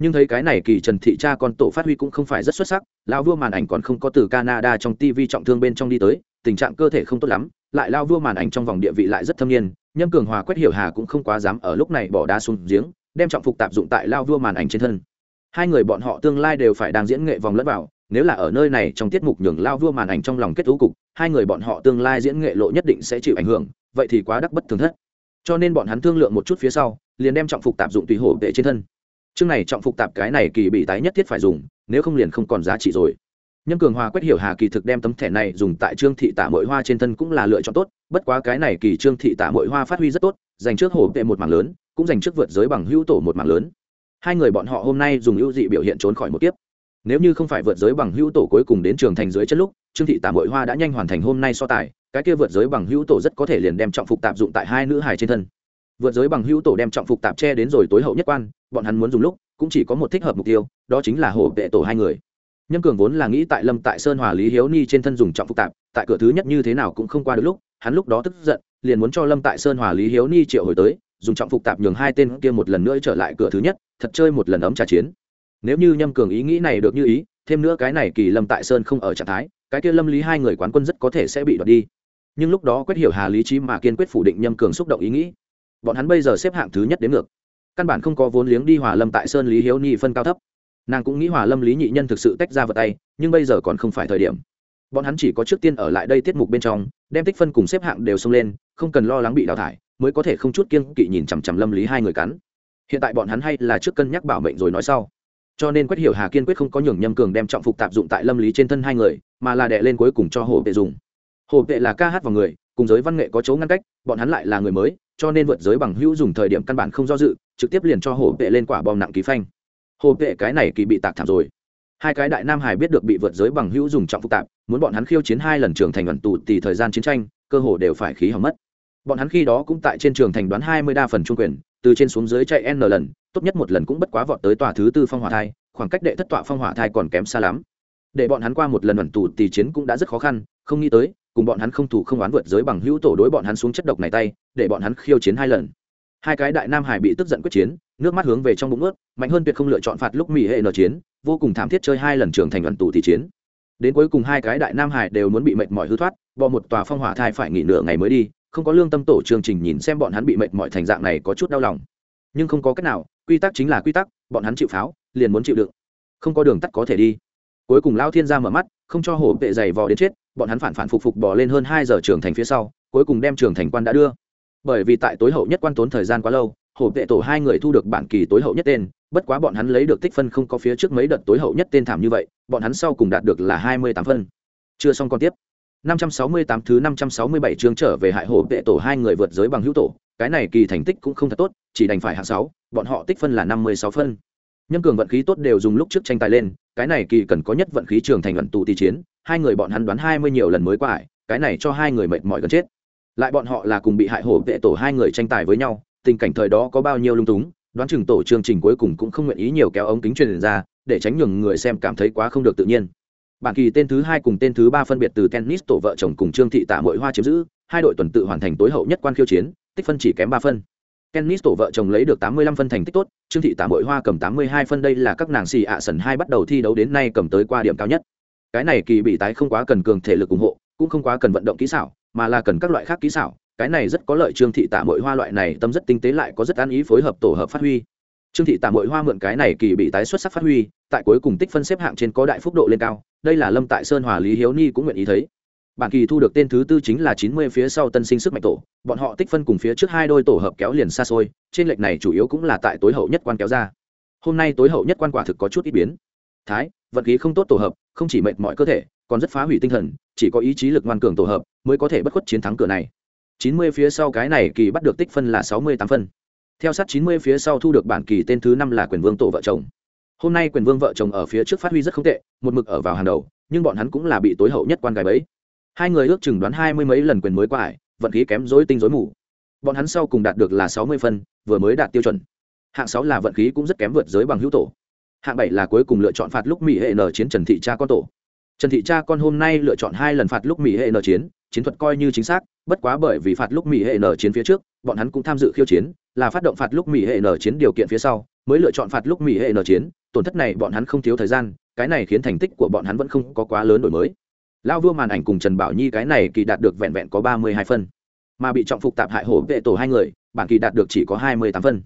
nhưng thấy cái này kỳ trần thị cha con tổ phát huy cũng không phải rất xuất sắc lao vua màn ảnh còn không có từ canada trong tv trọng thương bên trong đi tới, tình trạng cơ thể không tốt lắm, lại lao vua màn ảnh trong vòng địa vị lại rất thâm niên, nhâm cường hòa quét hiểu hà cũng không quá dám ở lúc này bỏ đá xuống giếng, đem trọng phục tạp dụng tại lao vua màn ảnh trên thân. Hai người bọn họ tương lai đều phải đang diễn nghệ vòng lẫn vào, nếu là ở nơi này trong tiết mục nhường lao vua màn ảnh trong lòng kết thú cục, hai người bọn họ tương lai diễn nghệ lộ nhất định sẽ chịu ảnh hưởng, vậy thì quá đắc bất thường thất. Cho nên bọn hắn thương lượng một chút phía sau, liền đem trọng phục tạp dụng tùy hổ vệ trên thân chương này trọng phục tạp cái này kỳ bị tái nhất thiết phải dùng, nếu không liền không còn giá trị rồi. Nhân cường hòa quét hiểu hà kỳ thực đem tấm thẻ này dùng tại trương thị tả mội hoa trên thân cũng là lựa chọn tốt, bất quá cái này kỳ trương thị tả mội hoa phát huy rất tốt dành trước hổ vệ một mảng lớn, cũng dành trước vượt giới bằng hữu tổ một mảng lớn. Hai người bọn họ hôm nay dùng ưu dị biểu hiện trốn khỏi một kiếp. Nếu như không phải vượt giới bằng hữu tổ cuối cùng đến trường thành dưới chất lúc, trương thị tả mội hoa đã nhanh hoàn thành hôm nay so tài, cái kia vượt giới bằng hữu tổ rất có thể liền đem trọng phục tạp dụng tại hai nữ hài trên thân. Vượt giới bằng hữu tổ đem trọng phục tạp che đến rồi tối hậu nhất quan bọn hắn muốn dùng lúc, cũng chỉ có một thích hợp mục tiêu, đó chính là hổ vệ tổ hai người. Nhâm cường vốn là nghĩ tại lâm tại sơn hòa lý hiếu ni trên thân dùng trọng phục tạp, tại cửa thứ nhất như thế nào cũng không qua được lúc, hắn lúc đó tức giận, liền muốn cho lâm tại sơn hòa lý hiếu ni triệu hồi tới, dùng trọng phục tạp nhường hai tên kia một lần nữa trở lại cửa thứ nhất, thật chơi một lần ấm trà chiến. Nếu như nhâm cường ý nghĩ này được như ý, thêm nữa cái này kỳ lâm tại sơn không ở trạng thái, cái kia lâm lý hai người quán quân rất có thể sẽ bị đoạt đi. Nhưng lúc đó quyết hiểu hà lý trí mà kiên quyết phủ định nhâm cường xúc động ý nghĩ. Bọn hắn bây giờ xếp hạng thứ nhất đến ngược căn bản không có vốn liếng đi hòa lâm tại sơn lý hiếu ni phân cao thấp. Nàng cũng nghĩ hòa lâm lý nhị nhân thực sự tách ra vào tay, nhưng bây giờ còn không phải thời điểm. Bọn hắn chỉ có trước tiên ở lại đây tiết mục bên trong, đem tích phân cùng xếp hạng đều xông lên, không cần lo lắng bị đào thải, mới có thể không chút kiên kỵ nhìn chằm chằm lâm lý hai người cắn. Hiện tại bọn hắn hay là trước cân nhắc bảo mệnh rồi nói sau. Cho nên quét hiểu hà kiên quyết không có nhường nhâm cường đem trọng phục tạp dụng tại lâm lý trên thân hai người, mà là đệ lên cuối cùng cho hồ vệ dùng. Hồ vệ là ca hát vào người, cùng giới văn nghệ có chỗ ngăn cách, bọn hắn lại là người mới cho nên vượt giới bằng hữu dùng thời điểm căn bản không do dự, trực tiếp liền cho hồ vệ lên quả bom nặng ký phanh. Hồ vệ, cái này kỳ bị tạc thảm rồi. Hai cái đại nam hải biết được bị vượt giới bằng hữu dùng trọng phức tạp, muốn bọn hắn khiêu chiến hai lần trường thành đoàn tù thì thời gian chiến tranh, cơ hồ đều phải khí hỏng mất. Bọn hắn khi đó cũng tại trên trường thành đoán hai mươi đa phần trung quyền, từ trên xuống dưới chạy n lần, tốt nhất một lần cũng bất quá vọt tới tòa thứ tư phong hỏa thai, khoảng cách đệ thất tọa phong hỏa thai còn kém xa lắm. Để bọn hắn qua một lần đoàn tù thì chiến cũng đã rất khó khăn, không nghĩ tới cùng bọn hắn không thủ không oán vượt giới bằng hữu tổ đối bọn hắn xuống chất độc này tay, để bọn hắn khiêu chiến hai lần. Hai cái đại nam hải bị tức giận quyết chiến, nước mắt hướng về trong bụng ướt, mạnh hơn tuyệt không lựa chọn phạt lúc mỹ hệ nở chiến, vô cùng thảm thiết chơi hai lần trưởng thành đoàn tù thì chiến. Đến cuối cùng hai cái đại nam hải đều muốn bị mệt mỏi hư thoát, bỏ một tòa phong hỏa thai phải nghỉ nửa ngày mới đi, không có lương tâm tổ chương trình nhìn xem bọn hắn bị mệt mỏi thành dạng này có chút đau lòng. Nhưng không có cách nào, quy tắc chính là quy tắc, bọn hắn chịu pháo, liền muốn chịu đựng. Không có đường tắt có thể đi cuối cùng lao thiên gia mở mắt, không cho hổ vệ dày vò đến chết, bọn hắn phản phản phục phục bỏ lên hơn hai giờ Trường thành phía sau, cuối cùng đem trường thành quan đã đưa. Bởi vì tại tối hậu nhất quan tốn thời gian quá lâu, hổ vệ tổ hai người thu được bản kỳ tối hậu nhất tên, bất quá bọn hắn lấy được tích phân không có phía trước mấy đợt tối hậu nhất tên thảm như vậy, bọn hắn sau cùng đạt được là hai mươi tám phân. Chưa xong còn tiếp. 568 thứ 567 chương trở về hại hổ vệ tổ hai người vượt giới bằng hữu tổ, cái này kỳ thành tích cũng không thật tốt, chỉ đành phải hạng sáu, bọn họ tích phân là năm mươi sáu phân nhân cường vận khí tốt đều dùng lúc trước tranh tài lên, cái này kỳ cần có nhất vận khí trường thành luận tù tỷ chiến, hai người bọn hắn đoán hai mươi nhiều lần mới qua ải cái này cho hai người mệt mỏi gần chết. Lại bọn họ là cùng bị hại hổ vệ tổ hai người tranh tài với nhau, tình cảnh thời đó có bao nhiêu lung túng, đoán chừng tổ chương trình cuối cùng cũng không nguyện ý nhiều kéo ống kính truyền ra, để tránh nhường người xem cảm thấy quá không được tự nhiên. Bản kỳ tên thứ hai cùng tên thứ ba phân biệt từ tennis tổ vợ chồng cùng trương thị tạ mội hoa chiếm giữ, hai đội tuần tự hoàn thành tối hậu nhất quan khiêu chiến, tích phân chỉ kém ba phân. Kennis tổ vợ chồng lấy được tám mươi lăm phân thành tích tốt, trương thị tạ mội hoa cầm tám mươi hai phân, đây là các nàng xì ạ sần hai bắt đầu thi đấu đến nay cầm tới qua điểm cao nhất. Cái này kỳ bị tái không quá cần cường thể lực ủng hộ, cũng không quá cần vận động kỹ xảo, mà là cần các loại khác kỹ xảo. Cái này rất có lợi trương thị tạ mội hoa loại này tâm rất tinh tế lại có rất ăn ý phối hợp tổ hợp phát huy. Trương thị tạ mội hoa mượn cái này kỳ bị tái xuất sắc phát huy, tại cuối cùng tích phân xếp hạng trên có đại phúc độ lên cao, đây là lâm tại sơn hòa lý hiếu ni cũng nguyện ý thấy bản kỳ thu được tên thứ tư chính là chín mươi phía sau tân sinh sức mạnh tổ, bọn họ tích phân cùng phía trước hai đôi tổ hợp kéo liền xa xôi, trên lệch này chủ yếu cũng là tại tối hậu nhất quan kéo ra. Hôm nay tối hậu nhất quan quả thực có chút ít biến. Thái, vận khí không tốt tổ hợp, không chỉ mệt mọi cơ thể, còn rất phá hủy tinh thần, chỉ có ý chí lực ngoan cường tổ hợp mới có thể bất khuất chiến thắng cửa này. Chín mươi phía sau cái này kỳ bắt được tích phân là sáu mươi tám phân. Theo sát chín mươi phía sau thu được bản kỳ tên thứ năm là quyền vương tổ vợ chồng. Hôm nay quyền vương vợ chồng ở phía trước phát huy rất không tệ, một mực ở vào hàng đầu, nhưng bọn hắn cũng là bị tối hậu nhất quan gài bẫy hai người ước chừng đoán hai mươi mấy lần quyền mới qua ải, vận khí kém dối tinh dối mù. Bọn hắn sau cùng đạt được là sáu mươi phân, vừa mới đạt tiêu chuẩn. Hạng sáu là vận khí cũng rất kém vượt giới bằng hữu tổ. Hạng bảy là cuối cùng lựa chọn phạt lúc mỹ hệ n chiến trần thị cha con tổ. Trần thị cha con hôm nay lựa chọn hai lần phạt lúc mỹ hệ n chiến chiến thuật coi như chính xác, bất quá bởi vì phạt lúc mỹ hệ n chiến phía trước, bọn hắn cũng tham dự khiêu chiến, là phát động phạt lúc mỹ hệ n chiến điều kiện phía sau, mới lựa chọn phạt lúc mỹ hệ n chiến, tổn thất này bọn hắn không thiếu thời gian, cái này khiến thành tích của bọn hắn vẫn không có quá lớn đổi mới lao vua màn ảnh cùng trần bảo nhi cái này kỳ đạt được vẹn vẹn có ba mươi hai phân. Mà bị trọng phục tạp hại hổ vệ tổ hai người, bản kỳ đạt được chỉ có hai mươi tám phân.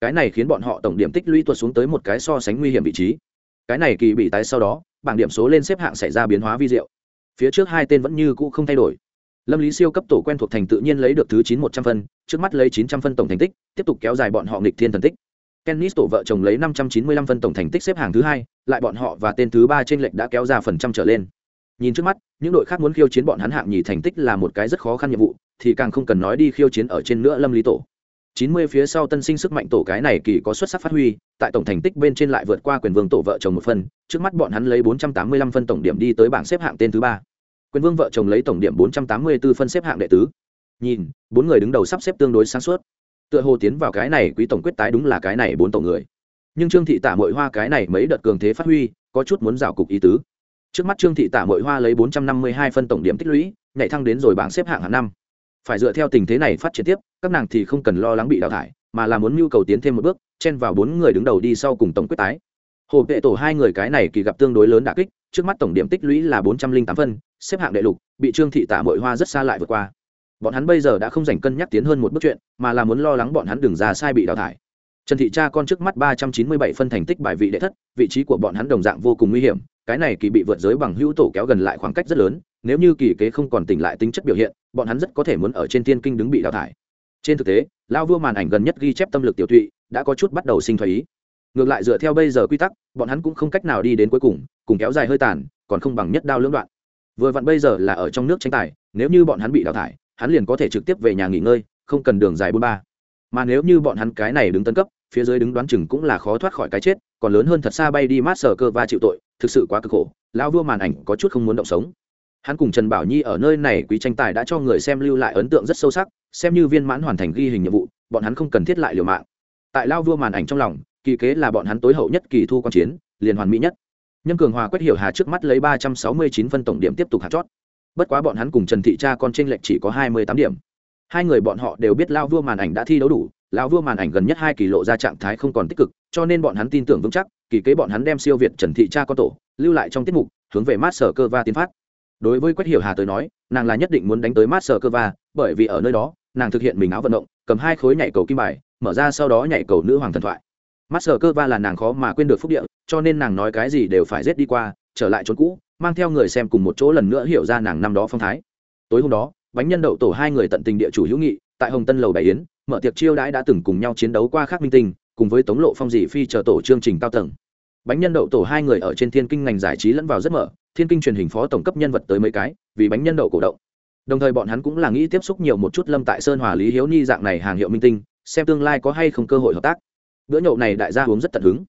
Cái này khiến bọn họ tổng điểm tích lũy tuột xuống tới một cái so sánh nguy hiểm vị trí. Cái này kỳ bị tái sau đó, bảng điểm số lên xếp hạng xảy ra biến hóa vi diệu. Phía trước hai tên vẫn như cũ không thay đổi. Lâm lý siêu cấp tổ quen thuộc thành tự nhiên lấy được thứ chín một trăm phân, trước mắt lấy chín trăm phân tổng thành tích, tiếp tục kéo dài bọn họ nghịch thiên thần tích. Kennis tổ vợ chồng lấy năm trăm chín mươi lăm phân tổng thành tích xếp hàng thứ hai, lại bọn họ và tên thứ ba trên lệch đã kéo ra phần trăm trở lên nhìn trước mắt những đội khác muốn khiêu chiến bọn hắn hạng nhì thành tích là một cái rất khó khăn nhiệm vụ thì càng không cần nói đi khiêu chiến ở trên nữa lâm lý tổ 90 phía sau tân sinh sức mạnh tổ cái này kỳ có xuất sắc phát huy, tại tổng thành tích bên trên lại vượt qua quyền vương tổ vợ chồng một phân, trước mắt bọn hắn lấy 485 phân tổng điểm đi tới bảng xếp hạng tên thứ ba. Quyền vương vợ chồng lấy tổng điểm 484 phân xếp hạng đệ tứ. Nhìn, bốn người đứng đầu sắp xếp tương đối sáng suốt. Tựa hồ tiến vào cái này quý tổng quyết tái đúng là cái này bốn tổ người. Nhưng Trương thị Tả Mội Hoa cái này mấy đợt cường thế phát huy, có chút muốn rào cục ý tứ. Trước mắt Trương thị Tả Mội Hoa lấy 452 phân tổng điểm tích lũy, nhảy thăng đến rồi bảng xếp hạng hàng năm. Phải dựa theo tình thế này phát triển tiếp các nàng thì không cần lo lắng bị đào thải mà là muốn nhu cầu tiến thêm một bước chen vào bốn người đứng đầu đi sau cùng tổng quyết tái. Hồ vệ tổ hai người cái này kỳ gặp tương đối lớn đà kích trước mắt tổng điểm tích lũy là bốn trăm linh tám phân xếp hạng đệ lục bị trương thị tả mội hoa rất xa lại vượt qua. Bọn hắn bây giờ đã không dành cân nhắc tiến hơn một bước chuyện mà là muốn lo lắng bọn hắn đừng ra sai bị đào thải. Trần thị cha con trước mắt ba trăm chín mươi bảy phân thành tích bài vị đệ thất vị trí của bọn hắn đồng dạng vô cùng nguy hiểm cái này kỳ bị vượt giới bằng hữu tổ kéo gần lại khoảng cách rất lớn, nếu như kỳ kế không còn tỉnh lại tính chất biểu hiện, bọn hắn rất có thể muốn ở trên thiên kinh đứng bị đào thải. Trên thực tế, lao vua màn ảnh gần nhất ghi chép tâm lực tiểu thụy, đã có chút bắt đầu sinh thái ý. Ngược lại dựa theo bây giờ quy tắc, bọn hắn cũng không cách nào đi đến cuối cùng cùng kéo dài hơi tàn, còn không bằng nhất đao lưỡng đoạn. Vừa vặn bây giờ là ở trong nước tranh tài, nếu như bọn hắn bị đào thải, hắn liền có thể trực tiếp về nhà nghỉ ngơi, không cần đường dài bốn ba. Mà nếu như bọn hắn cái này đứng tân cấp, phía dưới đứng đoán chừng cũng là khó thoát khỏi cái chết, còn lớn hơn thật xa bay đi mát sờ cơ va chịu tội thực sự quá cực khổ, lão vua màn ảnh có chút không muốn động sống. Hắn cùng trần bảo nhi ở nơi này quý tranh tài đã cho người xem lưu lại ấn tượng rất sâu sắc, xem như viên mãn hoàn thành ghi hình nhiệm vụ, bọn hắn không cần thiết lại liều mạng. Tại lao vua màn ảnh trong lòng, kỳ kế là bọn hắn tối hậu nhất kỳ thu quan chiến, liền hoàn mỹ nhất. Nhân cường hòa quét hiểu hà trước mắt lấy ba trăm sáu mươi chín phân tổng điểm tiếp tục hạt chót. Bất quá bọn hắn cùng trần thị cha con tranh lệch chỉ có hai mươi tám điểm. Hai người bọn họ đều biết lao vua màn ảnh đã thi đấu đủ lao vua màn ảnh gần nhất hai kỳ lộ ra trạng thái không còn tích cực, cho nên bọn hắn tin tưởng vững chắc kỳ kế bọn hắn đem siêu việt trần thị cha con tổ, lưu lại trong tiết mục, hướng về mát sở cơ va tiến phát. Đối với quách hiểu hà tới nói, nàng là nhất định muốn đánh tới mát sở cơ va, bởi vì ở nơi đó, nàng thực hiện mình áo vận động, cầm hai khối nhảy cầu kim bài, mở ra sau đó nhảy cầu nữ hoàng thần thoại. Mát sở cơ va là nàng khó mà quên được phúc địa, cho nên nàng nói cái gì đều phải rết đi qua, trở lại chốn cũ, mang theo người xem cùng một chỗ lần nữa hiểu ra nàng năm đó phong thái. Tối hôm đó, bánh nhân đậu tổ hai người tận tình địa chủ hữu nghị, tại hồng tân lầu đại yến, mở tiệc chiêu đãi đã từng cùng nhau chiến đấu qua khác minh tinh cùng với tống lộ phong dị phi chờ tổ chương trình cao tầng. Bánh nhân đậu tổ hai người ở trên thiên kinh ngành giải trí lẫn vào rất mở, thiên kinh truyền hình phó tổng cấp nhân vật tới mấy cái, vì bánh nhân đậu cổ động. Đồng thời bọn hắn cũng là nghĩ tiếp xúc nhiều một chút lâm tại sơn hòa lý hiếu ni dạng này hàng hiệu minh tinh, xem tương lai có hay không cơ hội hợp tác. Bữa nhậu này đại gia uống rất tận hứng.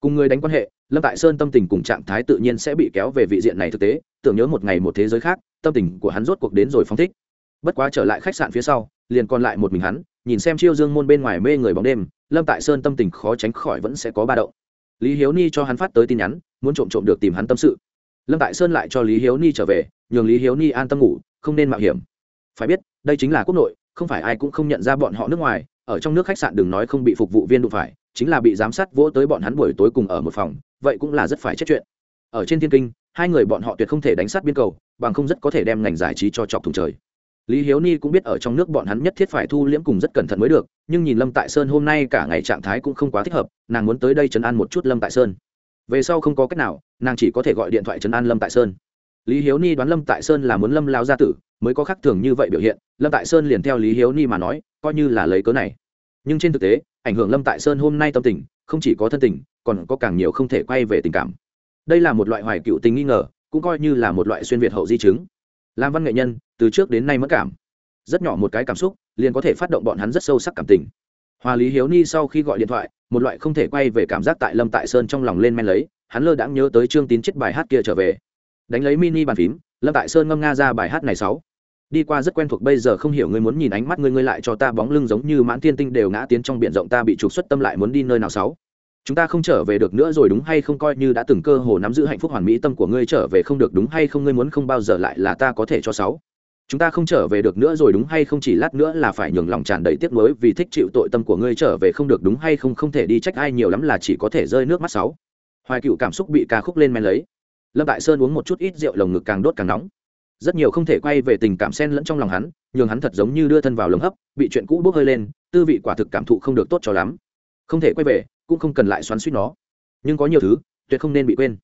Cùng người đánh quan hệ, lâm tại sơn tâm tình cùng trạng thái tự nhiên sẽ bị kéo về vị diện này thực tế, tưởng nhớ một ngày một thế giới khác, tâm tình của hắn rốt cuộc đến rồi phong thích. Bất quá trở lại khách sạn phía sau, liền còn lại một mình hắn, nhìn xem chiêu dương môn bên ngoài mê người bóng đêm lâm tại sơn tâm tình khó tránh khỏi vẫn sẽ có ba động. Lý hiếu ni cho hắn phát tới tin nhắn, muốn trộm trộm được tìm hắn tâm sự. Lâm tại sơn lại cho lý hiếu ni trở về, nhường lý hiếu ni an tâm ngủ, không nên mạo hiểm. Phải biết, đây chính là quốc nội, không phải ai cũng không nhận ra bọn họ nước ngoài, ở trong nước khách sạn đừng nói không bị phục vụ viên đụng phải, chính là bị giám sát vỗ tới bọn hắn buổi tối cùng ở một phòng, vậy cũng là rất phải chết chuyện. Ở trên thiên kinh, hai người bọn họ tuyệt không thể đánh sát biên cầu, bằng không rất có thể đem ngành giải trí cho chọc thùng trời lý hiếu ni cũng biết ở trong nước bọn hắn nhất thiết phải thu liễm cùng rất cẩn thận mới được, nhưng nhìn lâm tại sơn hôm nay cả ngày trạng thái cũng không quá thích hợp, nàng muốn tới đây chấn an một chút lâm tại sơn. Về sau không có cách nào, nàng chỉ có thể gọi điện thoại chấn an lâm tại sơn. Lý hiếu ni đoán lâm tại sơn là muốn lâm lao gia tử, mới có khắc thường như vậy biểu hiện, lâm tại sơn liền theo lý hiếu ni mà nói, coi như là lấy cớ này. Nhưng trên thực tế, ảnh hưởng lâm tại sơn hôm nay tâm tình, không chỉ có thân tình, còn có càng nhiều không thể quay về tình cảm. Đây là một loại hoài cựu tình nghi ngờ, cũng coi như là một loại xuyên việt hậu di chứng làm văn nghệ nhân, từ trước đến nay mất cảm. Rất nhỏ một cái cảm xúc, liền có thể phát động bọn hắn rất sâu sắc cảm tình. Hòa lý hiếu ni sau khi gọi điện thoại, một loại không thể quay về cảm giác tại lâm tại sơn trong lòng lên men lấy, hắn lơ đãng nhớ tới trương tín chết bài hát kia trở về. Đánh lấy mini bàn phím, lâm tại sơn ngâm nga ra bài hát này sáu. Đi qua rất quen thuộc bây giờ không hiểu ngươi muốn nhìn ánh mắt ngươi ngươi lại cho ta bóng lưng giống như mãn thiên tinh đều ngã tiến trong biển rộng, ta bị trục xuất tâm lại muốn đi nơi nào sáu chúng ta không trở về được nữa rồi đúng hay không coi như đã từng cơ hồ nắm giữ hạnh phúc hoàn mỹ tâm của ngươi trở về không được đúng hay không ngươi muốn không bao giờ lại là ta có thể cho sáu. Chúng ta không trở về được nữa rồi đúng hay không chỉ lát nữa là phải nhường lòng tràn đầy tiếc nuối vì thích chịu tội tâm của ngươi trở về không được đúng hay không không thể đi trách ai nhiều lắm là chỉ có thể rơi nước mắt sáu. Hoài cựu cảm xúc bị ca khúc lên men lấy. Lâm đại sơn uống một chút ít rượu, lồng ngực càng đốt càng nóng. Rất nhiều không thể quay về tình cảm xen lẫn trong lòng hắn, nhường hắn thật giống như đưa thân vào lồng hấp, bị chuyện cũ bốc hơi lên, tư vị quả thực cảm thụ không được tốt cho lắm. Không thể quay về cũng không cần lại xoắn suýt nó. Nhưng có nhiều thứ, tuyệt không nên bị quên.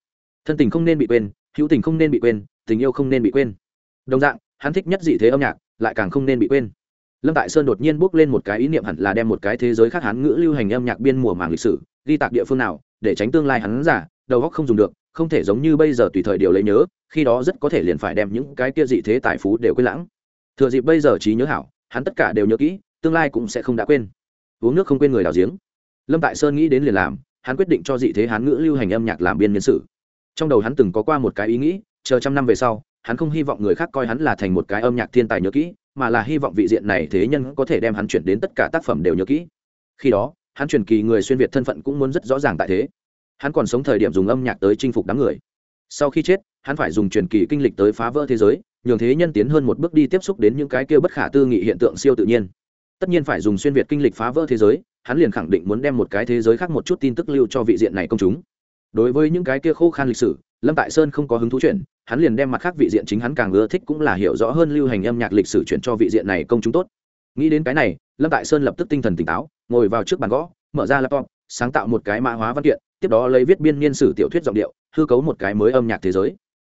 Thân tình không nên bị quên, hữu tình không nên bị quên, tình yêu không nên bị quên. Đồng dạng, hắn thích nhất dị thế âm nhạc, lại càng không nên bị quên. Lâm tại sơn đột nhiên bước lên một cái ý niệm hẳn là đem một cái thế giới khác hắn ngữ lưu hành âm nhạc biên mùa màng lịch sử, ghi tạc địa phương nào, để tránh tương lai hắn giả, đầu góc không dùng được, không thể giống như bây giờ tùy thời điều lấy nhớ, khi đó rất có thể liền phải đem những cái kia dị thế tài phú đều quên lãng. Thừa dịp bây giờ trí nhớ hảo, hắn tất cả đều nhớ kỹ, tương lai cũng sẽ không đã quên. Uống nước không quên người đào giếng lâm tại sơn nghĩ đến liền làm, hắn quyết định cho dị thế hán ngữ lưu hành âm nhạc làm biên nhân sự. Trong đầu hắn từng có qua một cái ý nghĩ, chờ trăm năm về sau, hắn không hy vọng người khác coi hắn là thành một cái âm nhạc thiên tài nhớ kỹ, mà là hy vọng vị diện này thế nhân có thể đem hắn chuyển đến tất cả tác phẩm đều nhớ kỹ. Khi đó, hắn truyền kỳ người xuyên việt thân phận cũng muốn rất rõ ràng tại thế. Hắn còn sống thời điểm dùng âm nhạc tới chinh phục đám người. Sau khi chết, hắn phải dùng truyền kỳ kinh lịch tới phá vỡ thế giới, nhường thế nhân tiến hơn một bước đi tiếp xúc đến những cái kia bất khả tư nghị hiện tượng siêu tự nhiên. Tất nhiên phải dùng xuyên việt kinh lịch phá vỡ thế giới hắn liền khẳng định muốn đem một cái thế giới khác một chút tin tức lưu cho vị diện này công chúng. Đối với những cái kia khô khan lịch sử, lâm tại sơn không có hứng thú chuyển hắn liền đem mặt khác vị diện chính hắn càng ưa thích cũng là hiểu rõ hơn lưu hành âm nhạc lịch sử chuyển cho vị diện này công chúng tốt. Nghĩ đến cái này, lâm tại sơn lập tức tinh thần tỉnh táo, ngồi vào trước bàn gõ, mở ra laptop, sáng tạo một cái mã hóa văn kiện, tiếp đó lấy viết biên niên sử tiểu thuyết giọng điệu, hư cấu một cái mới âm nhạc thế giới.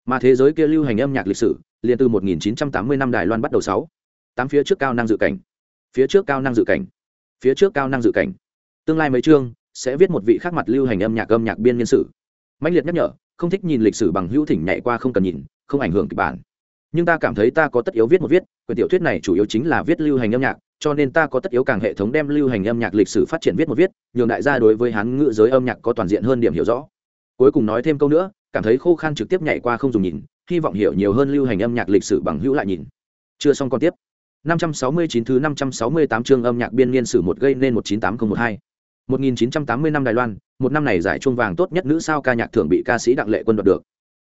Mà thế giới kia lưu hành âm nhạc lịch sử, liền từ 1980 năm đài loan bắt đầu sáu. Tám phía trước cao năng dự cảnh. Phía trước cao năng dự cảnh phía trước cao năng dự cảnh. Tương lai mấy chương, sẽ viết một vị khác mặt lưu hành âm nhạc âm nhạc biên niên sử. Mạnh liệt nhắc nhở, không thích nhìn lịch sử bằng hữu thỉnh nhảy qua không cần nhìn, không ảnh hưởng kịch bản. Nhưng ta cảm thấy ta có tất yếu viết một viết, quyển tiểu thuyết này chủ yếu chính là viết lưu hành âm nhạc, cho nên ta có tất yếu càng hệ thống đem lưu hành âm nhạc lịch sử phát triển viết một viết, nhường đại gia đối với hán ngữ giới âm nhạc có toàn diện hơn điểm hiểu rõ. Cuối cùng nói thêm câu nữa, cảm thấy khô khan trực tiếp nhảy qua không dùng nhìn, hy vọng hiểu nhiều hơn lưu hành âm nhạc lịch sử bằng hữu lại nhìn. Chưa xong còn tiếp. 569 thứ 568 chương âm nhạc biên niên sử một gây nên 198012 1980 năm Đài Loan, một năm này giải chuông vàng tốt nhất nữ sao ca nhạc thường bị ca sĩ Đặng Lệ Quân đoạt được.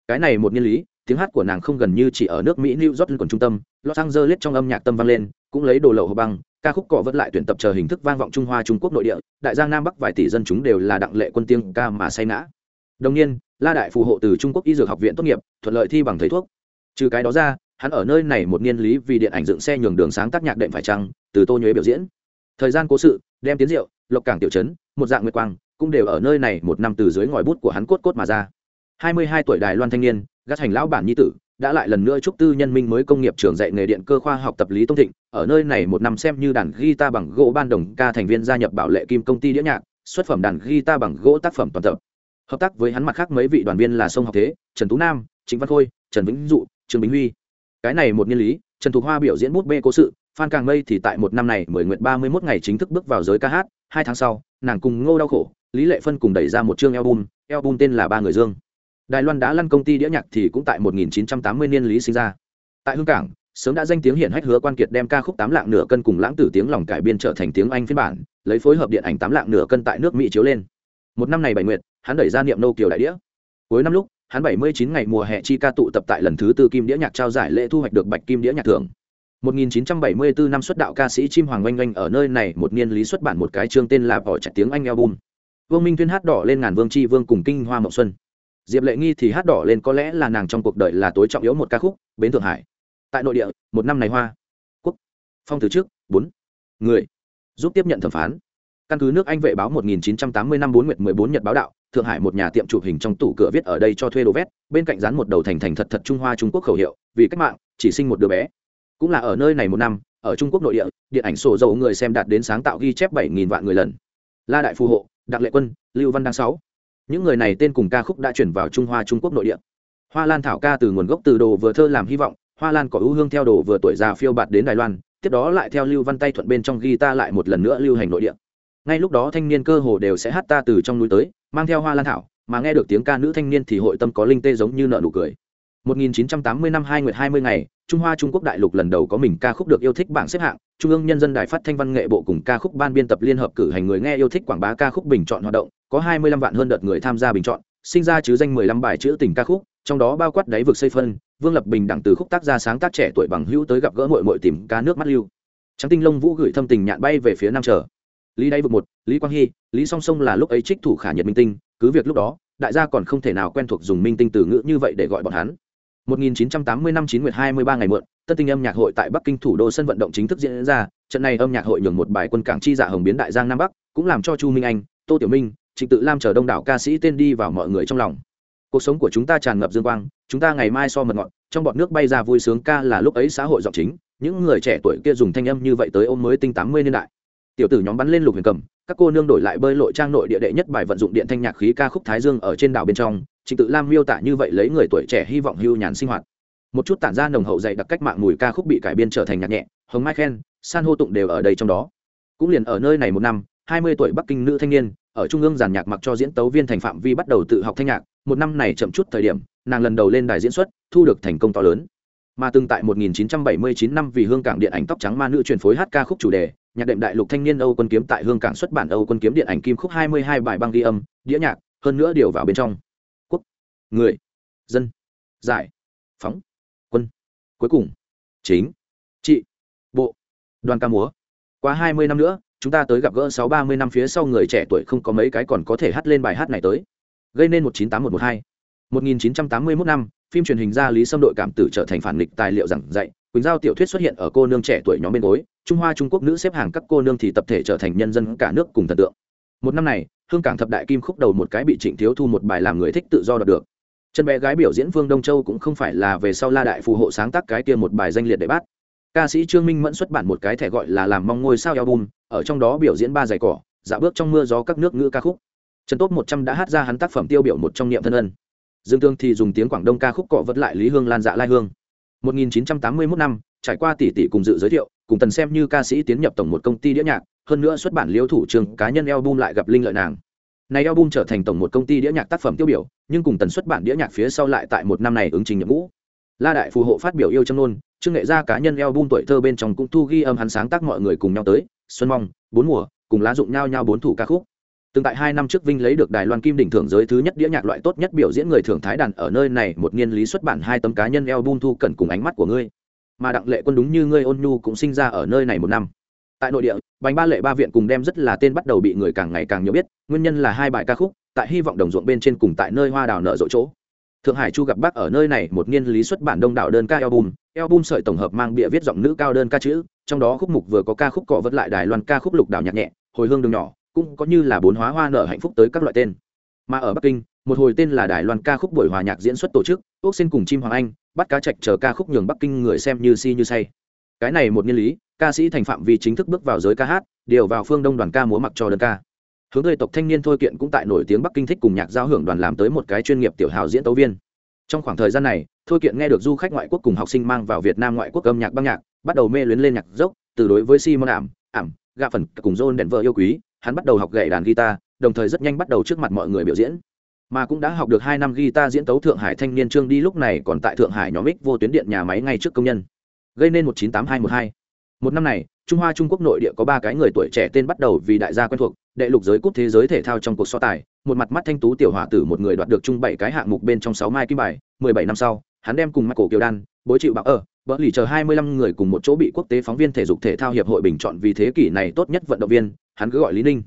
Cái này một nhân lý, tiếng hát của nàng không gần như chỉ ở nước Mỹ New York quần trung tâm, Los Angeles trong âm nhạc tâm vang lên, cũng lấy đồ lậu hồ băng, ca khúc cọ vẫn lại tuyển tập chờ hình thức vang vọng Trung Hoa Trung Quốc nội địa, đại giang Nam Bắc vài tỷ dân chúng đều là Đặng Lệ Quân tiếng ca mà say ngã. Đồng nhiên, La Đại phù hộ từ Trung Quốc Y Dược học viện tốt nghiệp, thuận lợi thi bằng thầy thuốc. Trừ cái đó ra, hắn ở nơi này một niên lý vì điện ảnh dựng xe nhường đường sáng tác nhạc đệm phải chăng, từ Tô Nhuế biểu diễn. Thời gian cố sự, đem tiến rượu, lộc cảng tiểu trấn, một dạng nguyệt quang cũng đều ở nơi này một năm từ dưới ngòi bút của hắn cốt cốt mà ra. Hai mươi hai tuổi đài loan thanh niên gác hành lão bản nhi tử đã lại lần nữa chúc tư nhân minh mới công nghiệp trường dạy nghề điện cơ khoa học tập lý tông thịnh ở nơi này một năm xem như đàn guitar bằng gỗ ban đồng ca thành viên gia nhập bảo lệ kim công ty đĩa nhạc xuất phẩm đàn guitar bằng gỗ tác phẩm toàn tập. Hợp tác với hắn mặt khác mấy vị đoàn viên là sông học thế trần tú nam trịnh văn khôi trần vĩnh dụ trương bính huy cái này một niên lý, trần thục hoa biểu diễn bút bê cố sự, phan càng mây thì tại một năm này mười nguyện ba mươi mốt ngày chính thức bước vào giới ca hát, hai tháng sau, nàng cùng ngô đau khổ, lý lệ phân cùng đẩy ra một chương album album tên là ba người dương. Đài loan đã lăn công ty đĩa nhạc thì cũng tại 1980 niên lý sinh ra. Tại hương cảng, sớm đã danh tiếng hiển hách hứa quan kiệt đem ca khúc tám lạng nửa cân cùng lãng tử tiếng lòng cải biên trở thành tiếng anh phiên bản, lấy phối hợp điện ảnh tám lạng nửa cân tại nước mỹ chiếu lên. Một năm này bảy nguyệt, hắn đẩy ra niệm nô kiều đại đĩa. Cuối năm lúc hắn 79 ngày mùa hè chi ca tụ tập tại lần thứ tư kim đĩa nhạc trao giải lễ thu hoạch được bạch kim đĩa nhạc thưởng. 1974 năm xuất đạo ca sĩ chim hoàng oanh oanh ở nơi này một niên lý xuất bản một cái chương tên là bỏ chạy tiếng anh album. Vương minh tuyên hát đỏ lên ngàn vương chi vương cùng kinh hoa mộng xuân. Diệp lệ nghi thì hát đỏ lên có lẽ là nàng trong cuộc đời là tối trọng yếu một ca khúc, bến thượng hải. Tại nội địa, một năm này hoa. Quốc. Phong từ trước, bốn. Người. Giúp tiếp nhận thẩm phán. Căn cứ nước anh vệ báo 1980 năm 4 nguyệt 14 nhật báo đạo thượng hải một nhà tiệm chụp hình trong tủ cửa viết ở đây cho thuê đồ vét, bên cạnh dán một đầu thành thành thật thật trung hoa trung quốc khẩu hiệu, vì cách mạng, chỉ sinh một đứa bé. Cũng là ở nơi này một năm, ở trung quốc nội địa, điện ảnh sổ dầu người xem đạt đến sáng tạo ghi chép bảy nghìn vạn người lần. La đại phù hộ đặc lệ quân, lưu văn đăng sáu. Những người này tên cùng ca khúc đã chuyển vào trung hoa trung quốc nội địa. Hoa lan thảo ca từ nguồn gốc từ đồ vừa thơ làm hy vọng, hoa lan có ưu hương theo đồ vừa tuổi già phiêu bạt đến đài loan, tiếp đó lại theo lưu văn tay thuận bên trong ghi ta lại một lần nữa lưu hành nội địa. Ngay lúc đó thanh niên cơ hồ đều sẽ hát ta từ trong núi tới mang theo hoa lan thảo mà nghe được tiếng ca nữ thanh niên thì hội tâm có linh tê giống như nợ nụ cười 1980 năm 2 nguyệt 20 ngày, Trung Hoa Trung Quốc đại lục lần đầu có mình ca khúc được yêu thích bảng xếp hạng, Trung ương nhân dân đài phát thanh văn nghệ bộ cùng ca khúc ban biên tập liên hợp cử hành người nghe yêu thích quảng bá ca khúc bình chọn hoạt động, có 25 vạn hơn đợt người tham gia bình chọn, sinh ra chứ danh 15 bài chữ tình ca khúc, trong đó bao quát đáy vực xây phân, Vương Lập Bình đẳng từ khúc tác gia sáng tác trẻ tuổi bằng hữu tới gặp gỡ muội muội tìm ca nước mắt lưu. Trắng tinh lông vũ gửi thâm tình nhạn bay về phía nam trở. Lý đáy vực một, Lý Quang Hy, Lý Song Song là lúc ấy trích thủ khả nhật minh tinh, cứ việc lúc đó, đại gia còn không thể nào quen thuộc dùng minh tinh từ ngữ như vậy để gọi bọn hắn 1980 năm 9 nguyệt 23 ngày muộn, Tân Tinh âm nhạc hội tại Bắc Kinh thủ đô sân vận động chính thức diễn ra, trận này âm nhạc hội nhường một bài quân cảng chi dạ hồng biến đại giang nam bắc, cũng làm cho Chu Minh Anh, Tô Tiểu Minh, Trịnh Tự Lam chờ đông đảo ca sĩ tên đi vào mọi người trong lòng. Cuộc sống của chúng ta tràn ngập dương quang, chúng ta ngày mai so mật ngọt, trong bọt nước bay ra vui sướng ca là lúc ấy xã hội giọng chính, những người trẻ tuổi kia dùng thanh âm như vậy tới ôm mới tinh 80 niên đại. Tiểu tử nhóm bắn lên lục huyền cầm, các cô nương đổi lại bơi lội trang nội địa đệ nhất bài vận dụng điện thanh nhạc khí ca khúc Thái Dương ở trên đảo bên trong, Trịnh Tự Lam miêu tả như vậy lấy người tuổi trẻ hy vọng hưu nhàn sinh hoạt. Một chút tản ra nồng hậu dạy đặc cách mạng mùi ca khúc bị cải biên trở thành nhạc nhẹ hồng mai khen san hô tụng đều ở đây trong đó. Cũng liền ở nơi này một năm hai mươi tuổi bắc kinh nữ thanh niên ở trung ương giàn nhạc mặc cho diễn tấu viên thành phạm vi bắt đầu tự học thanh nhạc một năm này chậm chút thời điểm nàng lần đầu lên đài diễn xuất thu được thành công to lớn. Mà từng tại 1979 năm vì hương cảng điện ảnh tóc trắng ma nữ truyền phối hát ca khúc chủ đề nhạc đệm đại lục thanh niên âu quân kiếm tại hương cảng xuất bản âu quân kiếm điện ảnh kim khúc 22 bài băng ghi âm, đĩa nhạc, hơn nữa điều vào bên trong. Quốc, người, dân, giải, phóng, quân. Cuối cùng, chính, trị, bộ, đoàn ca múa. Quá hai mươi năm nữa, chúng ta tới gặp gỡ sáu ba mươi năm phía sau người trẻ tuổi không có mấy cái còn có thể hát lên bài hát này tới. Gây nên một chín tám một một hai. một nghìn chín trăm tám mươi mốt năm, phim truyền hình gia lý xâm đội cảm tử trở thành phản nghịch tài liệu giảng dạy quỳnh giao tiểu thuyết xuất hiện ở cô nương trẻ tuổi nhóm bên gối, trung hoa trung quốc nữ xếp hàng các cô nương thì tập thể trở thành nhân dân cả nước cùng thần tượng. Một năm này, hương cảng thập đại kim khúc đầu một cái bị trịnh thiếu thu một bài làm người thích tự do đoạt được. Chân bé gái biểu diễn vương đông châu cũng không phải là về sau la đại phù hộ sáng tác cái kia một bài danh liệt để bát ca sĩ trương minh mẫn xuất bản một cái thẻ gọi là làm mong ngôi sao album, ở trong đó biểu diễn ba giày cỏ dạo bước trong mưa gió các nước ngữ ca khúc. Trần tốt một trăm đã hát ra hắn tác phẩm tiêu biểu một trong niệm thân ân. Dương tương thì dùng tiếng quảng đông ca khúc cọ vật lại lý hương lan dạ lai hương. 1981 năm, trải qua tỷ tỷ cùng dự giới thiệu, cùng tần xem như ca sĩ tiến nhập tổng một công ty đĩa nhạc, hơn nữa xuất bản liêu thủ trường cá nhân album lại gặp linh lợi nàng. Này album trở thành tổng một công ty đĩa nhạc tác phẩm tiêu biểu, nhưng cùng tần xuất bản đĩa nhạc phía sau lại tại một năm này ứng trình nhập ngũ. La đại phù hộ phát biểu yêu châm nôn chương nghệ gia cá nhân album tuổi thơ bên trong cũng thu ghi âm hắn sáng tác mọi người cùng nhau tới, xuân mong, bốn mùa, cùng lá dụng nhau nhau bốn thủ ca khúc từng tại hai năm trước vinh lấy được đài loan kim đỉnh thưởng giới thứ nhất đĩa nhạc loại tốt nhất biểu diễn người thường thái đàn ở nơi này, một niên lý xuất bản hai tấm cá nhân album thu cần cùng ánh mắt của ngươi. Mà đặng lệ quân đúng như ngươi ôn nhu cũng sinh ra ở nơi này một năm. Tại nội địa bánh ba lệ ba viện cùng đem rất là tên bắt đầu bị người càng ngày càng nhiều biết, nguyên nhân là hai bài ca khúc, tại hy vọng đồng ruộng bên trên cùng tại nơi hoa đào nở rộ chỗ. Thượng hải chu gặp bác ở nơi này, một niên lý xuất bản đông đảo đơn ca album album sợi tổng hợp mang bịa viết giọng nữ cao đơn ca chữ, trong đó khúc mục vừa có ca khúc cọ vật lại đài loan ca khúc lục đảo nhạc nhẹ, hồi hương đường nhỏ cũng có như là bốn hóa hoa nở hạnh phúc tới các loại tên. Mà ở bắc kinh, một hồi tên là đài loan ca khúc buổi hòa nhạc diễn xuất tổ chức ốc xin cùng chim hoàng anh, bắt cá trạch chờ ca khúc nhường bắc kinh người xem như si như say. Cái này một nguyên lý, ca sĩ thành phạm vi chính thức bước vào giới ca hát, điều vào phương đông đoàn ca múa mặc cho đơn ca. Hướng người tộc thanh niên thôi kiện cũng tại nổi tiếng bắc kinh thích cùng nhạc giao hưởng đoàn làm tới một cái chuyên nghiệp tiểu hào diễn tấu viên. Trong khoảng thời gian này, thôi kiện nghe được du khách ngoại quốc cùng học sinh mang vào việt nam ngoại quốc âm nhạc băng nhạc, bắt đầu mê luyến lên nhạc dốc, từ đối với simon ảm ảm, gạ phần cùng john đèn vợ yêu quý hắn bắt đầu học gậy đàn guitar, đồng thời rất nhanh bắt đầu trước mặt mọi người biểu diễn. Mà cũng đã học được hai năm guitar diễn tấu thượng hải thanh niên trương đi lúc này còn tại thượng hải nhóm ích vô tuyến điện nhà máy ngay trước công nhân. Gây nên một chín tám hai một hai. Một năm này, trung hoa trung quốc nội địa có ba cái người tuổi trẻ tên bắt đầu vì đại gia quen thuộc, đệ lục giới cúp thế giới thể thao trong cuộc so tài. Một mặt mắt thanh tú tiểu hòa tử một người đoạt được chung bảy cái hạng mục bên trong sáu mai kim bài. Mười bảy năm sau, hắn đem cùng mắt cổ kiều đan, bối chịu bạo ở bỡ lì chờ hai mươi lăm người cùng một chỗ bị quốc tế phóng viên thể dục thể thao hiệp hội bình chọn vì thế kỷ này tốt nhất vận động viên, hắn cứ gọi lý ninh.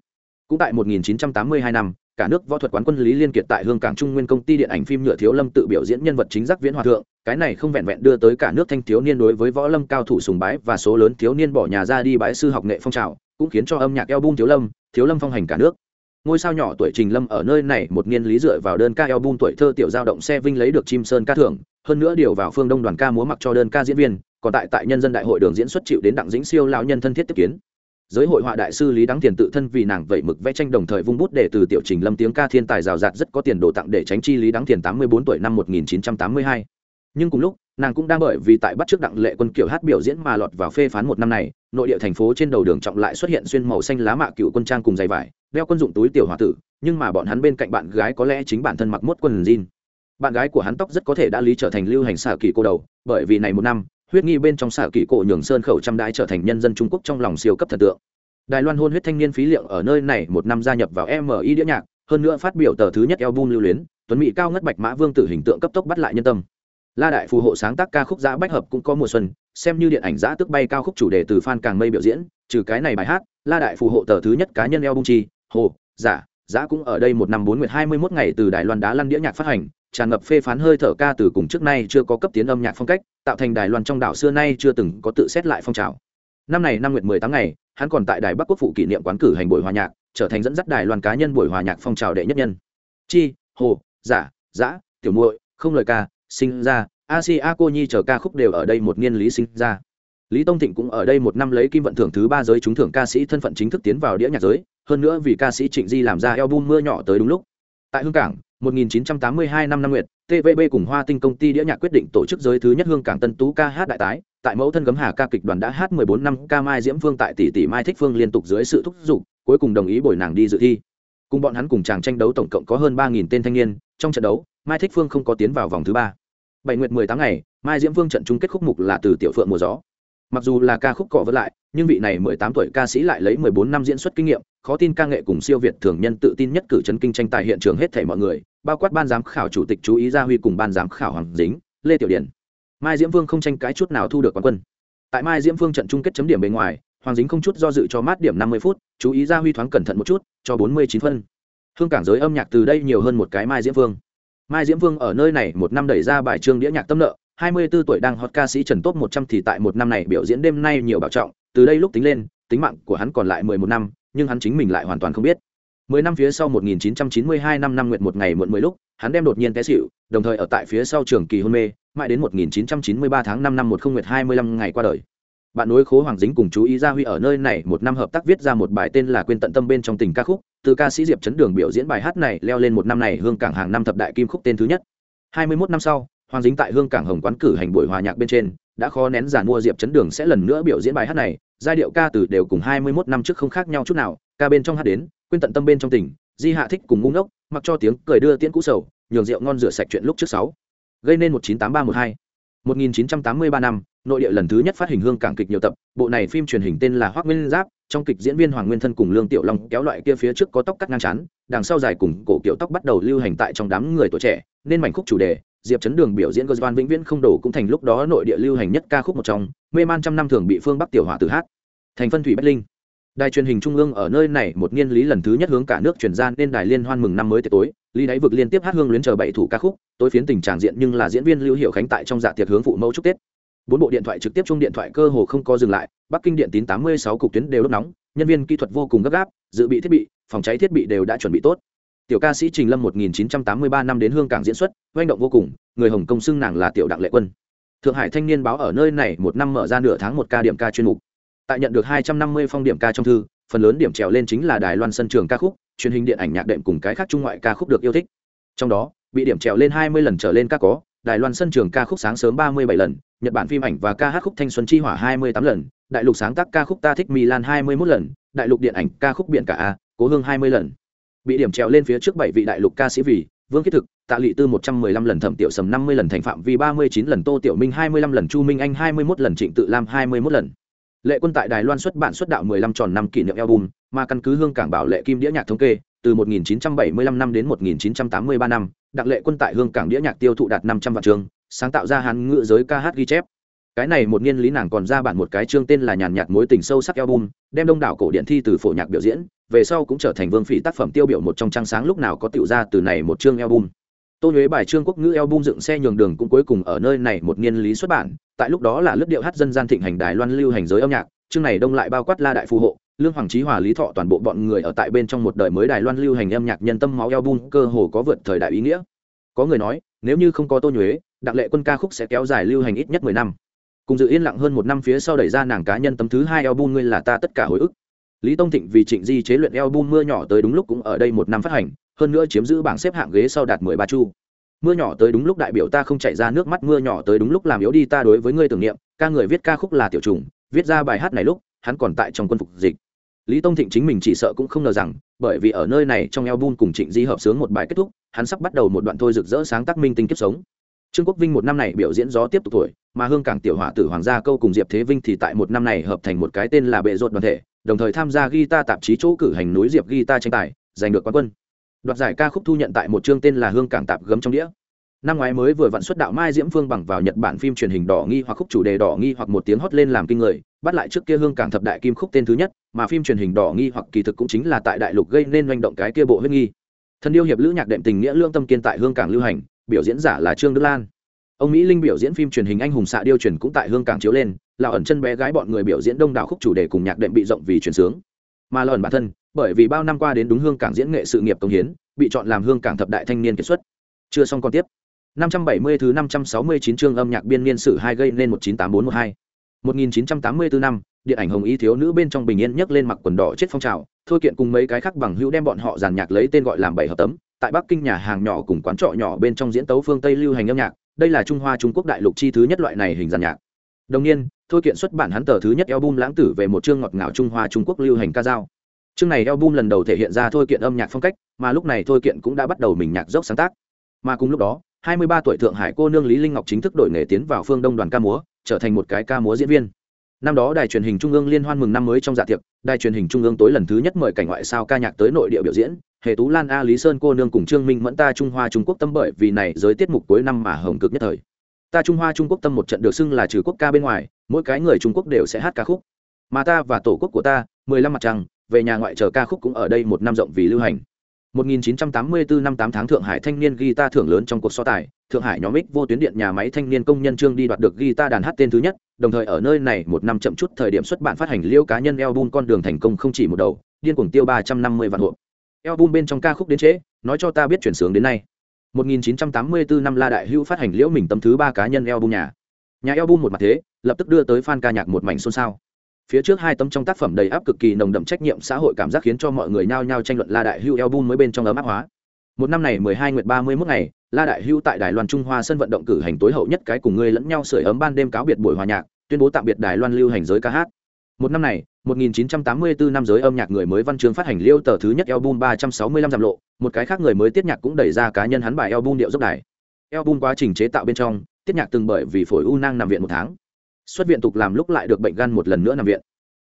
Cũng tại 1982 năm, cả nước võ thuật quán quân lý liên kiệt tại hương cảng trung nguyên công ty điện ảnh phim nhựa thiếu lâm tự biểu diễn nhân vật chính giác viễn hòa thượng, cái này không vẹn vẹn đưa tới cả nước thanh thiếu niên đối với võ lâm cao thủ sùng bái và số lớn thiếu niên bỏ nhà ra đi bái sư học nghệ phong trào, cũng khiến cho âm nhạc album thiếu lâm thiếu lâm phong hành cả nước. Ngôi sao nhỏ tuổi trình lâm ở nơi này, một niên lý dựa vào đơn ca album tuổi thơ tiểu giao động xe vinh lấy được chim sơn ca thưởng hơn nữa điều vào phương đông đoàn ca múa mặc cho đơn ca diễn viên, còn tại tại nhân dân đại hội đường diễn xuất chịu đến đặng dĩnh siêu lão nhân thân thiết tiếp kiến. Giới hội họa đại sư lý đăng tiền tự thân vì nàng vậy mực vẽ tranh đồng thời vung bút để từ tiểu trình lâm tiếng ca thiên tài rào rạt rất có tiền đồ tặng để tránh chi lý đăng tiền tám mươi bốn tuổi năm một nghìn chín trăm tám mươi hai. Nhưng cùng lúc, nàng cũng đang bởi vì tại bắt trước đặng lệ quân kiểu hát biểu diễn mà lọt vào phê phán một năm này, nội địa thành phố trên đầu đường trọng lại xuất hiện xuyên màu xanh lá mạ cựu quân trang cùng giày vải, đeo quân dụng túi tiểu h tử, nhưng mà bọn hắn bên cạnh bạn gái có lẽ chính bản thân mặc mốt quần jean bạn gái của hắn tóc rất có thể đã lý trở thành lưu hành xạ kỳ cô đầu, bởi vì này một năm, huyết nghi bên trong xạ kỳ cổ nhường sơn khẩu trăm đái trở thành nhân dân trung quốc trong lòng siêu cấp thần tượng. Đài loan hôn huyết thanh niên phí liệu ở nơi này một năm gia nhập vào mi đĩa nhạc, hơn nữa phát biểu tờ thứ nhất album lưu luyến, tuấn mỹ cao ngất bạch mã vương tử hình tượng cấp tốc bắt lại nhân tâm. La đại phù hộ sáng tác ca khúc giã bách hợp cũng có mùa xuân, xem như điện ảnh giã tức bay cao khúc chủ đề từ phan càng mây biểu diễn, trừ cái này bài hát, la đại phù hộ tờ thứ nhất cá nhân album chi, hồ, giả giã cũng ở đây một năm bốn nguyệt hai mươi mốt ngày từ đài loan đá lăn đĩa nhạc phát hành tràn ngập phê phán hơi thở ca từ cùng trước nay chưa có cấp tiến âm nhạc phong cách, tạo thành đài loan trong đảo xưa nay chưa từng có tự xét lại phong trào. Năm này, năm nguyệt mười tháng ngày, hắn còn tại đài bắc quốc phụ kỷ niệm quán cử hành buổi hòa nhạc, trở thành dẫn dắt đài loan cá nhân buổi hòa nhạc phong trào đệ nhất nhân. Chi, hồ giả giã, tiểu muội, không lời ca, sinh ra, a si a cô nhi chờ ca khúc đều ở đây một niên lý sinh ra. Lý tông thịnh cũng ở đây một năm lấy kim vận thưởng thứ ba giới trúng thưởng ca sĩ thân phận chính thức tiến vào đĩa nhạc giới, hơn nữa vì ca sĩ trịnh di làm ra album mưa nhỏ tới đúng lúc. Tại hương cảng 1982 năm năm nguyệt tvb cùng hoa tinh công ty đĩa nhạc quyết định tổ chức giới thứ nhất hương cảng tân tú ca hát đại tái. Tại mẫu thân gấm hà ca kịch đoàn đã hát 14 năm ca mai diễm phương tại tỷ tỷ mai thích phương liên tục dưới sự thúc giục, cuối cùng đồng ý bồi nàng đi dự thi. Cùng bọn hắn cùng chàng tranh đấu tổng cộng có hơn 3.000 tên thanh niên, trong trận đấu, mai thích phương không có tiến vào vòng thứ ba. Bảy nguyệt 18 ngày, mai diễm phương trận chung kết khúc mục là từ tiểu phượng mùa gió. Mặc dù là ca khúc cọ vỡ lại, nhưng vị này 18 tuổi ca sĩ lại lấy 14 năm diễn xuất kinh nghiệm, khó tin ca nghệ cùng siêu việt thường nhân tự tin nhất cử chấn kinh tranh tài hiện trường hết thảy mọi người bao quát ban giám khảo chủ tịch chú ý gia huy cùng ban giám khảo hoàng dính lê tiểu điển. Mai diễm vương không tranh cãi chút nào thu được quán quân. Tại mai diễm vương trận chung kết chấm điểm bề ngoài hoàng dính không chút do dự cho mát điểm 50 phút chú ý gia huy thoáng cẩn thận một chút cho 49 phân. Hương cảng giới âm nhạc từ đây nhiều hơn một cái mai diễm vương. Mai diễm vương ở nơi này một năm đẩy ra bài trương đĩa nhạc tâm nợ 24 tuổi đang hot ca sĩ Trần Top 100 thì tại một năm này biểu diễn đêm nay nhiều bảo trọng, từ đây lúc tính lên, tính mạng của hắn còn lại 11 năm, nhưng hắn chính mình lại hoàn toàn không biết. 10 năm phía sau 1992 năm năm nguyệt một ngày muộn 10 lúc, hắn đem đột nhiên té xỉu, đồng thời ở tại phía sau trường kỳ hôn mê, mãi đến 1993 tháng 5 năm 10 nguyệt 25 ngày qua đời. Bạn nối khố Hoàng Dính cùng chú ý Gia Huy ở nơi này một năm hợp tác viết ra một bài tên là quên tận tâm bên trong tình ca khúc, từ ca sĩ Diệp Chấn Đường biểu diễn bài hát này leo lên một năm này hương cảng hàng năm thập đại kim khúc tên thứ nhất. 21 năm sau, Hoàng Dính tại hương cảng Hồng quán cử hành buổi hòa nhạc bên trên, đã khó nén giản mua Diệp Chấn Đường sẽ lần nữa biểu diễn bài hát này, giai điệu ca từ đều cùng 21 năm trước không khác nhau chút nào, ca bên trong hát đến, quên tận tâm bên trong tình, di hạ thích cùng ngu ngốc, mặc cho tiếng cười đưa tiễn cũ sầu, nhường rượu ngon rửa sạch chuyện lúc trước sáu. Gây nên một chín tám ba một hai. Một nghìn chín trăm tám mươi ba năm, nội địa lần thứ nhất phát hình hương cảng kịch nhiều tập, bộ này phim truyền hình tên là Hoắc nguyên giáp, trong kịch diễn viên hoàng nguyên thân cùng lương tiểu long kéo loại kia phía trước có tóc cắt ngang chán, đằng sau dài cùng cổ kiểu tóc bắt đầu lưu hành tại trong đám người tuổi trẻ, nên mảnh khúc chủ đề, diệp chấn đường biểu diễn gosvan vĩnh viễn không đổ cũng thành lúc đó nội địa lưu hành nhất ca khúc một trong, mê man trăm năm thường bị phương bắc tiểu hỏa tử hát. Thành phân thủy bách linh đài truyền hình trung ương ở nơi này một niên lý lần thứ nhất hướng cả nước truyền ra nên đài liên hoan mừng năm mới tối. Lý đáy vực liên tiếp hát hương luyến chờ bảy thủ ca khúc, tối phiến tình tràng diện nhưng là diễn viên lưu hiệu khánh tại trong dạ tiệc hướng phụ mẫu chúc tết. Bốn bộ điện thoại trực tiếp chung điện thoại cơ hồ không có dừng lại, bắc kinh điện tín tám mươi sáu cục tuyến đều đốt nóng, nhân viên kỹ thuật vô cùng gấp gáp, dự bị thiết bị, phòng cháy thiết bị đều đã chuẩn bị tốt. Tiểu ca sĩ trình lâm 1983 năm đến hương cảng diễn xuất, oanh động vô cùng, người hồng công xưng nàng là tiểu đặng lệ quân. Thượng hải thanh niên báo ở nơi này một năm mở ra nửa tháng một ca điểm ca chuyên mục tại nhận được 250 phong điểm ca trong thư, phần lớn điểm trèo lên chính là đài loan sân trường ca khúc, truyền hình điện ảnh nhạc đệm cùng cái khác trung ngoại ca khúc được yêu thích. Trong đó, bị điểm trèo lên 20 lần trở lên ca có, đài loan sân trường ca khúc sáng sớm 37 lần, nhật bản phim ảnh và ca hát khúc thanh xuân chi hỏa 28 lần, đại lục sáng tác ca khúc ta thích milan 21 lần, đại lục điện ảnh ca khúc biển cả a, cố hương 20 lần. Bị điểm trèo lên phía trước bảy vị đại lục ca sĩ vì vương kết thực, tạ lị tư 115 lần, thẩm tiểu sầm 50 lần, thành phạm vi 39 lần, tô tiểu minh 25 lần, chu minh anh 21 lần, trịnh tự lam 21 lần lệ quân tại đài loan xuất bản xuất đạo 15 tròn năm kỷ niệm album, mà căn cứ hương cảng bảo lệ kim đĩa nhạc thống kê, từ 1975 năm đến 1983 năm, đặng lệ quân tại hương cảng đĩa nhạc tiêu thụ đạt 500 vạn trường, sáng tạo ra hán ngữ giới ca hát ghi chép. Cái này một niên lý nàng còn ra bản một cái chương tên là nhàn nhạt mối tình sâu sắc album, đem đông đảo cổ điện thi từ phổ nhạc biểu diễn, về sau cũng trở thành vương phỉ tác phẩm tiêu biểu một trong trang sáng lúc nào có tiểu ra từ này một chương album tô nhuế bài trương quốc ngữ album dựng xe nhường đường cũng cuối cùng ở nơi này một niên lý xuất bản. Tại lúc đó là lướt điệu hát dân gian thịnh hành đài loan lưu hành giới âm nhạc. Chương này đông lại bao quát la đại phù hộ, lương hoàng trí hòa, lý thọ toàn bộ bọn người ở tại bên trong một đời mới đài loan lưu hành âm nhạc nhân tâm máu album cơ hồ có vượt thời đại ý nghĩa. Có người nói, nếu như không có tô nhuế đặc lệ quân ca khúc sẽ kéo dài lưu hành ít nhất mười năm. Cùng dự yên lặng hơn một năm phía sau đẩy ra nàng cá nhân tấm thứ hai album ngươi là ta tất cả hồi ức. Lý tông thịnh vì trịnh di chế luyện album mưa nhỏ tới đúng lúc cũng ở đây một năm phát hành hơn nữa chiếm giữ bảng xếp hạng ghế sau đạt mười ba chu. Mưa nhỏ tới đúng lúc đại biểu ta không chạy ra nước mắt, mưa nhỏ tới đúng lúc làm yếu đi ta đối với ngươi tưởng niệm, ca người viết ca khúc là tiểu trùng, viết ra bài hát này lúc, hắn còn tại trong quân phục dịch. Lý tông thịnh chính mình chỉ sợ cũng không ngờ rằng, bởi vì ở nơi này trong album cùng trịnh di hợp sướng một bài kết thúc, hắn sắp bắt đầu một đoạn thôi rực rỡ sáng tác minh tinh kiếp sống. Trương quốc vinh một năm này biểu diễn gió tiếp tục tuổi mà hương cảng tiểu hỏa tử hoàng gia câu cùng diệp thế vinh thì tại một năm này hợp thành một cái tên là bệ rột đoàn thể, đồng thời tham gia guitar tạp chí chỗ cử hành núi diệp guitar tranh tài, giành được quán quân đoạt giải ca khúc thu nhận tại một chương tên là hương cảng tạp gấm trong đĩa. Năm ngoái mới vừa vặn xuất đạo mai diễm phương bằng vào nhật bản phim truyền hình đỏ nghi hoặc khúc chủ đề đỏ nghi hoặc một tiếng hót lên làm kinh người, bắt lại trước kia hương cảng thập đại kim khúc tên thứ nhất, mà phim truyền hình đỏ nghi hoặc kỳ thực cũng chính là tại đại lục gây nên manh động cái kia bộ huyết nghi. Thân điêu hiệp lữ nhạc đệm tình nghĩa lương tâm kiên tại hương cảng lưu hành, biểu diễn giả là trương đức lan. Ông mỹ linh biểu diễn phim truyền hình anh hùng xạ điêu truyền cũng tại hương cảng chiếu lên, là ẩn chân bé gái bọn người biểu diễn đông đảo khúc chủ đề cùng nhạc đệm bị rộng vì truyền sướng mà lòn bản thân bởi vì bao năm qua đến đúng hương cảng diễn nghệ sự nghiệp công hiến bị chọn làm hương cảng thập đại thanh niên kiệt xuất. Chưa xong còn tiếp. 570 thứ 569 chương âm nhạc biên niên sử hai gây nên 198412. 1984 năm, điện ảnh Hồng Y thiếu nữ bên trong bình yên nhấc lên mặc quần đỏ chết phong trào, thôi kiện cùng mấy cái khác bằng hữu đem bọn họ giàn nhạc lấy tên gọi làm bảy hợp tấm, tại Bắc Kinh nhà hàng nhỏ cùng quán trọ nhỏ bên trong diễn tấu phương Tây lưu hành âm nhạc, đây là Trung Hoa Trung Quốc đại lục chi thứ nhất loại này hình giàn nhạc. Đồng nhiên, thôi kiện xuất bản hắn tờ thứ nhất album lãng tử về một chương ngọt ngào Trung Hoa Trung Quốc lưu hành ca dao. Chương này album lần đầu thể hiện ra thôi kiện âm nhạc phong cách, mà lúc này thôi kiện cũng đã bắt đầu mình nhạc dốc sáng tác. Mà cùng lúc đó, 23 tuổi thượng hải cô nương Lý Linh Ngọc chính thức đổi nghề tiến vào phương Đông đoàn ca múa, trở thành một cái ca múa diễn viên. Năm đó đài truyền hình trung ương liên hoan mừng năm mới trong dạ tiệc, đài truyền hình trung ương tối lần thứ nhất mời cảnh ngoại sao ca nhạc tới nội địa biểu diễn, Hệ Tú Lan A Lý Sơn cô nương cùng Trương Minh Mẫn ta Trung Hoa Trung Quốc tâm bởi vì này giới tiết mục cuối năm mà hồng cực nhất thời. Ta Trung Hoa Trung Quốc tâm một trận được xưng là trừ quốc ca bên ngoài, mỗi cái người Trung Quốc đều sẽ hát ca khúc. Mà ta và tổ quốc của ta, 15 mặt trăng, về nhà ngoại chờ ca khúc cũng ở đây một năm rộng vì lưu hành. 1984 năm 8 tháng Thượng Hải thanh niên guitar thưởng lớn trong cuộc so tài, Thượng Hải nhóm X vô tuyến điện nhà máy thanh niên công nhân trương đi đoạt được guitar đàn hát tên thứ nhất, đồng thời ở nơi này một năm chậm chút thời điểm xuất bản phát hành liêu cá nhân album con đường thành công không chỉ một đầu, điên cuồng tiêu 350 vạn hộ. Album bên trong ca khúc đến trễ, nói cho ta biết chuyển sướng đến nay. 1984 năm La Đại Hữu phát hành liễu mình tấm thứ ba cá nhân album nhà. Nhà album một mặt thế, lập tức đưa tới fan ca nhạc một mảnh xôn xao. Phía trước hai tấm trong tác phẩm đầy áp cực kỳ nồng đậm trách nhiệm xã hội cảm giác khiến cho mọi người nhao nhao tranh luận la đại hưu album mới bên trong ấm áp hóa. Một năm này mười hai nguyệt ba mươi mốt ngày la đại hưu tại đài loan trung hoa sân vận động cử hành tối hậu nhất cái cùng người lẫn nhau sưởi ấm ban đêm cáo biệt buổi hòa nhạc tuyên bố tạm biệt đài loan lưu hành giới ca hát. Một năm này 1984 năm giới âm nhạc người mới văn chương phát hành liêu tờ thứ nhất album 365 giảm lộ, một cái khác người mới tiết nhạc cũng đẩy ra cá nhân hắn bài album điệu dốc đài. Album quá trình chế tạo bên trong, tiết nhạc từng bởi vì phổi u nang nằm viện một tháng. Xuất viện tục làm lúc lại được bệnh gan một lần nữa nằm viện.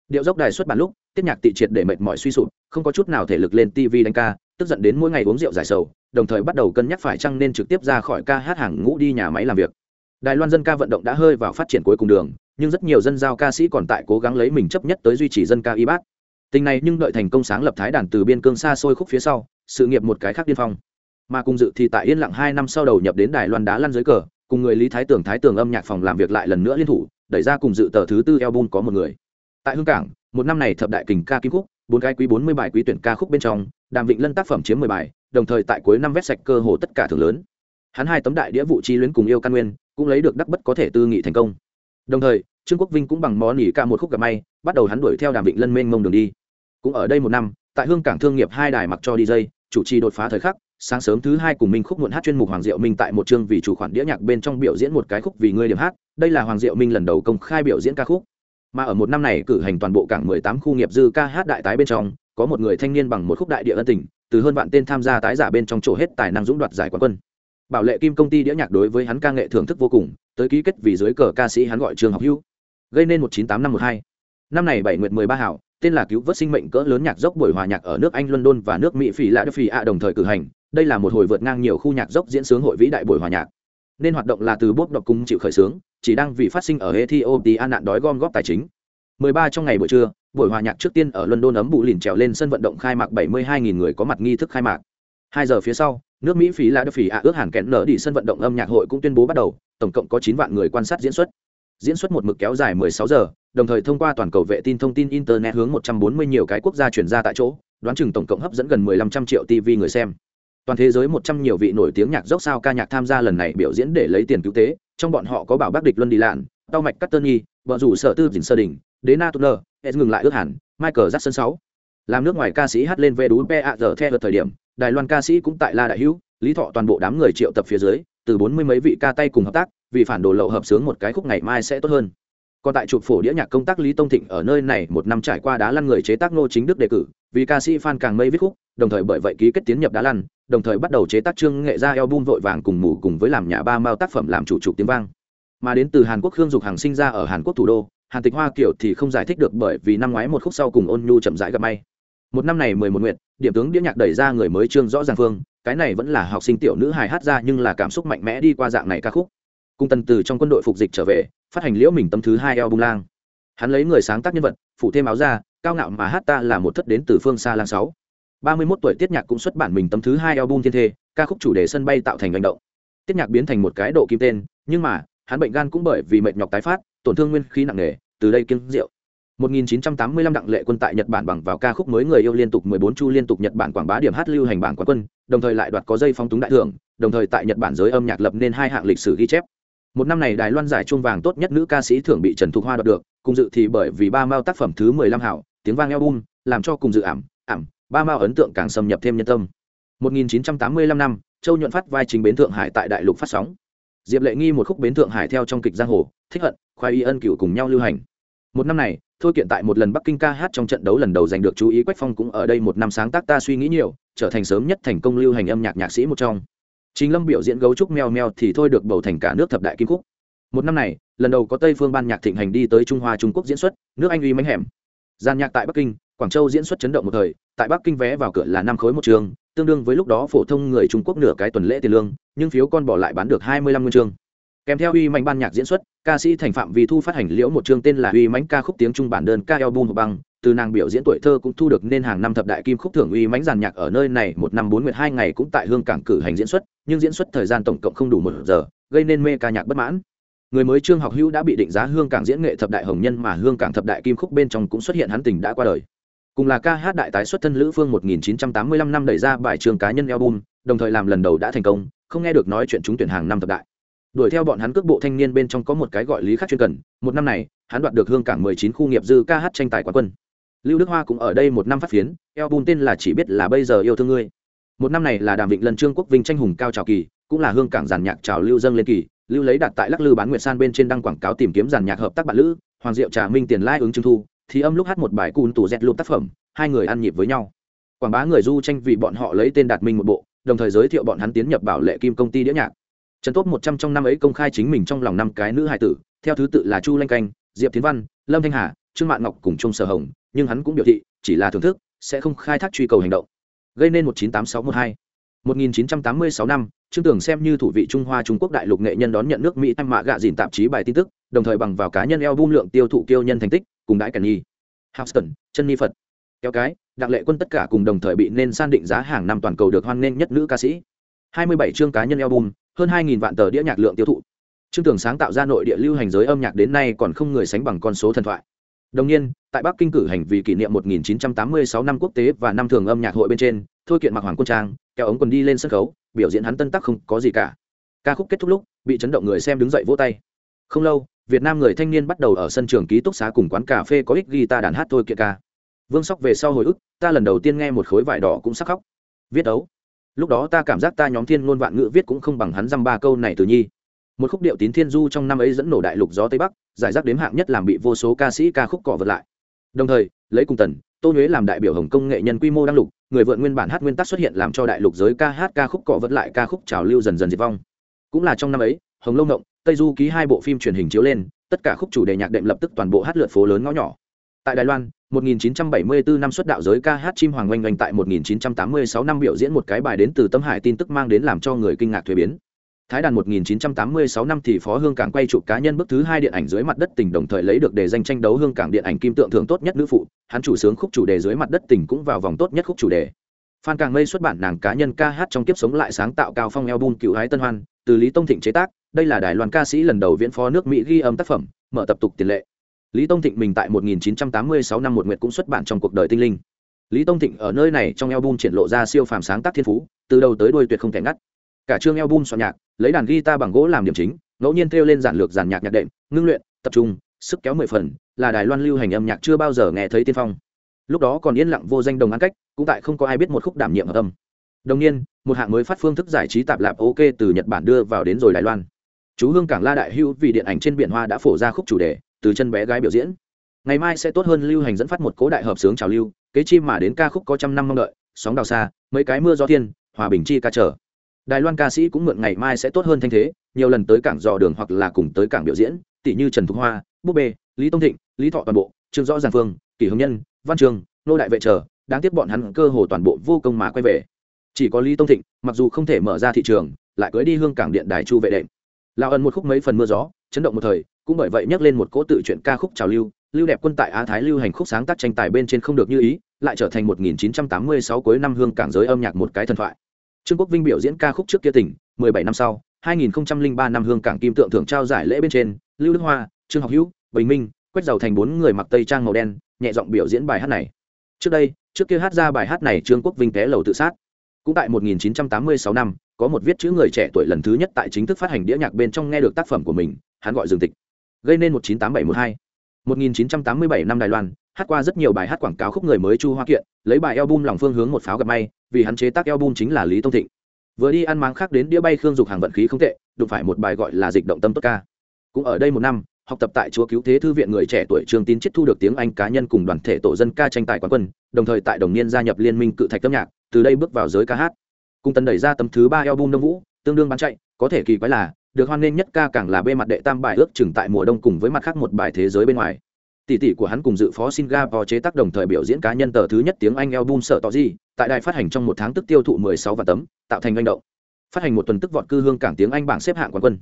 Điệu dốc đài xuất bản lúc tiết nhạc tị triệt để mệt mỏi suy sụp không có chút nào thể lực lên tv đánh ca tức giận đến mỗi ngày uống rượu giải sầu đồng thời bắt đầu cân nhắc phải chăng nên trực tiếp ra khỏi ca hát hàng ngũ đi nhà máy làm việc. Đài loan dân ca vận động đã hơi vào phát triển cuối cùng đường nhưng rất nhiều dân giao ca sĩ còn tại cố gắng lấy mình chấp nhất tới duy trì dân ca y bác tình này nhưng đợi thành công sáng lập thái đàn từ biên cương xa xôi khúc phía sau, sự nghiệp một cái khác điên phong. Mà cùng dự thì tại yên lặng hai năm sau đầu nhập đến đài loan đá lăn dưới cờ, cùng người lý thái Tưởng thái Tưởng âm nhạc phòng làm việc lại lần nữa liên thủ, đẩy ra cùng dự tờ thứ tư album có một người. Tại hương cảng, một năm này thập đại kình ca kim khúc, bốn cái quý bốn mươi bài quý tuyển ca khúc bên trong, đàm vịnh lân tác phẩm chiếm mười bài, đồng thời tại cuối năm vét sạch cơ hồ tất cả thưởng lớn. Hắn hai tấm đại đĩa vụ chi luyến cùng yêu căn nguyên, cũng lấy được đắc bất có thể tư nghị thành công đồng thời, trương quốc vinh cũng bằng món nỉ ca một khúc gặp may, bắt đầu hắn đuổi theo đàm vịnh lân mênh mông đường đi. Cũng ở đây một năm, tại hương cảng thương nghiệp hai đài mặc cho dj chủ trì đột phá thời khắc, sáng sớm thứ hai cùng minh khúc muộn hát chuyên mục hoàng diệu minh tại một chương vì chủ khoản đĩa nhạc bên trong biểu diễn một cái khúc vì ngươi điểm hát, đây là hoàng diệu minh lần đầu công khai biểu diễn ca khúc. Mà ở một năm này cử hành toàn bộ cảng 18 khu nghiệp dư ca hát đại tái bên trong, có một người thanh niên bằng một khúc đại địa ân tình, từ hơn vạn tên tham gia tái giả bên trong chỗ hết tài năng dũng đoạt giải quán quân. Bảo lệ kim công ty đĩa nhạc đối với hắn ca nghệ thưởng thức vô cùng tới ký kết vì dưới cờ ca sĩ hắn gọi trường học hưu gây nên một chín tám năm một hai. Năm này bảy nguyệt mười ba hảo, tên là cứu vớt sinh mệnh cỡ lớn nhạc dốc buổi hòa nhạc ở nước anh, london và nước mỹ, phỉ lạ đức phỉ ạ đồng thời cử hành. Đây là một hồi vượt ngang nhiều khu nhạc dốc diễn sướng hội vĩ đại buổi hòa nhạc. Nên hoạt động là từ bốp đọc cung chịu khởi xướng chỉ đang vì phát sinh ở ethiopia nạn đói gom góp tài chính. 13 trong ngày buổi trưa, buổi hòa nhạc trước tiên ở london ấm bụ lìn trèo lên sân vận động khai mạc 72.000 người có mặt nghi thức khai mạc. Hai giờ phía sau, nước mỹ phí là đức phỉ ạ ước hàng kẽn nở đi sân vận động âm nhạc hội cũng tuyên bố bắt đầu tổng cộng có 9 vạn người quan sát diễn xuất. Diễn xuất một mực kéo dài 16 giờ, đồng thời thông qua toàn cầu vệ tin thông tin internet hướng 140 nhiều cái quốc gia chuyển ra tại chỗ, đoán chừng tổng cộng hấp dẫn gần 1500 triệu tv người xem. Toàn thế giới một trăm nhiều vị nổi tiếng nhạc dốc sao ca nhạc tham gia lần này biểu diễn để lấy tiền cứu tế, trong bọn họ có bảo bác địch luân đi lạn tao mạch cắt tơ nhi vợ rủ sở tư dình sơ đình đế na tuner hết ngừng lại ước hẳn, michael jackson sáu. Làm nước ngoài ca sĩ hát lên về đú pa giờ theo thời điểm, đài loan ca sĩ cũng tại la đại hữu, lý thọ toàn bộ đám người triệu tập phía dưới từ bốn mươi mấy vị ca tay cùng hợp tác, vì phản đồ lậu hợp sướng một cái khúc ngày mai sẽ tốt hơn. Còn tại chụp phổ đĩa nhạc công tác lý tông thịnh ở nơi này một năm trải qua đá lăn người chế tác nô chính đức đề cử, vì ca sĩ fan càng mây viết khúc, đồng thời bởi vậy ký kết tiến nhập đá lăn, đồng thời bắt đầu chế tác trương nghệ ra album vội vàng cùng mù cùng với làm nhà ba mao tác phẩm làm chủ trục tiếng vang. Mà đến từ hàn quốc khương dục hàng sinh ra ở hàn quốc thủ đô, hàn tịch hoa kiểu thì không giải thích được bởi vì năm ngoái một khúc sau cùng ôn nhu chậm rãi gặp may. Một năm này mười một nguyện điểm tướng đĩa nhạc đẩy ra người mới trương rõ ràng phương cái này vẫn là học sinh tiểu nữ hài hát ra nhưng là cảm xúc mạnh mẽ đi qua dạng này ca khúc. Cung tần từ trong quân đội phục dịch trở về, phát hành liễu mình tấm thứ hai album lang. Hắn lấy người sáng tác nhân vật, phủ thêm áo ra cao ngạo mà hát ta là một thất đến từ phương xa lang sáu. Ba mươi một tuổi tiết nhạc cũng xuất bản mình tấm thứ hai album thiên thê, ca khúc chủ đề sân bay tạo thành hành động. Tiết nhạc biến thành một cái độ kim tên, nhưng mà, hắn bệnh gan cũng bởi vì mệt nhọc tái phát, tổn thương nguyên khí nặng nề, từ đây kiêng rượu. 1985 đặng lệ quân tại Nhật Bản bằng vào ca khúc mới người yêu liên tục 14 chu liên tục Nhật Bản quảng bá điểm hát lưu hành bảng quán quân, đồng thời lại đoạt có dây phong túng đại thưởng, đồng thời tại Nhật Bản giới âm nhạc lập nên hai hạng lịch sử ghi chép. Một năm này Đài Loan giải chuông vàng tốt nhất nữ ca sĩ thưởng bị Trần Thục Hoa đoạt được, cùng dự thì bởi vì ba mao tác phẩm thứ 15 hảo, tiếng vang album, làm cho cùng dự ảm, ảm, ba mao ấn tượng càng xâm nhập thêm nhân tâm. 1985 năm, Châu nhuận phát vai chính bến Thượng Hải tại đại lục phát sóng. Diệp Lệ Nghi một khúc bến Thượng Hải theo trong kịch giang hồ, thích hận, khoai y ân cửu cùng nhau lưu hành. Một năm này, thôi kiện tại một lần bắc kinh ca hát trong trận đấu lần đầu giành được chú ý quách phong cũng ở đây một năm sáng tác ta suy nghĩ nhiều trở thành sớm nhất thành công lưu hành âm nhạc nhạc sĩ một trong. Chính lâm biểu diễn gấu trúc meo meo thì thôi được bầu thành cả nước thập đại kim khúc. Một năm này lần đầu có tây phương ban nhạc thịnh hành đi tới trung hoa trung quốc diễn xuất nước anh uy mánh hẻm. Gian nhạc tại bắc kinh quảng châu diễn xuất chấn động một thời tại bắc kinh vé vào cửa là năm khối một trường tương đương với lúc đó phổ thông người trung quốc nửa cái tuần lễ tiền lương nhưng phiếu con bỏ lại bán được hai mươi lăm nguyên trường kèm theo uy mạnh ban nhạc diễn xuất, ca sĩ thành phạm vì thu phát hành liễu một chương tên là uy mãnh ca khúc tiếng trung bản đơn ca album băng. Từ nàng biểu diễn tuổi thơ cũng thu được nên hàng năm thập đại kim khúc thưởng uy mãnh giàn nhạc ở nơi này, một năm bốn nguyệt hai ngày cũng tại hương cảng cử hành diễn xuất, nhưng diễn xuất thời gian tổng cộng không đủ một giờ, gây nên mê ca nhạc bất mãn. Người mới trương học hữu đã bị định giá hương cảng diễn nghệ thập đại hồng nhân mà hương cảng thập đại kim khúc bên trong cũng xuất hiện hắn tình đã qua đời. Cùng là ca hát đại tái xuất thân lữ phương 1985 năm đẩy ra bài trường cá nhân album, đồng thời làm lần đầu đã thành công, không nghe được nói chuyện trúng tuyển hàng năm thập đại đuổi theo bọn hắn cước bộ thanh niên bên trong có một cái gọi lý khắc chuyên cần. Một năm này, hắn đoạt được hương cảng mười chín khu nghiệp dư ca hát tranh tài quán quân. Lưu đức hoa cũng ở đây một năm phát phiến, eo bùn tên là chỉ biết là bây giờ yêu thương ngươi. Một năm này là đàm vịnh lần trương quốc vinh tranh hùng cao trào kỳ, cũng là hương cảng giàn nhạc trào lưu dâng lên kỳ. Lưu lấy đặt tại lắc lư bán nguyệt san bên trên đăng quảng cáo tìm kiếm giàn nhạc hợp tác bạn lữ, hoàng diệu trà minh tiền lai ứng trưng thu, thì âm lúc hát một bài cùn tủ dẹt lụt tác phẩm, hai người ăn nhịp với nhau. Quảng bá người du tranh vì bọn họ lấy tên đạt minh một bộ, đồng thời giới thiệu bọn hắn tiến nhập bảo lệ kim công ty đĩa nhạc trần tốt một trăm trong năm ấy công khai chính mình trong lòng năm cái nữ hài tử, theo thứ tự là chu lanh canh, diệp tiến văn, lâm thanh hà, trương mạn ngọc cùng trung sở hồng, nhưng hắn cũng biểu thị, chỉ là thưởng thức, sẽ không khai thác truy cầu hành động. Gây nên một chín tám sáu một hai. một nghìn chín trăm tám mươi sáu năm, trương tưởng xem như thủ vị trung hoa trung quốc đại lục nghệ nhân đón nhận nước mỹ anh mạ gạ dìn tạp chí bài tin tức, đồng thời bằng vào cá nhân eo bung lượng tiêu thụ kiêu nhân thành tích, cùng đãi cảnh nhi houston, chân ni phật. Kéo cái, đặng lệ quân tất cả cùng đồng thời bị nên san định giá hàng năm toàn cầu được hoan nghênh nhất nữ ca sĩ. 27 chương cá nhân album hơn 2.000 vạn tờ đĩa nhạc lượng tiêu thụ Trương Tường sáng tạo ra nội địa lưu hành giới âm nhạc đến nay còn không người sánh bằng con số thần thoại. Đồng nhiên, tại Bắc Kinh cử hành vì kỷ niệm 1986 năm quốc tế và năm thường âm nhạc hội bên trên, Thôi Kiện mặc hoàng quân trang, kéo ống quần đi lên sân khấu, biểu diễn hắn tân tác không có gì cả. Ca khúc kết thúc lúc, bị chấn động người xem đứng dậy vỗ tay. Không lâu, Việt Nam người thanh niên bắt đầu ở sân trường ký túc xá cùng quán cà phê có ích guitar đàn hát Thôi Kiện ca. Vương Sóc về sau hồi ức, ta lần đầu tiên nghe một khối vải đỏ cũng sắc khóc. Viết đấu. Lúc đó ta cảm giác ta nhóm thiên ngôn vạn ngữ viết cũng không bằng hắn dăm ba câu này từ nhi. Một khúc điệu tín thiên du trong năm ấy dẫn nổ đại lục gió tây bắc, giải rác đếm hạng nhất làm bị vô số ca sĩ ca khúc cọ vật lại. Đồng thời, lấy cùng tần, tô nhuế làm đại biểu hồng công nghệ nhân quy mô đăng lục, người vượn nguyên bản hát nguyên tắc xuất hiện làm cho đại lục giới ca hát ca khúc cọ vật lại ca khúc trào lưu dần dần diệt vong. Cũng là trong năm ấy, hồng lâu động tây du ký hai bộ phim truyền hình chiếu lên, tất cả khúc chủ đề nhạc đệm lập tức toàn bộ hát lượt phố lớn ngõ nhỏ. Tại đài loan 1974 năm xuất đạo giới ca hát chim hoàng oanh oanh tại 1986 năm biểu diễn một cái bài đến từ tâm hải tin tức mang đến làm cho người kinh ngạc thuế biến Thái đàn 1986 năm thì Phó Hương Cảng quay chụp cá nhân bức thứ hai điện ảnh dưới mặt đất tỉnh đồng thời lấy được đề danh tranh đấu Hương Cảng điện ảnh kim tượng thưởng tốt nhất nữ phụ, hắn chủ sướng khúc chủ đề dưới mặt đất tỉnh cũng vào vòng tốt nhất khúc chủ đề. Phan Càng Mây xuất bản nàng cá nhân ca hát trong kiếp sống lại sáng tạo cao phong album cựu hái tân hoan, từ Lý Tông Thịnh chế tác, đây là đài loan ca sĩ lần đầu viễn phó nước Mỹ ghi âm tác phẩm, mở tập tục tiền lệ. Lý Tông Thịnh mình tại 1986 năm một nguyệt cũng xuất bản trong cuộc đời tinh linh. Lý Tông Thịnh ở nơi này trong album triển lộ ra siêu phàm sáng tác thiên phú, từ đầu tới đuôi tuyệt không thể ngắt. Cả chương album soạn nhạc lấy đàn guitar bằng gỗ làm điểm chính ngẫu nhiên theo lên giản lược giản nhạc nhạc đệm ngưng luyện tập trung sức kéo mười phần là đài loan lưu hành âm nhạc chưa bao giờ nghe thấy tiên phong. Lúc đó còn yên lặng vô danh đồng ăn cách cũng tại không có ai biết một khúc đảm nhiệm hợp âm. Đồng nhiên một hạng mới phát phương thức giải trí tạp lạp ok từ nhật bản đưa vào đến rồi đài loan. Chú hương cảng la đại hưu vì điện ảnh trên biển hoa đã phổ ra khúc chủ đề từ chân bé gái biểu diễn. Ngày mai sẽ tốt hơn lưu hành dẫn phát một cố đại hợp sướng trào lưu, kế chim mà đến ca khúc có trăm năm mong đợi, sóng đào xa, mấy cái mưa gió thiên, hòa bình chi ca trở. Đài loan ca sĩ cũng mượn ngày mai sẽ tốt hơn thanh thế, nhiều lần tới cảng dò đường hoặc là cùng tới cảng biểu diễn, tỷ như trần thục hoa, búp bê, lý tông thịnh, lý thọ toàn bộ, trương rõ giang phương, kỷ hồng nhân, văn trường, nô đại vệ trở, đáng tiếc bọn hắn cơ hồ toàn bộ vô công mà quay về. Chỉ có lý tông thịnh, mặc dù không thể mở ra thị trường, lại cưới đi hương cảng điện đài chu vệ đệm. Lao ẩn một khúc mấy phần mưa gió chấn động một thời, cũng bởi vậy nhắc lên một cỗ tự chuyện ca khúc trào lưu lưu đẹp quân tại á thái lưu hành khúc sáng tác tranh tài bên trên không được như ý, lại trở thành 1986 cuối năm hương cảng giới âm nhạc một cái thần thoại. Trương quốc vinh biểu diễn ca khúc trước kia tỉnh 17 năm sau 2003 năm hương cảng kim tượng thưởng trao giải lễ bên trên, lưu đức hoa, trương học hữu, bình minh quét dầu thành bốn người mặc tây trang màu đen, nhẹ giọng biểu diễn bài hát này. Trước đây, trước kia hát ra bài hát này trương quốc vinh té lầu tự sát. Cũng tại 1986 năm, có một viết chữ người trẻ tuổi lần thứ nhất tại chính thức phát hành đĩa nhạc bên trong nghe được tác phẩm của mình hắn gọi dương tịch. Gây nên 198712 1987 năm Đài Loan, hát qua rất nhiều bài hát quảng cáo khúc người mới chu hoa kiện, lấy bài album lòng phương hướng một pháo gặp may, vì hắn chế tác album chính là lý tông thịnh. Vừa đi ăn máng khác đến đĩa bay khương dục hàng vận khí không tệ, đụng phải một bài gọi là dịch động tâm tốt ca. Cũng ở đây một năm, học tập tại chúa cứu thế thư viện người trẻ tuổi trương tín chết thu được tiếng anh cá nhân cùng đoàn thể tổ dân ca tranh tài quán quân, đồng thời tại đồng niên gia nhập liên minh cự thạch âm nhạc, từ đây bước vào giới ca hát. Cùng tần đẩy ra tấm thứ ba album đông vũ, tương đương bán chạy, có thể kỳ quái là được hoan nghênh nhất ca càng là bê mặt đệ tam bài ước chừng tại mùa đông cùng với mặt khác một bài thế giới bên ngoài tỷ tỷ của hắn cùng dự phó Singapore chế tác đồng thời biểu diễn cá nhân tờ thứ nhất tiếng Anh album sợ tỏ gì, tại đài phát hành trong một tháng tức tiêu thụ 16 vạn tấm, tạo thành doanh động. Phát hành một tuần tức vọt cư hương cảng tiếng Anh bảng xếp hạng quán quân.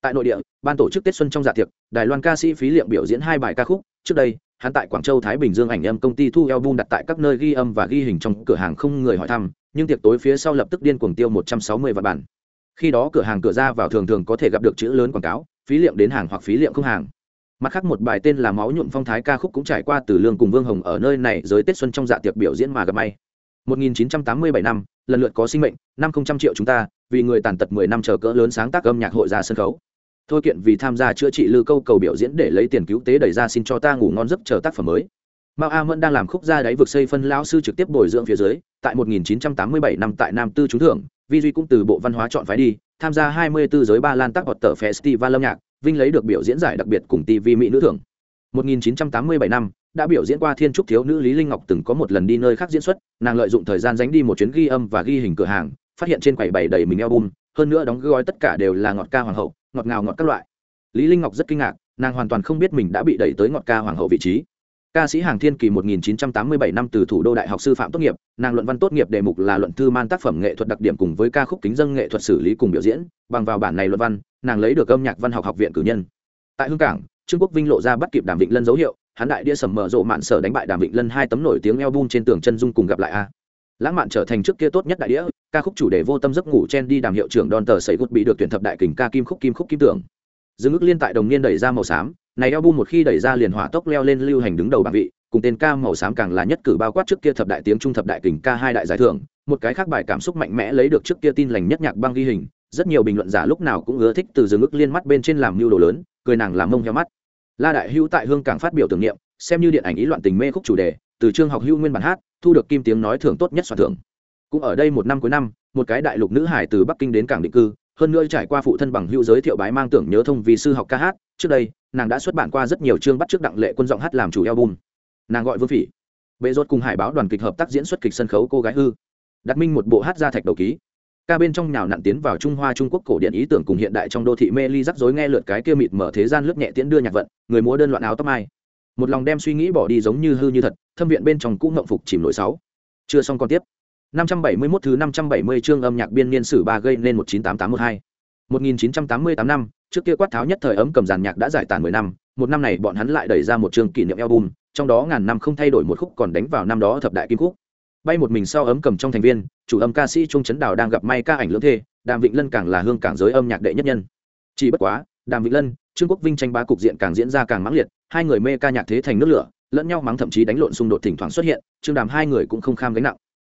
Tại nội địa, ban tổ chức Tết xuân trong dạ tiệc, Đài Loan ca sĩ phí liệm biểu diễn hai bài ca khúc, trước đây, hắn tại Quảng Châu Thái Bình Dương ảnh âm công ty thu album đặt tại các nơi ghi âm và ghi hình trong cửa hàng không người hỏi thăm, nhưng tiệc tối phía sau lập tức điên cuồng tiêu 160 vạn bản. Khi đó cửa hàng cửa ra vào thường thường có thể gặp được chữ lớn quảng cáo, phí liệm đến hàng hoặc phí liệm không hàng. Mặt khác một bài tên là máu nhuộm phong thái ca khúc cũng trải qua từ lương cùng vương hồng ở nơi này giới tết xuân trong dạ tiệc biểu diễn mà gặp may. 1987 năm lần lượt có sinh mệnh năm không trăm triệu chúng ta vì người tàn tật 10 năm chờ cỡ lớn sáng tác âm nhạc hội ra sân khấu. Thôi kiện vì tham gia chữa trị lư câu cầu biểu diễn để lấy tiền cứu tế đẩy ra xin cho ta ngủ ngon giấc chờ tác phẩm mới. Mao a mẫn đang làm khúc ra đáy vực xây phân lão sư trực tiếp bồi dưỡng phía dưới tại 1987 năm tại nam tư trúng thưởng vi duy cũng từ bộ văn hóa chọn phái đi, tham gia 24 giới ba lan tác hoạt tờ festival âm nhạc, vinh lấy được biểu diễn giải đặc biệt cùng tv mỹ nữ thưởng. 1987 năm, đã biểu diễn qua thiên trúc thiếu nữ lý linh ngọc từng có một lần đi nơi khác diễn xuất, nàng lợi dụng thời gian dánh đi một chuyến ghi âm và ghi hình cửa hàng, phát hiện trên quầy bày đầy mình album, hơn nữa đóng gói tất cả đều là ngọt ca hoàng hậu, ngọt ngào ngọt các loại. Lý linh ngọc rất kinh ngạc, nàng hoàn toàn không biết mình đã bị đẩy tới ngọt ca hoàng hậu vị trí ca sĩ hàng thiên kỳ 1987 năm từ thủ đô đại học sư phạm tốt nghiệp, nàng luận văn tốt nghiệp đề mục là luận thư man tác phẩm nghệ thuật đặc điểm cùng với ca khúc kính dân nghệ thuật xử lý cùng biểu diễn. Bằng vào bản này luận văn, nàng lấy được âm nhạc văn học học viện cử nhân. Tại hương cảng, trương quốc vinh lộ ra bắt kịp đàm vịnh lân dấu hiệu, hắn đại đĩa sầm mở rộ mạn sở đánh bại đàm vịnh lân hai tấm nổi tiếng album trên tường chân dung cùng gặp lại a. Lãng mạn trở thành trước kia tốt nhất đại đĩa ca khúc chủ đề vô tâm giấc ngủ chen đi đàm hiệu trưởng đòn tờ sấy gút bị được tuyển thập đại kình ca kim khúc kim khúc kim tưởng. Dương ức liên tại đồng niên đẩy ra màu xám này album một khi đẩy ra liền hỏa tốc leo lên lưu hành đứng đầu bảng vị, cùng tên ca màu xám càng là nhất cử bao quát trước kia thập đại tiếng trung thập đại kình ca hai đại giải thưởng, một cái khác bài cảm xúc mạnh mẽ lấy được trước kia tin lành nhất nhạc băng ghi hình, rất nhiều bình luận giả lúc nào cũng ưa thích từ dừng ức liên mắt bên trên làm mưu đồ lớn, cười nàng làm mông heo mắt. La đại hữu tại hương cảng phát biểu tưởng niệm, xem như điện ảnh ý loạn tình mê khúc chủ đề, từ trường học hữu nguyên bản hát, thu được kim tiếng nói thưởng tốt nhất soạn thưởng. Cũng ở đây một năm cuối năm, một cái đại lục nữ hải từ bắc kinh đến cảng định cư hơn nữa trải qua phụ thân bằng hữu giới thiệu bái mang tưởng nhớ thông vì sư học ca hát, trước đây, nàng đã xuất bản qua rất nhiều chương bắt trước đặng lệ quân giọng hát làm chủ album. Nàng gọi vương phỉ. Bệ rốt cùng hải báo đoàn kịch hợp tác diễn xuất kịch sân khấu cô gái hư. Đặt minh một bộ hát ra thạch đầu ký. Ca bên trong nhào nặn tiến vào trung hoa trung quốc cổ điện ý tưởng cùng hiện đại trong đô thị mê ly rắc rối nghe lượt cái kia mịt mở thế gian lướt nhẹ tiễn đưa nhạc vận, người múa đơn loạn áo tóc mai. Một lòng đem suy nghĩ bỏ đi giống như hư như thật, thâm viện bên trong cũng ngậm phục chìm nổi sáu. Chưa xong còn tiếp. 571 thứ 570 chương âm nhạc biên niên sử ba gây nên 198812 1988 năm, trước kia quát tháo nhất thời ấm cầm giàn nhạc đã giải tàn 10 năm, một năm này bọn hắn lại đẩy ra một chương kỷ niệm album, trong đó ngàn năm không thay đổi một khúc còn đánh vào năm đó thập đại kim khúc. Bay một mình sau ấm cầm trong thành viên, chủ âm ca sĩ trung chấn đào đang gặp may ca ảnh lưỡng thê, đàm vịnh lân càng là hương cảng giới âm nhạc đệ nhất nhân. Chỉ bất quá, đàm vịnh lân, trương quốc vinh tranh bá cục diện càng diễn ra càng mãng liệt, hai người mê ca nhạc thế thành nước lửa, lẫn nhau mắng thậm chí đánh lộn xung đột thỉnh thoảng xuất hiện trương đàm hai người cũng không kham gánh nặng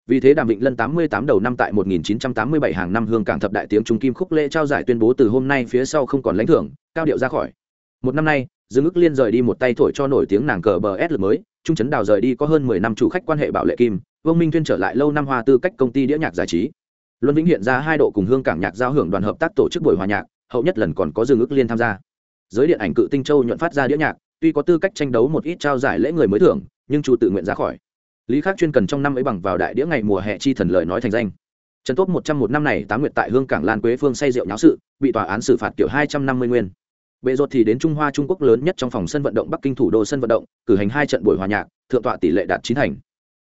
vì thế đàm vịnh lân tám mươi tám đầu năm tại một nghìn chín trăm tám mươi bảy hàng năm hương cảng thập đại tiếng trung kim khúc lễ trao giải tuyên bố từ hôm nay phía sau không còn lãnh thưởng, cao điệu ra khỏi. Một năm nay, dương ức liên rời đi một tay thổi cho nổi tiếng nàng cờ bờ s lực mới, trung trấn đào rời đi có hơn mười năm chủ khách quan hệ bảo lệ kim, vương minh tuyên trở lại lâu năm hoa tư cách công ty đĩa nhạc giải trí. Luân vĩnh hiện ra hai độ cùng hương cảng nhạc giao hưởng đoàn hợp tác tổ chức buổi hòa nhạc, hậu nhất lần còn có dương ức liên tham gia. Giới điện ảnh cự tinh châu nhuận phát ra đĩa nhạc, tuy có tư cách tranh đấu một ít trao giải lễ người mới thưởng, nhưng chủ tự nguyện ra khỏi lý khắc chuyên cần trong năm ấy bằng vào đại đĩa ngày mùa hè chi thần lời nói thành danh. Trần tốt một trăm một năm này tám nguyệt tại hương cảng lan quế phương say rượu nháo sự, bị tòa án xử phạt kiểu hai trăm năm mươi nguyên. Bệ ruột thì đến trung hoa trung quốc lớn nhất trong phòng sân vận động bắc kinh thủ đô sân vận động, cử hành hai trận buổi hòa nhạc, thượng tọa tỷ lệ đạt chín thành.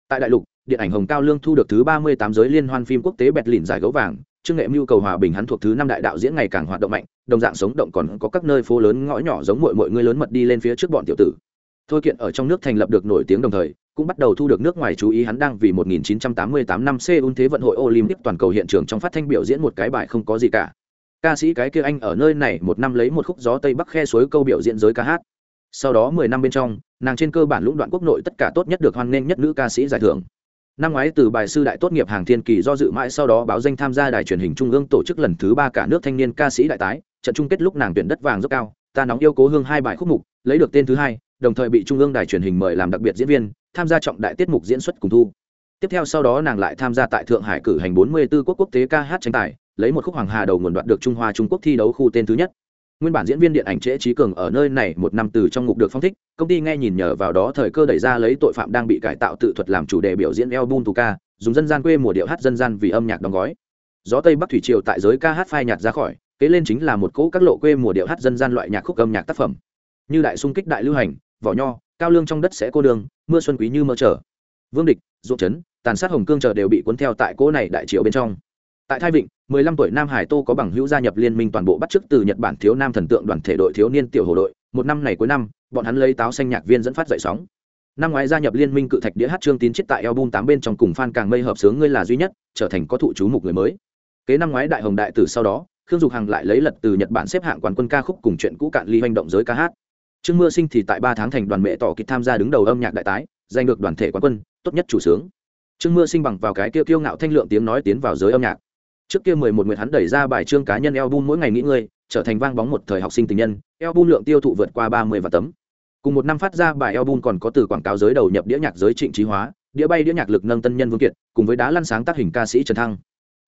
Tại đại lục, điện ảnh hồng cao lương thu được thứ ba mươi tám giới liên hoan phim quốc tế bẹt lìn giải gấu vàng trương nghệ mưu cầu hòa bình hắn thuộc thứ năm đại đạo diễn ngày càng hoạt động mạnh, đồng dạng sống động còn có các nơi phố lớn ngõ nhỏ giống mọi mọi người lớn mật đi lên phía trước bọn tiểu tử. Thôi kiện ở trong nước thành lập được nổi tiếng đồng thời cũng bắt đầu thu được nước ngoài chú ý. Hắn đang vì 1988 năm Seoul thế vận hội Olympic toàn cầu hiện trường trong phát thanh biểu diễn một cái bài không có gì cả. Ca sĩ cái kia anh ở nơi này một năm lấy một khúc gió tây bắc khe suối câu biểu diễn giới ca hát. Sau đó mười năm bên trong, nàng trên cơ bản lũng đoạn quốc nội tất cả tốt nhất được hoan nghênh nhất nữ ca sĩ giải thưởng. Năm ngoái từ bài sư đại tốt nghiệp hàng thiên kỳ do dự mãi sau đó báo danh tham gia đài truyền hình trung ương tổ chức lần thứ ba cả nước thanh niên ca sĩ đại tái. Trận chung kết lúc nàng tuyển đất vàng rất cao, ta nóng yêu cố hương hai bài khúc mục, lấy được tên thứ hai đồng thời bị trung ương đài truyền hình mời làm đặc biệt diễn viên, tham gia trọng đại tiết mục diễn xuất cùng thu. Tiếp theo sau đó nàng lại tham gia tại thượng hải cử hành 44 quốc quốc tế ca hát tranh tài, lấy một khúc hoàng hà đầu nguồn đoạn được trung hoa trung quốc thi đấu khu tên thứ nhất. Nguyên bản diễn viên điện ảnh trễ trí cường ở nơi này một năm từ trong ngục được phong thích, công ty nghe nhìn nhờ vào đó thời cơ đẩy ra lấy tội phạm đang bị cải tạo tự thuật làm chủ đề biểu diễn album tu ca, dùng dân gian quê mùa điệu hát dân gian vì âm nhạc đóng gói. Gió tây bắc thủy triều tại giới ca hát phai nhạt ra khỏi, kế lên chính là một cỗ các lộ quê mùa điệu hát dân gian loại nhạc khúc âm nhạc tác phẩm. Như đại sung kích đại lưu hành vỏ nho, cao lương trong đất sẽ cô đường, mưa xuân quý như mơ trở. Vương địch, ruộng trấn, tàn sát hồng cương chờ đều bị cuốn theo tại cỗ này đại triều bên trong. Tại thái vịnh 15 tuổi nam hải tô có bằng hữu gia nhập liên minh toàn bộ bắt chức từ nhật bản thiếu nam thần tượng đoàn thể đội thiếu niên tiểu hồ đội. Một năm này cuối năm, bọn hắn lấy táo xanh nhạc viên dẫn phát dậy sóng. Năm ngoái gia nhập liên minh cự thạch đĩa hát trương tín chết tại album tám bên trong cùng fan càng mây hợp sướng ngươi là duy nhất, trở thành có thụ chú mục người mới. Kế năm ngoái đại hồng đại tử sau đó, khương dục hằng lại lấy lật từ nhật bản xếp hạng quán quân ca khúc cùng chuyện cũ cạn ly hành động giới ca hát trương mưa sinh thì tại ba tháng thành đoàn mẹ tỏ kịch tham gia đứng đầu âm nhạc đại tái, giành được đoàn thể quán quân, tốt nhất chủ sướng. Trương mưa sinh bằng vào cái kia kiêu ngạo thanh lượng tiếng nói tiến vào giới âm nhạc. Trước kia mười một nguyện hắn đẩy ra bài trương cá nhân album mỗi ngày nghĩ ngươi trở thành vang bóng một thời học sinh tình nhân, album lượng tiêu thụ vượt qua ba mươi và tấm. Cùng một năm phát ra bài album còn có từ quảng cáo giới đầu nhập đĩa nhạc giới trịnh trí hóa, đĩa bay đĩa nhạc lực nâng tân nhân vương kiệt, cùng với đá lăn sáng tác hình ca sĩ trần thăng.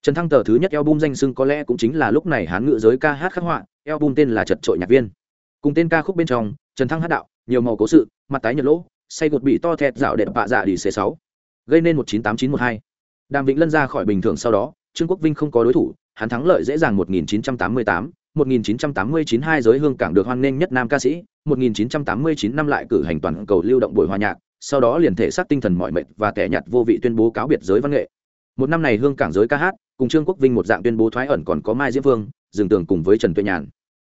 Trần thăng tờ thứ nhất album danh sưng có lẽ cũng chính là lúc này hán ngự giới ca hát khắc họa, album tên là chật trội nhạc viên cùng tên ca khúc bên trong trần thăng hát đạo nhiều màu cố sự mặt tái nhật lỗ say gột bị to thẹt dạo đẹp bạ dạ đi c sáu. Gây nên một chín tám chín một hai. Đàm vĩnh lân ra khỏi bình thường sau đó trương quốc vinh không có đối thủ hắn thắng lợi dễ dàng 1988, 1989 hai giới hương cảng được hoan nghênh nhất nam ca sĩ 1989 năm lại cử hành toàn cầu lưu động buổi hòa nhạc sau đó liền thể xác tinh thần mọi mệt và tẻ nhặt vô vị tuyên bố cáo biệt giới văn nghệ. Một năm này hương cảng giới ca hát cùng trương quốc vinh một dạng tuyên bố thoái ẩn còn có mai diễm vương dừng tường cùng với trần tuệ nhàn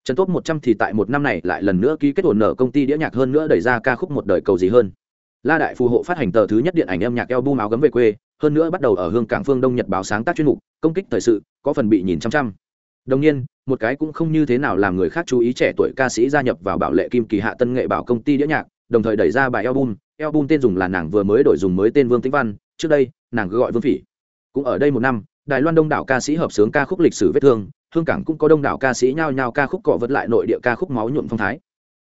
trần top một trăm thì tại một năm này lại lần nữa ký kết ổn nở công ty đĩa nhạc hơn nữa đẩy ra ca khúc một đời cầu gì hơn. La đại phù hộ phát hành tờ thứ nhất điện ảnh âm nhạc album áo gấm về quê, hơn nữa bắt đầu ở hương cảng phương đông nhật báo sáng tác chuyên mục, công kích thời sự, có phần bị nhìn chăm chăm. Đồng nhiên, một cái cũng không như thế nào làm người khác chú ý trẻ tuổi ca sĩ gia nhập vào bảo lệ kim kỳ hạ tân nghệ bảo công ty đĩa nhạc, đồng thời đẩy ra bài album. Album tên dùng là nàng vừa mới đổi dùng mới tên vương tĩnh văn, trước đây nàng cứ gọi vương phỉ. Cũng ở đây một năm đài loan đông đảo ca sĩ hợp sướng ca khúc lịch sử vết thương hương cảng cũng có đông đảo ca sĩ nhao nhao ca khúc cọ vật lại nội địa ca khúc máu nhuộm phong thái.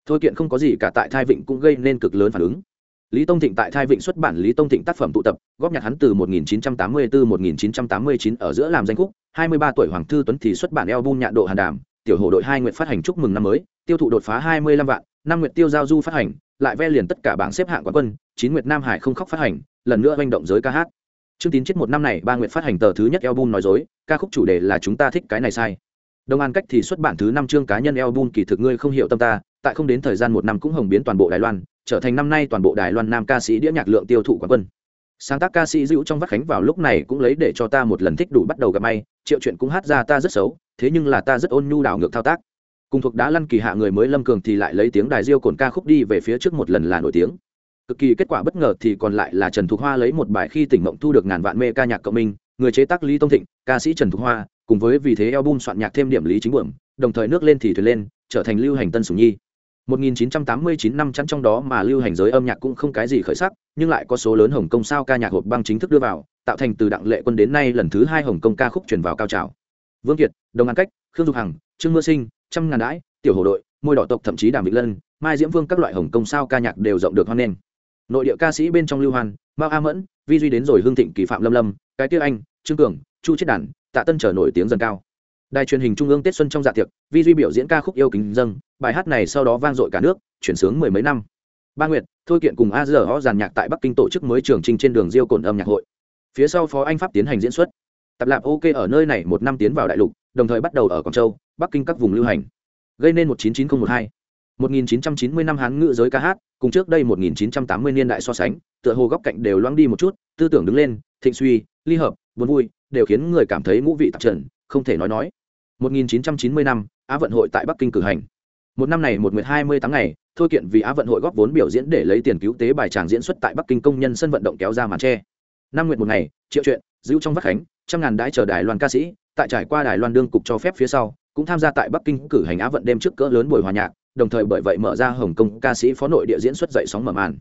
Thôi kiện không có gì cả tại thai vịnh cũng gây nên cực lớn phản ứng. Lý Tông Thịnh tại Thai Vịnh xuất bản Lý Tông Thịnh tác phẩm tụ tập, góp nhạc hắn từ 1984-1989 ở giữa làm danh khúc, 23 tuổi Hoàng Thư Tuấn thì xuất bản album nhạn độ hàn đàm, tiểu hồ đội hai nguyện phát hành chúc mừng năm mới, tiêu thụ đột phá 25 vạn, năm nguyện tiêu giao du phát hành, lại ve liền tất cả bảng xếp hạng quán quân, chín nguyệt Nam Hải không khóc phát hành, lần nữa manh động giới ca hát. Trương Tín chết một năm này ba Nguyệt phát hành tờ thứ nhất album nói dối, ca khúc chủ đề là chúng ta thích cái này sai. Đông An cách thì xuất bản thứ năm chương cá nhân album kỳ thực ngươi không hiểu tâm ta, tại không đến thời gian một năm cũng hồng biến toàn bộ Đài Loan, trở thành năm nay toàn bộ đài loan nam ca sĩ đĩa nhạc lượng tiêu thụ quán quân. Sáng tác ca sĩ Dữu trong vắt khánh vào lúc này cũng lấy để cho ta một lần thích đủ bắt đầu gặp may triệu chuyện cũng hát ra ta rất xấu thế nhưng là ta rất ôn nhu đảo ngược thao tác. Cùng thuộc đá lăn kỳ hạ người mới lâm cường thì lại lấy tiếng đài diêu cồn ca khúc đi về phía trước một lần là nổi tiếng cực kỳ kết quả bất ngờ thì còn lại là trần thục hoa lấy một bài khi tỉnh mộng thu được ngàn vạn mê ca nhạc cộng minh người chế tác lý tông thịnh ca sĩ trần thục hoa cùng với vì thế album soạn nhạc thêm điểm lý chính buồm đồng thời nước lên thì thuyền lên trở thành lưu hành tân sùng nhi 1989 năm chắn trong đó mà lưu hành giới âm nhạc cũng không cái gì khởi sắc, nhưng lại có số lớn Hồng Kông sao ca nhạc hộp băng chính thức đưa vào, tạo thành từ đặng lệ quân đến nay lần thứ hai Hồng Kông ca khúc truyền vào cao trào. Vương Kiệt, Đồng An Cách, Khương Dục Hằng, Trương Mưa Sinh, trăm ngàn đãi, tiểu hồ đội, môi đỏ tộc thậm chí Đàm Vĩnh Lân, Mai Diễm Vương các loại Hồng Kông sao ca nhạc đều rộng được hoan nghênh. Nội địa ca sĩ bên trong Lưu Hoan, Mao A Mẫn, Vi Duy đến rồi Hương Thịnh Kỳ Phạm Lâm Lâm, cái Tiêu Anh, Trương Cường, Chu Chiết Đản, Tạ Tân trở nổi tiếng dần cao. Đài truyền hình trung ương tết xuân trong dạ tiệc vi duy biểu diễn ca khúc yêu kính dân, bài hát này sau đó vang dội cả nước chuyển sướng mười mấy năm. Ba nguyệt thôi kiện cùng a giờ ho giàn nhạc tại bắc kinh tổ chức mới trường trinh trên đường diêu cồn âm nhạc hội. Phía sau phó anh pháp tiến hành diễn xuất. Tập lạp ok ở nơi này một năm tiến vào đại lục đồng thời bắt đầu ở quảng châu bắc kinh các vùng lưu hành. Gây nên một chín chín nghìn một hai. 1990 năm hán ngữ giới ca hát, cùng trước đây 1980 niên đại so sánh, tựa hồ góc cạnh đều loãng đi một chút, tư tưởng đứng lên, thịnh suy, ly hợp, buồn vui, đều khiến người cảm thấy ngũ vị tạp trần, không thể nói nói. 1990 năm, á vận hội tại bắc kinh cử hành. Một năm này một nguyệt hai mươi tháng ngày, thôi kiện vì á vận hội góp vốn biểu diễn để lấy tiền cứu tế bài tràng diễn xuất tại bắc kinh công nhân sân vận động kéo ra màn che. năm nguyệt một ngày, triệu chuyện giữ trong vắt khánh, trăm ngàn đãi chờ đài loan ca sĩ, tại trải qua đài loan đương cục cho phép phía sau, cũng tham gia tại bắc kinh cử hành á vận đêm trước cỡ lớn buổi hòa nhạc đồng thời bởi vậy mở ra hồng kông ca sĩ phó nội địa diễn xuất dậy sóng mở màn.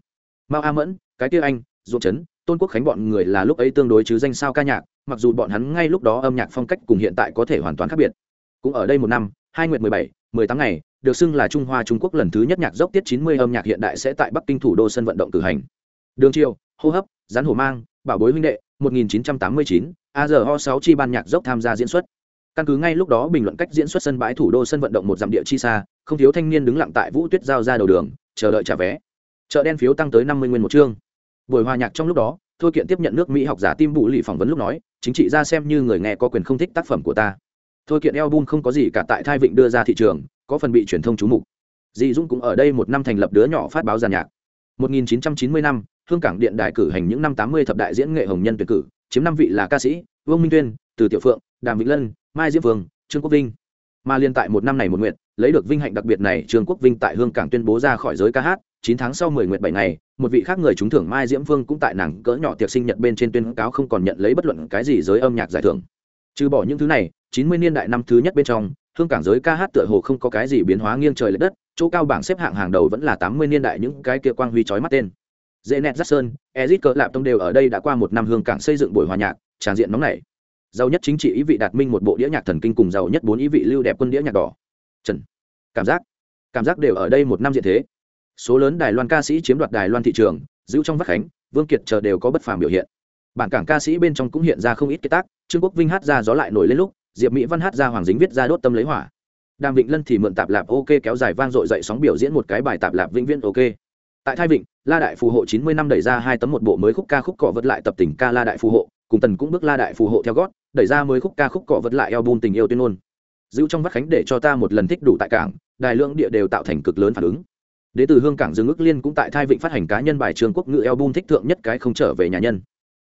Mao a mẫn, cái kia anh, dũng chấn, tôn quốc khánh bọn người là lúc ấy tương đối chứ danh sao ca nhạc, mặc dù bọn hắn ngay lúc đó âm nhạc phong cách cùng hiện tại có thể hoàn toàn khác biệt. Cũng ở đây một năm, hai nguyệt mười bảy, mười tám ngày, được xưng là trung hoa trung quốc lần thứ nhất nhạc dốc tiết chín mươi âm nhạc hiện đại sẽ tại bắc kinh thủ đô sân vận động cử hành. Đường triều, hô hấp rắn hổ mang, bảo bối huynh đệ, một nghìn chín trăm tám mươi chín, A giờ ho sáu chi ban nhạc dốc tham gia diễn xuất. Căn cứ ngay lúc đó bình luận cách diễn xuất sân bãi thủ đô sân vận động một dặm địa chi xa, không thiếu thanh niên đứng lặng tại Vũ Tuyết giao ra đầu đường, chờ đợi trả vé. Chợ đen phiếu tăng tới 50 nguyên một chương. Buổi hòa nhạc trong lúc đó, Thôi Kiện tiếp nhận nước Mỹ học giả Tim Bụ lì phỏng vấn lúc nói, chính trị ra xem như người nghe có quyền không thích tác phẩm của ta. Thôi Kiện album không có gì cả tại Thai Vịnh đưa ra thị trường, có phần bị truyền thông chú mục. Dị Dũng cũng ở đây một năm thành lập đứa nhỏ phát báo giàn nhạc. 1990 năm, hương cảng điện đài cử hành những năm 80 thập đại diễn nghệ hồng nhân tuyển cử chiếm năm vị là ca sĩ vương minh tuyên từ tiểu phượng đàm vĩnh lân mai diễm vương, trương quốc vinh. Mà liên tại một năm này một nguyện lấy được vinh hạnh đặc biệt này, trương quốc vinh tại hương cảng tuyên bố ra khỏi giới ca hát, chín tháng sau mười nguyện bảy ngày, một vị khác người trúng thưởng mai diễm vương cũng tại nàng cỡ nhỏ tiệc sinh nhật bên trên tuyên cáo không còn nhận lấy bất luận cái gì giới âm nhạc giải thưởng. Trừ bỏ những thứ này, chín mươi niên đại năm thứ nhất bên trong, hương cảng giới ca hát tựa hồ không có cái gì biến hóa nghiêng trời l ệ đất, chỗ cao bảng xếp hạng hàng đầu vẫn là tám mươi niên đại những cái kia quang huy trói mắt tên. Dễ nẹt sơn ezit cỡ lạp tông đều ở đây đã qua một năm hương cảng xây dựng buổi hòa nhạc tràn diện nóng này giàu nhất chính trị ý vị đạt minh một bộ đĩa nhạc thần kinh cùng giàu nhất bốn ý vị lưu đẹp quân đĩa nhạc đỏ. Trần, cảm giác cảm giác đều ở đây một năm diện thế. Số lớn đài loan ca sĩ chiếm đoạt đài loan thị trường, giữ trong vắt khánh, vương kiệt chờ đều có bất phàm biểu hiện. Bản cảng ca sĩ bên trong cũng hiện ra không ít cái tác, trương quốc vinh hát ra gió lại nổi lên lúc, diệp mỹ văn hát ra hoàng dính viết ra đốt tâm lấy hỏa. Đàm vịnh lân thì mượn tạp lạp ok kéo dài vang dội dậy sóng biểu diễn một cái bài tạp lạp vĩnh viễn ok. Tại thái vịnh, la đại phù hộ chín mươi năm đẩy ra hai tấm một bộ mới khúc ca khúc cọ vật lại tập tỉnh ca la đại phù hộ, cùng tần cũng bước la đại phù hộ theo gót đẩy ra mới khúc ca khúc cọ vật lại album tình yêu tuyên ngôn. Giữ trong vắt khánh để cho ta một lần thích đủ tại cảng, đài lượng địa đều tạo thành cực lớn phản ứng. Đế từ hương cảng dương ước liên cũng tại thai vịnh phát hành cá nhân bài trường quốc ngữ album thích thượng nhất cái không trở về nhà nhân.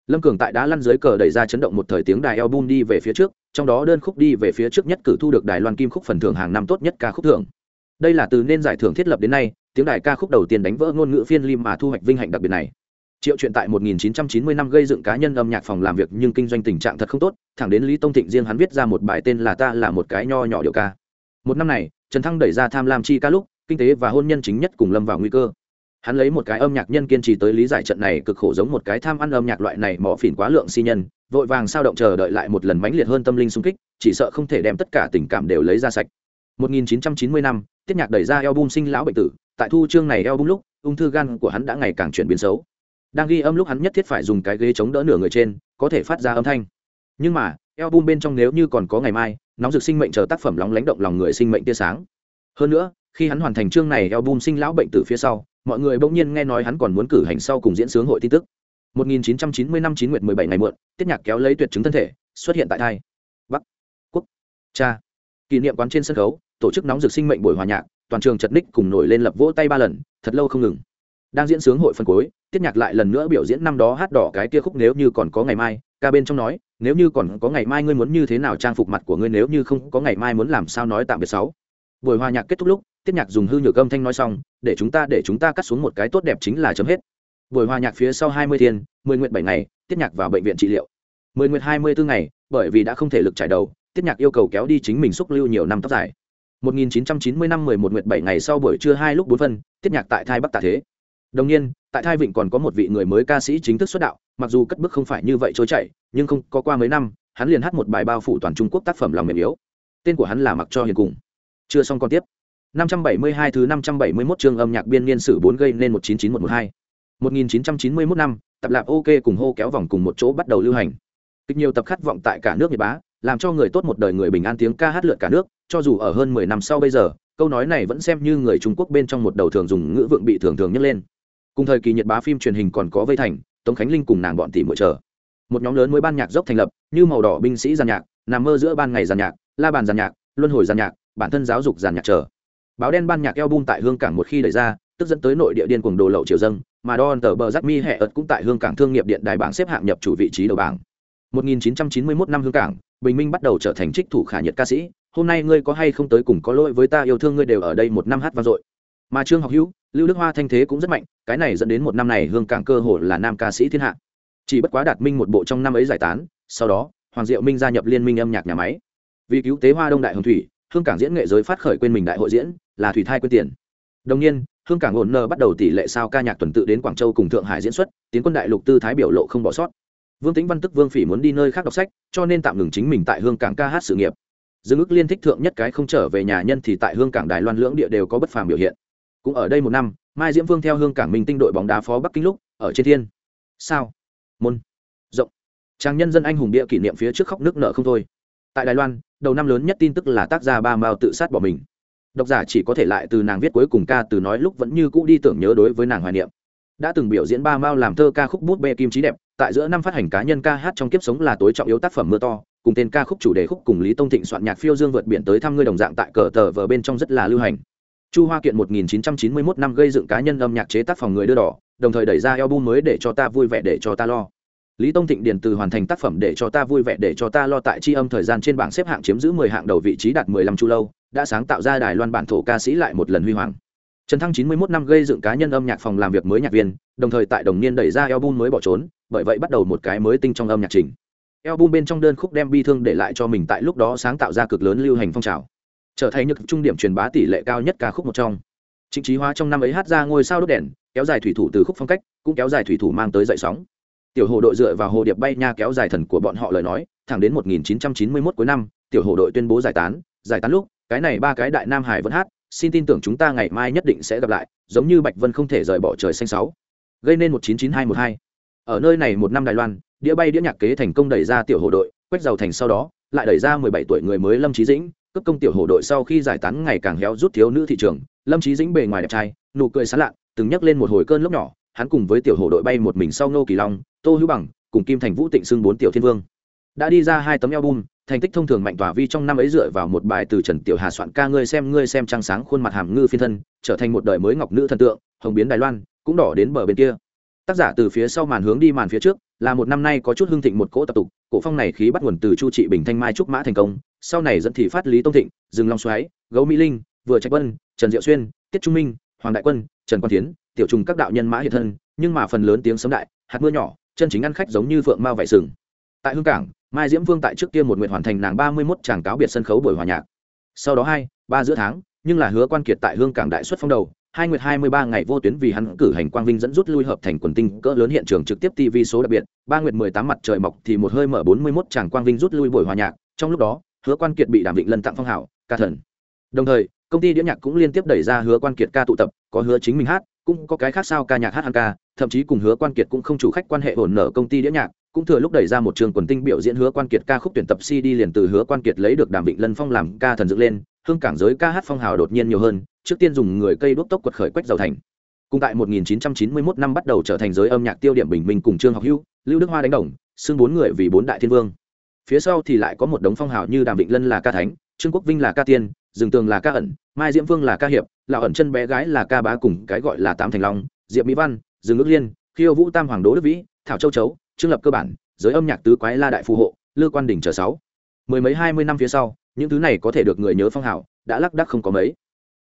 Lâm cường tại đá lăn dưới cờ đẩy ra chấn động một thời tiếng đài album đi về phía trước, trong đó đơn khúc đi về phía trước nhất cử thu được đài loan kim khúc phần thưởng hàng năm tốt nhất ca khúc thưởng. Đây là từ nên giải thưởng thiết lập đến nay, tiếng đài ca khúc đầu tiên đánh vỡ ngôn ngữ phiên lim mà thu hoạch vinh hạnh đặc biệt này triệu chuyện tại 1990 năm gây dựng cá nhân âm nhạc phòng làm việc nhưng kinh doanh tình trạng thật không tốt, thẳng đến lý tông thịnh riêng hắn viết ra một bài tên là ta là một cái nho nhỏ điệu ca. Một năm này, trần thăng đẩy ra tham lam chi ca lúc, kinh tế và hôn nhân chính nhất cùng lâm vào nguy cơ. Hắn lấy một cái âm nhạc nhân kiên trì tới lý giải trận này cực khổ giống một cái tham ăn âm nhạc loại này mỏ phỉn quá lượng si nhân, vội vàng sao động chờ đợi lại một lần mãnh liệt hơn tâm linh xung kích, chỉ sợ không thể đem tất cả tình cảm đều lấy ra sạch. 1990 năm tiết nhạc đẩy ra album sinh lão bệnh tử, tại thu chương này album lúc, ung thư gan của hắn đã ngày càng chuyển biến xấu đang ghi âm lúc hắn nhất thiết phải dùng cái ghế chống đỡ nửa người trên, có thể phát ra âm thanh. Nhưng mà, album bên trong nếu như còn có ngày mai, nóng rực sinh mệnh chờ tác phẩm lóng lánh động lòng người sinh mệnh tia sáng. Hơn nữa, khi hắn hoàn thành chương này album sinh lão bệnh từ phía sau, mọi người bỗng nhiên nghe nói hắn còn muốn cử hành sau cùng diễn sướng hội tin tức. 1990 năm 9 nguyệt 17 ngày muộn, tiết nhạc kéo lấy tuyệt chứng thân thể, xuất hiện tại thai. Bắc, quốc, cha. Kỷ niệm quán trên sân khấu, tổ chức nóng rực sinh mệnh buổi hòa nhạc, toàn trường chật ních cùng nổi lên lập vỗ tay ba lần, thật lâu không ngừng. Đang diễn sướng hội phần cuối tiết nhạc lại lần nữa biểu diễn năm đó hát đỏ cái kia khúc nếu như còn có ngày mai. Ca bên trong nói nếu như còn có ngày mai ngươi muốn như thế nào trang phục mặt của ngươi nếu như không có ngày mai muốn làm sao nói tạm biệt sáu? Buổi hòa nhạc kết thúc lúc tiết nhạc dùng hư nhược âm thanh nói xong để chúng ta để chúng ta cắt xuống một cái tốt đẹp chính là chấm hết. Buổi hòa nhạc phía sau hai mươi thiên mười nguyện bảy ngày tiết nhạc vào bệnh viện trị liệu. Mười nguyện hai mươi bốn ngày bởi vì đã không thể lực trải đầu tiết nhạc yêu cầu kéo đi chính mình xúc lưu nhiều năm tóc dài. 1990 năm 11 nguyệt 7 ngày sau buổi trưa hai lúc 4 phân, tiết nhạc tại thai Bắc Tạ Thế. Đồng nhiên, tại thai Vịnh còn có một vị người mới ca sĩ chính thức xuất đạo, mặc dù cất bước không phải như vậy trôi chảy, nhưng không có qua mấy năm, hắn liền hát một bài bao phủ toàn Trung Quốc tác phẩm lòng mềm yếu. Tên của hắn là Mặc cho hiền cùng. Chưa xong còn tiếp. 572 thứ 571 chương âm nhạc biên niên sử 4 gây nên 199112. 1991 năm, tập lạp OK cùng hô kéo vòng cùng một chỗ bắt đầu lưu hành. Kịch nhiều tập khát vọng tại cả nước Nhật Bá, làm cho người tốt một đời người bình an tiếng ca hát lượn cả nước, cho dù ở hơn mười năm sau bây giờ câu nói này vẫn xem như người trung quốc bên trong một đầu thường dùng ngữ vượng bị thường thường nhắc lên cùng thời kỳ nhật bá phim truyền hình còn có vây thành, tống khánh linh cùng nàng bọn tỷ mỗi chờ. Một nhóm lớn mới ban nhạc dốc thành lập, như màu đỏ binh sĩ giàn nhạc, nằm mơ giữa ban ngày giàn nhạc, la bàn giàn nhạc, luân hồi giàn nhạc, bản thân giáo dục giàn nhạc chờ. Báo đen ban nhạc eo bung tại hương cảng một khi đẩy ra, tức dẫn tới nội địa điên cuồng đồ lậu triều dâng, mà đo tờ bờ giác mi hẹ ợt cũng tại hương cảng thương nghiệp điện đài bảng xếp hạng nhập chủ vị trí đầu bảng. 1991 năm hương cảng, bình minh bắt đầu trở thành trích thủ khả nhiệt ca sĩ. Hôm nay ngươi có hay không tới cùng có lỗi với ta, yêu thương ngươi đều ở đây một năm hát vang dội mà trương học hữu, lưu đức hoa thanh thế cũng rất mạnh, cái này dẫn đến một năm này hương cảng cơ hội là nam ca sĩ thiên hạ. Chỉ bất quá đạt minh một bộ trong năm ấy giải tán, sau đó, hoàng diệu minh gia nhập liên minh âm nhạc nhà máy. Vì cứu tế hoa đông đại hồng thủy, hương cảng diễn nghệ giới phát khởi quên mình đại hội diễn, là thủy thai quên tiền. Đồng nhiên, hương cảng ổn nơ bắt đầu tỷ lệ sao ca nhạc tuần tự đến quảng châu cùng thượng hải diễn xuất, tiến quân đại lục tư thái biểu lộ không bỏ sót. Vương tính văn tức vương phỉ muốn đi nơi khác đọc sách, cho nên tạm ngừng chính mình tại hương cảng ca hát sự nghiệp. Dương ức liên thích thượng nhất cái không trở về nhà nhân thì tại hương cảng đài loan lưỡng địa đều có bất phàm biểu hiện cũng ở đây một năm, mai diễm vương theo hương cảng minh tinh đội bóng đá phó bắc kinh lúc, ở trên thiên. Sao? Môn. Rộng. Trang nhân dân anh hùng địa kỷ niệm phía trước khóc nước nợ không thôi. Tại đài loan, đầu năm lớn nhất tin tức là tác gia ba mao tự sát bỏ mình. Độc giả chỉ có thể lại từ nàng viết cuối cùng ca từ nói lúc vẫn như cũ đi tưởng nhớ đối với nàng hoài niệm. Đã từng biểu diễn ba mao làm thơ ca khúc bút bê kim trí đẹp, tại giữa năm phát hành cá nhân ca hát trong kiếp sống là tối trọng yếu tác phẩm mưa to, cùng tên ca khúc chủ đề khúc cùng lý tông thịnh soạn nhạc phiêu dương vượt biển tới thăm ngươi đồng dạng tại cờ tờ vờ bên trong rất là lưu hành chu hoa kiện 1991 năm gây dựng cá nhân âm nhạc chế tác phòng người đưa đỏ, đồng thời đẩy ra album mới để cho ta vui vẻ, để cho ta lo. Lý tông thịnh điền từ hoàn thành tác phẩm để cho ta vui vẻ, để cho ta lo tại tri âm thời gian trên bảng xếp hạng chiếm giữ 10 hạng đầu vị trí đạt 15 chu lâu, đã sáng tạo ra đài loan bản thổ ca sĩ lại một lần huy hoàng. Trần thăng 91 năm gây dựng cá nhân âm nhạc phòng làm việc mới nhạc viên, đồng thời tại đồng niên đẩy ra album mới bỏ trốn, bởi vậy bắt đầu một cái mới tinh trong âm nhạc trình. Album bên trong đơn khúc đem bi thương để lại cho mình tại lúc đó sáng tạo ra cực lớn lưu hành phong trào trở thành nhược trung điểm truyền bá tỷ lệ cao nhất ca khúc một trong. Chính trí hóa trong năm ấy hát ra ngôi sao đốt đèn, kéo dài thủy thủ từ khúc phong cách, cũng kéo dài thủy thủ mang tới dậy sóng. Tiểu hồ đội dựa vào hồ điệp bay nha kéo dài thần của bọn họ lời nói, thẳng đến 1991 cuối năm, tiểu hồ đội tuyên bố giải tán. Giải tán lúc, cái này ba cái đại nam hải vẫn hát, xin tin tưởng chúng ta ngày mai nhất định sẽ gặp lại, giống như bạch vân không thể rời bỏ trời xanh sáu. Gây nên 199212 ở nơi này một năm đài loan, đĩa bay đĩa nhạc kế thành công đẩy ra tiểu hồ đội, quét giàu thành sau đó, lại đẩy ra 17 tuổi người mới lâm trí dĩnh cấp công tiểu hồ đội sau khi giải tán ngày càng héo rút thiếu nữ thị trường, lâm trí dĩnh bề ngoài đẹp trai, nụ cười sán lạ, từng nhắc lên một hồi cơn lốc nhỏ, hắn cùng với tiểu hồ đội bay một mình sau ngô kỳ long, tô hữu bằng, cùng kim thành vũ tịnh xưng bốn tiểu thiên vương. Đã đi ra hai tấm album, thành tích thông thường mạnh tỏa vi trong năm ấy dựa vào một bài từ trần tiểu hà soạn ca ngươi xem ngươi xem trăng sáng khuôn mặt hàm ngư phiên thân, trở thành một đời mới ngọc nữ thần tượng, hồng biến đài loan, cũng đỏ đến bờ bên kia tác giả từ phía sau màn hướng đi màn phía trước, là một năm nay có chút hưng thịnh một cỗ tập tục, cổ phong này khí bắt nguồn từ chu trị bình thanh mai trúc mã thành công, sau này dẫn thị phát lý tông thịnh, dừng long xoáy, gấu mỹ linh, vừa trạch vân, trần diệu xuyên, tiết trung minh, hoàng đại quân, trần quang tiến tiểu trùng các đạo nhân mã hiện thân, nhưng mà phần lớn tiếng sấm đại, hạt mưa nhỏ, chân chính ăn khách giống như phượng mao vải sừng. Tại hương cảng, mai diễm vương tại trước kia một nguyện hoàn thành nàng ba mươi mốt tràng cáo biệt sân khấu buổi hòa nhạc. Sau đó hai, ba giữa tháng, nhưng là hứa quan kiệt tại hương cảng đại xuất phong đầu hai nguyệt hai mươi ba ngày vô tuyến vì hắn cử hành quang vinh dẫn rút lui hợp thành quần tinh cỡ lớn hiện trường trực tiếp tv số đặc biệt. Ba nguyệt mười tám mặt trời mọc thì một hơi mở bốn mươi mốt tràng quang vinh rút lui buổi hòa nhạc. Trong lúc đó, hứa quan kiệt bị đàm vịnh lân tặng phong hảo ca thần. Đồng thời, công ty đĩa nhạc cũng liên tiếp đẩy ra hứa quan kiệt ca tụ tập, có hứa chính mình hát, cũng có cái khác sao ca nhạc hát hàng ca. Thậm chí cùng hứa quan kiệt cũng không chủ khách quan hệ ổn nở công ty đĩa nhạc, cũng thừa lúc đẩy ra một trường quần tinh biểu diễn hứa quan kiệt ca khúc tuyển tập cd liền từ hứa quan kiệt lấy được đàm vịnh lân phong làm ca thần dựng lên, hương cảng giới ca hát phong hào đột nhiên nhiều hơn trước tiên dùng người cây đuốc tốc quật khởi quách giàu thành. Cùng tại 1991 năm bắt đầu trở thành giới âm nhạc tiêu điểm bình minh cùng trương học hữu lưu đức hoa đánh đồng, xưng bốn người vì bốn đại thiên vương. Phía sau thì lại có một đống phong hào như đàm vịnh lân là ca thánh, trương quốc vinh là ca tiên rừng tường là ca ẩn, mai diễm vương là ca hiệp, lão ẩn chân bé gái là ca bá cùng cái gọi là tám thành long, diệp mỹ văn rừng ước liên, khiêu vũ tam hoàng đỗ đức vĩ, thảo châu chấu, trương lập cơ bản, giới âm nhạc tứ quái la đại phù hộ, lư quan đỉnh chờ sáu. Mười mấy hai mươi năm phía sau, những thứ này có thể được người nhớ phong hào, đã lắc đắc không có mấy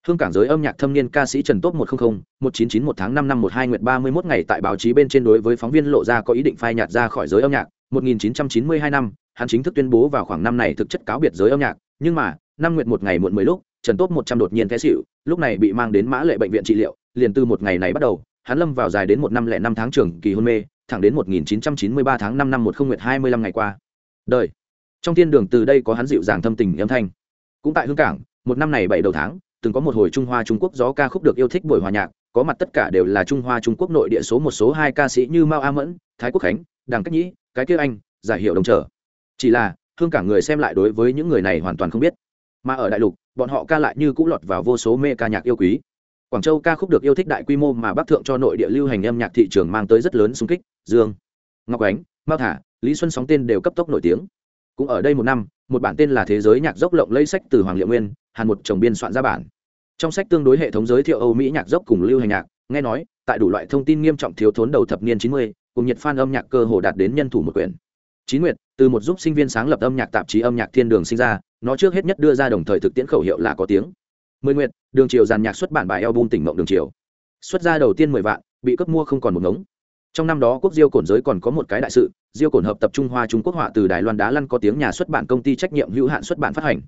hương cảng giới âm nhạc thâm niên ca sĩ trần tốt một trăm linh một chín chín một tháng năm năm một hai nguyệt ba mươi mốt ngày tại báo chí bên trên đối với phóng viên lộ ra có ý định phai nhạt ra khỏi giới âm nhạc. một nghìn chín trăm chín mươi hai năm hắn chính thức tuyên bố vào khoảng năm này thực chất cáo biệt giới âm nhạc. Nhưng mà năm nguyệt một ngày muộn mười lúc trần tốt một trăm đột nhiên té xỉu, lúc này bị mang đến mã lệ bệnh viện trị liệu. Liền từ một ngày này bắt đầu hắn lâm vào dài đến một năm lẻ năm tháng trường kỳ hôn mê thẳng đến một nghìn chín trăm chín mươi ba tháng năm năm một không nguyệt hai mươi lăm ngày qua. Đời. Trong thiên đường từ đây có hắn dịu dàng thâm tình âm thanh. Cũng tại hương cảng một năm này bảy đầu tháng từng có một hồi trung hoa trung quốc gió ca khúc được yêu thích buổi hòa nhạc, có mặt tất cả đều là trung hoa trung quốc nội địa số một số hai ca sĩ như mao a mẫn, thái quốc khánh đàng cách nhĩ, cái kia anh, giải hiệu đồng trở. Chỉ là, hương cả người xem lại đối với những người này hoàn toàn không biết. Mà ở đại lục, bọn họ ca lại như cũng lọt vào vô số mê ca nhạc yêu quý. Quảng châu ca khúc được yêu thích đại quy mô mà bắc thượng cho nội địa lưu hành âm nhạc thị trường mang tới rất lớn xung kích. Dương, ngọc ánh, mao thả, lý xuân sóng tên đều cấp tốc nổi tiếng. Cũng ở đây một năm một bản tên là thế giới nhạc dốc lộng lấy sách từ hoàng liệu nguyên, hàn một chồng biên soạn ra bản. Trong sách tương đối hệ thống giới thiệu âu mỹ nhạc dốc cùng lưu hành nhạc, nghe nói, tại đủ loại thông tin nghiêm trọng thiếu thốn đầu thập niên chín mươi, cùng nhiệt fan âm nhạc cơ hồ đạt đến nhân thủ một quyển. Chín nguyệt, từ một giúp sinh viên sáng lập âm nhạc tạp chí âm nhạc thiên đường sinh ra, nó trước hết nhất đưa ra đồng thời thực tiễn khẩu hiệu là có tiếng. Mười nguyệt, đường triều giàn nhạc xuất bản bài album tỉnh mộng đường triều. Xuất ra đầu tiên mười vạn, bị cấp mua không còn một ngống trong năm đó quốc diêu cổn giới còn có một cái đại sự, diêu cổn hợp tập trung hoa trung quốc họa từ đài loan đá lăn có tiếng nhà xuất bản công ty trách nhiệm hữu hạn xuất bản phát hành.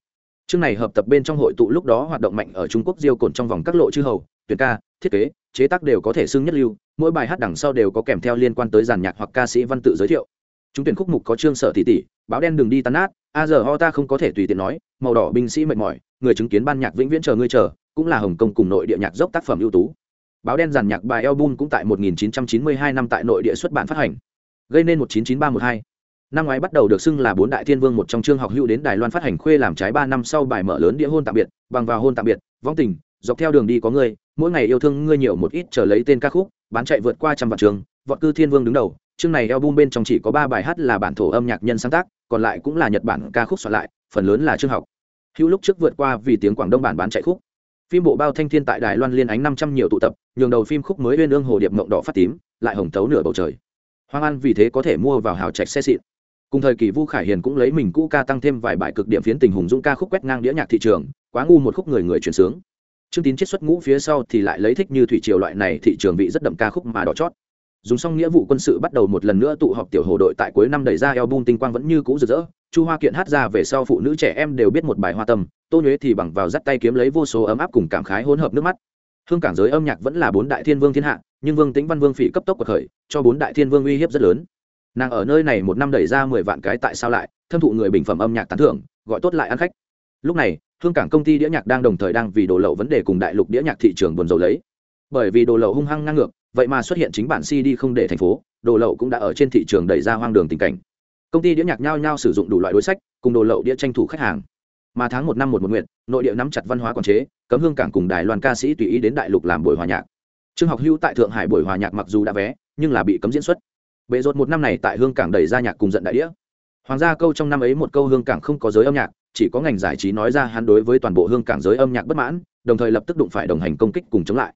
Chương này hợp tập bên trong hội tụ lúc đó hoạt động mạnh ở trung quốc diêu cổn trong vòng các lộ chư hầu, tuyển ca, thiết kế, chế tác đều có thể xưng nhất lưu, mỗi bài hát đằng sau đều có kèm theo liên quan tới giàn nhạc hoặc ca sĩ văn tự giới thiệu. Chúng tuyển khúc mục có chương sở tỷ tỷ, báo đen đường đi tan nát, a giờ ho ta không có thể tùy tiện nói, màu đỏ binh sĩ mệt mỏi, người chứng kiến ban nhạc vĩnh viễn chờ ngươi chờ, cũng là hồng kông cùng nội địa nhạc dốc tác phẩm ưu tú báo đen giàn nhạc bài album cũng tại 1992 năm tại nội địa xuất bản phát hành. Gây nên 199312 năm ngoái bắt đầu được xưng là bốn đại thiên vương một trong chương học hữu đến đài loan phát hành khuê làm trái ba năm sau bài mở lớn đĩa hôn tạm biệt, bằng vào hôn tạm biệt, vong tình, dọc theo đường đi có ngươi mỗi ngày yêu thương ngươi nhiều một ít trở lấy tên ca khúc, bán chạy vượt qua trăm vạn trường, vọt cư thiên vương đứng đầu. Chương này album bên trong chỉ có ba bài hát là bản thổ âm nhạc nhân sáng tác, còn lại cũng là nhật bản ca khúc soạn lại, phần lớn là chương học. Hữu lúc trước vượt qua vì tiếng quảng đông bản bán chạy khúc phim bộ bao thanh thiên tại đài loan liên ánh năm trăm nhiều tụ tập, nhường đầu phim khúc mới uyên ương hồ điệp mộng đỏ phát tím, lại hồng tấu nửa bầu trời. Hoàng an vì thế có thể mua vào hào trạch xe xịn. Cùng thời kỳ vu khải hiền cũng lấy mình cũ ca tăng thêm vài bài cực điểm phiến tình hùng dũng ca khúc quét ngang đĩa nhạc thị trường, quá ngu một khúc người người chuyển sướng. Trương tín chiết xuất ngũ phía sau thì lại lấy thích như thủy triều loại này thị trường vị rất đậm ca khúc mà đỏ chót. Dùng xong nghĩa vụ quân sự bắt đầu một lần nữa tụ họp tiểu hồ đội tại cuối năm đẩy ra album tinh quang vẫn như cũ rực rỡ. Chu hoa kiện hát ra về sau phụ nữ trẻ em đều biết một bài hoa tâm tô nhuế thì bằng vào dắt tay kiếm lấy vô số ấm áp cùng cảm khái hỗn hợp nước mắt. Hương cảng giới âm nhạc vẫn là bốn đại thiên vương thiên hạ, nhưng vương tĩnh văn vương phỉ cấp tốc cuộc khởi, cho bốn đại thiên vương uy hiếp rất lớn. Nàng ở nơi này một năm đẩy ra mười vạn cái tại sao lại, thâm thụ người bình phẩm âm nhạc tán thưởng, gọi tốt lại ăn khách. Lúc này, hương cảng công ty đĩa nhạc đang đồng thời đang vì đồ lậu vấn đề cùng đại lục đĩa nhạc thị trường buồn dầu lấy. Bởi vì đồ lậu hung hăng ngang ngược, vậy mà xuất hiện chính bản cd không để thành phố, đồ lậu cũng đã ở trên thị trường đẩy ra hoang đường tình cảnh. Công ty đĩa nhạc nhao nhao sử dụng đủ loại đối sách, cùng đồ lậu đĩa tranh thủ khách hàng mà tháng một năm một một nguyện, nội địa nắm chặt văn hóa quản chế, cấm hương cảng cùng đài loan ca sĩ tùy ý đến đại lục làm buổi hòa nhạc. Trường học hưu tại thượng hải buổi hòa nhạc mặc dù đã vé, nhưng là bị cấm diễn xuất. Bệ rột một năm này tại hương cảng đẩy ra nhạc cùng giận đại đĩa. Hoàng gia câu trong năm ấy một câu hương cảng không có giới âm nhạc, chỉ có ngành giải trí nói ra hắn đối với toàn bộ hương cảng giới âm nhạc bất mãn, đồng thời lập tức đụng phải đồng hành công kích cùng chống lại.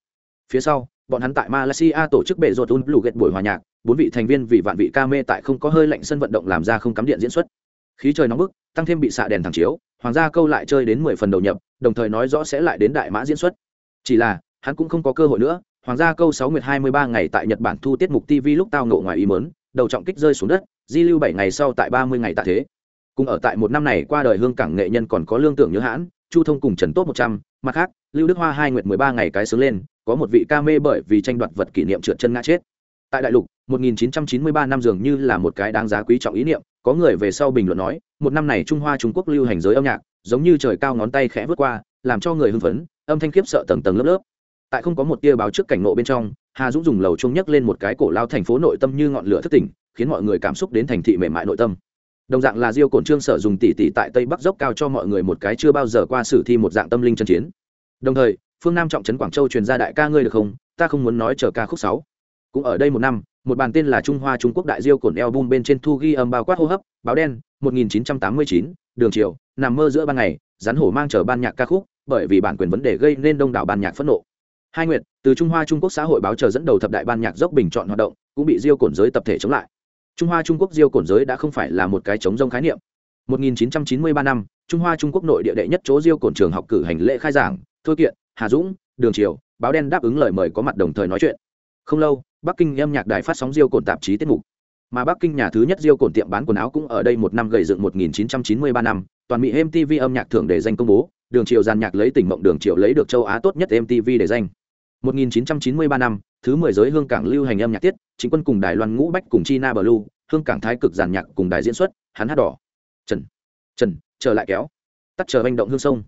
Phía sau, bọn hắn tại malaysia tổ chức bệ rột un lù ghét buổi hòa nhạc, bốn vị thành viên vì vạn vị ca mê tại không có hơi lạnh sân vận động làm ra không cắm điện diễn xuất. Khí trời nóng bức, tăng thêm bị xạ đèn thẳng chiếu hoàng gia câu lại chơi đến mười phần đầu nhập, đồng thời nói rõ sẽ lại đến đại mã diễn xuất. Chỉ là, hắn cũng không có cơ hội nữa, hoàng gia câu sáu nguyệt hai mươi ba ngày tại nhật bản thu tiết mục tv lúc tao ngộ ngoài ý mớn đầu trọng kích rơi xuống đất, di lưu bảy ngày sau tại ba mươi ngày tạ thế. Cùng ở tại một năm này qua đời hương cảng nghệ nhân còn có lương tưởng nhớ hãn, chu thông cùng trần tốt một trăm, mặt khác, lưu đức hoa hai nguyệt mười ba ngày cái sướng lên, có một vị ca mê bởi vì tranh đoạt vật kỷ niệm trượt chân ngã chết tại đại lục 1993 năm dường như là một cái đáng giá quý trọng ý niệm, có người về sau bình luận nói, một năm này trung hoa trung quốc lưu hành giới âm nhạc, giống như trời cao ngón tay khẽ vượt qua, làm cho người hưng phấn, âm thanh khiếp sợ tầng tầng lớp lớp. Tại không có một tia báo trước cảnh nộ bên trong, hà dũng dùng lầu trung nhấc lên một cái cổ lao thành phố nội tâm như ngọn lửa thất tỉnh, khiến mọi người cảm xúc đến thành thị mềm mại nội tâm. Đồng dạng là diêu cổn trương sở dùng tỷ tỷ tại tây bắc dốc cao cho mọi người một cái chưa bao giờ qua sử thi một dạng tâm linh chân chiến. Đồng thời, phương nam trọng trấn quảng châu truyền ra đại ca ngươi được không? Ta không muốn nói chờ ca khúc sáu cũng ở đây một năm một bàn tên là trung hoa trung quốc đại diêu cổn album bên trên thu ghi âm bao quát hô hấp báo đen 1989, đường triều nằm mơ giữa ban ngày rắn hổ mang chờ ban nhạc ca khúc bởi vì bản quyền vấn đề gây nên đông đảo ban nhạc phẫn nộ. Hai nguyệt từ trung hoa trung quốc xã hội báo chờ dẫn đầu thập đại ban nhạc dốc bình chọn hoạt động cũng bị diêu cổn giới tập thể chống lại. Trung hoa trung quốc diêu cổn giới đã không phải là một cái chống rông khái niệm. 1993 năm trung hoa trung quốc nội địa đệ nhất chỗ diêu cổn trường học cử hành lễ khai giảng thôi kiện hà dũng đường triều báo đen đáp ứng lời mời có mặt đồng thời nói chuyện không lâu, bắc kinh âm nhạc đài phát sóng diêu cồn tạp chí tiết mục. Mà bắc kinh nhà thứ nhất diêu cồn tiệm bán quần áo cũng ở đây một năm gầy dựng 1993 năm, toàn mỹ mtv âm nhạc thưởng để danh công bố, đường triều giàn nhạc lấy tỉnh mộng đường triều lấy được châu á tốt nhất mtv để danh. 1993 năm, thứ 10 giới hương cảng lưu hành âm nhạc tiết, chính quân cùng đài loan ngũ bách cùng china blue, hương cảng thái cực giàn nhạc cùng đài diễn xuất, hắn hát đỏ. Trần trần, trở lại kéo. Tắt chờ manh động hương sông.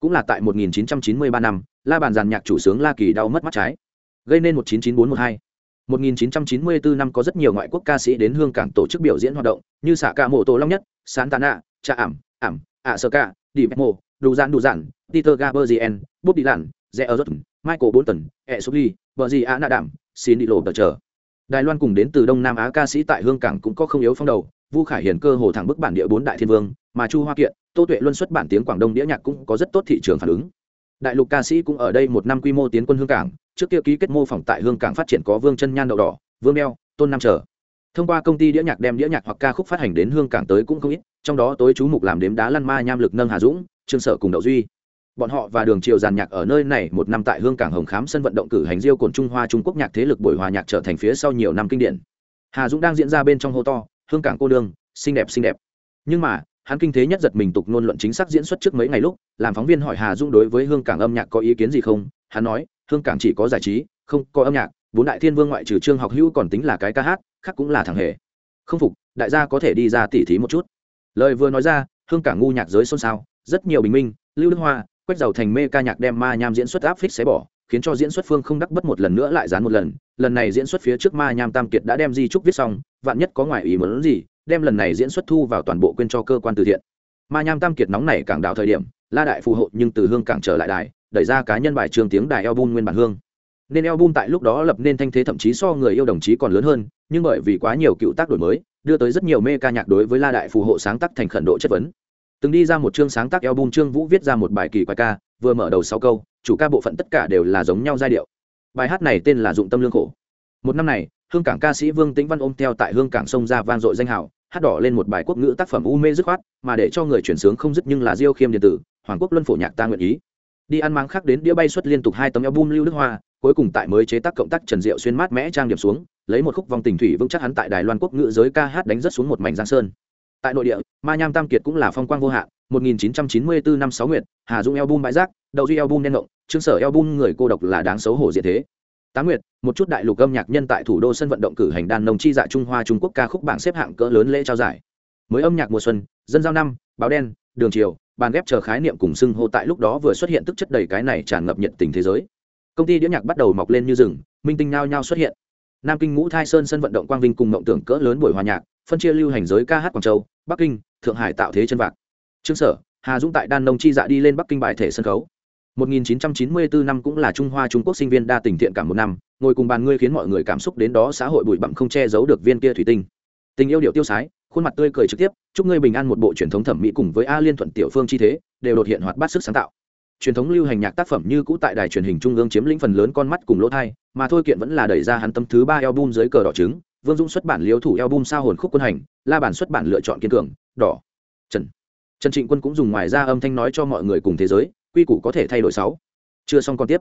Cũng là tại 1993 năm, la bàn giàn nhạc chủ sướng la kỳ đau mất mắt trái gây nên 199412 1994 năm có rất nhiều ngoại quốc ca sĩ đến hương cảng tổ chức biểu diễn hoạt động như xạ ca mộ tổ long nhất sán tạ nạ cha ảm ảm ạ sơ ca đi memo đủ giản đủ giản, peter gaberzien bob dylan rẽ ở michael bolton e suli vợ gì Ả nạ đảm xin đi lộ tờ chờ. Đài loan cùng đến từ đông nam á ca sĩ tại hương cảng cũng có không yếu phong đầu vu khải Hiển cơ hồ thẳng bức bản địa bốn đại thiên vương mà chu hoa kiện tô tuệ luân xuất bản tiếng quảng đông đĩa nhạc cũng có rất tốt thị trường phản ứng. Đại lục ca sĩ cũng ở đây một năm quy mô tiến quân hương cảng trước kia ký kết mô phỏng tại hương cảng phát triển có vương chân nhan đậu đỏ, vương đeo tôn nam trở. Thông qua công ty đĩa nhạc đem đĩa nhạc hoặc ca khúc phát hành đến hương cảng tới cũng không ít, trong đó tối chú mục làm đếm đá lăn ma nham lực nâng hà dũng, trương sở cùng đậu duy. Bọn họ và đường triều giàn nhạc ở nơi này một năm tại hương cảng hồng khám sân vận động cử hành diêu cồn trung hoa trung quốc nhạc thế lực buổi hòa nhạc trở thành phía sau nhiều năm kinh điển. Hà dũng đang diễn ra bên trong hô to, hương cảng cô đương, xinh đẹp xinh đẹp. Nhưng mà, hắn kinh thế nhất giật mình tục ngôn luận chính xác diễn xuất trước mấy ngày lúc, làm phóng viên hỏi hà Dũng đối với hương cảng âm nhạc có ý kiến gì không? Hắn nói hương cảng chỉ có giải trí, không có âm nhạc, bốn đại thiên vương ngoại trừ trương học hữu còn tính là cái ca hát, khác cũng là thằng hề. Không phục, đại gia có thể đi ra tỉ thí một chút. Lời vừa nói ra, hương cảng ngu nhạc giới xôn xao, rất nhiều bình minh, lưu đức hoa, quách giàu thành mê ca nhạc đem ma nham diễn xuất áp phích xé bỏ, khiến cho diễn xuất phương không đắc bất một lần nữa lại dán một lần. Lần này diễn xuất phía trước ma nham tam kiệt đã đem di trúc viết xong, vạn nhất có ngoài ý muốn gì, đem lần này diễn xuất thu vào toàn bộ quên cho cơ quan từ thiện. Ma nham tam kiệt nóng này cảng đào thời điểm, la đại phù hộ nhưng từ hương cảng trở lại đài đẩy ra cá nhân bài trường tiếng đài album nguyên bản hương. Nên album tại lúc đó lập nên thanh thế thậm chí so người yêu đồng chí còn lớn hơn, nhưng bởi vì quá nhiều cựu tác đổi mới, đưa tới rất nhiều mê ca nhạc đối với la đại phù hộ sáng tác thành khẩn độ chất vấn. Từng đi ra một chương sáng tác album trương vũ viết ra một bài kỳ quái ca, vừa mở đầu sáu câu, chủ ca bộ phận tất cả đều là giống nhau giai điệu. Bài hát này tên là dụng tâm lương khổ. Một năm này, hương cảng ca sĩ vương tĩnh văn ôm theo tại hương cảng sông ra vang dội danh hào, hát đỏ lên một bài quốc ngữ tác phẩm u mê dứt khoát, mà để cho người chuyển sướng không dứt nhưng là diêu khiêm điện tử, hoàng quốc luân phổ nhạc ta nguyện ý đi ăn máng khác đến đĩa bay xuất liên tục hai tấm album lưu đức hoa, cuối cùng tại mới chế tác cộng tác trần diệu xuyên mát mẽ trang điểm xuống, lấy một khúc vòng tình thủy vững chắc hắn tại đài loan quốc ngữ giới ca hát đánh rất xuống một mảnh giang sơn. Tại nội địa, ma nham tam kiệt cũng là phong quang vô hạn 1994 năm sáu nguyệt, hà dung album bãi rác, đậu duy album đen ngộng chương sở album người cô độc là đáng xấu hổ diện thế. Tám nguyệt, một chút đại lục âm nhạc nhân tại thủ đô sân vận động cử hành đàn nồng chi dạ trung hoa trung quốc ca khúc bảng xếp hạng cỡ lớn lễ trao giải. Mới âm nhạc mùa xuân, dân giao năm, báo đen, đường triều bàn ghép chờ khái niệm cùng xưng hô tại lúc đó vừa xuất hiện tức chất đầy cái này tràn ngập nhiệt tình thế giới. Công ty đĩa nhạc bắt đầu mọc lên như rừng minh tinh nao nhau xuất hiện. Nam kinh ngũ thai sơn sân vận động quang vinh cùng mộng tưởng cỡ lớn buổi hòa nhạc phân chia lưu hành giới ca hát quảng châu bắc kinh thượng hải tạo thế chân vạc. Trương sở hà dũng tại đan nông chi dạ đi lên bắc kinh bài thể sân khấu. 1994 năm cũng là Trung Hoa Trung Quốc sinh viên đa tình thiện cảm một năm, ngồi cùng bàn ngươi khiến mọi người cảm xúc đến đó xã hội bụi bặm không che giấu được viên kia thủy tinh. Tình yêu điệu tiêu sái, khuôn mặt tươi cười trực tiếp, chúc ngươi bình an một bộ truyền thống thẩm mỹ cùng với A Liên thuận tiểu phương chi thế, đều đột hiện hoạt bát sức sáng tạo. Truyền thống lưu hành nhạc tác phẩm như cũ tại đài truyền hình trung ương chiếm lĩnh phần lớn con mắt cùng lỗ thai mà thôi kiện vẫn là đẩy ra hắn tâm thứ ba album dưới cờ đỏ trứng, Vương Dung xuất bản liếu thủ album sao hồn khúc quân hành, La bản xuất bản lựa chọn kiên cường, đỏ. Trần. Trần Trịnh Quân cũng dùng ngoài ra âm thanh nói cho mọi người cùng thế giới, quy củ có thể thay đổi sáu chưa xong còn tiếp